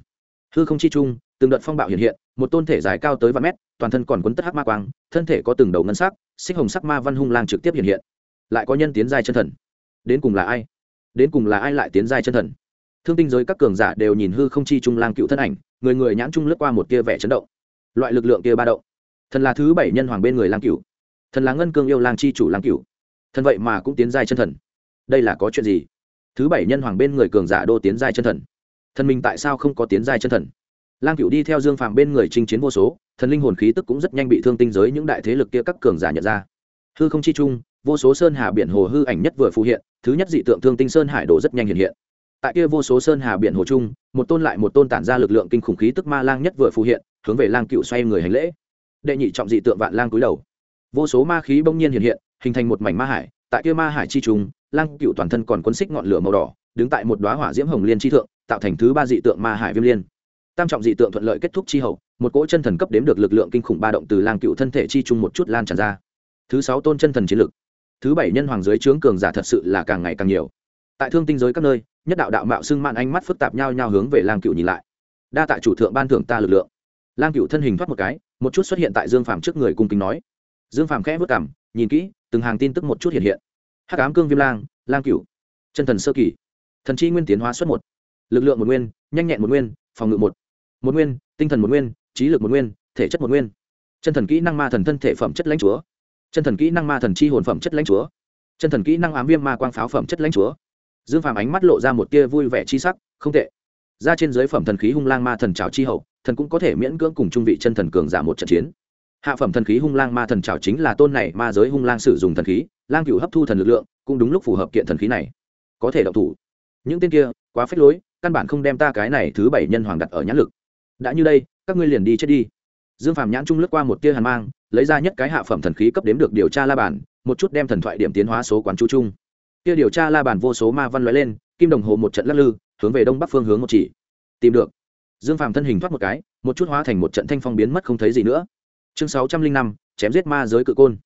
Hư không chi trung, từng đợt phong bạo hiện hiện, một tôn thể dài cao tới vài mét, toàn thân còn quấn tất hắc ma quang, thân thể có từng đầu ngân sắc, xích hồng sắc ma văn hung lang trực tiếp hiện hiện. Lại có nhân tiến giai chân thần. Đến cùng là ai? Đến cùng là ai lại tiến giai chân thần? Thương tinh giới các cường giả đều nhìn hư không chi trung lang cựu thân ảnh người người nhãn trung lướt qua một tia vẻ chấn động. Loại lực lượng kia ba động. Thần là thứ bảy nhân hoàng bên người lang cửu. Thần là ngân cương yêu lang chi chủ lang cửu. Thần vậy mà cũng tiến giai chân thần. Đây là có chuyện gì? Thứ bảy nhân hoàng bên người cường giả đô tiến giai chân thần. Thần mình tại sao không có tiến giai chân thần? Lang cửu đi theo dương phàm bên người chinh chiến vô số, thần linh hồn khí tức cũng rất nhanh bị thương tinh giới những đại thế lực kia các cường giả nhận ra. Hư không chi chung vô số sơn hà biển hồ hư ảnh nhất vừa phù hiện, thứ nhất dị tượng thương tinh sơn hải đồ rất nhanh hiện hiện tại kia vô số sơn hà biển hồ chung, một tôn lại một tôn tản ra lực lượng kinh khủng khí tức ma lang nhất vừa phù hiện, hướng về lang cựu xoay người hành lễ. Đệ nhị trọng dị tượng vạn lang cúi đầu. Vô số ma khí bỗng nhiên hiện hiện, hình thành một mảnh ma hải. Tại kia ma hải chi trùng lang cựu toàn thân còn quấn xích ngọn lửa màu đỏ, đứng tại một đoá hỏa diễm hồng liên chi thượng, tạo thành thứ ba dị tượng ma hải viêm liên. Tam trọng dị tượng thuận lợi kết thúc chi hậu, một cỗ chân thần cấp đếm được lực lượng kinh khủng ba động từ lang cựu thân thể chi chung một chút lan tràn ra. Thứ sáu tôn chân thần chiến lực. Thứ bảy nhân hoàng dưới trướng cường giả thật sự là càng ngày càng nhiều tại thương tinh giới các nơi, nhất đạo đạo mạo xưng mạn ánh mắt phức tạp nhau nhau hướng về lang cựu nhìn lại. Đa tại chủ thượng ban thưởng ta lực lượng. Lang cựu thân hình thoát một cái, một chút xuất hiện tại dương phàm trước người cung kính nói. Dương phàm khẽ vất cảm nhìn kỹ, từng hàng tin tức một chút hiện hiện. Hắc ám cương viêm lang lang cựu. Chân thần sơ kỳ. Thần chi nguyên tiến hóa xuất một. Lực lượng một nguyên, nhanh nhẹn một nguyên, phòng ngự một. Một nguyên, tinh thần một nguyên, trí lực một nguyên, thể chất một nguyên. Chân thần kỹ năng ma thần thân thể phẩm chất lãnh chúa. Chân thần kỹ năng ma thần chi hồn phẩm chất lãnh chúa. Chân thần kỹ năng ám viêm ma quang pháo phẩm chất lãnh chúa dương phàm ánh mắt lộ ra một tia vui vẻ chi sắc không tệ. Ra trên giới phẩm thần khí hung lang ma thần trào chi hậu thần cũng có thể miễn cưỡng cùng trung vị chân thần cường giả một trận chiến. Hạ phẩm thần khí hung lang ma thần trào chính là tôn này ma giới hung lang sử dụng thần khí lang cựu hấp thu thần lực lượng cũng đúng lúc phù hợp kiện thần khí này. Có thể động thủ. Những tên kia quá phết lối căn bản không đem ta cái này thứ bảy nhân hoàng đặt ở nhãn lực. Đã như đây các ngươi liền đi chết đi. Dương phàm nhãn trung lướt qua một tia hàn mang lấy ra nhất cái hạ phẩm thần khí cấp đếm được điều tra la bản, một chút đem thần thoại điểm tiến hóa số quán chú chung kia điều tra la bàn vô số ma văn lóe lên, kim đồng hồ một trận lắc lư, hướng về đông bắc phương hướng một chỉ. Tìm được. Dương phàm thân hình thoát một cái, một chút hóa thành một trận thanh phong biến mất không thấy gì nữa. Chương sáu trăm linh năm, chém giết ma giới cự côn.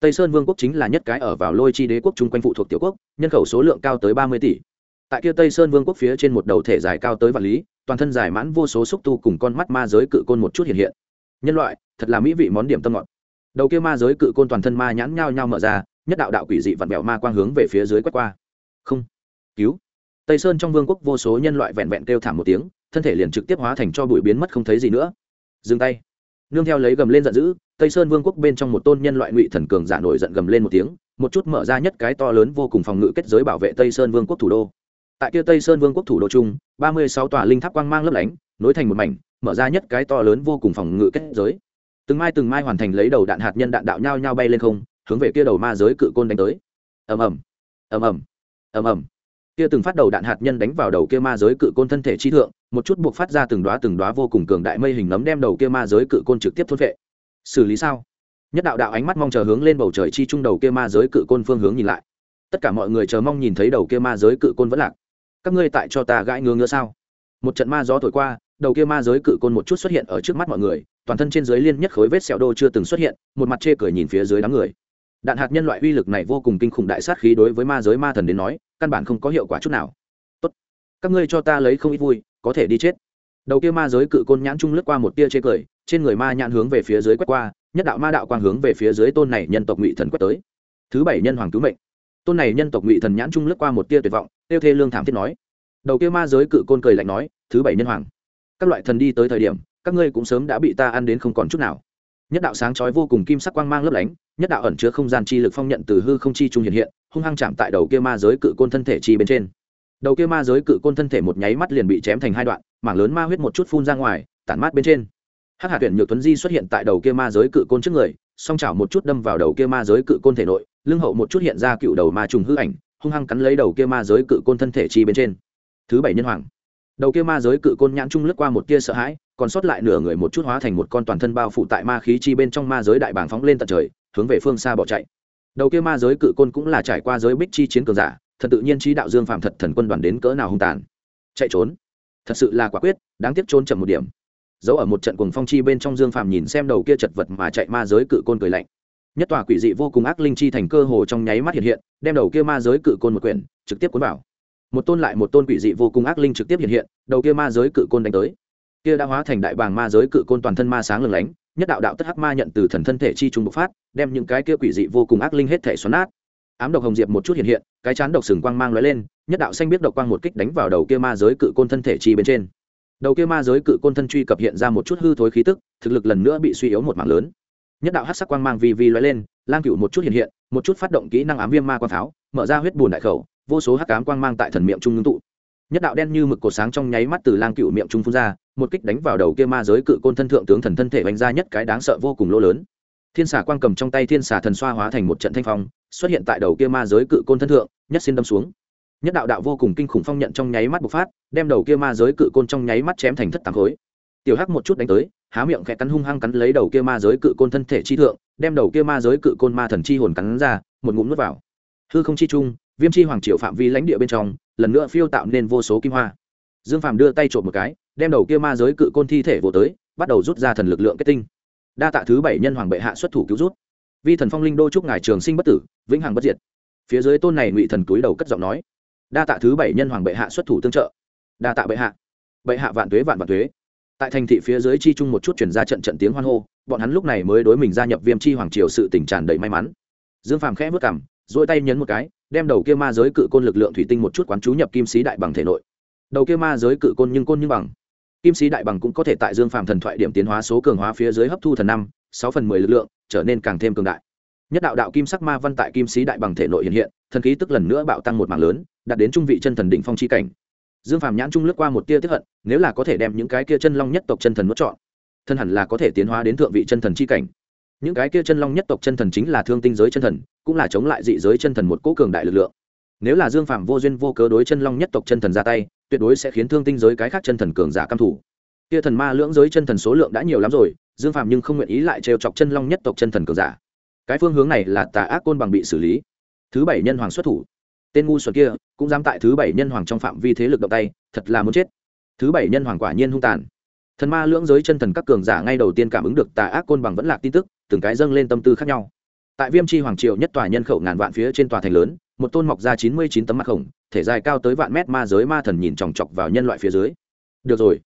Tây sơn vương quốc chính là nhất cái ở vào lôi chi đế quốc chung quanh phụ thuộc tiểu quốc, nhân khẩu số lượng cao tới ba mươi tỷ. Tại kia tây sơn vương quốc phía trên một đầu thể dài cao tới vạn lý, toàn thân dài mãn vô số xúc tu cùng con mắt ma giới cự côn một chút hiện hiện. Nhân loại, thật là mỹ vị món điểm tâm ngọt. Đầu kia ma giới cự côn toàn thân ma nhãn nhao nhao mở ra nhất đạo đạo quỷ dị vặn vẹo ma quang hướng về phía dưới quét qua. Không. Cứu. Tây sơn trong vương quốc vô số nhân loại vẹn vẹn kêu thảm một tiếng, thân thể liền trực tiếp hóa thành cho bụi biến mất không thấy gì nữa. Dừng tay. Nương theo lấy gầm lên giận dữ, tây sơn vương quốc bên trong một tôn nhân loại ngụy thần cường giả nổi giận gầm lên một tiếng, một chút mở ra nhất cái to lớn vô cùng phòng ngự kết giới bảo vệ tây sơn vương quốc thủ đô. Tại kia tây sơn vương quốc thủ đô chung, ba mươi sáu tòa linh tháp quang mang lấp lánh, nối thành một mảnh, mở ra nhất cái to lớn vô cùng phòng ngự kết giới. Từng mai từng mai hoàn thành lấy đầu đạn hạt nhân đạn đạo nhau nhau bay lên không hướng về kia đầu ma giới cự côn đánh tới. Ầm ầm ầm ầm ầm ầm. Kia từng phát đầu đạn hạt nhân đánh vào đầu kia ma giới cự côn thân thể chi thượng, một chút buộc phát ra từng đóa từng đóa vô cùng cường đại mây hình nấm đem đầu kia ma giới cự côn trực tiếp thôn vệ xử lý sao? Nhất đạo đạo ánh mắt mong chờ hướng lên bầu trời chi trung đầu kia ma giới cự côn phương hướng nhìn lại. Tất cả mọi người chờ mong nhìn thấy đầu kia ma giới cự côn vẫn lạc. Các ngươi tại cho ta gãi ngứa ngứa sao? Một trận ma gió thổi qua, đầu kia ma giới cự côn một chút xuất hiện ở trước mắt mọi người, toàn thân trên dưới liên nhất khối vết sẹo đô chưa từng xuất hiện, một mặt chê cười nhìn phía dưới đám người đạn hạt nhân loại uy lực này vô cùng kinh khủng đại sát khí đối với ma giới ma thần đến nói, căn bản không có hiệu quả chút nào. Tốt, các ngươi cho ta lấy không ít vui, có thể đi chết. Đầu kia ma giới cự côn nhãn trung lướt qua một tia chê cười, trên người ma nhãn hướng về phía dưới quét qua, nhất đạo ma đạo quang hướng về phía dưới tôn này nhân tộc ngụy thần quét tới. Thứ bảy nhân hoàng cứu mệnh. Tôn này nhân tộc ngụy thần nhãn trung lướt qua một tia tuyệt vọng, tiêu thê lương thảm thiết nói. Đầu kia ma giới cự côn cười lạnh nói, thứ bảy nhân hoàng, các loại thần đi tới thời điểm, các ngươi cũng sớm đã bị ta ăn đến không còn chút nào. Nhất đạo sáng chói vô cùng kim sắc quang mang lấp lánh nhất đạo ẩn chứa không gian chi lực phong nhận từ hư không chi trung hiện hiện, hung hăng chạm tại đầu kia ma giới cự côn thân thể chi bên trên. Đầu kia ma giới cự côn thân thể một nháy mắt liền bị chém thành hai đoạn, mảng lớn ma huyết một chút phun ra ngoài, tản mát bên trên. Hắc hạ tuyển nhược tuấn di xuất hiện tại đầu kia ma giới cự côn trước người, song chảo một chút đâm vào đầu kia ma giới cự côn thể nội, lưng hậu một chút hiện ra cựu đầu ma trùng hư ảnh, hung hăng cắn lấy đầu kia ma giới cự côn thân thể chi bên trên. Thứ bảy nhân hoàng. Đầu kia ma giới cự côn nhãn trung lướt qua một tia sợ hãi, còn sót lại nửa người một chút hóa thành một con toàn thân bao phủ tại ma khí chi bên trong ma giới đại bảng phóng lên tận trời hướng về phương xa bỏ chạy. Đầu kia ma giới cự côn cũng là trải qua giới bích chi chiến cường giả, thật tự nhiên trí đạo dương phạm thật thần quân đoàn đến cỡ nào hung tàn. Chạy trốn. Thật sự là quả quyết, đáng tiếc trốn chậm một điểm. Giấu ở một trận cuồng phong chi bên trong dương phạm nhìn xem đầu kia chật vật mà chạy ma giới cự côn cười lạnh. Nhất tòa quỷ dị vô cùng ác linh chi thành cơ hồ trong nháy mắt hiện hiện, đem đầu kia ma giới cự côn một quyển, trực tiếp cuốn vào. Một tôn lại một tôn quỷ dị vô cùng ác linh trực tiếp hiện hiện, đầu kia ma giới cự côn đánh tới. Kia đã hóa thành đại bàng ma giới cự côn toàn thân ma sáng lừng lánh nhất đạo đạo tất hắc ma nhận từ thần thân thể chi trung bộc phát, đem những cái kia quỷ dị vô cùng ác linh hết thể xoắn nát. Ám độc hồng diệp một chút hiện hiện, cái chán độc sừng quang mang lóe lên, nhất đạo xanh biết độc quang một kích đánh vào đầu kia ma giới cự côn thân thể chi bên trên. Đầu kia ma giới cự côn thân truy cập hiện ra một chút hư thối khí tức, thực lực lần nữa bị suy yếu một mảng lớn. Nhất đạo hát sắc quang mang vi vi lóe lên, lang cựu một chút hiện hiện, một chút phát động kỹ năng ám viêm ma quang pháo, mở ra huyết bùn đại khẩu, vô số hắc ám quang mang tại thần miệng trung ngưng tụ. Nhất đạo đen như mực cột sáng trong nháy mắt từ lang cựu miệng trung phun ra một kích đánh vào đầu kia ma giới cự côn thân thượng tướng thần thân thể đánh ra nhất cái đáng sợ vô cùng lỗ lớn. Thiên xà quang cầm trong tay thiên xà thần xoa hóa thành một trận thanh phong, xuất hiện tại đầu kia ma giới cự côn thân thượng, nhất xin đâm xuống. Nhất đạo đạo vô cùng kinh khủng phong nhận trong nháy mắt bộc phát, đem đầu kia ma giới cự côn trong nháy mắt chém thành thất tàng khối. Tiểu hắc một chút đánh tới, há miệng khẽ cắn hung hăng cắn lấy đầu kia ma giới cự côn thân thể chi thượng, đem đầu kia ma giới cự côn ma thần chi hồn cắn ra, một ngụm nuốt vào. Hư không chi trung, viêm chi hoàng triệu phạm vi lãnh địa bên trong, lần nữa phiêu tạo nên vô số kim hoa. Dương phàm đưa tay trộm một cái đem đầu kia ma giới cự côn thi thể vô tới, bắt đầu rút ra thần lực lượng kết tinh. Đa tạ thứ bảy nhân hoàng bệ hạ xuất thủ cứu rút vi thần phong linh đô chúc ngài trường sinh bất tử, vĩnh hằng bất diệt. Phía dưới tôn này ngụy thần túi đầu cất giọng nói. Đa tạ thứ bảy nhân hoàng bệ hạ xuất thủ tương trợ. Đa tạ bệ hạ. Bệ hạ vạn tuế vạn vạn tuế. Tại thành thị phía dưới chi chung một chút chuyển ra trận trận tiếng hoan hô, bọn hắn lúc này mới đối mình gia nhập viêm chi hoàng triều sự tình tràn đầy may mắn. Dương phàm khẽ vất cảm dỗi tay nhấn một cái, đem đầu kia ma giới cự côn lực lượng thủy tinh một chút quán chú nhập kim sĩ đại bằng thể nội. Đầu kia ma giới cự côn nhưng côn như bằng kim sĩ đại bằng cũng có thể tại dương phàm thần thoại điểm tiến hóa số cường hóa phía dưới hấp thu thần năm, sáu phần mười lực lượng, trở nên càng thêm cường đại. Nhất đạo đạo kim sắc ma văn tại kim sĩ đại bằng thể nội hiện hiện, thần khí tức lần nữa bạo tăng một mảng lớn, đạt đến trung vị chân thần đỉnh phong chi cảnh. Dương phàm nhãn trung lướt qua một tia tiếp hận, nếu là có thể đem những cái kia chân long nhất tộc chân thần mất chọn thân hẳn là có thể tiến hóa đến thượng vị chân thần chi cảnh. Những cái kia chân long nhất tộc chân thần chính là thương tinh giới chân thần, cũng là chống lại dị giới chân thần một cố cường đại lực lượng. Nếu là dương phạm vô duyên vô cớ đối chân long nhất tộc chân thần ra tay tuyệt đối sẽ khiến thương tinh giới cái khác chân thần cường giả căm thủ kia thần ma lưỡng giới chân thần số lượng đã nhiều lắm rồi, dương phạm nhưng không nguyện ý lại trêu chọc chân long nhất tộc chân thần cường giả. Cái phương hướng này là tà ác côn bằng bị xử lý. Thứ bảy nhân hoàng xuất thủ. Tên ngu xuẩn kia cũng dám tại thứ bảy nhân hoàng trong phạm vi thế lực động tay, thật là muốn chết. Thứ bảy nhân hoàng quả nhiên hung tàn. Thần ma lưỡng giới chân thần các cường giả ngay đầu tiên cảm ứng được tà ác côn bằng vẫn lạc tin tức, từng cái dâng lên tâm tư khác nhau. Tại viêm chi hoàng triều nhất tòa nhân khẩu ngàn vạn phía trên tòa thành lớn một tôn mọc ra chín mươi chín tấm mặt khổng, thể dài cao tới vạn mét ma giới ma thần nhìn chòng chọc vào nhân loại phía dưới. Được rồi,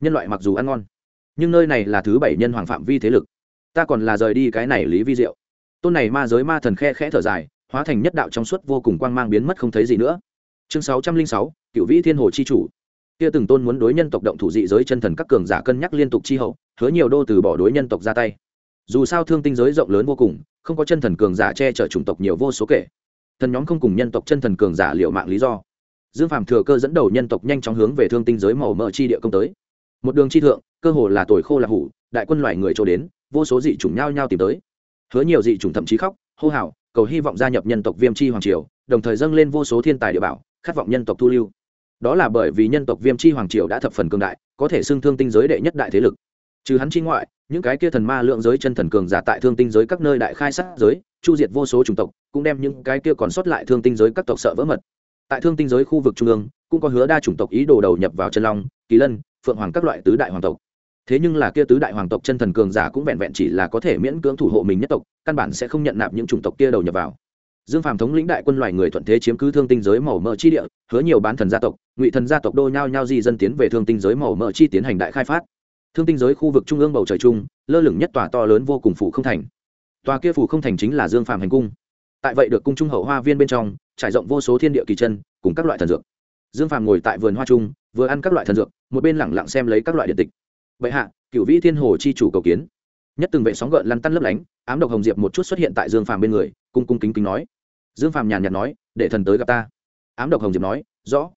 nhân loại mặc dù ăn ngon, nhưng nơi này là thứ bảy nhân hoàng phạm vi thế lực. Ta còn là rời đi cái này lý vi diệu. Tôn này ma giới ma thần khe khẽ thở dài, hóa thành nhất đạo trong suốt vô cùng quang mang biến mất không thấy gì nữa. Chương sáu trăm linh sáu, cựu vĩ thiên hồ chi chủ. Kia từng tôn muốn đối nhân tộc động thủ dị giới chân thần các cường giả cân nhắc liên tục chi hậu, hứa nhiều đô từ bỏ đối nhân tộc ra tay. Dù sao thương tinh giới rộng lớn vô cùng, không có chân thần cường giả che chở chủng tộc nhiều vô số kể thần nhóm không cùng nhân tộc chân thần cường giả liệu mạng lý do. Dương phàm thừa cơ dẫn đầu nhân tộc nhanh chóng hướng về thương tinh giới màu mỡ chi địa công tới. Một đường chi thượng, cơ hồ là tuổi khô là hủ, đại quân loài người trôi đến, vô số dị chủng nhao nhao tìm tới. Hứa nhiều dị chủng thậm chí khóc, hô hào, cầu hy vọng gia nhập nhân tộc viêm chi hoàng triều, đồng thời dâng lên vô số thiên tài địa bảo, khát vọng nhân tộc thu lưu. Đó là bởi vì nhân tộc viêm chi hoàng triều đã thập phần cường đại, có thể xưng thương tinh giới đệ nhất đại thế lực trừ hắn chi ngoại, những cái kia thần ma lượng giới chân thần cường giả tại thương tinh giới các nơi đại khai sát giới, chu diệt vô số chủng tộc, cũng đem những cái kia còn sót lại thương tinh giới các tộc sợ vỡ mật. Tại thương tinh giới khu vực trung ương, cũng có hứa đa chủng tộc ý đồ đầu nhập vào chân long, kỳ lân, phượng hoàng các loại tứ đại hoàng tộc. Thế nhưng là kia tứ đại hoàng tộc chân thần cường giả cũng vẹn vẹn chỉ là có thể miễn cưỡng thủ hộ mình nhất tộc, căn bản sẽ không nhận nạp những chủng tộc kia đầu nhập vào. Dương phàm thống lĩnh đại quân loài người thuận thế chiếm cứ thương tinh giới màu mỡ chi địa, hứa nhiều bán thần gia tộc, ngụy thần gia tộc đô nhao nhao di dân tiến về thương tinh giới màu mỡ chi tiến hành đại khai phát thương tinh giới khu vực trung ương bầu trời trung lơ lửng nhất tòa to lớn vô cùng phủ không thành. Tòa kia phủ không thành chính là dương phàm hành cung. Tại vậy được cung trung hậu hoa viên bên trong, trải rộng vô số thiên địa kỳ chân, cùng các loại thần dược. Dương phàm ngồi tại vườn hoa trung vừa ăn các loại thần dược, một bên lẳng lặng xem lấy các loại điện tịch. Vậy hạ cựu vĩ thiên hồ chi chủ cầu kiến. Nhất từng vệ sóng gợn lăn tăn lấp lánh, ám độc hồng diệp một chút xuất hiện tại dương phàm bên người, cung cung kính kính nói. Dương phàm nhàn nhạt nói, để thần tới gặp ta. Ám độc hồng diệp nói, rõ.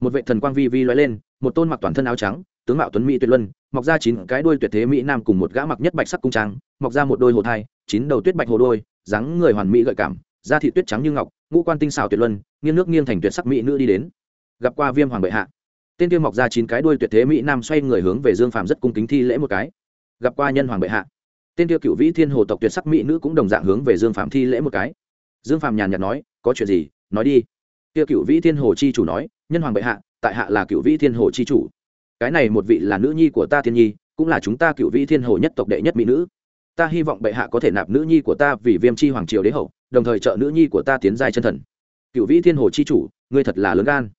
Một vệ thần quang vi vi loay lên, một tôn mặc toàn thân áo trắng tướng mạo tuấn mỹ tuyệt luân, mọc ra chín cái đuôi tuyệt thế mỹ nam cùng một gã mặc nhất bạch sắc cung trang, mọc ra một đôi hồ thai, chín đầu tuyết bạch hồ đôi, dáng người hoàn mỹ gợi cảm, da thị tuyết trắng như ngọc, ngũ quan tinh xào tuyệt luân, nghiêng nước nghiêng thành tuyệt sắc mỹ nữ đi đến. Gặp qua viêm hoàng bệ hạ, tên kia mọc ra chín cái đuôi tuyệt thế mỹ nam xoay người hướng về dương phàm rất cung kính thi lễ một cái. Gặp qua nhân hoàng bệ hạ, tên kia cựu vĩ thiên hồ tộc tuyệt sắc mỹ nữ cũng đồng dạng hướng về dương phàm thi lễ một cái. Dương phàm nhàn nhạt nói, có chuyện gì? Nói đi. Kia cựu vĩ thiên hồ chi chủ nói, nhân hoàng bệ hạ, tại hạ là cựu vĩ thiên hồ chi chủ cái này một vị là nữ nhi của ta thiên nhi, cũng là chúng ta cựu vị thiên hồ nhất tộc đệ nhất mỹ nữ. Ta hy vọng bệ hạ có thể nạp nữ nhi của ta vì viêm chi hoàng triều đế hậu, đồng thời trợ nữ nhi của ta tiến giai chân thần. Cựu vĩ thiên hồ chi chủ, ngươi thật là lớn gan.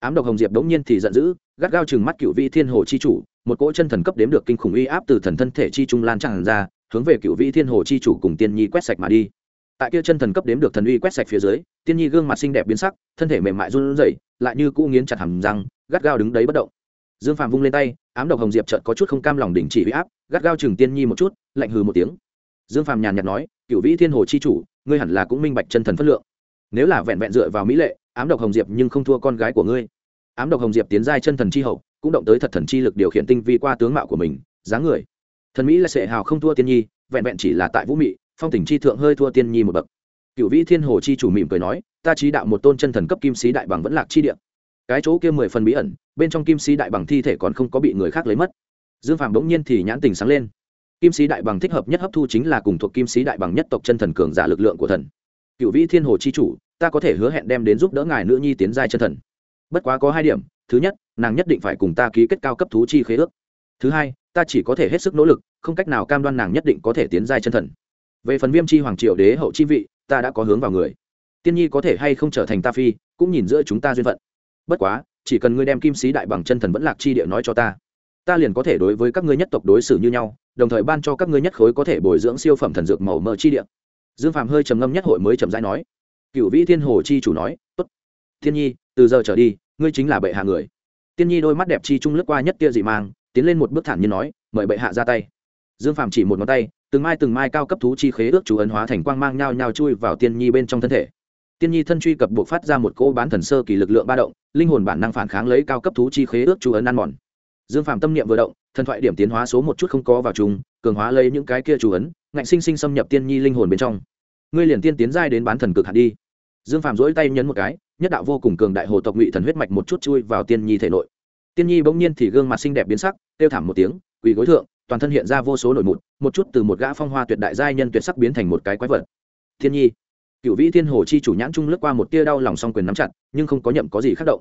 Ám độc hồng diệp đống nhiên thì giận dữ, gắt gao chừng mắt cựu vĩ thiên hồ chi chủ, một cỗ chân thần cấp đếm được kinh khủng uy áp từ thần thân thể chi trung lan tràn ra, hướng về cựu vĩ thiên hồ chi chủ cùng tiên nhi quét sạch mà đi. Tại kia chân thần cấp đếm được thần uy quét sạch phía dưới, tiên nhi gương mặt xinh đẹp biến sắc, thân thể mềm mại run rẩy, lại như cũ nghiến chặt hầm răng, gắt gao đứng đấy bất động dương phàm vung lên tay, ám độc hồng diệp chợt có chút không cam lòng đình chỉ huy áp, gắt gao chừng tiên nhi một chút, lạnh hừ một tiếng. Dương phàm nhàn nhạt nói cựu vĩ thiên hồ chi chủ, ngươi hẳn là cũng minh bạch chân thần phất lượng. Nếu là vẹn vẹn dựa vào mỹ lệ, ám độc hồng diệp nhưng không thua con gái của ngươi. Ám độc hồng diệp tiến giai chân thần chi hậu, cũng động tới thật thần chi lực điều khiển tinh vi qua tướng mạo của mình, dáng người. Thần mỹ là sệ hào không thua tiên nhi, vẹn vẹn chỉ là tại vũ mị, phong tình chi thượng hơi thua tiên nhi một bậc. Cựu vĩ thiên hồ chi chủ mỉm cười nói, ta trí đạo một tôn chân thần cấp kim sĩ đại bằng vẫn lạc chi địa cái chỗ kia mười phần bí ẩn, bên trong kim sĩ đại bằng thi thể còn không có bị người khác lấy mất. Dương phàm bỗng nhiên thì nhãn tình sáng lên. Kim sĩ đại bằng thích hợp nhất hấp thu chính là cùng thuộc kim sĩ đại bằng nhất tộc chân thần cường giả lực lượng của thần. Cựu vĩ thiên hồ chi chủ, ta có thể hứa hẹn đem đến giúp đỡ ngài nữ nhi tiến giai chân thần. Bất quá có hai điểm, thứ nhất, nàng nhất định phải cùng ta ký kết cao cấp thú chi khế ước. Thứ hai, ta chỉ có thể hết sức nỗ lực, không cách nào cam đoan nàng nhất định có thể tiến giai chân thần. Về phần viêm chi hoàng triều đế hậu chi vị, ta đã có hướng vào người. Tiên nhi có thể hay không trở thành ta phi, cũng nhìn giữa chúng ta duyên phận bất quá, chỉ cần ngươi đem kim sĩ đại bằng chân thần vẫn lạc chi địa nói cho ta ta liền có thể đối với các ngươi nhất tộc đối xử như nhau, đồng thời ban cho các ngươi nhất khối có thể bồi dưỡng siêu phẩm thần dược màu mỡ chi địa. Dương phàm hơi trầm ngâm nhất hội mới trầm rãi nói. Cựu vĩ thiên hồ chi chủ nói, tốt. Thiên nhi, từ giờ trở đi, ngươi chính là bệ hạ người. Tiên nhi đôi mắt đẹp chi trung lướt qua nhất tia dị mang, tiến lên một bước thản như nói, mời bệ hạ ra tay. Dương phàm chỉ một ngón tay, từng mai từng mai cao cấp thú chi khế ước chú ấn hóa thành quang mang nhao nhao chui vào tiên nhi bên trong thân thể tiên nhi thân truy cập buộc phát ra một cỗ bán thần sơ kỳ lực lượng ba động, linh hồn bản năng phản kháng lấy cao cấp thú chi khế ước chú ấn ăn mòn. Dương Phạm tâm niệm vừa động, thần thoại điểm tiến hóa số một chút không có vào chung, cường hóa lấy những cái kia chú ấn, ngạnh sinh sinh xâm nhập tiên nhi linh hồn bên trong. Ngươi liền tiên tiến giai đến bán thần cực hạn đi. Dương Phạm dỗi tay nhấn một cái, nhất đạo vô cùng cường đại hồ tộc ngụy thần huyết mạch một chút chui vào tiên nhi thể nội. Tiên nhi bỗng nhiên thì gương mặt xinh đẹp biến sắc, kêu thảm một tiếng, quỳ gối thượng, toàn thân hiện ra vô số nổi mụn, một chút từ một gã phong hoa tuyệt đại giai nhân tuyệt sắc biến thành một cái quái vật. Thiên nhi cựu vĩ thiên hồ chi chủ nhãn trung lướt qua một tia đau lòng song quyền nắm chặt, nhưng không có nhậm có gì khắc động.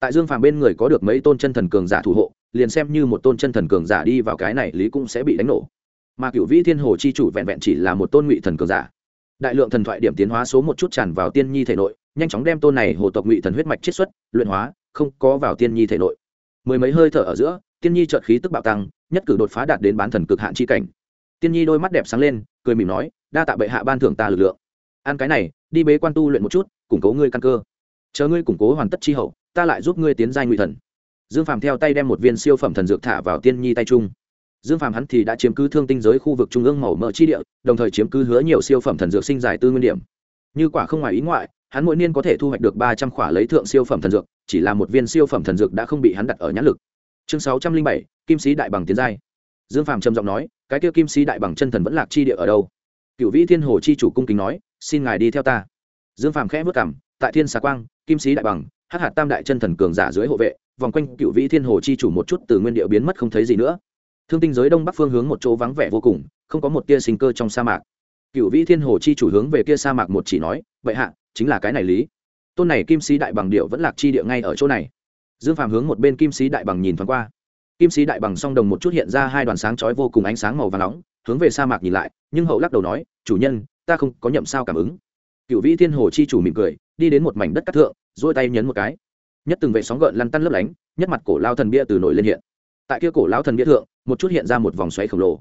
Tại dương phàm bên người có được mấy tôn chân thần cường giả thủ hộ, liền xem như một tôn chân thần cường giả đi vào cái này lý cũng sẽ bị đánh nổ. Mà cựu vĩ thiên hồ chi chủ vẹn vẹn chỉ là một tôn ngụy thần cường giả. Đại lượng thần thoại điểm tiến hóa số một chút tràn vào tiên nhi thể nội, nhanh chóng đem tôn này hồ tộc ngụy thần huyết mạch chiết xuất, luyện hóa, không có vào tiên nhi thể nội. Mười mấy hơi thở ở giữa, tiên nhi trợt khí tức bạo tăng, nhất cử đột phá đạt đến bán thần cực hạn chi cảnh. Tiên nhi đôi mắt đẹp sáng lên, cười mỉm nói, đa tạ bệ hạ ban thưởng ta lực lượng ăn cái này, đi bế quan tu luyện một chút, củng cố ngươi căn cơ. Chờ ngươi củng cố hoàn tất chi hậu, ta lại giúp ngươi tiến giai ngụy thần. Dương phàm theo tay đem một viên siêu phẩm thần dược thả vào tiên nhi tay trung dương phàm hắn thì đã chiếm cứ thương tinh giới khu vực trung ương màu mỡ chi địa, đồng thời chiếm cứ hứa nhiều siêu phẩm thần dược sinh giải tư nguyên điểm. Như quả không ngoài ý ngoại, hắn mỗi niên có thể thu hoạch được ba trăm khỏa lấy thượng siêu phẩm thần dược, chỉ là một viên siêu phẩm thần dược đã không bị hắn đặt ở nhãn lực. Chương sáu trăm linh bảy, kim sĩ đại bằng tiến giai. Dương phàm trầm giọng nói, cái kia kim sĩ đại bằng chân thần vẫn lạc chi địa ở đâu? Cựu vĩ thiên hồ chi chủ cung kính nói xin ngài đi theo ta. Dương phàm khẽ vất cảm tại thiên xà quang, kim sĩ đại bằng, hắc hạt tam đại chân thần cường giả dưới hộ vệ, vòng quanh cựu vĩ thiên hồ chi chủ một chút từ nguyên địa biến mất không thấy gì nữa. Thương tinh giới đông bắc phương hướng một chỗ vắng vẻ vô cùng, không có một tia sinh cơ trong sa mạc. Cựu vĩ thiên hồ chi chủ hướng về kia sa mạc một chỉ nói vậy hạ, chính là cái này lý. Tôn này kim sĩ đại bằng điệu vẫn lạc chi địa ngay ở chỗ này. Dương phàm hướng một bên kim sĩ đại bằng nhìn thoáng qua. Kim sĩ đại bằng song đồng một chút hiện ra hai đoàn sáng chói vô cùng ánh sáng màu và nóng, hướng về sa mạc nhìn lại, nhưng hậu lắc đầu nói, chủ nhân ta không có nhậm sao cảm ứng. Cựu vĩ thiên hồ chi chủ mỉm cười, đi đến một mảnh đất cắt thượng dỗi tay nhấn một cái. Nhất từng vệ sóng gợn lăn tăn lấp lánh, nhất mặt cổ lao thần bia từ nổi lên hiện. Tại kia cổ lao thần bia thượng, một chút hiện ra một vòng xoáy khổng lồ.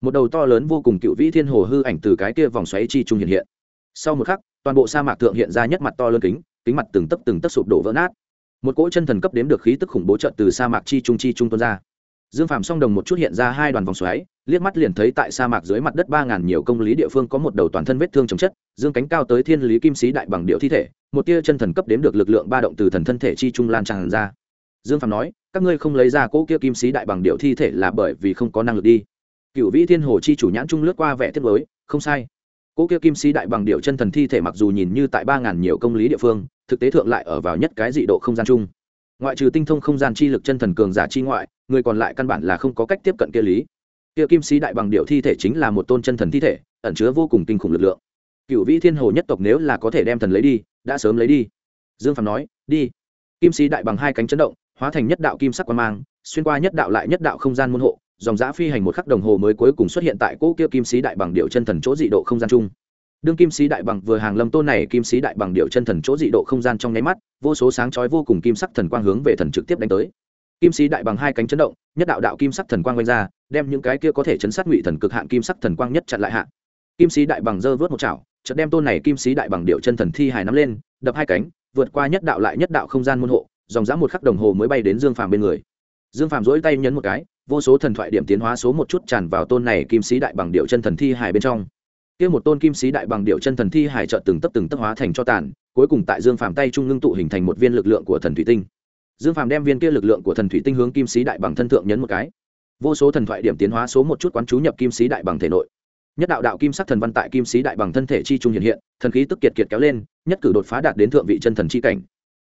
Một đầu to lớn vô cùng cựu vĩ thiên hồ hư ảnh từ cái kia vòng xoáy chi trung hiện hiện. Sau một khắc, toàn bộ sa mạc thượng hiện ra nhất mặt to lớn kính kính mặt từng tấc từng tấc sụp đổ vỡ nát. Một cỗ chân thần cấp đếm được khí tức khủng bố trợn từ sa mạc chi trung chi trung tuôn ra. Dương phàm song đồng một chút hiện ra hai đoàn vòng xoáy liếc mắt liền thấy tại sa mạc dưới mặt đất ba ngàn nhiều công lý địa phương có một đầu toàn thân vết thương chồng chất, dương cánh cao tới thiên lý kim sĩ đại bằng điệu thi thể, một tia chân thần cấp đếm được lực lượng ba động từ thần thân thể chi trung lan tràn ra. Dương phàm nói, các ngươi không lấy ra cỗ kia kim sĩ đại bằng điệu thi thể là bởi vì không có năng lực đi. Cựu vĩ thiên hồ chi chủ nhãn trung lướt qua vẻ thiết mới không sai. Cỗ kia kim sĩ đại bằng điệu chân thần thi thể mặc dù nhìn như tại ba ngàn nhiều công lý địa phương, thực tế thượng lại ở vào nhất cái dị độ không gian chung. Ngoại trừ tinh thông không gian chi lực chân thần cường giả chi ngoại, người còn lại căn bản là không có cách tiếp cận kia lý kia kim sĩ đại bằng điệu thi thể chính là một tôn chân thần thi thể, ẩn chứa vô cùng kinh khủng lực lượng. Cựu vĩ thiên hồ nhất tộc nếu là có thể đem thần lấy đi, đã sớm lấy đi. Dương phạm nói, đi. Kim sĩ đại bằng hai cánh chấn động, hóa thành nhất đạo kim sắc quan mang, xuyên qua nhất đạo lại nhất đạo không gian môn hộ, dòng giã phi hành một khắc đồng hồ mới cuối cùng xuất hiện tại cỗ kia kim sĩ đại bằng điệu chân thần chỗ dị độ không gian chung. Đương kim sĩ đại bằng vừa hàng lâm tôn này, kim sĩ đại bằng điệu chân thần chỗ dị độ không gian trong nháy mắt, vô số sáng chói vô cùng kim sắc thần quang hướng về thần trực tiếp đánh tới. Kim sĩ đại bằng hai cánh chấn động, nhất đạo đạo kim sắc thần quang quanh ra đem những cái kia có thể chấn sát ngụy thần cực hạn kim sắc thần quang nhất chặn lại hạ. Kim sĩ đại bằng dơ vớt một chảo, chợt đem tôn này kim sĩ đại bằng điệu chân thần thi hài nắm lên, đập hai cánh, vượt qua nhất đạo lại nhất đạo không gian môn hộ, dòng dã một khắc đồng hồ mới bay đến dương phàm bên người. Dương phàm dỗi tay nhấn một cái, vô số thần thoại điểm tiến hóa số một chút tràn vào tôn này kim sĩ đại bằng điệu chân thần thi hài bên trong. Kia một tôn kim sĩ đại bằng điệu chân thần thi hải trợ từng tấp từng tấp hóa thành cho tàn, cuối cùng tại dương phàm tay trung ngưng tụ hình thành một viên lực lượng của thần thủy tinh. Dương phàm đem viên kia lực lượng của thần thủy tinh hướng kim sĩ đại bằng thân thượng nhấn một cái vô số thần thoại điểm tiến hóa số một chút quán chú nhập kim sĩ đại bằng thể nội. Nhất đạo đạo kim sắc thần văn tại kim sĩ đại bằng thân thể chi trung hiện hiện, thần khí tức kiệt kiệt kéo lên, nhất cử đột phá đạt đến thượng vị chân thần chi cảnh.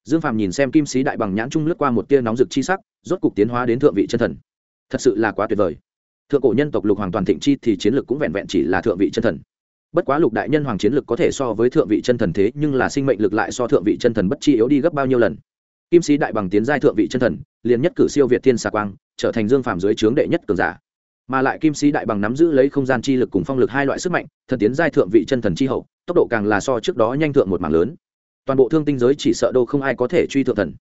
Dương phàm nhìn xem kim sĩ đại bằng nhãn trung lướt qua một tia nóng rực chi sắc, rốt cục tiến hóa đến thượng vị chân thần. Thật sự là quá tuyệt vời. Thượng cổ nhân tộc lục hoàng toàn thịnh chi thì chiến lược cũng vẹn vẹn chỉ là thượng vị chân thần. Bất quá lục đại nhân hoàng chiến lược có thể so với thượng vị chân thần thế, nhưng là sinh mệnh lực lại so thượng vị chân thần bất chi yếu đi gấp bao nhiêu lần kim sĩ đại bằng tiến giai thượng vị chân thần, liền nhất cử siêu việt thiên xà quang, trở thành dương phàm dưới trướng đệ nhất cường giả. Mà lại kim sĩ đại bằng nắm giữ lấy không gian chi lực cùng phong lực hai loại sức mạnh thần tiến giai thượng vị chân thần chi hậu, tốc độ càng là so trước đó nhanh thượng một mảng lớn. Toàn bộ thương tinh giới chỉ sợ đâu không ai có thể truy thượng thần.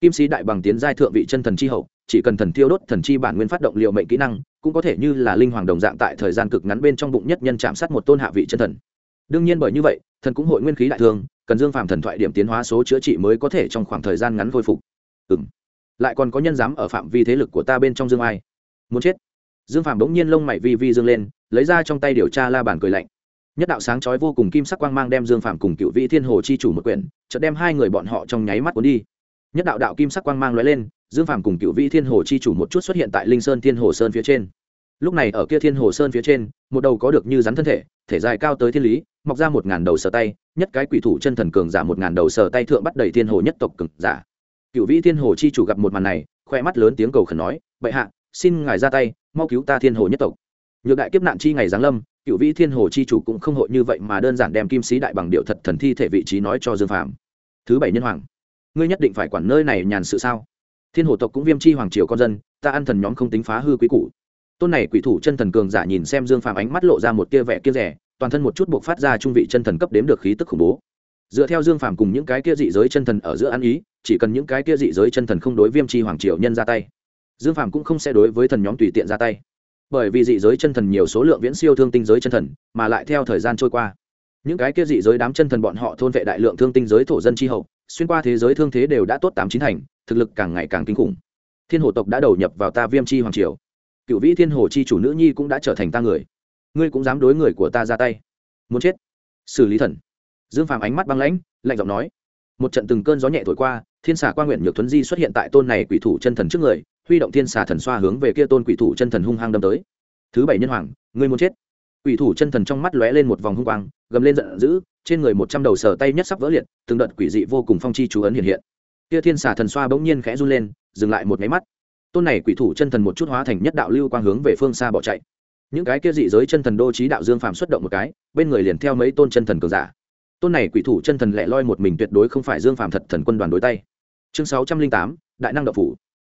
Kim sĩ đại bằng tiến giai thượng vị chân thần chi hậu, chỉ cần thần tiêu đốt thần chi bản nguyên phát động liệu mệnh kỹ năng, cũng có thể như là linh hoàng đồng dạng tại thời gian cực ngắn bên trong bụng nhất nhân chạm sát một tôn hạ vị chân thần. Đương nhiên bởi như vậy, thần cũng hội nguyên khí đại thương cần dương Phạm thần thoại điểm tiến hóa số chữa trị mới có thể trong khoảng thời gian ngắn khôi phục. Ừ lại còn có nhân dám ở phạm vi thế lực của ta bên trong dương ai. Muốn chết. Dương Phạm bỗng nhiên lông mày vi vi dương lên, lấy ra trong tay điều tra la bàn cười lạnh. Nhất đạo sáng chói vô cùng kim sắc quang mang đem dương Phạm cùng cựu vị thiên hồ chi chủ một quyển, chợt đem hai người bọn họ trong nháy mắt cuốn đi. Nhất đạo đạo kim sắc quang mang lóe lên, dương Phạm cùng cựu vị thiên hồ chi chủ một chút xuất hiện tại linh sơn thiên hồ sơn phía trên lúc này ở kia thiên hồ sơn phía trên, một đầu có được như rắn thân thể thể dài cao tới thiên lý, mọc ra một ngàn đầu sờ tay, nhất cái quỷ thủ chân thần cường giả một ngàn đầu sờ tay thượng bắt đầy thiên hồ nhất tộc cường giả. Cựu vĩ thiên hồ chi chủ gặp một màn này, khoe mắt lớn tiếng cầu khẩn nói, bệ hạ, xin ngài ra tay, mau cứu ta thiên hồ nhất tộc. Nhược đại kiếp nạn chi ngày giáng lâm, cựu vĩ thiên hồ chi chủ cũng không hội như vậy mà đơn giản đem kim sĩ đại bằng điệu thật thần thi thể vị trí nói cho dương phạm thứ bảy nhân hoàng, ngươi nhất định phải quản nơi này nhàn sự sao? Thiên hồ tộc cũng viêm chi hoàng triều con dân, ta ăn thần nhóm không tính phá hư quý cụ tôn này quỷ thủ chân thần cường giả nhìn xem dương phàm ánh mắt lộ ra một tia vẻ kia rẻ, toàn thân một chút buộc phát ra trung vị chân thần cấp đếm được khí tức khủng bố. Dựa theo dương phàm cùng những cái kia dị giới chân thần ở giữa ăn ý, chỉ cần những cái kia dị giới chân thần không đối viêm chi hoàng triều nhân ra tay, dương phàm cũng không sẽ đối với thần nhóm tùy tiện ra tay. Bởi vì dị giới chân thần nhiều số lượng viễn siêu thương tinh giới chân thần, mà lại theo thời gian trôi qua. Những cái kia dị giới đám chân thần bọn họ thôn vệ đại lượng thương tinh giới thổ dân chi hậu, xuyên qua thế giới thương thế đều đã tốt tám chín thành, thực lực càng ngày càng kinh khủng. Thiên hồ tộc đã đầu nhập vào ta viêm chi hoàng triều cựu vĩ thiên hồ chi chủ nữ nhi cũng đã trở thành ta người. Ngươi cũng dám đối người của ta ra tay. Muốn chết? Xử lý thần. Dương phàm ánh mắt băng lãnh, lạnh giọng nói. Một trận từng cơn gió nhẹ thổi qua, thiên xà quan nguyện nhược thuấn di xuất hiện tại tôn này quỷ thủ chân thần trước người, huy động thiên xà thần xoa hướng về kia tôn quỷ thủ chân thần hung hăng đâm tới. Thứ bảy nhân hoàng, ngươi muốn chết? Quỷ thủ chân thần trong mắt lóe lên một vòng hung quang, gầm lên giận dữ, trên người một trăm đầu sờ tay nhất sắp vỡ liệt, từng đợt quỷ dị vô cùng phong chi chú ấn hiện hiện. Kia thiên xà thần xoa bỗng nhiên khẽ run lên, dừng lại một máy mắt tôn này quỷ thủ chân thần một chút hóa thành nhất đạo lưu quang hướng về phương xa bỏ chạy. Những cái kia dị giới chân thần đô trí đạo dương phàm xuất động một cái, bên người liền theo mấy tôn chân thần cường giả. Tôn này quỷ thủ chân thần lẻ loi một mình tuyệt đối không phải dương phàm thật thần quân đoàn đối tay. Chương sáu trăm linh tám, đại năng đạo phủ.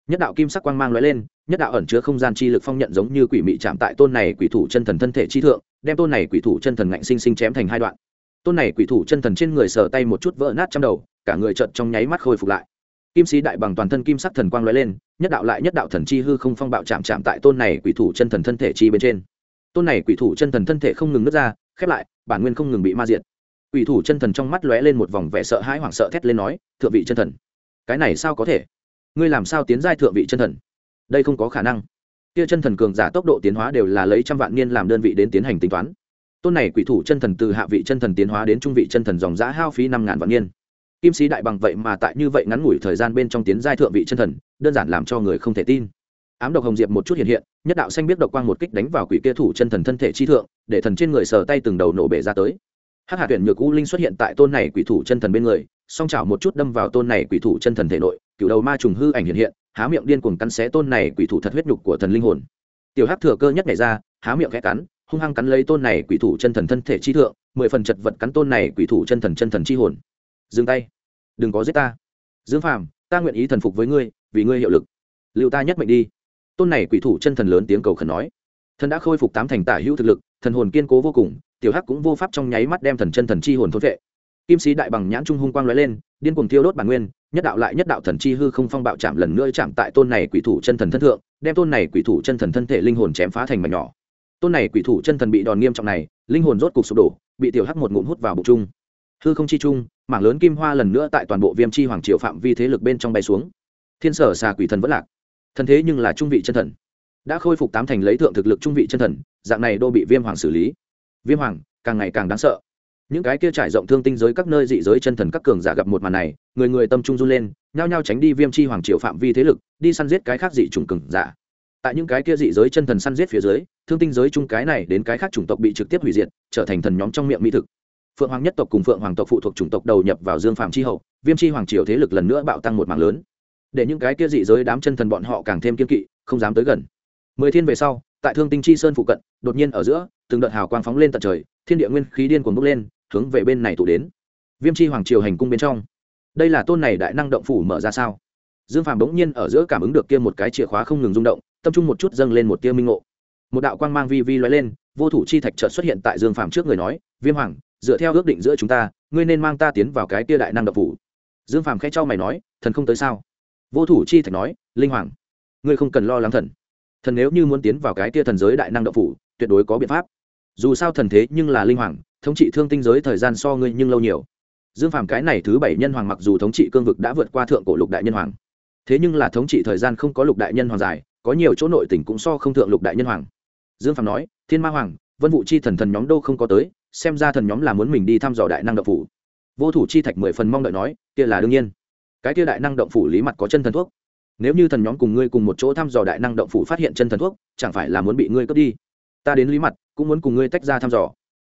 Nhất đạo kim sắc quang mang lóe lên, nhất đạo ẩn chứa không gian chi lực phong nhận giống như quỷ mị chạm tại tôn này quỷ thủ chân thần thân thể chi thượng, đem tôn này quỷ thủ chân thần ngạnh sinh sinh chém thành hai đoạn. Tôn này quỷ thủ chân thần trên người sờ tay một chút vỡ nát trong đầu, cả người trợn trong nháy mắt khôi phục lại kim sĩ đại bằng toàn thân kim sắc thần quang lóe lên, nhất đạo lại nhất đạo thần chi hư không phong bạo chạm chạm tại tôn này quỷ thủ chân thần thân thể chi bên trên. Tôn này quỷ thủ chân thần thân thể không ngừng nứt ra, khép lại, bản nguyên không ngừng bị ma diệt. Quỷ thủ chân thần trong mắt lóe lên một vòng vẻ sợ hãi hoảng sợ thét lên nói, thượng vị chân thần, cái này sao có thể? Ngươi làm sao tiến giai thượng vị chân thần? Đây không có khả năng. Kia chân thần cường giả tốc độ tiến hóa đều là lấy trăm vạn niên làm đơn vị đến tiến hành tính toán. Tôn này quỷ thủ chân thần từ hạ vị chân thần tiến hóa đến trung vị chân thần dòng giã hao phí năm ngàn vạn niên kim sĩ đại bằng vậy mà tại như vậy ngắn ngủi thời gian bên trong tiến giai thượng vị chân thần, đơn giản làm cho người không thể tin. Ám độc hồng diệp một chút hiện hiện, nhất đạo xanh biết độc quang một kích đánh vào quỷ kia thủ chân thần thân thể chi thượng, để thần trên người sờ tay từng đầu nổ bể ra tới. Hắc hạ tuyển nhược u linh xuất hiện tại tôn này quỷ thủ chân thần bên người, song chảo một chút đâm vào tôn này quỷ thủ chân thần thể nội cựu đầu ma trùng hư ảnh hiện hiện, há miệng điên cuồng cắn xé tôn này quỷ thủ thật huyết nhục của thần linh hồn. Tiểu hắc thừa cơ nhất nhảy ra, há miệng khẽ cắn, hung hăng cắn lấy tôn này quỷ thủ chân thần thân thể chi thượng, mười phần chật vật cắn tôn này quỷ thủ chân thần chân thần chi hồn dừng tay. Đừng có giết ta. Dương phàm, ta nguyện ý thần phục với ngươi, vì ngươi hiệu lực. Liệu ta nhất mệnh đi. Tôn này quỷ thủ chân thần lớn tiếng cầu khẩn nói. Thần đã khôi phục tám thành tả hữu thực lực, thần hồn kiên cố vô cùng, tiểu hắc cũng vô pháp trong nháy mắt đem thần chân thần chi hồn thốt vệ kim sĩ đại bằng nhãn trung hung quang lóe lên, điên cuồng tiêu đốt bản nguyên, nhất đạo lại nhất đạo thần chi hư không phong bạo chạm lần nữa chạm tại tôn này quỷ thủ chân thần thân thượng, đem tôn này quỷ thủ chân thần thân thể linh hồn chém phá thành mảnh nhỏ. Tôn này quỷ thủ chân thần bị đòn nghiêm trọng này, linh hồn rốt cục sụp đổ, bị tiểu hắc một ngụm hút vào bụng trung hư không chi trung, mảng lớn kim hoa lần nữa tại toàn bộ viêm chi hoàng triều phạm vi thế lực bên trong bay xuống. Thiên sở xà quỷ thần vẫn lạc. Thần thế nhưng là trung vị chân thần. Đã khôi phục tám thành lấy thượng thực lực trung vị chân thần, dạng này đô bị viêm hoàng xử lý. Viêm hoàng, càng ngày càng đáng sợ. Những cái kia trải rộng thương tinh giới các nơi dị giới chân thần các cường giả gặp một màn này, người người tâm trung run lên, nhao nhao tránh đi viêm chi hoàng triều phạm vi thế lực, đi săn giết cái khác dị trùng cường giả. Tại những cái kia dị giới chân thần săn giết phía dưới, thương tinh giới chung cái này đến cái khác chủng tộc bị trực tiếp hủy diệt, trở thành thần nhóm trong miệng mỹ thực phượng hoàng nhất tộc cùng phượng hoàng tộc phụ thuộc chủng tộc đầu nhập vào dương phạm chi hậu, viêm chi hoàng triều thế lực lần nữa bạo tăng một mạng lớn. Để những cái kia dị giới đám chân thần bọn họ càng thêm kiên kỵ, không dám tới gần. Mười thiên về sau, tại thương tinh chi sơn phụ cận, đột nhiên ở giữa, từng đợt hào quang phóng lên tận trời, thiên địa nguyên khí điên cuồng bốc lên, hướng về bên này tụ đến. Viêm chi hoàng triều hành cung bên trong. Đây là tôn này đại năng động phủ mở ra sao? Dương phàm bỗng nhiên ở giữa cảm ứng được kia một cái chìa khóa không ngừng rung động, tâm trung một chút dâng lên một tia minh ngộ. Một đạo quang mang vi vi lóe lên, vô thủ chi thạch chợt xuất hiện tại dương phàm trước người nói, viêm hoàng dựa theo ước định giữa chúng ta, ngươi nên mang ta tiến vào cái tia đại năng độc phủ. Dương phàm khẽ cho mày nói, thần không tới sao? Vô thủ chi thạch nói, linh hoàng, ngươi không cần lo lắng thần. Thần nếu như muốn tiến vào cái tia thần giới đại năng độc phủ, tuyệt đối có biện pháp. Dù sao thần thế nhưng là linh hoàng, thống trị thương tinh giới thời gian so ngươi nhưng lâu nhiều. Dương phàm cái này thứ bảy nhân hoàng mặc dù thống trị cương vực đã vượt qua thượng cổ lục đại nhân hoàng, thế nhưng là thống trị thời gian không có lục đại nhân hoàng dài, có nhiều chỗ nội tỉnh cũng so không thượng lục đại nhân hoàng. Dương phàm nói, thiên ma hoàng vân vụ chi thần thần nhóm đô không có tới, xem ra thần nhóm là muốn mình đi thăm dò đại năng động phủ. Vô thủ chi thạch mười phần mong đợi nói, kia là đương nhiên. Cái kia đại năng động phủ lý mặt có chân thần thuốc. Nếu như thần nhóm cùng ngươi cùng một chỗ thăm dò đại năng động phủ phát hiện chân thần thuốc, chẳng phải là muốn bị ngươi cướp đi? Ta đến lý mặt, cũng muốn cùng ngươi tách ra thăm dò.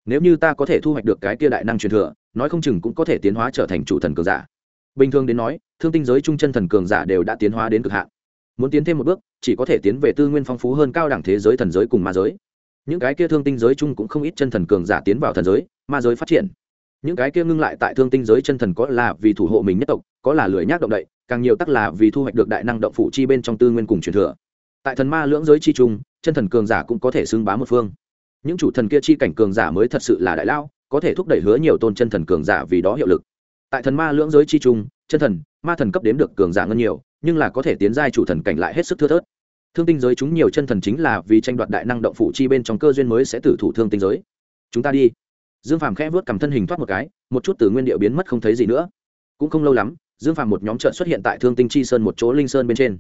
Nếu như ta có thể thu hoạch được cái kia đại năng truyền thừa, nói không chừng cũng có thể tiến hóa trở thành chủ thần cường giả. Bình thường đến nói, thương tinh giới trung chân thần cường giả đều đã tiến hóa đến cực hạn. Muốn tiến thêm một bước, chỉ có thể tiến về tư nguyên phong phú hơn cao đẳng thế giới thần giới cùng ma giới những cái kia thương tinh giới chung cũng không ít chân thần cường giả tiến vào thần giới ma giới phát triển. Những cái kia ngưng lại tại thương tinh giới chân thần có là vì thủ hộ mình nhất tộc có là lười nhác động đậy càng nhiều tắc là vì thu hoạch được đại năng động phụ chi bên trong tư nguyên cùng truyền thừa. Tại thần ma lưỡng giới chi chung, chân thần cường giả cũng có thể xưng bá một phương. Những chủ thần kia chi cảnh cường giả mới thật sự là đại lao có thể thúc đẩy hứa nhiều tôn chân thần cường giả vì đó hiệu lực. Tại thần ma lưỡng giới chi chung, chân thần ma thần cấp đếm được cường giả ngân nhiều nhưng là có thể tiến giai chủ thần cảnh lại hết sức thưa thớt thương tinh giới chúng nhiều chân thần chính là vì tranh đoạt đại năng động phủ chi bên trong cơ duyên mới sẽ tử thủ thương tinh giới. Chúng ta đi. Dương phàm khẽ vớt cầm thân hình thoát một cái, một chút từ nguyên điệu biến mất không thấy gì nữa. Cũng không lâu lắm, dương phàm một nhóm trợn xuất hiện tại thương tinh chi sơn một chỗ linh sơn bên trên.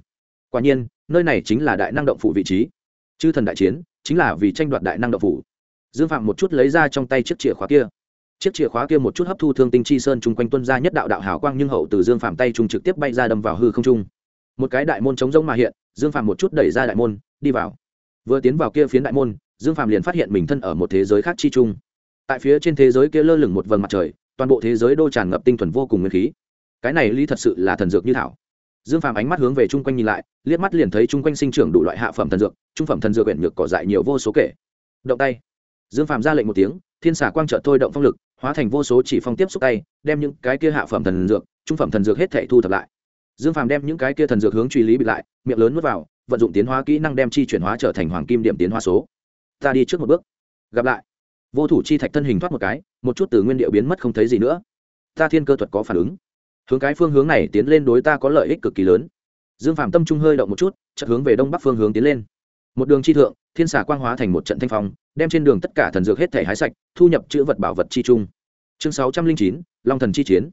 Quả nhiên, nơi này chính là đại năng động phủ vị trí. Chư thần đại chiến, chính là vì tranh đoạt đại năng động phủ. Dương phạm một chút lấy ra trong tay chiếc chìa khóa kia. Chiếc chìa khóa kia một chút hấp thu thương tinh chi sơn chung quanh tuân ra nhất đạo đạo hào quang nhưng hậu từ dương phạm tay trung trực tiếp bay ra đâm vào hư không trung. Một cái đại môn chống rông mà hiện dương phạm một chút đẩy ra đại môn, đi vào. Vừa tiến vào kia phiến đại môn, dương phạm liền phát hiện mình thân ở một thế giới khác chi chung. Tại phía trên thế giới kia lơ lửng một vầng mặt trời, toàn bộ thế giới đô tràn ngập tinh thuần vô cùng nguyên khí. Cái này lý thật sự là thần dược như thảo. Dương phạm ánh mắt hướng về chung quanh nhìn lại, liếc mắt liền thấy chung quanh sinh trưởng đủ loại hạ phẩm thần dược, trung phẩm thần dược quyển nhược cỏ dại nhiều vô số kể. Động tay. Dương phạm ra lệnh một tiếng, thiên xà quang trợ thôi động phong lực, hóa thành vô số chỉ phong tiếp xúc tay, đem những cái kia hạ phẩm thần dược, trung phẩm thần dược hết thể thu thập lại dương Phàm đem những cái kia thần dược hướng truy lý bị lại, miệng lớn nuốt vào, vận dụng tiến hóa kỹ năng đem chi chuyển hóa trở thành hoàng kim điểm tiến hóa số. Ta đi trước một bước. Gặp lại. Vô thủ chi thạch thân hình thoát một cái, một chút từ nguyên điệu biến mất không thấy gì nữa. Ta thiên cơ thuật có phản ứng. Hướng cái phương hướng này tiến lên đối ta có lợi ích cực kỳ lớn. Dương phạm tâm trung hơi động một chút, chợt hướng về đông bắc phương hướng tiến lên. Một đường chi thượng, thiên xà quang hóa thành một trận thanh phong, đem trên đường tất cả thần dược hết thể hái sạch, thu nhập chữ vật bảo vật chi trung. Chương sáu trăm linh chín, long thần chi chiến.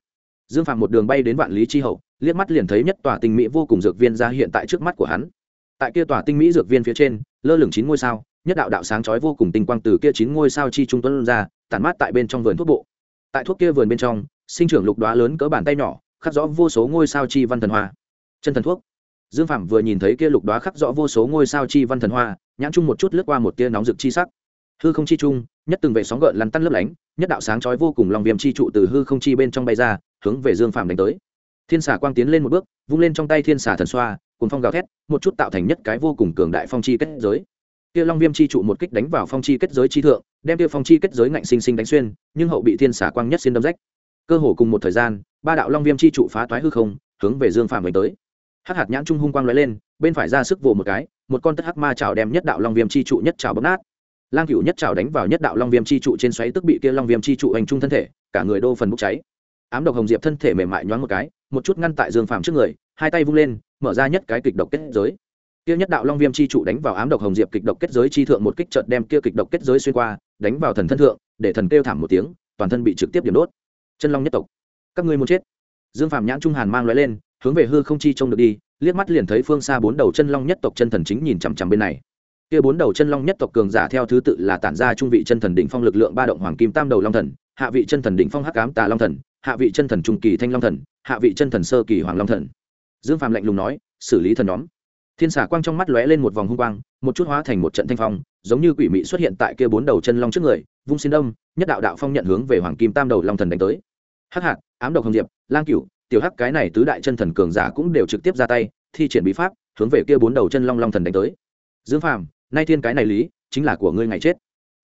Dương phạm một đường bay đến vạn lý chi hậu liếc mắt liền thấy nhất tòa tinh mỹ vô cùng dược viên ra hiện tại trước mắt của hắn. Tại kia tòa tinh mỹ dược viên phía trên, lơ lửng chín ngôi sao, nhất đạo đạo sáng chói vô cùng tinh quang từ kia chín ngôi sao chi trung tuấn ra, tản mát tại bên trong vườn thuốc bộ. Tại thuốc kia vườn bên trong, sinh trưởng lục đoá lớn cỡ bàn tay nhỏ, khắc rõ vô số ngôi sao chi văn thần hoa. Chân thần thuốc. Dương phạm vừa nhìn thấy kia lục đoá khắc rõ vô số ngôi sao chi văn thần hoa, nhãn chung một chút lướt qua một tia nóng rực chi sắc. Hư không chi chung nhất từng vệ sóng gợn lăn tăn lấp lánh, nhất đạo sáng chói vô cùng lòng viêm chi trụ từ hư không chi bên trong bay ra, hướng về dương phạm đánh tới thiên xà quang tiến lên một bước, vung lên trong tay thiên xà thần xoa cùng phong gào thét, một chút tạo thành nhất cái vô cùng cường đại phong chi kết giới. Kia long viêm chi trụ một kích đánh vào phong chi kết giới chi thượng, đem kia phong chi kết giới ngạnh sinh sinh đánh xuyên, nhưng hậu bị thiên xà quang nhất xin đâm rách. Cơ hồ cùng một thời gian, ba đạo long viêm chi trụ phá toái hư không, hướng về dương phạm về tới. Hắc hạt nhãn trung hung quang lóe lên, bên phải ra sức vồ một cái, một con tất hắc ma chảo đem nhất đạo long viêm chi trụ nhất chảo bấm nát. Lang cửu nhất chảo đánh vào nhất đạo long viêm chi trụ trên xoáy tức bị kia long viêm chi trụ hành trung thân thể, cả người đô phần bốc cháy ám độc hồng diệp thân thể mềm mại nhoáng một cái, một chút ngăn tại dương phàm trước người, hai tay vung lên, mở ra nhất cái kịch độc kết giới. Kia nhất đạo long viêm chi trụ đánh vào ám độc hồng diệp kịch độc kết giới chi thượng một kích chợt đem kia kịch độc kết giới xuyên qua, đánh vào thần thân thượng, để thần kêu thảm một tiếng, toàn thân bị trực tiếp điểm đốt. Chân long nhất tộc, các ngươi muốn chết. Dương phàm nhãn trung hàn mang loại lên, hướng về hư không chi trông được đi, liếc mắt liền thấy phương xa bốn đầu chân long nhất tộc chân thần chính nhìn chằm chằm bên này. Kia bốn đầu chân long nhất tộc cường giả theo thứ tự là tản ra trung vị chân thần đỉnh phong lực lượng ba động hoàng kim tam đầu long thần, hạ vị chân thần đỉnh phong hắc ám tà long thần hạ vị chân thần trung kỳ thanh long thần, hạ vị chân thần sơ kỳ hoàng long thần. Dương Phạm lạnh lùng nói, xử lý thần nhóm. Thiên xà quang trong mắt lóe lên một vòng hung quang, một chút hóa thành một trận thanh phong, giống như quỷ mị xuất hiện tại kia bốn đầu chân long trước người, vung xin đông nhất đạo đạo phong nhận hướng về hoàng kim tam đầu long thần đánh tới. Hắc hạt, ám độc hồng diệp, lang cửu, tiểu hắc cái này tứ đại chân thần cường giả cũng đều trực tiếp ra tay, thi triển bí pháp, hướng về kia bốn đầu chân long long thần đánh tới. Dương phàm, nay thiên cái này lý, chính là của ngươi ngày chết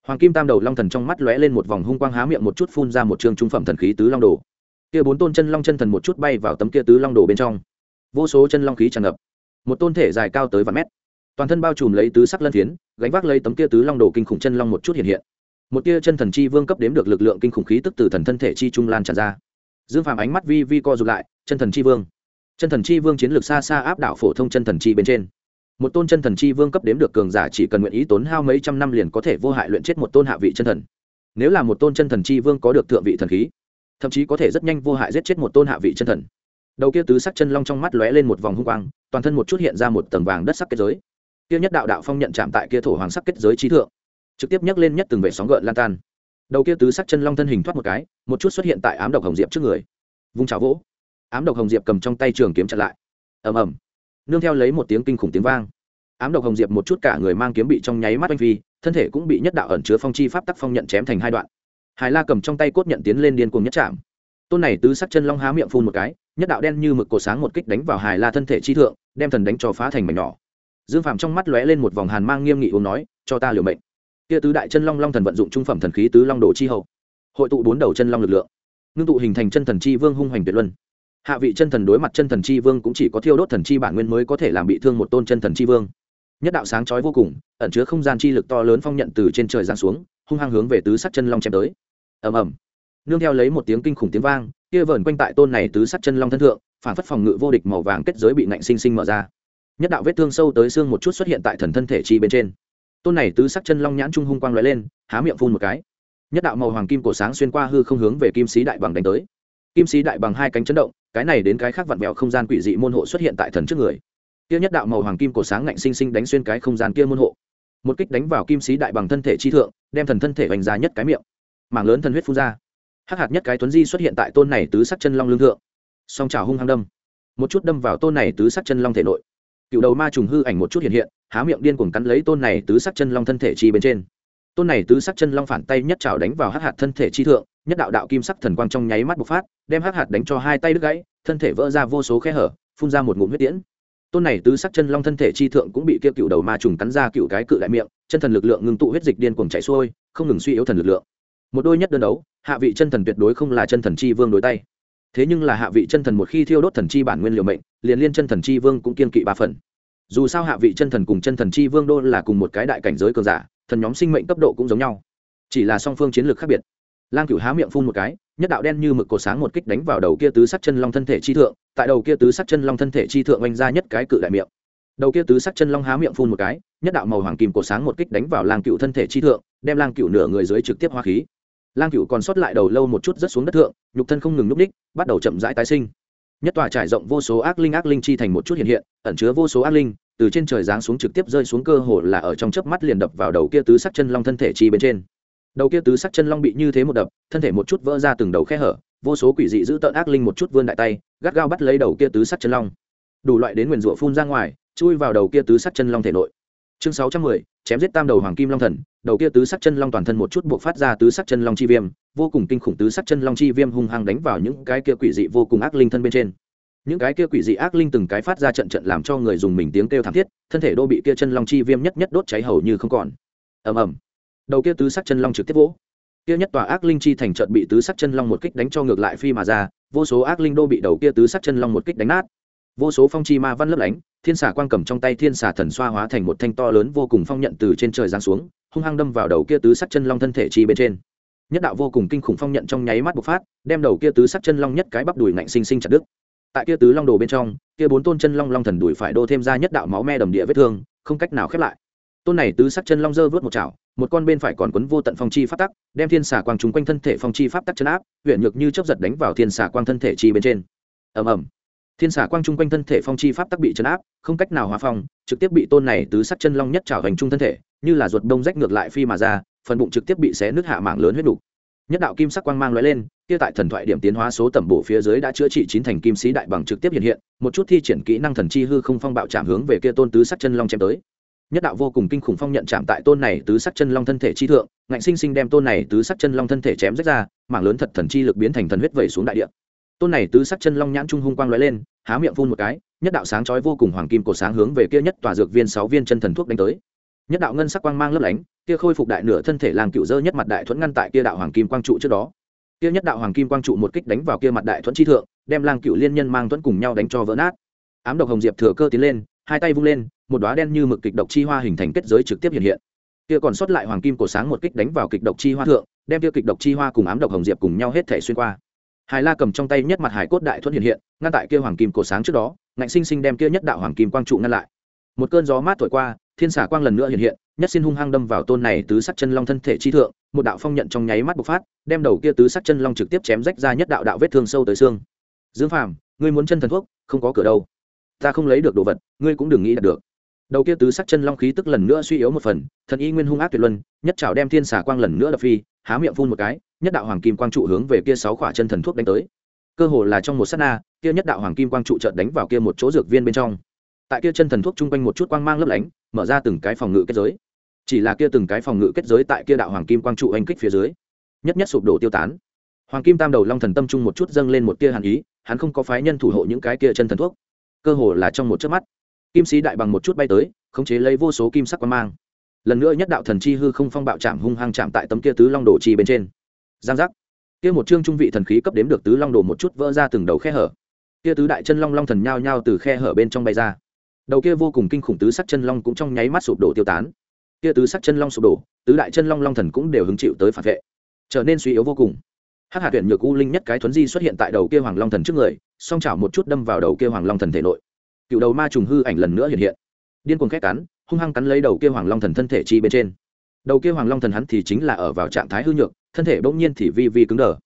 hoàng kim tam đầu long thần trong mắt lóe lên một vòng hung quang há miệng một chút phun ra một chương trung phẩm thần khí tứ long đồ. Kia bốn tôn chân long chân thần một chút bay vào tấm kia tứ long đồ bên trong. Vô số chân long khí tràn ngập. Một tôn thể dài cao tới vài mét. Toàn thân bao trùm lấy tứ sắc lân phiến, gánh vác lấy tấm kia tứ long đồ kinh khủng chân long một chút hiện hiện. Một tia chân thần chi vương cấp đếm được lực lượng kinh khủng khí tức từ thần thân thể chi trung lan tràn ra. Dương phàm ánh mắt vi vi co rụt lại, chân thần chi vương. Chân thần chi vương chiến lược xa xa áp đảo phổ thông chân thần chi bên trên một tôn chân thần chi vương cấp đếm được cường giả chỉ cần nguyện ý tốn hao mấy trăm năm liền có thể vô hại luyện chết một tôn hạ vị chân thần. Nếu là một tôn chân thần chi vương có được thượng vị thần khí, thậm chí có thể rất nhanh vô hại giết chết một tôn hạ vị chân thần. Đầu kia tứ sắc chân long trong mắt lóe lên một vòng hung quang, toàn thân một chút hiện ra một tầng vàng đất sắc kết giới. Kia nhất đạo đạo phong nhận chạm tại kia thổ hoàng sắc kết giới trí thượng, trực tiếp nhấc lên nhất từng vệ sóng gợn lan tan. Đầu kia tứ sắc chân long thân hình thoát một cái, một chút xuất hiện tại ám độc hồng diệp trước người. Vung trào vỗ, ám độc hồng diệp cầm trong tay trường kiếm chặn lại. Ầm ầm nương theo lấy một tiếng kinh khủng tiếng vang. Ám độc hồng diệp một chút cả người mang kiếm bị trong nháy mắt oanh phi, thân thể cũng bị nhất đạo ẩn chứa phong chi pháp tắc phong nhận chém thành hai đoạn. Hải la cầm trong tay cốt nhận tiến lên điên cuồng nhất chạm. Tôn này tứ sắc chân long há miệng phun một cái, nhất đạo đen như mực cổ sáng một kích đánh vào hải la thân thể chi thượng, đem thần đánh cho phá thành mảnh nhỏ. Dương phạm trong mắt lóe lên một vòng hàn mang nghiêm nghị uống nói, cho ta liều mệnh. Kia tứ đại chân long long thần vận dụng trung phẩm thần khí tứ long đồ chi hậu, hội tụ bốn đầu chân long lực lượng, ngưng tụ hình thành chân thần chi vương hung hoành tuyệt luân hạ vị chân thần đối mặt chân thần chi vương cũng chỉ có thiêu đốt thần chi bản nguyên mới có thể làm bị thương một tôn chân thần chi vương. Nhất đạo sáng chói vô cùng, ẩn chứa không gian chi lực to lớn phong nhận từ trên trời giáng xuống, hung hăng hướng về tứ sắc chân long chém tới. Ầm ầm. Nương theo lấy một tiếng kinh khủng tiếng vang, kia vờn quanh tại tôn này tứ sắc chân long thân thượng, phản phất phòng ngự vô địch màu vàng kết giới bị nạnh sinh sinh mở ra. Nhất đạo vết thương sâu tới xương một chút xuất hiện tại thần thân thể chi bên trên. Tôn này tứ sắc chân long nhãn trung hung quang lóe lên, há miệng phun một cái. Nhất đạo màu hoàng kim cổ sáng xuyên qua hư không hướng về kim sĩ đại bằng đánh tới kim sĩ đại bằng hai cánh chấn động, cái này đến cái khác vặn vẹo không gian quỷ dị môn hộ xuất hiện tại thần trước người. Kia nhất đạo màu hoàng kim cổ sáng ngạnh sinh sinh đánh xuyên cái không gian kia môn hộ. Một kích đánh vào kim sĩ đại bằng thân thể chi thượng, đem thần thân thể vành ra nhất cái miệng. Mảng lớn thần huyết phun ra. Hắc hạt nhất cái tuấn di xuất hiện tại tôn này tứ sắc chân long lương thượng. Song trào hung hăng đâm. Một chút đâm vào tôn này tứ sắc chân long thể nội. Cựu đầu ma trùng hư ảnh một chút hiện hiện, há miệng điên cuồng cắn lấy tôn này tứ sắc chân long thân thể chi bên trên. Tôn này tứ sắc chân long phản tay nhất trào đánh vào hắc hạt thân thể chi thượng nhất đạo đạo kim sắc thần quang trong nháy mắt bộc phát, đem hắc hạt đánh cho hai tay đứt gãy, thân thể vỡ ra vô số khe hở, phun ra một ngụm huyết tiễn. Tôn này tứ sắc chân long thân thể chi thượng cũng bị kia cựu đầu ma trùng cắn ra cựu cái cự đại miệng, chân thần lực lượng ngưng tụ huyết dịch điên cuồng chảy xuôi, không ngừng suy yếu thần lực lượng. Một đôi nhất đơn đấu, hạ vị chân thần tuyệt đối không là chân thần chi vương đối tay. Thế nhưng là hạ vị chân thần một khi thiêu đốt thần chi bản nguyên liều mệnh, liền liên chân thần chi vương cũng kiên kỵ ba phần. Dù sao hạ vị chân thần cùng chân thần chi vương đô là cùng một cái đại cảnh giới cường giả, thần nhóm sinh mệnh cấp độ cũng giống nhau. Chỉ là song phương chiến lược khác biệt lang cửu há miệng phun một cái, nhất đạo đen như mực cột sáng một kích đánh vào đầu kia tứ sắc chân long thân thể chi thượng, tại đầu kia tứ sắc chân long thân thể chi thượng oanh ra nhất cái cự đại miệng. Đầu kia tứ sắc chân long há miệng phun một cái, nhất đạo màu hoàng kim cột sáng một kích đánh vào lang cựu thân thể chi thượng, đem lang cựu nửa người dưới trực tiếp hoa khí. Lang cựu còn sót lại đầu lâu một chút rất xuống đất thượng, nhục thân không ngừng núp ních bắt đầu chậm rãi tái sinh. Nhất tòa trải rộng vô số ác linh ác linh chi thành một chút hiện hiện, ẩn chứa vô số ác linh, từ trên trời giáng xuống trực tiếp rơi xuống cơ hồ là ở trong chớp mắt liền đập vào đầu kia tứ sắc chân long thân thể chi bên trên đầu kia tứ sắc chân long bị như thế một đập, thân thể một chút vỡ ra từng đầu khe hở, vô số quỷ dị giữ tợn ác linh một chút vươn đại tay, gắt gao bắt lấy đầu kia tứ sắc chân long. Đủ loại đến nguyền rủa phun ra ngoài, chui vào đầu kia tứ sắc chân long thể nội. Chương sáu trăm mười, chém giết tam đầu hoàng kim long thần. Đầu kia tứ sắc chân long toàn thân một chút buộc phát ra tứ sắc chân long chi viêm, vô cùng kinh khủng tứ sắc chân long chi viêm hung hăng đánh vào những cái kia quỷ dị vô cùng ác linh thân bên trên. Những cái kia quỷ dị ác linh từng cái phát ra trận trận làm cho người dùng mình tiếng kêu thảm thiết, thân thể đô bị kia chân long chi viêm nhất nhất đốt cháy hầu như không còn. Ầm ầm đầu kia tứ sắc chân long trực tiếp vỗ. Kia nhất tòa ác linh chi thành trận bị tứ sắc chân long một kích đánh cho ngược lại phi mà ra, vô số ác linh đô bị đầu kia tứ sắc chân long một kích đánh nát. Vô số phong chi ma văn lấp lánh, thiên xà quang cầm trong tay thiên xà thần xoa hóa thành một thanh to lớn vô cùng phong nhận từ trên trời giáng xuống, hung hăng đâm vào đầu kia tứ sắc chân long thân thể chi bên trên. Nhất đạo vô cùng kinh khủng phong nhận trong nháy mắt bộc phát, đem đầu kia tứ sắc chân long nhất cái bắp đùi ngạnh sinh sinh chặt đứt. Tại kia tứ long đồ bên trong, kia bốn tôn chân long long thần đùi phải đô thêm ra nhất đạo máu me đầm địa vết thương, không cách nào khép lại tôn này tứ sắc chân long dơ vớt một chảo, một con bên phải còn quấn vô tận phong chi pháp tắc, đem thiên xà quang trúng quanh thân thể phong chi pháp tắc chân áp huyện nhược như chấp giật đánh vào thiên xà quang thân thể chi bên trên. Ầm ầm. Thiên xà quang trung quanh thân thể phong chi pháp tắc bị chấn áp, không cách nào hóa phong, trực tiếp bị tôn này tứ sắc chân long nhất trảo hành trung thân thể, như là ruột đông rách ngược lại phi mà ra, phần bụng trực tiếp bị xé nứt hạ mảng lớn huyết đục. Nhất đạo kim sắc quang mang lóe lên, kia tại thần thoại điểm tiến hóa số tẩm bổ phía dưới đã chữa trị chín thành kim sĩ đại bằng trực tiếp hiện hiện, một chút thi triển kỹ năng thần chi hư không phong bạo chạm hướng về kia tôn tứ sắc chân long chém tới nhất đạo vô cùng kinh khủng phong nhận chạm tại tôn này tứ sắc chân long thân thể chi thượng, ngạnh sinh sinh đem tôn này tứ sắc chân long thân thể chém rách ra, mảng lớn thật thần chi lực biến thành thần huyết vẩy xuống đại địa. Tôn này tứ sắc chân long nhãn trung hung quang lóe lên, há miệng phun một cái, nhất đạo sáng chói vô cùng hoàng kim cổ sáng hướng về kia nhất tòa dược viên sáu viên chân thần thuốc đánh tới. Nhất đạo ngân sắc quang mang lấp lánh, kia khôi phục đại nửa thân thể làng cựu dơ nhất mặt đại thuẫn ngăn tại kia đạo hoàng kim quang trụ trước đó. Kia nhất đạo hoàng kim quang trụ một kích đánh vào kia mặt đại thuẫn chi thượng, đem lang cựu liên nhân mang thuẫn cùng nhau đánh cho vỡ nát. Ám độc hồng diệp thừa cơ tiến lên hai tay vung lên, một đóa đen như mực kịch độc chi hoa hình thành kết giới trực tiếp hiện hiện. Kia còn sót lại hoàng kim cổ sáng một kích đánh vào kịch độc chi hoa thượng, đem kia kịch độc chi hoa cùng ám độc hồng diệp cùng nhau hết thể xuyên qua. Hải la cầm trong tay nhất mặt hải cốt đại thuẫn hiện hiện, ngăn tại kia hoàng kim cổ sáng trước đó, ngạnh sinh sinh đem kia nhất đạo hoàng kim quang trụ ngăn lại. Một cơn gió mát thổi qua, thiên xả quang lần nữa hiện hiện, nhất xin hung hăng đâm vào tôn này tứ sắc chân long thân thể chi thượng, một đạo phong nhận trong nháy mắt bộc phát, đem đầu kia tứ sắc chân long trực tiếp chém rách ra nhất đạo đạo vết thương sâu tới xương. Dương phàm, ngươi muốn chân thần thuốc, không có cửa đâu ta không lấy được đồ vật, ngươi cũng đừng nghĩ đạt được. Đầu kia tứ sắc chân long khí tức lần nữa suy yếu một phần, thần y nguyên hung ác tuyệt luân, nhất trào đem thiên xà quang lần nữa đập phi, há miệng phun một cái, nhất đạo hoàng kim quang trụ hướng về kia sáu khỏa chân thần thuốc đánh tới. Cơ hồ là trong một sát na, kia nhất đạo hoàng kim quang trụ trợt đánh vào kia một chỗ dược viên bên trong. Tại kia chân thần thuốc chung quanh một chút quang mang lấp lánh, mở ra từng cái phòng ngự kết giới. Chỉ là kia từng cái phòng ngự kết giới tại kia đạo hoàng kim quang trụ anh kích phía dưới, nhất nhất sụp đổ tiêu tán. Hoàng kim tam đầu long thần tâm trung một chút dâng lên một tia hàn ý, hắn không có phái nhân thủ hộ những cái kia chân thần thuốc cơ hồ là trong một chớp mắt. Kim sĩ đại bằng một chút bay tới, khống chế lấy vô số kim sắc quang mang. Lần nữa nhất đạo thần chi hư không phong bạo chạm hung hăng chạm tại tấm kia tứ long đồ chi bên trên. Giang giác. Kia một chương trung vị thần khí cấp đếm được tứ long đồ một chút vỡ ra từng đầu khe hở. Kia tứ đại chân long long thần nhao nhao từ khe hở bên trong bay ra. Đầu kia vô cùng kinh khủng tứ sắc chân long cũng trong nháy mắt sụp đổ tiêu tán. Kia tứ sắc chân long sụp đổ, tứ đại chân long long thần cũng đều hứng chịu tới phản vệ. Trở nên suy yếu vô cùng. Hắc hạ tuyển nhược u linh nhất cái thuấn di xuất hiện tại đầu kia hoàng long thần trước người song chảo một chút đâm vào đầu kia hoàng long thần thể nội. Cựu đầu ma trùng hư ảnh lần nữa hiện hiện. Điên cuồng khét cắn, hung hăng cắn lấy đầu kia hoàng long thần thân thể chi bên trên. Đầu kia hoàng long thần hắn thì chính là ở vào trạng thái hư nhược, thân thể bỗng nhiên thì vi vi cứng đờ.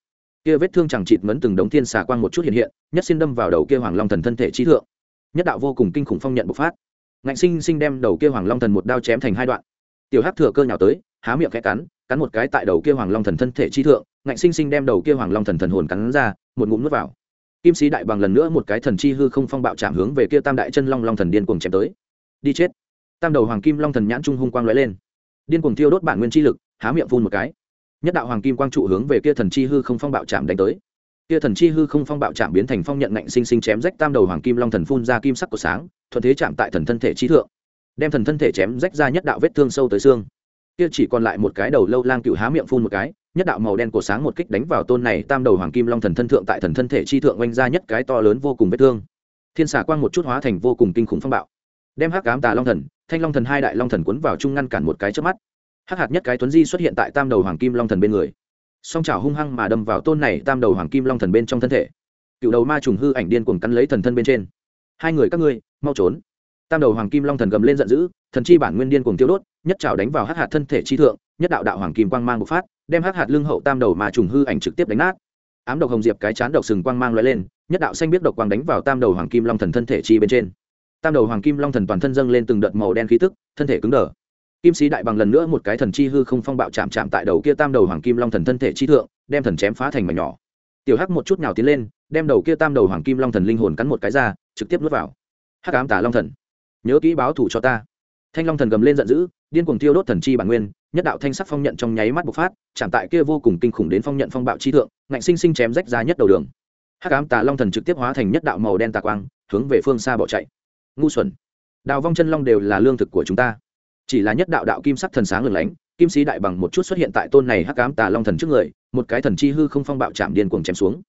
Kia vết thương chẳng chịt mấn từng đống thiên xà quang một chút hiện hiện, nhất xin đâm vào đầu kia hoàng long thần thân thể chi thượng. Nhất đạo vô cùng kinh khủng phong nhận bộc phát. Ngạnh sinh sinh đem đầu kia hoàng long thần một đao chém thành hai đoạn. Tiểu hắc thừa cơ nhào tới, há miệng khẽ cắn cắn một cái tại đầu kia hoàng long thần thân thể chi thượng, ngạnh sinh sinh đem đầu kia hoàng long thần thần hồn cắn ra, một ngụm nuốt vào kim sĩ đại bằng lần nữa một cái thần chi hư không phong bạo chạm hướng về kia tam đại chân long long thần điên cuồng chém tới. Đi chết. Tam đầu hoàng kim long thần nhãn trung hung quang lóe lên. Điên cuồng thiêu đốt bản nguyên chi lực, há miệng phun một cái. Nhất đạo hoàng kim quang trụ hướng về kia thần chi hư không phong bạo chạm đánh tới. Kia thần chi hư không phong bạo chạm biến thành phong nhận ngạnh sinh sinh chém rách tam đầu hoàng kim long thần phun ra kim sắc của sáng, thuận thế chạm tại thần thân thể trí thượng, đem thần thân thể chém rách ra nhất đạo vết thương sâu tới xương kia chỉ còn lại một cái đầu lâu lang cựu há miệng phun một cái, nhất đạo màu đen của sáng một kích đánh vào tôn này tam đầu hoàng kim long thần thân thượng tại thần thân thể chi thượng oanh ra nhất cái to lớn vô cùng vết thương. Thiên xà quang một chút hóa thành vô cùng kinh khủng phong bạo. Đem hắc cám tà long thần, thanh long thần hai đại long thần quấn vào chung ngăn cản một cái trước mắt. Hắc hạt nhất cái tuấn di xuất hiện tại tam đầu hoàng kim long thần bên người. Song chảo hung hăng mà đâm vào tôn này tam đầu hoàng kim long thần bên trong thân thể. Cựu đầu ma trùng hư ảnh điên cuồng cắn lấy thần thân bên trên. Hai người các ngươi, mau trốn tam đầu hoàng kim long thần gầm lên giận dữ, thần chi bản nguyên điên cuồng tiêu đốt, nhất trào đánh vào hắc hạt thân thể chi thượng, nhất đạo đạo hoàng kim quang mang bộc phát, đem hắc hạt lưng hậu tam đầu mà trùng hư ảnh trực tiếp đánh nát. Ám độc hồng diệp cái chán độc sừng quang mang lóe lên, nhất đạo xanh biết độc quang đánh vào tam đầu hoàng kim long thần thân thể chi bên trên. Tam đầu hoàng kim long thần toàn thân dâng lên từng đợt màu đen khí tức, thân thể cứng đờ. Kim sĩ đại bằng lần nữa một cái thần chi hư không phong bạo chạm chạm tại đầu kia tam đầu hoàng kim long thần thân thể chi thượng, đem thần chém phá thành mảnh nhỏ. Tiểu hắc một chút nào tiến lên, đem đầu kia tam đầu hoàng kim long thần linh hồn cắn một cái ra, trực tiếp nuốt vào. Hắc ám tả long thần nhớ kỹ báo thủ cho ta. Thanh long thần gầm lên giận dữ, điên cuồng tiêu đốt thần chi bản nguyên, nhất đạo thanh sắc phong nhận trong nháy mắt bộc phát, chạm tại kia vô cùng kinh khủng đến phong nhận phong bạo chi thượng, ngạnh sinh sinh chém rách ra nhất đầu đường. Hắc ám tà long thần trực tiếp hóa thành nhất đạo màu đen tà quang, hướng về phương xa bỏ chạy. Ngu xuẩn. Đào vong chân long đều là lương thực của chúng ta. Chỉ là nhất đạo đạo kim sắc thần sáng lừng lánh, kim sĩ đại bằng một chút xuất hiện tại tôn này hắc ám tà long thần trước người, một cái thần chi hư không phong bạo chạm điên cuồng chém xuống.